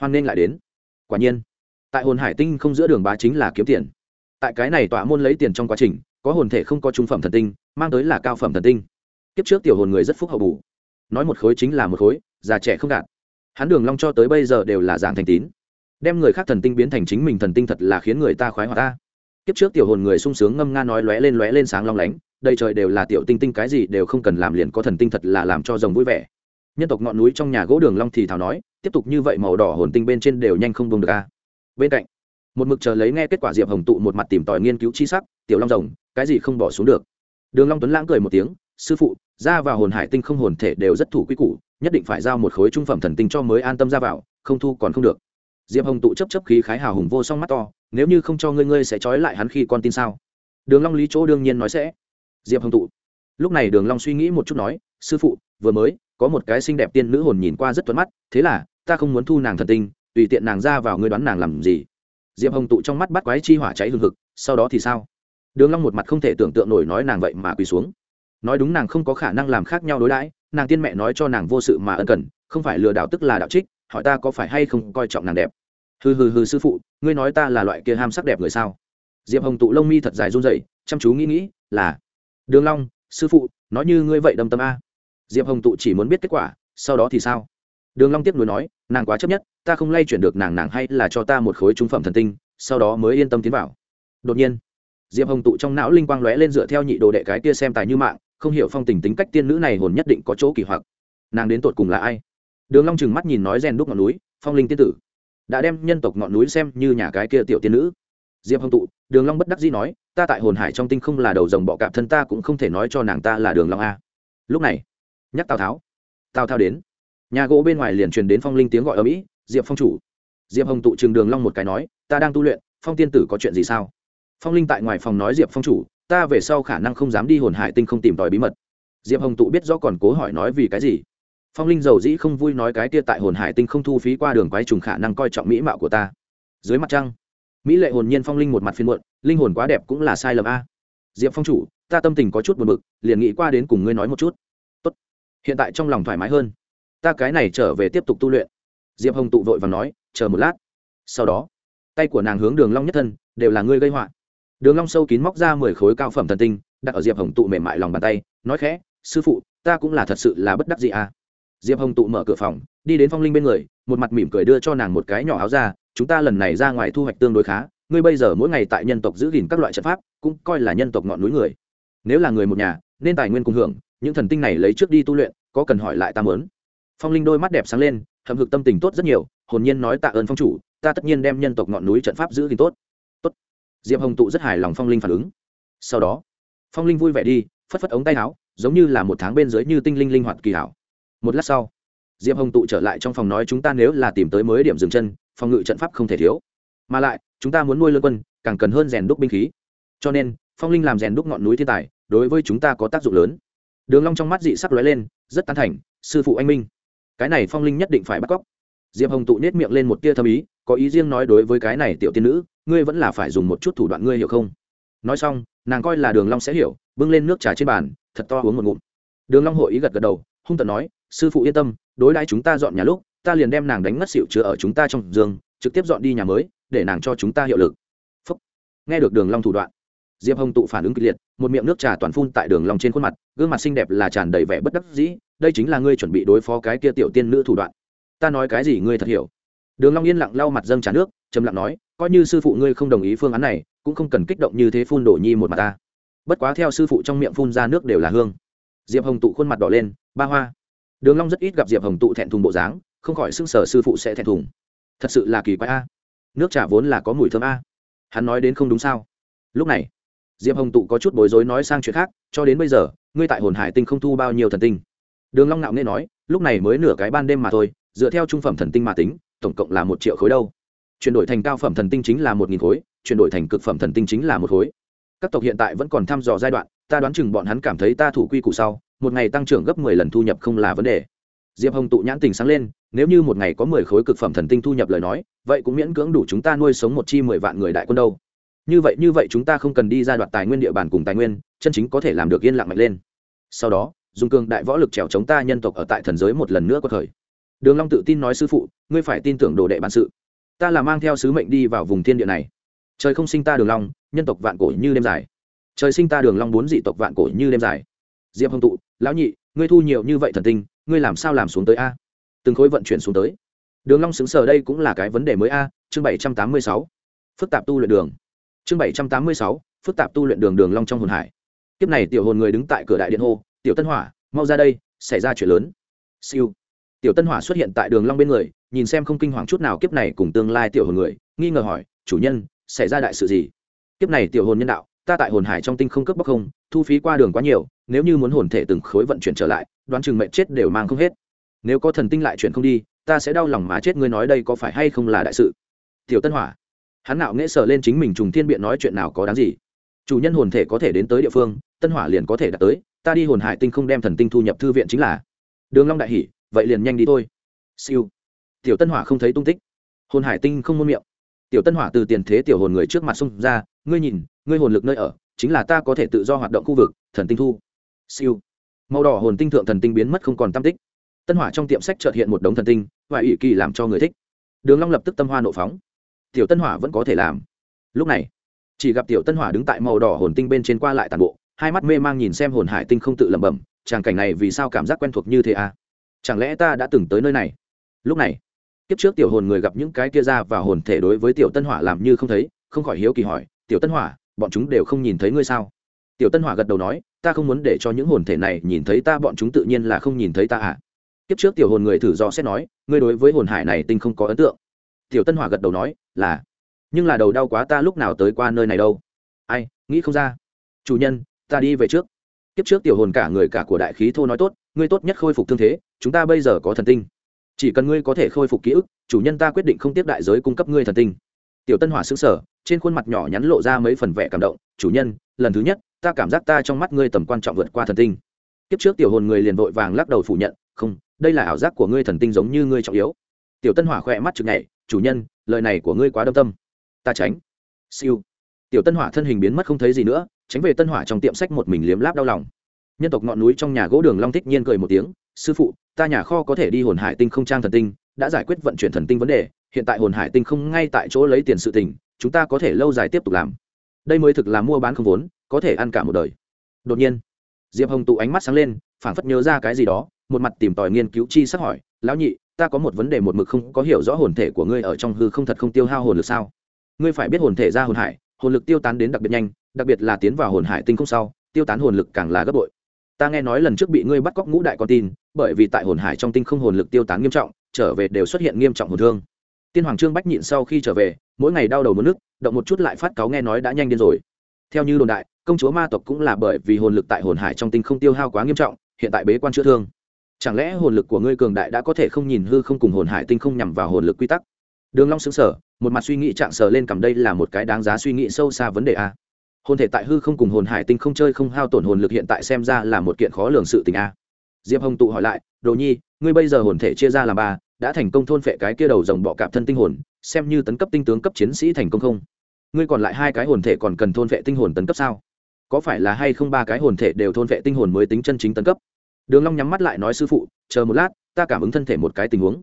Hoan nên lại đến. Quả nhiên, tại hồn hải tinh không giữa đường bá chính là kiếm tiền. Tại cái này tọa môn lấy tiền trong quá trình, có hồn thể không có trung phẩm thần tinh, mang tới là cao phẩm thần tinh. Kiếp trước tiểu hồn người rất phúc hậu bù. Nói một khối chính là một khối, già trẻ không đạt hắn đường long cho tới bây giờ đều là dạng thành tín. Đem người khác thần tinh biến thành chính mình thần tinh thật là khiến người ta khoái hoạt ta. Kiếp trước tiểu hồn người sung sướng ngâm nga nói lóe lên lóe lên sáng long lánh đây trời đều là tiểu tinh tinh cái gì đều không cần làm liền có thần tinh thật là làm cho rồng vui vẻ. Nhân tộc ngọn núi trong nhà gỗ đường long thì thào nói, tiếp tục như vậy màu đỏ hồn tinh bên trên đều nhanh không buông được a. Bên cạnh, một mực chờ lấy nghe kết quả diệp hồng tụ một mặt tìm tòi nghiên cứu chi sắc, tiểu long rồng, cái gì không bỏ xuống được. Đường long tuấn lãng cười một tiếng, sư phụ, ra vào hồn hải tinh không hồn thể đều rất thủ quy củ nhất định phải giao một khối trung phẩm thần tinh cho mới an tâm ra vào, không thu còn không được. Diệp hồng tụ chấp chấp khí khái hào hùng vô song mắt to, nếu như không cho ngươi ngươi sẽ trói lại hắn khi con tin sao? Đường long lý chỗ đương nhiên nói sẽ. Diệp hồng tụ. Lúc này đường long suy nghĩ một chút nói, sư phụ, vừa mới, có một cái xinh đẹp tiên nữ hồn nhìn qua rất thuận mắt, thế là, ta không muốn thu nàng thần tinh, tùy tiện nàng ra vào ngươi đoán nàng làm gì? Diệp hồng tụ trong mắt bắt quái chi hỏa cháy hừng hực, sau đó thì sao? Đường long một mặt không thể tưởng tượng nổi nói nàng vậy mà quỳ xuống. Nói đúng nàng không có khả năng làm khác nhau đối đãi nàng tiên mẹ nói cho nàng vô sự mà ân cần, không phải lừa đảo tức là đạo trích, hỏi ta có phải hay không coi trọng nàng đẹp. Hừ hừ hừ sư phụ, ngươi nói ta là loại kia ham sắc đẹp người sao? Diệp hồng tụ lông mi thật dài run rẩy, chăm chú nghĩ nghĩ, là, đường long, sư phụ, nói như ngươi vậy đâm tâm a. Diệp hồng tụ chỉ muốn biết kết quả, sau đó thì sao? Đường long tiếp nối nói, nàng quá chấp nhất, ta không lay chuyển được nàng nàng hay là cho ta một khối trung phẩm thần tinh, sau đó mới yên tâm tiến vào. Đột nhiên, diệp hồng tụ trong não linh quang lóe lên dựa theo nhị đồ đệ cái kia xem tài như mạng không hiểu phong tình tính cách tiên nữ này hồn nhất định có chỗ kỳ hoặc. Nàng đến tột cùng là ai? Đường long chừng mắt nhìn nói rèn đúc ngọn núi, phong linh tiên tử. Đã đem nhân tộc ngọn núi xem như nhà cái kia tiểu tiên nữ. Diệp hồng tụ, đường long bất đắc dĩ nói, ta tại hồn hải trong tinh không là đầu rồng bọ cạp thân ta cũng không thể nói cho nàng ta là đường long a. Lúc này, nhắc tào tháo. Tào tháo đến. Nhà gỗ bên ngoài liền truyền đến phong linh tiếng gọi ở mỹ, diệp phong chủ. Diệp hồng tụ trường đường long một cái nói, ta đang tu luyện, phong tiên tử có chuyện gì sao? Phong linh tại ngoài phòng nói diệp phong chủ ta về sau khả năng không dám đi hồn hải tinh không tìm tòi bí mật. Diệp hồng tụ biết rõ còn cố hỏi nói vì cái gì. Phong linh giàu dĩ không vui nói cái kia tại hồn hải tinh không thu phí qua đường quái trùng khả năng coi trọng mỹ mạo của ta. Dưới mặt trăng, mỹ lệ hồn nhiên phong linh một mặt phiên muộn, linh hồn quá đẹp cũng là sai lầm a. Diệp phong chủ, ta tâm tình có chút buồn bực, liền nghĩ qua đến cùng ngươi nói một chút. Tốt. hiện tại trong lòng thoải mái hơn. Ta cái này trở về tiếp tục tu luyện. Diệp hồng tụ vội và nói, chờ một lát. Sau đó, tay của nàng hướng đường long nhất thân, đều là ngươi gây họa đường long sâu kín móc ra mười khối cao phẩm thần tinh, đặt ở diệp hồng tụ mềm mại lòng bàn tay, nói khẽ, sư phụ, ta cũng là thật sự là bất đắc dĩ à. Diệp hồng tụ mở cửa phòng, đi đến phong linh bên người, một mặt mỉm cười đưa cho nàng một cái nhỏ áo ra chúng ta lần này ra ngoài thu hoạch tương đối khá, ngươi bây giờ mỗi ngày tại nhân tộc giữ gìn các loại trận pháp, cũng coi là nhân tộc ngọn núi người. Nếu là người một nhà, nên tài nguyên cùng hưởng, những thần tinh này lấy trước đi tu luyện, có cần hỏi lại ta mớn phong linh đôi mắt đẹp sáng lên hầm hực tâm tình tốt rất nhiều, hồn nhiên nói tạ ơn phong chủ, ta tất nhiên đem nhân tộc ngọn núi trận pháp giữ gìn tốt diệp hồng tụ rất hài lòng phong linh phản ứng. Sau đó, phong linh vui vẻ đi, phất phất ống tay áo, giống như là một tháng bên dưới như tinh linh linh hoạt kỳ hảo. Một lát sau, diệp hồng tụ trở lại trong phòng nói chúng ta nếu là tìm tới mới điểm dừng chân, phòng ngự trận pháp không thể thiếu. Mà lại, chúng ta muốn nuôi lân quân, càng cần hơn rèn đúc binh khí. Cho nên, phong linh làm rèn đúc ngọn núi thiên tài, đối với chúng ta có tác dụng lớn. Đường long trong mắt dị sắc lóe lên, rất tán thành, sư phụ anh minh, cái này phong linh nhất định phải bắt cóc. Diệp hồng tụ nết miệng lên một tia thâm ý, có ý riêng nói đối với cái này tiểu tiên nữ ngươi vẫn là phải dùng một chút thủ đoạn ngươi hiểu không? Nói xong, nàng coi là đường long sẽ hiểu, bưng lên nước trà trên bàn, thật to uống một ngụm. Đường long hội ý gật gật đầu, hung tợn nói, sư phụ yên tâm, đối đãi chúng ta dọn nhà lúc, ta liền đem nàng đánh ngất xỉu chứa ở chúng ta trong giường, trực tiếp dọn đi nhà mới, để nàng cho chúng ta hiệu lực. Phúc. nghe được đường long thủ đoạn, diệp hồng tụ phản ứng kịch liệt, một miệng nước trà toàn phun tại đường long trên khuôn mặt, gương mặt xinh đẹp là tràn đầy vẻ bất đắc dĩ, đây chính là ngươi chuẩn bị đối phó cái kia tiểu tiên nữ thủ đoạn. Ta nói cái gì ngươi thật hiểu. Đường long yên lặng lau mặt dâng trà nước, trầm lặng nói coi như sư phụ ngươi không đồng ý phương án này, cũng không cần kích động như thế phun đổ nhi một mặt ta. Bất quá theo sư phụ trong miệng phun ra nước đều là hương. Diệp hồng tụ khuôn mặt đỏ lên, ba hoa. Đường long rất ít gặp diệp hồng tụ thẹn thùng bộ dáng, không khỏi sưng sở sư phụ sẽ thẹn thùng. Thật sự là kỳ quái a. Nước trà vốn là có mùi thơm a. Hắn nói đến không đúng sao? Lúc này, diệp hồng tụ có chút bối rối nói sang chuyện khác, cho đến bây giờ, ngươi tại hồn hải tinh không thu bao nhiêu thần tinh? Đường long ngạo nghe nói, lúc này mới nửa cái ban đêm mà thôi, dựa theo trung phẩm thần tinh mà tính, tổng cộng là một triệu khối đâu chuyển đổi thành cao phẩm thần tinh chính là một nghìn khối, chuyển đổi thành cực phẩm thần tinh chính là một khối. Các tộc hiện tại vẫn còn thăm dò giai đoạn, ta đoán chừng bọn hắn cảm thấy ta thủ quy củ sau, một ngày tăng trưởng gấp mười lần thu nhập không là vấn đề. Diệp hồng tụ nhãn tình sáng lên, nếu như một ngày có mười khối cực phẩm thần tinh thu nhập lời nói, vậy cũng miễn cưỡng đủ chúng ta nuôi sống một chi mười vạn người đại quân đâu. Như vậy như vậy chúng ta không cần đi ra đoạt tài nguyên địa bàn cùng tài nguyên, chân chính có thể làm được yên lặng mạnh lên. Sau đó, dùng cường đại võ lực trèo chống ta nhân tộc ở tại thần giới một lần nữa có thời. Đường long tự tin nói sư phụ, ngươi phải tin tưởng đồ đệ bản sự ta là mang theo sứ mệnh đi vào vùng thiên địa này. Trời không sinh ta đường long, nhân tộc vạn cổ như đêm dài. Trời sinh ta đường long bốn dị tộc vạn cổ như đêm dài. Diệp hồng tụ, lão nhị, ngươi thu nhiều như vậy thần tinh, ngươi làm sao làm xuống tới a? Từng khối vận chuyển xuống tới. Đường long xứng sở đây cũng là cái vấn đề mới a, chương bảy trăm tám mươi sáu. Phức tạp tu luyện đường. Chương bảy trăm tám mươi sáu, phức tạp tu luyện đường đường long trong hồn hải. Kiếp này tiểu hồn người đứng tại cửa đại điện hô, tiểu tân hỏa, mau ra đây, xảy ra chuyện lớn. Siêu tiểu tân hỏa xuất hiện tại đường long bên người, nhìn xem không kinh hoàng chút nào kiếp này cùng tương lai tiểu hồn người, nghi ngờ hỏi, chủ nhân, xảy ra đại sự gì? Kiếp này tiểu hồn nhân đạo, ta tại hồn hải trong tinh không cướp bóc không, thu phí qua đường quá nhiều, nếu như muốn hồn thể từng khối vận chuyển trở lại, đoán chừng mệnh chết đều mang không hết. Nếu có thần tinh lại chuyển không đi, ta sẽ đau lòng mà chết, ngươi nói đây có phải hay không là đại sự? Tiểu tân hỏa, hắn nạo nghễ sờ lên chính mình trùng thiên biện nói chuyện nào có đáng gì. Chủ nhân hồn thể có thể đến tới địa phương, tân hỏa liền có thể đạt tới, ta đi hồn hải tinh không đem thần tinh thu nhập thư viện chính là. Đường long đại hỉ vậy liền nhanh đi thôi. Siêu. Tiểu tân hỏa không thấy tung tích. Hồn hải tinh không muôn miệng. Tiểu tân hỏa từ tiền thế tiểu hồn người trước mặt xung ra, ngươi nhìn, ngươi hồn lực nơi ở, chính là ta có thể tự do hoạt động khu vực, thần tinh thu. Siêu. Màu đỏ hồn tinh thượng thần tinh biến mất không còn tam tích. Tân hỏa trong tiệm sách chợt hiện một đống thần tinh và ủy kỳ làm cho người thích. Đường long lập tức tâm hoa nộ phóng. Tiểu tân hỏa vẫn có thể làm. Lúc này, chỉ gặp tiểu tân hỏa đứng tại màu đỏ hồn tinh bên trên qua lại toàn bộ, hai mắt mê mang nhìn xem hồn hải tinh không tự lẩm bẩm tràng cảnh này vì sao cảm giác quen thuộc như thế à? Chẳng lẽ ta đã từng tới nơi này? Lúc này, kiếp trước tiểu hồn người gặp những cái kia ra và hồn thể đối với tiểu tân hỏa làm như không thấy, không khỏi hiếu kỳ hỏi, tiểu tân hỏa, bọn chúng đều không nhìn thấy ngươi sao? Tiểu tân hỏa gật đầu nói, ta không muốn để cho những hồn thể này nhìn thấy ta, bọn chúng tự nhiên là không nhìn thấy ta à. Kiếp trước tiểu hồn người thử do xét nói, ngươi đối với hồn hải này tinh không có ấn tượng. Tiểu tân hỏa gật đầu nói, là, nhưng là đầu đau quá ta lúc nào tới qua nơi này đâu. Ai, nghĩ không ra. Chủ nhân, ta đi về trước. Kiếp trước tiểu hồn cả người cả của đại khí thô nói tốt ngươi tốt nhất khôi phục thương thế, chúng ta bây giờ có thần tinh. Chỉ cần ngươi có thể khôi phục ký ức, chủ nhân ta quyết định không tiếp đại giới cung cấp ngươi thần tinh. Tiểu tân hỏa xứng sở trên khuôn mặt nhỏ nhắn lộ ra mấy phần vẻ cảm động, chủ nhân, lần thứ nhất, ta cảm giác ta trong mắt ngươi tầm quan trọng vượt qua thần tinh. Kiếp trước tiểu hồn người liền vội vàng lắc đầu phủ nhận, không, đây là ảo giác của ngươi thần tinh giống như ngươi trọng yếu. Tiểu tân hỏa khỏe mắt chực nhảy, chủ nhân, lời này của ngươi quá đâm tâm. Ta tránh. Siêu. Tiểu tân hỏa thân hình biến mất không thấy gì nữa, tránh về tân hỏa trong tiệm sách một mình liếm láp đau lòng nhân tộc ngọn núi trong nhà gỗ đường long thích nhiên cười một tiếng, sư phụ, ta nhà kho có thể đi hồn hải tinh không trang thần tinh, đã giải quyết vận chuyển thần tinh vấn đề, hiện tại hồn hải tinh không ngay tại chỗ lấy tiền sự tình, chúng ta có thể lâu dài tiếp tục làm. Đây mới thực là mua bán không vốn, có thể ăn cả một đời. Đột nhiên, diệp hồng tụ ánh mắt sáng lên, phảng phất nhớ ra cái gì đó, một mặt tìm tòi nghiên cứu chi sắc hỏi, lão nhị, ta có một vấn đề một mực không có hiểu rõ hồn thể của ngươi ở trong hư không thật không tiêu hao hồn lực sao? Ngươi phải biết hồn thể ra hồn hải, hồn lực tiêu tán đến đặc biệt nhanh, đặc biệt là tiến vào hồn hải tinh không sau, tiêu tán hồn lực càng là gấp bội ta nghe nói lần trước bị ngươi bắt cóc ngũ đại con tin, bởi vì tại hồn hải trong tinh không hồn lực tiêu tán nghiêm trọng, trở về đều xuất hiện nghiêm trọng hồn thương. Tiên hoàng trương bách nhịn sau khi trở về, mỗi ngày đau đầu mất nước, động một chút lại phát cáo nghe nói đã nhanh điên rồi. Theo như đồn đại, công chúa ma tộc cũng là bởi vì hồn lực tại hồn hải trong tinh không tiêu hao quá nghiêm trọng, hiện tại bế quan chữa thương. Chẳng lẽ hồn lực của ngươi cường đại đã có thể không nhìn hư không cùng hồn hải tinh không nhằm vào hồn lực quy tắc? Đường long sững sờ, một mặt suy nghĩ trạng sờ lên cầm đây là một cái đáng giá suy nghĩ sâu xa vấn đề a hồn thể tại hư không cùng hồn hải tinh không chơi không hao tổn hồn lực hiện tại xem ra là một kiện khó lường sự tình a. Diệp hồng tụ hỏi lại, đồ nhi, ngươi bây giờ hồn thể chia ra làm ba, đã thành công thôn phệ cái kia đầu dòng bọ cạp thân tinh hồn, xem như tấn cấp tinh tướng cấp chiến sĩ thành công không? Ngươi còn lại hai cái hồn thể còn cần thôn phệ tinh hồn tấn cấp sao? Có phải là hay không ba cái hồn thể đều thôn phệ tinh hồn mới tính chân chính tấn cấp? Đường long nhắm mắt lại nói, sư phụ, chờ một lát, ta cảm ứng thân thể một cái tình huống.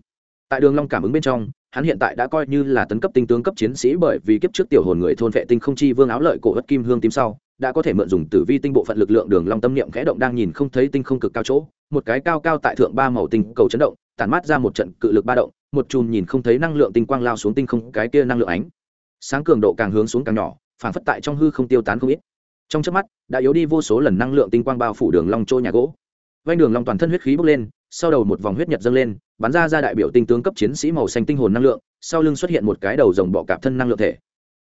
Tại đường long cảm ứng bên trong hắn hiện tại đã coi như là tấn cấp tinh tướng cấp chiến sĩ bởi vì kiếp trước tiểu hồn người thôn vệ tinh không chi vương áo lợi cổ hất kim hương tím sau, đã có thể mượn dùng tử vi tinh bộ phận lực lượng đường long tâm niệm khẽ động đang nhìn không thấy tinh không cực cao chỗ, một cái cao cao tại thượng ba màu tinh cầu chấn động, tản mát ra một trận cự lực ba động, một chùm nhìn không thấy năng lượng tinh quang lao xuống tinh không, cái kia năng lượng ánh sáng cường độ càng hướng xuống càng nhỏ, phản phất tại trong hư không tiêu tán không ít. Trong chớp mắt, đã yếu đi vô số lần năng lượng tinh quang bao phủ đường long trôi nhà gỗ vanh đường long toàn thân huyết khí bốc lên, sau đầu một vòng huyết nhật dâng lên, bắn ra ra đại biểu tinh tướng cấp chiến sĩ màu xanh tinh hồn năng lượng, sau lưng xuất hiện một cái đầu rồng bọ cạp thân năng lượng thể.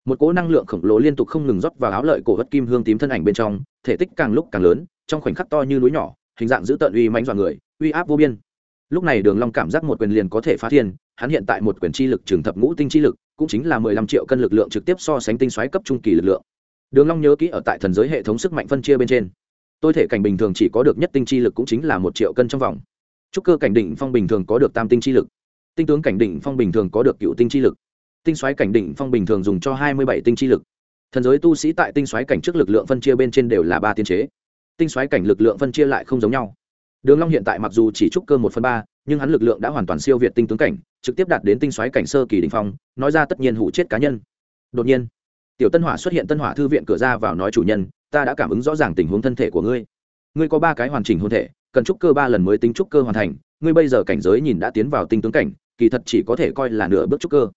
Một cỗ năng lượng khổng lồ liên tục không ngừng rót vào áo lợi cổ vật kim hương tím thân ảnh bên trong, thể tích càng lúc càng lớn, trong khoảnh khắc to như núi nhỏ, hình dạng giữ tận uy mãnh dọa người, uy áp vô biên. Lúc này đường long cảm giác một quyền liền có thể phá thiên, hắn hiện tại một quyền chi lực trường thập ngũ tinh chi lực, cũng chính là mười lăm triệu cân lực lượng trực tiếp so sánh tinh xoáy cấp trung kỳ lực lượng. Đường long nhớ kỹ ở tại thần giới hệ thống sức mạnh phân chia bên trên tôi thể cảnh bình thường chỉ có được nhất tinh chi lực cũng chính là một triệu cân trong vòng. Trúc cơ cảnh đỉnh phong bình thường có được tam tinh chi lực. Tinh tướng cảnh đỉnh phong bình thường có được cựu tinh chi lực. Tinh xoáy cảnh đỉnh phong bình thường dùng cho hai mươi bảy tinh chi lực. Thần giới tu sĩ tại tinh xoáy cảnh trước lực lượng phân chia bên trên đều là ba tiên chế. Tinh xoáy cảnh lực lượng phân chia lại không giống nhau. Đường long hiện tại mặc dù chỉ trúc cơ một phần ba, nhưng hắn lực lượng đã hoàn toàn siêu việt tinh tướng cảnh, trực tiếp đạt đến tinh xoáy cảnh sơ kỳ đỉnh phong, nói ra tất nhiên hủ chết cá nhân. Đột nhiên, tiểu tân hỏa xuất hiện tân hỏa thư viện cửa ra vào nói chủ nhân ta đã cảm ứng rõ ràng tình huống thân thể của ngươi. Ngươi có ba cái hoàn chỉnh hôn thể, cần trúc cơ ba lần mới tính trúc cơ hoàn thành. Ngươi bây giờ cảnh giới nhìn đã tiến vào tinh tướng cảnh, kỳ thật chỉ có thể coi là nửa bước trúc cơ.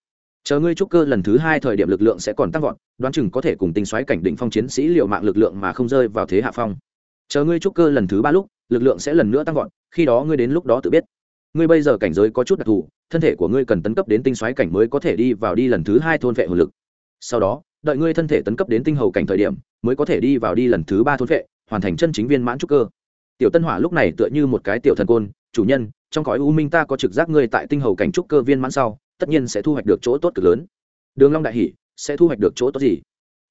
Chờ ngươi trúc cơ lần thứ hai thời điểm lực lượng sẽ còn tăng vọt, đoán chừng có thể cùng tinh xoáy cảnh định phong chiến sĩ liệu mạng lực lượng mà không rơi vào thế hạ phong. Chờ ngươi trúc cơ lần thứ ba lúc, lực lượng sẽ lần nữa tăng vọt, khi đó ngươi đến lúc đó tự biết. Ngươi bây giờ cảnh giới có chút đặc thù, thân thể của ngươi cần tấn cấp đến tinh xoáy cảnh mới có thể đi vào đi lần thứ hai thôn vệ hồn lực. Sau đó, đợi ngươi thân thể tấn cấp đến tinh hầu cảnh thời điểm mới có thể đi vào đi lần thứ ba thôn vệ hoàn thành chân chính viên mãn trúc cơ. Tiểu tân hỏa lúc này tựa như một cái tiểu thần côn, chủ nhân, trong cõi u minh ta có trực giác ngươi tại tinh hầu cảnh trúc cơ viên mãn sau, tất nhiên sẽ thu hoạch được chỗ tốt cực lớn. Đường long đại hỉ, sẽ thu hoạch được chỗ tốt gì?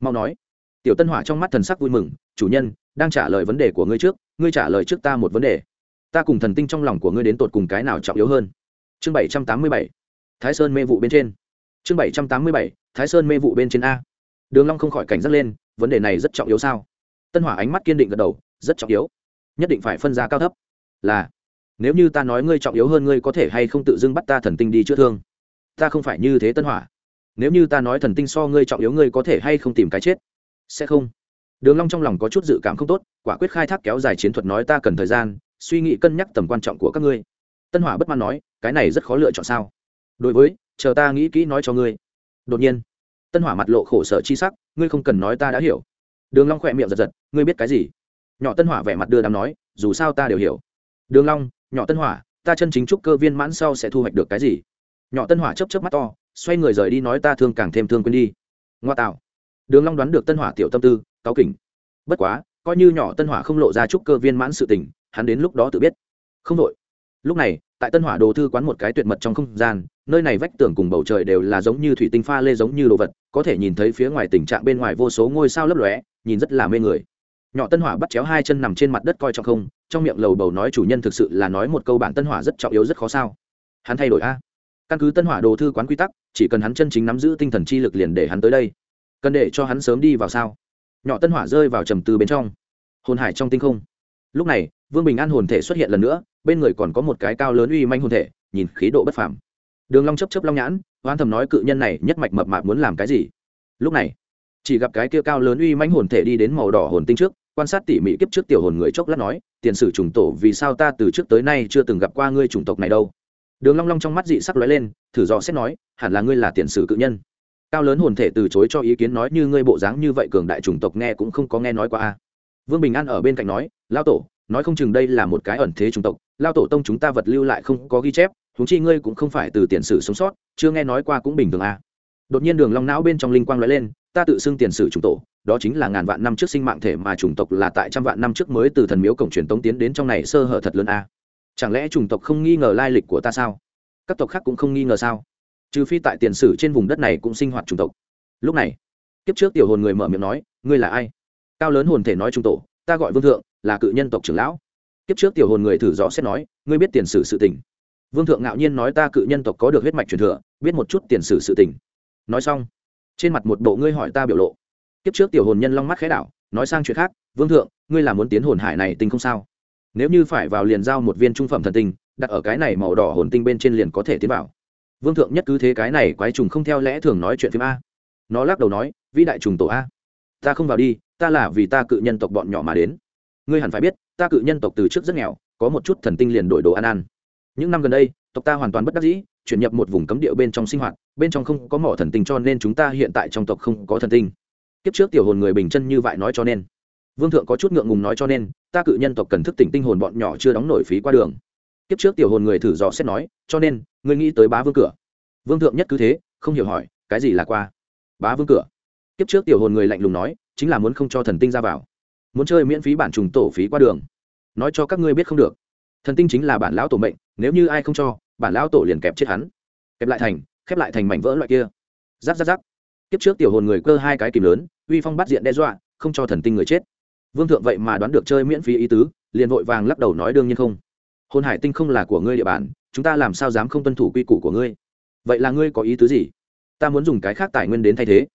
Mau nói. Tiểu tân hỏa trong mắt thần sắc vui mừng, chủ nhân, đang trả lời vấn đề của ngươi trước, ngươi trả lời trước ta một vấn đề. Ta cùng thần tinh trong lòng của ngươi đến tột cùng cái nào trọng yếu hơn? Chương bảy trăm tám mươi bảy, thái sơn mê vụ bên trên. Chương bảy trăm tám mươi bảy, thái sơn mê vụ bên trên a đường long không khỏi cảnh giác lên, vấn đề này rất trọng yếu sao? Tân hỏa ánh mắt kiên định gật đầu, rất trọng yếu. Nhất định phải phân ra cao thấp. Là, nếu như ta nói ngươi trọng yếu hơn ngươi có thể hay không tự dưng bắt ta thần tinh đi chữa thương? Ta không phải như thế tân hỏa. Nếu như ta nói thần tinh so ngươi trọng yếu ngươi có thể hay không tìm cái chết? Sẽ không. Đường long trong lòng có chút dự cảm không tốt, quả quyết khai thác kéo dài chiến thuật nói ta cần thời gian, suy nghĩ cân nhắc tầm quan trọng của các ngươi. Tân hỏa bất mãn nói, cái này rất khó lựa chọn sao? Đối với, chờ ta nghĩ kỹ nói cho ngươi. Đột nhiên tân hỏa mặt lộ khổ sở chi sắc, ngươi không cần nói ta đã hiểu. Đường long khỏe miệng giật giật, ngươi biết cái gì? Nhỏ tân hỏa vẻ mặt đưa đám nói, dù sao ta đều hiểu. Đường long, nhỏ tân hỏa, ta chân chính trúc cơ viên mãn sau sẽ thu hoạch được cái gì? Nhỏ tân hỏa chớp chớp mắt to, xoay người rời đi nói ta thương càng thêm thương quên đi. Ngoa tạo. Đường long đoán được tân hỏa tiểu tâm tư, cáo kỉnh. Bất quá, coi như nhỏ tân hỏa không lộ ra trúc cơ viên mãn sự tình, hắn đến lúc đó tự biết. Không đội lúc này, tại tân hỏa đồ thư quán một cái tuyệt mật trong không gian, nơi này vách tường cùng bầu trời đều là giống như thủy tinh pha lê giống như đồ vật, có thể nhìn thấy phía ngoài tình trạng bên ngoài vô số ngôi sao lấp lóe, nhìn rất là mê người. Nhỏ tân hỏa bắt chéo hai chân nằm trên mặt đất coi trọng không, trong miệng lầu bầu nói chủ nhân thực sự là nói một câu bản tân hỏa rất trọng yếu rất khó sao. Hắn thay đổi a. Căn cứ tân hỏa đồ thư quán quy tắc, chỉ cần hắn chân chính nắm giữ tinh thần chi lực liền để hắn tới đây. Cần để cho hắn sớm đi vào sao? Nhỏ tân hỏa rơi vào trầm tư bên trong. Hồn hải trong tinh không lúc này, vương bình an hồn thể xuất hiện lần nữa, bên người còn có một cái cao lớn uy manh hồn thể, nhìn khí độ bất phàm. Đường long chấp chấp long nhãn, hoan thầm nói cự nhân này nhất mạch mập mạp muốn làm cái gì? Lúc này, chỉ gặp cái kia cao lớn uy manh hồn thể đi đến màu đỏ hồn tinh trước, quan sát tỉ mỉ kiếp trước tiểu hồn người chốc lát nói, tiền sử trùng tổ, vì sao ta từ trước tới nay chưa từng gặp qua ngươi chủng tộc này đâu? Đường long long trong mắt dị sắc lóe lên, thử dò xét nói, hẳn là ngươi là tiền sử cự nhân. Cao lớn hồn thể từ chối cho ý kiến nói, như ngươi bộ dáng như vậy cường đại chủng tộc nghe cũng không có nghe nói qua a vương bình an ở bên cạnh nói, lao tổ, nói không chừng đây là một cái ẩn thế chủng tộc, lao tổ tông chúng ta vật lưu lại không có ghi chép, huống chi ngươi cũng không phải từ tiền sử sống sót, chưa nghe nói qua cũng bình thường a đột nhiên đường long não bên trong linh quang lóe lên, ta tự xưng tiền sử chủng tổ, đó chính là ngàn vạn năm trước sinh mạng thể mà chủng tộc là tại trăm vạn năm trước mới từ thần miếu cổng truyền tống tiến đến trong này sơ hở thật lớn a chẳng lẽ chủng tộc không nghi ngờ lai lịch của ta sao? Các tộc khác cũng không nghi ngờ sao? Trừ phi tại tiền sử trên vùng đất này cũng sinh hoạt chủng tộc. Lúc này, kiếp trước tiểu hồn người mở miệng nói, ngươi là ai? Cao lớn hồn thể nói trung tổ, ta gọi vương thượng, là cự nhân tộc trưởng lão. Kiếp trước tiểu hồn người thử rõ xét nói, ngươi biết tiền sử sự tình. Vương thượng ngạo nhiên nói ta cự nhân tộc có được huyết mạch truyền thừa, biết một chút tiền sử sự tình. Nói xong, trên mặt một bộ ngươi hỏi ta biểu lộ. Kiếp trước tiểu hồn nhân long mắt khẽ đảo, nói sang chuyện khác, vương thượng, ngươi là muốn tiến hồn hải này tinh không sao? Nếu như phải vào liền giao một viên trung phẩm thần tinh, đặt ở cái này màu đỏ hồn tinh bên trên liền có thể tiến vào. Vương thượng nhất cứ thế cái này quái trùng không theo lẽ thường nói chuyện phim a. Nó lắc đầu nói, vĩ đại trùng tổ a. Ta không vào đi ta là vì ta cự nhân tộc bọn nhỏ mà đến. Ngươi hẳn phải biết, ta cự nhân tộc từ trước rất nghèo, có một chút thần tinh liền đổi đồ ăn ăn. Những năm gần đây, tộc ta hoàn toàn bất đắc dĩ, chuyển nhập một vùng cấm địa bên trong sinh hoạt, bên trong không có mỏ thần tinh cho nên chúng ta hiện tại trong tộc không có thần tinh. Kiếp trước tiểu hồn người bình chân như vậy nói cho nên. Vương thượng có chút ngượng ngùng nói cho nên, ta cự nhân tộc cần thức tỉnh tinh hồn bọn nhỏ chưa đóng nổi phí qua đường. Kiếp trước tiểu hồn người thử dò xét nói, cho nên, ngươi nghĩ tới bá vương cửa. Vương thượng nhất cứ thế, không hiểu hỏi, cái gì là qua? Bá vương cửa. Kiếp trước tiểu hồn người lạnh lùng nói chính là muốn không cho thần tinh ra vào. Muốn chơi miễn phí bản trùng tổ phí qua đường. Nói cho các ngươi biết không được. Thần tinh chính là bản lão tổ mệnh, nếu như ai không cho, bản lão tổ liền kẹp chết hắn. Kẹp lại thành, khép lại thành mảnh vỡ loại kia. Giáp giáp giáp kiếp trước tiểu hồn người cơ hai cái kìm lớn, uy phong bắt diện đe dọa, không cho thần tinh người chết. Vương thượng vậy mà đoán được chơi miễn phí ý tứ, liền vội vàng lắc đầu nói đương nhiên không. Hồn hải tinh không là của ngươi địa bàn, chúng ta làm sao dám không tuân thủ quy củ của ngươi? Vậy là ngươi có ý tứ gì? Ta muốn dùng cái khác tài nguyên đến thay thế.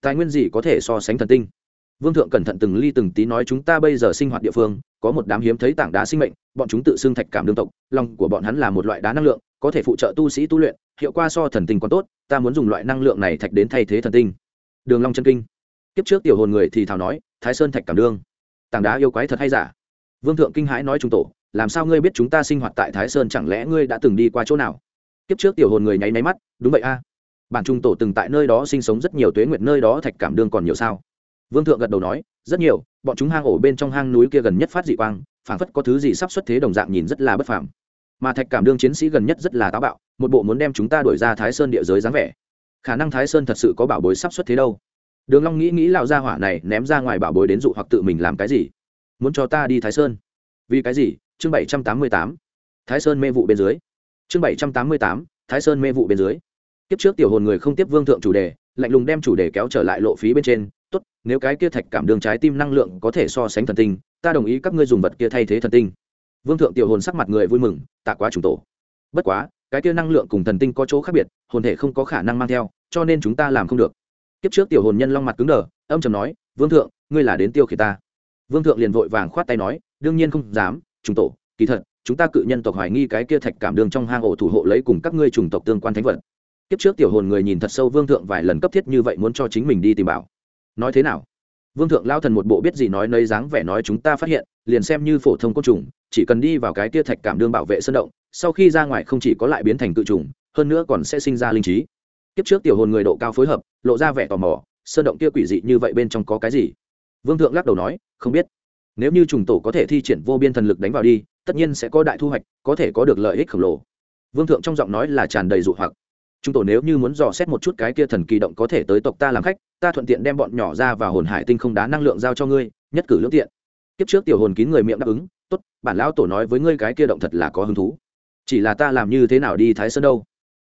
Tài nguyên gì có thể so sánh thần tinh? Vương thượng cẩn thận từng ly từng tí nói chúng ta bây giờ sinh hoạt địa phương, có một đám hiếm thấy tảng đá sinh mệnh, bọn chúng tự xưng thạch cảm đương tộc, lòng của bọn hắn là một loại đá năng lượng, có thể phụ trợ tu sĩ tu luyện, hiệu quả so thần tinh còn tốt, ta muốn dùng loại năng lượng này thạch đến thay thế thần tinh. Đường long chân kinh. Kiếp trước tiểu hồn người thì thào nói, thái sơn thạch cảm đương, tảng đá yêu quái thật hay giả? Vương thượng kinh hãi nói chúng tổ, làm sao ngươi biết chúng ta sinh hoạt tại thái sơn chẳng lẽ ngươi đã từng đi qua chỗ nào? Kiếp trước tiểu hồn người nháy máy mắt, đúng vậy a, bản trung tổ từng tại nơi đó sinh sống rất nhiều tuế nguyệt, nơi đó thạch cảm đương còn nhiều sao? Vương thượng gật đầu nói, rất nhiều, bọn chúng hang ổ bên trong hang núi kia gần nhất phát dị quang, phảng phất có thứ gì sắp xuất thế đồng dạng nhìn rất là bất phàm. Mà thạch cảm đương chiến sĩ gần nhất rất là táo bạo, một bộ muốn đem chúng ta đổi ra thái sơn địa giới dáng vẻ. Khả năng thái sơn thật sự có bảo bối sắp xuất thế đâu. Đường long nghĩ nghĩ lão gia hỏa này ném ra ngoài bảo bối đến dụ hoặc tự mình làm cái gì? Muốn cho ta đi thái sơn. Vì cái gì? Chương bảy trăm tám mươi tám. Thái sơn mê vụ bên dưới. Chương bảy trăm tám mươi tám, thái sơn mê vụ bên dưới. Kiếp trước tiểu hồn người không tiếp vương thượng chủ đề, lạnh lùng đem chủ đề kéo trở lại lộ phí bên trên tốt, nếu cái kia thạch cảm đường trái tim năng lượng có thể so sánh thần tinh, ta đồng ý các ngươi dùng vật kia thay thế thần tinh. Vương thượng tiểu hồn sắc mặt người vui mừng, tạ quá chúng tổ. Bất quá, cái kia năng lượng cùng thần tinh có chỗ khác biệt, hồn thể không có khả năng mang theo, cho nên chúng ta làm không được. Kiếp trước tiểu hồn nhân long mặt cứng đờ, âm trầm nói, vương thượng, ngươi là đến tiêu khiển ta. Vương thượng liền vội vàng khoát tay nói, đương nhiên không dám chúng tổ, kỳ thật, chúng ta cự nhân tộc hoài nghi cái kia thạch cảm đường trong hang ổ thủ hộ lấy cùng các ngươi trùng tộc tương quan thánh vật. Kiếp trước tiểu hồn người nhìn thật sâu vương thượng vài lần cấp thiết như vậy muốn cho chính mình đi tìm bảo nói thế nào? Vương thượng lao thần một bộ biết gì nói nấy dáng vẻ nói chúng ta phát hiện, liền xem như phổ thông côn trùng, chỉ cần đi vào cái tia thạch cảm đương bảo vệ sân động, sau khi ra ngoài không chỉ có lại biến thành cự trùng, hơn nữa còn sẽ sinh ra linh trí. Kiếp trước tiểu hồn người độ cao phối hợp, lộ ra vẻ tò mò sơn động kia quỷ dị như vậy bên trong có cái gì? Vương thượng lắc đầu nói, không biết. Nếu như trùng tổ có thể thi triển vô biên thần lực đánh vào đi, tất nhiên sẽ có đại thu hoạch, có thể có được lợi ích khổng lồ. Vương thượng trong giọng nói là tràn đầy dụ hoặc chúng tổ nếu như muốn dò xét một chút cái kia thần kỳ động có thể tới tộc ta làm khách, ta thuận tiện đem bọn nhỏ ra và hồn hải tinh không đá năng lượng giao cho ngươi, nhất cử lưỡng tiện. Kiếp trước tiểu hồn kín người miệng đáp ứng, tốt, bản lão tổ nói với ngươi cái kia động thật là có hứng thú. Chỉ là ta làm như thế nào đi thái sơn đâu?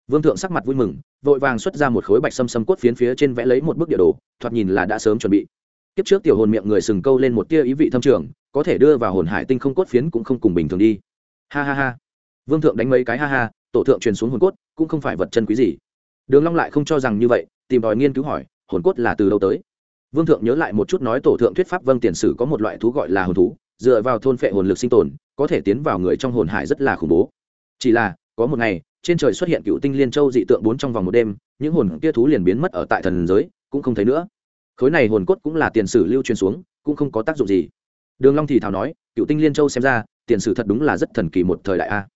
Vương thượng sắc mặt vui mừng, vội vàng xuất ra một khối bạch sâm sâm cốt phiến phía trên vẽ lấy một bức địa đồ, thoạt nhìn là đã sớm chuẩn bị. Kiếp trước tiểu hồn miệng người sừng câu lên một tia ý vị thâm trường, có thể đưa vào hồn hải tinh không cốt phiến cũng không cùng bình thường đi. Ha ha ha. Vương thượng đánh mấy cái ha ha, tổ thượng truyền xuống hồn cốt cũng không phải vật chân quý gì. Đường long lại không cho rằng như vậy, tìm đòi nghiên cứu hỏi, hồn cốt là từ đâu tới? Vương thượng nhớ lại một chút nói tổ thượng thuyết pháp vâng tiền sử có một loại thú gọi là hồn thú, dựa vào thôn phệ hồn lực sinh tồn, có thể tiến vào người trong hồn hải rất là khủng bố. Chỉ là, có một ngày, trên trời xuất hiện cựu tinh liên châu dị tượng bốn trong vòng một đêm, những hồn kia thú liền biến mất ở tại thần giới, cũng không thấy nữa. Khối này hồn cốt cũng là tiền sử lưu truyền xuống, cũng không có tác dụng gì. Đường long thì thào nói, cựu tinh liên châu xem ra, tiền sử thật đúng là rất thần kỳ một thời đại a.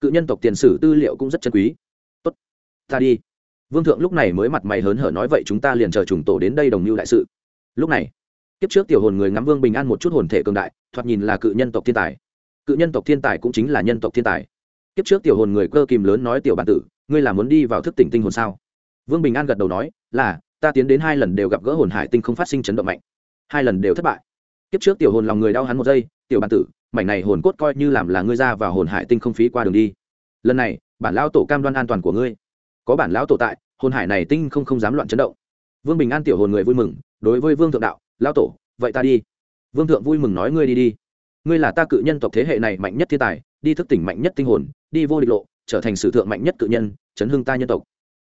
Cự nhân tộc tiền sử tư liệu cũng rất chân quý ta đi. Vương thượng lúc này mới mặt mày hớn hở nói vậy chúng ta liền chờ trùng tổ đến đây đồng mưu đại sự. Lúc này, kiếp trước tiểu hồn người ngắm vương bình an một chút hồn thể cường đại, thoạt nhìn là cự nhân tộc thiên tài. Cự nhân tộc thiên tài cũng chính là nhân tộc thiên tài. Kiếp trước tiểu hồn người cơ kìm lớn nói tiểu bản tử, ngươi là muốn đi vào thức tỉnh tinh hồn sao? Vương bình an gật đầu nói, là, ta tiến đến hai lần đều gặp gỡ hồn hải tinh không phát sinh chấn động mạnh. Hai lần đều thất bại. Kiếp trước tiểu hồn lòng người đau hắn một giây, tiểu bản tử, mảnh này hồn cốt coi như làm là ngươi ra vào hồn hải tinh không phí qua đường đi. Lần này, bản lao tổ cam đoan an toàn của ngươi có bản lão tổ tại, hồn hải này tinh không không dám loạn chấn động. Vương bình an tiểu hồn người vui mừng, đối với vương thượng đạo, lão tổ, vậy ta đi. Vương thượng vui mừng nói, ngươi đi đi. Ngươi là ta cự nhân tộc thế hệ này mạnh nhất thiên tài, đi thức tỉnh mạnh nhất tinh hồn, đi vô địch lộ, trở thành sử thượng mạnh nhất cự nhân, chấn hưng ta nhân tộc.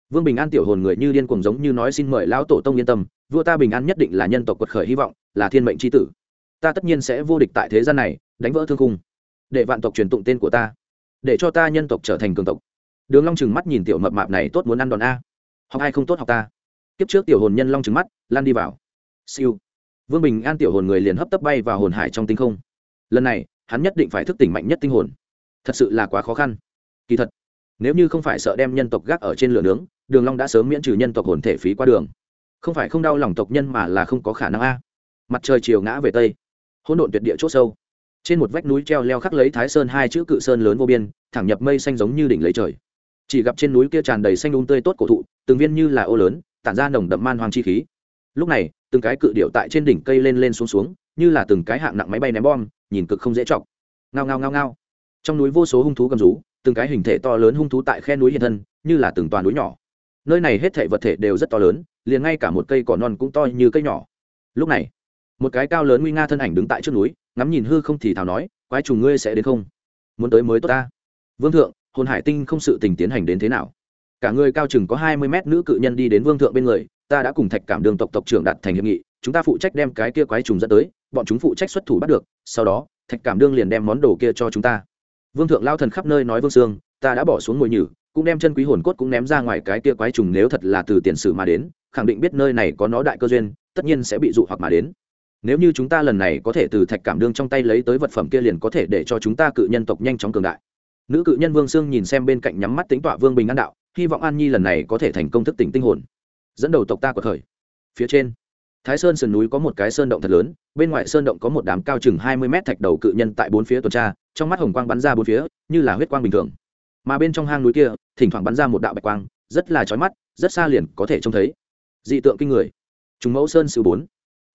Vương bình an tiểu hồn người như điên cuồng giống như nói, xin mời lão tổ tông yên tâm, vua ta bình an nhất định là nhân tộc quật khởi hy vọng, là thiên mệnh tri tử. Ta tất nhiên sẽ vô địch tại thế gian này, đánh vỡ thương cung để vạn tộc truyền tụng tên của ta. Để cho ta nhân tộc trở thành cường tộc đường long chừng mắt nhìn tiểu mập mạp này tốt muốn ăn đòn a. Học ai không tốt học ta. Kiếp trước tiểu hồn nhân long chừng mắt, lan đi vào. Siêu. Vương bình an tiểu hồn người liền hấp tấp bay vào hồn hải trong tinh không. Lần này, hắn nhất định phải thức tỉnh mạnh nhất tinh hồn. Thật sự là quá khó khăn. Kỳ thật, nếu như không phải sợ đem nhân tộc gác ở trên lửa nướng, đường long đã sớm miễn trừ nhân tộc hồn thể phí qua đường. Không phải không đau lòng tộc nhân mà là không có khả năng a. Mặt trời chiều ngã về tây. Hỗn độn tuyệt địa chỗ sâu. Trên một vách núi treo leo khắc lấy thái sơn hai chữ cự sơn lớn vô biên, thẳng nhập mây xanh giống như đỉnh lấy trời chỉ gặp trên núi kia tràn đầy xanh đun um tươi tốt cổ thụ, từng viên như là ô lớn, tản ra nồng đậm man hoang chi khí. Lúc này, từng cái cự điệu tại trên đỉnh cây lên lên xuống xuống, như là từng cái hạng nặng máy bay ném bom, nhìn cực không dễ chọc. Ngao ngao ngao ngao. Trong núi vô số hung thú cầm rú, từng cái hình thể to lớn hung thú tại khe núi hiện thân, như là từng toàn núi nhỏ. Nơi này hết thể vật thể đều rất to lớn, liền ngay cả một cây cỏ non cũng to như cây nhỏ. Lúc này, một cái cao lớn nguy nga thân ảnh đứng tại trước núi, ngắm nhìn hư không thì thào nói, quái trùng ngươi sẽ đến không? Muốn tới mới tốt ta. Vương thượng hồn hải tinh không sự tình tiến hành đến thế nào? Cả người cao chừng có hai mươi mét nữ cự nhân đi đến vương thượng bên người, ta đã cùng thạch cảm đường tộc tộc trưởng đặt thành hiệp nghị, chúng ta phụ trách đem cái kia quái trùng dẫn tới, bọn chúng phụ trách xuất thủ bắt được, sau đó, thạch cảm đương liền đem món đồ kia cho chúng ta. Vương thượng lao thần khắp nơi nói vương sương ta đã bỏ xuống ngồi nhử, cũng đem chân quý hồn cốt cũng ném ra ngoài cái kia quái trùng nếu thật là từ tiền sử mà đến, khẳng định biết nơi này có nó đại cơ duyên, tất nhiên sẽ bị dụ hoặc mà đến. Nếu như chúng ta lần này có thể từ thạch cảm đương trong tay lấy tới vật phẩm kia liền có thể để cho chúng ta cự nhân tộc nhanh chóng cường đại nữ cự nhân vương sương nhìn xem bên cạnh nhắm mắt tính tọa vương bình an đạo, hy vọng an nhi lần này có thể thành công thức tỉnh tinh hồn. Dẫn đầu tộc ta của thời. Phía trên, thái sơn sườn núi có một cái sơn động thật lớn, bên ngoài sơn động có một đám cao chừng hai mươi mét thạch đầu cự nhân tại bốn phía tuần tra, trong mắt hồng quang bắn ra bốn phía, như là huyết quang bình thường. Mà bên trong hang núi kia, thỉnh thoảng bắn ra một đạo bạch quang, rất là chói mắt, rất xa liền có thể trông thấy. Dị tượng kinh người. Trùng mẫu sơn sự bốn.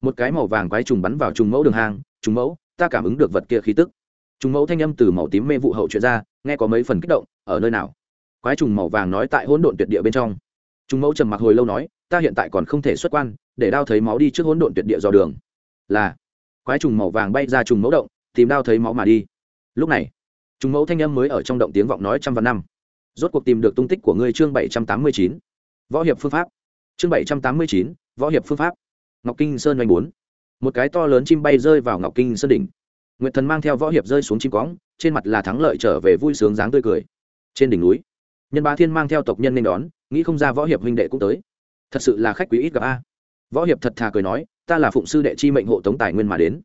Một cái màu vàng quái trùng bắn vào trùng mẫu đường hang, trùng mẫu, ta cảm ứng được vật kia khí tức. Trùng mẫu thanh âm từ màu tím mê vụ hậu chuyện ra nghe có mấy phần kích động, ở nơi nào? Quái trùng màu vàng nói tại hỗn độn tuyệt địa bên trong. Trùng mẫu trầm mặc hồi lâu nói, ta hiện tại còn không thể xuất quan, để đao thấy máu đi trước hỗn độn tuyệt địa dò đường. Là, quái trùng màu vàng bay ra trùng mẫu động, tìm đao thấy máu mà đi. Lúc này, trùng mẫu thanh âm mới ở trong động tiếng vọng nói trăm vạn năm. Rốt cuộc tìm được tung tích của ngươi chương bảy trăm tám mươi chín. Võ hiệp phương pháp. Chương bảy trăm tám mươi chín, võ hiệp phương pháp. Ngọc kinh sơn oanh bốn. Một cái to lớn chim bay rơi vào ngọc kinh sơn đỉnh. Nguyệt thần mang theo võ hiệp rơi xuống chim cóng trên mặt là thắng lợi trở về vui sướng dáng tươi cười. Trên đỉnh núi, nhân bá thiên mang theo tộc nhân nên đón, nghĩ không ra võ hiệp huynh đệ cũng tới. Thật sự là khách quý ít gặp a. Võ hiệp thật thà cười nói, ta là phụng sư đệ chi mệnh hộ tống tài nguyên mà đến.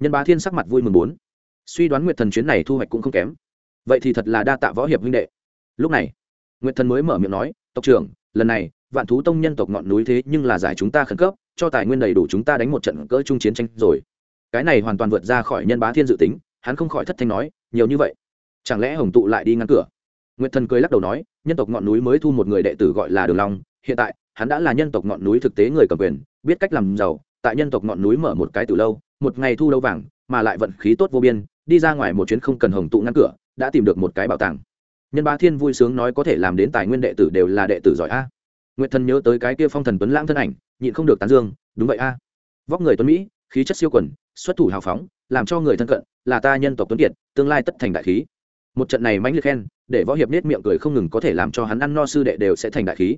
Nhân bá thiên sắc mặt vui mừng bốn. Suy đoán nguyệt thần chuyến này thu hoạch cũng không kém. Vậy thì thật là đa tạ võ hiệp huynh đệ. Lúc này, nguyệt thần mới mở miệng nói, tộc trưởng, lần này, vạn thú tông nhân tộc ngọn núi thế nhưng là giải chúng ta khẩn cấp, cho tài nguyên đầy đủ chúng ta đánh một trận cỡ chung chiến tranh rồi. Cái này hoàn toàn vượt ra khỏi nhân bá thiên dự tính, hắn không khỏi thất thanh nói nhiều như vậy. Chẳng lẽ hồng tụ lại đi ngăn cửa? Nguyệt thần cười lắc đầu nói, nhân tộc ngọn núi mới thu một người đệ tử gọi là đường long, hiện tại, hắn đã là nhân tộc ngọn núi thực tế người cầm quyền, biết cách làm giàu, tại nhân tộc ngọn núi mở một cái từ lâu, một ngày thu lâu vàng, mà lại vận khí tốt vô biên, đi ra ngoài một chuyến không cần hồng tụ ngăn cửa, đã tìm được một cái bảo tàng. Nhân Ba thiên vui sướng nói có thể làm đến tài nguyên đệ tử đều là đệ tử giỏi a. Nguyệt thần nhớ tới cái kia phong thần tuấn lãng thân ảnh, nhịn không được tán dương, đúng vậy a. Vóc người tuấn mỹ khí chất siêu quần, xuất thủ hào phóng, làm cho người thân cận là ta nhân tộc tuấn kiệt, tương lai tất thành đại khí. Một trận này mãnh liệt khen, để võ hiệp nết miệng cười không ngừng có thể làm cho hắn ăn no sư đệ đều sẽ thành đại khí.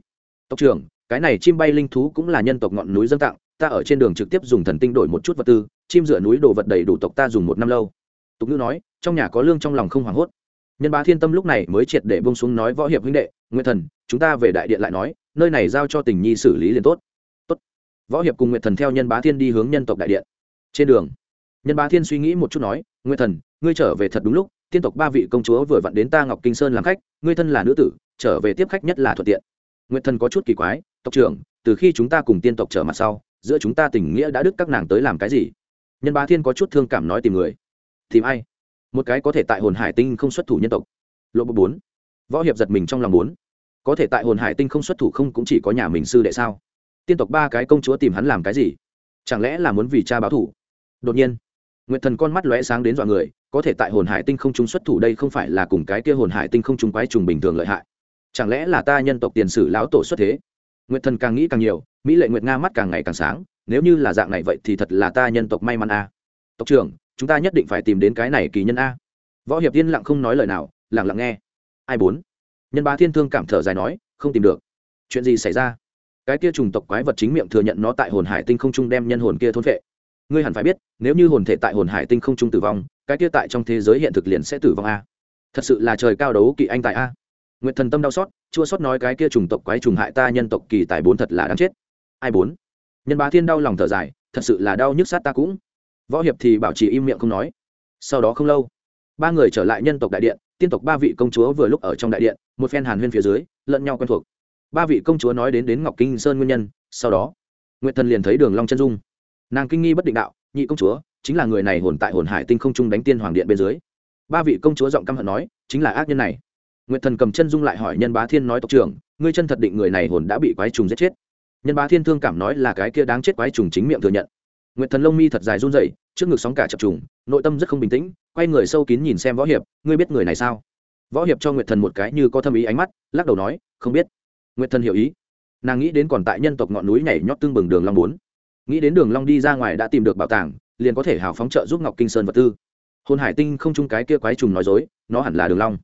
Tộc trưởng, cái này chim bay linh thú cũng là nhân tộc ngọn núi dân tặng, ta ở trên đường trực tiếp dùng thần tinh đổi một chút vật tư, chim dựa núi đồ vật đầy đủ tộc ta dùng một năm lâu. Tục ngữ nói, trong nhà có lương trong lòng không hoảng hốt. Nhân bá thiên tâm lúc này mới triệt để bông xuống nói võ hiệp huynh đệ nguyên thần, chúng ta về đại điện lại nói, nơi này giao cho tình nhi xử lý liền tốt võ hiệp cùng Nguyệt thần theo nhân bá thiên đi hướng nhân tộc đại điện. Trên đường, nhân bá thiên suy nghĩ một chút nói, Nguyệt thần, ngươi trở về thật đúng lúc, tiên tộc ba vị công chúa vừa vặn đến ta ngọc kinh sơn làm khách, ngươi thân là nữ tử, trở về tiếp khách nhất là thuận tiện. Nguyệt thần có chút kỳ quái, tộc trưởng, từ khi chúng ta cùng tiên tộc trở mặt sau, giữa chúng ta tình nghĩa đã đứt các nàng tới làm cái gì? Nhân bá thiên có chút thương cảm nói tìm người, tìm ai? Một cái có thể tại hồn hải tinh không xuất thủ nhân tộc. Lộ bộ bốn. Võ hiệp giật mình trong lòng bốn có thể tại hồn hải tinh không xuất thủ không cũng chỉ có nhà mình sư đệ sao? Tiên tộc ba cái công chúa tìm hắn làm cái gì? Chẳng lẽ là muốn vì cha báo thủ? Đột nhiên, nguyệt thần con mắt lóe sáng đến dọa người, có thể tại hồn hải tinh không trung xuất thủ đây không phải là cùng cái kia hồn hải tinh không trung quái trùng bình thường lợi hại. Chẳng lẽ là ta nhân tộc tiền sử lão tổ xuất thế? Nguyệt thần càng nghĩ càng nhiều, mỹ lệ nguyệt nga mắt càng ngày càng sáng, nếu như là dạng này vậy thì thật là ta nhân tộc may mắn a. Tộc trưởng, chúng ta nhất định phải tìm đến cái này kỳ nhân a. Võ hiệp tiên lặng không nói lời nào, lặng lặng nghe. Ai bốn? Nhân bá thiên thương cảm thở dài nói, không tìm được. Chuyện gì xảy ra? Cái kia trùng tộc quái vật chính miệng thừa nhận nó tại hồn hải tinh không trung đem nhân hồn kia thôn vệ ngươi hẳn phải biết, nếu như hồn thể tại hồn hải tinh không trung tử vong, cái kia tại trong thế giới hiện thực liền sẽ tử vong a. Thật sự là trời cao đấu kỵ anh tại a. Nguyện thần tâm đau xót, chua xót nói cái kia trùng tộc quái trùng hại ta nhân tộc kỳ tài bốn thật là đáng chết. Ai bốn? Nhân bá thiên đau lòng thở dài, thật sự là đau nhức sát ta cũng. Võ hiệp thì bảo trì im miệng không nói. Sau đó không lâu, ba người trở lại nhân tộc đại điện, tiên tộc ba vị công chúa vừa lúc ở trong đại điện, một phen hàn huyên phía dưới, lẫn nhau quen thuộc ba vị công chúa nói đến đến ngọc kinh sơn nguyên nhân, sau đó nguyện thần liền thấy đường long chân dung. Nàng kinh nghi bất định đạo, nhị công chúa, chính là người này hồn tại hồn hải tinh không trung đánh tiên hoàng điện bên dưới. Ba vị công chúa giọng căm hận nói, chính là ác nhân này. Nguyện thần cầm chân dung lại hỏi nhân bá thiên nói, tộc trưởng, ngươi chân thật định người này hồn đã bị quái trùng giết chết. Nhân bá thiên thương cảm nói là cái kia đáng chết quái trùng chính miệng thừa nhận. Nguyện thần lông mi thật dài run rẩy, trước ngực sóng cả chập trùng, nội tâm rất không bình tĩnh, quay người sâu kín nhìn xem võ hiệp, ngươi biết người này sao? Võ hiệp cho nguyệt thần một cái như có thâm ý ánh mắt, lắc đầu nói, không biết nguyệt thần hiểu ý. Nàng nghĩ đến còn tại nhân tộc ngọn núi nhảy nhót tương bừng đường long bốn. Nghĩ đến đường long đi ra ngoài đã tìm được bảo tàng, liền có thể hào phóng trợ giúp ngọc kinh sơn vật tư. Hồn hải tinh không chung cái kia quái trùng nói dối, nó hẳn là đường long,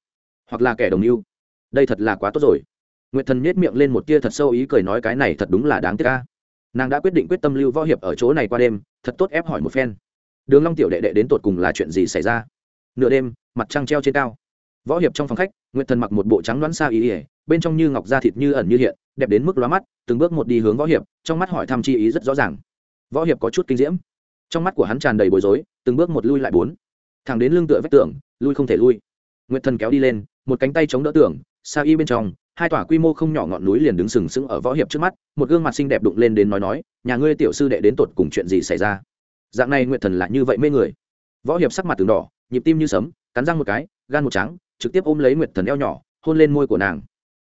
hoặc là kẻ đồng lưu đây thật là quá tốt rồi. Nguyệt thần nhếch miệng lên một tia thật sâu ý cười nói cái này thật đúng là đáng tiếc a. Nàng đã quyết định quyết tâm lưu võ hiệp ở chỗ này qua đêm, thật tốt ép hỏi một phen. Đường long tiểu đệ đệ đến tột cùng là chuyện gì xảy ra? Nửa đêm, mặt trăng treo trên cao võ hiệp trong phòng khách, nguyệt thần mặc một bộ trắng đoán xa ý ỉa bên trong như ngọc da thịt như ẩn như hiện, đẹp đến mức lóa mắt, từng bước một đi hướng võ hiệp, trong mắt hỏi thăm chi ý rất rõ ràng. Võ hiệp có chút kinh diễm. Trong mắt của hắn tràn đầy bối rối, từng bước một lui lại bốn. Thẳng đến lưng tựa vách tường, lui không thể lui. Nguyệt thần kéo đi lên, một cánh tay chống đỡ tường, xa y bên trong, hai tòa quy mô không nhỏ ngọn núi liền đứng sừng sững ở võ hiệp trước mắt, một gương mặt xinh đẹp đụng lên đến nói nói, nhà ngươi tiểu sư đệ đến tột cùng chuyện gì xảy ra? Dạng này nguyện thần lại như vậy mê người. Võ hiệp sắc mặt từng đỏ, nhịp tim như sấm, cắn răng một cái, gan một trắng trực tiếp ôm lấy nguyệt thần eo nhỏ, hôn lên môi của nàng.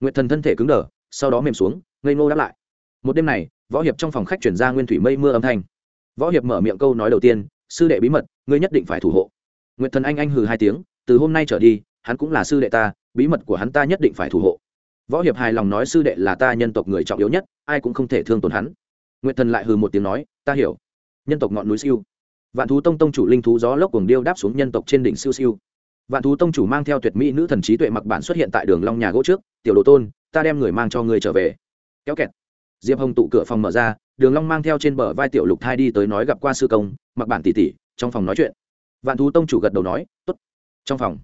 Nguyệt thần thân thể cứng đờ, sau đó mềm xuống, ngây ngô đáp lại. Một đêm này, võ hiệp trong phòng khách chuyển ra nguyên thủy mây mưa âm thanh. Võ hiệp mở miệng câu nói đầu tiên, sư đệ bí mật, ngươi nhất định phải thủ hộ. Nguyệt thần anh anh hừ hai tiếng, từ hôm nay trở đi, hắn cũng là sư đệ ta, bí mật của hắn ta nhất định phải thủ hộ. Võ hiệp hài lòng nói, sư đệ là ta nhân tộc người trọng yếu nhất, ai cũng không thể thương tổn hắn. Nguyệt thần lại hừ một tiếng nói, ta hiểu. Nhân tộc ngọn núi siêu. Vạn thú tông tông chủ linh thú gió lốc cuồng điêu đáp xuống nhân tộc trên đỉnh siêu siêu vạn thú tông chủ mang theo tuyệt mỹ nữ thần trí tuệ mặc bản xuất hiện tại đường long nhà gỗ trước, tiểu đồ tôn, ta đem người mang cho ngươi trở về. Kéo kẹt. Diệp hồng tụ cửa phòng mở ra, đường long mang theo trên bờ vai tiểu lục thai đi tới nói gặp qua sư công, mặc bản tỷ tỷ trong phòng nói chuyện. Vạn thú tông chủ gật đầu nói, tốt. Trong phòng,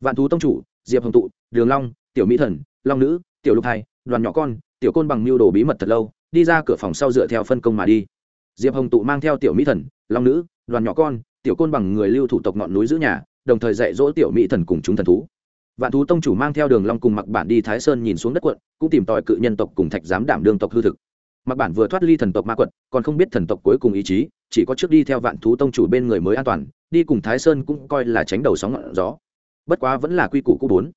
vạn thú tông chủ, diệp hồng tụ, đường long, tiểu mỹ thần, long nữ, tiểu lục thai, đoàn nhỏ con, tiểu côn bằng mưu đồ bí mật thật lâu, đi ra cửa phòng sau dựa theo phân công mà đi. Diệp hồng tụ mang theo tiểu mỹ thần, long nữ, đoàn nhỏ con, tiểu côn bằng người lưu thủ tộc ngọn núi giữ nhà đồng thời dạy dỗ tiểu mỹ thần cùng chúng thần thú. Vạn thú tông chủ mang theo đường long cùng mặc bản đi thái sơn nhìn xuống đất quận, cũng tìm tòi cự nhân tộc cùng thạch giám đảm đương tộc hư thực. Mặc bản vừa thoát ly thần tộc ma quật, còn không biết thần tộc cuối cùng ý chí, chỉ có trước đi theo vạn thú tông chủ bên người mới an toàn, đi cùng thái sơn cũng coi là tránh đầu sóng ngọn gió. Bất quá vẫn là quy củ cũ bốn.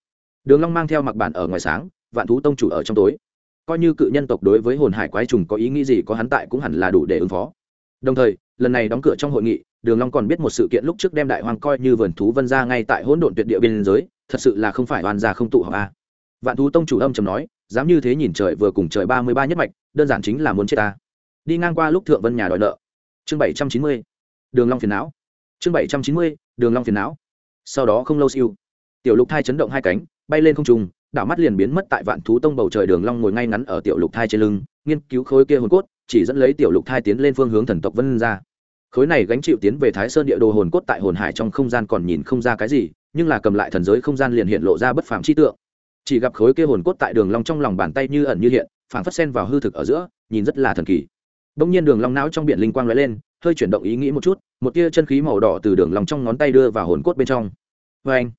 Đường long mang theo mặc bản ở ngoài sáng, vạn thú tông chủ ở trong tối. Coi như cự nhân tộc đối với hồn hải quái trùng có ý nghĩ gì có hắn tại cũng hẳn là đủ để ứng phó. Đồng thời, lần này đóng cửa trong hội nghị đường long còn biết một sự kiện lúc trước đem đại hoàng coi như vườn thú vân ra ngay tại hỗn độn tuyệt địa biên giới, thật sự là không phải oan gia không tụ họp a. Vạn thú tông chủ âm trầm nói, dám như thế nhìn trời vừa cùng trời ba mươi ba nhất mạch, đơn giản chính là muốn chết ta. Đi ngang qua lúc thượng vân nhà đòi nợ. Chương bảy trăm chín mươi, đường long phiền não. Chương bảy trăm chín mươi, đường long phiền não. Sau đó không lâu siêu, tiểu lục thai chấn động hai cánh, bay lên không trung, đảo mắt liền biến mất tại vạn thú tông bầu trời đường long ngồi ngay ngắn ở tiểu lục thai trên lưng, nghiên cứu khối kia hồn cốt, chỉ dẫn lấy tiểu lục thai tiến lên phương hướng thần tộc vân ra khối này gánh chịu tiến về thái sơn địa đồ hồn cốt tại hồn hải trong không gian còn nhìn không ra cái gì, nhưng là cầm lại thần giới không gian liền hiện lộ ra bất phàm chi tượng. Chỉ gặp khối kia hồn cốt tại đường long trong lòng bàn tay như ẩn như hiện, phảng phất sen vào hư thực ở giữa, nhìn rất là thần kỳ. Đông nhiên đường long não trong biển linh quang lóe lên, hơi chuyển động ý nghĩ một chút, một tia chân khí màu đỏ từ đường long trong ngón tay đưa vào hồn cốt bên trong. Với anh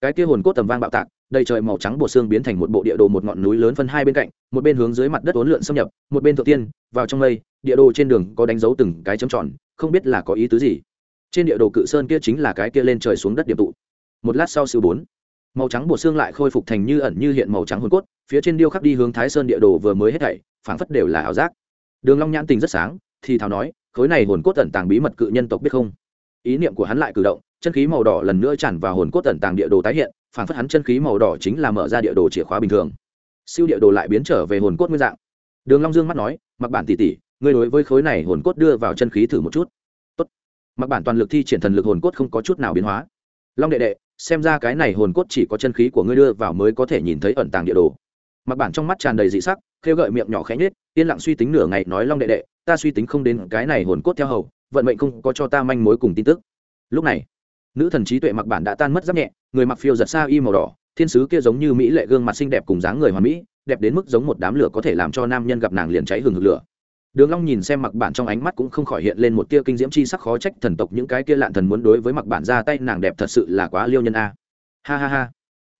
cái tia hồn cốt tầm vang bạo tạc, đầy trời màu trắng bộ xương biến thành một bộ địa đồ một ngọn núi lớn phân hai bên cạnh, một bên hướng dưới mặt đất uốn lượn xâm nhập, một bên thượng tiên, vào trong mây, địa đồ trên đường có đánh dấu từng cái chấm tròn không biết là có ý tứ gì. Trên địa đồ cự sơn kia chính là cái kia lên trời xuống đất điểm tụ. Một lát sau siêu bốn, màu trắng bộ xương lại khôi phục thành như ẩn như hiện màu trắng hồn cốt, phía trên điêu khắc đi hướng thái sơn địa đồ vừa mới hết thảy, phảng phất đều là ảo giác. Đường long nhãn tình rất sáng, thì thào nói, khối này hồn cốt ẩn tàng bí mật cự nhân tộc biết không? Ý niệm của hắn lại cử động, chân khí màu đỏ lần nữa tràn vào hồn cốt ẩn tàng địa đồ tái hiện, phảng phất hắn chân khí màu đỏ chính là mở ra địa đồ chìa khóa bình thường. Siêu địa đồ lại biến trở về hồn cốt nguyên dạng. Đường long dương mắt nói, mặc bản tỷ tỷ ngươi đối với khối này hồn cốt đưa vào chân khí thử một chút. Tốt. Mặc bản toàn lực thi triển thần lực hồn cốt không có chút nào biến hóa. Long đệ đệ, xem ra cái này hồn cốt chỉ có chân khí của ngươi đưa vào mới có thể nhìn thấy ẩn tàng địa đồ. Mặc bản trong mắt tràn đầy dị sắc, khêu gợi miệng nhỏ khẽ nhếch, yên lặng suy tính nửa ngày nói long đệ đệ, ta suy tính không đến cái này hồn cốt theo hầu, vận mệnh không có cho ta manh mối cùng tin tức. Lúc này, nữ thần trí tuệ mặc bản đã tan mất giáp nhẹ, người mặc phiêu giật xa y màu đỏ, thiên sứ kia giống như mỹ lệ gương mặt xinh đẹp cùng dáng người hoàn mỹ, đẹp đến mức giống một đám lửa có thể làm cho nam nhân gặp nàng liền cháy hừng hực lửa đường long nhìn xem mặc bản trong ánh mắt cũng không khỏi hiện lên một tia kinh diễm chi sắc khó trách thần tộc những cái kia lạn thần muốn đối với mặc bản ra tay nàng đẹp thật sự là quá liêu nhân a. Ha ha ha.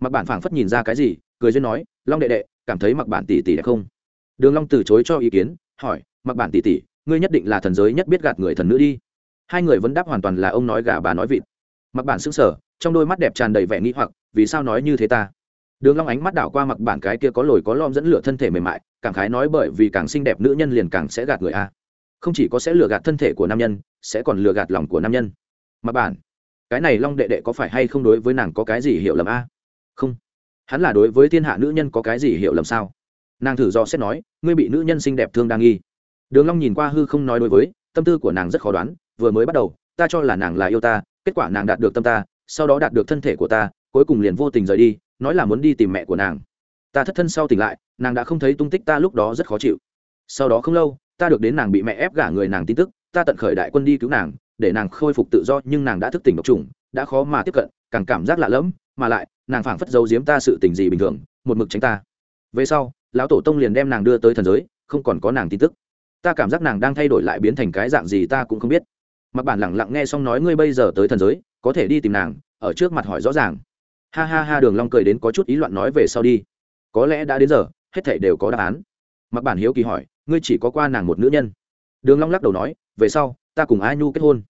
Mặc bản phảng phất nhìn ra cái gì, cười duyên nói, long đệ đệ, cảm thấy mặc bản tỷ tỷ đẹp không? Đường long từ chối cho ý kiến, hỏi, mặc bản tỷ tỷ, ngươi nhất định là thần giới nhất biết gạt người thần nữ đi. Hai người vẫn đáp hoàn toàn là ông nói gà bà nói vịt. Mặc bản sững sờ, trong đôi mắt đẹp tràn đầy vẻ nghi hoặc, vì sao nói như thế ta? Đường long ánh mắt đảo qua mặc bản cái kia có lồi có lõm dẫn lửa thân thể mềm mại, cảm khái nói bởi vì càng xinh đẹp nữ nhân liền càng sẽ gạt người a. Không chỉ có sẽ lừa gạt thân thể của nam nhân, sẽ còn lừa gạt lòng của nam nhân. Mặc bản, cái này long đệ đệ có phải hay không đối với nàng có cái gì hiểu lầm a? Không. Hắn là đối với thiên hạ nữ nhân có cái gì hiểu lầm sao? Nàng thử do xét nói, ngươi bị nữ nhân xinh đẹp thương đang nghi. Đường long nhìn qua hư không nói đối với, tâm tư của nàng rất khó đoán, vừa mới bắt đầu, ta cho là nàng là yêu ta, kết quả nàng đạt được tâm ta, sau đó đạt được thân thể của ta, cuối cùng liền vô tình rời đi nói là muốn đi tìm mẹ của nàng. Ta thất thân sau tỉnh lại, nàng đã không thấy tung tích ta lúc đó rất khó chịu. Sau đó không lâu, ta được đến nàng bị mẹ ép gả người nàng tin tức, ta tận khởi đại quân đi cứu nàng, để nàng khôi phục tự do, nhưng nàng đã thức tỉnh độc trùng, đã khó mà tiếp cận, càng cảm giác lạ lẫm, mà lại, nàng phảng phất giấu giếm ta sự tình gì bình thường, một mực tránh ta. Về sau, lão tổ tông liền đem nàng đưa tới thần giới, không còn có nàng tin tức. Ta cảm giác nàng đang thay đổi lại biến thành cái dạng gì ta cũng không biết. Mặc bản lẳng lặng nghe xong nói ngươi bây giờ tới thần giới, có thể đi tìm nàng, ở trước mặt hỏi rõ ràng ha ha ha, đường long cười đến có chút ý loạn nói về sau đi. Có lẽ đã đến giờ, hết thảy đều có đáp án. Mặc bản hiếu kỳ hỏi, ngươi chỉ có qua nàng một nữ nhân. Đường long lắc đầu nói, về sau, ta cùng a nhu kết hôn.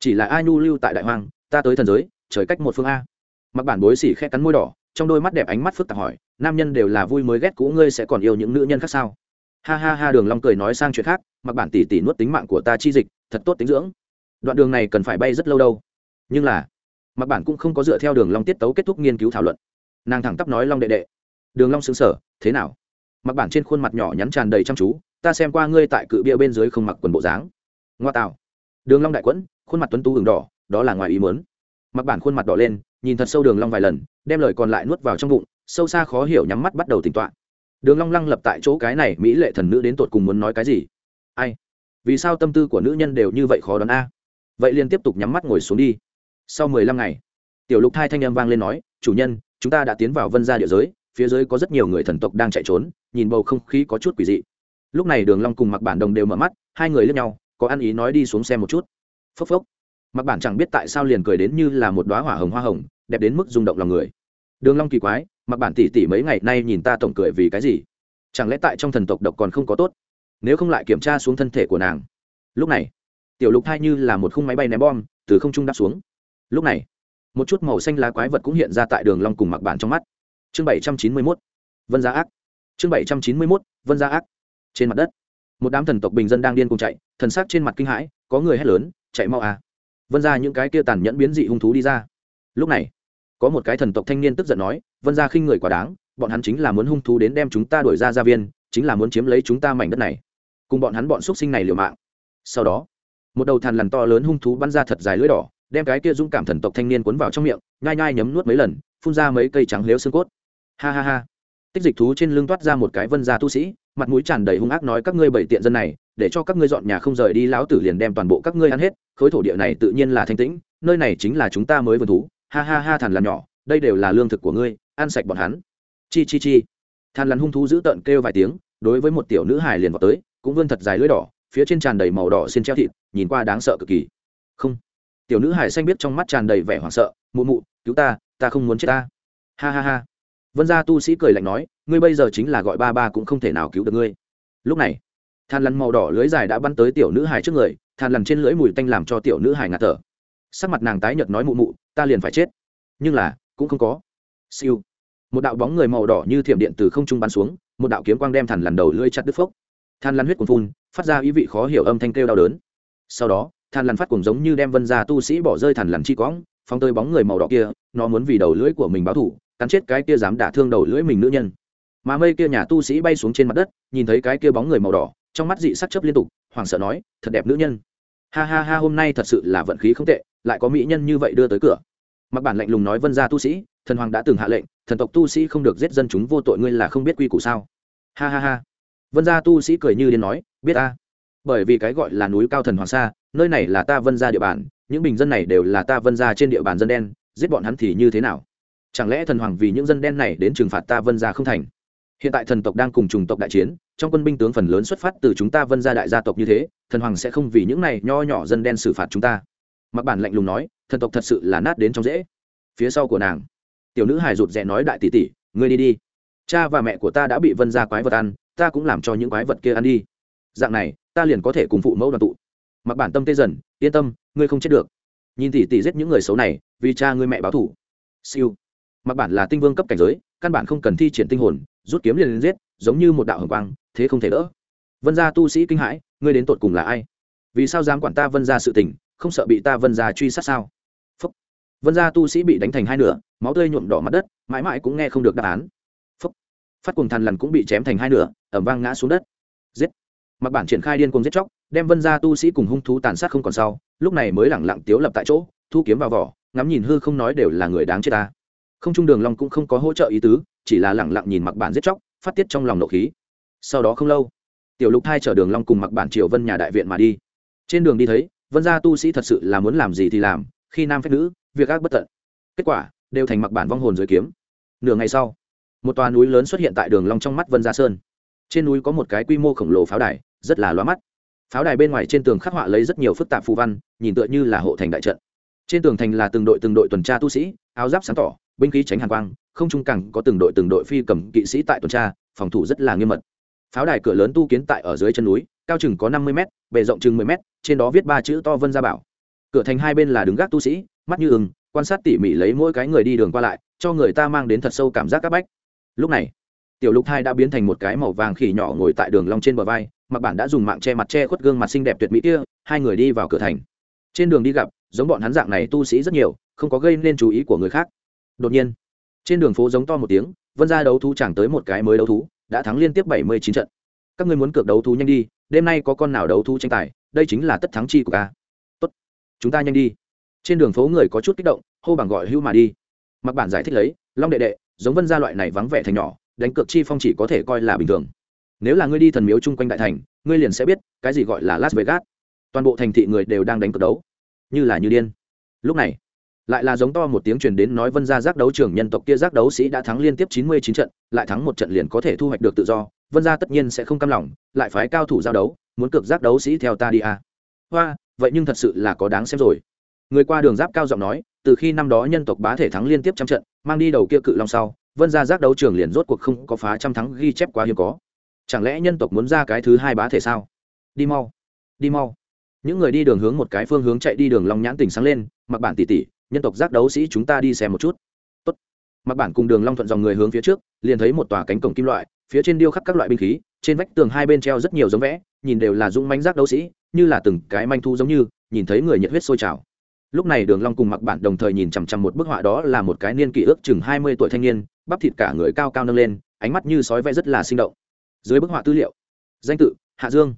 Chỉ là a nhu lưu tại đại hoàng ta tới thần giới, trời cách một phương a. Mặc bản bối xỉ khẽ cắn môi đỏ, trong đôi mắt đẹp ánh mắt phức tạp hỏi, nam nhân đều là vui mới ghét cũ, ngươi sẽ còn yêu những nữ nhân khác sao? Ha ha ha, đường long cười nói sang chuyện khác mặc bản tỷ tỷ nuốt tính mạng của ta chi dịch, thật tốt tính dưỡng. Đoạn đường này cần phải bay rất lâu đâu. Nhưng là mặc bản cũng không có dựa theo đường long tiết tấu kết thúc nghiên cứu thảo luận nàng thẳng tắp nói long đệ đệ đường long sững sờ thế nào mặc bản trên khuôn mặt nhỏ nhắn tràn đầy chăm chú ta xem qua ngươi tại cự bia bên dưới không mặc quần bộ dáng ngoa tào đường long đại quẫn khuôn mặt tuấn tú ửng đỏ đó là ngoài ý muốn mặc bản khuôn mặt đỏ lên nhìn thật sâu đường long vài lần đem lời còn lại nuốt vào trong bụng sâu xa khó hiểu nhắm mắt bắt đầu tỉnh tọa đường long lăng lập tại chỗ cái này mỹ lệ thần nữ đến tột cùng muốn nói cái gì ai vì sao tâm tư của nữ nhân đều như vậy khó đoán a vậy liền tiếp tục nhắm mắt ngồi xuống đi sau mười lăm ngày, tiểu lục thai thanh âm vang lên nói, chủ nhân, chúng ta đã tiến vào vân gia địa giới, phía dưới có rất nhiều người thần tộc đang chạy trốn, nhìn bầu không khí có chút quỷ dị. Lúc này đường long cùng mặc bản đồng đều mở mắt, hai người lướt nhau, có ăn ý nói đi xuống xem một chút. Phốc phốc. Mặc bản chẳng biết tại sao liền cười đến như là một đóa hỏa hồng hoa hồng, đẹp đến mức rung động lòng người. Đường long kỳ quái mặc bản tỷ tỷ mấy ngày nay nhìn ta tổng cười vì cái gì? Chẳng lẽ tại trong thần tộc độc còn không có tốt? Nếu không lại kiểm tra xuống thân thể của nàng. Lúc này, tiểu lục thai như là một khung máy bay ném bom, từ không trung đáp xuống lúc này, một chút màu xanh lá quái vật cũng hiện ra tại đường long cùng mặc bản trong mắt. Chương bảy trăm chín mươi mốt, vân gia ác. Chương bảy trăm chín mươi mốt, vân gia ác. Trên mặt đất, một đám thần tộc bình dân đang điên cuồng chạy, thần sắc trên mặt kinh hãi, có người hét lớn, chạy mau à. Vân ra những cái kia tàn nhẫn biến dị hung thú đi ra. Lúc này, có một cái thần tộc thanh niên tức giận nói, vân ra khinh người quá đáng, bọn hắn chính là muốn hung thú đến đem chúng ta đuổi ra gia viên, chính là muốn chiếm lấy chúng ta mảnh đất này. Cùng bọn hắn bọn x sinh này liều mạng. Sau đó, một đầu thằn lằn to lớn hung thú bắn ra thật dài lưỡi đỏ đem cái kia dũng cảm thần tộc thanh niên cuốn vào trong miệng, nhai nhai nhấm nuốt mấy lần, phun ra mấy cây trắng lếu xương cốt. Ha ha ha. Tích dịch thú trên lưng toát ra một cái vân gia tu sĩ, mặt mũi tràn đầy hung ác nói các ngươi bảy tiện dân này, để cho các ngươi dọn nhà không rời đi lão tử liền đem toàn bộ các ngươi ăn hết, khối thổ địa này tự nhiên là thanh tĩnh, nơi này chính là chúng ta mới vườn thú. Ha ha ha, thằn lằn nhỏ, đây đều là lương thực của ngươi, ăn sạch bọn hắn. Chi chi chi. Thằn lằn hung thú giữ tợn kêu vài tiếng, đối với một tiểu nữ hài liền vào tới, cũng vươn thật dài lưỡi đỏ, phía trên tràn đầy màu đỏ xin treo thịt, nhìn qua đáng sợ cực kỳ. Không tiểu nữ hải xanh biết trong mắt tràn đầy vẻ hoảng sợ, mụ mụ, cứu ta ta không muốn chết ta. Ha ha ha. Vân gia tu sĩ cười lạnh nói, ngươi bây giờ chính là gọi ba ba cũng không thể nào cứu được ngươi. Lúc này, than lằn màu đỏ lưới dài đã bắn tới tiểu nữ hải trước người, than lằn trên lưỡi mùi tanh làm cho tiểu nữ hải ngạt thở. Sắc mặt nàng tái nhợt nói, mụ mụ, ta liền phải chết. Nhưng là, cũng không có. Siêu. Một đạo bóng người màu đỏ như thiểm điện từ không trung bắn xuống, một đạo kiếm quang đem thằn lằn đầu lưỡi chặt đứt phốc. Than lăn huyết cuồn phun, phát ra ý vị khó hiểu âm thanh kêu đau đớn. Sau đó than lằn phát cùng giống như đem vân gia tu sĩ bỏ rơi thằn lằn chi quõng phong tơi bóng người màu đỏ kia, nó muốn vì đầu lưỡi của mình báo thủ cắn chết cái kia dám đả thương đầu lưỡi mình nữ nhân. Mà mây kia nhà tu sĩ bay xuống trên mặt đất, nhìn thấy cái kia bóng người màu đỏ, trong mắt dị sắc chấp liên tục, hoảng sợ nói, thật đẹp nữ nhân. Ha ha ha, hôm nay thật sự là vận khí không tệ, lại có mỹ nhân như vậy đưa tới cửa. Mặc bản lạnh lùng nói vân gia tu sĩ, thần hoàng đã từng hạ lệnh, thần tộc tu sĩ không được giết dân chúng vô tội, ngươi là không biết quy củ sao? Ha ha ha. Vân gia tu sĩ cười như điên nói, biết ta. Bởi vì cái gọi là núi cao thần hoàng sa nơi này là ta vân gia địa bàn, những bình dân này đều là ta vân gia trên địa bàn dân đen, giết bọn hắn thì như thế nào? Chẳng lẽ thần hoàng vì những dân đen này đến trừng phạt ta vân gia không thành? Hiện tại thần tộc đang cùng chủng tộc đại chiến, trong quân binh tướng phần lớn xuất phát từ chúng ta vân gia đại gia tộc như thế, thần hoàng sẽ không vì những này nho nhỏ dân đen xử phạt chúng ta. Mặc bản lạnh lùng nói, thần tộc thật sự là nát đến trong dễ. Phía sau của nàng, tiểu nữ hài rụt rè nói đại tỷ tỷ, ngươi đi đi. Cha và mẹ của ta đã bị vân gia quái vật ăn, ta cũng làm cho những quái vật kia ăn đi. Dạng này, ta liền có thể cùng phụ mẫu đoàn tụ mặc bản tâm tê dần, yên tâm, ngươi không chết được. Nhìn tỷ tỷ giết những người xấu này, vì cha ngươi mẹ báo thủ siêu. Mặc bản là tinh vương cấp cảnh giới, căn bản không cần thi triển tinh hồn, rút kiếm liền lên giết, giống như một đạo hồng quang, thế không thể đỡ. Vân gia tu sĩ kinh hãi, ngươi đến tột cùng là ai? Vì sao dám quản ta vân gia sự tình, không sợ bị ta vân gia truy sát sao? Phúc. vân gia tu sĩ bị đánh thành hai nửa, máu tươi nhuộm đỏ mặt đất, mãi mãi cũng nghe không được đáp án. Phúc. phát cùng thằn lằn cũng bị chém thành hai nửa ẩm vang ngã xuống đất. Giết mặc bản triển khai điên cuồng giết chóc, đem vân gia tu sĩ cùng hung thú tàn sát không còn sau, lúc này mới lẳng lặng tiếu lập tại chỗ, thu kiếm vào vỏ, ngắm nhìn hư không nói đều là người đáng chết ta. Không trung đường long cũng không có hỗ trợ ý tứ, chỉ là lẳng lặng nhìn mặc bản giết chóc, phát tiết trong lòng nộ khí. Sau đó không lâu, tiểu lục thai chở đường long cùng mặc bản triều vân nhà đại viện mà đi. Trên đường đi thấy, vân gia tu sĩ thật sự là muốn làm gì thì làm, khi nam phép nữ, việc ác bất tận. Kết quả, đều thành mặc bản vong hồn dưới kiếm. Nửa ngày sau, một tòa núi lớn xuất hiện tại đường long trong mắt vân gia sơn trên núi có một cái quy mô khổng lồ pháo đài, rất là loa mắt. Pháo đài bên ngoài trên tường khắc họa lấy rất nhiều phức tạp phù văn, nhìn tựa như là hộ thành đại trận. Trên tường thành là từng đội từng đội tuần tra tu sĩ, áo giáp sáng tỏ, binh khí tránh hàn quang, không trung càng có từng đội từng đội phi cầm kỵ sĩ tại tuần tra, phòng thủ rất là nghiêm mật. Pháo đài cửa lớn tu kiến tại ở dưới chân núi, cao chừng có năm mươi m bề rộng chừng mười m trên đó viết ba chữ to vân gia bảo. Cửa thành hai bên là đứng gác tu sĩ, mắt như ưng, quan sát tỉ mỉ lấy mỗi cái người đi đường qua lại, cho người ta mang đến thật sâu cảm giác c áp bách. Lúc này tiểu lục thai đã biến thành một cái màu vàng khỉ nhỏ ngồi tại đường long trên bờ vai, mặc bản đã dùng mạng che mặt che khuất gương mặt xinh đẹp tuyệt mỹ kia, hai người đi vào cửa thành. Trên đường đi gặp, giống bọn hắn dạng này tu sĩ rất nhiều, không có gây nên chú ý của người khác. Đột nhiên, trên đường phố giống to một tiếng, vân ra đấu thú chẳng tới một cái mới đấu thú, đã thắng liên tiếp bảy mươi chín trận. Các ngươi muốn cược đấu thú nhanh đi, đêm nay có con nào đấu thú tranh tài, đây chính là tất thắng chi của ca tốt, chúng ta nhanh đi. Trên đường phố người có chút kích động, hô bằng gọi hưu mà đi. Mặc bản giải thích lấy, long đệ đệ, giống vân gia loại này vắng vẻ thành nhỏ đánh cược chi phong chỉ có thể coi là bình thường. Nếu là ngươi đi thần miếu chung quanh đại thành, ngươi liền sẽ biết cái gì gọi là las vegas. Toàn bộ thành thị người đều đang đánh cược đấu, như là như điên. Lúc này, lại là giống to một tiếng truyền đến nói vân gia giác đấu trưởng nhân tộc kia giác đấu sĩ đã thắng liên tiếp chín mươi chín trận, lại thắng một trận liền có thể thu hoạch được tự do. Vân gia tất nhiên sẽ không cam lòng, lại phái cao thủ giao đấu, muốn cược giác đấu sĩ theo ta đi à. hoa, vậy nhưng thật sự là có đáng xem rồi. Người qua đường giáp cao giọng nói, từ khi năm đó nhân tộc bá thể thắng liên tiếp trăm trận, mang đi đầu kia cự long sau vân gia giác đấu trường liền rốt cuộc không có phá trăm thắng ghi chép quá hiếm có. Chẳng lẽ nhân tộc muốn ra cái thứ hai bá thể sao? Đi mau đi mau. Những người đi đường hướng một cái phương hướng chạy đi đường long nhãn tỉnh sáng lên, mặc bản tỉ tỉ nhân tộc giác đấu sĩ chúng ta đi xem một chút. Tốt. mặc bản cùng đường long thuận dòng người hướng phía trước, liền thấy một tòa cánh cổng kim loại, phía trên điêu khắc các loại binh khí, trên vách tường hai bên treo rất nhiều giống vẽ, nhìn đều là dũng mãnh giác đấu sĩ, như là từng cái manh thu giống như, nhìn thấy người nhiệt huyết sôi trào. Lúc này đường long cùng mặc bản đồng thời nhìn chằm chằm một bức họa đó là một cái niên kỷ ước chừng hai mươi tuổi thanh niên bắp thịt cả người cao cao nâng lên, ánh mắt như sói vẽ rất là sinh động. Dưới bức họa tư liệu, danh tự, hạ dương,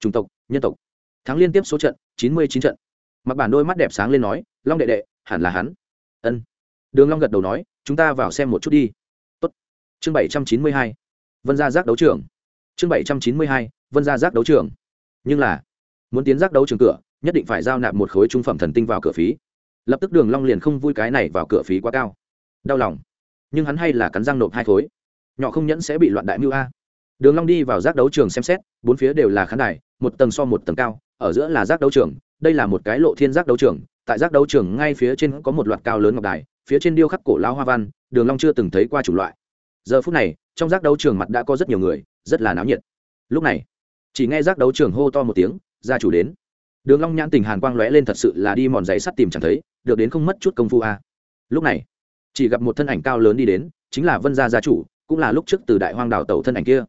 chủng tộc, nhân tộc. Thắng liên tiếp số trận, chín mươi chín trận. Mặc bản đôi mắt đẹp sáng lên nói, long đệ đệ, hẳn là hắn. Ân. Đường long gật đầu nói, chúng ta vào xem một chút đi. Tốt. Chương bảy trăm chín mươi hai, vân gia giác đấu trường. Chương bảy trăm chín mươi hai, vân gia giác đấu trường. Nhưng là, muốn tiến giác đấu trường cửa, nhất định phải giao nạp một khối trung phẩm thần tinh vào cửa phí. Lập tức đường long liền không vui cái này vào cửa phí quá cao. Đau lòng nhưng hắn hay là cắn răng nộp hai khối. Nhỏ không nhẫn sẽ bị loạn đại mưu a. Đường long đi vào giác đấu trường xem xét, bốn phía đều là khán đài, một tầng so một tầng cao, ở giữa là giác đấu trường, đây là một cái lộ thiên giác đấu trường, tại giác đấu trường ngay phía trên có một loạt cao lớn ngọc đài, phía trên điêu khắc cổ lão hoa văn, đường long chưa từng thấy qua chủ loại. Giờ phút này, trong giác đấu trường mặt đã có rất nhiều người, rất là náo nhiệt. Lúc này, chỉ nghe giác đấu trường hô to một tiếng, gia chủ đến. Đường long nhãn tình hàn quang lóe lên thật sự là đi mòn giấy sắt tìm chẳng thấy, được đến không mất chút công phu a. Lúc này chỉ gặp một thân ảnh cao lớn đi đến, chính là vân gia gia chủ, cũng là lúc trước từ đại hoang đảo tẩu thân ảnh kia.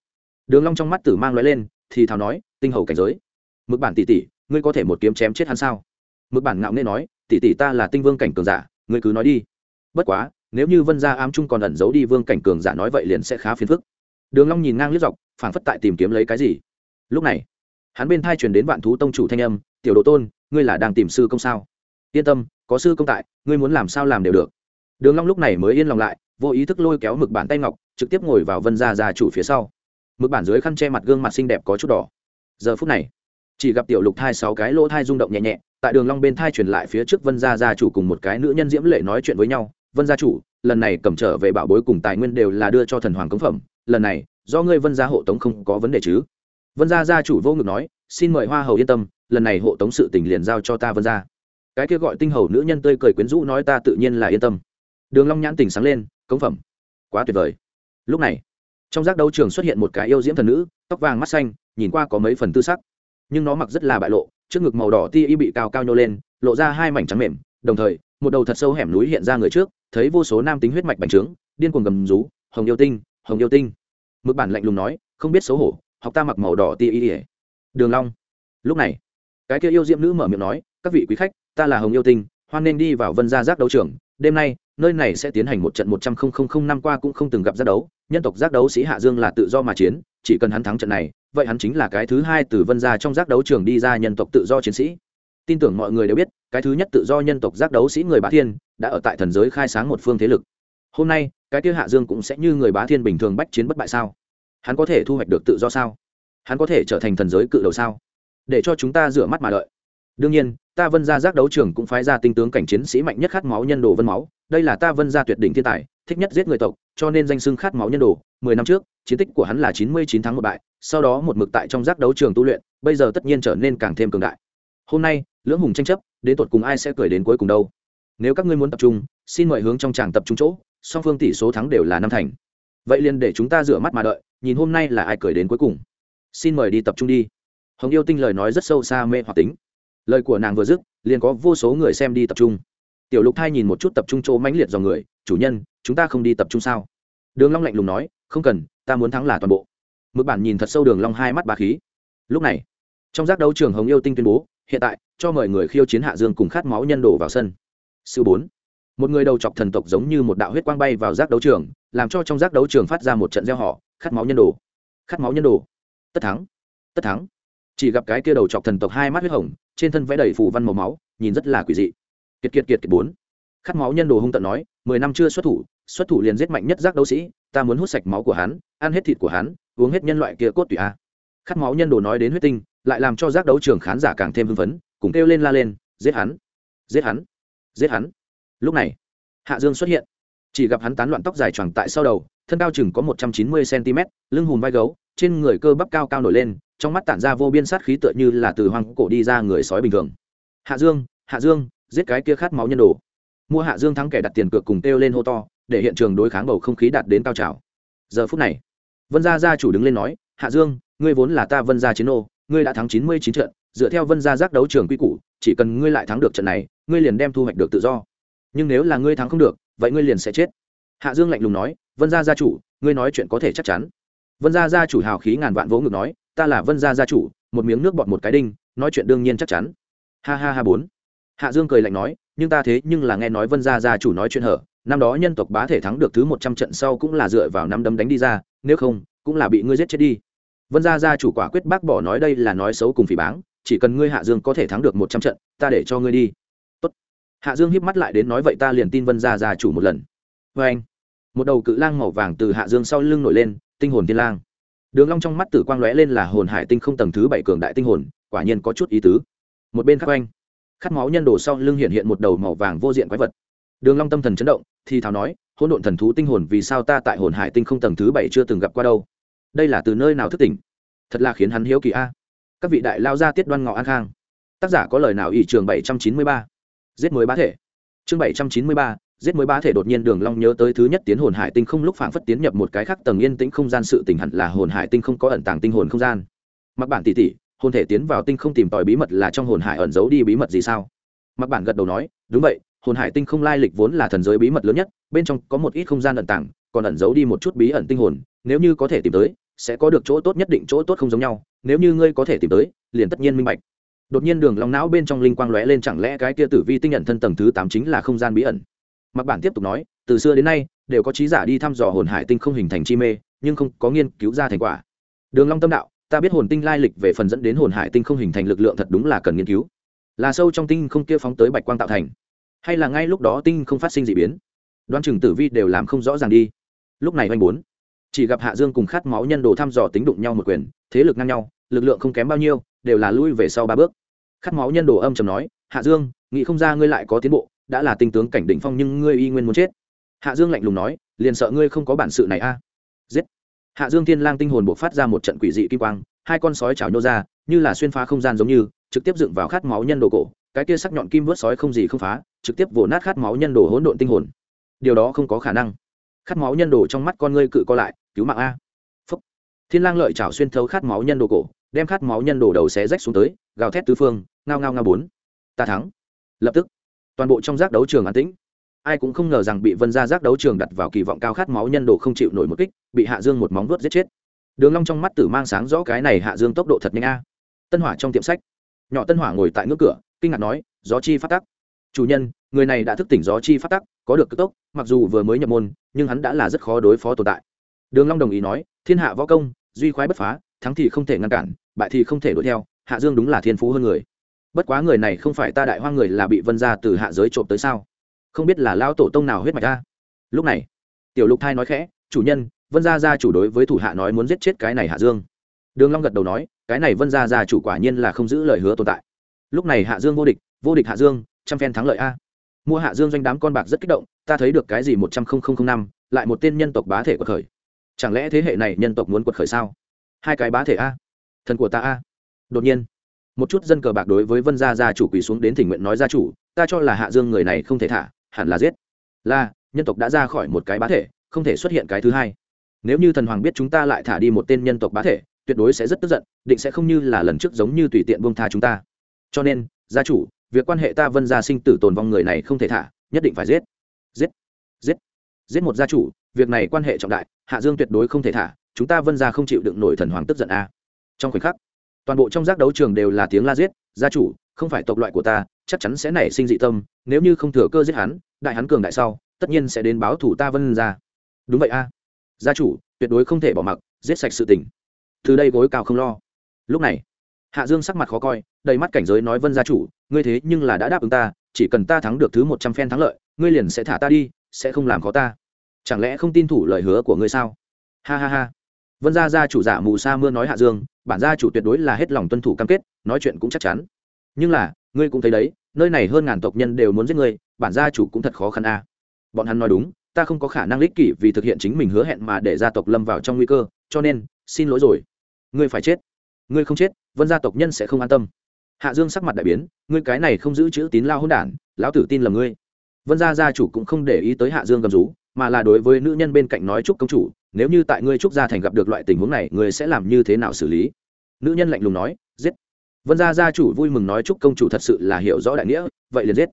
Đường long trong mắt tử mang lóe lên, thì thào nói, tinh hầu cảnh giới. Mực bản tỷ tỷ, ngươi có thể một kiếm chém chết hắn sao? Mực bản ngạo nghễ nói, tỷ tỷ ta là tinh vương cảnh cường giả, ngươi cứ nói đi. Bất quá, nếu như vân gia ám trung còn ẩn giấu đi vương cảnh cường giả nói vậy liền sẽ khá phiền phức. Đường long nhìn ngang liếc dọc, phảng phất tại tìm kiếm lấy cái gì. Lúc này, hắn bên thai truyền đến vạn thú tông chủ thanh âm, tiểu đồ tôn, ngươi là đang tìm sư công sao? Yên tâm, có sư công tại, ngươi muốn làm sao làm đều được đường long lúc này mới yên lòng lại, vô ý thức lôi kéo mực bản tay ngọc, trực tiếp ngồi vào vân gia gia chủ phía sau. Mực bản dưới khăn che mặt gương mặt xinh đẹp có chút đỏ. Giờ phút này, chỉ gặp tiểu lục thai sáu cái lỗ thai rung động nhẹ nhẹ, tại đường long bên thai truyền lại phía trước vân gia gia chủ cùng một cái nữ nhân diễm lệ nói chuyện với nhau. Vân gia chủ, lần này cầm trở về bảo bối cùng tài nguyên đều là đưa cho thần hoàng cống phẩm, lần này, do ngươi vân gia hộ tống không có vấn đề chứ? Vân gia gia chủ vô ngực nói, xin mời hoa hầu yên tâm, lần này hộ tống sự tình liền giao cho ta vân gia. Cái kia gọi tinh hầu nữ nhân tươi cười quyến rũ nói, ta tự nhiên là yên tâm đường long nhãn tỉnh sáng lên, cống phẩm. Quá tuyệt vời. Lúc này, trong giác đấu trường xuất hiện một cái yêu diễm thần nữ, tóc vàng mắt xanh, nhìn qua có mấy phần tư sắc. Nhưng nó mặc rất là bại lộ, trước ngực màu đỏ ti y bị cao cao nhô lên, lộ ra hai mảnh trắng mềm, đồng thời, một đầu thật sâu hẻm núi hiện ra người trước, thấy vô số nam tính huyết mạch bành trướng, điên cuồng gầm rú, hồng yêu tinh, hồng yêu tinh. Mực bản lạnh lùng nói, không biết xấu hổ, học ta mặc màu đỏ ti y ỉa đường long, lúc này, cái kia yêu diễm nữ mở miệng nói, các vị quý khách, ta là hồng yêu tinh, hoan nên đi vào vân gia giác đấu trường, đêm nay nơi này sẽ tiến hành một trận một trăm linh năm qua cũng không từng gặp giác đấu, nhân tộc giác đấu sĩ hạ dương là tự do mà chiến, chỉ cần hắn thắng trận này, vậy hắn chính là cái thứ hai từ vân gia trong giác đấu trường đi ra nhân tộc tự do chiến sĩ. Tin tưởng mọi người đều biết, cái thứ nhất tự do nhân tộc giác đấu sĩ người bá thiên, đã ở tại thần giới khai sáng một phương thế lực. Hôm nay, cái kia hạ dương cũng sẽ như người bá thiên bình thường bách chiến bất bại sao? Hắn có thể thu hoạch được tự do sao? Hắn có thể trở thành thần giới cự đầu sao? Để cho chúng ta rửa mắt mà đợi. Đương nhiên, ta vân gia giác đấu trường cũng phái ra tinh tướng cảnh chiến sĩ mạnh nhất khát máu nhân đồ vân máu đây là ta vân gia tuyệt đỉnh thiên tài, thích nhất giết người tộc, cho nên danh xưng khát máu nhân đồ, mười năm trước, chiến tích của hắn là chín mươi chín tháng một bại, sau đó một mực tại trong giác đấu trường tu luyện, bây giờ tất nhiên trở nên càng thêm cường đại. Hôm nay, lưỡng hùng tranh chấp, đến tột cùng ai sẽ cười đến cuối cùng đâu? Nếu các ngươi muốn tập trung, xin mời hướng trong tràng tập trung chỗ, song phương tỷ số thắng đều là năm thành. Vậy liền để chúng ta rửa mắt mà đợi, nhìn hôm nay là ai cười đến cuối cùng. Xin mời đi tập trung đi. Hồng yêu tinh lời nói rất sâu xa mê hoặc tính. Lời của nàng vừa dứt, liền có vô số người xem đi tập trung tiểu lục thai nhìn một chút tập trung chỗ mãnh liệt dòng người, chủ nhân, chúng ta không đi tập trung sao? Đường long lạnh lùng nói, không cần, ta muốn thắng là toàn bộ. Mực bản nhìn thật sâu đường long hai mắt ba khí. Lúc này, trong giác đấu trường hồng yêu tinh tuyên bố, hiện tại, cho mời người khiêu chiến hạ dương cùng khát máu nhân đổ vào sân. Sư bốn. Một người đầu chọc thần tộc giống như một đạo huyết quang bay vào giác đấu trường, làm cho trong giác đấu trường phát ra một trận gieo họ khát máu nhân đồ! Khát máu nhân đồ! Tất thắng! Tất thắng! Chỉ gặp cái kia đầu chọc thần tộc hai mắt huyết hồng, trên thân vẽ đầy phù văn màu máu, nhìn rất là quỷ dị kiệt kiệt kiệt kiệt bốn. Khát máu nhân đồ hung tận nói, mười năm chưa xuất thủ xuất thủ liền giết mạnh nhất giác đấu sĩ, ta muốn hút sạch máu của hắn, ăn hết thịt của hắn, uống hết nhân loại kia cốt tủy a. Khát máu nhân đồ nói đến huyết tinh, lại làm cho giác đấu trường khán giả càng thêm hưng phấn, cùng kêu lên la lên, giết hắn giết hắn giết hắn. Lúc này, hạ dương xuất hiện. Chỉ gặp hắn tán loạn tóc dài choàng tại sau đầu, thân cao chừng có một trăm chín mươi cm lưng hùm vai gấu, trên người cơ bắp cao cao nổi lên, trong mắt tản ra vô biên sát khí tựa như là từ hoang cổ đi ra người sói bình thường. Hạ dương hạ dương giết cái kia khát máu nhân đồ. Mua hạ dương thắng kẻ đặt tiền cược cùng kêu lên hô to, để hiện trường đối kháng bầu không khí đạt đến cao trào. Giờ phút này, vân gia gia chủ đứng lên nói, hạ dương, ngươi vốn là ta vân gia chiến ô ngươi đã thắng chín mươi chín trận, dựa theo vân gia giác đấu trường quy củ, chỉ cần ngươi lại thắng được trận này, ngươi liền đem thu hoạch được tự do. Nhưng nếu là ngươi thắng không được, vậy ngươi liền sẽ chết. Hạ dương lạnh lùng nói, vân gia gia chủ, ngươi nói chuyện có thể chắc chắn. Vân gia gia chủ hào khí ngàn vạn vỗ ngực nói, ta là vân gia gia chủ, một miếng nước bọt một cái đinh, nói chuyện đương nhiên chắc chắn. Ha ha ha bốn hạ dương cười lạnh nói, nhưng ta thế nhưng là nghe nói vân gia gia chủ nói chuyện hở, năm đó nhân tộc bá thể thắng được thứ một trăm trận sau cũng là dựa vào năm đấm đánh đi ra, nếu không, cũng là bị ngươi giết chết đi. Vân gia gia chủ quả quyết bác bỏ nói đây là nói xấu cùng phỉ báng, chỉ cần ngươi hạ dương có thể thắng được một trăm trận, ta để cho ngươi đi. Tốt. hạ dương híp mắt lại đến nói, vậy ta liền tin vân gia gia chủ một lần. Vê anh. Một đầu cự lang màu vàng từ hạ dương sau lưng nổi lên, tinh hồn thiên lang. Đường long trong mắt tử quang lóe lên là hồn hải tinh không tầng thứ bảy cường đại tinh hồn, quả nhiên có chút ý tứ. Một bên khác, anh khát máu nhân đồ sau lưng hiện hiện một đầu màu vàng vô diện quái vật. Đường long tâm thần chấn động, thì thào nói, hỗn độn thần thú tinh hồn vì sao ta tại hồn hải tinh không tầng thứ bảy chưa từng gặp qua đâu? Đây là từ nơi nào thức tỉnh? Thật là khiến hắn hiếu kỳ a. Các vị đại lao ra tiết đoan ngọ an khang. Tác giả có lời nào ủy trường bảy trăm chín mươi ba? Giết mới bá thể. Chương bảy trăm chín mươi ba, giết mới bá thể đột nhiên đường long nhớ tới thứ nhất tiến hồn hải tinh không lúc phảng phất tiến nhập một cái khác tầng yên tĩnh không gian sự tình hẳn là hồn hải tinh không có ẩn tàng tinh hồn không gian. Mặc bản tỷ tỷ hồn thể tiến vào tinh không tìm tòi bí mật là trong hồn hải ẩn giấu đi bí mật gì sao? Mặc bản gật đầu nói, đúng vậy, hồn hải tinh không lai lịch vốn là thần giới bí mật lớn nhất, bên trong có một ít không gian ẩn tàng, còn ẩn giấu đi một chút bí ẩn tinh hồn, nếu như có thể tìm tới, sẽ có được chỗ tốt nhất định chỗ tốt không giống nhau, nếu như ngươi có thể tìm tới, liền tất nhiên minh bạch. Đột nhiên đường long não bên trong linh quang lóe lên chẳng lẽ cái kia tử vi tinh nhận thân tầng thứ tám chính là không gian bí ẩn? Mặc bản tiếp tục nói, từ xưa đến nay, đều có trí giả đi thăm dò hồn hải tinh không hình thành chi mê, nhưng không có nghiên cứu ra thành quả. Đường long tâm đạo ta biết hồn tinh lai lịch về phần dẫn đến hồn hải tinh không hình thành lực lượng thật đúng là cần nghiên cứu. Là sâu trong tinh không kia phóng tới bạch quang tạo thành. Hay là ngay lúc đó tinh không phát sinh dị biến? Đoán chừng tử vi đều làm không rõ ràng đi. Lúc này oanh bốn. Chỉ gặp hạ dương cùng khát máu nhân đồ thăm dò tính đụng nhau một quyền, thế lực ngang nhau, lực lượng không kém bao nhiêu, đều là lui về sau ba bước. Khát máu nhân đồ âm trầm nói, hạ dương, nghĩ không ra ngươi lại có tiến bộ, đã là tinh tướng cảnh đỉnh phong nhưng ngươi y nguyên muốn chết. Hạ dương lạnh lùng nói, liền sợ ngươi không có bản sự này a hạ dương thiên lang tinh hồn buộc phát ra một trận quỷ dị kim quang, hai con sói chảo nhô ra, như là xuyên phá không gian giống như, trực tiếp dựng vào khát máu nhân đồ cổ. Cái kia sắc nhọn kim vớt sói không gì không phá, trực tiếp vồ nát khát máu nhân đồ hỗn độn tinh hồn. Điều đó không có khả năng. Khát máu nhân đồ trong mắt con ngươi cự co lại, cứu mạng a. Phúc. thiên lang lợi chảo xuyên thấu khát máu nhân đồ cổ, đem khát máu nhân đồ đầu xé rách xuống tới, gào thét tứ phương, ngao ngao ngao bốn. Ta thắng. Lập tức. Toàn bộ trong giác đấu trường an tĩnh ai cũng không ngờ rằng bị vân gia giác đấu trường đặt vào kỳ vọng cao khát máu nhân đồ không chịu nổi một kích, bị hạ dương một móng vuốt giết chết. Đường long trong mắt tử mang sáng rõ cái này hạ dương tốc độ thật nhanh a. Tân hỏa trong tiệm sách. Nhỏ tân hỏa ngồi tại ngưỡng cửa, kinh ngạc nói, gió chi phát tắc. Chủ nhân, người này đã thức tỉnh gió chi phát tắc, có được cực tốc, mặc dù vừa mới nhập môn, nhưng hắn đã là rất khó đối phó tồn tại. Đường long đồng ý nói, thiên hạ võ công, duy khoái bất phá, thắng thì không thể ngăn cản, bại thì không thể đuổi theo, hạ dương đúng là thiên phú hơn người. Bất quá người này không phải ta đại hoang người là bị vân gia từ hạ giới trộm tới sao? Không biết là lao tổ tông nào huyết mạch ta lúc này, tiểu lục thai nói khẽ, chủ nhân, vân gia gia chủ đối với thủ hạ nói muốn giết chết cái này hạ dương. Đường long gật đầu nói, cái này vân gia gia chủ quả nhiên là không giữ lời hứa tồn tại. Lúc này hạ dương vô địch vô địch hạ dương, trăm phen thắng lợi a. Mua hạ dương doanh đám con bạc rất kích động, ta thấy được cái gì một trăm năm, lại một tên nhân tộc bá thể quật khởi. Chẳng lẽ thế hệ này nhân tộc muốn quật khởi sao? Hai cái bá thể a, thần của ta a. Đột nhiên, một chút dân cờ bạc đối với vân gia gia chủ quỳ xuống đến thỉnh nguyện nói, gia chủ, ta cho là hạ dương người này không thể thả hẳn là giết. Là, nhân tộc đã ra khỏi một cái bá thể, không thể xuất hiện cái thứ hai. Nếu như thần hoàng biết chúng ta lại thả đi một tên nhân tộc bá thể, tuyệt đối sẽ rất tức giận, định sẽ không như là lần trước giống như tùy tiện buông tha chúng ta. Cho nên, gia chủ, việc quan hệ ta vân gia sinh tử tồn vong người này không thể thả, nhất định phải giết. Giết. Giết. Giết một gia chủ, việc này quan hệ trọng đại, hạ dương tuyệt đối không thể thả, chúng ta vân gia không chịu đựng nổi thần hoàng tức giận a. Trong khoảnh khắc, toàn bộ trong giác đấu trường đều là tiếng la giết, gia chủ, không phải tộc loại của ta chắc chắn sẽ nảy sinh dị tâm, nếu như không thừa cơ giết hắn, đại hắn cường đại sau, tất nhiên sẽ đến báo thủ ta vân gia. Đúng vậy a. Gia chủ, tuyệt đối không thể bỏ mặc, giết sạch sự tình. Từ đây gối cao không lo. Lúc này, hạ dương sắc mặt khó coi, đầy mắt cảnh giới nói vân gia chủ, ngươi thế nhưng là đã đáp ứng ta, chỉ cần ta thắng được thứ một trăm phen thắng lợi, ngươi liền sẽ thả ta đi, sẽ không làm khó ta. Chẳng lẽ không tin thủ lời hứa của ngươi sao? Ha ha ha. Vân gia gia chủ giả mù sa mưa nói hạ dương, bản gia chủ tuyệt đối là hết lòng tuân thủ cam kết, nói chuyện cũng chắc chắn. Nhưng là ngươi cũng thấy đấy, nơi này hơn ngàn tộc nhân đều muốn giết ngươi, bản gia chủ cũng thật khó khăn a. Bọn hắn nói đúng, ta không có khả năng lích kỷ vì thực hiện chính mình hứa hẹn mà để gia tộc lâm vào trong nguy cơ, cho nên, xin lỗi rồi. Ngươi phải chết. Ngươi không chết, vân gia tộc nhân sẽ không an tâm. Hạ dương sắc mặt đại biến, ngươi cái này không giữ chữ tín lao hôn đản, lão tử tin là ngươi. Vân gia gia chủ cũng không để ý tới hạ dương gầm rú, mà là đối với nữ nhân bên cạnh nói chúc công chủ, nếu như tại ngươi trúc gia thành gặp được loại tình huống này, ngươi sẽ làm như thế nào xử lý? Nữ nhân lạnh lùng nói vân gia gia chủ vui mừng nói chúc công chủ thật sự là hiểu rõ đại nghĩa, vậy liền giết.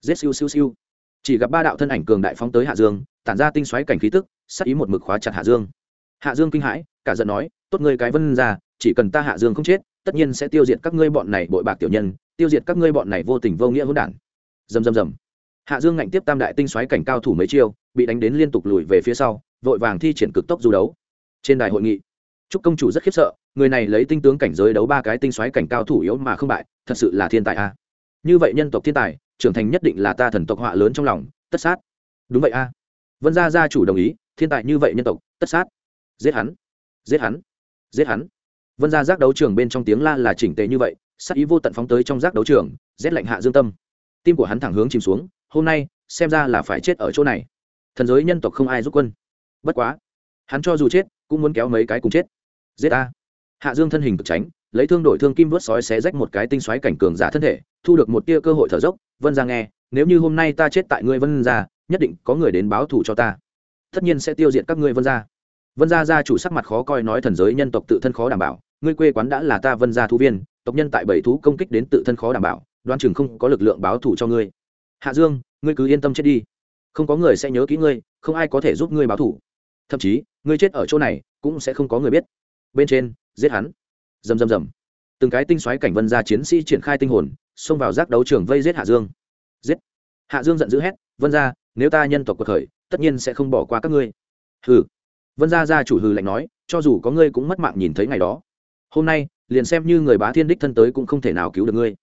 Giết siêu siêu siêu. Chỉ gặp ba đạo thân ảnh cường đại phóng tới hạ dương, tản ra tinh xoáy cảnh khí tức, sắc ý một mực khóa chặt hạ dương. Hạ dương kinh hãi, cả giận nói, tốt ngươi cái vân gia, chỉ cần ta hạ dương không chết, tất nhiên sẽ tiêu diệt các ngươi bọn này bội bạc tiểu nhân, tiêu diệt các ngươi bọn này vô tình vô nghĩa hỗn đản. Dầm dầm dầm hạ dương ngạnh tiếp tam đại tinh xoáy cảnh cao thủ mấy chiêu, bị đánh đến liên tục lùi về phía sau, vội vàng thi triển cực tốc du đấu. Trên đài hội nghị trúc công chủ rất khiếp sợ người này lấy tinh tướng cảnh giới đấu ba cái tinh xoáy cảnh cao thủ yếu mà không bại, thật sự là thiên tài a. Như vậy nhân tộc thiên tài, trưởng thành nhất định là ta thần tộc họa lớn trong lòng, tất sát. Đúng vậy a. Vân gia gia chủ đồng ý, thiên tài như vậy nhân tộc, tất sát. Giết hắn. Giết hắn. Giết hắn. Vân gia giác đấu trường bên trong tiếng la là chỉnh tề như vậy sắc ý vô tận phóng tới trong giác đấu trường, rét lạnh hạ dương tâm. Tim của hắn thẳng hướng chìm xuống, hôm nay, xem ra là phải chết ở chỗ này. Thần giới nhân tộc không ai giúp quân. Bất quá, hắn cho dù chết, cũng muốn kéo mấy cái cùng chết. Giết a hạ dương thân hình cực tránh, lấy thương đổi thương kim vớt sói xé rách một cái tinh xoáy cảnh cường giả thân thể, thu được một tia cơ hội thở dốc, vân ra nghe, nếu như hôm nay ta chết tại ngươi vân ra nhất định có người đến báo thù cho ta. Tất nhiên sẽ tiêu diệt các ngươi vân ra vân gia gia chủ sắc mặt khó coi nói thần giới nhân tộc tự thân khó đảm bảo, ngươi quê quán đã là ta vân gia thú viên, tộc nhân tại bảy thú công kích đến tự thân khó đảm bảo, đoan chừng không có lực lượng báo thù cho ngươi. Hạ dương, ngươi cứ yên tâm chết đi. Không có người sẽ nhớ kỹ ngươi, không ai có thể giúp ngươi báo thù. Thậm chí, ngươi chết ở chỗ này, cũng sẽ không có người biết. Bên trên giết hắn. Dầm dầm dầm, từng cái tinh xoáy cảnh vân gia chiến sĩ triển khai tinh hồn xông vào giác đấu trường vây giết hạ dương. Giết. Hạ dương giận dữ hét vân gia nếu ta nhân tộc cuộc khởi tất nhiên sẽ không bỏ qua các ngươi. Hừ. Vân gia gia chủ hừ lạnh nói cho dù có ngươi cũng mất mạng nhìn thấy ngày đó. Hôm nay liền xem như người bá thiên đích thân tới cũng không thể nào cứu được ngươi.